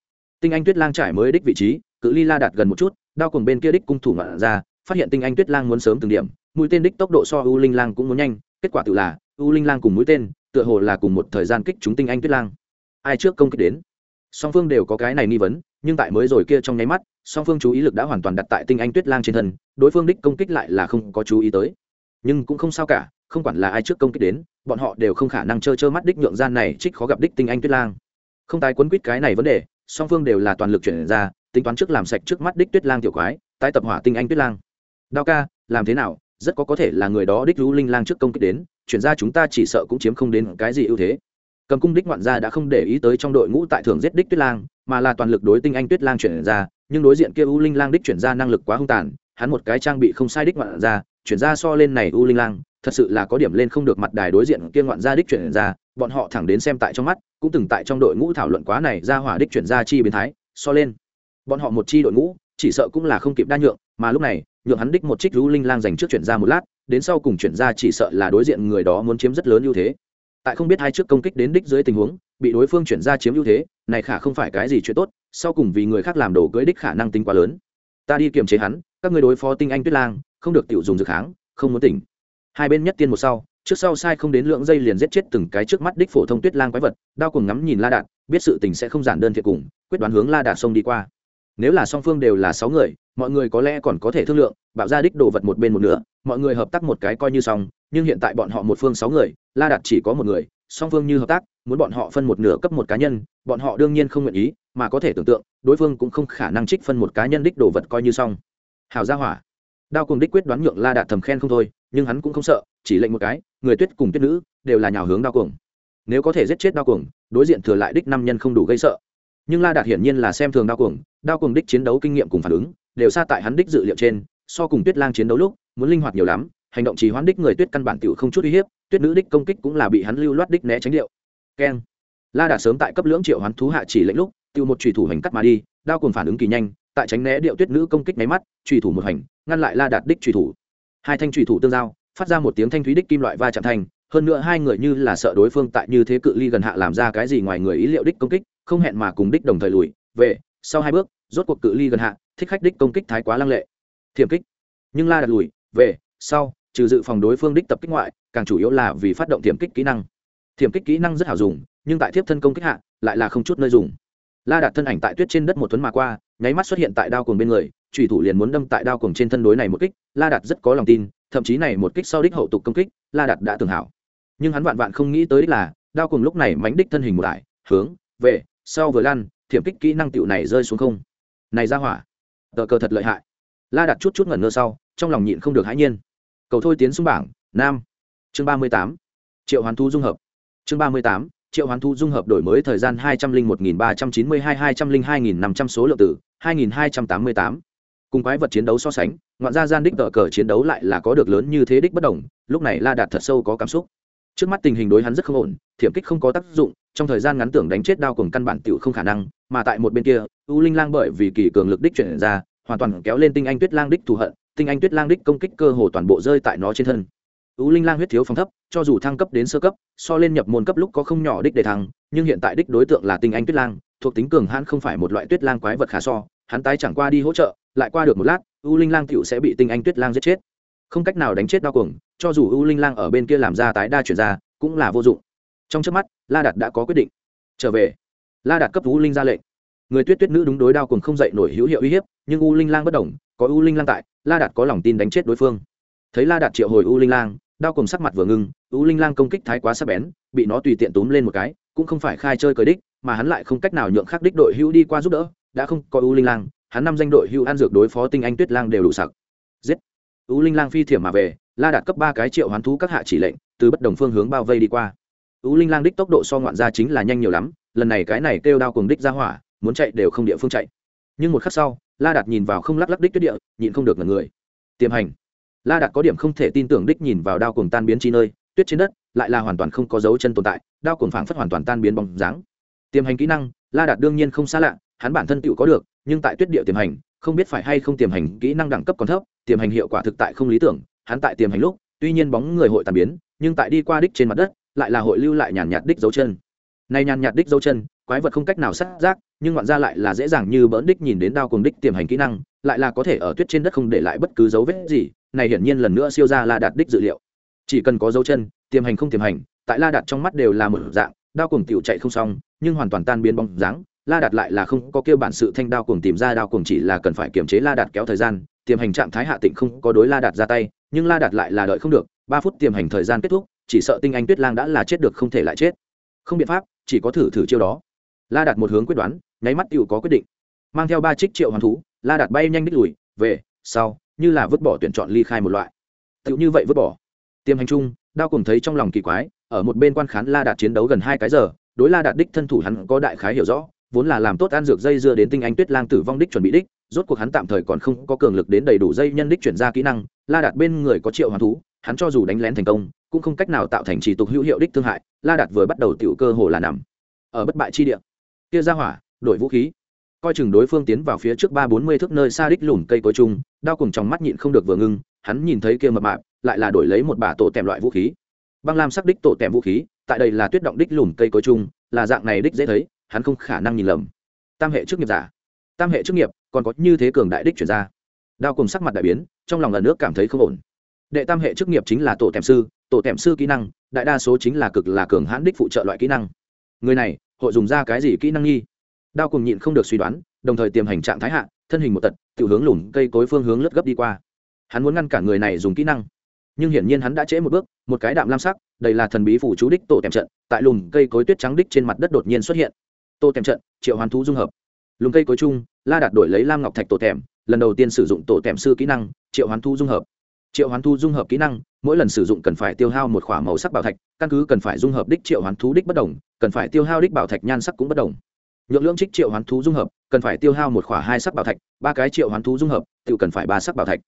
Tinh anh tuyết lang trải mới đích vị trí, cự ly la đạt gần một chút, đao cùng bên kia đích cung thủ ngoạn ra, phát hiện tinh anh tuyết lang muốn sớm từng điểm, mũi tên đích tốc độ so u linh lang cũng muốn nhanh, kết quả tự là, u linh lang cùng mũi tên, tựa hồ là cùng một thời gian kích chúng tinh anh tuyết lang. Ai trước công kích đến? Song phương đều có cái này nghi vấn, nhưng tại mới rồi kia trong nháy mắt, song phương chú ý lực đã hoàn toàn đặt tại tinh anh tuyết lang trên thân, đối phương đích công kích lại là không có chú ý tới. Nhưng cũng không sao cả không quản là ai trước công kích đến bọn họ đều không khả năng trơ trơ mắt đích nhượng gian này trích khó gặp đích tinh anh tuyết lang. Không tái quấn quýt cái này vấn đề song phương đều là toàn lực chuyển ra tính toán trước làm sạch trước mắt đích tuyết lang tiểu quái tái tập hỏa tinh anh tuyết lang. Đao ca làm thế nào rất có có thể là người đó đích rú linh lang trước công kích đến chuyển ra chúng ta chỉ sợ cũng chiếm không đến cái gì ưu thế. Cầm cung đích ngoạn gia đã không để ý tới trong đội ngũ tại thường giết đích tuyết lang mà là toàn lực đối tinh anh tuyết lang chuyển ra nhưng đối diện kia u linh lang đích chuyển ra năng lực quá hung tàn hắn một cái trang bị không sai đích ngoạn gia, chuyển ra so lên này u linh lang thật sự là có điểm lên không được mặt đài đối diện kia ngoạn gia đích chuyển ra, bọn họ thẳng đến xem tại trong mắt, cũng từng tại trong đội ngũ thảo luận quá này ra hỏa đích chuyển ra chi biến thái, so lên. Bọn họ một chi đội ngũ, chỉ sợ cũng là không kịp đa nhượng, mà lúc này, nhượng hắn đích một trích lũ linh lang dành trước chuyển ra một lát, đến sau cùng chuyển ra chỉ sợ là đối diện người đó muốn chiếm rất lớn ưu thế. Tại không biết hai trước công kích đến đích dưới tình huống, bị đối phương chuyển ra chiếm ưu thế, này khả không phải cái gì chuyện tốt, sau cùng vì người khác làm đổ cưới đích khả năng tính quá lớn. Ta đi kiềm chế hắn, các người đối phó tinh anh tuyết lang, không được tiểu dùng dược kháng, không muốn tỉnh hai bên nhất tiên một sau, trước sau sai không đến lượng dây liền giết chết từng cái trước mắt đích phổ thông tuyết lang quái vật, đao cùng ngắm nhìn la đạt, biết sự tình sẽ không giản đơn thiệt cùng, quyết đoán hướng la đạt xông đi qua. Nếu là song phương đều là sáu người, mọi người có lẽ còn có thể thương lượng, bạo ra đích đồ vật một bên một nửa, mọi người hợp tác một cái coi như xong, nhưng hiện tại bọn họ một phương sáu người, la đạt chỉ có một người, song phương như hợp tác, muốn bọn họ phân một nửa cấp một cá nhân, bọn họ đương nhiên không nguyện ý, mà có thể tưởng tượng, đối phương cũng không khả năng trích phân một cá nhân đích đồ vật coi như xong. Hào gia hỏa đao cùng đích quyết đoán nhượng la đạt thầm khen không thôi, nhưng hắn cũng không sợ, chỉ lệnh một cái, người tuyết cùng tuyết nữ đều là nhào hướng đao cuồng. Nếu có thể giết chết đao cuồng, đối diện thừa lại đích năm nhân không đủ gây sợ. Nhưng la đạt hiển nhiên là xem thường đao cuồng đao cuồng đích chiến đấu kinh nghiệm cùng phản ứng, đều xa tại hắn đích dự liệu trên, so cùng tuyết lang chiến đấu lúc, muốn linh hoạt nhiều lắm, hành động trì hoãn đích người tuyết căn bản tiểu không chút uy hiếp, tuyết nữ đích công kích cũng là bị hắn lưu loát đích né tránh điệu. Keng. La đạt sớm tại cấp lưỡng triệu hoán thú hạ chỉ lệnh lúc, tiêu một trùy thủ hành cắt mà đi, đao cùng phản ứng kỳ nhanh tại tránh né điệu tuyết nữ công kích máy mắt trùy thủ một hành, ngăn lại la đạt đích trùy thủ. Hai thanh trùy thủ tương giao, phát ra một tiếng thanh thúy đích kim loại va chạm thành hơn nữa hai người như là sợ đối phương tại như thế cự ly gần hạ làm ra cái gì ngoài người ý liệu đích công kích, không hẹn mà cùng đích đồng thời lùi, về, sau hai bước, rốt cuộc cự ly gần hạ, thích khách đích công kích thái quá lăng lệ. Thiểm kích. Nhưng la đặt lùi, về, sau, trừ dự phòng đối phương đích tập kích ngoại, càng chủ yếu là vì phát động thiểm kích kỹ năng. Thiểm kích kỹ năng rất hảo dùng, nhưng tại thiếp thân công kích hạ, lại là không chút nơi dùng. La đặt thân ảnh tại tuyết trên đất một tuấn mà qua nháy mắt xuất hiện tại đao cuồng bên người trùy thủ liền muốn đâm tại đao cuồng trên thân đối này một kích, la đạt rất có lòng tin, thậm chí này một kích sau đích hậu tục công kích, la đạt đã tưởng hảo. Nhưng hắn vạn vạn không nghĩ tới đích là, đao cuồng lúc này mánh đích thân hình một lại, hướng, về, sau vừa lăn, thiểm kích kỹ năng tựu này rơi xuống không. Này ra hỏa, tờ cờ thật lợi hại. La đặt chút chút ngẩn ngơ sau, trong lòng nhịn không được hãi nhiên. Cầu thôi tiến xuống bảng, nam. Chương ba mươi tám. Triệu hoán thu dung hợp. Chương ba mươi tám. Triệu hoán thu dung hợp đổi mới thời gian hai trăm linh một nghìn ba trăm chín mươi hai hai trăm linh hai nghìn năm trăm số lượng tử hai nghìn hai trăm tám mươi tám. Cùng quái vật chiến đấu so sánh, ngoạn gia gian đích tờ cờ chiến đấu lại là có được lớn như thế đích bất đồng, lúc này la đạt thật sâu có cảm xúc. Trước mắt tình hình đối hắn rất không ổn, thiểm kích không có tác dụng, trong thời gian ngắn tưởng đánh chết đao cùng căn bản tiểu không khả năng, mà tại một bên kia, u linh lang bởi vì kỳ cường lực đích chuyển ra, hoàn toàn kéo lên tinh anh tuyết lang đích thù hận, tinh anh tuyết lang đích công kích cơ hồ toàn bộ rơi tại nó trên thân. U linh lang huyết thiếu phòng thấp, cho dù thăng cấp đến sơ cấp, so lên nhập môn cấp lúc có không nhỏ đích để thăng, nhưng hiện tại đích đối tượng là tinh anh tuyết lang thuộc tính cường hãn không phải một loại tuyết lang quái vật khả so, hắn tái chẳng qua đi hỗ trợ, lại qua được một lát, u linh lang tựu sẽ bị tinh anh tuyết lang giết chết. Không cách nào đánh chết đau cuồng, cho dù u linh lang ở bên kia làm ra tái đa chuyển ra, cũng là vô dụng. Trong trước mắt, la đạt đã có quyết định. Trở về. La đạt cấp u linh ra lệnh. Người tuyết tuyết nữ đúng đối đao cuồng không dậy nổi hữu hiệu uy hiếp, nhưng u linh lang bất đồng có u linh lang tại, la đạt có lòng tin đánh chết đối phương. Thấy la đạt triệu hồi u linh lang đao cuồng sắc mặt vừa ngưng, u linh lang công kích thái quá sắc bén, bị nó tùy tiện túm lên một cái, cũng không phải khai chơi cờ đích mà hắn lại không cách nào nhượng khắc đích đội hữu đi qua giúp đỡ, đã không có u linh lang, hắn năm danh đội hữu ăn dược đối phó tinh anh tuyết lang đều đủ sặc. Giết! U linh lang phi thiểm mà về, la đạt cấp ba cái triệu hoán thú các hạ chỉ lệnh, từ bất đồng phương hướng bao vây đi qua. U linh lang đích tốc độ so ngoạn ra chính là nhanh nhiều lắm, lần này cái này kêu đao cùng đích ra hỏa, muốn chạy đều không địa phương chạy. Nhưng một khắc sau, la đạt nhìn vào không lắc lắc đích tuyết địa, nhịn không được là người. Tiềm hành! La đạt có điểm không thể tin tưởng đích nhìn vào đao cùng tan biến chi nơi, tuyết trên đất, lại là hoàn toàn không có dấu chân tồn tại, đao cùng phảng phất hoàn toàn tan biến bóng dáng tiềm hành kỹ năng, la đạt đương nhiên không xa lạ, hắn bản thân tựu có được, nhưng tại tuyết địa tiềm hành, không biết phải hay không tiềm hành kỹ năng đẳng cấp còn thấp, tiềm hành hiệu quả thực tại không lý tưởng, hắn tại tiềm hành lúc, tuy nhiên bóng người hội tàn biến, nhưng tại đi qua đích trên mặt đất, lại là hội lưu lại nhàn nhạt đích dấu chân. Này nhàn nhạt đích dấu chân, quái vật không cách nào sát giác, nhưng ngoạn ra lại là dễ dàng như bỡn đích nhìn đến đao cùng đích tiềm hành kỹ năng, lại là có thể ở tuyết trên đất không để lại bất cứ dấu vết gì, này hiển nhiên lần nữa siêu ra la đạt đích dự liệu. Chỉ cần có dấu chân, tiềm hành không tiềm hành, tại la đạt trong mắt đều là một dạng đao cuồng tiểu chạy không xong, nhưng hoàn toàn tan biến bóng dáng, la đạt lại là không có kêu bản sự thanh đao cuồng tìm ra, đao cuồng chỉ là cần phải kiềm chế la đạt kéo thời gian, tiềm hành trạng thái hạ tịnh không có đối la đạt ra tay, nhưng la đạt lại là đợi không được, ba phút tiềm hành thời gian kết thúc, chỉ sợ tinh anh tuyết lang đã là chết được không thể lại chết. Không biện pháp, chỉ có thử thử chiêu đó. La đạt một hướng quyết đoán, nháy mắt tiểu có quyết định. Mang theo ba trích triệu hoàn thú, la đạt bay nhanh đích lùi, về, sau, như là vứt bỏ tuyển chọn ly khai một loại. Tựu như vậy vứt bỏ. Tiềm hành chung đao cùng thấy trong lòng kỳ quái, ở một bên quan khán la đạt chiến đấu gần hai cái giờ, đối la đạt đích thân thủ hắn có đại khái hiểu rõ, vốn là làm tốt an dược dây dưa đến tinh anh tuyết lang tử vong đích chuẩn bị đích, rốt cuộc hắn tạm thời còn không có cường lực đến đầy đủ dây nhân đích chuyển ra kỹ năng, la đạt bên người có triệu hoàn thú, hắn cho dù đánh lén thành công, cũng không cách nào tạo thành chỉ tục hữu hiệu đích thương hại, la đạt vừa bắt đầu tiểu cơ hồ là nằm ở bất bại chi địa. Kia ra hỏa, đổi vũ khí. Coi chừng đối phương tiến vào phía trước ba bốn mươi thước nơi xa đích lùn cây cối chung, đao cùng trong mắt nhịn không được vừa ngưng, hắn nhìn thấy kia mập mạp lại là đổi lấy một bả tổ tèm loại vũ khí. Băng lam sắc đích tổ tèm vũ khí, tại đây là tuyết động đích lùm cây cối chung, là dạng này đích dễ thấy, hắn không khả năng nhìn lầm. Tam hệ chức nghiệp giả. Tam hệ chức nghiệp, còn có như thế cường đại đích chuyển ra đao cùng sắc mặt đại biến, trong lòng lần nước cảm thấy không ổn. Đệ tam hệ chức nghiệp chính là tổ tèm sư, tổ tèm sư kỹ năng, đại đa số chính là cực là cường hãn đích phụ trợ loại kỹ năng. Người này, hội dùng ra cái gì kỹ năng nghi? Đao cùng nhịn không được suy đoán, đồng thời tiềm hành trạng thái hạ, thân hình một tật tự hướng lùm cây cối phương hướng lướt gấp đi qua. Hắn muốn ngăn cản người này dùng kỹ năng nhưng hiển nhiên hắn đã trễ một bước, một cái đạm lam sắc đây là thần bí phủ chú đích tổ tèm trận, tại lùm cây cối tuyết trắng đích trên mặt đất đột nhiên xuất hiện. Tổ tèm trận, triệu hoàn thú dung hợp. Lùm cây cối chung, la đạt đổi lấy lam ngọc thạch tổ tèm, lần đầu tiên sử dụng tổ tèm sư kỹ năng, triệu hoán thu dung hợp. Triệu hoán thu dung hợp kỹ năng, mỗi lần sử dụng cần phải tiêu hao một k h ỏ a màu sắc bảo thạch, căn cứ cần phải dung hợp đích triệu hoán thú đích bất đồng, cần phải tiêu hao đích bảo thạch nhan sắc cũng bất đồng. Nhượng lượng trích triệu hoán thú dung hợp, cần phải tiêu hao một k h ỏ a hai sắc bảo thạch, ba cái triệu hoán thú dung hợp, tự cần phải ba sắc bảo thạch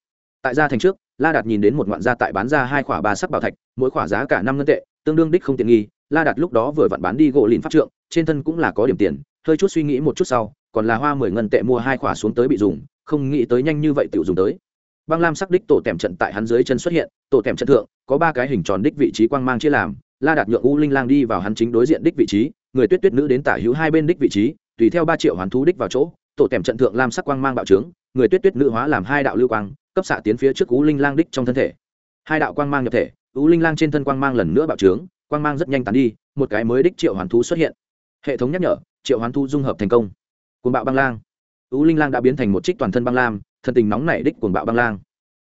tại gia thành trước, la đạt nhìn đến một ngoạn gia tại bán ra hai khỏa ba sắc bảo thạch, mỗi khỏa giá cả năm ngân tệ, tương đương đích không tiện nghi. La đạt lúc đó vừa vặn bán đi gỗ lìn pháp trượng, trên thân cũng là có điểm tiền, hơi chút suy nghĩ một chút sau, còn là hoa mười ngân tệ mua hai khỏa xuống tới bị dùng, không nghĩ tới nhanh như vậy tự dùng tới. Băng lam sắc đích tổ tèm trận tại hắn dưới chân xuất hiện, tổ tèm trận thượng, có ba cái hình tròn đích vị trí quang mang chia làm, la đạt nhượng u linh lang đi vào hắn chính đối diện đích vị trí, người tuyết tuyết nữ đến tả hữu hai bên đích vị trí, tùy theo ba triệu hoàn thú đích vào chỗ, tổ tèm trận thượng lam sắc quang mang bạo trướng, người tuyết tuyết nữ hóa làm hai đạo lưu quang cấp xạ tiến phía trước u linh lang đích trong thân thể. Hai đạo quang mang nhập thể u linh lang trên thân quang mang lần nữa bạo trướng, quang mang rất nhanh tán đi, một cái mới đích triệu hoàn thú xuất hiện. Hệ thống nhắc nhở, triệu hoàn thú dung hợp thành công. Cuồng bạo băng lang. U linh lang đã biến thành một trích toàn thân băng lam, thân tình nóng nảy đích cuồng bạo băng lang.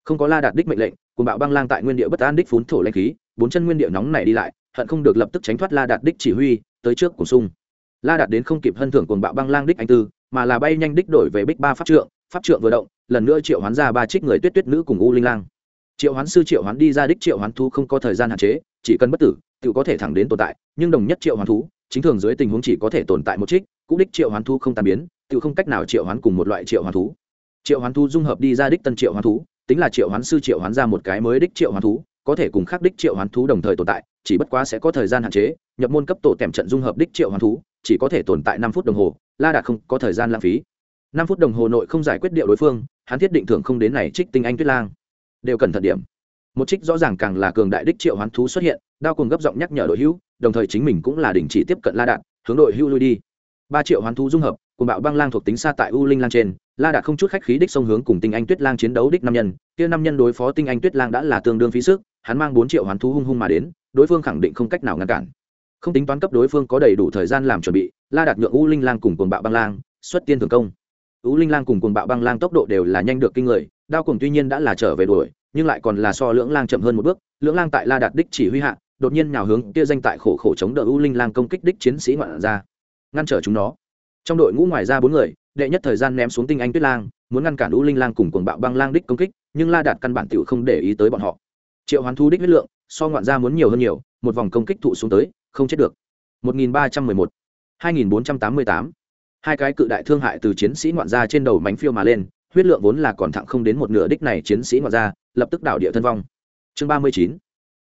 Không có la đạt đích mệnh lệnh, cuồng bạo băng lang tại nguyên địa bất an đích phún thổ lanh khí, bốn chân nguyên địa nóng nảy đi lại, hận không được lập tức tránh thoát la đạt đích chỉ huy, tới trước cùng sung. La đạt đến không kịp hân thưởng cuồng bạo băng lang đích anh tư mà là bay nhanh đích đổi về bích ba pháp trượng pháp trượng vừa động lần nữa triệu hoán ra ba trích người tuyết tuyết nữ cùng u linh lang triệu hoán sư triệu hoán đi ra đích triệu hoán thú không có thời gian hạn chế chỉ cần bất tử tự có thể thẳng đến tồn tại nhưng đồng nhất triệu hoán thú chính thường dưới tình huống chỉ có thể tồn tại một trích cũ đích triệu hoán thú không tàn biến tự không cách nào triệu hoán cùng một loại triệu hoán thú triệu hoán thú dung hợp đi ra đích tân triệu hoán thú tính là triệu hoán sư triệu hoán ra một cái mới đích triệu hoán thú có thể cùng khác đích triệu hoán thú đồng thời tồn tại chỉ bất quá sẽ có thời gian hạn chế nhập môn cấp tổ tèm trận dung hợp đích triệu hoán thú chỉ có thể tồn tại năm phút đồng hồ la đạt không có thời gian lãng phí. Năm phút đồng hồ nội không giải quyết điệu đối phương, hắn thiết định thưởng không đến này trích tinh anh tuyết lang. Đều cần thận điểm. Một trích rõ ràng càng là cường đại đích triệu hoán thú xuất hiện, đao cùng gấp giọng nhắc nhở đội hữu, đồng thời chính mình cũng là đình chỉ tiếp cận la đạt, hướng đội hữu lui đi. Ba triệu hoán thú dung hợp, cùng bạo băng lang thuộc tính xa tại u linh lang trên, la đạt không chút khách khí đích sông hướng cùng tinh anh tuyết lang chiến đấu đích năm nhân, kia năm nhân đối phó tinh anh tuyết lang đã là tương đương phí sức, hắn mang bốn triệu hoán thú hung hung mà đến, đối phương khẳng định không cách nào ngăn cản. Không tính toán cấp đối phương có đầy đủ thời gian làm chuẩn bị la đạt nhượng u linh lang cùng cuồng bạo băng lang, xuất tiên thường công. U linh lang cùng cuồng bạo băng lang tốc độ đều là nhanh được kinh người, đao cùng tuy nhiên đã là trở về đuổi, nhưng lại còn là so lưỡng lang chậm hơn một bước. Lưỡng lang tại la đạt đích chỉ huy hạ, đột nhiên nhào hướng kia danh tại khổ khổ chống đỡ u linh lang công kích đích chiến sĩ ngoạn ra, ngăn trở chúng nó. Trong đội ngũ ngoài ra bốn người, đệ nhất thời gian ném xuống tinh anh tuyết lang, muốn ngăn cản u linh lang cùng cuồng bạo băng lang đích công kích, nhưng la đạt căn bản tiểu không để ý tới bọn họ. Triệu hoán thu đích huyết lượng, so ngoạn ra muốn nhiều hơn nhiều, một vòng công kích thụ xuống tới, không chết được. 1311 2488 hai cái cự đại thương hại từ chiến sĩ ngoạn gia trên đầu mánh phiêu mà lên, huyết lượng vốn là còn thẳng không đến một nửa đích này chiến sĩ ngoạn gia, lập tức đảo địa thân vong. Chương 39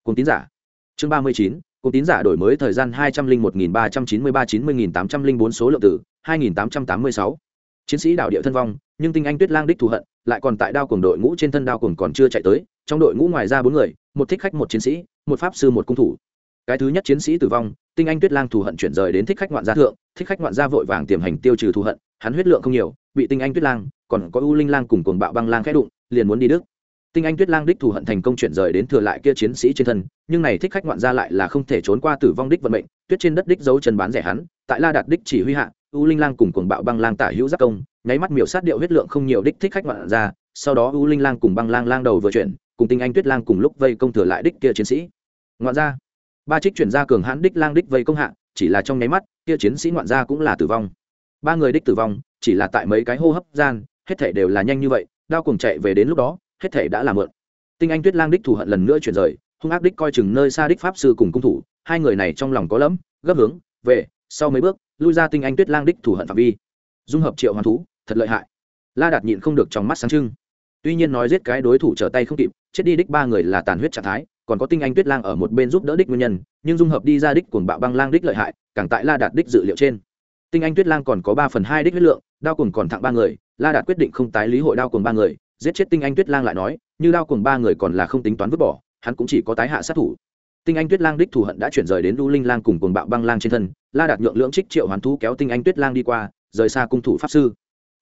cùng tín giả. Chương 39 cùng tín giả đổi mới thời gian hai trăm linh một nghìn ba trăm chín mươi ba chín mươi nghìn tám trăm linh bốn số lượng tử hai nghìn tám trăm tám mươi sáu. Chiến sĩ đảo địa thân vong, nhưng tinh anh tuyết lang đích thù hận, lại còn tại đao cùng đội ngũ trên thân đao cùng còn chưa chạy tới, trong đội ngũ ngoài ra bốn người, một thích khách một chiến sĩ, một pháp sư một cung thủ. Cái thứ nhất chiến sĩ tử vong tinh anh tuyết lang thù hận chuyển rời đến thích khách ngoạn gia thượng, thích khách ngoạn gia vội vàng tiềm hành tiêu trừ thù hận, hắn huyết lượng không nhiều, bị tinh anh tuyết lang, còn có u linh lang cùng cuồng bạo băng lang khẽ đụng, liền muốn đi đức. Tinh anh tuyết lang đích thù hận thành công chuyển rời đến thừa lại kia chiến sĩ trên thân, nhưng này thích khách ngoạn gia lại là không thể trốn qua tử vong đích vận mệnh, tuyết trên đất đích dấu chân bán rẻ hắn, tại la đạt đích chỉ huy hạ, u linh lang cùng cuồng bạo băng lang tả hữu giác công, nháy mắt miểu sát điệu huyết lượng không nhiều đích thích khách ngoạn gia, sau đó u linh lang cùng băng lang lang đầu vừa chuyển, cùng tinh anh tuyết lang cùng lúc vây công thừa lại đích kia chiến sĩ. Ngoạn gia ba trích chuyển ra cường hãn đích lang đích vây công hạ, chỉ là trong nháy mắt, kia chiến sĩ ngoạn gia cũng là tử vong. Ba người đích tử vong, chỉ là tại mấy cái hô hấp gian, hết thể đều là nhanh như vậy, đao cùng chạy về đến lúc đó, hết thể đã là mượn. Tinh anh tuyết lang đích thù hận lần nữa chuyển rời, hung ác đích coi chừng nơi xa đích pháp sư cùng cung thủ, hai người này trong lòng có lẫm, gấp hướng, về, sau mấy bước, lui ra tinh anh tuyết lang đích thù hận phạm vi. Dung hợp triệu hoàn thú, thật lợi hại. La đạt nhịn không được trong mắt sáng trưng. Tuy nhiên nói giết cái đối thủ trở tay không kịp, chết đi đích ba người là tàn huyết trạng thái còn có tinh anh tuyết lang ở một bên giúp đỡ đích nguyên nhân, nhưng dung hợp đi ra đích cuồng bạo băng lang đích lợi hại, càng tại la đạt đích dự liệu trên. Tinh anh tuyết lang còn có ba phần hai đích huyết lượng, đao cùng còn thẳng ba người, la đạt quyết định không tái lý hội đao cùng ba người, giết chết tinh anh tuyết lang lại nói, như đao cùng ba người còn là không tính toán vứt bỏ, hắn cũng chỉ có tái hạ sát thủ. Tinh anh tuyết lang đích thù hận đã chuyển rời đến đu linh lang cùng cuồng bạo băng lang trên thân, la đạt nhượng lưỡng trích triệu hoàn thú kéo tinh anh tuyết lang đi qua, rời xa cung thủ pháp sư.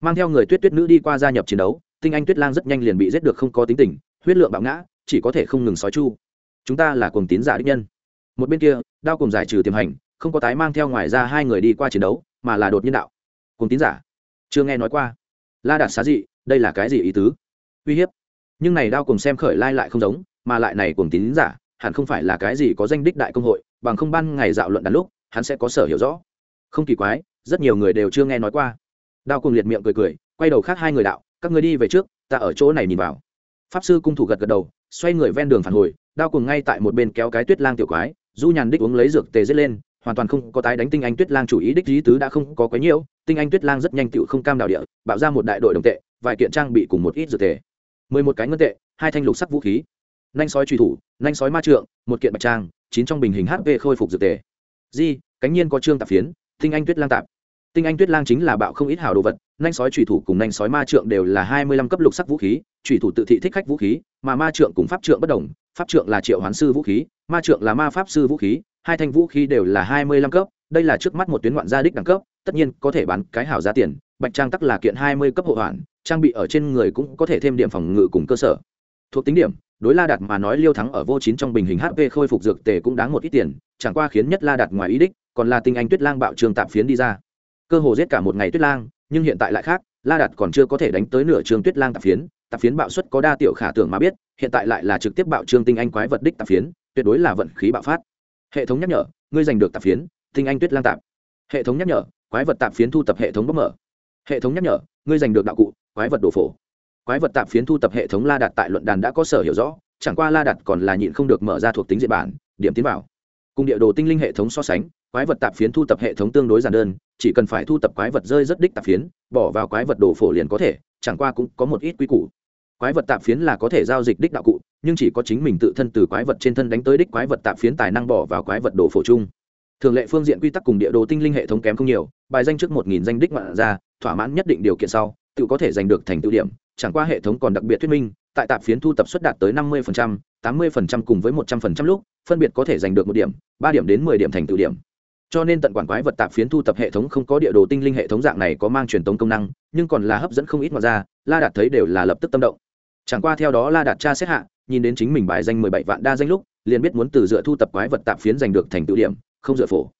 Mang theo người tuyết tuyết nữ đi qua gia nhập chiến đấu, tinh anh tuyết lang rất nhanh liền bị giết được không có tính tình, huyết lượng bạo ngã, chỉ có thể không ngừng sói chu chúng ta là cuồng tín giả đích nhân. Một bên kia, đao cùng giải trừ tiềm hành, không có tái mang theo ngoài ra hai người đi qua chiến đấu, mà là đột nhiên đạo. Cuồng tín giả, chưa nghe nói qua. La đạt xá dị, đây là cái gì ý tứ? Uy hiếp. Nhưng này đao cùng xem khởi lai lại không giống, mà lại này cuồng tín giả, hẳn không phải là cái gì có danh đích đại công hội, bằng không ban ngày dạo luận đàn lúc, hắn sẽ có sở hiểu rõ. Không kỳ quái, rất nhiều người đều chưa nghe nói qua. Đao cùng liệt miệng cười cười, quay đầu khác hai người đạo, các người đi về trước, ta ở chỗ này nhìn vào. Pháp sư cung thủ gật gật đầu xoay người ven đường phản hồi, đao cùng ngay tại một bên kéo cái tuyết lang tiểu quái, du nhàn đích uống lấy dược tề dết lên, hoàn toàn không có tái đánh tinh anh tuyết lang chủ ý đích lý tứ đã không có quấy nhiễu, tinh anh tuyết lang rất nhanh tựu không cam đảo địa, bạo ra một đại đội đồng tệ, vài kiện trang bị cùng một ít dược tề. Mười một cái ngân tệ, hai thanh lục sắc vũ khí. Nanh sói truy thủ, nanh sói ma trượng, một kiện bạch trang, chín trong bình hình hp khôi phục dược tề. Di, cánh nhiên có trương tạp phiến, tinh anh tuyết lang tạp. Tinh anh tuyết lang chính là bạo không ít hào đồ vật, nanh sói trùy thủ cùng nanh sói ma trượng đều là hai mươi lăm cấp lục sắc vũ khí trùy thủ tự thị thích khách vũ khí mà ma trượng cùng pháp trượng bất đồng, pháp trượng là triệu hoán sư vũ khí, ma trượng là ma pháp sư vũ khí, hai thanh vũ khí đều là hai mươi lăm cấp, đây là trước mắt một tuyến ngoạn gia đích đẳng cấp, tất nhiên có thể bán cái hảo giá tiền, bạch trang tắc là kiện hai mươi cấp hộ hoàn, trang bị ở trên người cũng có thể thêm điểm phòng ngự cùng cơ sở. Thuộc tính điểm, đối la đạt mà nói liêu thắng ở vô chín trong bình hình hp khôi phục dược tề cũng đáng một ít tiền, chẳng qua khiến nhất la đạt ngoài ý đích, còn là tinh anh tuyết lang bạo trường tạm phiến đi ra. Cơ hồ giết cả một ngày tuyết lang, nhưng hiện tại lại khác, la đạt còn chưa có thể đánh tới nửa trường tuyết lang tạp phiến tạp phiến bạo suất có đa tiểu khả tưởng mà biết, hiện tại lại là trực tiếp bạo trương tinh anh quái vật đích tạp phiến, tuyệt đối là vận khí bạo phát. Hệ thống nhắc nhở, ngươi giành được tạp phiến, tinh anh tuyết lang tạp. Hệ thống nhắc nhở, quái vật tạp phiến thu tập hệ thống bốc mở. Hệ thống nhắc nhở, ngươi giành được đạo cụ, quái vật đồ phổ. Quái vật tạp phiến thu tập hệ thống la đặt tại luận đàn đã có sở hiểu rõ, chẳng qua la đặt còn là nhịn không được mở ra thuộc tính diện bản, điểm tiến vào. Cùng địa đồ tinh linh hệ thống so sánh, quái vật tạp phiến thu tập hệ thống tương đối giản đơn, chỉ cần phải thu tập quái vật rơi rất đích tạp phiến, bỏ vào quái vật đồ phổ liền có thể, chẳng qua cũng có một ít quy củ quái vật tạp phiến là có thể giao dịch đích đạo cụ nhưng chỉ có chính mình tự thân từ quái vật trên thân đánh tới đích quái vật tạp phiến tài năng bỏ vào quái vật đồ phổ chung thường lệ phương diện quy tắc cùng địa đồ tinh linh hệ thống kém không nhiều bài danh trước một nghìn danh đích ngoạn ra thỏa mãn nhất định điều kiện sau tự có thể giành được thành tự điểm chẳng qua hệ thống còn đặc biệt thuyết minh tại tạp phiến thu tập suất đạt tới năm mươi phần trăm, tám mươi phần trăm cùng với một trăm phần trăm lúc phân biệt có thể giành được một điểm ba điểm đến mười điểm thành tự điểm. Cho nên tận quản quái vật tạp phiến thu tập hệ thống không có địa đồ tinh linh hệ thống dạng này có mang truyền tống công năng nhưng còn là hấp dẫn không ít ngoạn ra la đạt thấy đều là lập tức tâm động chẳng qua theo đó la đạt cha xét hạ, nhìn đến chính mình bài danh mười bảy vạn đa danh lúc, liền biết muốn từ dựa thu tập quái vật tạp phiến giành được thành tự điểm, không dựa phổ.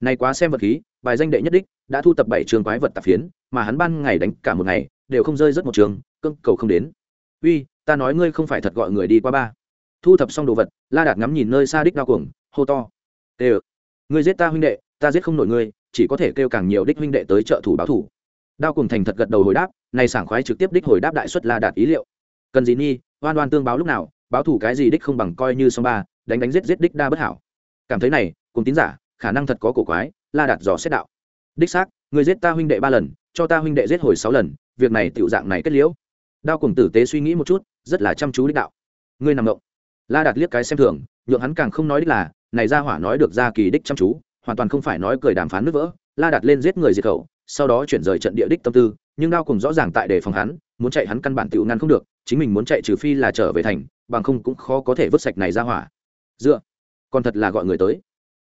Này quá xem vật khí, bài danh đệ nhất đích, đã thu tập bảy trường quái vật tạp phiến, mà hắn ban ngày đánh cả một ngày, đều không rơi rất một trường cưng cầu không đến. Uy, ta nói ngươi không phải thật gọi người đi qua ba. Thu thập xong đồ vật, la đạt ngắm nhìn nơi xa đích đao cuồng, hô to. Tê ngươi giết ta huynh đệ, ta giết không nổi ngươi, chỉ có thể kêu càng nhiều đích huynh đệ tới trợ thủ báo thủ. Đao cuồng thành thật gật đầu hồi đáp này sảng khoái trực tiếp đích hồi đáp đại xuất la đạt ý liệu cần gì nhi, oan oan tương báo lúc nào, báo thủ cái gì đích không bằng coi như song ba, đánh đánh giết giết đích đa bất hảo. Cảm thấy này, cùng tín giả, khả năng thật có cổ quái, la đạt dò xét đạo. Đích xác, người giết ta huynh đệ ba lần, cho ta huynh đệ giết hồi sáu lần, việc này tiểu dạng này kết liễu. Đao cùng tử tế suy nghĩ một chút, rất là chăm chú đích đạo. Ngươi nằm động la đạt liếc cái xem thường, nhượng hắn càng không nói đích là, này ra hỏa nói được ra kỳ đích chăm chú, hoàn toàn không phải nói cười đàm phán nước vỡ. La đặt lên giết người diệt khẩu, sau đó chuyển rời trận địa đích tâm tư, nhưng đao cùng rõ ràng tại đề phòng hắn, muốn chạy hắn căn bản tự ngăn không được chính mình muốn chạy trừ phi là trở về thành, bằng không cũng khó có thể vứt sạch này ra hỏa. Dựa. Còn thật là gọi người tới.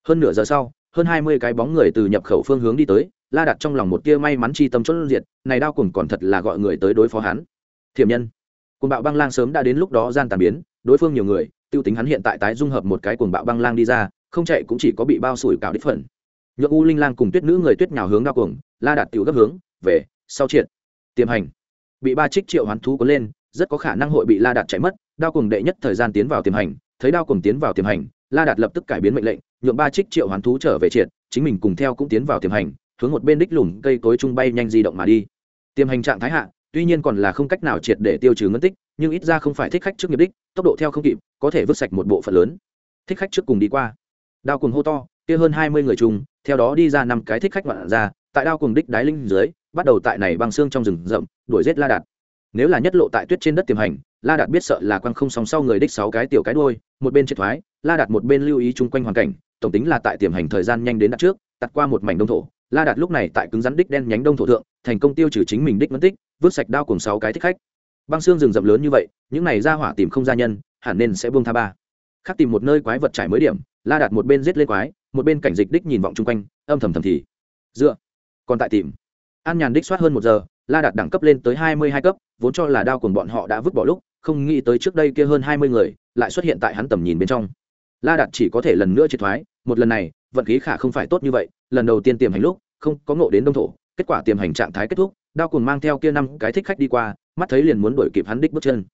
Hơn nửa giờ sau, hơn hai mươi cái bóng người từ nhập khẩu phương hướng đi tới, la đặt trong lòng một tia may mắn chi tâm chốt diệt, này đao cùng còn thật là gọi người tới đối phó hắn. Thiểm nhân. Cùng bạo băng lang sớm đã đến lúc đó gian tàn biến, đối phương nhiều người, tiêu tính hắn hiện tại tái dung hợp một cái cuồng bạo băng lang đi ra, không chạy cũng chỉ có bị bao sủi cào đích phần. Nhượng u linh lang cùng tuyết nữ người tuyết nhào hướng đao cuồng, la đạt tiểu gấp hướng, về, sau triệt. Tiềm hành. Bị ba trích triệu hoán thú có lên rất có khả năng hội bị la đạt chạy mất, đao cuồng đệ nhất thời gian tiến vào tiềm hành, thấy đao cuồng tiến vào tiềm hành, la đạt lập tức cải biến mệnh lệnh, nhượng ba trích triệu hoán thú trở về triệt, chính mình cùng theo cũng tiến vào tiềm hành, hướng một bên đích lùm cây cối trung bay nhanh di động mà đi. Tiềm hành trạng thái hạ, tuy nhiên còn là không cách nào triệt để tiêu trừ ngân tích, nhưng ít ra không phải thích khách trước nghiệp đích, tốc độ theo không kịp, có thể vứt sạch một bộ phận lớn. Thích khách trước cùng đi qua. Đao cùng hô to, kia hơn hai mươi người chung, theo đó đi ra năm cái thích khách ngoạn ra, tại đao cùng đích đái linh dưới, bắt đầu tại này băng xương trong rừng rậm, đuổi giết la đạt nếu là nhất lộ tại tuyết trên đất tiềm hành, la đạt biết sợ là quăng không sóng sau người đích sáu cái tiểu cái đôi một bên triệt thoái, la đạt một bên lưu ý chung quanh hoàn cảnh, tổng tính là tại tiềm hành thời gian nhanh đến đặt trước, tạt qua một mảnh đông thổ. La đạt lúc này tại cứng rắn đích đen nhánh đông thổ thượng, thành công tiêu trừ chính mình đích mất tích, vứt sạch đao cùng sáu cái thích khách. Băng xương rừng rậm lớn như vậy, những này ra hỏa tìm không gia nhân, hẳn nên sẽ buông tha ba. Khác tìm một nơi quái vật trải mới điểm, la đạt một bên giết lên quái, một bên cảnh dịch đích nhìn vọng chung quanh, âm thầm thầm thì. Dựa. Còn tại tìm. An nhàn đích soát hơn một giờ la đạt đẳng cấp lên tới hai mươi hai cấp, vốn cho là đao cùng bọn họ đã vứt bỏ lúc, không nghĩ tới trước đây kia hơn hai mươi người lại xuất hiện tại hắn tầm nhìn bên trong. La đạt chỉ có thể lần nữa triệt thoái, một lần này, vận khí khả không phải tốt như vậy, lần đầu tiên tiềm hành lúc, không có ngộ đến đông thổ, kết quả tiềm hành trạng thái kết thúc, đao cùng mang theo kia năm cái thích khách đi qua, mắt thấy liền muốn đuổi kịp hắn đích bước chân.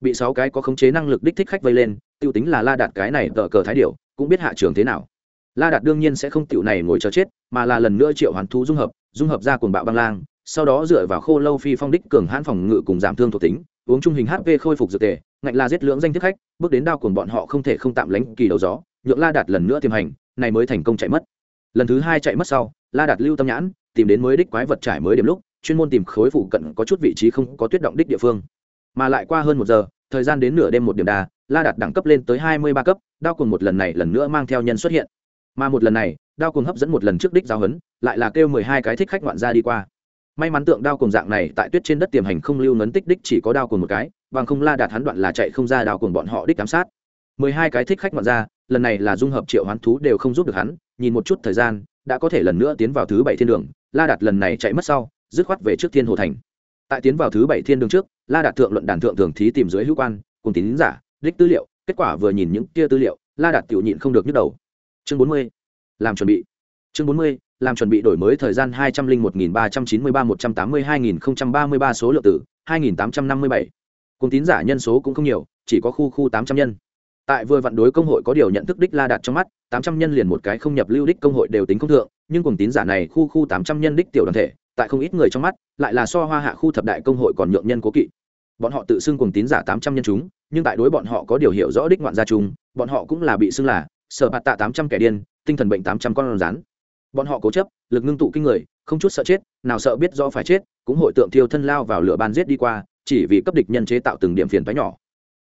Bị sáu cái có khống chế năng lực đích thích khách vây lên, tiêu tính là la đạt cái này tờ cờ thái điệu cũng biết hạ trường thế nào. La đạt đương nhiên sẽ không tiểu này ngồi chờ chết, mà là lần nữa triệu hoàn thú dung hợp dung hợp ra cuồng bạo băng lang sau đó dựa vào khô lâu phi phong đích cường hãn phòng ngự cùng giảm thương thuộc tính, uống trung hình hp khôi phục dược tề, ngạnh la giết lưỡng danh thức khách, bước đến đao cuồng bọn họ không thể không tạm lánh kỳ đầu gió, nhượng la đạt lần nữa tiềm hành, này mới thành công chạy mất. Lần thứ hai chạy mất sau, la đạt lưu tâm nhãn, tìm đến mới đích quái vật trải mới điểm lúc, chuyên môn tìm khối phụ cận có chút vị trí không có tuyết động đích địa phương. Mà lại qua hơn một giờ, thời gian đến nửa đêm một điểm đà, la đạt đẳng cấp lên tới hai mươi ba cấp, đao cùng một lần này lần nữa mang theo nhân xuất hiện. Mà một lần này, đao cùng hấp dẫn một lần trước đích giao hấn lại là kêu mười hai cái thích khách ngoạn ra đi qua may mắn tượng đao cùng dạng này tại tuyết trên đất tiềm hành không lưu ngấn tích đích chỉ có đao cùng một cái, bằng không la đạt hắn đoạn là chạy không ra đao cùng bọn họ đích giám sát. Mười hai cái thích khách ngoạn ra, lần này là dung hợp triệu hoán thú đều không giúp được hắn, nhìn một chút thời gian, đã có thể lần nữa tiến vào thứ bảy thiên đường, la đạt lần này chạy mất sau, dứt khoát về trước thiên hồ thành. Tại tiến vào thứ bảy thiên đường trước, la đạt thượng luận đàn thượng thường thí tìm dưới hữu quan, cùng tín giả, đích tư liệu, kết quả vừa nhìn những kia tư liệu, la đạt tiểu nhịn không được nhức đầu. Chương bốn mươi, làm chuẩn bị chương bốn mươi, làm chuẩn bị đổi mới thời gian hai trăm linh một nghìn ba trăm chín mươi ba, một trăm tám mươi hai nghìn ba mươi ba số lượng tử, hai nghìn tám trăm năm mươi bảy. Cùng tín giả nhân số cũng không nhiều, chỉ có khu khu tám trăm nhân. Tại vừa vặn đối công hội có điều nhận thức đích la đạt trong mắt, tám trăm nhân liền một cái không nhập lưu đích công hội đều tính không thượng, nhưng cùng tín giả này khu khu tám trăm nhân đích tiểu đoàn thể, tại không ít người trong mắt, lại là so hoa hạ khu thập đại công hội còn nhượng nhân cố kỵ. Bọn họ tự xưng cùng tín giả tám trăm nhân chúng, nhưng tại đối bọn họ có điều hiểu rõ đích ngoạn gia chung bọn họ cũng là bị xưng là sở bạt tạ tám trăm kẻ điên, tinh thần bệnh tám trăm con rắn bọn họ cố chấp, lực ngưng tụ kinh người, không chút sợ chết, nào sợ biết do phải chết, cũng hội tượng thiêu thân lao vào lửa ban giết đi qua, chỉ vì cấp địch nhân chế tạo từng điểm phiền toái nhỏ.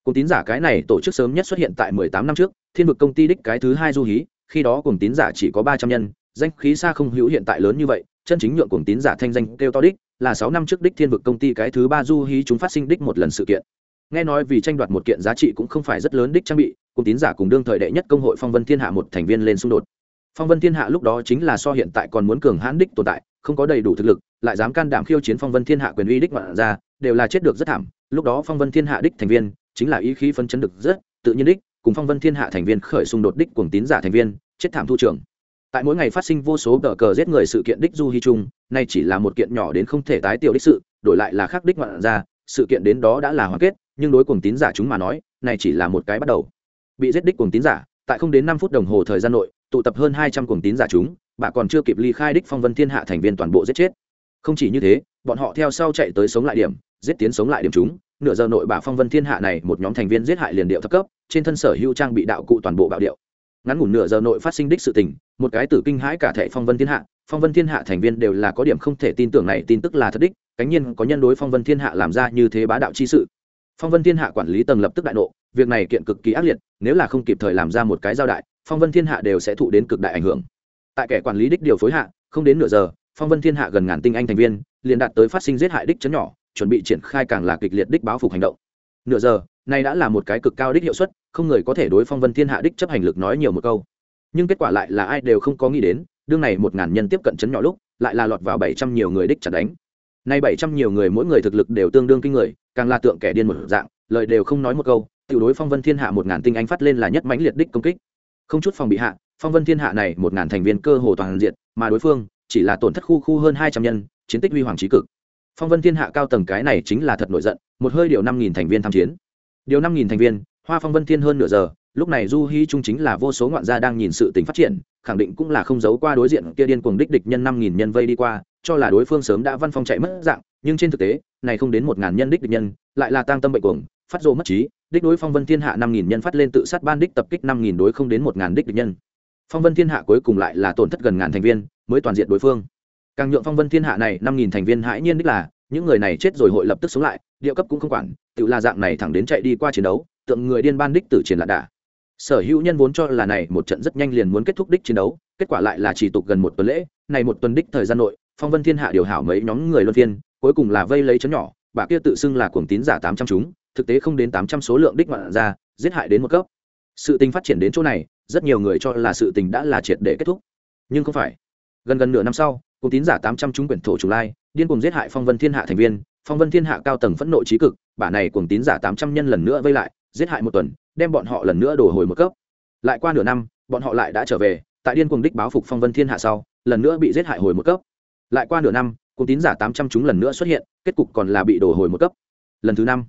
Cùng tín giả cái này tổ chức sớm nhất xuất hiện tại mười tám năm trước, thiên vực công ty đích cái thứ hai du hí, khi đó cùng tín giả chỉ có ba trăm nhân, danh khí xa không hữu hiện tại lớn như vậy, chân chính nhượng cùng tín giả thanh danh kêu to đích, là sáu năm trước đích thiên vực công ty cái thứ ba du hí chúng phát sinh đích một lần sự kiện. Nghe nói vì tranh đoạt một kiện giá trị cũng không phải rất lớn đích trang bị cùng tín giả cùng đương thời đệ nhất công hội phong vân thiên hạ một thành viên lên xung đột phong vân thiên hạ lúc đó chính là so hiện tại còn muốn cường hãn đích tồn tại, không có đầy đủ thực lực, lại dám can đảm khiêu chiến phong vân thiên hạ quyền uy đích ngoạn ra đều là chết được rất thảm lúc đó phong vân thiên hạ đích thành viên, chính là ý khí phân chấn được rất, tự nhiên đích, cùng phong vân thiên hạ thành viên khởi xung đột đích cùng tín giả thành viên, chết thảm thu trưởng. tại mỗi ngày phát sinh vô số cờ cờ giết người sự kiện đích du hy trung nay chỉ là một kiện nhỏ đến không thể tái tiêu đích sự, đổi lại là khác đích ngoạn ra sự kiện đến đó đã là hoàn kết, nhưng đối cùng tín giả chúng mà nói, này chỉ là một cái bắt đầu bị giết đích cùng tín giả, tại không đến năm phút đồng hồ thời gian nội tụ tập hơn hai trăm cuồng tín giả chúng, bà còn chưa kịp ly khai đích phong vân thiên hạ thành viên toàn bộ giết chết. Không chỉ như thế, bọn họ theo sau chạy tới sống lại điểm, giết tiến sống lại điểm chúng. Nửa giờ nội bà phong vân thiên hạ này một nhóm thành viên giết hại liền điệu thấp cấp, trên thân sở hữu trang bị đạo cụ toàn bộ bạo điệu. Ngắn ngủn nửa giờ nội phát sinh đích sự tình, một cái tử kinh hãi cả thệ phong vân thiên hạ, phong vân thiên hạ thành viên đều là có điểm không thể tin tưởng này, tin tức là thật đích, cánh nhiên có nhân đối phong vân thiên hạ làm ra như thế bá đạo chi sự. Phong vân thiên hạ quản lý tầng lập tức đại nộ, việc này kiện cực kỳ ác liệt, nếu là không kịp thời làm ra một cái giao đại phong vân thiên hạ đều sẽ thụ đến cực đại ảnh hưởng. Tại kẻ quản lý đích điều phối hạ, không đến nửa giờ, phong vân thiên hạ gần ngàn tinh anh thành viên, liền đạt tới phát sinh giết hại đích chấn nhỏ, chuẩn bị triển khai càng là kịch liệt đích báo phục hành động. Nửa giờ nay đã là một cái cực cao đích hiệu suất, không người có thể đối phong vân thiên hạ đích chấp hành lực nói nhiều một câu. Nhưng kết quả lại là ai đều không có nghĩ đến, đương này một ngàn nhân tiếp cận chấn nhỏ lúc, lại là lọt vào bảy trăm nhiều người đích chặt đánh. Nay bảy trăm nhiều người mỗi người thực lực đều tương đương kinh người, càng là tượng kẻ điên một dạng, lời đều không nói một câu, tiểu đối phong vân thiên hạ một ngàn tinh anh phát lên là nhất mãnh liệt đích công kích không chút phòng bị hạ, phong vân thiên hạ này một ngàn thành viên cơ hồ toàn diện, mà đối phương chỉ là tổn thất khu khu hơn hai trăm nhân, chiến tích huy hoàng trí cực. Phong vân thiên hạ cao tầng cái này chính là thật nổi giận, một hơi điều năm nghìn thành viên tham chiến. Điều năm nghìn thành viên, hoa phong vân thiên hơn nửa giờ, lúc này du hy trung chính là vô số ngoạn gia đang nhìn sự tình phát triển, khẳng định cũng là không giấu qua đối diện kia điên cuồng đích địch nhân năm nghìn nhân vây đi qua, cho là đối phương sớm đã văn phong chạy mất dạng, nhưng trên thực tế, này không đến một ngàn nhân đích địch nhân, lại là tăng tâm bệnh cuồng, phát rộ mất trí đích đối phong vân thiên hạ năm nghìn nhân phát lên tự sát ban đích tập kích năm nghìn đối không đến một ngàn đích địch nhân. Phong vân thiên hạ cuối cùng lại là tổn thất gần ngàn thành viên, mới toàn diện đối phương. Càng nhượng phong vân thiên hạ này năm nghìn thành viên hãi nhiên đích là, những người này chết rồi hội lập tức sống lại, địa cấp cũng không quản, tự là dạng này thẳng đến chạy đi qua chiến đấu, tượng người điên ban đích tử triển lạc đà sở hữu nhân vốn cho là này một trận rất nhanh liền muốn kết thúc đích chiến đấu, kết quả lại là chỉ tục gần một tuần lễ, này một tuần đích thời gian nội, phong vân thiên hạ điều hảo mấy nhóm người luân phiên, cuối cùng là vây lấy chấn nhỏ, bà kia tự xưng là cuồng tín giả tám trăm chúng thực tế không đến tám trăm số lượng đích ngoạn ra, giết hại đến một cấp. Sự tình phát triển đến chỗ này, rất nhiều người cho là sự tình đã là triệt để kết thúc. Nhưng không phải. Gần gần nửa năm sau, cùng tín giả tám trăm chúng quyển thổ chủ lai, điên cùng giết hại phong vân thiên hạ thành viên, phong vân thiên hạ cao tầng phẫn nộ trí cực bả này cùng tín giả tám trăm nhân lần nữa vây lại, giết hại một tuần, đem bọn họ lần nữa đổ hồi một cấp. Lại qua nửa năm, bọn họ lại đã trở về, tại điên cuồng đích báo phục phong vân thiên hạ sau, lần nữa bị giết hại hồi một cấp. Lại qua nửa năm, cùng tín giả tám trăm chúng lần nữa xuất hiện, kết cục còn là bị đổ hồi một cấp. Lần thứ năm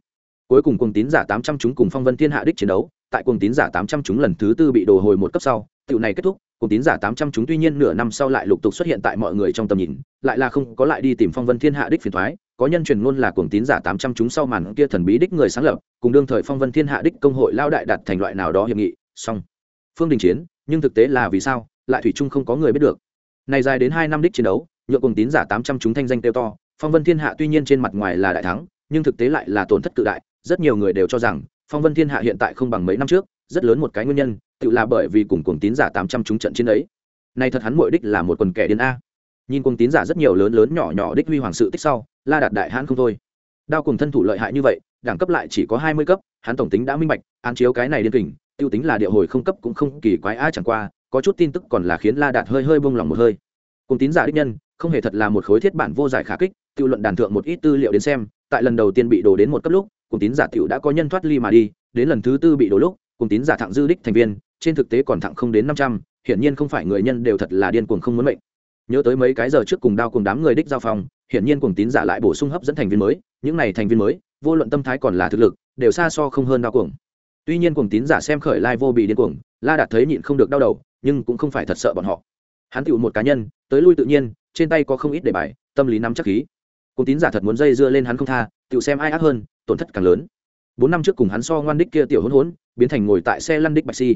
cuối cùng cùng tín giả tám trăm chúng cùng phong vân thiên hạ đích chiến đấu, tại cùng tín giả tám trăm chúng lần thứ tư bị đổ hồi một cấp sau, tiểu này kết thúc cùng tín giả tám trăm chúng tuy nhiên nửa năm sau lại lục tục xuất hiện tại mọi người trong tầm nhìn, lại là không có lại đi tìm phong vân thiên hạ đích phiền thoái có nhân truyền ngôn là cùng tín giả tám trăm chúng sau màn kia thần bí đích người sáng lập, cùng đương thời phong vân thiên hạ đích công hội lao đại đạt thành loại nào đó hiệp nghị song phương đình chiến, nhưng thực tế là vì sao, lại thủy chung không có người biết được. Này dài đến hai năm đích chiến đấu, nhượng cùng tín giả tám trăm chúng thanh danh tiêu to, phong vân thiên hạ tuy nhiên trên mặt ngoài là đại thắng, nhưng thực tế lại là tổn thất cự đại rất nhiều người đều cho rằng phong vân thiên hạ hiện tại không bằng mấy năm trước, rất lớn một cái nguyên nhân, tự là bởi vì cùng cuồng tín giả tám trăm chúng trận chiến ấy. Nay thật hắn mội đích là một quần kẻ điên a. Nhìn cuồng tín giả rất nhiều lớn lớn nhỏ nhỏ đích huy hoàng sự tích sau, la đạt đại hãn không thôi. Đao cùng thân thủ lợi hại như vậy, đẳng cấp lại chỉ có hai mươi cấp, hắn tổng tính đã minh bạch, án chiếu cái này điên kình, tiêu tính là địa hồi không cấp cũng không kỳ quái ai chẳng qua, có chút tin tức còn là khiến la đạt hơi hơi bông lòng một hơi. Cùng tín giả đích nhân, không hề thật là một khối thiết bản vô giải khả kích, tiêu luận đàn thượng một ít tư liệu đến xem, tại lần đầu tiên bị đổ đến một cấp lúc cùng tín giả tiểu đã có nhân thoát ly mà đi, đến lần thứ tư bị đổ lúc, cùng tín giả thẳng dư đích thành viên, trên thực tế còn thẳng không đến năm trăm, hiển nhiên không phải người nhân đều thật là điên cuồng không muốn mệnh. Nhớ tới mấy cái giờ trước cùng đao cùng đám người đích giao phòng hiển nhiên cùng tín giả lại bổ sung hấp dẫn thành viên mới, những này thành viên mới, vô luận tâm thái còn là thực lực, đều xa so không hơn đao cuồng. Tuy nhiên cùng tín giả xem khởi lai vô bị điên cuồng, la đạt thấy nhịn không được đau đầu, nhưng cũng không phải thật sợ bọn họ. Hắn tựu một cá nhân, tới lui tự nhiên, trên tay có không ít đề bài, tâm lý nắm chắc khí cùng tín giả thật muốn dây dưa lên hắn không tha tựu xem ai ác hơn, tổn thất càng lớn. Bốn năm trước cùng hắn so ngoan đích kia tiểu hôn hốn biến thành ngồi tại xe lăn đích bạch si.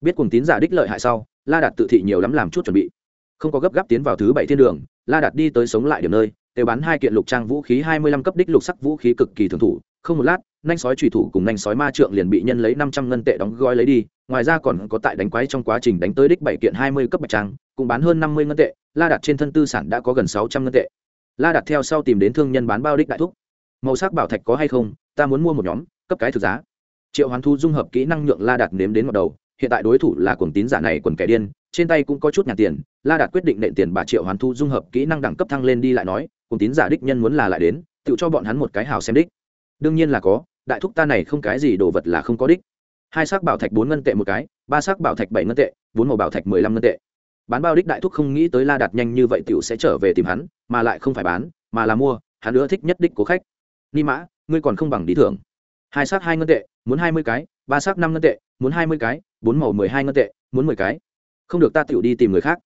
Biết cùng tín giả đích lợi hại sau, la đạt tự thị nhiều lắm làm chút chuẩn bị. Không có gấp gáp tiến vào thứ bảy thiên đường, la đạt đi tới sống lại điểm nơi đều bán hai kiện lục trang vũ khí hai mươi lăm cấp đích lục sắc vũ khí cực kỳ thường thủ không một lát, nanh sói trùy thủ cùng nanh sói ma trượng liền bị nhân lấy năm trăm ngân tệ đóng gói lấy đi, ngoài ra còn có tại đánh quái trong quá trình đánh tới đích bảy kiện hai mươi cấp bạch trang, cũng bán hơn năm mươi ngân tệ, la đặt trên thân tư sản đã có gần sáu trăm ngân tệ la đặt theo sau tìm đến thương nhân bán bao đích đại thúc. Màu sắc bảo thạch có hay không, ta muốn mua một nhóm, cấp cái thực giá. Triệu hoán thu dung hợp kỹ năng nhượng la đạt nếm đến một đầu, hiện tại đối thủ là cuồng tín giả này quần kẻ điên, trên tay cũng có chút nhà tiền. La đạt quyết định nện tiền bà triệu hoán thu dung hợp kỹ năng đẳng cấp thăng lên đi lại nói, cuồng tín giả đích nhân muốn là lại đến, tự cho bọn hắn một cái hào xem đích. Đương nhiên là có, đại thúc ta này không cái gì đồ vật là không có đích. Hai sắc bảo thạch bốn ngân tệ một cái, ba sắc bảo thạch bảy ngân tệ, bốn màu bảo thạch mười lăm ngân tệ bán bao đích đại thúc không nghĩ tới la đạt nhanh như vậy tiểu sẽ trở về tìm hắn, mà lại không phải bán, mà là mua, hắn ưa thích nhất đích của khách. Ni mã, ngươi còn không bằng đi thưởng. Hai sắc hai ngân tệ, muốn hai mươi cái, ba sắc năm ngân tệ, muốn hai mươi cái, bốn màu mười hai ngân tệ, muốn mười cái. Không được ta tiểu đi tìm người khác.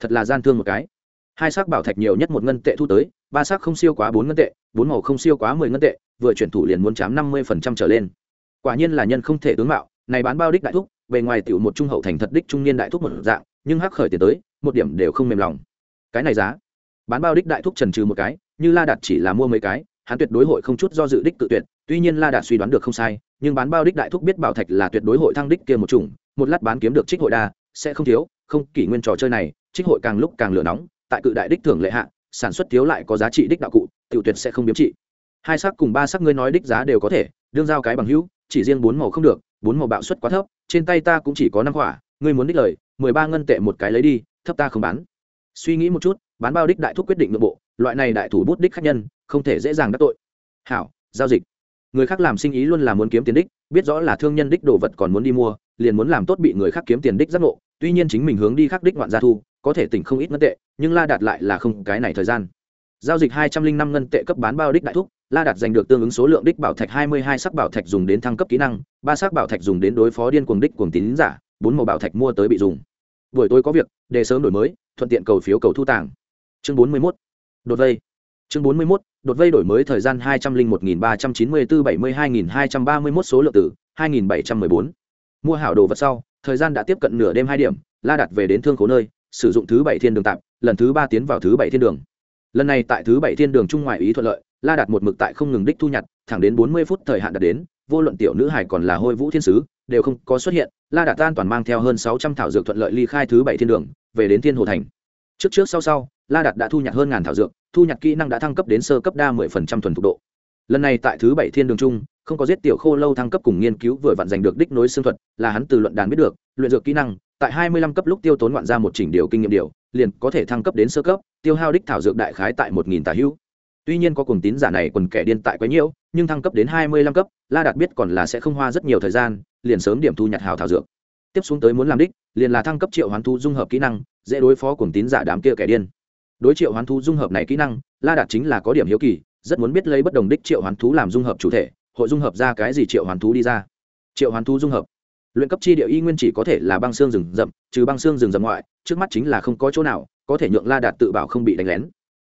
Thật là gian thương một cái. Hai sắc bảo thạch nhiều nhất một ngân tệ thu tới, ba sắc không siêu quá bốn ngân tệ, bốn màu không siêu quá mười ngân tệ, vừa chuyển thủ liền muốn chám năm mươi phần trăm trở lên. Quả nhiên là nhân không thể tướng mạo, này bán bao đích đại thúc, bề ngoài tiểu một trung hậu thành thật đích trung niên đại thúc một dạng nhưng hắc khởi tiền tới, một điểm đều không mềm lòng. Cái này giá, bán bao đích đại thúc trần trừ một cái, như la đạt chỉ là mua mấy cái, hắn tuyệt đối hội không chút do dự đích tự tuyệt, tuy nhiên la đạt suy đoán được không sai, nhưng bán bao đích đại thúc biết bảo thạch là tuyệt đối hội thăng đích kia một chủng, một lát bán kiếm được trích hội đa, sẽ không thiếu, không, kỷ nguyên trò chơi này, trích hội càng lúc càng lửa nóng, tại cự đại đích thường lệ hạ, sản xuất thiếu lại có giá trị đích đạo cụ, tiểu tuyệt sẽ không biếm trị. Hai sắc cùng ba sắc ngươi nói đích giá đều có thể, đương giao cái bằng hữu, chỉ riêng bốn màu không được, bốn màu bạo suất quá thấp, trên tay ta cũng chỉ có năm quả, ngươi muốn đích lời mười ba ngân tệ một cái lấy đi, thấp ta không bán. Suy nghĩ một chút, bán bao đích đại thúc quyết định nội bộ, loại này đại thủ bút đích khách nhân, không thể dễ dàng đắc tội. Hảo, giao dịch. Người khác làm sinh ý luôn là muốn kiếm tiền đích, biết rõ là thương nhân đích đồ vật còn muốn đi mua, liền muốn làm tốt bị người khác kiếm tiền đích giác ngộ. Tuy nhiên chính mình hướng đi khác đích ngoạn gia thu, có thể tỉnh không ít ngân tệ, nhưng la đạt lại là không, cái này thời gian. Giao dịch hai trăm linh năm ngân tệ cấp bán bao đích đại thúc, la đạt giành được tương ứng số lượng đích bảo thạch hai mươi hai sắc bảo thạch dùng đến thăng cấp kỹ năng, ba sắc bảo thạch dùng đến đối phó điên cuồng đích cuồng tín giả bốn màu bảo thạch mua tới bị dùng. Buổi tối có việc, để sớm đổi mới, thuận tiện cầu phiếu cầu thu tàng. Chương bốn mươi mốt. Đột vây. Chương bốn mươi mốt, đột vây đổi mới thời gian hai trăm linh một nghìn ba trăm chín mươi bốn bảy mươi hai nghìn hai trăm ba mươi mốt số lượng tử hai nghìn bảy trăm mười bốn. Mua hảo đồ vật sau, thời gian đã tiếp cận nửa đêm hai điểm, la đặt về đến thương khố nơi, sử dụng thứ bảy thiên đường tạm, lần thứ ba tiến vào thứ bảy thiên đường. Lần này tại thứ bảy thiên đường trung ngoại ý thuận lợi, la đặt một mực tại không ngừng đích thu nhặt, thẳng đến bốn mươi phút thời hạn đạt đến, vô luận tiểu nữ hải còn là hôi vũ thiên sứ đều không có xuất hiện, la đạt an toàn mang theo hơn sáu trăm thảo dược thuận lợi ly khai thứ bảy thiên đường, về đến thiên hồ thành. Trước trước sau sau, la đạt đã thu nhặt hơn ngàn thảo dược, thu nhặt kỹ năng đã thăng cấp đến sơ cấp đa mười phần trăm thuần thục độ. Lần này tại thứ bảy thiên đường chung, không có giết tiểu khô lâu thăng cấp cùng nghiên cứu vừa vặn giành được đích nối xương thuật, là hắn từ luận đàn biết được, luyện dược kỹ năng, tại hai mươi lăm cấp lúc tiêu tốn ngoạn ra một chỉnh điều kinh nghiệm điều, liền có thể thăng cấp đến sơ cấp, tiêu hao đích thảo dược đại khái tại một nghìn tà hữu. Tuy nhiên có cùng tín giả này quần kẻ điên tại quá nhiễu, nhưng thăng cấp đến hai mươi lăm cấp, la đạt biết còn là sẽ không hoa rất nhiều thời gian liền sớm điểm thu nhặt hào thảo dược. Tiếp xuống tới muốn làm đích, liền là thăng cấp triệu hoán thu dung hợp kỹ năng, dễ đối phó cùng tín giả đám kia kẻ điên. Đối triệu hoán thu dung hợp này kỹ năng, la đạt chính là có điểm hiếu kỳ, rất muốn biết lấy bất đồng đích triệu hoán thú làm dung hợp chủ thể, hội dung hợp ra cái gì triệu hoán thú đi ra. Triệu hoán thú dung hợp. Luyện cấp chi địa y nguyên chỉ có thể là băng xương rừng rậm, trừ băng xương rừng rậm ngoại, trước mắt chính là không có chỗ nào, có thể nhượng la đạt tự bảo không bị đánh lén.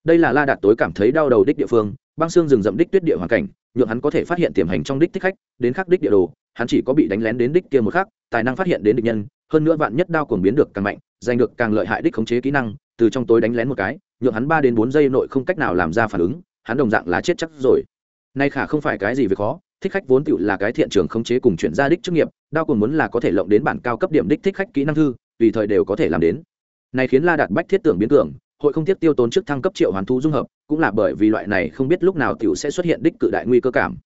Đây là la đạt tối cảm thấy đau đầu đích địa phương băng xương rừng rậm đích tuyết địa hoàn cảnh, nhượng hắn có thể phát hiện tiềm hành trong đích thích khách, đến khắc đích địa đồ, hắn chỉ có bị đánh lén đến đích kia một khắc, tài năng phát hiện đến địch nhân, hơn nữa vạn nhất đao cuồng biến được càng mạnh, giành được càng lợi hại đích khống chế kỹ năng, từ trong tối đánh lén một cái, nhượng hắn ba đến bốn giây nội không cách nào làm ra phản ứng, hắn đồng dạng là chết chắc rồi. Nay khả không phải cái gì việc khó, thích khách vốn tựu là cái thiện trường khống chế cùng chuyển gia đích chức nghiệp, đao cuồng muốn là có thể lộng đến bản cao cấp điểm đích thích khách kỹ năng thư, tùy thời đều có thể làm đến. Này khiến la đạt bách thiết tưởng biến tưởng hội không tiếp tiêu tốn trước thăng cấp triệu hoàn thú dung hợp, cũng là bởi vì loại này không biết lúc nào tiểu sẽ xuất hiện đích cự đại nguy cơ cảm.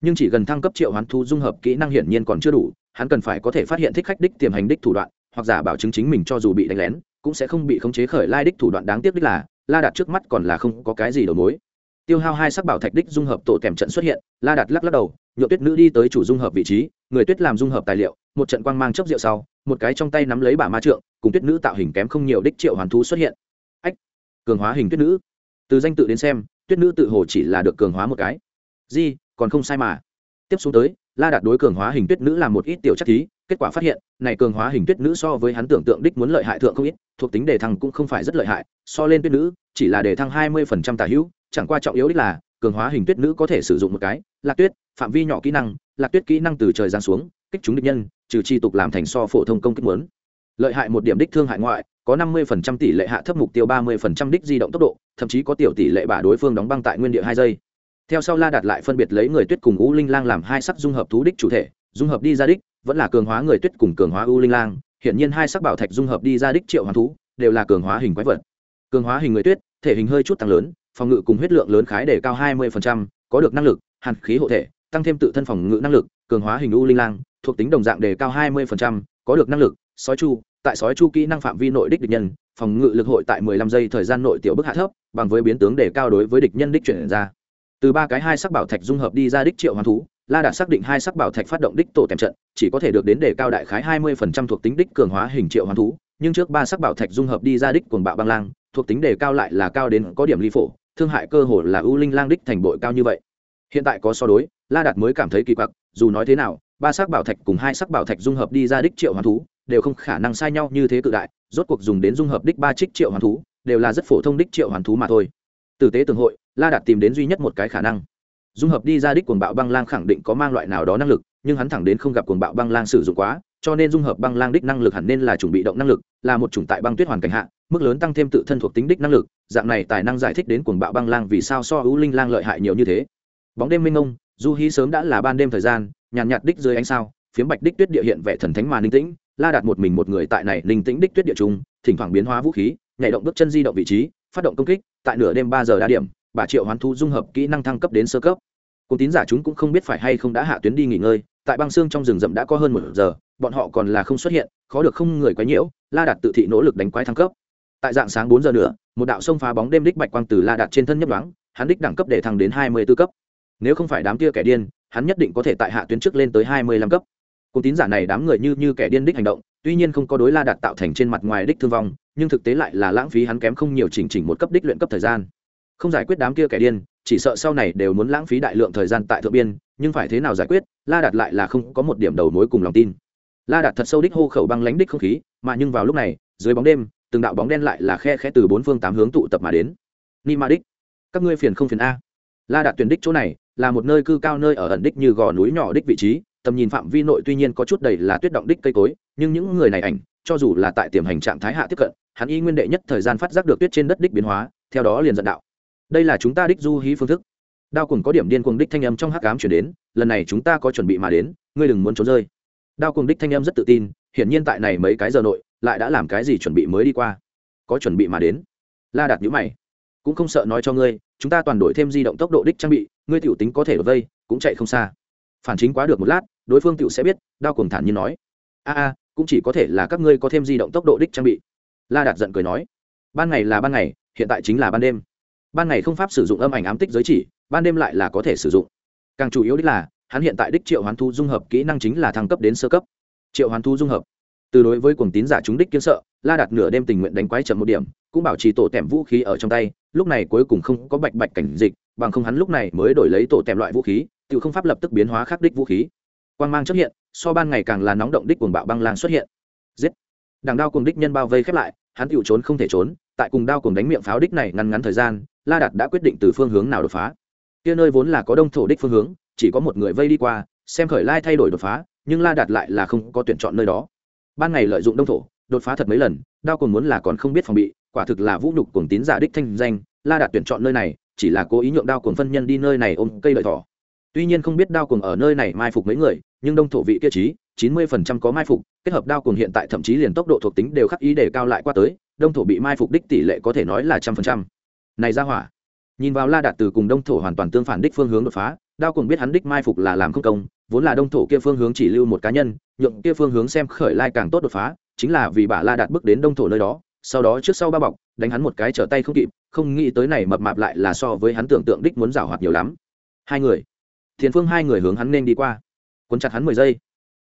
Nhưng chỉ gần thăng cấp triệu hoán thú dung hợp kỹ năng hiển nhiên còn chưa đủ, hắn cần phải có thể phát hiện thích khách đích tiềm hành đích thủ đoạn, hoặc giả bảo chứng chính mình cho dù bị đánh lén, cũng sẽ không bị khống chế khởi lai đích thủ đoạn đáng tiếc đích là, la đạt trước mắt còn là không có cái gì đầu mối. Tiêu hao hai sắc bảo thạch đích dung hợp tổ kèm trận xuất hiện, la đạt lắc lắc đầu nhựa tuyết nữ đi tới chủ dung hợp vị trí, người tuyết làm dung hợp tài liệu, một trận quang mang chốc rượu sau, một cái trong tay nắm lấy bả ma trượng, cùng tuyết nữ tạo hình kém không nhiều đích triệu hoàn thú xuất hiện cường hóa hình tuyết nữ. Từ danh tự đến xem, tuyết nữ tự hồ chỉ là được cường hóa một cái. Di, còn không sai mà. Tiếp xuống tới, la đạt đối cường hóa hình tuyết nữ làm một ít tiểu chắc thí, kết quả phát hiện, này cường hóa hình tuyết nữ so với hắn tưởng tượng đích muốn lợi hại thượng không ít, thuộc tính đề thăng cũng không phải rất lợi hại, so lên tuyết nữ, chỉ là đề thăng hai mươi phần trăm tả hữu, chẳng qua trọng yếu đích là, cường hóa hình tuyết nữ có thể sử dụng một cái lạc tuyết, phạm vi nhỏ kỹ năng lạc tuyết kỹ năng từ trời giáng xuống, kích chúng địch nhân, trừ chi tục làm thành so phổ thông công kích muốn lợi hại một điểm đích thương hại ngoại, có năm mươi phần trăm tỷ lệ hạ thấp mục tiêu, ba mươi phần trăm đích di động tốc độ, thậm chí có tiểu tỷ lệ bả đối phương đóng băng tại nguyên địa hai giây. Theo sau la đạt lại phân biệt lấy người tuyết cùng u linh lang làm hai sắc dung hợp thú đích chủ thể, dung hợp đi ra đích vẫn là cường hóa người tuyết cùng cường hóa u linh lang hiện nhiên hai sắc bảo thạch dung hợp đi ra đích triệu hoàn thú đều là cường hóa hình quái vật. Cường hóa hình người tuyết, thể hình hơi chút tăng lớn, phòng ngự cùng huyết lượng lớn khái để cao hai mươi có được năng lực, hàn khí hộ thể, tăng thêm tự thân phòng ngự năng lực, cường hóa hình u linh lang, thuộc tính đồng dạng đề cao hai mươi có được năng lực, sói chu tại sói chu kỹ năng phạm vi nội đích địch nhân, phòng ngự lực hội tại 15 giây thời gian nội tiểu bức hạ thấp, bằng với biến tướng đề cao đối với địch nhân đích chuyển ra. Từ ba cái hai sắc bảo thạch dung hợp đi ra đích triệu hoàn thú, la đạt xác định hai sắc bảo thạch phát động đích tổ tèm trận, chỉ có thể được đến đề cao đại khái 20% thuộc tính đích cường hóa hình triệu hoàn thú, nhưng trước ba sắc bảo thạch dung hợp đi ra đích cuồng bạo băng lang, thuộc tính đề cao lại là cao đến có điểm ly phổ, thương hại cơ hồ là ưu linh lang đích thành bội cao như vậy. Hiện tại có so đối, la đạt mới cảm thấy kỳ quặc, dù nói thế nào, ba sắc bảo thạch cùng hai sắc bảo thạch dung hợp đi ra đích triệu hoàn thú đều không khả năng sai nhau như thế cự đại, rốt cuộc dùng đến dung hợp đích ba trích triệu hoàn thú, đều là rất phổ thông đích triệu hoàn thú mà thôi. Tử tế tường hội, la đạt tìm đến duy nhất một cái khả năng. Dung hợp đi ra đích cuồng bạo băng lang khẳng định có mang loại nào đó năng lực, nhưng hắn thẳng đến không gặp cuồng bạo băng lang sử dụng quá, cho nên dung hợp băng lang đích năng lực hẳn nên là chủng bị động năng lực, là một chủng tại băng tuyết hoàn cảnh hạ, mức lớn tăng thêm tự thân thuộc tính đích năng lực, dạng này tài năng giải thích đến cuồng bạo băng lang vì sao so hữu linh lang lợi hại nhiều như thế. Bóng đêm minh ngông du hí sớm đã là ban đêm thời gian, nhàn nhạt đích dưới ánh sao, phiếm bạch đích tuyết địa hiện vẻ thần thánh mà ninh tĩnh la đạt một mình một người tại này linh tĩnh đích tuyết địa trung, thỉnh thoảng biến hóa vũ khí, nhảy động bước chân di động vị trí, phát động công kích, tại nửa đêm ba giờ đa điểm, bà triệu hoán thu dung hợp kỹ năng thăng cấp đến sơ cấp. Cùng tín giả chúng cũng không biết phải hay không đã hạ tuyến đi nghỉ ngơi, tại băng xương trong rừng rậm đã có hơn một giờ, bọn họ còn là không xuất hiện, khó được không người quấy nhiễu, la đạt tự thị nỗ lực đánh quái thăng cấp. Tại dạng sáng bốn giờ nữa, một đạo sông phá bóng đêm đích bạch quang từ la đạt trên thân nhấp đoán hắn đích đẳng cấp để thăng đến hai mươi b ố cấp. Nếu không phải đám tia kẻ điên, hắn nhất định có thể tại hạ tuyến trước lên tới hai mươi lăm cấp cùng tín giả này đám người như như kẻ điên đích hành động, tuy nhiên không có đối la đạt tạo thành trên mặt ngoài đích thương vong, nhưng thực tế lại là lãng phí hắn kém không nhiều chỉnh chỉnh một cấp đích luyện cấp thời gian. Không giải quyết đám kia kẻ điên, chỉ sợ sau này đều muốn lãng phí đại lượng thời gian tại thượng biên, nhưng phải thế nào giải quyết, la đạt lại là không có một điểm đầu mối cùng lòng tin. La đạt thật sâu đích hô khẩu băng lánh đích không khí, mà nhưng vào lúc này, dưới bóng đêm, từng đạo bóng đen lại là khe khe từ bốn phương tám hướng tụ tập mà đến. Ni ma đích, các ngươi phiền không phiền a. La đạt tuyển đích chỗ này, là một nơi cư cao nơi ở ẩn đích như gò núi nhỏ đích vị trí tầm nhìn phạm vi nội tuy nhiên có chút đầy là tuyết động đích cây cối, nhưng những người này ảnh, cho dù là tại tiềm hành trạng thái hạ tiếp cận, hắn y nguyên đệ nhất thời gian phát giác được tuyết trên đất đích biến hóa, theo đó liền dẫn đạo. Đây là chúng ta đích du hí phương thức. Đao cùng có điểm điên cuồng đích thanh âm trong hắc ám chuyển đến, lần này chúng ta có chuẩn bị mà đến, ngươi đừng muốn trốn rơi. Đao cùng đích thanh âm rất tự tin, hiển nhiên tại này mấy cái giờ nội, lại đã làm cái gì chuẩn bị mới đi qua. Có chuẩn bị mà đến. La đạt nhữ mày. Cũng không sợ nói cho ngươi, chúng ta toàn đổi thêm di động tốc độ đích trang bị, ngươi tiểu tính có thể ở vây, cũng chạy không xa phản chính quá được một lát, đối phương tiểu sẽ biết, đao cùng thản nhiên nói. A a, cũng chỉ có thể là các ngươi có thêm di động tốc độ đích trang bị. La đạt giận cười nói. Ban ngày là ban ngày, hiện tại chính là ban đêm. Ban ngày không pháp sử dụng âm ảnh ám tích giới chỉ, ban đêm lại là có thể sử dụng. Càng chủ yếu đích là, hắn hiện tại đích triệu hoán thu dung hợp kỹ năng chính là thăng cấp đến sơ cấp. Triệu hoán thu dung hợp. Từ đối với cuồng tín giả chúng đích kiến sợ, la đạt nửa đêm tình nguyện đánh quái chậm một điểm, cũng bảo trì tổ tèm vũ khí ở trong tay, lúc này cuối cùng không có bạch bạch cảnh dịch, bằng không hắn lúc này mới đổi lấy tổ tèm loại vũ khí tự không pháp lập tức biến hóa khắc đích vũ khí. Quang mang xuất hiện, so ban ngày càng là nóng động đích cuồng bạo băng lang xuất hiện. Giết! Đằng đao cùng đích nhân bao vây khép lại, hắn tự trốn không thể trốn, tại cùng đao cùng đánh miệng pháo đích này ngăn ngắn thời gian, la đạt đã quyết định từ phương hướng nào đột phá. Kia nơi vốn là có đông thổ đích phương hướng, chỉ có một người vây đi qua, xem khởi lai thay đổi đột phá, nhưng la đạt lại là không có tuyển chọn nơi đó. Ban ngày lợi dụng đông thổ, đột phá thật mấy lần, đao cùng muốn là còn không biết phòng bị, quả thực là vũ nhục cùng tín giả đích thanh danh, la đạt tuyển chọn nơi này, chỉ là cố ý nhượng đao cùng phân nhân đi nơi này ôm cây lợi thỏ tuy nhiên không biết đao Cuồng ở nơi này mai phục mấy người, nhưng đông thổ vị kia trí, chín mươi phần trăm có mai phục, kết hợp đao Cuồng hiện tại thậm chí liền tốc độ thuộc tính đều khắc ý để cao lại qua tới, đông thổ bị mai phục đích tỷ lệ có thể nói là trăm phần trăm. Này ra hỏa. Nhìn vào la đạt từ cùng đông thổ hoàn toàn tương phản đích phương hướng đột phá, đao Cuồng biết hắn đích mai phục là làm không công, vốn là đông thổ kia phương hướng chỉ lưu một cá nhân, nhượng kia phương hướng xem khởi lai càng tốt đột phá, chính là vì bà la đạt bước đến đông thổ nơi đó, sau đó trước sau ba bọc, đánh hắn một cái trở tay không kịp, không nghĩ tới này mập mạp lại là so với hắn tưởng tượng đích muốn rào hoạt nhiều lắm. Hai người thiền phương hai người hướng hắn nên đi qua. Cuốn chặt hắn mười giây.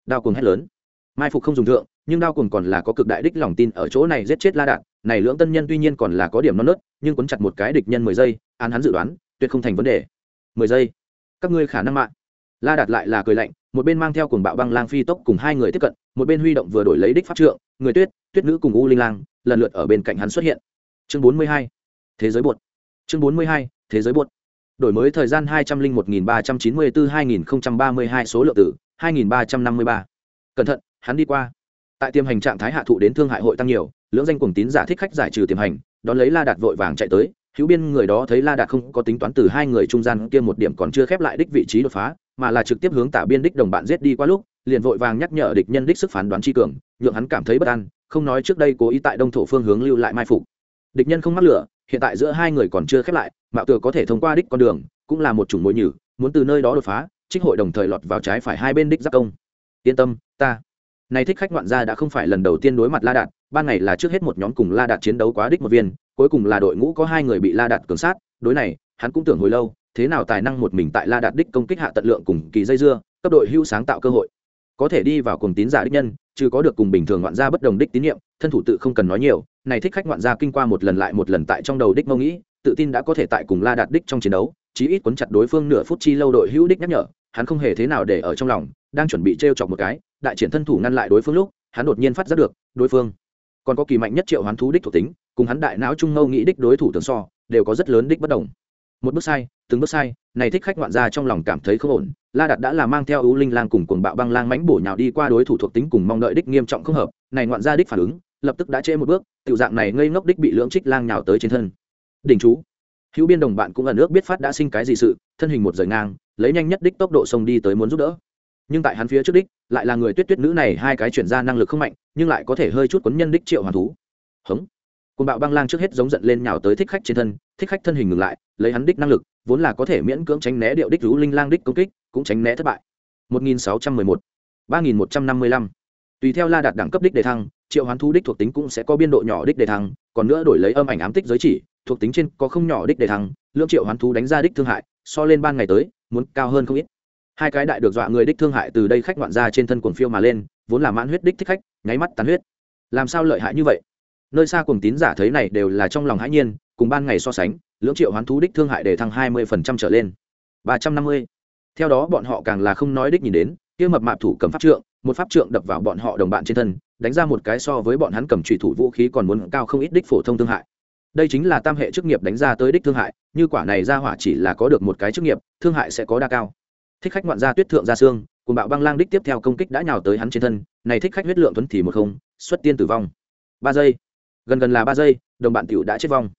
Đao cùng hét lớn. Mai phục không dùng thượng, nhưng đao cùng còn là có cực đại đích lòng tin ở chỗ này giết chết la đạn này lưỡng tân nhân tuy nhiên còn là có điểm non nớt, nhưng cuốn chặt một cái địch nhân mười giây, án hắn dự đoán, tuyệt không thành vấn đề. Mười giây. Các ngươi khả năng mạng. La đạt lại là cười lạnh, một bên mang theo cùng bạo băng lang phi tốc cùng hai người tiếp cận, một bên huy động vừa đổi lấy đích pháp trượng, người tuyết tuyết nữ cùng u linh lang, lần lượt ở bên cạnh hắn xuất hiện. Chương bốn mươi hai. Thế giới bột chương bốn mươi hai. Thế giới bột đổi mới thời gian hai trăm linh một nghìn ba trăm chín mươi bốn hai nghìn ba mươi hai số lượng tử hai nghìn ba trăm năm mươi ba. Cẩn thận, hắn đi qua. Tại tiềm hành trạng thái hạ thụ đến thương hại hội tăng nhiều, lưỡng danh cuồng tín giả thích khách giải trừ tiềm hành, đón lấy la đạt vội vàng chạy tới, hữu biên người đó thấy la đạt không có tính toán từ hai người trung gian kia một điểm còn chưa khép lại đích vị trí đột phá, mà là trực tiếp hướng tả biên đích đồng bạn giết đi qua lúc, liền vội vàng nhắc nhở địch nhân đích sức phán đoán tri cường, nhượng hắn cảm thấy bất an, không nói trước đây cố ý tại đông thổ phương hướng lưu lại mai phục. Địch nhân không mắc lửa hiện tại giữa hai người còn chưa khép lại, mạo tựa có thể thông qua đích con đường, cũng là một chủng mối nhử, muốn từ nơi đó đột phá, trích hội đồng thời lọt vào trái phải hai bên đích giác công. Yên tâm, ta. Này thích khách ngoạn gia đã không phải lần đầu tiên đối mặt la đạt, ban ngày là trước hết một nhóm cùng la đạt chiến đấu quá đích một viên, cuối cùng là đội ngũ có hai người bị la đạt cường sát, đối này, hắn cũng tưởng hồi lâu, thế nào tài năng một mình tại la đạt đích công kích hạ tận lượng cùng kỳ dây dưa, cấp đội hưu sáng tạo cơ hội. Có thể đi vào cùng tín giả đích nhân trừ có được cùng bình thường ngoạn gia bất đồng đích tín nhiệm, thân thủ tự không cần nói nhiều, này thích khách ngoạn gia kinh qua một lần lại một lần tại trong đầu đích mâu nghĩ, tự tin đã có thể tại cùng la đạt đích trong chiến đấu, chí ít quấn chặt đối phương nửa phút chi lâu đội hữu đích nhắc nhở, hắn không hề thế nào để ở trong lòng, đang chuẩn bị t chọc một cái, đại triển thân thủ ngăn lại đối phương lúc, hắn đột nhiên phát giác được, đối phương còn có kỳ mạnh nhất triệu hoán thú đích thuộc tính, cùng hắn đại não trung ngâu nghĩ đích đối thủ tường so, đều có rất lớn đích bất đồng một bước sai, từng bước sai, này thích khách ngoạn gia trong lòng cảm thấy không ổn, la đạt đã là mang theo ưu linh lang cùng cuồng bạo băng lang mãnh bổ nhào đi qua đối thủ thuộc tính cùng mong đợi đích nghiêm trọng không hợp, này ngoạn gia đích phản ứng, lập tức đã trễ một bước, tiểu dạng này ngây ngốc đích bị lưỡng trích lang nhào tới trên thân. Đỉnh chú, hữu biên đồng bạn cũng ẩn ước biết phát đã sinh cái gì sự, thân hình một rời ngang, lấy nhanh nhất đích tốc độ sông đi tới muốn giúp đỡ. Nhưng tại hắn phía trước đích, lại là người tuyết tuyết nữ này hai cái chuyển ra năng lực không mạnh, nhưng lại có thể hơi chút quấn nhân đích triệu hoàn thú. Hống côn bạo băng lang trước hết giống giận lên nhào tới thích khách trên thân, thích khách thân hình ngừng lại, lấy hắn đích năng lực, vốn là có thể miễn cưỡng tránh né điệu đích rú linh lang đích công kích, cũng tránh né thất bại. 1611 3155 tùy theo la đạt đẳng cấp đích đề thăng, triệu hoán thú đích thuộc tính cũng sẽ có biên độ nhỏ đích đề thăng, còn nữa đổi lấy âm ảnh ám tích giới chỉ, thuộc tính trên có không nhỏ đích đề thăng, lượng triệu hoán thú đánh ra đích thương hại, so lên ban ngày tới, muốn cao hơn không ít. Hai cái đại được dọa người đích thương hại từ đây khách ngoạn ra trên thân cuồng phiêu mà lên, vốn là mãn huyết đích thích khách, nháy mắt tàn huyết. Làm sao lợi hại như vậy? Nơi xa cùng tín giả thấy này đều là trong lòng hãi nhiên, cùng ban ngày so sánh, lưỡng triệu hoán thú đích thương hại để thăng hai mươi phần trăm trở lên. ba trăm năm mươi. Theo đó bọn họ càng là không nói đích nhìn đến, kia mập mạp thủ cầm pháp trượng, một pháp trượng đập vào bọn họ đồng bạn trên thân, đánh ra một cái so với bọn hắn cầm trùy thủ vũ khí còn muốn cao không ít đích phổ thông thương hại. Đây chính là tam hệ chức nghiệp đánh ra tới đích thương hại, như quả này ra hỏa chỉ là có được một cái chức nghiệp, thương hại sẽ có đa cao. Thích khách ngoạn gia tuyết thượng gia xương, cùng bạo băng lang đích tiếp theo công kích đã nhào tới hắn trên thân, này thích khách huyết lượng tuấn thì một không, xuất tiên tử vong. Ba giây gần gần là ba giây, đồng bạn tiểu đã chết vong.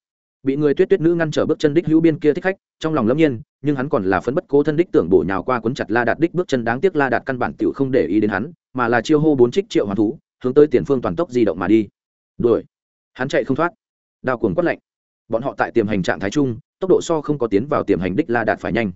Bị người tuyết tuyết nữ ngăn trở bước chân đích hữu biên kia thích khách, trong lòng lâm nhiên, nhưng hắn còn là phấn bất cố thân đích tưởng bổ nhào qua cuốn chặt la đạt đích bước chân đáng tiếc la đạt căn bản tiểu không để ý đến hắn, mà là chiêu hô bốn trích triệu hoàn thú, hướng tới tiền phương toàn tốc di động mà đi. Đuổi. Hắn chạy không thoát. Đao cuồng quất lạnh. Bọn họ tại tiềm hành trạng thái chung, tốc độ so không có tiến vào tiềm hành đích la đạt phải nhanh.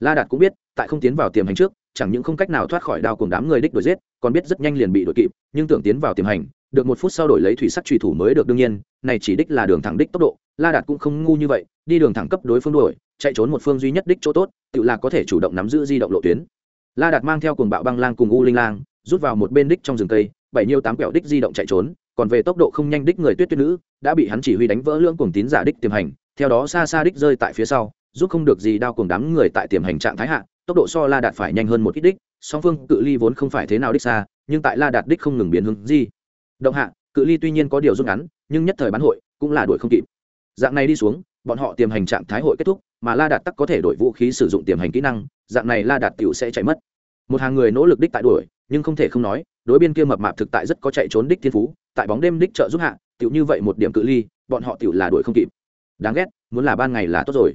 La đạt cũng biết, tại không tiến vào tiềm hành trước, chẳng những không cách nào thoát khỏi đao cuồng đám người đích đuổi giết, còn biết rất nhanh liền bị đuổi kịp, nhưng tưởng tiến vào tiềm hành được một phút sau đổi lấy thủy sắc truy thủ mới được đương nhiên, này chỉ đích là đường thẳng đích tốc độ, la đạt cũng không ngu như vậy, đi đường thẳng cấp đối phương đuổi, chạy trốn một phương duy nhất đích chỗ tốt, tự là có thể chủ động nắm giữ di động lộ tuyến. La đạt mang theo cuồng bạo băng lang cùng u linh lang, rút vào một bên đích trong rừng cây, bảy nhiêu tám quẹo đích di động chạy trốn, còn về tốc độ không nhanh đích người tuyết tuyết nữ, đã bị hắn chỉ huy đánh vỡ lưỡng cuồng tín giả đích tiềm hành, theo đó xa xa đích rơi tại phía sau, giúp không được gì đao cuồng đám người tại tiềm hành trạng thái hạ, tốc độ so la đạt phải nhanh hơn một ít đích, song phương cự ly vốn không phải thế nào đích xa, nhưng tại la đạt đích không ngừng biến hướng gì động hạ, cự ly tuy nhiên có điều rút ngắn, nhưng nhất thời bán hội cũng là đuổi không kịp. Dạng này đi xuống, bọn họ tiềm hành trạng thái hội kết thúc, mà la đạt tắc có thể đổi vũ khí sử dụng tiềm hành kỹ năng, dạng này la đạt tiểu sẽ chạy mất. Một hàng người nỗ lực đích tại đuổi, nhưng không thể không nói, đối biên kia mập mạp thực tại rất có chạy trốn đích thiên phú, tại bóng đêm đích trợ giúp hạ, tiểu như vậy một điểm cự ly, bọn họ tiểu là đuổi không kịp. Đáng ghét, muốn là ban ngày là tốt rồi.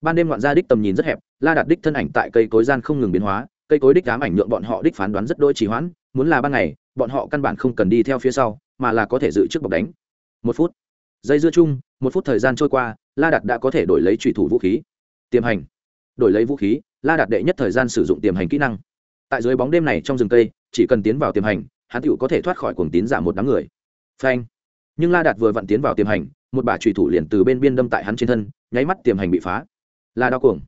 Ban đêm ngoạn gia đích tầm nhìn rất hẹp, la đạt đích thân ảnh tại cây cối gian không ngừng biến hóa, cây cối đích ám ảnh nhượng bọn họ đích phán đoán rất đôi trì hoãn muốn là ban ngày, bọn họ căn bản không cần đi theo phía sau, mà là có thể dự trước bọc đánh. Một phút. Dây dưa chung, một phút thời gian trôi qua, la đạt đã có thể đổi lấy trùy thủ vũ khí. Tiềm hành. Đổi lấy vũ khí, la đạt đệ nhất thời gian sử dụng tiềm hành kỹ năng. Tại dưới bóng đêm này trong rừng cây, chỉ cần tiến vào tiềm hành, hắn tựu có thể thoát khỏi cuồng tín giả một đám người. Phanh. Nhưng la đạt vừa vặn tiến vào tiềm hành, một bà trùy thủ liền từ bên biên đâm tại hắn trên thân, nháy mắt tiềm hành bị phá. Là đao cuồng.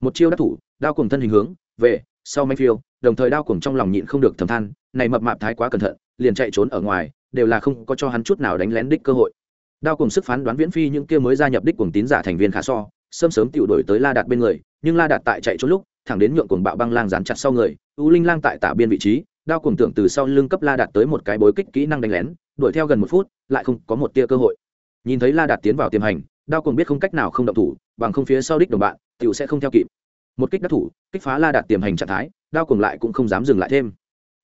Một chiêu đắc thủ, đao cuồng thân hình hướng, về, sau manh phiêu, đồng thời đao cuồng trong lòng nhịn không được thầm than này mập mạp thái quá cẩn thận, liền chạy trốn ở ngoài, đều là không có cho hắn chút nào đánh lén đích cơ hội. Đao cùng sức phán đoán viễn phi những kia mới gia nhập đích cuồng tín giả thành viên khá so, sớm sớm tiểu đổi tới la đạt bên người, nhưng la đạt tại chạy trốn lúc, thẳng đến nhượng cuồng bạo băng lang dán chặt sau người, u linh lang tại tả biên vị trí, đao cùng tưởng từ sau lưng cấp la đạt tới một cái bối kích kỹ năng đánh lén, đuổi theo gần một phút, lại không có một tia cơ hội. Nhìn thấy la đạt tiến vào tiềm hành, đao cùng biết không cách nào không động thủ, bằng không phía sau đích đồng bạn, tiểu sẽ không theo kịp. Một kích đắc thủ, kích phá la đạt tiềm hành trạng thái, đao cùng lại cũng không dám dừng lại thêm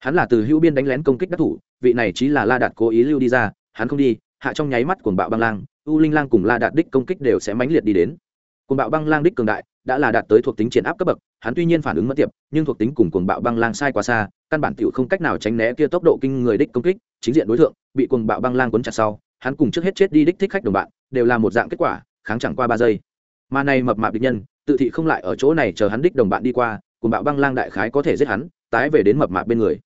hắn là từ hữu biên đánh lén công kích đắc thủ, vị này chỉ là la đạt cố ý lưu đi ra, hắn không đi, hạ trong nháy mắt cuồng bạo băng lang, u linh lang cùng la đạt đích công kích đều sẽ mãnh liệt đi đến. Cuồng bạo băng lang đích cường đại, đã là đạt tới thuộc tính triển áp cấp bậc, hắn tuy nhiên phản ứng mất tiệp, nhưng thuộc tính cùng cuồng bạo băng lang sai quá xa, căn bản tiểu không cách nào tránh né kia tốc độ kinh người đích công kích, chính diện đối tượng bị cuồng bạo băng lang cuốn chặt sau, hắn cùng trước hết chết đi đích thích khách đồng bạn, đều là một dạng kết quả, kháng chẳng qua ba giây. Mà này mập mạp địch nhân, tự thị không lại ở chỗ này chờ hắn đích đồng bạn đi qua, cuồng bạo băng lang đại khái có thể giết hắn, tái về đến mập mạp bên người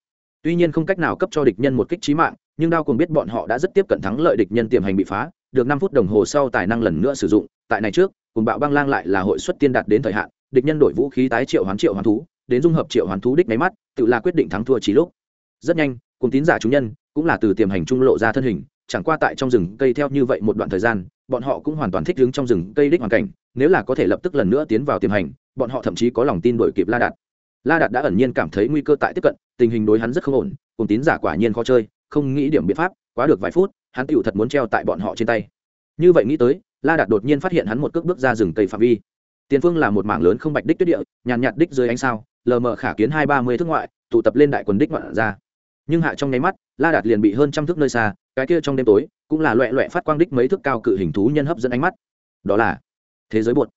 tuy nhiên không cách nào cấp cho địch nhân một kích trí mạng, nhưng đao cùng biết bọn họ đã rất tiếp cận thắng lợi địch nhân tiềm hành bị phá, được năm phút đồng hồ sau tài năng lần nữa sử dụng, tại này trước cùng bạo băng lang lại là hội xuất tiên đạt đến thời hạn, địch nhân đổi vũ khí tái triệu hoán triệu hoán thú, đến dung hợp triệu hoán thú đích máy mắt, tự là quyết định thắng thua trí lúc. Rất nhanh cùng tín giả chúng nhân cũng là từ tiềm hành trung lộ ra thân hình, chẳng qua tại trong rừng cây theo như vậy một đoạn thời gian, bọn họ cũng hoàn toàn thích đứng trong rừng cây đích hoàn cảnh, nếu là có thể lập tức lần nữa tiến vào tiềm hành, bọn họ thậm chí có lòng tin đổi kịp la đạt. La đạt đã ẩn nhiên cảm thấy nguy cơ tại tiếp cận tình hình đối hắn rất không ổn, cùng tín giả quả nhiên khó chơi, không nghĩ điểm biện pháp, quá được vài phút, hắn tựu thật muốn treo tại bọn họ trên tay. Như vậy nghĩ tới, la đạt đột nhiên phát hiện hắn một cước bước ra rừng cây phạm vi. Tiền phương là một mảng lớn không bạch đích tuyết địa, nhàn nhạt đích dưới ánh sao, lờ mờ khả kiến hai ba mươi thước ngoại, tụ tập lên đại quần đích ngoạn ra. Nhưng hạ trong nháy mắt, la đạt liền bị hơn trăm thước nơi xa, cái kia trong đêm tối, cũng là loẹ loẹ phát quang đích mấy thước cao cự hình thú nhân hấp dẫn ánh mắt. Đó là thế giới bột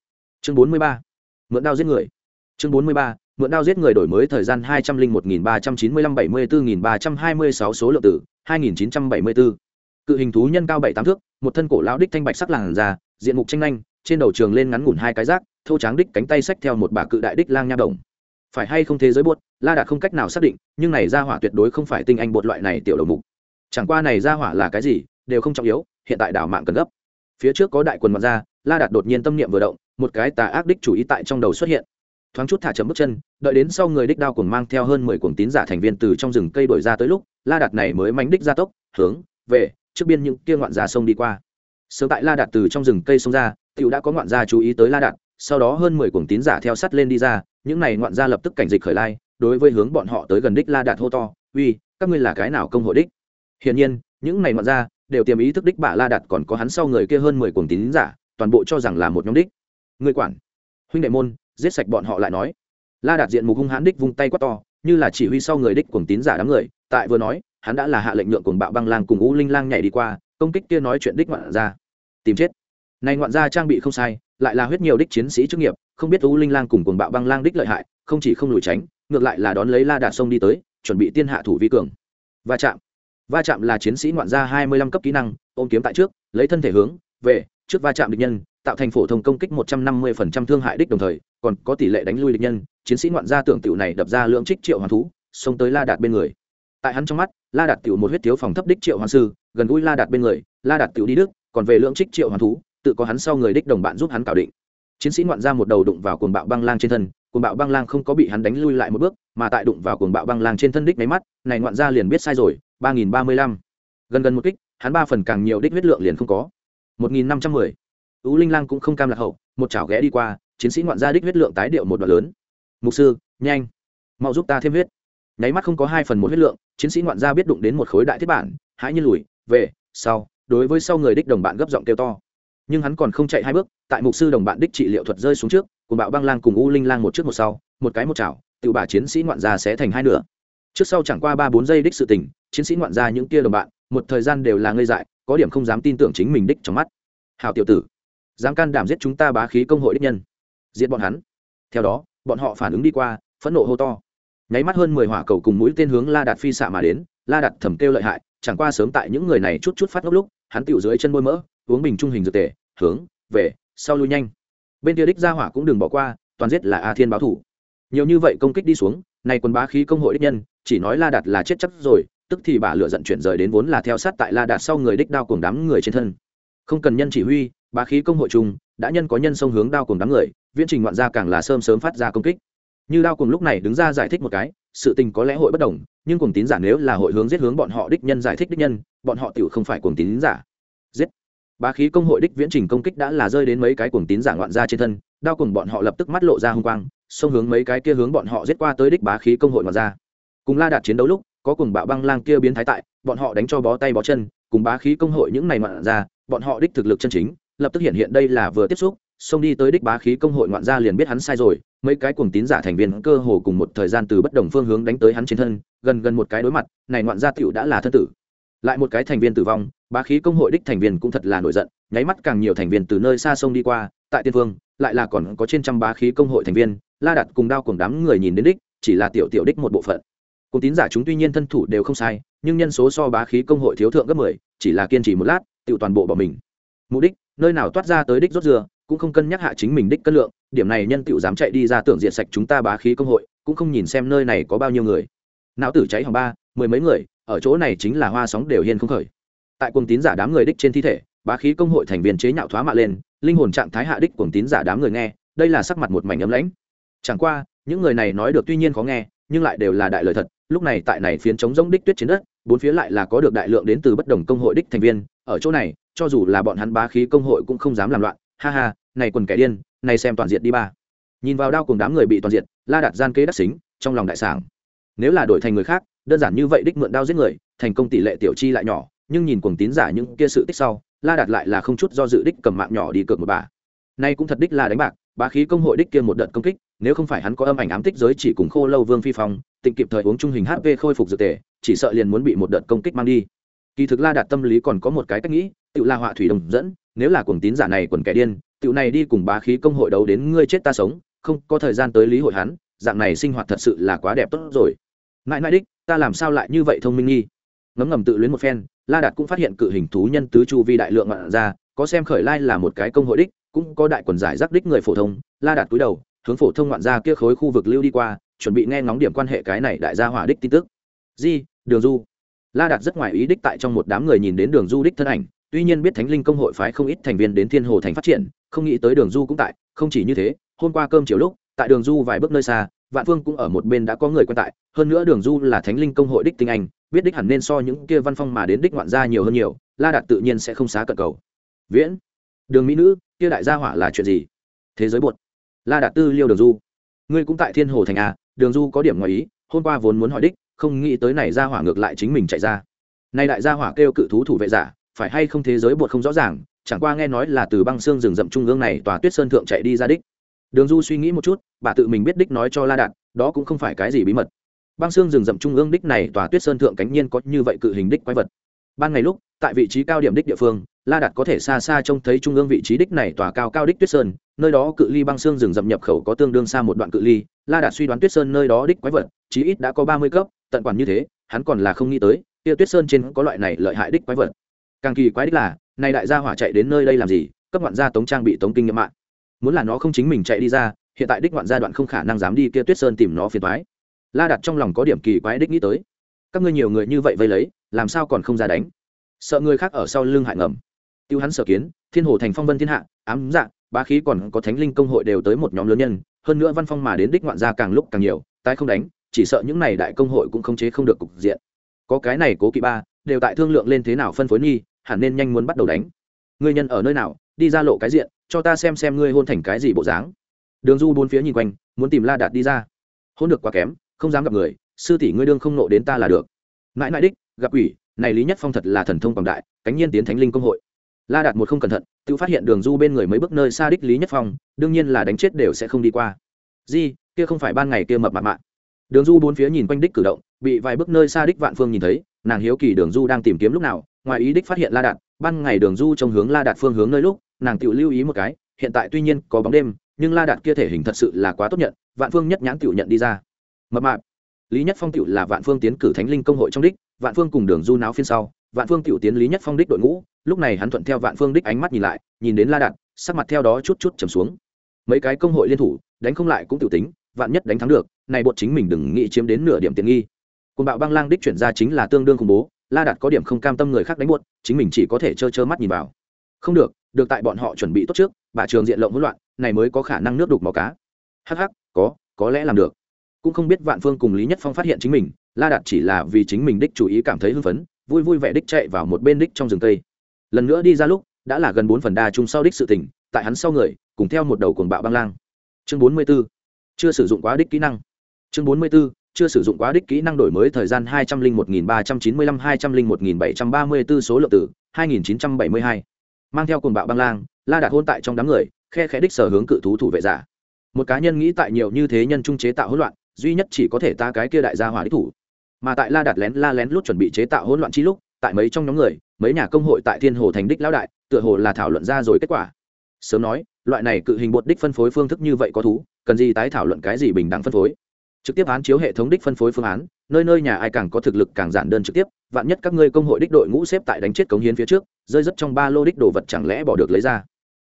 chương bốn mươi ba. Mượn đao giết người. Chương bốn mươi ba mượn đao giết người đổi mới thời gian hai trăm linh một nghìn ba trăm chín mươi lăm bảy mươi bốn nghìn ba trăm hai mươi sáu số lượng tử, hai nghìn chín trăm bảy mươi bốn. Cự hình thú nhân cao bảy tám thước, một thân cổ lão đích thanh bạch sắc làn da, diện mục tranh nhanh trên đầu trường lên ngắn ngủn hai cái rác, thô tráng đích cánh tay xách theo một bà cự đại đích lang nha đồng phải hay không thế giới bột la đạt không cách nào xác định, nhưng này ra hỏa tuyệt đối không phải tinh anh bột loại này tiểu đầu mục. Chẳng qua này ra hỏa là cái gì, đều không trọng yếu, hiện tại đảo mạng cần gấp. Phía trước có đại quần mặt ra, la đạt đột nhiên tâm niệm vừa động, một cái tà ác đích chủ ý tại trong đầu xuất hiện thoáng chút thả chậm bước chân, đợi đến sau người đích đao cùng mang theo hơn mười cuồng tín giả thành viên từ trong rừng cây đổi ra tới lúc, la đạt này mới mánh đích ra tốc, hướng, về, trước biên những kia ngoạn gia sông đi qua. Sớm tại la đạt từ trong rừng cây sông ra t đã có ngoạn gia chú ý tới la đạt, sau đó hơn mười cuồng tín giả theo sắt lên đi ra, những này ngoạn gia lập tức cảnh dịch khởi lai, đối với hướng bọn họ tới gần đích la đạt hô to, uy, các ngươi là cái nào công hội đích? Hiển nhiên, những này ngoạn gia đều tiềm ý thức đích bả la đạt còn có hắn sau người kia hơn mười cuồng tín giả, toàn bộ cho rằng là một nhóm đích. Người quản, huynh đệ môn giết sạch bọn họ lại nói. La đạt diện mục hung hãn đích vung tay quát to, như là chỉ huy sau người đích cuồng tín giả đám người, tại vừa nói, hắn đã là hạ lệnh nhượng cuồng bạo băng lang cùng u linh lang nhảy đi qua, công kích kia nói chuyện đích ngoạn ra tìm chết. Này ngoạn gia trang bị không sai, lại là huyết nhiều đích chiến sĩ chức nghiệp, không biết u linh lang cùng cuồng bạo băng lang đích lợi hại, không chỉ không lùi tránh, ngược lại là đón lấy la đạt sông đi tới, chuẩn bị tiên hạ thủ vi cường. Va chạm. Va chạm là chiến sĩ ngoạn gia hai mươi lăm cấp kỹ năng, ôm kiếm tại trước, lấy thân thể hướng, về, trước va chạm địch nhân tạo thành phổ thông công kích 150% thương hại đích đồng thời, còn có tỷ lệ đánh lui địch nhân, chiến sĩ ngoạn gia tưởng tiểu này đập ra lượng trích triệu hoàn thú, xông tới La Đạt bên người. Tại hắn trong mắt, La Đạt tiểu một huyết thiếu phòng thấp đích triệu hoàn sư, gần gũi La Đạt bên người, La Đạt tiểu đi đức, còn về lượng trích triệu hoàn thú, tự có hắn sau người đích đồng bạn giúp hắn cảo định. Chiến sĩ ngoạn gia một đầu đụng vào cuồng bạo băng lang trên thân, cuồng bạo băng lang không có bị hắn đánh lui lại một bước, mà tại đụng vào cuồng bạo băng lang trên thân đích mấy mắt, này ngoạn gia liền biết sai rồi, 3035. Gần gần một kích, hắn ba phần càng nhiều đích huyết lượng liền không có. 1510 tú linh lang cũng không cam lạc hậu, một chảo ghé đi qua, chiến sĩ ngoạn gia đích huyết lượng tái điệu một đoạn lớn. Mục sư, nhanh, mau giúp ta thêm huyết. Nháy mắt không có hai phần một huyết lượng, chiến sĩ ngoạn gia biết đụng đến một khối đại thiết bản hãy như lùi, về, sau, đối với sau người đích đồng bạn gấp giọng kêu to. Nhưng hắn còn không chạy hai bước, tại mục sư đồng bạn đích trị liệu thuật rơi xuống trước, cùng bạo băng lang cùng u linh lang một trước một sau, một cái một chảo, tự bà chiến sĩ ngoạn gia sẽ thành hai nửa. Trước sau chẳng qua ba bốn giây đích sự tình, chiến sĩ ngoạn gia những kia đồng bạn, một thời gian đều là ngây dại, có điểm không dám tin tưởng chính mình đích trong mắt. Hào tiểu tử dám can đảm giết chúng ta bá khí công hội đích nhân, giết bọn hắn. Theo đó, bọn họ phản ứng đi qua, phẫn nộ hô to. Nháy mắt hơn mười hỏa cầu cùng mũi tên hướng la đạt phi xạ mà đến, la đạt thẩm kêu lợi hại, chẳng qua sớm tại những người này chút chút phát ngốc lúc, hắn tựu dưới chân bôi mỡ, uống bình trung hình dược tề, hướng, về, sau lui nhanh. Bên kia đích Ra hỏa cũng đừng bỏ qua, toàn giết là a thiên báo thủ. Nhiều như vậy công kích đi xuống, nay quân bá khí công hội đích nhân, chỉ nói la đạt là chết chắc rồi, tức thì bà lựa giận chuyển rời đến vốn là theo sát tại la đạt sau người đích đao cùng đám người trên thân không cần nhân chỉ huy bá khí công hội chung đã nhân có nhân sông hướng đao cùng đám người viễn trình ngoạn gia càng là sớm sớm phát ra công kích. Như đao cùng lúc này đứng ra giải thích một cái sự tình có lẽ hội bất đồng nhưng cùng tín giả nếu là hội hướng giết hướng bọn họ đích nhân giải thích đích nhân bọn họ tiểu không phải cùng tín giả. Giết. Bá khí công hội đích viễn trình công kích đã là rơi đến mấy cái cuồng tín giả ngoạn gia trên thân đao cùng bọn họ lập tức mắt lộ ra hung quang xông hướng mấy cái kia hướng bọn họ giết qua tới đích bá khí công hội ngoạn gia, cùng la đạt chiến đấu lúc có cùng bạo băng lang kia biến thái tại bọn họ đánh cho bó tay bó chân cùng bá khí công hội những này ngoạn gia bọn họ đích thực lực chân chính, lập tức hiện hiện đây là vừa tiếp xúc, xông đi tới đích bá khí công hội ngoạn gia liền biết hắn sai rồi, mấy cái cuồng tín giả thành viên cơ hồ cùng một thời gian từ bất đồng phương hướng đánh tới hắn trên thân, gần gần một cái đối mặt, này ngoạn gia tựu đã là thân tử. Lại một cái thành viên tử vong, bá khí công hội đích thành viên cũng thật là nổi giận, nháy mắt càng nhiều thành viên từ nơi xa sông đi qua, tại tiên phương lại là còn có trên trăm bá khí công hội thành viên, la đặt cùng đao cùng đám người nhìn đến đích, chỉ là tiểu tiểu đích một bộ phận. Cùng tín giả chúng tuy nhiên thân thủ đều không sai, nhưng nhân số so bá khí công hội thiếu thượng gấp mười, chỉ là kiên trì một lát tự toàn bộ bỏ mình. Mục đích, nơi nào toát ra tới đích rốt dừa, cũng không cân nhắc hạ chính mình đích cân lượng, điểm này nhân tựu dám chạy đi ra tưởng diện sạch chúng ta bá khí công hội, cũng không nhìn xem nơi này có bao nhiêu người. Não tử cháy hỏng ba, mười mấy người, ở chỗ này chính là hoa sóng đều hiên không khởi. Tại cuồng tín giả đám người đích trên thi thể, bá khí công hội thành viên chế nhạo thoá mạ lên, linh hồn trạng thái hạ đích cuồng tín giả đám người nghe, đây là sắc mặt một mảnh ấm lãnh. Chẳng qua, những người này nói được tuy nhiên khó nghe, nhưng lại đều là đại lời thật, lúc này tại này phiến chống giống đích tuyết trên đất bốn phía lại là có được đại lượng đến từ bất đồng công hội đích thành viên, ở chỗ này, cho dù là bọn hắn bá khí công hội cũng không dám làm loạn. Ha ha, này quần kẻ điên, này xem toàn diện đi ba. Nhìn vào đao cùng đám người bị toàn diện la đặt gian kế đắc xính, trong lòng đại sảng. Nếu là đổi thành người khác, đơn giản như vậy đích mượn đao giết người, thành công tỷ lệ tiểu chi lại nhỏ, nhưng nhìn cuồng tín giả những kia sự tích sau, la đặt lại là không chút do dự đích cầm mạng nhỏ đi cược một bà. Nay cũng thật đích là đánh bạc, bá khí công hội đích kia một đợt công kích, nếu không phải hắn có âm ảnh ám tích giới chỉ cùng khô lâu vương phi phong, tịnh kịp thời uống trung hình hp khôi phục dược tề chỉ sợ liền muốn bị một đợt công kích mang đi. Kỳ thực la đạt tâm lý còn có một cái cách nghĩ tự la họa thủy đồng dẫn, nếu là cuồng tín giả này quần kẻ điên tự này đi cùng bá khí công hội đấu đến ngươi chết ta sống, không có thời gian tới lý hội hắn, dạng này sinh hoạt thật sự là quá đẹp tốt rồi. Mãi mãi đích, ta làm sao lại như vậy thông minh nghi? Ngấm ngầm tự luyến một phen, la đạt cũng phát hiện cự hình thú nhân tứ chu vi đại lượng ngoạn ra, có xem khởi lai là một cái công hội đích, cũng có đại quần giải rắc đích người phổ thông, la đạt cúi đầu, hướng phổ thông ngoạn ra kia khối khu vực lưu đi qua, chuẩn bị nghe ngóng điểm quan hệ cái này đại gia hỏa đích tin tức di, đường du. La đạt rất ngoài ý đích tại trong một đám người nhìn đến đường du đích thân ảnh, tuy nhiên biết thánh linh công hội phái không ít thành viên đến thiên hồ thành phát triển, không nghĩ tới đường du cũng tại, không chỉ như thế, hôm qua cơm chiều lúc, tại đường du vài bước nơi xa, vạn phương cũng ở một bên đã có người quen tại, hơn nữa đường du là thánh linh công hội đích tinh anh, biết đích hẳn nên so những kia văn phong mà đến đích ngoạn gia nhiều hơn nhiều, la đạt tự nhiên sẽ không xá cận cầu. Viễn, đường mỹ nữ, kia đại gia hỏa là chuyện gì? Thế giới buột. La đạt tư liêu đường du. Ngươi cũng tại thiên hồ thành à? đường du có điểm ngoài ý, hôm qua vốn muốn hỏi đích không nghĩ tới này ra hỏa ngược lại chính mình chạy ra. Nay đại gia hỏa kêu cự thú thủ vệ giả, phải hay không thế giới buột không rõ ràng, chẳng qua nghe nói là từ băng xương rừng rậm trung ương này tòa tuyết sơn thượng chạy đi ra đích. Đường du suy nghĩ một chút, bà tự mình biết đích nói cho la đạt, đó cũng không phải cái gì bí mật. Băng xương rừng rậm trung ương đích này tòa tuyết sơn thượng cánh nhiên có như vậy cự hình đích quái vật. Ban ngày lúc, tại vị trí cao điểm đích địa phương, la đạt có thể xa xa trông thấy trung ương vị trí đích này tòa cao cao đích tuyết sơn nơi đó cự ly băng xương rừng rậm nhập khẩu có tương đương xa một đoạn cự ly, la đạt suy đoán tuyết sơn nơi đó đích quái vật, chí ít đã có ba mươi cấp, tận quản như thế, hắn còn là không nghĩ tới, kia tuyết sơn trên có loại này lợi hại đích quái vật. Càng kỳ quái đích là, này đại gia hỏa chạy đến nơi đây làm gì, cấp ngoạn gia tống trang bị tống kinh nghiệm mạng. Muốn là nó không chính mình chạy đi ra, hiện tại đích ngoạn gia đoạn không khả năng dám đi kia tuyết sơn tìm nó phiền toái. La đặt trong lòng có điểm kỳ quái đích nghĩ tới. Các ngươi nhiều người như vậy vây lấy, làm sao còn không ra đánh? Sợ người khác ở sau lưng hại ngầm. Tiêu hắn sở kiến, thiên hồ thành phong vân thiên hạ, ám dạ Bá khí còn có thánh linh công hội đều tới một nhóm lớn nhân, hơn nữa văn phong mà đến đích ngoạn gia càng lúc càng nhiều tái không đánh, chỉ sợ những này đại công hội cũng không chế không được cục diện. Có cái này cố kỵ ba, đều tại thương lượng lên thế nào phân phối nghi, hẳn nên nhanh muốn bắt đầu đánh. Ngươi nhân ở nơi nào, đi ra lộ cái diện, cho ta xem xem ngươi hôn thành cái gì bộ dáng. Đường du bốn phía nhìn quanh, muốn tìm la đạt đi ra. Hôn được quá kém, không dám gặp người, sư tỷ ngươi đương không nộ đến ta là được. Mãi mãi đích, gặp ủy này lý nhất phong thật là thần thông quảng đại, cánh nhiên tiến thánh linh công hội la đạt một không cẩn thận, tự phát hiện đường du bên người mấy bước nơi xa đích lý nhất phong, đương nhiên là đánh chết đều sẽ không đi qua. Di, kia không phải ban ngày kia mập mạp mạng đường du bốn phía nhìn quanh đích cử động, bị vài bước nơi xa đích vạn phương nhìn thấy, nàng hiếu kỳ đường du đang tìm kiếm lúc nào, ngoài ý đích phát hiện la đạt, ban ngày đường du trong hướng la đạt phương hướng nơi lúc, nàng tự lưu ý một cái, hiện tại tuy nhiên có bóng đêm, nhưng la đạt kia thể hình thật sự là quá tốt nhận, vạn phương nhất nhãn tự nhận đi ra. Mập mạp. Lý nhất phong tự là vạn phương tiến cử thánh linh công hội trong đích vạn phương cùng đường du náo phiên sau vạn phương tiểu tiến lý nhất phong đích đội ngũ lúc này hắn thuận theo vạn phương đích ánh mắt nhìn lại nhìn đến la đạt sắc mặt theo đó chút chút trầm xuống. Mấy cái công hội liên thủ đánh không lại cũng tiểu tính vạn nhất đánh thắng được này bột chính mình đừng nghĩ chiếm đến nửa điểm tiền nghi. Côn bạo băng lang đích chuyển ra chính là tương đương khủng bố la đạt có điểm không cam tâm người khác đánh buốt chính mình chỉ có thể trơ trơ mắt nhìn vào. Không được được tại bọn họ chuẩn bị tốt trước bà trường diện lộng hỗn loạn này mới có khả năng nước đục màu cá. Hắc hắc, có có lẽ làm được. Cũng không biết vạn phương cùng lý nhất phong phát hiện chính mình la đạt chỉ là vì chính mình đích chủ ý cảm thấy hưng phấn, vui vui vẻ đích chạy vào một bên đích trong rừng cây. Lần nữa đi ra lúc, đã là gần bốn phần đa chung sau đích sự tỉnh tại hắn sau người, cùng theo một đầu cuồng bạo băng lang. Chương bốn mươi b ố chưa sử dụng quá đích kỹ năng. Chương bốn mươi b ố chưa sử dụng quá đích kỹ năng đổi mới thời gian hai trăm linh một nghìn ba trăm chín mươi lăm, hai trăm linh một nghìn bảy trăm ba mươi b ố số lượng tử, hai nghìn chín trăm bảy mươi hai. Mang theo cuồng bạo băng lang, la đạt hôn tại trong đám người, khe khẽ đích sở hướng cự thú thủ vệ giả. Một cá nhân nghĩ tại nhiều như thế nhân trung chế tạo hỗn loạn, duy nhất chỉ có thể ta cái kia đại gia hỏa đích thủ mà tại la đạt lén, la lén lút chuẩn bị chế tạo hỗn loạn chi lúc, tại mấy trong nhóm người, mấy nhà công hội tại thiên hồ thành đích lão đại, tựa hồ là thảo luận ra rồi kết quả. Sớm nói, loại này cự hình bột đích phân phối phương thức như vậy có thú, cần gì tái thảo luận cái gì bình đẳng phân phối? Trực tiếp án chiếu hệ thống đích phân phối phương án, nơi nơi nhà ai càng có thực lực càng giản đơn trực tiếp, vạn nhất các ngươi công hội đích đội ngũ xếp tại đánh chết cống hiến phía trước, rơi rất trong ba lô đích đồ vật chẳng lẽ bỏ được lấy ra?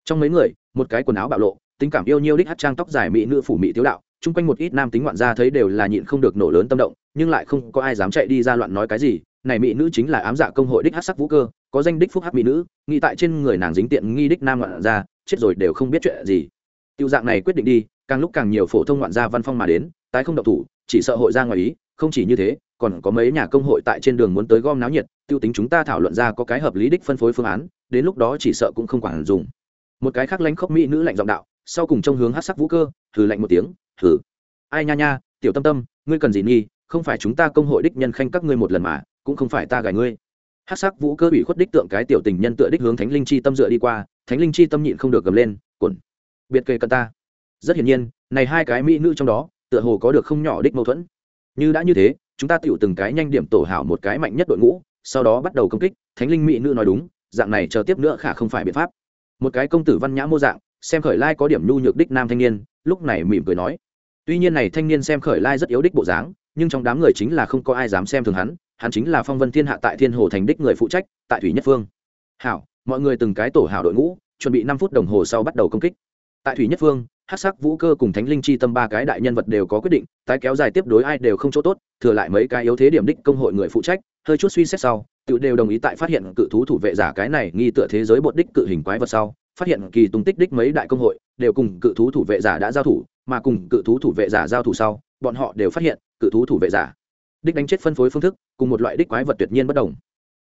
Trong mấy người, một cái quần áo bạo lộ, tính cảm yêu nhiêu đích hát trang tóc dài mỹ nữ phủ mỹ tiếu đạo, chung quanh một ít nam tính ngoạn gia thấy đều là nhịn không được nổ lớn tâm động nhưng lại không có ai dám chạy đi ra loạn nói cái gì, này mỹ nữ chính là ám dạ công hội đích hát sắc vũ cơ, có danh đích phúc hát mỹ nữ, nghĩ tại trên người nàng dính tiện nghi đích nam ngoạn ra, chết rồi đều không biết chuyện gì. Tiêu dạng này quyết định đi, càng lúc càng nhiều phổ thông ngoạn gia văn phong mà đến, tái không độc thủ, chỉ sợ hội ra ngoài ý, không chỉ như thế, còn có mấy nhà công hội tại trên đường muốn tới gom náo nhiệt, tiêu tính chúng ta thảo luận ra có cái hợp lý đích phân phối phương án, đến lúc đó chỉ sợ cũng không quản dùng. Một cái khác lánh khốc mỹ nữ lạnh giọng đạo, sau cùng trong hướng hát sắc vũ cơ thử lạnh một tiếng thử ai nha nha, tiểu tâm tâm, ngươi cần gì nghi không phải chúng ta công hội đích nhân khanh các ngươi một lần mà, cũng không phải ta gài ngươi. Hát sắc vũ cơ bị khuất đích tượng cái tiểu tình nhân tựa đích hướng thánh linh chi tâm dựa đi qua, thánh linh chi tâm nhịn không được gầm lên, cuộn, biệt kề cận ta. Rất hiển nhiên, này hai cái mỹ nữ trong đó, tựa hồ có được không nhỏ đích mâu thuẫn. Như đã như thế, chúng ta tựu từng cái nhanh điểm tổ hảo một cái mạnh nhất đội ngũ, sau đó bắt đầu công kích, thánh linh mỹ nữ nói đúng, dạng này chờ tiếp nữa khả không phải biện pháp. Một cái công tử văn nhã mô dạng, xem khởi lai có điểm nhu nhược đích nam thanh niên, lúc này mỉm cười nói. Tuy nhiên này thanh niên xem khởi lai rất yếu đích bộ dáng nhưng trong đám người chính là không có ai dám xem thường hắn hắn chính là phong vân thiên hạ tại thiên hồ thành đích người phụ trách, tại thủy nhất phương. Hảo, mọi người từng cái tổ hảo đội ngũ, chuẩn bị năm phút đồng hồ sau bắt đầu công kích. Tại thủy nhất phương hát sắc vũ cơ cùng thánh linh chi tâm ba cái đại nhân vật đều có quyết định, tái kéo dài tiếp đối ai đều không chỗ tốt, thừa lại mấy cái yếu thế điểm đích công hội người phụ trách, hơi chút suy xét sau, tự đều đồng ý tại phát hiện cự thú thủ vệ giả cái này nghi tựa thế giới bột đích cự hình quái vật sau, phát hiện kỳ tung tích đích mấy đại công hội, đều cùng cự thú thủ vệ giả đã giao thủ, mà cùng cự thú thủ vệ giả giao thủ sau, bọn họ đều phát hiện cự thú thủ vệ giả. Đích đánh chết phân phối phương thức, cùng một loại đích quái vật tuyệt nhiên bất đồng.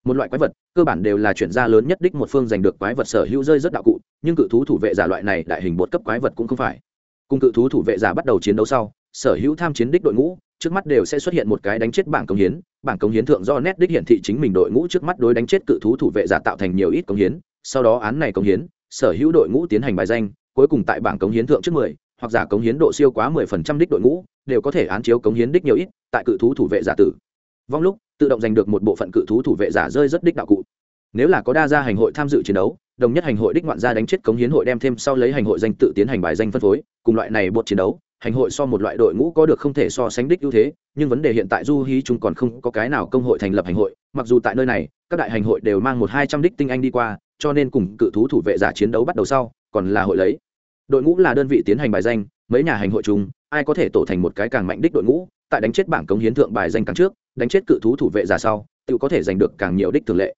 Một loại quái vật, cơ bản đều là chuyển gia lớn nhất đích một phương giành được quái vật sở hữu rơi rất đạo cụ, nhưng cự thú thủ vệ giả loại này đại hình bột cấp quái vật cũng không phải. Cùng cự thú thủ vệ giả bắt đầu chiến đấu sau, sở hữu tham chiến đích đội ngũ, trước mắt đều sẽ xuất hiện một cái đánh chết bảng công hiến, bảng công hiến thượng do nét đích hiển thị chính mình đội ngũ trước mắt đối đánh chết cự thú thủ vệ giả tạo thành nhiều ít công hiến, sau đó án này công hiến, sở hữu đội ngũ tiến hành bài danh, cuối cùng tại bảng công hiến thượng trước mười, hoặc giả công hiến độ siêu quá mười phần trăm đích đội ngũ đều có thể án chiếu cống hiến đích nhiều ít tại cự thú thủ vệ giả tử. Vong lúc, tự động giành được một bộ phận cự thú thủ vệ giả rơi rất đích đạo cụ. Nếu là có đa gia hành hội tham dự chiến đấu, đồng nhất hành hội đích ngoạn gia đánh chết cống hiến hội đem thêm sau lấy hành hội danh tự tiến hành bài danh phân phối, cùng loại này buộc chiến đấu, hành hội so một loại đội ngũ có được không thể so sánh đích ưu thế, nhưng vấn đề hiện tại du hí chúng còn không có cái nào công hội thành lập hành hội, mặc dù tại nơi này, các đại hành hội đều mang một hai trăm đích tinh anh đi qua, cho nên cùng cự thú thủ vệ giả chiến đấu bắt đầu sau, còn là hội lấy đội ngũ là đơn vị tiến hành bài danh, mấy nhà hành hội chung, ai có thể tổ thành một cái càng mạnh đích đội ngũ, tại đánh chết bảng cống hiến thượng bài danh càng trước, đánh chết cự thú thủ vệ giả sau, tự có thể giành được càng nhiều đích thường lệ.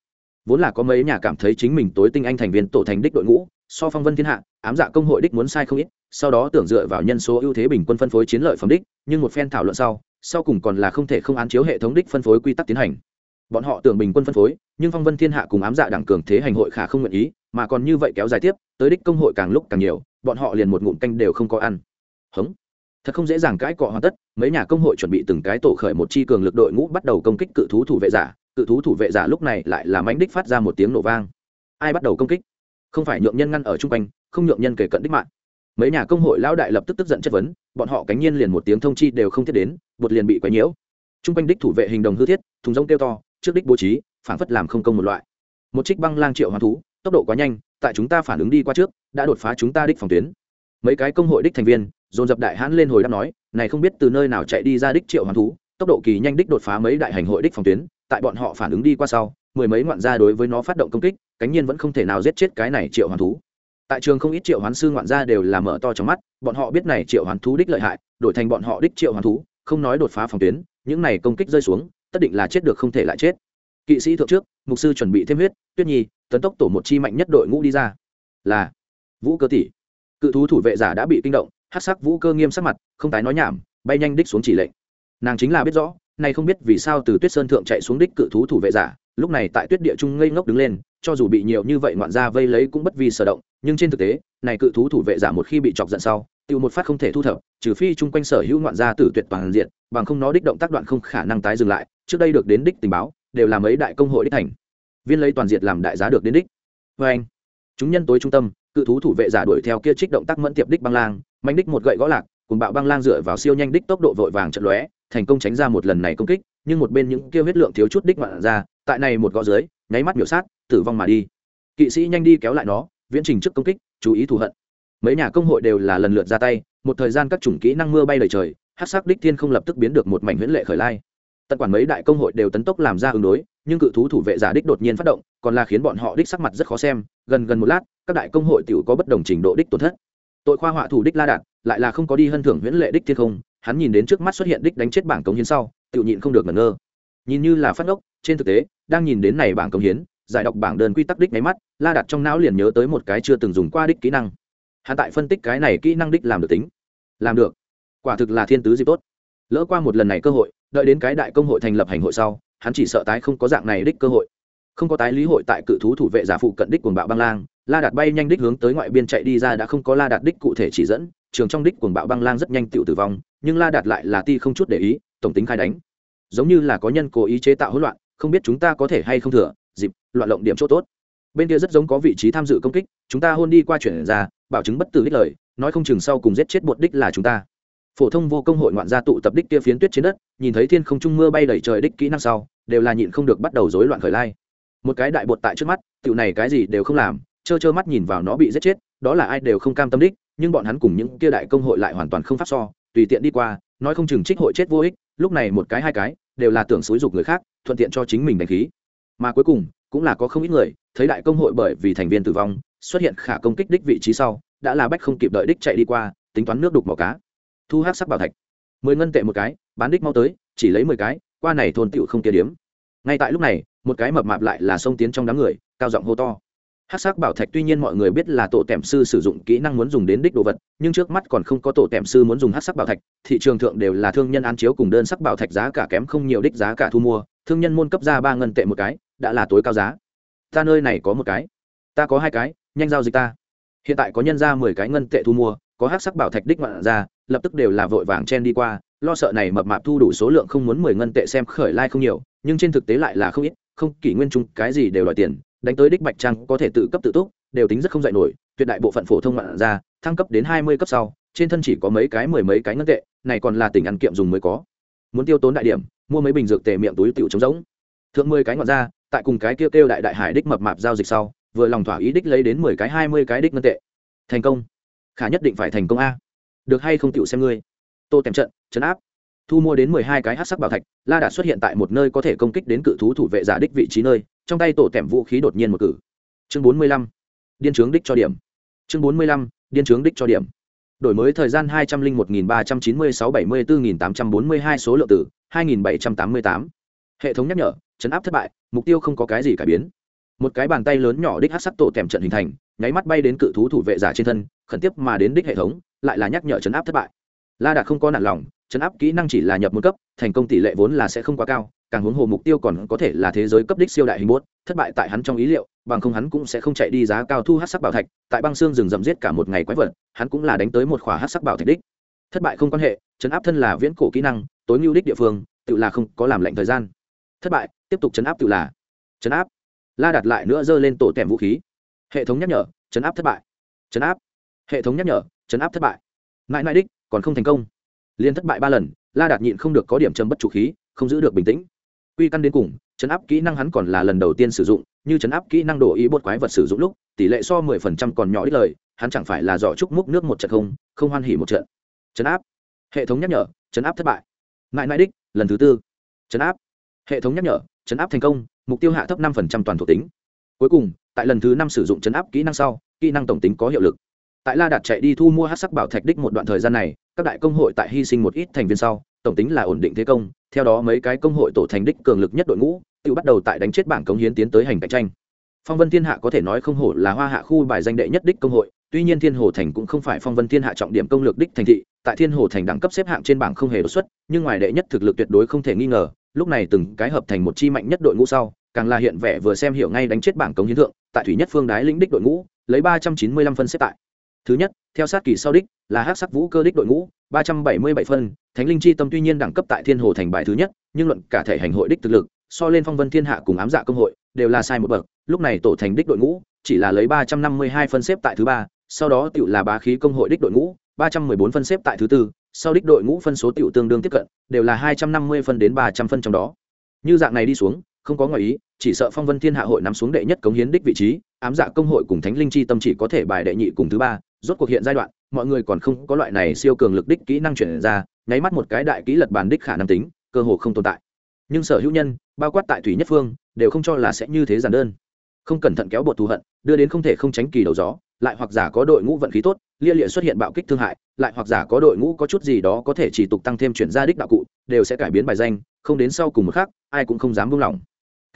Vốn là có mấy nhà cảm thấy chính mình tối tinh anh thành viên tổ thành đích đội ngũ, so phong vân thiên hạ, ám dạ công hội đích muốn sai không ít, sau đó tưởng dựa vào nhân số ưu thế bình quân phân phối chiến lợi phẩm đích, nhưng một phen thảo luận sau sau cùng còn là không thể không án chiếu hệ thống đích phân phối quy tắc tiến hành. Bọn họ tưởng bình quân phân phối, nhưng phong vân thiên hạ cùng ám dạ đảng cường thế hành hội khả không nguyện ý mà còn như vậy kéo dài tiếp, tới đích công hội càng lúc càng nhiều, bọn họ liền một ngụm canh đều không có ăn. Hống. Thật không dễ dàng cãi cọ hoàn tất, mấy nhà công hội chuẩn bị từng cái tổ khởi một chi cường lực đội ngũ bắt đầu công kích cự thú thủ vệ giả, cự thú thủ vệ giả lúc này lại làm ánh đích phát ra một tiếng nổ vang. Ai bắt đầu công kích? Không phải nhượng nhân ngăn ở chung quanh, không nhượng nhân kể cận đích mạng. Mấy nhà công hội lão đại lập tức tức giận chất vấn, bọn họ cánh nhiên liền một tiếng thông chi đều không thiết đến, bột liền bị quấy nhiễu. Chung quanh đích thủ vệ hình đồng hư thiết, thùng rông kêu to, trước đích bố trí phản phất làm không công một loại. Một trích băng lang triệu hoàn thú tốc độ quá nhanh, tại chúng ta phản ứng đi qua trước, đã đột phá chúng ta đích phòng tuyến. Mấy cái công hội đích thành viên, dồn dập đại hãn lên hồi đáp nói, này không biết từ nơi nào chạy đi ra đích triệu hoàn thú, tốc độ kỳ nhanh đích đột phá mấy đại hành hội đích phòng tuyến, tại bọn họ phản ứng đi qua sau, mười mấy ngoạn gia đối với nó phát động công kích, cánh nhiên vẫn không thể nào giết chết cái này triệu hoàn thú. Tại trường không ít triệu hoán sư ngoạn gia đều là mở to trong mắt, bọn họ biết này triệu hoán thú đích lợi hại, đổi thành bọn họ đích triệu hoán thú, không nói đột phá phòng tuyến, những này công kích rơi xuống, tất định là chết được không thể lại chết kỵ sĩ thượng trước, mục sư chuẩn bị thêm huyết, tuyết nhi, tấn tốc tổ một chi mạnh nhất đội ngũ đi ra. Là, vũ cơ tỷ. Cự thú thủ vệ giả đã bị kinh động hát sắc vũ cơ nghiêm sắc mặt, không tái nói nhảm, bay nhanh đích xuống chỉ lệnh. Nàng chính là biết rõ, nay không biết vì sao từ tuyết sơn thượng chạy xuống đích cự thú thủ vệ giả, lúc này tại tuyết địa trung ngây ngốc đứng lên, cho dù bị nhiều như vậy ngoạn gia vây lấy cũng bất vì sở động, nhưng trên thực tế, này cự thú thủ vệ giả một khi bị chọc giận sau, tiêu một phát không thể thu thập, trừ phi chung quanh sở hữu ngoạn gia tử tuyệt toàn diện, bằng không nó đích động tác đoạn không khả năng tái dừng lại, trước đây được đến đích tình báo đều là mấy đại công hội đích thành. Viên lấy toàn diệt làm đại giá được đến đích. Vê anh, chúng nhân tối trung tâm, cự thú thủ vệ giả đuổi theo kia trích động tác mẫn tiệp đích băng lang mạnh đích một gậy gõ lạc, cùng bạo băng lang dựa vào siêu nhanh đích tốc độ vội vàng trận lóe, thành công tránh ra một lần này công kích, nhưng một bên những kia huyết lượng thiếu chút đích ngoạn ra, tại này một gõ dưới, nháy mắt miểu sát, tử vong mà đi. Kỵ sĩ nhanh đi kéo lại nó, viễn trình trước công kích, chú ý thù hận. Mấy nhà công hội đều là lần lượt ra tay, một thời gian các chủng kỹ năng mưa bay đầy trời hát sắc đích thiên không lập tức biến được một mảnh huyễn lệ khởi lai tận quản mấy đại công hội đều tấn tốc làm ra ứng đối, nhưng cự thú thủ vệ giả đích đột nhiên phát động, còn là khiến bọn họ đích sắc mặt rất khó xem. Gần gần một lát, các đại công hội t có bất đồng trình độ đích tổn thất. Tội khoa họa thủ đích la đạt, lại là không có đi hân thưởng huyễn lệ đích thiên không, hắn nhìn đến trước mắt xuất hiện đích đánh chết bảng cống hiến sau tự nhịn không được ngẩn ngơ. Nhìn như là phát ốc trên thực tế, đang nhìn đến này bảng cống hiến, giải đọc bảng đơn quy tắc đích máy mắt, la đặt trong não liền nhớ tới một cái chưa từng dùng qua đích kỹ năng. Hắn tại phân tích cái này kỹ năng đích làm được tính. Làm được. Quả thực là thiên tứ dịp tốt lỡ qua một lần này cơ hội, đợi đến cái đại công hội thành lập hành hội sau, hắn chỉ sợ tái không có dạng này đích cơ hội. Không có tái lý hội tại cự thú thủ vệ giả phụ cận đích cuồng bạo băng lang, la đạt bay nhanh đích hướng tới ngoại biên chạy đi ra đã không có la đạt đích cụ thể chỉ dẫn, trường trong đích cuồng bạo băng lang rất nhanh tựu tử vong, nhưng la đạt lại là ti không chút để ý, tổng tính khai đánh. Giống như là có nhân cố ý chế tạo hỗn loạn, không biết chúng ta có thể hay không thừa, dịp, loạn lộng điểm chỗ tốt. Bên kia rất giống có vị trí tham dự công kích, chúng ta hôn đi qua chuyển ra, bảo chứng bất tử đích lời, nói không chừng sau cùng giết chết bột đích là chúng ta phổ thông vô công hội ngoạn gia tụ tập đích kia phiến tuyết trên đất, nhìn thấy thiên không trung mưa bay đầy trời đích kỹ năng sau, đều là nhịn không được bắt đầu rối loạn khởi lai. Một cái đại bột tại trước mắt tựu này cái gì đều không làm, trơ trơ mắt nhìn vào nó bị giết chết, đó là ai đều không cam tâm đích, nhưng bọn hắn cùng những kia đại công hội lại hoàn toàn không pháp so, tùy tiện đi qua, nói không chừng trích hội chết vô ích, lúc này một cái hai cái, đều là tưởng xúi dục người khác, thuận tiện cho chính mình đánh khí. Mà cuối cùng, cũng là có không ít người, thấy đại công hội bởi vì thành viên tử vong, xuất hiện khả công kích đích vị trí sau, đã là bách không kịp đợi đích chạy đi qua, tính toán nước đục màu cá thu hát sắc bảo thạch. Mười ngân tệ một cái, bán đích mau tới, chỉ lấy mười cái, qua này thôn tựu không kia điếm. Ngay tại lúc này, một cái mập mạp lại là sông tiến trong đám người, cao giọng hô to. Hát sắc bảo thạch tuy nhiên mọi người biết là tổ tẻm sư sử dụng kỹ năng muốn dùng đến đích đồ vật, nhưng trước mắt còn không có tổ tẻm sư muốn dùng hát sắc bảo thạch, thị trường thượng đều là thương nhân án chiếu cùng đơn sắc bảo thạch giá cả kém không nhiều đích giá cả thu mua, thương nhân môn cấp ra ba ngân tệ một cái, đã là tối cao giá. Ta nơi này có một cái. Ta có hai cái, nhanh giao dịch ta. Hiện tại có nhân ra mười cái ngân tệ thu mua có hát sắc bảo thạch đích ngoạn ra, lập tức đều là vội vàng chen đi qua, lo sợ này mập mạp thu đủ số lượng không muốn mười ngân tệ xem khởi lai、like、không nhiều, nhưng trên thực tế lại là không ít, không, kỷ nguyên chung cái gì đều đòi tiền, đánh tới đích bạch trang có thể tự cấp tự túc, đều tính rất không dạy nổi, tuyệt đại bộ phận phổ thông ngoạn ra, thăng cấp đến hai mươi cấp sau, trên thân chỉ có mấy cái mười mấy cái ngân tệ, này còn là tỉnh ăn kiệm dùng mới có. Muốn tiêu tốn đại điểm, mua mấy bình dược tề miệng túi tiểu trống rỗng. Thượng mười cái ngoạn ra, tại cùng cái kêu kêu đại đại hải đích mập mạp giao dịch sau, vừa lòng thỏa ý đích lấy đến mười cái, hai mươi cái đích ngân tệ. Thành công khả nhất định phải thành công a. Được hay không tựu xem ngươi. Tô tèm trận chấn áp. Thu mua đến mười hai cái hát sắc bảo thạch, la đạt xuất hiện tại một nơi có thể công kích đến cự thú thủ vệ giả đích vị trí nơi, trong tay tổ tèm vũ khí đột nhiên một cử. Chương bốn mươi lăm. Điên trướng đích cho điểm. Chương bốn mươi lăm. Điên trướng đích cho điểm. Đổi mới thời gian hai trăm linh một nghìn ba trăm chín mươi sáu bảy mươi bốn nghìn tám trăm bốn mươi hai số lượng tử, hai nghìn bảy trăm tám mươi tám. Hệ thống nhắc nhở chấn áp thất bại, mục tiêu không có cái gì cải biến. Một cái bàn tay lớn nhỏ đích hát sắc tổ tèm trận hình thành nháy mắt bay đến cự thú thủ vệ giả trên thân, khẩn tiếp mà đến đích hệ thống, lại là nhắc nhở chấn áp thất bại. La đạt không có nản lòng, chấn áp kỹ năng chỉ là nhập một cấp, thành công tỷ lệ vốn là sẽ không quá cao, càng huống hồ mục tiêu còn có thể là thế giới cấp đích siêu đại hình bốt, thất bại tại hắn trong ý liệu, bằng không hắn cũng sẽ không chạy đi giá cao thu hát sắc bảo thạch, tại băng xương rừng rậm giết cả một ngày quái vật, hắn cũng là đánh tới một khỏa hát sắc bảo thạch đích. Thất bại không quan hệ, chấn áp thân là viễn cổ kỹ năng, tối ngưu đích địa phương, tự là không có làm lệnh thời gian. Thất bại, tiếp tục chấn áp tự là. Chấn áp. La đặt lại nữa giơ lên tổ tèm vũ khí hệ thống nhắc nhở, chấn áp thất bại. Chấn áp. Hệ thống nhắc nhở, chấn áp thất bại. Mãi mãi đích, còn không thành công. Liên thất bại ba lần, la đạt nhịn không được có điểm châm bất chủ khí, không giữ được bình tĩnh. Quy căn đến cùng, chấn áp kỹ năng hắn còn là lần đầu tiên sử dụng, như chấn áp kỹ năng đổ ý bột quái vật sử dụng lúc, tỷ lệ so mười phần trăm còn nhỏ ít lời, hắn chẳng phải là giỏ trúc múc nước một trận không không hoan hỉ một trận. Chấn áp. Hệ thống nhắc nhở, chấn áp thất bại. Mãi mãi đích, lần thứ tư. Chấn áp. Hệ thống nhắc nhở, chấn áp thành công, mục tiêu hạ thấp năm phần trăm toàn thuộc tính cuối cùng, tại lần thứ năm sử dụng chấn áp kỹ năng sau, kỹ năng tổng tính có hiệu lực. Tại la đạt chạy đi thu mua hát sắc bảo thạch đích một đoạn thời gian này, các đại công hội tại hy sinh một ít thành viên sau, tổng tính là ổn định thế công, theo đó mấy cái công hội tổ thành đích cường lực nhất đội ngũ, tự bắt đầu tại đánh chết bảng cống hiến tiến tới hành cạnh tranh. Phong vân thiên hạ có thể nói không hổ là hoa hạ khu bài danh đệ nhất đích công hội, tuy nhiên thiên hồ thành cũng không phải phong vân thiên hạ trọng điểm công lược đích thành thị, tại thiên hồ thành đẳng cấp xếp hạng trên bảng không hề đột xuất, nhưng ngoài đệ nhất thực lực tuyệt đối không thể nghi ngờ, lúc này từng cái hợp thành một chi mạnh nhất đội ngũ sau càng là hiện vẻ vừa xem hiểu ngay đánh chết bảng cống hiến thượng, tại thủy nhất phương đái lĩnh đích đội ngũ, lấy ba trăm chín mươi lăm phân xếp tại. Thứ nhất, theo sát kỳ sau đích, là hát sắc vũ cơ đích đội ngũ, ba trăm bảy mươi bảy phân, thánh linh chi tâm tuy nhiên đẳng cấp tại thiên hồ thành bài thứ nhất, nhưng luận cả thể hành hội đích thực lực, so lên phong vân thiên hạ cùng ám dạ công hội, đều là sai một bậc. Lúc này tổ thành đích đội ngũ, chỉ là lấy ba trăm năm mươi hai phân xếp tại thứ ba, sau đó tựu là bá khí công hội đích đội ngũ, ba trăm mười bốn phân xếp tại thứ tư, sau đích đội ngũ phân số tựu tương đương tiếp cận, đều là hai trăm năm mươi phân đến ba trăm phân trong đó. Như dạng này đi xuống không có ngoại ý, chỉ sợ phong vân thiên hạ hội nắm xuống đệ nhất cống hiến đích vị trí, ám dạ công hội cùng thánh linh chi tâm chỉ có thể bài đệ nhị cùng thứ ba, rốt cuộc hiện giai đoạn, mọi người còn không có loại này siêu cường lực đích kỹ năng chuyển ra, nháy mắt một cái đại kỹ lật bàn đích khả năng tính, cơ hồ không tồn tại. Nhưng sở hữu nhân, bao quát tại thủy nhất phương, đều không cho là sẽ như thế giản đơn. Không cẩn thận kéo bột thù hận, đưa đến không thể không tránh kỳ đầu gió, lại hoặc giả có đội ngũ vận khí tốt, lia lịa xuất hiện bạo kích thương hại, lại hoặc giả có đội ngũ có chút gì đó có thể chỉ tục tăng thêm chuyển ra đích đạo cụ, đều sẽ cải biến bài danh, không đến sau cùng một khác ai cũng không dám buông lỏng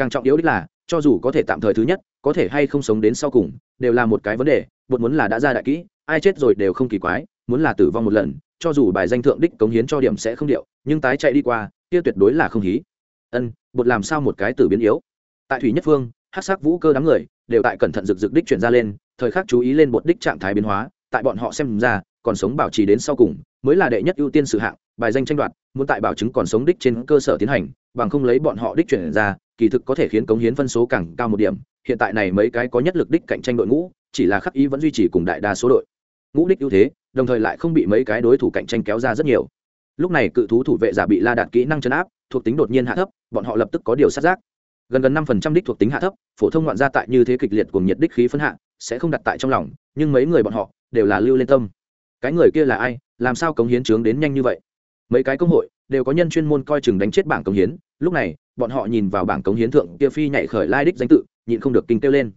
càng trọng yếu đích là, cho dù có thể tạm thời thứ nhất, có thể hay không sống đến sau cùng, đều là một cái vấn đề bột muốn là đã ra đại kỹ, ai chết rồi đều không kỳ quái, muốn là tử vong một lần, cho dù bài danh thượng đích cống hiến cho điểm sẽ không điệu, nhưng tái chạy đi qua, kia tuyệt đối là không hí. Ân bột làm sao một cái tử biến yếu? Tại thủy nhất phương hát sắc vũ cơ đám người đều tại cẩn thận rực rực đích chuyển ra lên, thời khắc chú ý lên bột đích trạng thái biến hóa, tại bọn họ xem ra, còn sống bảo trì đến sau cùng, mới là đệ nhất ưu tiên sự hạng, bài danh tranh đoạt, muốn tại bảo chứng còn sống đích trên cơ sở tiến hành, bằng không lấy bọn họ đích chuyển ra kỳ thực có thể khiến cống hiến phân số càng cao một điểm, hiện tại này mấy cái có nhất lực đích cạnh tranh đội ngũ, chỉ là khắc ý vẫn duy trì cùng đại đa số đội. Ngũ đích ưu thế, đồng thời lại không bị mấy cái đối thủ cạnh tranh kéo ra rất nhiều. Lúc này cự thú thủ vệ giả bị la đạt kỹ năng chấn áp, thuộc tính đột nhiên hạ thấp, bọn họ lập tức có điều sát giác. Gần gần năm phần trăm đích thuộc tính hạ thấp, phổ thông ngoạn gia tại như thế kịch liệt cùng nhiệt đích khí phân hạ, sẽ không đặt tại trong lòng, nhưng mấy người bọn họ đều là lưu lên tâm. Cái người kia là ai, làm sao cống hiến trướng đến nhanh như vậy? Mấy cái công hội đều có nhân chuyên môn coi chừng đánh chết bảng cống hiến lúc này, bọn họ nhìn vào bảng cống hiến thượng kia phi nhảy khởi lai đích danh tự, nhịn không được kinh kêu lên.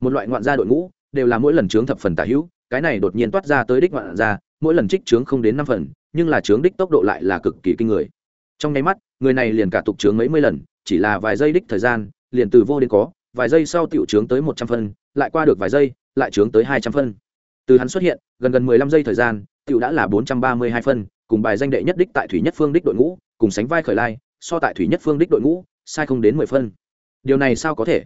Một loại ngoạn gia đội ngũ, đều là mỗi lần trướng thập phần tả hữu, cái này đột nhiên toát ra tới đích ngoạn gia, mỗi lần trích trướng không đến năm phần, nhưng là trướng đích tốc độ lại là cực kỳ kinh người. Trong nháy mắt, người này liền cả tục trướng mấy mươi lần, chỉ là vài giây đích thời gian, liền từ vô đến có, vài giây sau tiểu trướng tới một trăm phân lại qua được vài giây, lại trướng tới hai trăm phân từ hắn xuất hiện, gần gần mười lăm giây thời gian, tiểu đã là bốn trăm ba mươi hai phân cùng bài danh đệ nhất đích tại thủy nhất phương đích đội ngũ, cùng sánh vai khởi lai so tại thủy nhất phương đích đội ngũ, sai không đến mười phân. Điều này sao có thể?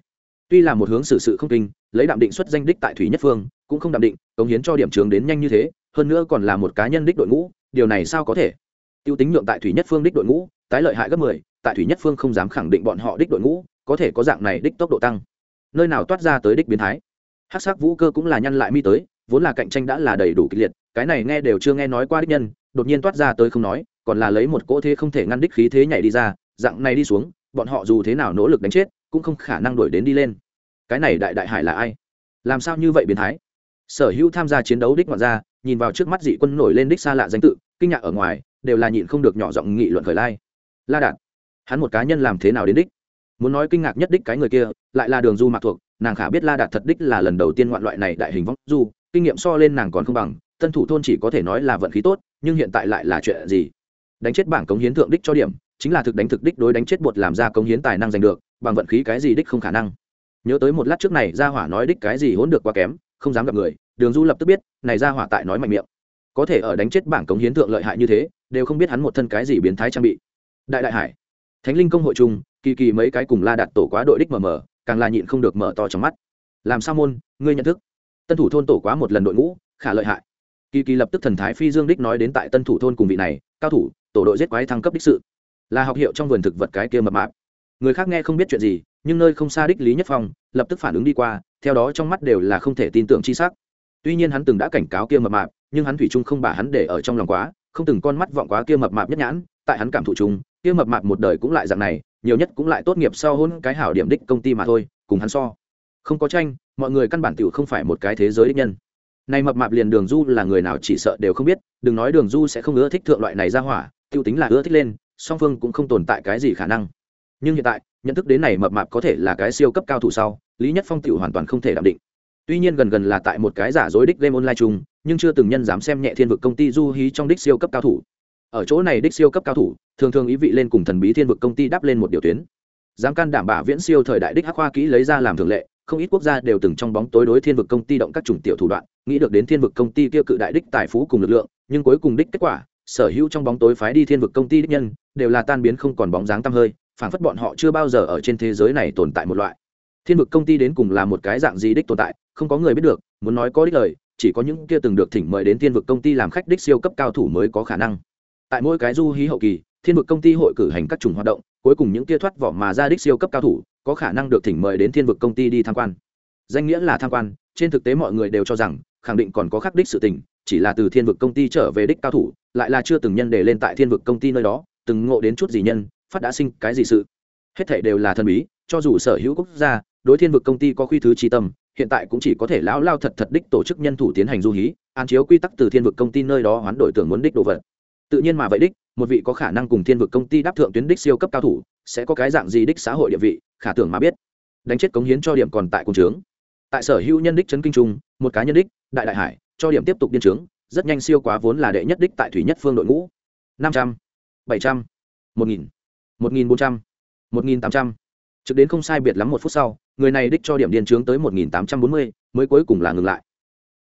Tuy là một hướng xử sự không kinh, lấy đạm định xuất danh đích tại thủy nhất phương, cũng không đạm định, cống hiến cho điểm trường đến nhanh như thế, hơn nữa còn là một cá nhân đích đội ngũ, điều này sao có thể? Tiêu tính nhượng tại thủy nhất phương đích đội ngũ, tái lợi hại gấp mười, tại thủy nhất phương không dám khẳng định bọn họ đích đội ngũ, có thể có dạng này đích tốc độ tăng. Nơi nào toát ra tới đích biến thái? Hát sắc vũ cơ cũng là nhăn lại mi tới, vốn là cạnh tranh đã là đầy đủ kịch liệt, cái này nghe đều chưa nghe nói qua đích nhân, đột nhiên toát ra tới không nói còn là lấy một cỗ thế không thể ngăn đích khí thế nhảy đi ra, dạng này đi xuống, bọn họ dù thế nào nỗ lực đánh chết, cũng không khả năng đuổi đến đi lên. Cái này đại đại hải là ai? Làm sao như vậy biến thái? Sở hữu tham gia chiến đấu đích ngoạn ra nhìn vào trước mắt dị quân nổi lên đích xa lạ danh tự, kinh ngạc ở ngoài, đều là nhịn không được nhỏ giọng nghị luận khởi lai. La đạt, hắn một cá nhân làm thế nào đến đích? Muốn nói kinh ngạc nhất đích cái người kia, lại là đường du mạc thuộc, nàng khả biết la đạt thật đích là lần đầu tiên ngoạn loại này đại hình vong du, kinh nghiệm so lên nàng còn không bằng tân thủ thôn chỉ có thể nói là vận khí tốt, nhưng hiện tại lại là chuyện gì? Đánh chết bảng cống hiến thượng đích cho điểm, chính là thực đánh thực đích đối đánh chết bột làm ra cống hiến tài năng giành được, bằng vận khí cái gì đích không khả năng. Nhớ tới một lát trước này ra hỏa nói đích cái gì hỗn được quá kém, không dám gặp người, đường du lập tức biết, này ra hỏa tại nói mạnh miệng. Có thể ở đánh chết bảng cống hiến thượng lợi hại như thế, đều không biết hắn một thân cái gì biến thái trang bị. Đại đại hải, thánh linh công hội chung kỳ kỳ mấy cái cùng la đặt tổ quá đội đích mờ mờ, càng là nhịn không được mở to trong mắt. Làm sao môn, ngươi nhận thức? Tân thủ thôn tổ quá một lần đội ngũ, khả lợi hại. Kỳ kỳ lập tức thần thái phi dương đích nói đến tại tân thủ thôn cùng vị này, cao thủ tổ đội giết quái thăng cấp đích sự. Là học hiệu trong vườn thực vật cái kia mập mạp. Người khác nghe không biết chuyện gì, nhưng nơi không xa đích lý nhất phong, lập tức phản ứng đi qua, theo đó trong mắt đều là không thể tin tưởng chi sắc. tuy nhiên hắn từng đã cảnh cáo kia mập mạp, nhưng hắn thủy chung không bà hắn để ở trong lòng quá, không từng con mắt vọng quá kia mập mạp nhất nhãn, tại hắn cảm thụ chung, kia mập mạp một đời cũng lại dạng này, nhiều nhất cũng lại tốt nghiệp sau hôn cái hảo điểm đích công ty mà thôi, cùng hắn so. Không có tranh, mọi người căn bản tiểu không phải một cái thế giới đích nhân. Này mập mạp liền đường du là người nào chỉ sợ đều không biết, đừng nói đường du sẽ không ưa thích thượng loại này ra hỏa tiêu tính là ưa thích lên, song phương cũng không tồn tại cái gì khả năng. Nhưng hiện tại, nhận thức đến này mập mạp có thể là cái siêu cấp cao thủ sau, lý nhất phong tiểu hoàn toàn không thể đảm định. Tuy nhiên gần gần là tại một cái giả dối đích game online chung, nhưng chưa từng nhân dám xem nhẹ thiên vực công ty du hí trong đích siêu cấp cao thủ. Ở chỗ này đích siêu cấp cao thủ, thường thường ý vị lên cùng thần bí thiên vực công ty đáp lên một điều tuyến. Dám can đảm bảo viễn siêu thời đại đích hắc khoa kỹ lấy ra làm thường lệ, không ít quốc gia đều từng trong bóng tối đối thiên vực công ty động các chủng tiểu thủ đoạn, nghĩ được đến thiên vực công ty kia cự đại đích tài phú cùng lực lượng, nhưng cuối cùng đích kết quả sở hữu trong bóng tối phái đi thiên vực công ty đích nhân, đều là tan biến không còn bóng dáng tăm hơi, phảng phất bọn họ chưa bao giờ ở trên thế giới này tồn tại một loại. Thiên vực công ty đến cùng là một cái dạng gì đích tồn tại, không có người biết được, muốn nói có đích lời, chỉ có những kia từng được thỉnh mời đến thiên vực công ty làm khách đích siêu cấp cao thủ mới có khả năng. Tại mỗi cái du hí hậu kỳ, thiên vực công ty hội cử hành các chủng hoạt động, cuối cùng những kia thoát vỏ mà ra đích siêu cấp cao thủ, có khả năng được thỉnh mời đến thiên vực công ty đi tham quan. Danh nghĩa là tham quan, trên thực tế mọi người đều cho rằng, khẳng định còn có khắc đích sự tình chỉ là từ thiên vực công ty trở về đích cao thủ, lại là chưa từng nhân để lên tại thiên vực công ty nơi đó, từng ngộ đến chút gì nhân, phát đã sinh cái gì sự. Hết thể đều là thần bí, cho dù sở hữu quốc gia, đối thiên vực công ty có quy thứ tri tâm, hiện tại cũng chỉ có thể lão lao thật thật đích tổ chức nhân thủ tiến hành du hí an chiếu quy tắc từ thiên vực công ty nơi đó hoán đổi tưởng muốn đích đồ vật. Tự nhiên mà vậy đích, một vị có khả năng cùng thiên vực công ty đáp thượng tuyến đích siêu cấp cao thủ, sẽ có cái dạng gì đích xã hội địa vị, khả tưởng mà biết. Đánh chết cống hiến cho điểm còn tại cùng trướng. Tại sở hữu nhân đích trấn kinh trung một cá nhân đích, đại đại hải cho điểm tiếp tục điên trướng, rất nhanh siêu quá vốn là đệ nhất đích tại thủy nhất phương đội ngũ. năm trăm, bảy trăm, một nghìn một nghìn bốn trăm, một nghìn tám trăm. Trực đến không sai biệt lắm một phút sau, người này đích cho điểm điên trướng tới một nghìn tám trăm bốn mươi, mới cuối cùng là ngừng lại.